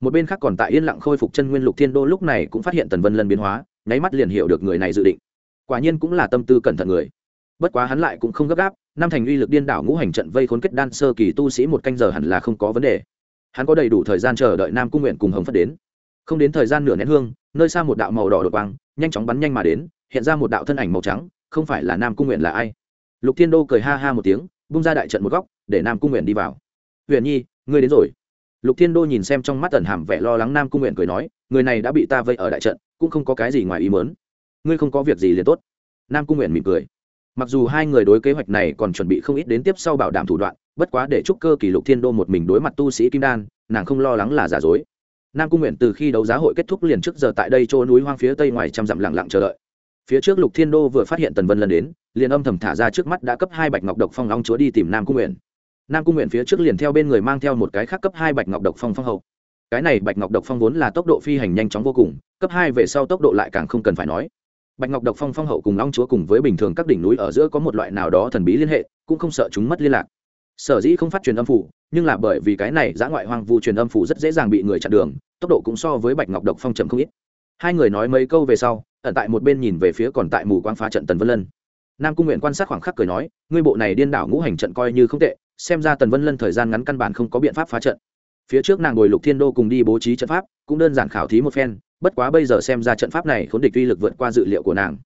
Speaker 1: Một bên khác còn tại yên lặng khôi phục chân nguyên lục thiên đô lúc này cũng phát hiện tần vân lân biến hóa, nháy mắt liền hiểu được người này dự định. Quả nhiên cũng là tâm tư cẩn thận người. Bất quá hắn lại cũng không gấp gáp, năm thành uy lực điên đảo ngũ hành trận vây khốn kết đan sơ kỳ tu sĩ một canh giờ hẳn là không có vấn đề. Hắn có đầy đủ thời gian chờ đợi nam cung nguyện cùng hồng phất đến. Không đến thời gian nửa nén hương, nơi xa một đạo màu đỏ đột quang, nhanh chóng bắn nhanh mà đến hiện ra một đạo thân ảnh màu trắng, không phải là nam cung nguyện là ai? Lục thiên đô cười ha ha một tiếng, bung ra đại trận một góc, để nam cung nguyện đi vào. Huyền nhi, ngươi đến rồi. Lục thiên đô nhìn xem trong mắt tần hàm vẻ lo lắng nam cung nguyện cười nói, người này đã bị ta vây ở đại trận, cũng không có cái gì ngoài ý mớn ngươi không có việc gì liền tốt. Nam cung nguyện mỉm cười. Mặc dù hai người đối kế hoạch này còn chuẩn bị không ít đến tiếp sau bảo đảm thủ đoạn, bất quá để chúc cơ kỷ lục thiên đô một mình đối mặt tu sĩ kim đan, nàng không lo lắng là giả dối. Nam cung nguyện từ khi đấu giá hội kết thúc liền trước giờ tại đây chỗ núi hoang phía tây ngoài trăm dặm lặng lặng chờ đợi phía trước lục thiên đô vừa phát hiện tần vân lần đến, liền âm thầm thả ra trước mắt đã cấp hai bạch ngọc độc phong long chúa đi tìm nam cung nguyện. Nam cung nguyện phía trước liền theo bên người mang theo một cái khác cấp hai bạch ngọc độc phong phong hậu. Cái này bạch ngọc độc phong vốn là tốc độ phi hành nhanh chóng vô cùng, cấp hai về sau tốc độ lại càng không cần phải nói. Bạch ngọc độc phong phong hậu cùng long chúa cùng với bình thường các đỉnh núi ở giữa có một loại nào đó thần bí liên hệ, cũng không sợ chúng mất liên lạc. Sở dĩ không phát truyền âm phủ, nhưng là bởi vì cái này giã ngoại hoang vu truyền âm phủ rất dễ dàng bị người chặn đường, tốc độ cũng so với bạch ngọc độc phong chậm không ít. Hai người nói mấy câu về sau ẩn tại một bên nhìn về phía còn tại mù quang phá trận tần vân lân. Nam cung nguyện quan sát khoảng khắc cười nói, ngươi bộ này điên đảo ngũ hành trận coi như không tệ, xem ra tần vân lân thời gian ngắn căn bản không có biện pháp phá trận. Phía trước nàng ngồi lục thiên đô cùng đi bố trí trận pháp, cũng đơn giản khảo thí một phen, bất quá bây giờ xem ra trận pháp này khốn địch uy lực vượt qua dự liệu của nàng.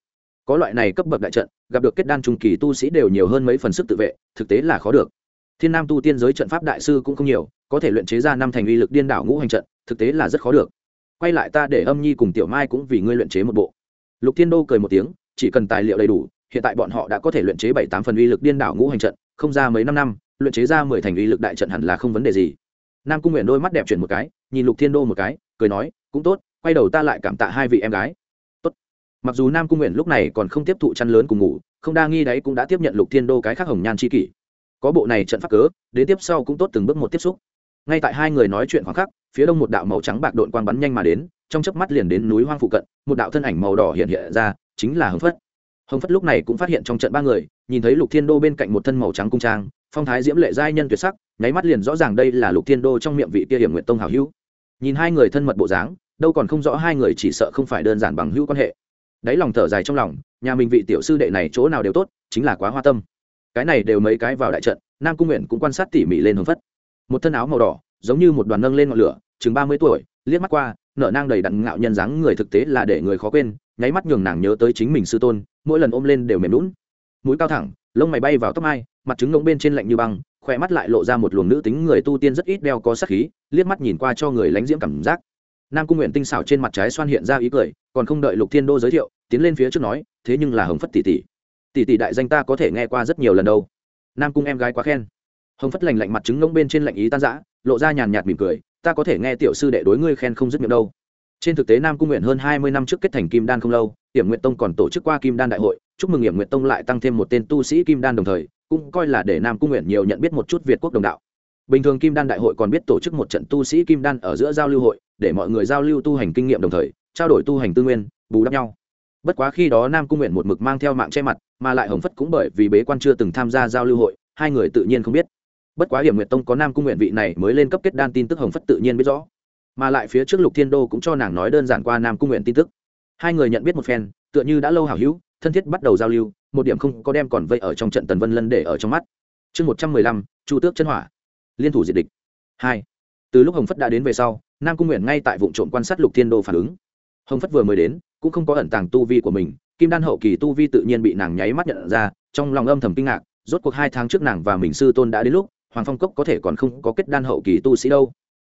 Speaker 1: Có loại này cấp bậc đại trận, gặp được kết đan trung kỳ tu sĩ đều nhiều hơn mấy phần sức tự vệ, thực tế là khó được. Thiên nam tu tiên giới trận pháp đại sư cũng không nhiều, có thể luyện chế ra năm thành uy lực điên đảo ngũ hành trận, thực tế là rất khó được. Quay lại ta để âm nhi cùng tiểu mai cũng vì ngươi luyện chế một bộ lục thiên đô cười một tiếng, chỉ cần tài liệu đầy đủ, hiện tại bọn họ đã có thể luyện chế bảy tám phần uy lực điên đảo ngũ hành trận, không ra mấy năm năm, luyện chế ra mười thành uy lực đại trận hẳn là không vấn đề gì. Nam cung nguyện đôi mắt đẹp chuyển một cái, nhìn lục thiên đô một cái, cười nói, cũng tốt, quay đầu ta lại cảm tạ hai vị em gái. Tốt. Mặc dù nam cung nguyện lúc này còn không tiếp thụ chăn lớn cùng ngủ, không đa nghi đấy cũng đã tiếp nhận lục thiên đô cái khác hồng nhan chi kỷ. Có bộ này trận pháp cớ, đến tiếp sau cũng tốt từng bước một tiếp xúc. Ngay tại hai người nói chuyện khoảng khắc, phía đông một đạo màu trắng bạc đội quang bắn nhanh mà đến trong chớp mắt liền đến núi hoang phụ cận, một đạo thân ảnh màu đỏ hiện hiện ra, chính là hồng phất. Hồng phất lúc này cũng phát hiện trong trận ba người, nhìn thấy lục thiên đô bên cạnh một thân màu trắng cung trang, phong thái diễm lệ giai nhân tuyệt sắc, nháy mắt liền rõ ràng đây là lục thiên đô trong miệng vị kia hiểm nguyện tông hảo hữu. Nhìn hai người thân mật bộ dáng, đâu còn không rõ hai người chỉ sợ không phải đơn giản bằng hữu quan hệ. Đáy lòng thở dài trong lòng, nhà mình vị tiểu sư đệ này chỗ nào đều tốt, chính là quá hoa tâm. Cái này đều mấy cái vào đại trận, nam cung nguyện cũng quan sát tỉ mỉ lên hồng phất. Một thân áo màu đỏ, giống như một đoàn nâng lên ngọn lửa chừng ba mươi tuổi, liếc mắt qua, nở nang đầy đặn ngạo nhân dáng người thực tế là để người khó quên, nháy mắt nhường nàng nhớ tới chính mình sư tôn, mỗi lần ôm lên đều mềm lún mũi cao thẳng, lông mày bay vào tóc mai mặt trứng ngỗng bên trên lạnh như băng khỏe mắt lại lộ ra một luồng nữ tính người tu tiên rất ít đeo có sắc khí, liếc mắt nhìn qua cho người lánh diễm cảm giác. Nam cung nguyện tinh xảo trên mặt trái xoan hiện ra ý cười, còn không đợi lục thiên đô giới thiệu, tiến lên phía trước nói, thế nhưng là hồng phất tỷ tỷ. Tỷ tỷ đại danh ta có thể nghe qua rất nhiều lần đâu. Nam cung em gái quá khen. Hồng phất lành lạnh mặt trứng ngỗng bên trên lạnh ý tan giã lộ ra nhàn nhạt mỉm cười ta có thể nghe tiểu sư đệ đối ngươi khen không dứt miệng đâu. Trên thực tế nam cung nguyện hơn hai mươi năm trước kết thành kim đan không lâu hiểm nguyện tông còn tổ chức qua kim đan đại hội, chúc mừng hiểm nguyện tông lại tăng thêm một tên tu sĩ kim đan đồng thời, cũng coi là để nam cung nguyện nhiều nhận biết một chút việt quốc đồng đạo. Bình thường kim đan đại hội còn biết tổ chức một trận tu sĩ kim đan ở giữa giao lưu hội, để mọi người giao lưu tu hành kinh nghiệm đồng thời, trao đổi tu hành tư nguyên, bù đắp nhau. Bất quá khi đó nam cung nguyện một mực mang theo mạng che mặt, mà lại hồng phất cũng bởi vì bế quan chưa từng tham gia giao lưu hội, hai người tự nhiên không biết bất quá hiểm nguyệt tông có nam cung nguyện vị này mới lên cấp kết đan tin tức hồng phất tự nhiên biết rõ. Mà lại phía trước lục thiên đô cũng cho nàng nói đơn giản qua nam cung nguyện tin tức. Hai người nhận biết một phen, tựa như đã lâu hảo hữu, thân thiết bắt đầu giao lưu, một điểm không có đem còn vây ở trong trận tần vân lân để ở trong mắt. Chương một trăm mười lăm, chu tước chân hỏa. Liên thủ diệt địch. Hai. Từ lúc hồng phất đã đến về sau, nam cung nguyện ngay tại vụ trộm quan sát lục thiên đô phản ứng. Hồng phất vừa mới đến, cũng không có ẩn tàng tu vi của mình, kim đan hậu kỳ tu vi tự nhiên bị nàng nháy mắt nhận ra, trong lòng âm thầm kinh ngạc, rốt cuộc hai tháng trước nàng và mình sư tôn đã đến lúc hoàng phong cốc có thể còn không có kết đan hậu kỳ tu sĩ đâu.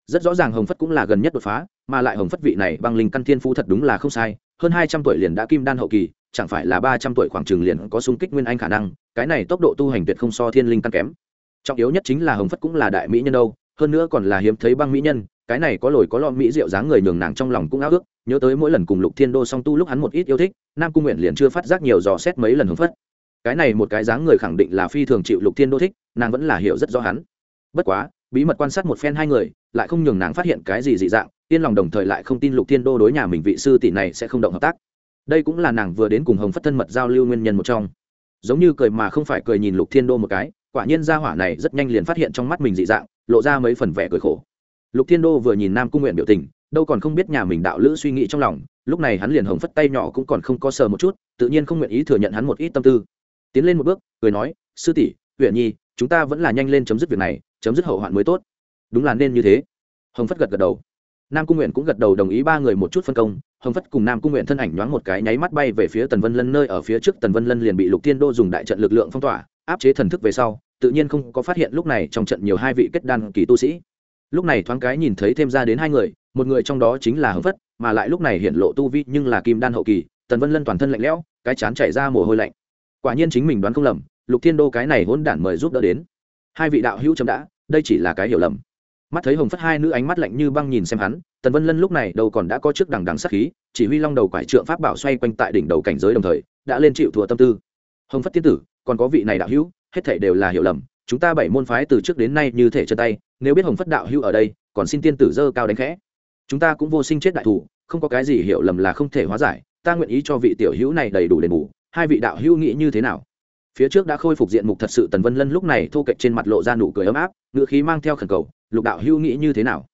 Speaker 1: Rất rõ ràng hồng phất cũng là gần nhất đột phá, mà lại hồng phất vị này băng linh căn thiên phú thật đúng là không sai, hơn hai trăm tuổi liền đã kim đan hậu kỳ, chẳng phải là ba trăm tuổi khoảng trường liền có sung kích nguyên anh khả năng, cái này tốc độ tu hành tuyệt không so thiên linh căn kém. Trọng yếu nhất chính là hồng phất cũng là đại mỹ nhân đâu, hơn nữa còn là hiếm thấy băng mỹ nhân, cái này có lồi có lọ mỹ rượu dáng người nhường nàng trong lòng cũng ao ước, nhớ tới mỗi lần cùng lục thiên đô song tu lúc hắn một ít yêu thích, nam cung nguyện liền chưa phát giác nhiều dò xét mấy lần hồng phất cái này một cái dáng người khẳng định là phi thường chịu lục thiên đô thích, nàng vẫn là hiểu rất rõ hắn. Bất quá, bí mật quan sát một phen hai người, lại không nhường nàng phát hiện cái gì dị dạng, yên lòng đồng thời lại không tin lục thiên đô đối nhà mình vị sư tỷ này sẽ không động hợp tác. Đây cũng là nàng vừa đến cùng hồng phất thân mật giao lưu nguyên nhân một trong. Giống như cười mà không phải cười nhìn lục thiên đô một cái, quả nhiên gia hỏa này rất nhanh liền phát hiện trong mắt mình dị dạng, lộ ra mấy phần vẻ cười khổ. Lục thiên đô vừa nhìn nam cung nguyện biểu tình, đâu còn không biết nhà mình đạo lữ suy nghĩ trong lòng, lúc này hắn liền hồng phất tay nhỏ cũng còn không có sờ một chút, tự nhiên không nguyện ý thừa nhận hắn một ít tâm tư tiến lên một bước, cười nói, sư tỷ huyện nhi, chúng ta vẫn là nhanh lên chấm dứt việc này, chấm dứt hậu hoạn mới tốt. Đúng là nên như thế. Hồng phất gật gật đầu. Nam cung nguyện cũng gật đầu đồng ý ba người một chút phân công. Hồng phất cùng nam cung nguyện thân ảnh nhoáng một cái nháy mắt bay về phía tần vân lân nơi ở phía trước. Tần vân lân liền bị lục thiên đô dùng đại trận lực lượng phong tỏa, áp chế thần thức về sau, tự nhiên không có phát hiện lúc này trong trận nhiều hai vị kết đan kỳ tu sĩ. Lúc này thoáng cái nhìn thấy thêm ra đến hai người, một người trong đó chính là hồng phất, mà lại lúc này hiện lộ tu vi nhưng là kim đan hậu kỳ. Tần vân lân toàn thân lạnh lẽo, cái chán chảy ra mồ hôi lạnh quả nhiên chính mình đoán không lầm, lục thiên đô cái này hỗn đản mời giúp đỡ đến. Hai vị đạo hữu chấm đã, đây chỉ là cái hiểu lầm. Mắt thấy hồng phất hai nữ ánh mắt lạnh như băng nhìn xem hắn, tần vân lân lúc này đầu còn đã có trước đằng đằng sắc khí, chỉ huy long đầu quải trượng pháp bảo xoay quanh tại đỉnh đầu cảnh giới đồng thời, đã lên chịu thua tâm tư. Hồng phất tiên tử, còn có vị này đạo hữu, hết thể đều là hiểu lầm, chúng ta bảy môn phái từ trước đến nay như thể chân tay, nếu biết hồng phất đạo hữu ở đây, còn xin tiên tử dơ cao đánh khẽ. Chúng ta cũng vô sinh chết đại thủ, không có cái gì hiểu lầm là không thể hóa giải, ta nguyện ý cho vị tiểu hữu này đầy đủ đền bù hai vị đạo hữu nghĩ như thế nào? Phía trước đã khôi phục diện mục thật sự tần vân lân lúc này thô kệch trên mặt lộ ra nụ cười ấm áp, ngữ khí mang theo khẩn cầu, lục đạo hữu nghĩ như thế nào?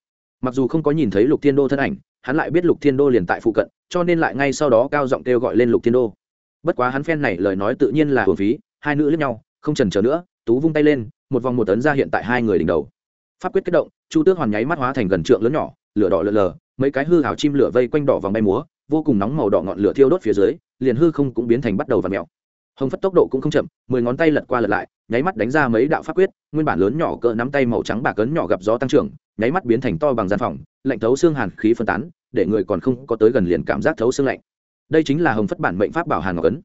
Speaker 1: Mặc dù không có nhìn thấy lục thiên đô thân ảnh, hắn lại biết lục thiên đô liền tại phụ cận, cho nên lại ngay sau đó cao giọng kêu gọi lên lục thiên đô. Bất quá hắn phen này lời nói tự nhiên là hồn phí, hai nữ lẫn nhau, không trần chờ nữa, tú vung tay lên, một vòng một tấn ra hiện tại hai người đỉnh đầu. Pháp quyết kích động, chu tước hoàn nháy mắt hóa thành gần trượng lớn nhỏ, lửa đỏ lờ lờ, mấy cái hư hào chim lửa vây quanh đỏ vòng bay múa, vô cùng nóng màu đỏ ngọn lửa thiêu đốt phía dưới liền hư không cũng biến thành bắt đầu và mèo. Hồng phất tốc độ cũng không chậm, mười ngón tay lật qua lật lại, nháy mắt đánh ra mấy đạo pháp quyết, nguyên bản lớn nhỏ cỡ nắm tay màu trắng bạc cấn nhỏ gặp gió tăng trưởng, nháy mắt biến thành to bằng gian phòng, lạnh thấu xương hàn khí phân tán, để người còn không có tới gần liền cảm giác thấu xương lạnh. Đây chính là hồng phất bản mệnh pháp bảo hàn ngọc ấn.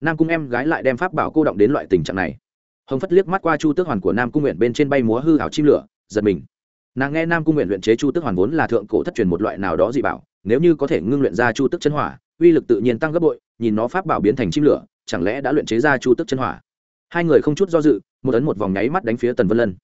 Speaker 1: Nam cung em gái lại đem pháp bảo cô động đến loại tình trạng này. Hồng phất liếc mắt qua chu tước hoàn của nam cung nguyện bên trên bay múa hư hảo chim lửa, giật mình. Nàng nghe nam cung nguyện luyện chế chu tước hoàn vốn là thượng cổ thất truyền một loại nào đó dị bảo, nếu như có thể ngưng luyện ra chu tước chân hỏa uy lực tự nhiên tăng gấp bội, nhìn nó pháp bảo biến thành chim lửa, chẳng lẽ đã luyện chế ra chu tức chân hỏa? Hai người không chút do dự, một ấn một vòng nháy mắt đánh phía tần vân lân.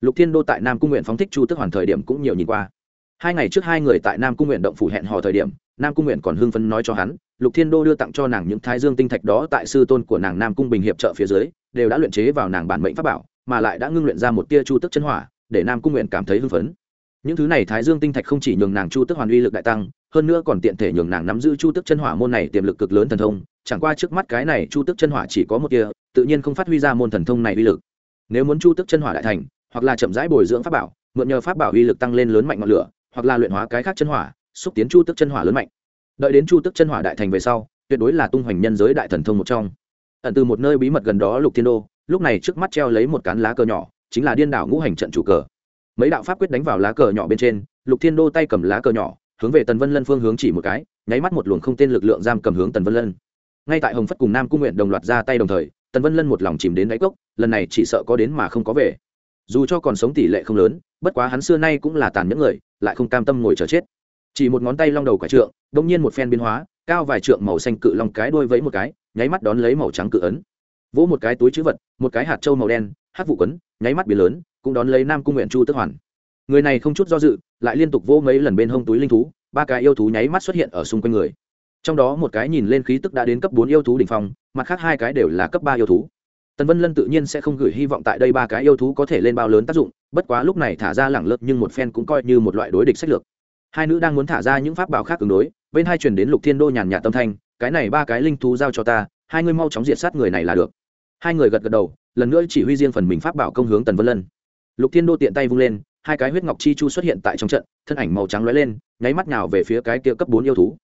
Speaker 1: Lục thiên đô tại nam cung nguyện phóng thích chu tức hoàn thời điểm cũng nhiều nhìn qua. Hai ngày trước hai người tại nam cung nguyện động phủ hẹn hò thời điểm, nam cung nguyện còn hưng phấn nói cho hắn, lục thiên đô đưa tặng cho nàng những thái dương tinh thạch đó tại sư tôn của nàng nam cung bình hiệp trợ phía dưới, đều đã luyện chế vào nàng bản mệnh pháp bảo, mà lại đã ngưng luyện ra một tia chu tức chân hỏa, để nam cung nguyện cảm thấy hưng phấn. Những thứ này thái dương tinh thạch không chỉ nhường nàng chu tức hoàn uy lực đại tăng hơn nữa còn tiện thể nhường nàng nắm giữ chu tức chân hỏa môn này tiềm lực cực lớn thần thông, chẳng qua trước mắt cái này chu tức chân hỏa chỉ có một tia tự nhiên không phát huy ra môn thần thông này uy lực. Nếu muốn chu tức chân hỏa đại thành, hoặc là chậm rãi bồi dưỡng pháp bảo, mượn nhờ pháp bảo uy lực tăng lên lớn mạnh ngọn lửa, hoặc là luyện hóa cái khác chân hỏa, xúc tiến chu tức chân hỏa lớn mạnh. Đợi đến chu tức chân hỏa đại thành về sau, tuyệt đối là tung hoành nhân giới đại thần thông một trong. Ẩn từ một nơi bí mật gần đó lục thiên đô, lúc này trước mắt treo lấy một cán lá cờ nhỏ, chính là điên đảo ngũ hành trận chủ cờ. Mấy đạo pháp quyết đánh vào lá cờ nhỏ bên trên, lục thiên đô tay cầm lá cờ nhỏ hướng về tần vân lân phương hướng chỉ một cái, nháy mắt một luồng không tên lực lượng giam cầm hướng tần vân lân. Ngay tại hồng phất cùng nam cung nguyện đồng loạt ra tay đồng thời, tần vân lân một lòng chìm đến đáy cốc, lần này chỉ sợ có đến mà không có về. Dù cho còn sống tỷ lệ không lớn, bất quá hắn xưa nay cũng là tàn nhẫn người, lại không cam tâm ngồi chờ chết. Chỉ một ngón tay long đầu quả trượng, đông nhiên một phen biến hóa, cao vài trượng màu xanh cự long cái đuôi vẫy một cái, nháy mắt đón lấy màu trắng cự ấn. Vỗ một cái túi chữ vật, một cái hạt trâu màu đen hát vụ quấn, nháy mắt biến lớn, cũng đón lấy nam cung nguyện chu tức hoàn người này không chút do dự, lại liên tục vỗ mấy lần bên hông túi linh thú, ba cái yêu thú nháy mắt xuất hiện ở xung quanh người. Trong đó một cái nhìn lên khí tức đã đến cấp bốn yêu thú đ ỉ n h phong, mặt khác hai cái đều là cấp ba yêu thú. Tần vân lân tự nhiên sẽ không gửi hy vọng tại đây ba cái yêu thú có thể lên bao lớn tác dụng, bất quá lúc này thả ra lẳng lợt nhưng một phen cũng coi như một loại đối địch sách lược. Hai nữ đang muốn thả ra những pháp bảo khác ứng đối, bên hai truyền đến lục thiên đô nhàn nhạt tâm thanh, cái này ba cái linh thú giao cho ta, hai ngươi mau chóng diệt sát người này là được. Hai người gật gật đầu, lần nữa chỉ huy riêng phần mình pháp bảo công hướng tần vân lân. Lục thiên đô tiện tay vung lên hai cái huyết ngọc chi chu xuất hiện tại trong trận, thân ảnh màu trắng lóe lên, nháy mắt nào về phía cái kia cấp bốn yêu thú.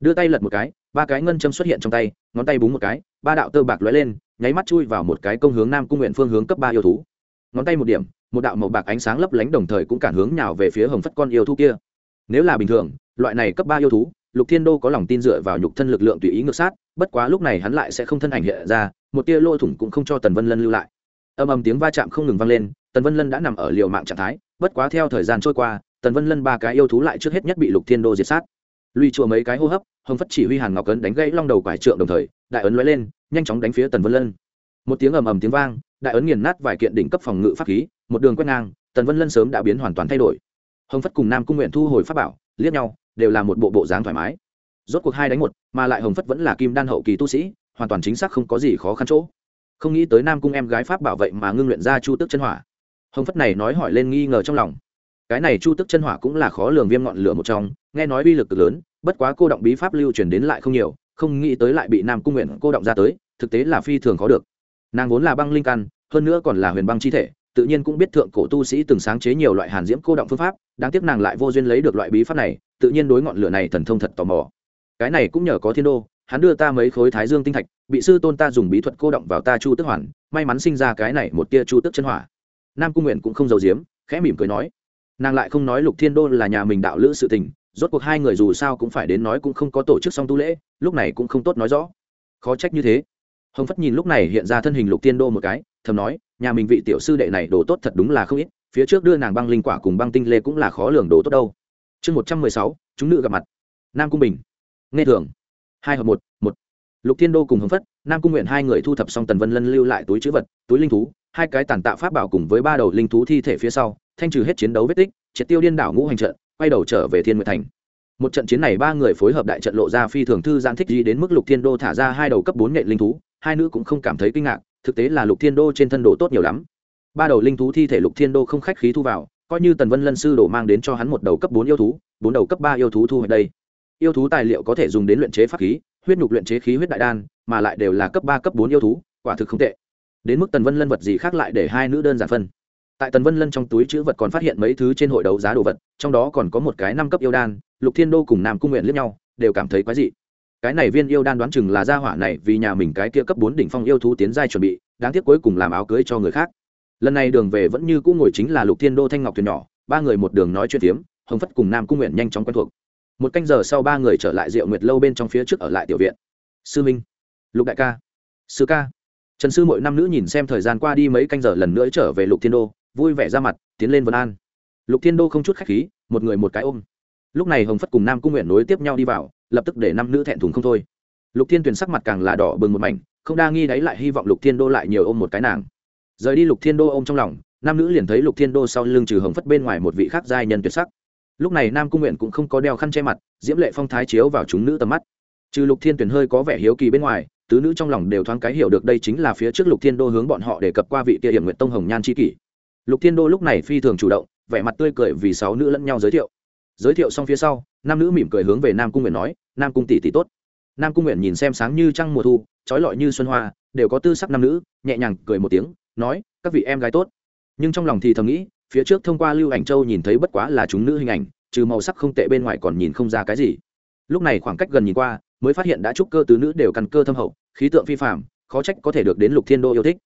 Speaker 1: Đưa tay lật một cái, ba cái ngân châm xuất hiện trong tay, ngón tay búng một cái, ba đạo tơ bạc lóe lên, nháy mắt chui vào một cái công hướng nam cung nguyện phương hướng cấp ba yêu thú. Ngón tay một điểm, một đạo màu bạc ánh sáng lấp lánh đồng thời cũng cản hướng nào về phía hồng phất con yêu thú kia. Nếu là bình thường, loại này cấp ba yêu thú, lục thiên đô có lòng tin dựa vào nhục thân lực lượng tùy ý ngược sát, bất quá lúc này hắn lại sẽ không thân ảnh hiện ra, một tia lỗ thủng cũng không cho tần vân lân lưu lại. Âm âm tiếng va chạm không ngừng vang lên, tần vân lân đã nằm ở liều mạng trạng thái bất quá theo thời gian trôi qua, tần vân lân ba cái yêu thú lại trước hết nhất bị lục thiên đô diệt sát. Lùi chùa mấy cái hô hấp, hồng phất chỉ huy hàn ngọc ấn đánh gãy long đầu quải trượng đồng thời, đại ấn lóe lên, nhanh chóng đánh phía tần vân lân. Một tiếng ầm ầm tiếng vang, đại ấn nghiền nát vài kiện đỉnh cấp phòng ngự pháp khí, một đường quét ngang, tần vân lân sớm đã biến hoàn toàn thay đổi. Hồng phất cùng nam cung nguyện thu hồi pháp bảo, liếc nhau, đều là một bộ bộ dáng thoải mái. Rốt cuộc hai đánh một, mà lại hồng phất vẫn là kim đan hậu kỳ tu sĩ, hoàn toàn chính xác không có gì khó khăn chỗ. Không nghĩ tới nam cung em gái pháp bảo vệ mà ngưng luyện ra chu tước chân hỏa hồng phất này nói hỏi lên nghi ngờ trong lòng. Cái này chu tức chân hỏa cũng là khó lường viêm ngọn lửa một trong, nghe nói uy lực cực lớn, bất quá cô động bí pháp lưu truyền đến lại không nhiều, không nghĩ tới lại bị nam cung nguyện cô động ra tới, thực tế là phi thường khó được. Nàng vốn là băng linh căn, hơn nữa còn là huyền băng chi thể, tự nhiên cũng biết thượng cổ tu sĩ từng sáng chế nhiều loại hàn diễm cô động phương pháp, đáng tiếc nàng lại vô duyên lấy được loại bí pháp này, tự nhiên đối ngọn lửa này thần thông thật tò mò. Cái này cũng nhờ có thiên đô, hắn đưa ta mấy khối thái dương tinh thạch, bị sư tôn ta dùng bí thuật cô động vào ta chu tức hoàn, may mắn sinh ra cái này một tia chu tức chân hỏa nam cung nguyện cũng không giấu giếm, khẽ mỉm cười nói, nàng lại không nói lục thiên đô là nhà mình đạo lữ sự tình, rốt cuộc hai người dù sao cũng phải đến nói cũng không có tổ chức xong tu lễ, lúc này cũng không tốt nói rõ. Khó trách như thế. Hồng phất nhìn lúc này hiện ra thân hình lục thiên đô một cái, thầm nói, nhà mình vị tiểu sư đệ này đồ tốt thật đúng là không ít, phía trước đưa nàng băng linh quả cùng băng tinh lê cũng là khó lường đồ tốt đâu. Chương một trăm mười sáu, chúng nữ gặp mặt. Nam cung bình. Nghe thường hai hợp một một. Lục thiên đô cùng hồng phất, nam cung nguyện hai người thu thập xong tần vân lân lưu lại túi chữ vật, túi linh thú hai cái tàn tạ pháp bảo cùng với ba đầu linh thú thi thể phía sau, thanh trừ hết chiến đấu vết tích, triệt tiêu điên đảo ngũ hành trận, quay đầu trở về thiên nguyệt thành. Một trận chiến này ba người phối hợp đại trận lộ ra phi thường thư giãn thích gì đến mức lục thiên đô thả ra hai đầu cấp bốn nghệ linh thú, hai nữ cũng không cảm thấy kinh ngạc, thực tế là lục thiên đô trên thân đồ tốt nhiều lắm. Ba đầu linh thú thi thể lục thiên đô không khách khí thu vào, coi như tần vân lân sư đồ mang đến cho hắn một đầu cấp bốn yêu thú, bốn đầu cấp ba yêu thú thu hồi đây. Yêu thú tài liệu có thể dùng đến luyện chế pháp khí, huyết nhục luyện chế khí huyết đại đan, mà lại đều là cấp ba, cấp bốn yêu thú, quả thực không tệ đến mức tần vân lân vật gì khác lại để hai nữ đơn giản phân. Tại tần vân lân trong túi chữ vật còn phát hiện mấy thứ trên hội đấu giá đồ vật, trong đó còn có một cái năm cấp yêu đan, lục thiên đô cùng nam cung nguyện liếc nhau, đều cảm thấy quái dị. Cái này viên yêu đan đoán chừng là gia hỏa này vì nhà mình cái kia cấp bốn đỉnh phong yêu thú tiến giai chuẩn bị, đáng tiếc cuối cùng làm áo cưới cho người khác. Lần này đường về vẫn như cũ ngồi chính là lục thiên đô thanh ngọc thuyền nhỏ, ba người một đường nói chuyện tiếm hồng phất cùng nam cung nguyện nhanh chóng quen thuộc. Một canh giờ sau ba người trở lại rượu nguyệt lâu bên trong phía trước ở lại tiểu viện. Sư minh, lục đại ca, sư ca trần sư mỗi năm nữ nhìn xem thời gian qua đi mấy canh giờ lần nữa trở về lục thiên đô, vui vẻ ra mặt, tiến lên vân an. Lục thiên đô không chút khách khí, một người một cái ôm. Lúc này hồng phất cùng nam cung nguyện nối tiếp nhau đi vào, lập tức để năm nữ thẹn thùng không thôi. Lục thiên tuyền sắc mặt càng là đỏ bừng một mảnh, không đa nghi đáy lại hy vọng lục thiên đô lại nhiều ôm một cái nàng. Rời đi lục thiên đô ôm trong lòng nam nữ liền thấy lục thiên đô sau lưng trừ hồng phất bên ngoài một vị khác giai nhân tuyệt sắc. Lúc này nam cung nguyện cũng không có đeo khăn che mặt, diễm lệ phong thái chiếu vào chúng nữ tầm mắt. Trừ lục thiên tuyền hơi có vẻ hiếu kỳ bên ngoài tứ nữ trong lòng đều thoáng cái hiểu được đây chính là phía trước lục thiên đô hướng bọn họ để cập qua vị kia hiểm nguyện tông hồng nhan c kỷ. Lục thiên đô lúc này phi thường chủ động, vẻ mặt tươi cười vì sáu nữ lẫn nhau giới thiệu. Giới thiệu xong phía sau, nam nữ mỉm cười hướng về nam cung nguyện nói, nam cung tỷ tỷ tốt. Nam cung nguyện nhìn xem sáng như trăng mùa thu, trói lọi như xuân hoa, đều có tư sắc nam nữ, nhẹ nhàng cười một tiếng, nói, các vị em gái tốt. Nhưng trong lòng thì thầm nghĩ, phía trước thông qua lưu ảnh châu nhìn thấy bất quá là chúng nữ hình ảnh, trừ màu sắc không tệ bên ngoài còn nhìn không ra cái gì. Lúc này khoảng cách gần nhìn qua mới phát hiện đã trúc cơ tứ nữ đều căn cơ thâm hậu, khí tượng phi phạm khó trách có thể được đến lục thiên đô yêu thích.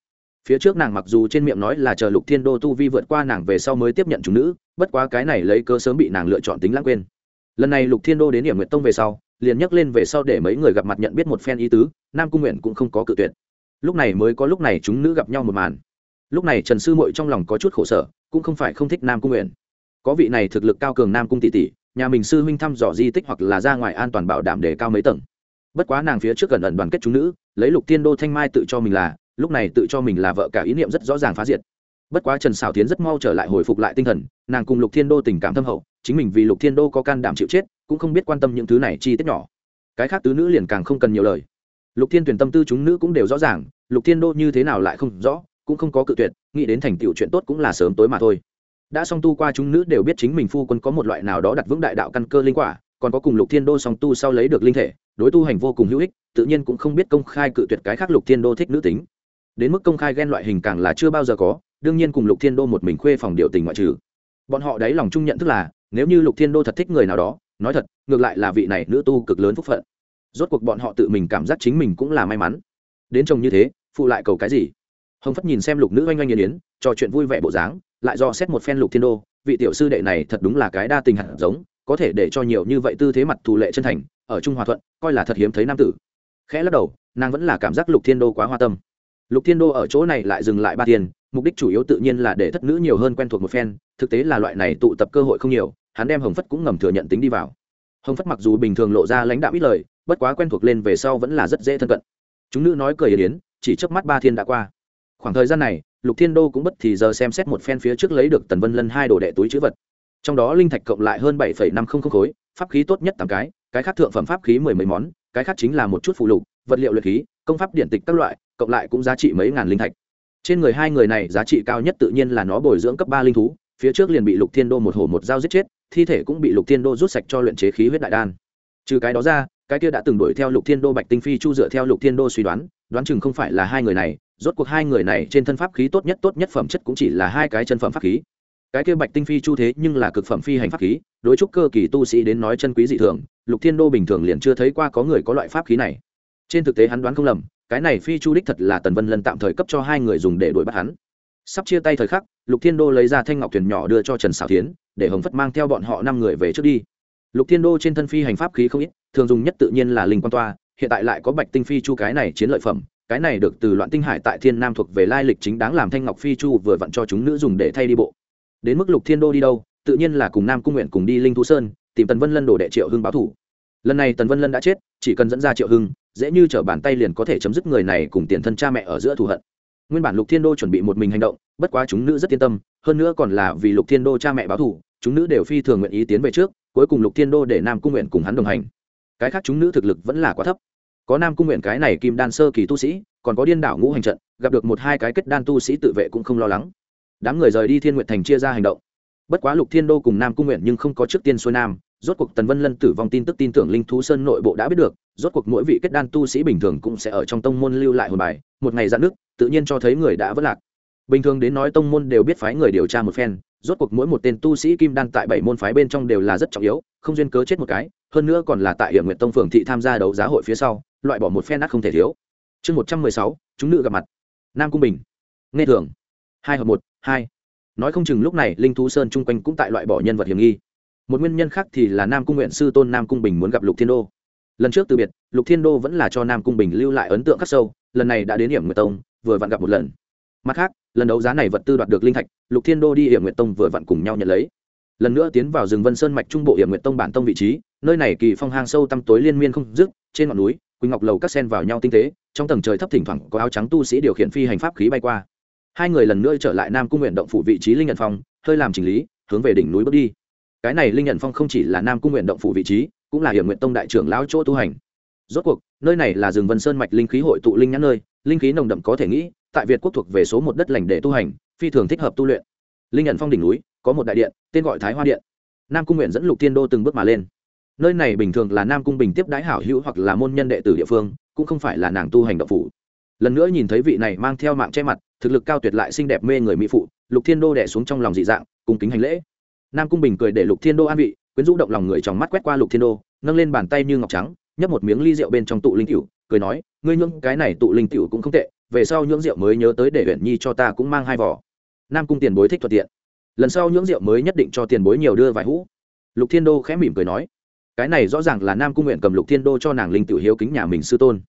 Speaker 1: Phía trước nàng mặc dù trên miệng nói là chờ lục thiên đô tu vi vượt qua nàng về sau mới tiếp nhận chúng nữ, bất quá cái này lấy cơ sớm bị nàng lựa chọn tính lãng quên. Lần này lục thiên đô đến điểm nguyện tông về sau, liền nhắc lên về sau để mấy người gặp mặt nhận biết một phen ý tứ, nam cung nguyện cũng không có cự tuyệt. Lúc này mới có lúc này chúng nữ gặp nhau một màn. Lúc này trần sư mội trong lòng có chút khổ sở, cũng không phải không thích nam cung nguyện. Có vị này thực lực cao cường nam cung tỷ tỷ nhà mình sư huynh thăm dò di tích hoặc là ra ngoài an toàn bảo đảm để cao mấy tầng. Bất quá nàng phía trước gần ẩn đoàn kết chúng nữ, lấy lục tiên đô thanh mai tự cho mình là, lúc này tự cho mình là vợ cả ý niệm rất rõ ràng phá diệt. Bất quá trần xảo tiến rất mau trở lại hồi phục lại tinh thần, nàng cùng lục thiên đô tình cảm thâm hậu, chính mình vì lục thiên đô có can đảm chịu chết, cũng không biết quan tâm những thứ này chi tiết nhỏ. Cái khác tứ nữ liền càng không cần nhiều lời. Lục thiên tuyển tâm tư chúng nữ cũng đều rõ ràng, lục thiên đô như thế nào lại không rõ, cũng không có cự tuyệt, nghĩ đến thành tựu chuyện tốt cũng là sớm tối mà thôi đã song tu qua chúng nữ đều biết chính mình phu quân có một loại nào đó đặt vững đại đạo căn cơ linh quả, còn có cùng lục thiên đô song tu sau lấy được linh thể, đối tu hành vô cùng hữu ích, tự nhiên cũng không biết công khai cự tuyệt cái khác lục thiên đô thích nữ tính. Đến mức công khai ghen loại hình càng là chưa bao giờ có, đương nhiên cùng lục thiên đô một mình khuê phòng điệu tình ngoại trừ. Bọn họ đáy lòng chung nhận thức là, nếu như lục thiên đô thật thích người nào đó, nói thật, ngược lại là vị này nữ tu cực lớn phúc phận. Rốt cuộc bọn họ tự mình cảm giác chính mình cũng là may mắn. Đến chồng như thế, phụ lại cầu cái gì? Hồng phất nhìn xem lục nữ oanh oanh nghiền yến, trò chuyện vui vẻ bộ dáng lại do xét một phen lục thiên đô, vị tiểu sư đệ này thật đúng là cái đa tình hạt giống, có thể để cho nhiều như vậy tư thế mặt thù lệ chân thành, ở trung hòa thuận, coi là thật hiếm thấy nam tử. Khẽ lắc đầu, nàng vẫn là cảm giác lục thiên đô quá hoa tâm. Lục thiên đô ở chỗ này lại dừng lại ba tiền, mục đích chủ yếu tự nhiên là để thất nữ nhiều hơn quen thuộc một phen, thực tế là loại này tụ tập cơ hội không nhiều, hắn đem hồng phất cũng ngầm thừa nhận tính đi vào. Hồng phất mặc dù bình thường lộ ra lãnh đạo ít lời, bất quá quen thuộc lên về sau vẫn là rất dễ thân cận. Chúng nữ nói cười yến chỉ trước mắt ba thiên đã qua khoảng thời gian này, lục thiên đô cũng bất thì giờ xem xét một phen phía trước lấy được tần vân lân hai đồ đệ túi chữ vật. Trong đó linh thạch cộng lại hơn bảy năm không không khối, pháp khí tốt nhất tám cái cái khác thượng phẩm pháp khí mười mấy món, cái khác chính là một chút phụ lục, vật liệu luyện khí, công pháp điện tịch các loại, cộng lại cũng giá trị mấy ngàn linh thạch. Trên người hai người này giá trị cao nhất tự nhiên là nó bồi dưỡng cấp ba linh thú, phía trước liền bị lục thiên đô một hổ một dao giết chết, thi thể cũng bị lục thiên đô rút sạch cho luyện chế khí huyết đại đan. Trừ cái đó ra, cái kia đã từng đuổi theo lục thiên đô bạch tinh phi chu dựa theo lục thiên đô suy đoán đoán chừng không phải là hai người này rốt cuộc hai người này trên thân pháp khí tốt nhất tốt nhất phẩm chất cũng chỉ là hai cái chân phẩm pháp khí. Cái kia bạch tinh phi chu thế nhưng là cực phẩm phi hành pháp khí, đối trúc cơ kỳ tu sĩ đến nói chân quý dị thường, lục thiên đô bình thường liền chưa thấy qua có người có loại pháp khí này. Trên thực tế hắn đoán không lầm, cái này phi chu đích thật là tần vân lân tạm thời cấp cho hai người dùng để đuổi bắt hắn. Sắp chia tay thời khắc, lục thiên đô lấy ra thanh ngọc thuyền nhỏ đưa cho trần xảo tiến để hồng phất mang theo bọn họ năm người về trước đi. Lục thiên đô trên thân phi hành pháp khí không ít, thường dùng nhất tự nhiên là linh quan toa, hiện tại lại có bạch tinh phi chu cái này chiến lợi phẩm cái này được từ loạn tinh hải tại thiên nam thuộc về lai lịch chính đáng làm thanh ngọc phi chu vừa vặn cho chúng nữ dùng để thay đi bộ. Đến mức lục thiên đô đi đâu tự nhiên là cùng nam cung nguyện cùng đi linh thú sơn tìm tần vân lân đổ đệ triệu hưng báo thủ. Lần này tần vân lân đã chết chỉ cần dẫn ra triệu hưng dễ như t r ở bàn tay liền có thể chấm dứt người này cùng tiền thân cha mẹ ở giữa thù hận. Nguyên bản lục thiên đô chuẩn bị một mình hành động bất quá chúng nữ rất yên tâm hơn nữa còn là vì lục thiên đô cha mẹ báo thủ, chúng nữ đều phi thường nguyện ý tiến về trước cuối cùng lục thiên đô để nam cung nguyện cùng hắn đồng hành. Cái khác chúng nữ thực lực vẫn là quá thấp có nam cung nguyện cái này kim đan sơ kỳ tu sĩ, còn có điên đảo ngũ hành trận, gặp được một hai cái kết đan tu sĩ tự vệ cũng không lo lắng. Đám người rời đi thiên nguyện thành chia ra hành động. Bất quá lục thiên đô cùng nam cung nguyện nhưng không có trước tiên xuôi nam, rốt cuộc tần vân lân tử vong tin tức tin tưởng linh thú sơn nội bộ đã biết được, rốt cuộc mỗi vị kết đan tu sĩ bình thường cũng sẽ ở trong tông môn lưu lại hồn bài, một ngày dạn nước tự nhiên cho thấy người đã vất lạc. Bình thường đến nói tông môn đều biết phái người điều tra một phen, rốt cuộc mỗi một tên tu sĩ kim đan tại bảy môn phái bên trong đều là rất trọng yếu, không duyên cớ chết một cái, hơn nữa còn là tại hiểm nguyện tông phường thị tham gia đấu giá hội phía sau loại bỏ một phen nát không thể thiếu. Chương một trăm mười sáu, chúng nữ gặp mặt. Nam cung bình. Nghe thường. Hai hợp một, hai. Nói không chừng lúc này, linh thú sơn chung quanh cũng tại loại bỏ nhân vật hiểm nghi. Một nguyên nhân khác thì là nam cung nguyện sư tôn nam cung bình muốn gặp lục thiên đô. Lần trước từ biệt, lục thiên đô vẫn là cho nam cung bình lưu lại ấn tượng khắc sâu, lần này đã đến hiểm nguyệt tông, vừa vặn gặp một lần. Mặt khác, lần đấu giá này vật tư đoạt được linh thạch, lục thiên đô đi hiểm nguyệt tông vừa vặn cùng nhau nhận lấy. Lần nữa tiến vào rừng vân sơn mạch trung bộ hiểm Nguyệt tông bản tông vị trí, nơi này kỳ phong hang sâu tăm tối liên miên không dứt, trên ngọn núi quỳnh ngọc lầu các sen vào nhau tinh tế, trong tầng trời thấp thỉnh thoảng có áo trắng tu sĩ điều khiển phi hành pháp khí bay qua. Hai người lần nữa trở lại nam cung nguyện động phủ vị trí linh nhận phong, hơi làm chỉnh lý, hướng về đỉnh núi bước đi. Cái này linh nhận phong không chỉ là nam cung nguyện động phủ vị trí, cũng là hiểm nguyện tông đại trưởng lão chỗ tu hành. Rốt cuộc, nơi này là rừng vân sơn mạch linh khí hội tụ linh nhãn nơi, linh khí nồng đậm có thể nghĩ, tại việt quốc thuộc về số một đất lành để tu hành, phi thường thích hợp tu luyện. Linh nhận phong đỉnh núi, có một đại điện, tên gọi thái hoa điện. Nam cung nguyện dẫn lục thiên đô từng bước mà lên nơi này bình thường là nam cung bình tiếp đái hảo hữu hoặc là môn nhân đệ tử địa phương, cũng không phải là nàng tu hành độc phủ. Lần nữa nhìn thấy vị này mang theo mạng che mặt, thực lực cao tuyệt lại xinh đẹp mê người mỹ phụ, lục thiên đô đẻ xuống trong lòng dị dạng cùng kính hành lễ. Nam cung bình cười để lục thiên đô an vị, quyến rũ động lòng người trong mắt quét qua lục thiên đô, nâng lên bàn tay như ngọc trắng, nhấp một miếng ly rượu bên trong tụ linh cựu cười nói, ngươi nhưỡng cái này tụ linh cựu cũng không tệ, về sau nhưỡng rượu mới nhớ tới để huyện nhi cho ta cũng mang hai vỏ nam cung tiền bối thích thuận tiện. Lần sau nhưỡng rượu mới nhất định cho tiền bối nhiều đưa vài hũ. Lục thiên đô khẽ mỉm cười nói cái này rõ ràng là nam cung nguyện cầm lục thiên đô cho nàng linh tiểu hiếu kính nhà mình sư tôn.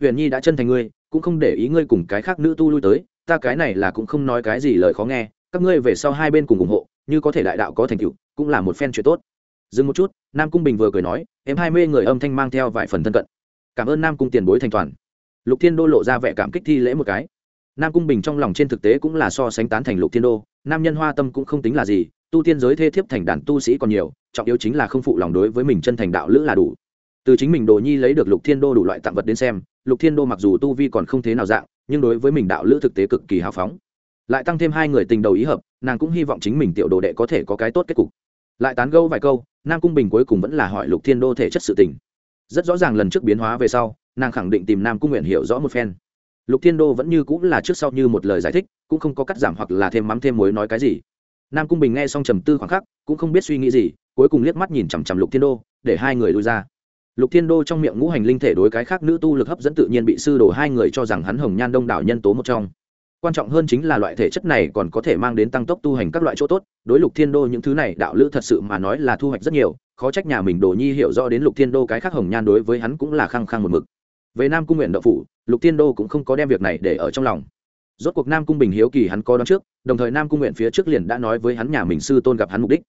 Speaker 1: Huyền nhi đã chân thành ngươi, cũng không để ý ngươi cùng cái khác nữ tu lui tới, ta cái này là cũng không nói cái gì lời khó nghe, các ngươi về sau hai bên cùng ủng hộ, như có thể đại đạo có thành tựu, cũng là một phen chuyện tốt. Dừng một chút, nam cung bình vừa cười nói, em hai mươi người âm thanh mang theo vài phần thân cận. Cảm ơn nam cung tiền bối thành toàn. Lục thiên đô lộ ra vẻ cảm kích thi lễ một cái. Nam cung bình trong lòng trên thực tế cũng là so sánh tán thành lục thiên đô, nam nhân hoa tâm cũng không tính là gì tu tiên giới thê thiếp thành đàn tu sĩ còn nhiều, trọng yếu chính là không phụ lòng đối với mình chân thành đạo lữ là đủ. Từ chính mình đồ nhi lấy được lục thiên đô đủ loại tặng vật đến xem, lục thiên đô mặc dù tu vi còn không thế nào dạng, nhưng đối với mình đạo lữ thực tế cực kỳ hào phóng. Lại tăng thêm hai người tình đầu ý hợp, nàng cũng hy vọng chính mình tiểu đồ đệ có thể có cái tốt kết cục. Lại tán gâu vài câu, nam cung bình cuối cùng vẫn là hỏi lục thiên đô thể chất sự tình. Rất rõ ràng lần trước biến hóa về sau, nàng khẳng định tìm nam cung nguyện hiểu rõ một phen. Lục thiên đô vẫn như cũng là trước sau như một lời giải thích, cũng không có cắt giảm hoặc là thêm mắm thêm muối nói cái gì nam cung bình nghe xong trầm tư khoảng khắc, cũng không biết suy nghĩ gì, cuối cùng liếc mắt nhìn chằm chằm lục thiên đô, để hai người lui ra. Lục thiên đô trong miệng ngũ hành linh thể đối cái khác nữ tu lực hấp dẫn tự nhiên bị sư đồ hai người cho rằng hắn hồng nhan đông đảo nhân tố một trong. Quan trọng hơn chính là loại thể chất này còn có thể mang đến tăng tốc tu hành các loại chỗ tốt, đối lục thiên đô những thứ này đạo lữ thật sự mà nói là thu hoạch rất nhiều, khó trách nhà mình đồ nhi hiểu rõ đến lục thiên đô cái khác hồng nhan đối với hắn cũng là khăng khăng một mực. Về nam cung nguyện đậu phủ, lục thiên đô cũng không có đem việc này để ở trong lòng rốt cuộc nam cung bình hiếu kỳ hắn có đón trước, đồng thời nam cung nguyện phía trước liền đã nói với hắn nhà mình sư tôn gặp hắn mục đích.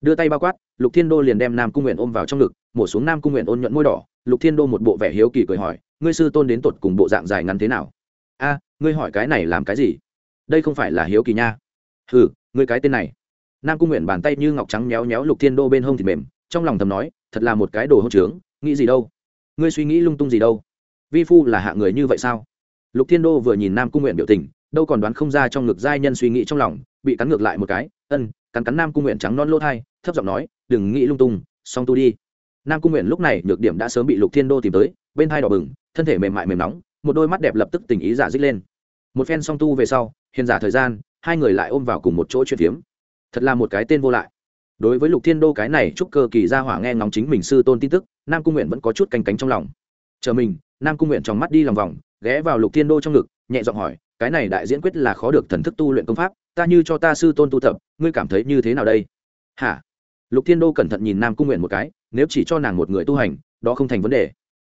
Speaker 1: Đưa tay bao quát, lục thiên đô liền đem nam cung nguyện ôm vào trong ngực, mổ xuống nam cung nguyện ôn nhuận môi đỏ. Lục thiên đô một bộ vẻ hiếu kỳ cười hỏi, ngươi sư tôn đến tột cùng bộ dạng dài ngắn thế nào? A, ngươi hỏi cái này làm cái gì? Đây không phải là hiếu kỳ nha. Ừ ngươi cái tên này. Nam cung nguyện bàn tay như ngọc trắng méo méo lục thiên đô bên hông thịt mềm, trong lòng thầm nói, thật là một cái đồ hỗn trướng, nghĩ gì đâu? Ngươi suy nghĩ lung tung gì đâu? Vi phu là hạ người như vậy sao? Lục thiên đô vừa nhìn nam cung nguyện biểu tình đâu còn đoán không ra trong ngực giai nhân suy nghĩ trong lòng, bị cắn ngược lại một cái, ân, cắn cắn nam cung nguyện trắng non lỗ thai, thấp giọng nói, đừng nghĩ lung tung song tu đi. Nam cung nguyện lúc này nhược điểm đã sớm bị lục thiên đô tìm tới, bên thai đỏ bừng, thân thể mềm mại mềm nóng, một đôi mắt đẹp lập tức tình ý giả dích lên. Một phen song tu về sau, hiền giả thời gian, hai người lại ôm vào cùng một chỗ chuyện phiếm. Thật là một cái tên vô lại. Đối với lục thiên đô cái này chúc cơ kỳ ra hỏa nghe ngóng chính mình sư tôn tin tức, nam cung nguyện vẫn có chút canh cánh trong lòng. Chờ mình. Nam cung nguyện tròng mắt đi lòng vòng, ghé vào lục thiên đô trong ngực, nhẹ giọng hỏi cái này đại diễn quyết là khó được thần thức tu luyện công pháp, ta như cho ta sư tôn tu tập, ngươi cảm thấy như thế nào đây? Hả? Lục thiên đô cẩn thận nhìn nam cung nguyện một cái, nếu chỉ cho nàng một người tu hành, đó không thành vấn đề.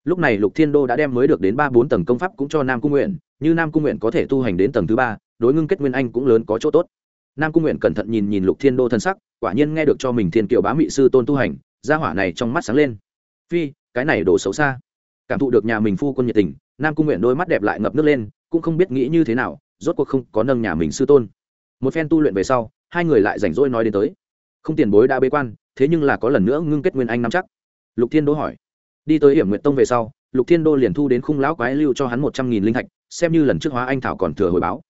Speaker 1: Lúc này lục thiên đô đã đem mới được đến ba bốn tầng công pháp cũng cho nam cung nguyện, như nam cung nguyện có thể tu hành đến tầng thứ ba, đối ngưng kết nguyên anh cũng lớn có chỗ tốt. Nam cung nguyện cẩn thận nhìn nhìn lục thiên đô thân sắc, quả nhiên nghe được cho mình thiên kiều bá mị sư tôn tu hành, gia hỏa này trong mắt sáng lên. Phi, cái này đổ xấu xa. Cảm thụ được nhà mình phu quân nhiệt tình, nam cung nguyện đôi mắt đẹp lại ngập nước lên cũng không biết nghĩ như thế nào, rốt cuộc không có nâng nhà mình sư tôn. Một phen tu luyện về sau, hai người lại rảnh rỗi nói đến tới. Không tiền bối đã bế quan, thế nhưng là có lần nữa ngưng kết nguyên anh nắm chắc. Lục thiên đô hỏi. Đi tới hiểm nguyện tông về sau, lục thiên đô liền thu đến khung lão quái lưu cho hắn một trăm nghìn linh thạch, xem như lần trước hóa anh thảo còn thừa hồi báo.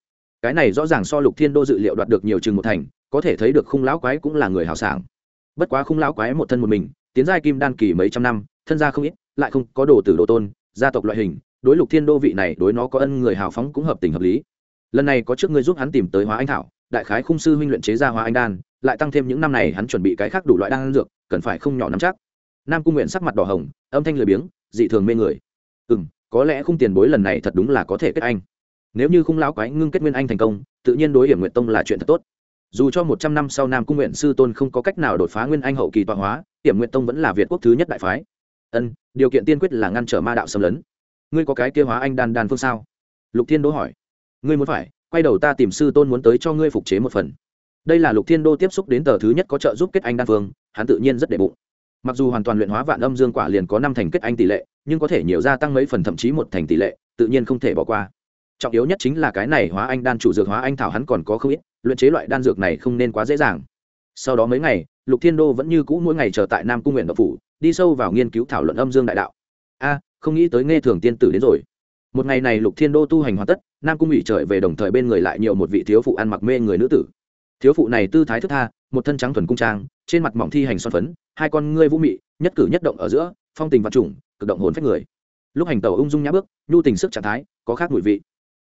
Speaker 1: Cái này rõ ràng so lục thiên đô dự liệu đoạt được nhiều chừng một thành, có thể thấy được khung lão quái cũng là người hào sảng. Bất quá khung lão quái một thân một mình, tiến giai kim đan kỳ mấy trăm năm, thân gia không ít, lại không có đồ tử đồ tôn, gia tộc loại hình đối lục thiên đô vị này đối nó có ân người hào phóng cũng hợp tình hợp lý. Lần này có trước ngươi giúp hắn tìm tới hóa anh thảo, đại khái khung sư huynh luyện chế ra hóa anh đan, lại tăng thêm những năm này hắn chuẩn bị cái khác đủ loại đan dược, cần phải không nhỏ nắm chắc. Nam cung nguyện sắc mặt đỏ hồng, âm thanh lười biếng, dị thường mê người. Ừ m có lẽ khung tiền bối lần này thật đúng là có thể kết anh. Nếu như khung lão quái ngưng kết nguyên anh thành công, tự nhiên đối hiểm nguyện tông là chuyện thật tốt. Dù cho một trăm năm sau nam cung nguyện sư tôn không có cách nào đột phá nguyên anh hậu kỳ tọa hóa, hiểm nguyện tông vẫn là việt quốc thứ nhất đại phái. Ân, điều kiện tiên quyết là ngăn trở ma đạo xâm lấn ngươi có cái kia hóa anh đan đan phương sao? Lục thiên Đô hỏi. Ngươi muốn phải, quay đầu ta tìm sư tôn muốn tới cho ngươi phục chế một phần. Đây là lục thiên đô tiếp xúc đến tờ thứ nhất có trợ giúp kết anh đan phương, hắn tự nhiên rất đệ bụng. Mặc dù hoàn toàn luyện hóa vạn âm dương quả liền có năm thành kết anh tỷ lệ, nhưng có thể nhiều gia tăng mấy phần thậm chí một thành tỷ lệ, tự nhiên không thể bỏ qua. Trọng yếu nhất chính là cái này hóa anh đan chủ dược hóa anh thảo hắn còn có không ít, luyện chế loại đan dược này không nên quá dễ dàng. Sau đó mấy ngày, lục thiên đô vẫn như cũ mỗi ngày chờ tại nam cung nguyện độc phủ, đi sâu vào nghiên cứu thảo luận âm dương đại đạo. A không nghĩ tới nghe thường tiên tử đến rồi. Một ngày này lục thiên đô tu hành hoàn tất, nam cung ủy trời về đồng thời bên người lại nhiều một vị thiếu phụ ăn mặc mê người nữ tử. Thiếu phụ này tư thái thức tha, một thân trắng thuần cung trang, trên mặt mỏng thi hành son phấn, hai con ngươi vũ mị, nhất cử nhất động ở giữa, phong tình vật chủng cực động hồn phách người. Lúc hành tàu ung dung nhã bước, nhu tình sức trạng thái, có khác mùi vị.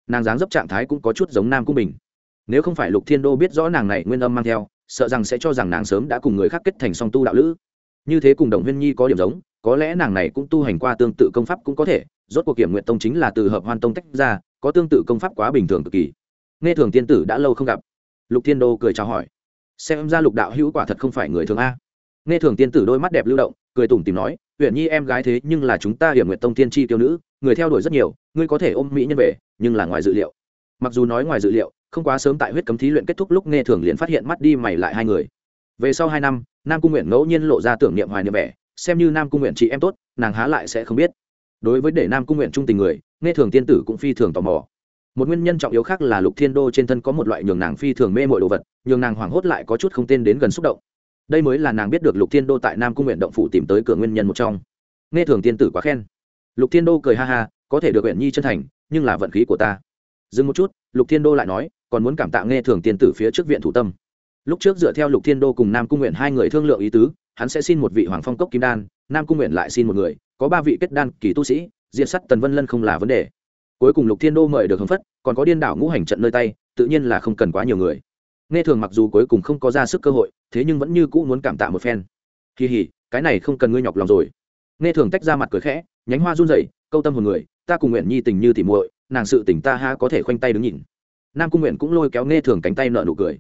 Speaker 1: Nàng dáng dấp trạng thái cũng có chút giống nam cung bình. Nếu không phải lục thiên đô biết rõ nàng này nguyên âm mang theo, sợ rằng sẽ cho rằng nàng sớm đã cùng người khác kết thành song tu đạo lữ. Như thế cùng đồng huyên nhi có điểm giống có lẽ nàng này cũng tu hành qua tương tự công pháp cũng có thể, rốt cuộc kiểm nguyện tông chính là từ hợp hoan tông tách ra, có tương tự công pháp quá bình thường cực kỳ. Nghe thường tiên tử đã lâu không gặp. Lục thiên đô cười chào hỏi. Xem ra lục đạo hữu quả thật không phải người thường a. Nghe thường tiên tử đôi mắt đẹp lưu động, cười tủm tìm nói huyện nhi em gái thế nhưng là chúng ta hiểm nguyện tông tiên tri tiêu nữ, người theo đuổi rất nhiều, ngươi có thể ôm mỹ nhân về, nhưng là ngoài dự liệu. Mặc dù nói ngoài dự liệu, không quá sớm tại huyết cấm thí luyện kết thúc lúc nghe thường liền phát hiện mắt đi mày lại hai người. Về sau hai năm, nam cung nguyện ngẫu nhiên lộ ra tưởng niệm hoài niệm vẻ xem như nam cung nguyện chị em tốt, nàng há lại sẽ không biết. Đối với để nam cung nguyện trung tình người, nghe thường tiên tử cũng phi thường tò mò. Một nguyên nhân trọng yếu khác là lục thiên đô trên thân có một loại nhường nàng phi thường mê mọi đồ vật, nhường nàng hoảng hốt lại có chút không tên đến gần xúc động. Đây mới là nàng biết được lục thiên đô tại nam cung nguyện động phủ tìm tới cửa nguyên nhân một trong. Nghe thường tiên tử quá khen. Lục thiên đô cười ha ha, có thể được nguyện nhi chân thành, nhưng là vận khí của ta. Dừng một chút, lục thiên đô lại nói, còn muốn cảm tạ nghe thường tiên tử phía trước viện thủ tâm. Lúc trước dựa theo lục thiên đô cùng nam cung nguyện hai người thương lượng ý tứ hắn sẽ xin một vị hoàng phong cốc kim đan, nam cung nguyện lại xin một người, có ba vị kết đan kỳ tu sĩ, diệt sắt tần vân lân không là vấn đề. Cuối cùng lục thiên đô mời được hồng phất, còn có điên đảo ngũ hành trận nơi tay, tự nhiên là không cần quá nhiều người. Nghe thường mặc dù cuối cùng không có ra sức cơ hội, thế nhưng vẫn như cũ muốn cảm tạ một phen. Kỳ hỉ cái này không cần ngươi nhọc lòng rồi. Nghe thường tách ra mặt cười khẽ, nhánh hoa run rẩy, câu tâm hồn người, ta cùng nguyện nhi tình như tỉ muội, nàng sự tỉnh ta ha có thể khoanh tay đứng nhìn. Nam cung nguyện cũng lôi kéo nghe thường cánh tay nợ nụ cười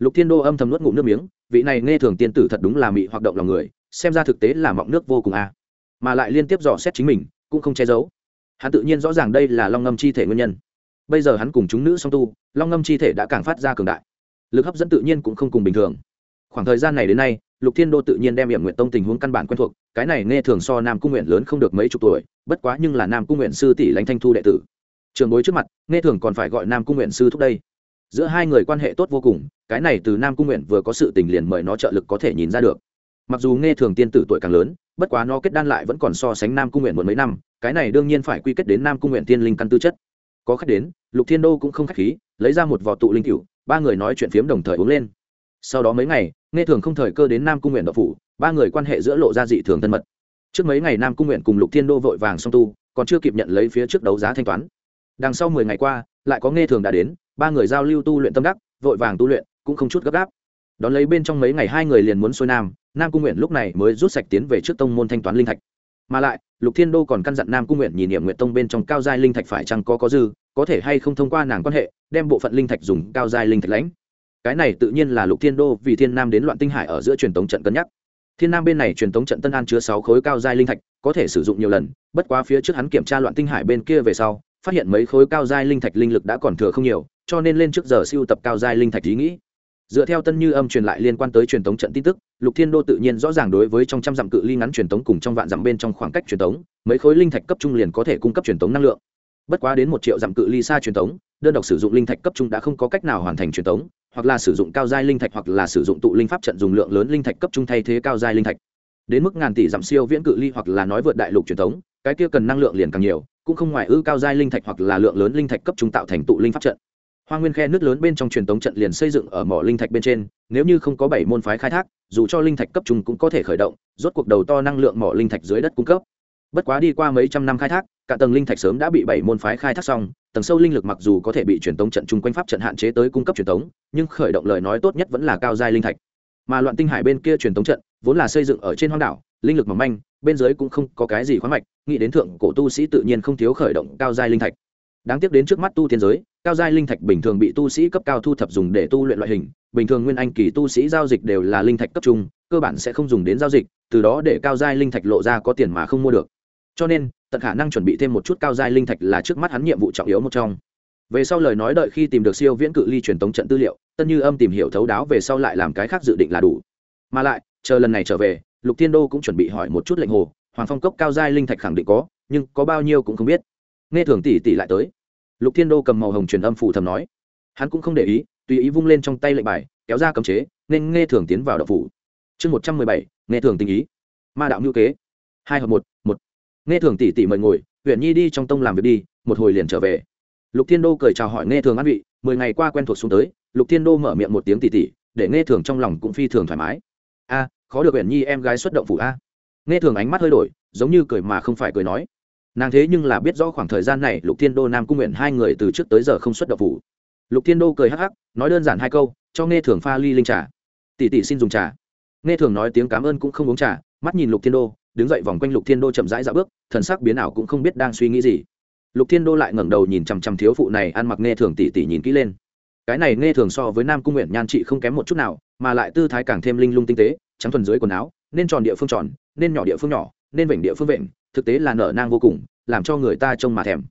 Speaker 1: lục thiên đô âm thầm nuốt ngụm nước miếng, vị này nghe thường tiên tử thật đúng là mị hoạt động lòng người, xem ra thực tế là mọng nước vô cùng a. Mà lại liên tiếp dò xét chính mình, cũng không che giấu. Hắn tự nhiên rõ ràng đây là long ngâm chi thể nguyên nhân. Bây giờ hắn cùng chúng nữ song tu, long ngâm chi thể đã càng phát ra cường đại. Lực hấp dẫn tự nhiên cũng không cùng bình thường. Khoảng thời gian này đến nay, lục thiên đô tự nhiên đem hiểm nguyện tông tình huống căn bản quen thuộc, cái này nghe thường so nam cung nguyện lớn không được mấy chục tuổi, bất quá nhưng là nam cung nguyện sư tỷ lãnh thanh thu đệ tử. Trường bối trước mặt, nghe thường còn phải gọi nam cung nguyện sư thúc đây giữa hai người quan hệ tốt vô cùng, cái này từ nam cung nguyện vừa có sự tình liền mời nó trợ lực có thể nhìn ra được. Mặc dù nghe thường tiên tử tuổi càng lớn, bất quá nó kết đan lại vẫn còn so sánh nam cung nguyện một mấy năm, cái này đương nhiên phải quy kết đến nam cung nguyện tiên linh căn tư chất. Có khách đến, lục thiên đô cũng không khách khí, lấy ra một vỏ tụ linh cựu ba người nói chuyện phiếm đồng thời uống lên. Sau đó mấy ngày, nghe thường không thời cơ đến nam cung nguyện đậu phủ, ba người quan hệ giữa lộ ra dị thường thân mật. Trước mấy ngày nam cung nguyện cùng lục thiên đô vội vàng song tu, còn chưa kịp nhận lấy phía trước đấu giá thanh toán. Đằng sau mười ngày qua, lại có nghe thường đã đến ba người giao lưu tu luyện tâm đắc, vội vàng tu luyện, cũng không chút gấp gáp. Đón lấy bên trong mấy ngày hai người liền muốn xuôi nam nam cung nguyện lúc này mới rút sạch tiến về trước tông môn thanh toán linh thạch. Mà lại, lục thiên đô còn căn dặn nam cung nguyện nhìn niệm nguyện tông bên trong cao giai linh thạch phải chăng có có dư, có thể hay không thông qua nàng quan hệ, đem bộ phận linh thạch dùng cao giai linh thạch lãnh. Cái này tự nhiên là lục thiên đô vì thiên nam đến loạn tinh hải ở giữa truyền tống trận cân nhắc. Thiên nam bên này truyền tống trận tân an chứa sáu khối cao giai linh thạch, có thể sử dụng nhiều lần, bất quá phía trước hắn kiểm tra loạn tinh hải bên kia về sau, phát hiện mấy khối cao giai linh thạch linh lực đã còn thừa không nhiều cho nên lên trước giờ siêu tập cao giai linh thạch ý nghĩ. Dựa theo tân như âm truyền lại liên quan tới truyền tống trận tin tức, lục thiên đô tự nhiên rõ ràng đối với trong trăm dặm cự ly ngắn truyền tống cùng trong vạn dặm bên trong khoảng cách truyền tống, mấy khối linh thạch cấp trung liền có thể cung cấp truyền tống năng lượng. Bất quá đến một triệu dặm cự ly xa truyền tống, đơn độc sử dụng linh thạch cấp trung đã không có cách nào hoàn thành truyền tống, hoặc là sử dụng cao giai linh thạch hoặc là sử dụng tụ linh pháp trận dùng lượng lớn linh thạch cấp trung thay thế cao giai linh thạch. Đến mức ngàn tỷ dặm siêu viễn cự ly hoặc là nói vượt đại lục truyền tống, cái kia cần năng lượng liền càng nhiều, cũng không ngoài ư cao giai linh thạch hoặc là lượng lớn linh thạch cấp trung tạo thành tụ linh pháp trận hoa nguyên khe nước lớn bên trong truyền tống trận liền xây dựng ở mỏ linh thạch bên trên, nếu như không có bảy môn phái khai thác, dù cho linh thạch cấp trung cũng có thể khởi động, rốt cuộc đầu to năng lượng mỏ linh thạch dưới đất cung cấp. Bất quá đi qua mấy trăm năm khai thác, cả tầng linh thạch sớm đã bị bảy môn phái khai thác xong, tầng sâu linh lực mặc dù có thể bị truyền tống trận chung quanh pháp trận hạn chế tới cung cấp truyền tống, nhưng khởi động lời nói tốt nhất vẫn là cao giai linh thạch. Mà loạn tinh hải bên kia truyền tống trận, vốn là xây dựng ở trên hoang đảo, linh lực mỏng manh, bên dưới cũng không có cái gì khoáng mạch, nghĩ đến thượng cổ tu sĩ tự nhiên không thiếu khởi động cao giai linh thạch. Đáng tiếc đến trước mắt tu tiên giới cao giai linh thạch bình thường bị tu sĩ cấp cao thu thập dùng để tu luyện loại hình. Bình thường nguyên anh kỳ tu sĩ giao dịch đều là linh thạch cấp trung, cơ bản sẽ không dùng đến giao dịch, từ đó để cao giai linh thạch lộ ra có tiền mà không mua được. Cho nên, tận khả năng chuẩn bị thêm một chút cao giai linh thạch là trước mắt hắn nhiệm vụ trọng yếu một trong. Về sau lời nói đợi khi tìm được siêu viễn cự ly truyền tống trận tư liệu, tân như âm tìm hiểu thấu đáo về sau lại làm cái khác dự định là đủ. Mà lại, chờ lần này trở về, lục thiên đô cũng chuẩn bị hỏi một chút lệnh hồ, hoàng phong cốc cao giai linh thạch khẳng định có, nhưng có bao nhiêu cũng không biết. Nghe thường tỷ tỷ lại tới lục thiên đô cầm màu hồng truyền âm phủ thầm nói. Hắn cũng không để ý, tùy ý vung lên trong tay lệnh bài, kéo ra cấm chế, nên nghe thường tiến vào đậu phủ. Chương một trăm mười bảy, nghe thường tình ý. Ma đạo ngữ kế. Hai hợp một một. Nghe thường tỷ tỷ mời ngồi huyện nhi đi trong tông làm việc đi, một hồi liền trở về. Lục thiên đô cười chào hỏi nghe thường ăn vị, mười ngày qua quen thuộc xuống tới, lục thiên đô mở miệng một tiếng tỷ tỷ, để nghe thường trong lòng cũng phi thường thoải mái. A, khó được huyện nhi em gái xuất động phủ a. Nghe thường ánh mắt hơi đổi, giống như cười mà không phải cười nói nàng thế nhưng là biết rõ khoảng thời gian này lục thiên đô, nam cung nguyện hai người từ trước tới giờ không xuất động phủ. Lục thiên đô cười hắc hắc, nói đơn giản hai câu, cho nghe thường pha ly linh trà. Tỷ tỷ xin dùng trà. Nghe thường nói tiếng cảm ơn cũng không uống trà, mắt nhìn lục thiên đô, đứng dậy vòng quanh lục thiên đô chậm rãi dạo bước, thần sắc biến ảo cũng không biết đang suy nghĩ gì. Lục thiên đô lại ngẩng đầu nhìn chằm chằm thiếu phụ này, ăn mặc nghe thường tỷ tỷ nhìn kỹ lên. Cái này nghe thường so với nam cung nguyện nhan trị không kém một chút nào, mà lại tư thái càng thêm linh lung tinh tế, trắng thuần dưới quần áo, nên tròn địa phương tròn, nên nhỏ địa phương nhỏ, nên vểnh địa phương vểnh thực tế là nở nang vô cùng, làm cho người ta trông mà thèm.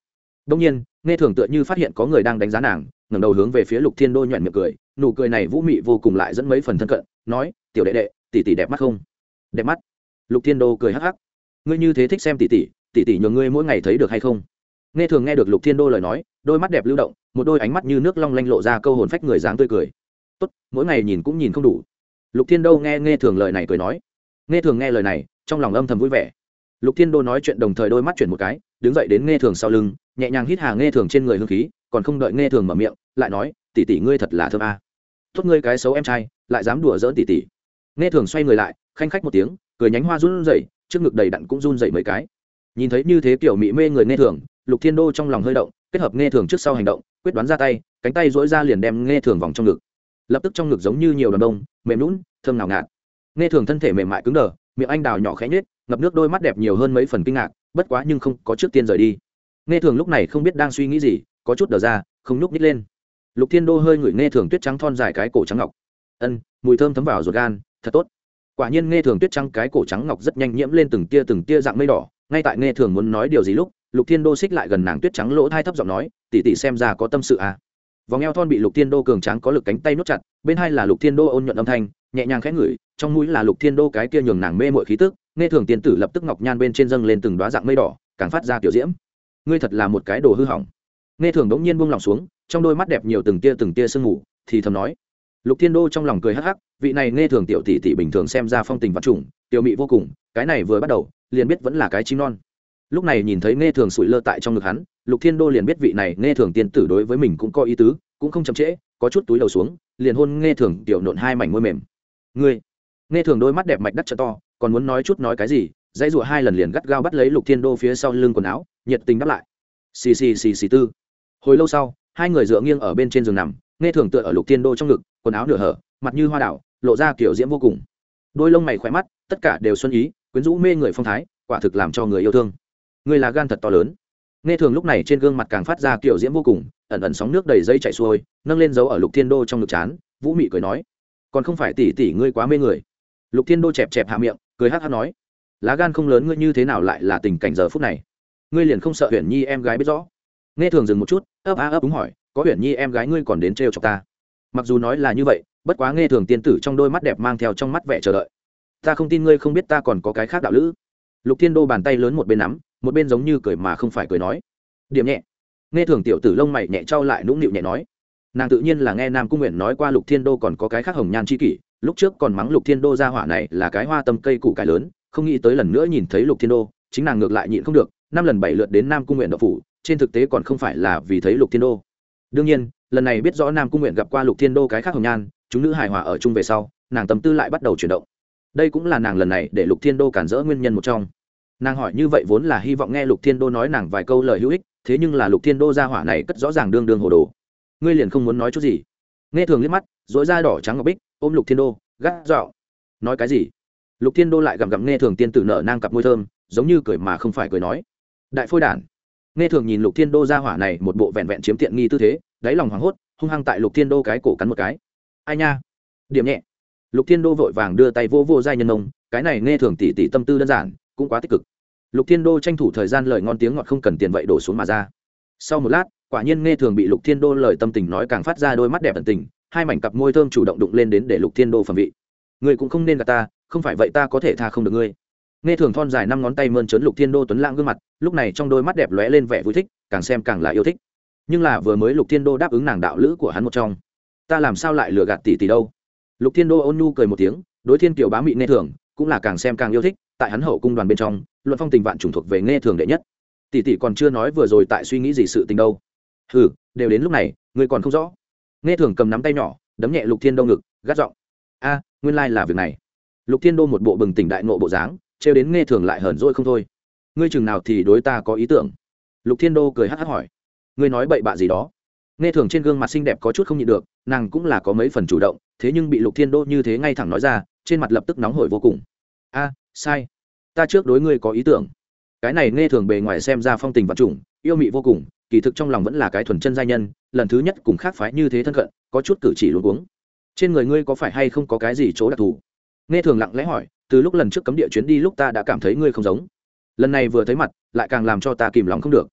Speaker 1: Đông nhiên, nghe thường tựa như phát hiện có người đang đánh giá nàng, ngẩng đầu hướng về phía lục thiên đô nhoẹn miệng cười, nụ cười này vũ mị vô cùng lại dẫn mấy phần thân cận, nói, tiểu đệ đệ, tỷ tỷ đẹp mắt không? Đẹp mắt? Lục thiên đô cười hắc hắc. Ngươi như thế thích xem tỷ tỷ tỷ tỷ nhường ngươi mỗi ngày thấy được hay không? Nghe thường nghe được lục thiên đô lời nói, đôi mắt đẹp lưu động, một đôi ánh mắt như nước long lanh lộ ra câu hồn phách người dáng tươi cười. Tốt, mỗi ngày nhìn cũng nhìn không đủ. Lục thiên đô nghe nghe thường lời này cười nói. Nghe thường nghe lời này, trong lòng âm thầm vui vẻ lục thiên đô nói chuyện đồng thời đôi mắt chuyển một cái, đứng dậy đến nghe thường sau lưng, nhẹ nhàng hít hà nghe thường trên người hương khí, còn không đợi nghe thường mở miệng, lại nói, tỷ tỷ ngươi thật là thơm a. À. tốt ngươi cái xấu em trai, lại dám đùa dỡn tỷ tỷ. Nghe thường xoay người lại, khanh khách một tiếng, cười nhánh hoa run rẩy, trước ngực đầy đặn cũng run rẩy mấy cái. Nhìn thấy như thế kiểu mị mê người nghe thường, lục thiên đô trong lòng hơi động, kết hợp nghe thường trước sau hành động, quyết đoán ra tay, cánh tay dỗi ra liền đem nghe thường vòng trong ngực. Lập tức trong ngực giống như nhiều đàn đông, mềm lún thơm nào ngạt. Nghe thường thân thể mềm mại cứng đờ miệng anh đào nhỏ khẽ nhếch, ngập nước đôi mắt đẹp nhiều hơn mấy phần kinh ngạc bất quá nhưng không có trước tiên rời đi. Nghe thường lúc này không biết đang suy nghĩ gì có chút đờ ra không nhúc nhích lên. Lục thiên đô hơi ngửi nghe thường tuyết trắng thon dài cái cổ trắng ngọc. Ân mùi thơm thấm vào ruột gan thật tốt. Quả nhiên nghe thường tuyết trắng cái cổ trắng ngọc rất nhanh nhiễm lên từng tia từng tia dạng mây đỏ ngay tại nghe thường muốn nói điều gì lúc lục thiên đô xích lại gần nàng tuyết trắng lỗ thai thấp giọng nói tỉ tỉ xem ra có tâm sự à. vòng eo thon bị lục thiên đô cường trắng có lực cánh tay nút chặt bên hai là lục thiên đô ôn nhuận âm thanh nhẹ nhàng khẽ ngửi, trong mũi là lục thiên đô cái kia nhường nàng mê mội khí tức, nghe thường tiên tử lập tức ngọc nhan bên trên dâng lên từng đoá dạng mây đỏ, càng phát ra kiểu diễm. Ngươi thật là một cái đồ hư hỏng. Nghe thường đống nhiên buông lòng xuống, trong đôi mắt đẹp nhiều từng tia từng tia sương mù, thì thầm nói. Lục thiên đô trong lòng cười hắc hắc, vị này nghe thường tiểu tỷ tỷ bình thường xem ra phong tình vật trùng, tiểu mị vô cùng, cái này vừa bắt đầu, liền biết vẫn là cái chim non. Lúc này nhìn thấy nghe thường sụi lơ tại trong ngực hắn, lục thiên đô liền biết vị này nghe thường tiên tử đối với mình cũng có ý tứ, cũng không chậm trễ, có chút túi đầu xuống, liền hôn nghe thường tiểu nộn hai mảnh môi mềm ngươi. Nghe thường đôi mắt đẹp mạch đắt trợ to, còn muốn nói chút nói cái gì, dãy rụa hai lần liền gắt gao bắt lấy lục thiên đô phía sau lưng quần áo, nhiệt tình đáp lại. Xì xì xì xì tư. Hồi lâu sau, hai người dựa nghiêng ở bên trên giường nằm, nghe thường tựa ở lục thiên đô trong ngực, quần áo nửa hở, mặt như hoa đảo, lộ ra kiểu diễm vô cùng. Đôi lông mày khỏe mắt, tất cả đều xuân ý, quyến rũ mê người phong thái, quả thực làm cho người yêu thương. Người là gan thật to lớn. Nghe thường lúc này trên gương mặt càng phát ra kiểu diễm vô cùng, ẩn ẩn sóng nước đầy dây chảy xuôi, nâng lên dấu ở lục thiên đô trong ngực chán, vũ mị cười nói còn không phải tỷ tỷ ngươi quá mê người. Lục thiên đô chẹp chẹp hạ miệng, cười hát hát nói, lá gan không lớn ngươi như thế nào lại là tình cảnh giờ phút này? Ngươi liền không sợ huyền nhi em gái biết rõ? Nghe thường dừng một chút, ấp á ấp đúng hỏi, có huyền nhi em gái ngươi còn đến trêu chọc ta? Mặc dù nói là như vậy, bất quá nghe thường tiên tử trong đôi mắt đẹp mang theo trong mắt vẻ chờ đợi. Ta không tin ngươi không biết ta còn có cái khác đạo lữ. Lục thiên đô bàn tay lớn một bên nắm, một bên giống như cười mà không phải cười nói. Điểm nhẹ. Nghe thường tiểu tử lông mày nhẹ trao lại nũng nịu nhẹ nói nàng tự nhiên là nghe nam cung nguyện nói qua lục thiên đô còn có cái khác hồng nhan c h i kỷ, lúc trước còn mắng lục thiên đô ra hỏa này là cái hoa tâm cây củ cải lớn, không nghĩ tới lần nữa nhìn thấy lục thiên đô, chính nàng ngược lại nhịn không được, năm lần bảy lượt đến nam cung nguyện độc phủ, trên thực tế còn không phải là vì thấy lục thiên đô. Đương nhiên, lần này biết rõ nam cung nguyện gặp qua lục thiên đô cái khác hồng nhan, chúng nữ hài hòa ở chung về sau, nàng tâm tư lại bắt đầu chuyển động. Đây cũng là nàng lần này để lục thiên đô cản rỡ nguyên nhân một trong. Nàng hỏi như vậy vốn là hy vọng nghe lục thiên đô nói nàng vài câu lời hữu ích, thế nhưng là lục thiên đô ra hỏa này cất rõ ràng đương đương hồ đồ ngươi liền không muốn nói chút gì. Nghe thường liếc mắt dỗi da đỏ trắng ngọc bích, ôm lục thiên đô gác dạo nói cái gì? Lục thiên đô lại gặm gặm nghe thường tiên tử nợ nang cặp môi thơm, giống như cười mà không phải cười nói. Đại phôi đản. Nghe thường nhìn lục thiên đô ra hỏa này một bộ vẹn vẹn chiếm tiện nghi tư thế, đáy lòng hoảng hốt, hung hăng tại lục thiên đô cái cổ cắn một cái. Ai nha? Điểm nhẹ. Lục thiên đô vội vàng đưa tay vô vô giai nhân nông cái này nghe thường tỉ tỉ tâm tư đơn giản, cũng quá tích cực. Lục thiên đô tranh thủ thời gian lời ngon tiếng ngọt không cần tiền vậy đổ xuống mà ra. Sau một lát quả nhiên nghe thường bị lục thiên đô lời tâm tình nói càng phát ra đôi mắt đẹp tận tình, hai mảnh cặp môi thơm chủ động đụng lên đến để lục thiên đô phẩm vị. Ngươi cũng không nên gặp ta, không phải vậy ta có thể tha không được ngươi. Nghe thường thon dài năm ngón tay mơn trớn lục thiên đô tuấn lãng gương mặt, lúc này trong đôi mắt đẹp lóe lên vẻ vui thích, càng xem càng là yêu thích. Nhưng là vừa mới lục thiên đô đáp ứng nàng đạo lữ của hắn một trong. Ta làm sao lại lừa gạt tỷ tỷ đâu? Lục thiên đô ôn nhu cười một tiếng, đối thiên kiều bá mị nghe thường, cũng là càng xem càng yêu thích, tại hắn hậu cung đoàn bên trong, luận phong tình vạn trùng thuộc về nghe thường đệ nhất. Tỷ tỷ còn chưa nói vừa rồi tại suy nghĩ gì sự tình đâu hừ, đều đến lúc này, ngươi còn không rõ. Nghe thường cầm nắm tay nhỏ, đấm nhẹ lục thiên đô ngực, gắt giọng, a, nguyên lai là việc này. Lục thiên đô một bộ bừng tỉnh đại nộ bộ dáng, trêu đến nghe thường lại hờn dỗi không thôi. Ngươi chừng nào thì đối ta có ý tưởng? Lục thiên đô cười hát hát hỏi, ngươi nói bậy bạ gì đó? Nghe thường trên gương mặt xinh đẹp có chút không nhịn được, nàng cũng là có mấy phần chủ động, thế nhưng bị lục thiên đô như thế ngay thẳng nói ra, trên mặt lập tức nóng hổi vô cùng. A, sai. Ta trước đối ngươi có ý tưởng. Cái này nghe thường bề ngoài xem ra phong tình vật chủng yêu mị vô cùng kỳ thực trong lòng vẫn là cái thuần chân giai nhân, lần thứ nhất cùng khác phái như thế thân cận, có chút cử chỉ luôn cuống. Trên người ngươi có phải hay không có cái gì chỗ đặc thù? Nghe thường lặng lẽ hỏi, từ lúc lần trước cấm địa chuyến đi lúc ta đã cảm thấy ngươi không giống. Lần này vừa thấy mặt, lại càng làm cho ta kìm lòng không được.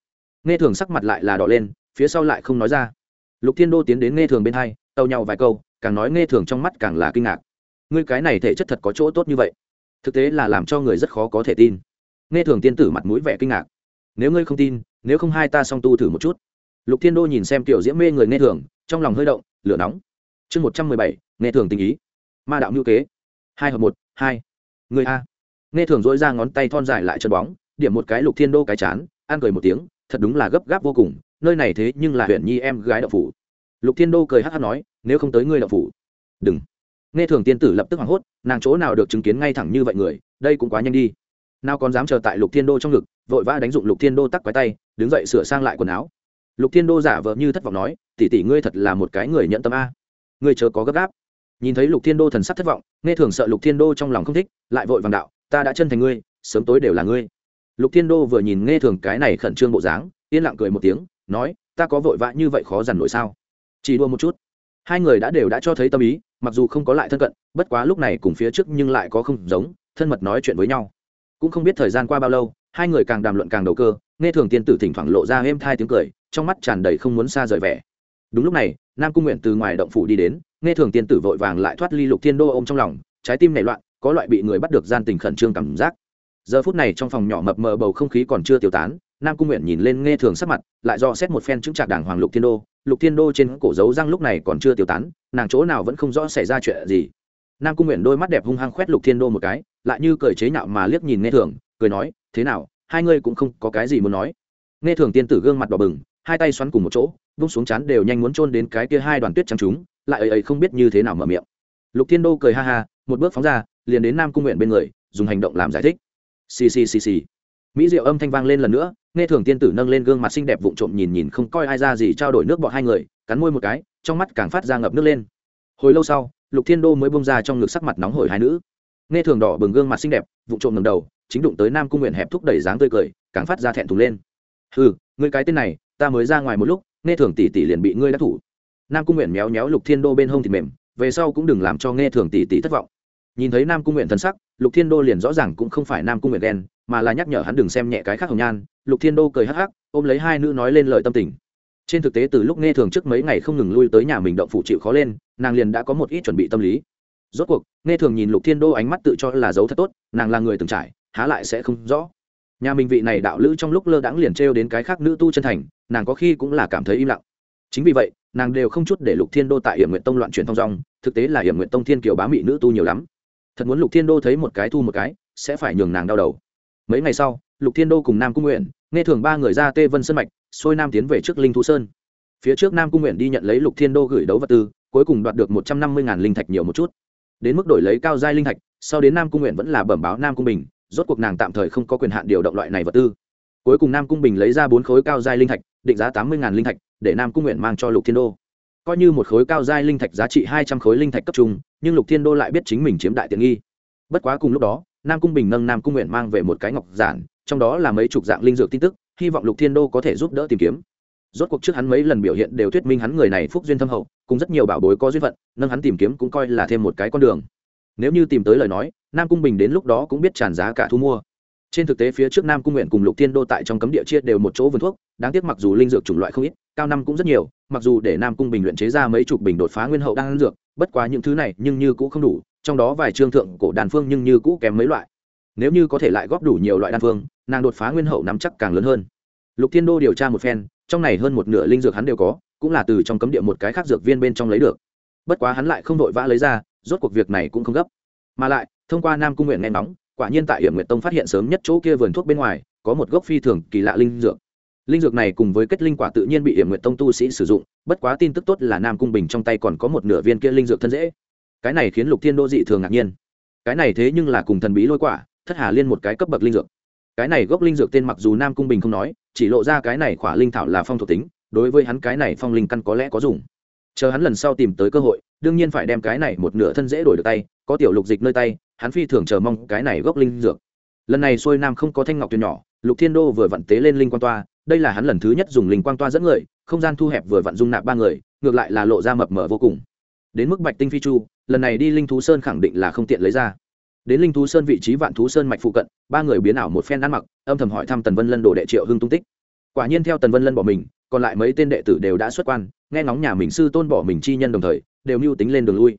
Speaker 1: Nghe thường sắc mặt lại là đỏ lên, phía sau lại không nói ra. Lục thiên đô tiến đến nghe thường bên hai tàu nhau vài câu, càng nói nghe thường trong mắt càng là kinh ngạc. Ngươi cái này thể chất thật có chỗ tốt như vậy. Thực tế là làm cho người rất khó có thể tin. Nghe thường tiên tử mặt mũi vẻ kinh ngạc. Nếu ngươi không tin nếu không hai ta song tu thử một chút. Lục thiên đô nhìn xem tiểu diễm mê người nghe thường, trong lòng hơi động, lửa nóng. Chương một trăm mười bảy, nghe thường tình ý. Ma đạo ngữ kế. Hai hợp một, hai. Người a. Nghe thường dỗi ra ngón tay thon dài lại chân bóng, điểm một cái lục thiên đô cái chán, an cười một tiếng, thật đúng là gấp gáp vô cùng, nơi này thế nhưng là huyện nhi em gái đậu phủ. Lục thiên đô cười hát hát nói, nếu không tới ngươi đậu phủ. Đừng. Nghe thường tiên tử lập tức hoảng hốt, nàng chỗ nào được chứng kiến ngay thẳng như vậy người, đây cũng quá nhanh đi nào còn dám chờ tại lục thiên đô trong ngực, vội vã đánh dụng lục thiên đô tắc quái tay, đứng dậy sửa sang lại quần áo. Lục thiên đô giả vờ như thất vọng nói, tỷ tỷ ngươi thật là một cái người nhận tâm a. Ngươi chớ có gấp gáp. Nhìn thấy lục thiên đô thần sắc thất vọng, nghe thường sợ lục thiên đô trong lòng không thích, lại vội vàng đạo, ta đã chân thành ngươi, sớm tối đều là ngươi. Lục thiên đô vừa nhìn nghe thường cái này khẩn trương bộ dáng, yên lặng cười một tiếng, nói, ta có vội vã như vậy khó dằn nổi sao? Chỉ đua một chút. Hai người đã đều đã cho thấy tâm ý, mặc dù không có lại thân cận, bất quá lúc này cùng phía trước nhưng lại có không giống, thân mật nói chuyện với nhau cũng không biết thời gian qua bao lâu, hai người càng đàm luận càng đầu cơ, nghe thường tiên tử thỉnh thoảng lộ ra êm thai tiếng cười, trong mắt tràn đầy không muốn xa rời vẻ. Đúng lúc này, nam cung nguyện từ ngoài động phủ đi đến, nghe thường tiên tử vội vàng lại thoát ly lục thiên đô ôm trong lòng, trái tim nảy loạn, có loại bị người bắt được gian tình khẩn trương cảm giác. Giờ phút này trong phòng nhỏ mập mờ bầu không khí còn chưa tiêu tán, nam cung nguyện nhìn lên nghe thường sắc mặt, lại do xét một phen chứng trạc đảng hoàng lục thiên đô. Lục thiên đô trên cổ dấu răng lúc này còn chưa tiêu tán, nàng chỗ nào vẫn không rõ xảy ra chuyện gì nam cung nguyện đôi mắt đẹp hung hăng khoét lục thiên đô một cái, lại như cởi chế nhạo mà liếc nhìn nghe thường, cười nói, thế nào, hai ngươi cũng không có cái gì muốn nói. Nghe thường tiên tử gương mặt đỏ bừng, hai tay xoắn cùng một chỗ, vung xuống chán đều nhanh muốn trôn đến cái kia hai đoàn tuyết trắng chúng, lại ấy ấy không biết như thế nào mở miệng. Lục thiên đô cười ha ha, một bước phóng ra, liền đến nam cung nguyện bên người, dùng hành động làm giải thích. Xì xì xì xì. Mỹ diệu âm thanh vang lên lần nữa, nghe thường tiên tử nâng lên gương mặt xinh đẹp vụng trộm nhìn nhìn không coi ai ra gì trao đổi nước bọn hai người, cắn môi một cái, trong mắt càng phát ra ngập nước lên. Hồi lâu sau lục thiên đô mới bông ra trong ngực sắc mặt nóng hổi hai nữ. Nghe thường đỏ bừng gương mặt xinh đẹp vụng trộm ngầm đầu, chính đụng tới nam cung nguyện hẹp thúc đẩy dáng tươi cười, càng phát ra thẹn thùng lên. Ừ ngươi cái tên này, ta mới ra ngoài một lúc, nghe thường tỷ tỷ liền bị ngươi đắc thủ. Nam cung nguyện méo méo lục thiên đô bên hông thịt mềm, về sau cũng đừng làm cho nghe thường tỷ tỷ thất vọng. Nhìn thấy nam cung nguyện thân sắc, lục thiên đô liền rõ ràng cũng không phải nam cung nguyện đen mà là nhắc nhở hắn đừng xem nhẹ cái khác hồng nhan. Lục thiên đô cười hắc hắc, ôm lấy hai nữ nói lên lời tâm tình trên thực tế, từ lúc nghe thường trước mấy ngày không ngừng lui tới nhà mình động phủ chịu khó lên, nàng liền đã có một ít chuẩn bị tâm lý. Rốt cuộc, nghe thường nhìn lục thiên đô ánh mắt tự cho là giấu thật tốt, nàng là người từng trải, há lại sẽ không rõ. Nhà mình vị này đạo lữ trong lúc lơ đãng liền trêu đến cái khác nữ tu chân thành, nàng có khi cũng là cảm thấy im lặng. Chính vì vậy, nàng đều không chút để lục thiên đô tại hiểm nguyện tông loạn truyền thong dong, thực tế là hiểm nguyện tông thiên kiều bá mị nữ tu nhiều lắm. Thật muốn lục thiên đô thấy một cái thu một cái, sẽ phải nhường nàng đau đầu. Mấy ngày sau, lục thiên đô cùng nam cung nguyện, nghe thường ba người ra tê vân sân mạch xuôi nam tiến về trước linh thú sơn. Phía trước nam cung nguyện đi nhận lấy lục thiên đô gửi đấu vật tư, cuối cùng đoạt được một trăm năm mươi linh thạch nhiều một chút. Đến mức đổi lấy cao giai linh thạch, sau đến nam cung nguyện vẫn là bẩm báo nam cung bình, rốt cuộc nàng tạm thời không có quyền hạn điều động loại này vật tư. Cuối cùng nam cung bình lấy ra bốn khối cao giai linh thạch, định giá tám mươi linh thạch, để nam cung nguyện mang cho lục thiên đô. Coi như một khối cao giai linh thạch giá trị hai trăm khối linh thạch cấp trung, nhưng lục thiên đô lại biết chính mình chiếm đại tiện nghi. Bất quá cùng lúc đó, nam cung bình nâng nam cung nguyện mang về một cái ngọc giản, trong đó là mấy chục dạng linh dược tin tức hy vọng lục thiên đô có thể giúp đỡ tìm kiếm. Rốt cuộc trước hắn mấy lần biểu hiện đều thuyết minh hắn người này phúc duyên thâm hậu, cùng rất nhiều bảo bối có duyên phận, nâng hắn tìm kiếm cũng coi là thêm một cái con đường. Nếu như tìm tới lời nói, nam cung bình đến lúc đó cũng biết tràn giá cả thu mua. Trên thực tế phía trước nam cung nguyện cùng lục thiên đô tại trong cấm địa chia đều một chỗ vườn thuốc, đáng tiếc mặc dù linh dược chủng loại không ít, cao năm cũng rất nhiều, mặc dù để nam cung bình luyện chế ra mấy chục bình đột phá nguyên hậu đang ăn dược, bất quá những thứ này nhưng như cũng không đủ, trong đó vài trương thượng cổ đàn phương nhưng như cũ kém mấy loại nếu như có thể lại góp đủ nhiều loại đan phương, nàng đột phá nguyên hậu nắm chắc càng lớn hơn. Lục thiên đô điều tra một phen, trong này hơn một nửa linh dược hắn đều có, cũng là từ trong cấm địa một cái khác dược viên bên trong lấy được. Bất quá hắn lại không vội vã lấy ra, rốt cuộc việc này cũng không gấp. Mà lại, thông qua nam cung nguyện nghe nóng quả nhiên tại hiểm nguyệt tông phát hiện sớm nhất chỗ kia vườn thuốc bên ngoài, có một gốc phi thường kỳ lạ linh dược. Linh dược này cùng với kết linh quả tự nhiên bị hiểm nguyệt tông tu sĩ sử dụng, bất quá tin tức tốt là nam cung bình trong tay còn có một nửa viên kia linh dược thân dễ. Cái này khiến lục thiên đô dị thường ngạc nhiên. Cái này thế nhưng là cùng thần bí lôi quả thất hà liên một cái cấp bậc linh dược. Cái này gốc linh dược tên mặc dù nam cung bình không nói, chỉ lộ ra cái này khỏa linh thảo là phong thuộc tính, đối với hắn cái này phong linh căn có lẽ có dùng. Chờ hắn lần sau tìm tới cơ hội, đương nhiên phải đem cái này một nửa thân dễ đổi được tay, có tiểu lục dịch nơi tay, hắn phi thường chờ mong cái này gốc linh dược. Lần này xuôi nam không có thanh ngọc tuyền nhỏ, lục thiên đô vừa vặn tế lên linh quang toa, đây là hắn lần thứ nhất dùng linh quang toa dẫn người, không gian thu hẹp vừa vặn dung nạp ba người, ngược lại là lộ ra mập mờ vô cùng. Đến mức bạch tinh phi chu, lần này đi linh thú sơn khẳng định là không tiện lấy ra đến linh thú sơn vị trí vạn thú sơn mạch phụ cận, ba người biến ảo một phen ăn mặc, âm thầm hỏi thăm tần vân lân đồ đệ triệu hưng tung tích. Quả nhiên theo tần vân lân bỏ mình, còn lại mấy tên đệ tử đều đã xuất quan, nghe ngóng nhà mình sư tôn bỏ mình chi nhân đồng thời, đều mưu tính lên đường lui.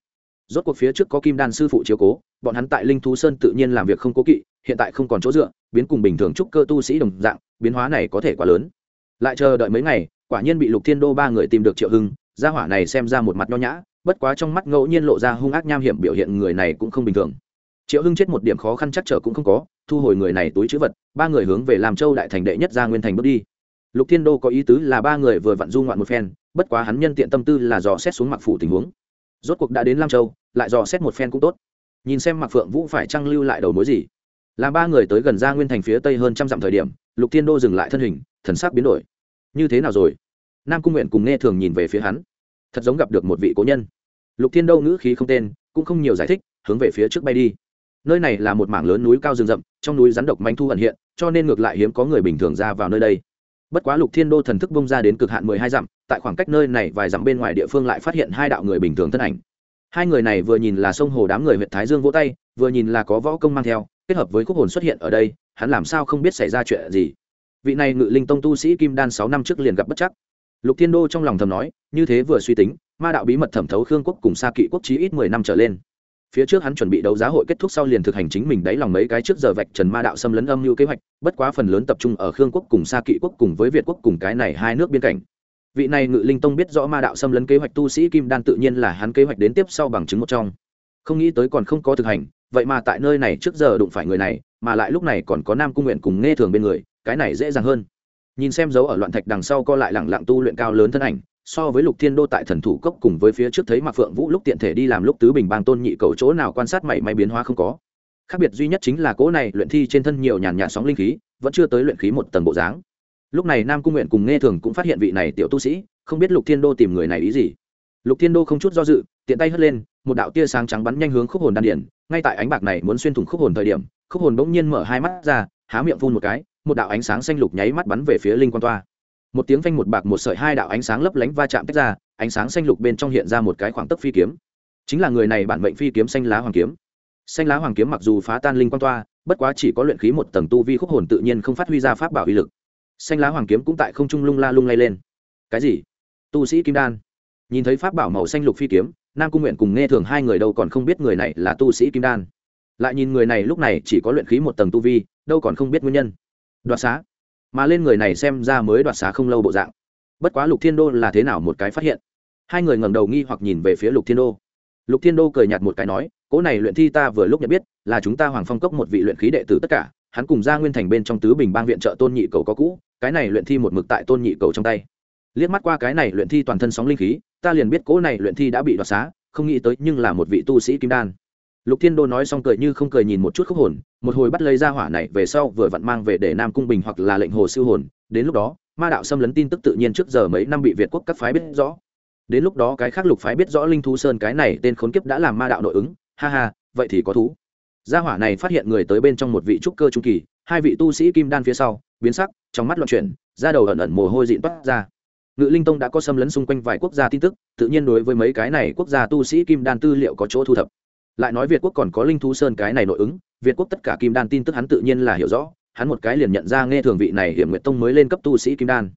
Speaker 1: Rốt cuộc phía trước có kim đan sư phụ chiếu cố, bọn hắn tại linh thú sơn tự nhiên làm việc không cố kỵ, hiện tại không còn chỗ dựa, biến cùng bình thường trúc cơ tu sĩ đồng dạng, biến hóa này có thể quá lớn. Lại chờ đợi mấy ngày, quả nhiên bị lục thiên đô ba người tìm được triệu hưng, gia hỏa này xem ra một mặt nho nhã, bất quá trong mắt ngẫu nhiên lộ ra hung ác nham hiểm biểu hiện người này cũng không bình thường triệu hưng chết một điểm khó khăn chắc trở cũng không có, thu hồi người này túi chữ vật, ba người hướng về làm châu đại thành đệ nhất ra nguyên thành bước đi. Lục thiên đô có ý tứ là ba người vừa vặn du ngoạn một phen, bất quá hắn nhân tiện tâm tư là dò xét xuống mặc phủ tình huống. Rốt cuộc đã đến lam châu, lại dò xét một phen cũng tốt. Nhìn xem mặc phượng vũ phải trăng lưu lại đầu mối gì. Làm ba người tới gần ra nguyên thành phía tây hơn trăm dặm thời điểm, lục thiên đô dừng lại thân hình, thần sắc biến đổi. Như thế nào rồi? Nam cung nguyện cùng nghe thường nhìn về phía hắn. Thật giống gặp được một vị cố nhân. Lục thiên đô ngữ khí không tên, cũng không nhiều giải thích, hướng về phía trước bay đi nơi này là một mảng lớn núi cao rừng rậm, trong núi rắn độc manh thu ẩn hiện, cho nên ngược lại hiếm có người bình thường ra vào nơi đây. Bất quá lục thiên đô thần thức bông ra đến cực hạn mười hai dặm, tại khoảng cách nơi này vài dặm bên ngoài địa phương lại phát hiện hai đạo người bình thường thân ảnh. Hai người này vừa nhìn là sông hồ đám người huyện thái dương vỗ tay, vừa nhìn là có võ công mang theo, kết hợp với khúc hồn xuất hiện ở đây, hắn làm sao không biết xảy ra chuyện gì. Vị này ngự linh tông tu sĩ kim đan sáu năm trước liền gặp bất chắc. Lục thiên đô trong lòng thầm nói, như thế vừa suy tính, ma đạo bí mật thẩm thấu khương quốc cùng xa kỵ quốc chí ít mười năm trở lên phía trước hắn chuẩn bị đấu giá hội kết thúc sau liền thực hành chính mình đáy lòng mấy cái trước giờ vạch trần ma đạo xâm lấn âm mưu kế hoạch, bất quá phần lớn tập trung ở khương quốc cùng xa kỵ quốc cùng với việt quốc cùng cái này hai nước biên cảnh. Vị này ngự linh tông biết rõ ma đạo xâm lấn kế hoạch tu sĩ kim đan tự nhiên là hắn kế hoạch đến tiếp sau bằng chứng một trong. Không nghĩ tới còn không có thực hành, vậy mà tại nơi này trước giờ đụng phải người này, mà lại lúc này còn có nam cung nguyện cùng nghe thường bên người, cái này dễ dàng hơn. Nhìn xem dấu ở loạn thạch đằng sau co lại lẳng lặng tu luyện cao lớn thân ảnh so với lục thiên đô tại thần thủ cốc cùng với phía trước thấy mạc phượng vũ lúc tiện thể đi làm lúc tứ bình bang tôn nhị cầu chỗ nào quan sát mảy may biến hóa không có. Khác biệt duy nhất chính là cỗ này luyện thi trên thân nhiều nhàn nhạt sóng linh khí, vẫn chưa tới luyện khí một tầng bộ dáng. Lúc này nam cung nguyện cùng nghe thường cũng phát hiện vị này tiểu tu sĩ, không biết lục thiên đô tìm người này ý gì. Lục thiên đô không chút do dự, tiện tay hất lên, một đạo tia sáng trắng bắn nhanh hướng khúc hồn đan điển, ngay tại ánh bạc này muốn xuyên thủng khúc hồn thời điểm, khúc hồn bỗng nhiên mở hai mắt ra, há miệng phun một cái, một đạo ánh sáng xanh lục nháy mắt bắn về phía linh quan toa một tiếng phanh một bạc một sợi hai đạo ánh sáng lấp lánh va chạm tách ra, ánh sáng xanh lục bên trong hiện ra một cái khoảng tấc phi kiếm. Chính là người này bản mệnh phi kiếm xanh lá hoàng kiếm. Xanh lá hoàng kiếm mặc dù phá tan linh quan toa, bất quá chỉ có luyện khí một tầng tu vi khúc hồn tự nhiên không phát huy ra pháp bảo uy lực. Xanh lá hoàng kiếm cũng tại không trung lung la lung lay lên. Cái gì? Tu sĩ kim đan. Nhìn thấy pháp bảo màu xanh lục phi kiếm, nam cung nguyện cùng nghe thường hai người đâu còn không biết người này là tu sĩ kim đan. Lại nhìn người này lúc này chỉ có luyện khí một tầng tu vi, đâu còn không biết nguyên nhân. Đoạt xá mà lên người này xem ra mới đoạt xá không lâu bộ dạng. Bất quá lục thiên đô là thế nào một cái phát hiện? Hai người ngẩng đầu nghi hoặc nhìn về phía lục thiên đô. Lục thiên đô cười nhạt một cái nói cỗ này luyện thi ta vừa lúc nhận biết, là chúng ta hoàng phong cốc một vị luyện khí đệ tử tất cả, hắn cùng ra nguyên thành bên trong tứ bình bang viện trợ tôn nhị cầu có cũ, cái này luyện thi một mực tại tôn nhị cầu trong tay. Liếc mắt qua cái này luyện thi toàn thân sóng linh khí, ta liền biết cỗ này luyện thi đã bị đoạt xá, không nghĩ tới nhưng là một vị tu sĩ kim đan lục thiên đô nói xong cười như không cười nhìn một chút khúc hồn, một hồi bắt lấy ra hỏa này về sau vừa vặn mang về để nam cung bình hoặc là lệnh hồ siêu hồn. Đến lúc đó, ma đạo xâm lấn tin tức tự nhiên trước giờ mấy năm bị việt quốc các phái biết rõ. Đến lúc đó cái khác lục phái biết rõ linh thú sơn cái này tên khốn kiếp đã làm ma đạo nội ứng. Ha ha, vậy thì có thú. Gia hỏa này phát hiện người tới bên trong một vị trúc cơ trung kỳ, hai vị tu sĩ kim đan phía sau, biến sắc, trong mắt loạn chuyển ra đầu ẩn ẩn mồ hôi dịn toát ra. Ngự linh tông đã có xâm lấn xung quanh vài quốc gia tin tức, tự nhiên đối với mấy cái này quốc gia tu sĩ kim đan tư liệu có chỗ thu thập lại nói việt quốc còn có linh thú sơn cái này nội ứng, việt quốc tất cả kim đan tin tức hắn tự nhiên là hiểu rõ, hắn một cái liền nhận ra nghe thường vị này hiểm Nguyệt tông mới lên cấp tu sĩ kim đan.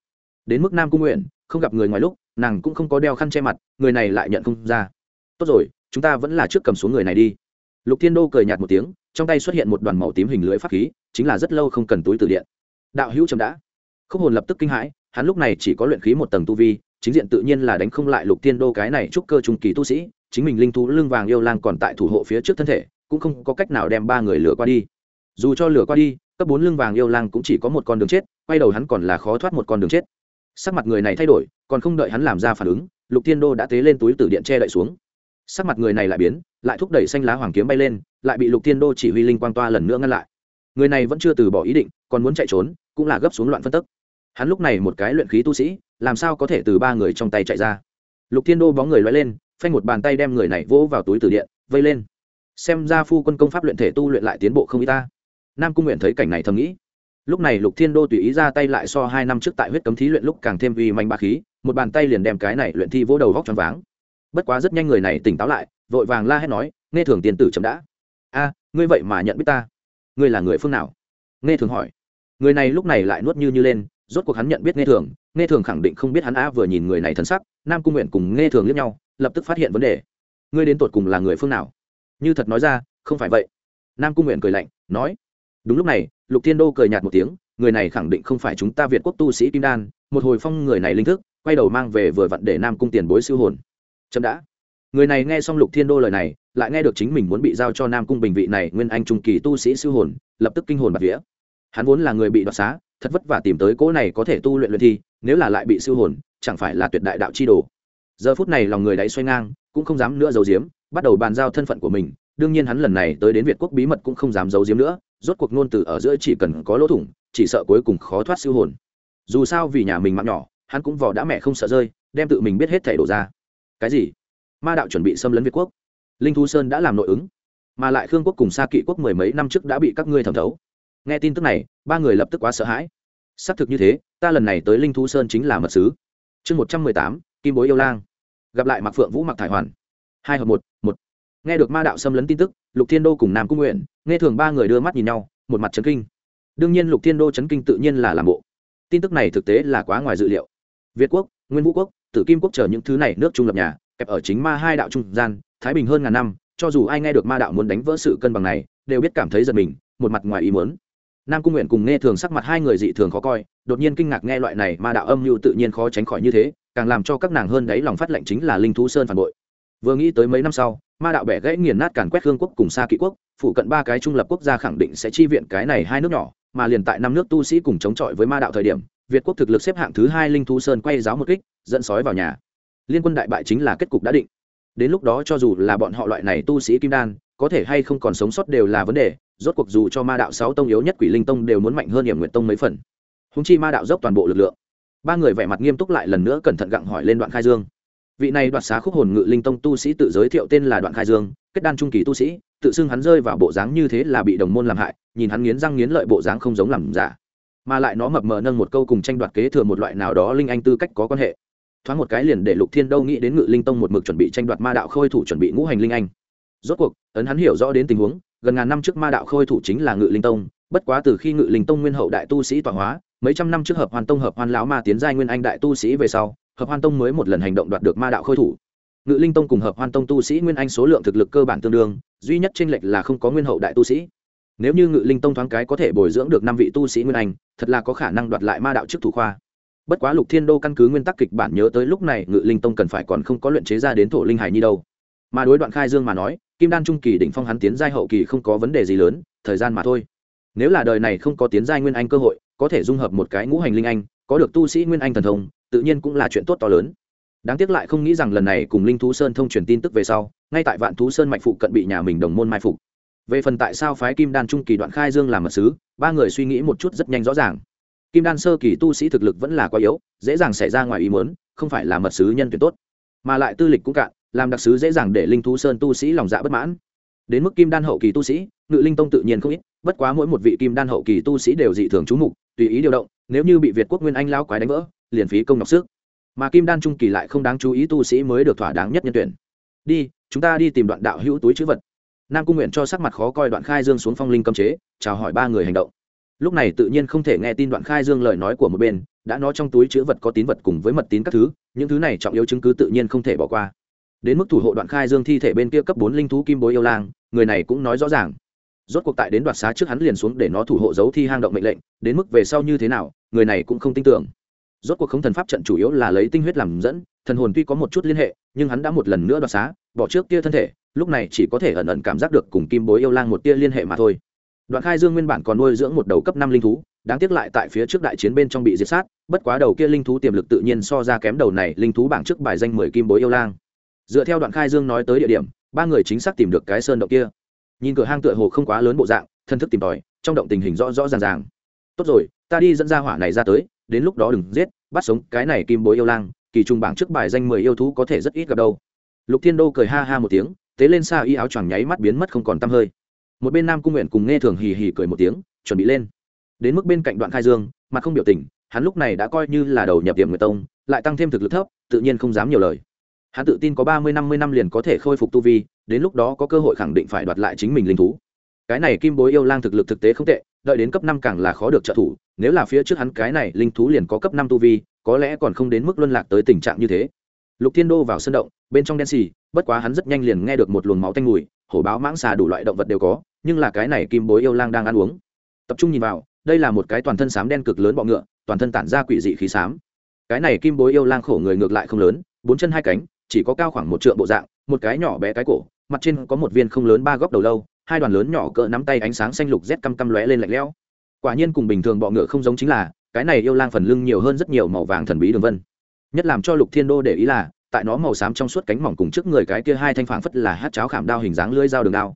Speaker 1: Đến mức nam cung nguyện, không gặp người ngoài lúc, nàng cũng không có đeo khăn che mặt, người này lại nhận không ra. Tốt rồi, chúng ta vẫn là trước cầm xuống người này đi. Lục thiên đô cười nhạt một tiếng, trong tay xuất hiện một đoàn màu tím hình lưỡi pháp khí, chính là rất lâu không cần túi từ điện. Đạo hữu chấm đã. Khúc hồn lập tức kinh hãi, hắn lúc này chỉ có luyện khí một tầng tu vi, chính diện tự nhiên là đánh không lại lục thiên đô cái này trúc cơ trung kỳ tu sĩ chính mình linh thú lưng vàng yêu lang còn tại thủ hộ phía trước thân thể, cũng không có cách nào đem ba người lửa qua đi. Dù cho lửa qua đi, cấp bốn lưng vàng yêu lang cũng chỉ có một con đường chết, quay đầu hắn còn là khó thoát một con đường chết. Sắc mặt người này thay đổi, còn không đợi hắn làm ra phản ứng, lục thiên đô đã tế lên túi từ điện che đậy xuống. Sắc mặt người này lại biến, lại thúc đẩy xanh lá hoàng kiếm bay lên, lại bị lục thiên đô chỉ huy linh quang toa lần nữa ngăn lại. Người này vẫn chưa từ bỏ ý định, còn muốn chạy trốn, cũng là gấp xuống loạn phân tức. Hắn lúc này một cái luyện khí tu sĩ, làm sao có thể từ ba người trong tay chạy ra? Lục thiên đô bóng người loay lên phanh một bàn tay đem người này vỗ vào túi từ điện, vây lên. Xem ra phu quân công pháp luyện thể tu luyện lại tiến bộ không y ta. Nam cung nguyện thấy cảnh này thầm nghĩ. Lúc này lục thiên đô tùy ý ra tay lại so hai năm trước tại huyết cấm thí luyện lúc càng thêm uy manh ba khí, một bàn tay liền đem cái này luyện thi vỗ đầu vóc t r váng. Bất quá rất nhanh người này tỉnh táo lại, vội vàng la hét nói, nghe thường tiền tử chậm đã. A, ngươi vậy mà nhận biết ta? Ngươi là người phương nào? Nghe thường hỏi. Người này lúc này lại nuốt như như lên, rốt cuộc hắn nhận biết nghe thường nghe thường khẳng định không biết hắn a vừa nhìn người này thân sắc, nam cung nguyện cùng nghe thường liếc nhau, lập tức phát hiện vấn đề. Ngươi đến tột cùng là người phương nào? Như thật nói ra, không phải vậy. Nam cung nguyện cười lạnh, nói, đúng lúc này, lục thiên đô cười nhạt một tiếng, người này khẳng định không phải chúng ta việt quốc tu sĩ kim đan, một hồi phong người này linh thức, quay đầu mang về vừa vặn để nam cung tiền bối siêu hồn. Chậm đã. Người này nghe xong lục thiên đô lời này, lại nghe được chính mình muốn bị giao cho nam cung bình vị này nguyên anh trung kỳ tu sĩ siêu hồn, lập tức kinh hồn bạt vía. Hắn vốn là người bị đoạt xá thật vất vả tìm tới cỗ này có thể tu luyện luyện thi, nếu là lại bị siêu hồn, chẳng phải là tuyệt đại đạo chi đồ. Giờ phút này lòng người đáy xoay ngang, cũng không dám nữa giấu giếm, bắt đầu bàn giao thân phận của mình. Đương nhiên hắn lần này tới đến việt quốc bí mật cũng không dám giấu giếm nữa, rốt cuộc nôn từ ở giữa chỉ cần có lỗ thủng, chỉ sợ cuối cùng khó thoát siêu hồn. Dù sao vì nhà mình mạng nhỏ, hắn cũng vò đã mẹ không sợ rơi, đem tự mình biết hết thảy đổ ra. Cái gì? Ma đạo chuẩn bị xâm lấn việt quốc. Linh thu sơn đã làm nội ứng, mà lại khương quốc cùng xa kỵ quốc mười mấy năm trước đã bị các ngươi thẩm thấu. Nghe tin tức này ba người lập tức quá sợ hãi. Xác thực như thế, ta lần này tới linh thu sơn chính là mật sứ. Chương một trăm mười tám, kim bối yêu lang. Gặp lại mạc phượng vũ mặc thải hoàn. Hai hợp một một. Nghe được ma đạo xâm lấn tin tức, lục thiên đô cùng nam cung nguyện, nghe thường ba người đưa mắt nhìn nhau, một mặt trấn kinh. Đương nhiên lục thiên đô trấn kinh tự nhiên là làm bộ. Tin tức này thực tế là quá ngoài dự liệu. Việt quốc, nguyên vũ quốc, tử kim quốc chờ những thứ này nước trung lập nhà, kẹp ở chính ma hai đạo trung gian, thái bình hơn ngàn năm, cho dù ai nghe được ma đạo muốn đánh vỡ sự cân bằng này, đều biết cảm thấy giật mình, một mặt ngoài ý muốn nam cung nguyện cùng nghe thường sắc mặt hai người dị thường khó coi, đột nhiên kinh ngạc nghe loại này ma đạo âm mưu tự nhiên khó tránh khỏi như thế, càng làm cho các nàng hơn đấy lòng phát lệnh chính là linh thú sơn phản bội. Vừa nghĩ tới mấy năm sau, ma đạo bẻ gãy nghiền nát càn quét hương quốc cùng xa kỵ quốc phụ cận ba cái trung lập quốc gia khẳng định sẽ chi viện cái này hai nước nhỏ, mà liền tại năm nước tu sĩ cùng chống chọi với ma đạo thời điểm, việt quốc thực lực xếp hạng thứ hai linh thú sơn quay giáo một kích, dẫn sói vào nhà. Liên quân đại bại chính là kết cục đã định. Đến lúc đó cho dù là bọn họ loại này tu sĩ kim đan có thể hay không còn sống sót đều là vấn đề, rốt cuộc dù cho ma đạo sáu tông yếu nhất quỷ linh tông đều muốn mạnh hơn hiểm nguyện tông mấy phần. Húng chi ma đạo dốc toàn bộ lực lượng. Ba người vẻ mặt nghiêm túc lại lần nữa cẩn thận gặng hỏi lên đoạn khai dương. Vị này đoạt xá khúc hồn ngự linh tông tu sĩ tự giới thiệu tên là đoạn khai dương, kết đan trung kỳ tu sĩ, tự xưng hắn rơi vào bộ dáng như thế là bị đồng môn làm hại, nhìn hắn nghiến răng nghiến lợi bộ dáng không giống làm giả. Mà lại nó mập mờ nâng một câu cùng tranh đoạt kế thừa một loại nào đó linh anh tư cách có quan hệ. Thoáng một cái liền để lục thiên đâu nghĩ đến ngự linh tông một mực chuẩn bị tranh đoạt ma đạo khôi thủ chuẩn bị ngũ hành linh anh rốt cuộc, ấn hắn hiểu rõ đến tình huống, gần ngàn năm trước ma đạo khôi thủ chính là ngự linh tông, bất quá từ khi ngự linh tông nguyên hậu đại tu sĩ tọa hóa, mấy trăm năm trước hợp hoàn tông hợp hoàn lão ma tiến giai nguyên anh đại tu sĩ về sau, hợp hoàn tông mới một lần hành động đoạt được ma đạo khôi thủ. Ngự linh tông cùng hợp hoàn tông tu sĩ nguyên anh số lượng thực lực cơ bản tương đương, duy nhất tranh lệch là không có nguyên hậu đại tu sĩ. Nếu như ngự linh tông thoáng cái có thể bồi dưỡng được năm vị tu sĩ nguyên anh, thật là có khả năng đoạt lại ma đạo chức thủ khoa. Bất quá lục thiên đô căn cứ nguyên tắc kịch bản nhớ tới lúc này ngự linh tông cần phải còn không có luyện chế ra đến thổ linh hải nhi đâu. Mà đối đoạn khai dương mà nói kim đan trung kỳ đỉnh phong hắn tiến giai hậu kỳ không có vấn đề gì lớn, thời gian mà thôi. Nếu là đời này không có tiến giai nguyên anh cơ hội, có thể dung hợp một cái ngũ hành linh anh, có được tu sĩ nguyên anh thần thông, tự nhiên cũng là chuyện tốt to lớn. Đáng tiếc lại không nghĩ rằng lần này cùng linh thú sơn thông truyền tin tức về sau, ngay tại vạn thú sơn mạch phụ cận bị nhà mình đồng môn mai phục. Về phần tại sao phái kim đan trung kỳ đoạn khai dương làm mật sứ, ba người suy nghĩ một chút rất nhanh rõ ràng. Kim đan sơ kỳ tu sĩ thực lực vẫn là quá yếu, dễ dàng xảy ra ngoài ý muốn, không phải là mật sứ nhân tuyệt tốt, mà lại tư lịch cũng cạn làm đặc sứ dễ dàng để linh thú sơn tu sĩ lòng dạ bất mãn. Đến mức kim đan hậu kỳ tu sĩ, ngự linh tông tự nhiên không ít, bất quá mỗi một vị kim đan hậu kỳ tu sĩ đều dị thường trú mục, tùy ý điều động, nếu như bị việt quốc nguyên anh lao quái đánh vỡ, liền phí công nọc sức. Mà kim đan trung kỳ lại không đáng chú ý tu sĩ mới được thỏa đáng nhất nhân tuyển. Đi, chúng ta đi tìm đoạn đạo hữu túi chữ vật. Nam cung nguyện cho sắc mặt khó coi đoạn khai dương xuống phong linh cấm chế, chào hỏi ba người hành động. Lúc này tự nhiên không thể nghe tin đoạn khai dương lời nói của một bên, đã nói trong túi chữ vật có tín vật cùng với mật tín các thứ, những thứ này trọng yếu chứng cứ tự nhiên không thể bỏ qua đến mức thủ hộ đoạn khai dương thi thể bên kia cấp bốn linh thú kim bối yêu lang, người này cũng nói rõ ràng. Rốt cuộc tại đến đoạt xá trước hắn liền xuống để nó thủ hộ giấu thi hang động mệnh lệnh, đến mức về sau như thế nào, người này cũng không tin tưởng. Rốt cuộc không thần pháp trận chủ yếu là lấy tinh huyết làm dẫn, thần hồn tuy có một chút liên hệ, nhưng hắn đã một lần nữa đoạt xá, bỏ trước kia thân thể, lúc này chỉ có thể ẩn ẩn cảm giác được cùng kim bối yêu lang một tia liên hệ mà thôi. Đoạn khai dương nguyên bản còn nuôi dưỡng một đầu cấp năm linh thú, đáng tiếc lại tại phía trước đại chiến bên trong bị diệt sát, bất quá đầu kia linh thú tiềm lực tự nhiên so ra kém đầu này linh thú bảng trước bài danh mười kim bối yêu lang dựa theo đoạn khai dương nói tới địa điểm, ba người chính xác tìm được cái sơn động kia. Nhìn cửa hang tựa hồ không quá lớn bộ dạng, thân thức tìm tòi, trong động tình hình rõ rõ ràng ràng. Tốt rồi, ta đi dẫn ra hỏa này ra tới, đến lúc đó đừng giết, bắt sống cái này kim bối yêu lang, kỳ trung bảng trước bài danh mười yêu thú có thể rất ít gặp đâu. Lục thiên đô cười ha ha một tiếng, tế lên xa y áo choàng nháy mắt biến mất không còn tăm hơi. Một bên nam cung nguyện cùng nghe thường hì hì cười một tiếng, chuẩn bị lên. Đến mức bên cạnh đoạn khai dương mà không biểu tình, hắn lúc này đã coi như là đầu nhập tiệm người tông, lại tăng thêm thực lực thấp, tự nhiên không dám nhiều lời hắn tự tin có ba mươi, năm mươi năm liền có thể khôi phục tu vi, đến lúc đó có cơ hội khẳng định phải đoạt lại chính mình linh thú. Cái này kim bối yêu lang thực lực thực tế không tệ, đợi đến cấp năm càng là khó được trợ thủ, nếu là phía trước hắn cái này linh thú liền có cấp năm tu vi, có lẽ còn không đến mức luân lạc tới tình trạng như thế. Lục thiên đô vào sân động, bên trong đen xì, bất quá hắn rất nhanh liền nghe được một luồng máu tanh mùi, hổ báo mãng xà đủ loại động vật đều có, nhưng là cái này kim bối yêu lang đang ăn uống. Tập trung nhìn vào, đây là một cái toàn thân xám đen cực lớn bọ ngựa, toàn thân tản ra quỷ dị khí xám. Cái này kim bối yêu lang khổ người ngược lại không lớn, bốn chân hai cánh chỉ có cao khoảng một trượng bộ dạng, một cái nhỏ bé cái cổ, mặt trên có một viên không lớn ba góc đầu lâu, hai đoàn lớn nhỏ cỡ nắm tay ánh sáng xanh lục rét căm căm lóe lên lạnh lẽo. Quả nhiên cùng bình thường bọ ngựa không giống chính là, cái này yêu lang phần lưng nhiều hơn rất nhiều màu vàng thần bí đường vân. Nhất làm cho lục thiên đô để ý là, tại nó màu xám trong suốt cánh mỏng cùng trước người cái kia hai thanh phảng phất là hát cháo khảm đao hình dáng lưỡi dao đường đao.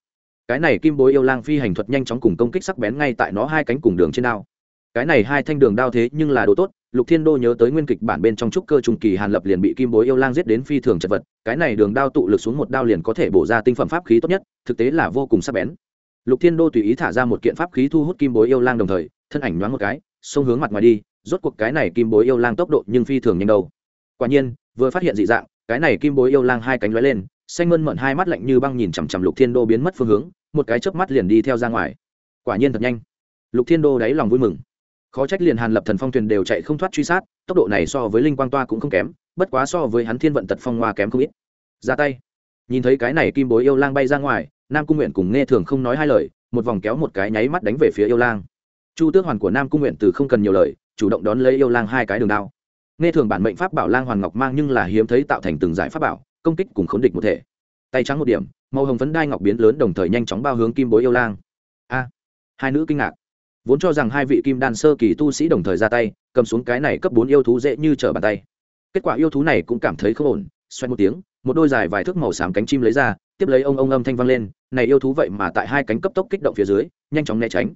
Speaker 1: Cái này kim bối yêu lang phi hành thuật nhanh chóng cùng công kích sắc bén ngay tại nó hai cánh cùng đường trên đao. Cái này hai thanh đường đao thế nhưng là đồ tốt lục thiên đô nhớ tới nguyên kịch bản bên trong trúc cơ trung kỳ hàn lập liền bị kim bối yêu lang giết đến phi thường chật vật, cái này đường đao tụ lực xuống một đao liền có thể bổ ra tinh phẩm pháp khí tốt nhất, thực tế là vô cùng sắc bén. Lục thiên đô tùy ý thả ra một kiện pháp khí thu hút kim bối yêu lang đồng thời, thân ảnh nhoáng một cái, xông hướng mặt ngoài đi, rốt cuộc cái này kim bối yêu lang tốc độ nhưng phi thường nhanh đâu. Quả nhiên, vừa phát hiện dị dạng, cái này kim bối yêu lang hai cánh lóe lên, xanh mơn mận hai mắt lạnh như băng nhìn chằm chằm lục thiên đô biến mất phương hướng, một cái chớp mắt liền đi theo ra ngoài. Quả nhiên thật nhanh. Lục thiên đô đáy lòng vui mừng khó trách liền hàn lập thần phong thuyền đều chạy không thoát truy sát, tốc độ này so với linh quang toa cũng không kém, bất quá so với hắn thiên vận tật phong hoa kém không ít. Ra tay. Nhìn thấy cái này kim bối yêu lang bay ra ngoài, nam cung nguyện cùng nghe thường không nói hai lời, một vòng kéo một cái nháy mắt đánh về phía yêu lang. Chu tước hoàn của nam cung nguyện từ không cần nhiều lời, chủ động đón lấy yêu lang hai cái đường đao. Nghe thường bản mệnh pháp bảo lang hoàn ngọc mang nhưng là hiếm thấy tạo thành từng giải pháp bảo, công kích cùng khốn địch một thể. Tay trắng một điểm, màu hồng phấn đai ngọc biến lớn đồng thời nhanh chóng bao hướng kim bối yêu lang. A. Hai nữ kinh ngạc vốn cho rằng hai vị kim đan sơ kỳ tu sĩ đồng thời ra tay, cầm xuống cái này cấp bốn yêu thú dễ như trở bàn tay. Kết quả yêu thú này cũng cảm thấy không ổn xoay một tiếng, một đôi dài vài thước màu xám cánh chim lấy ra, tiếp lấy ông ông âm thanh vang lên, này yêu thú vậy mà tại hai cánh cấp tốc kích động phía dưới, nhanh chóng né tránh.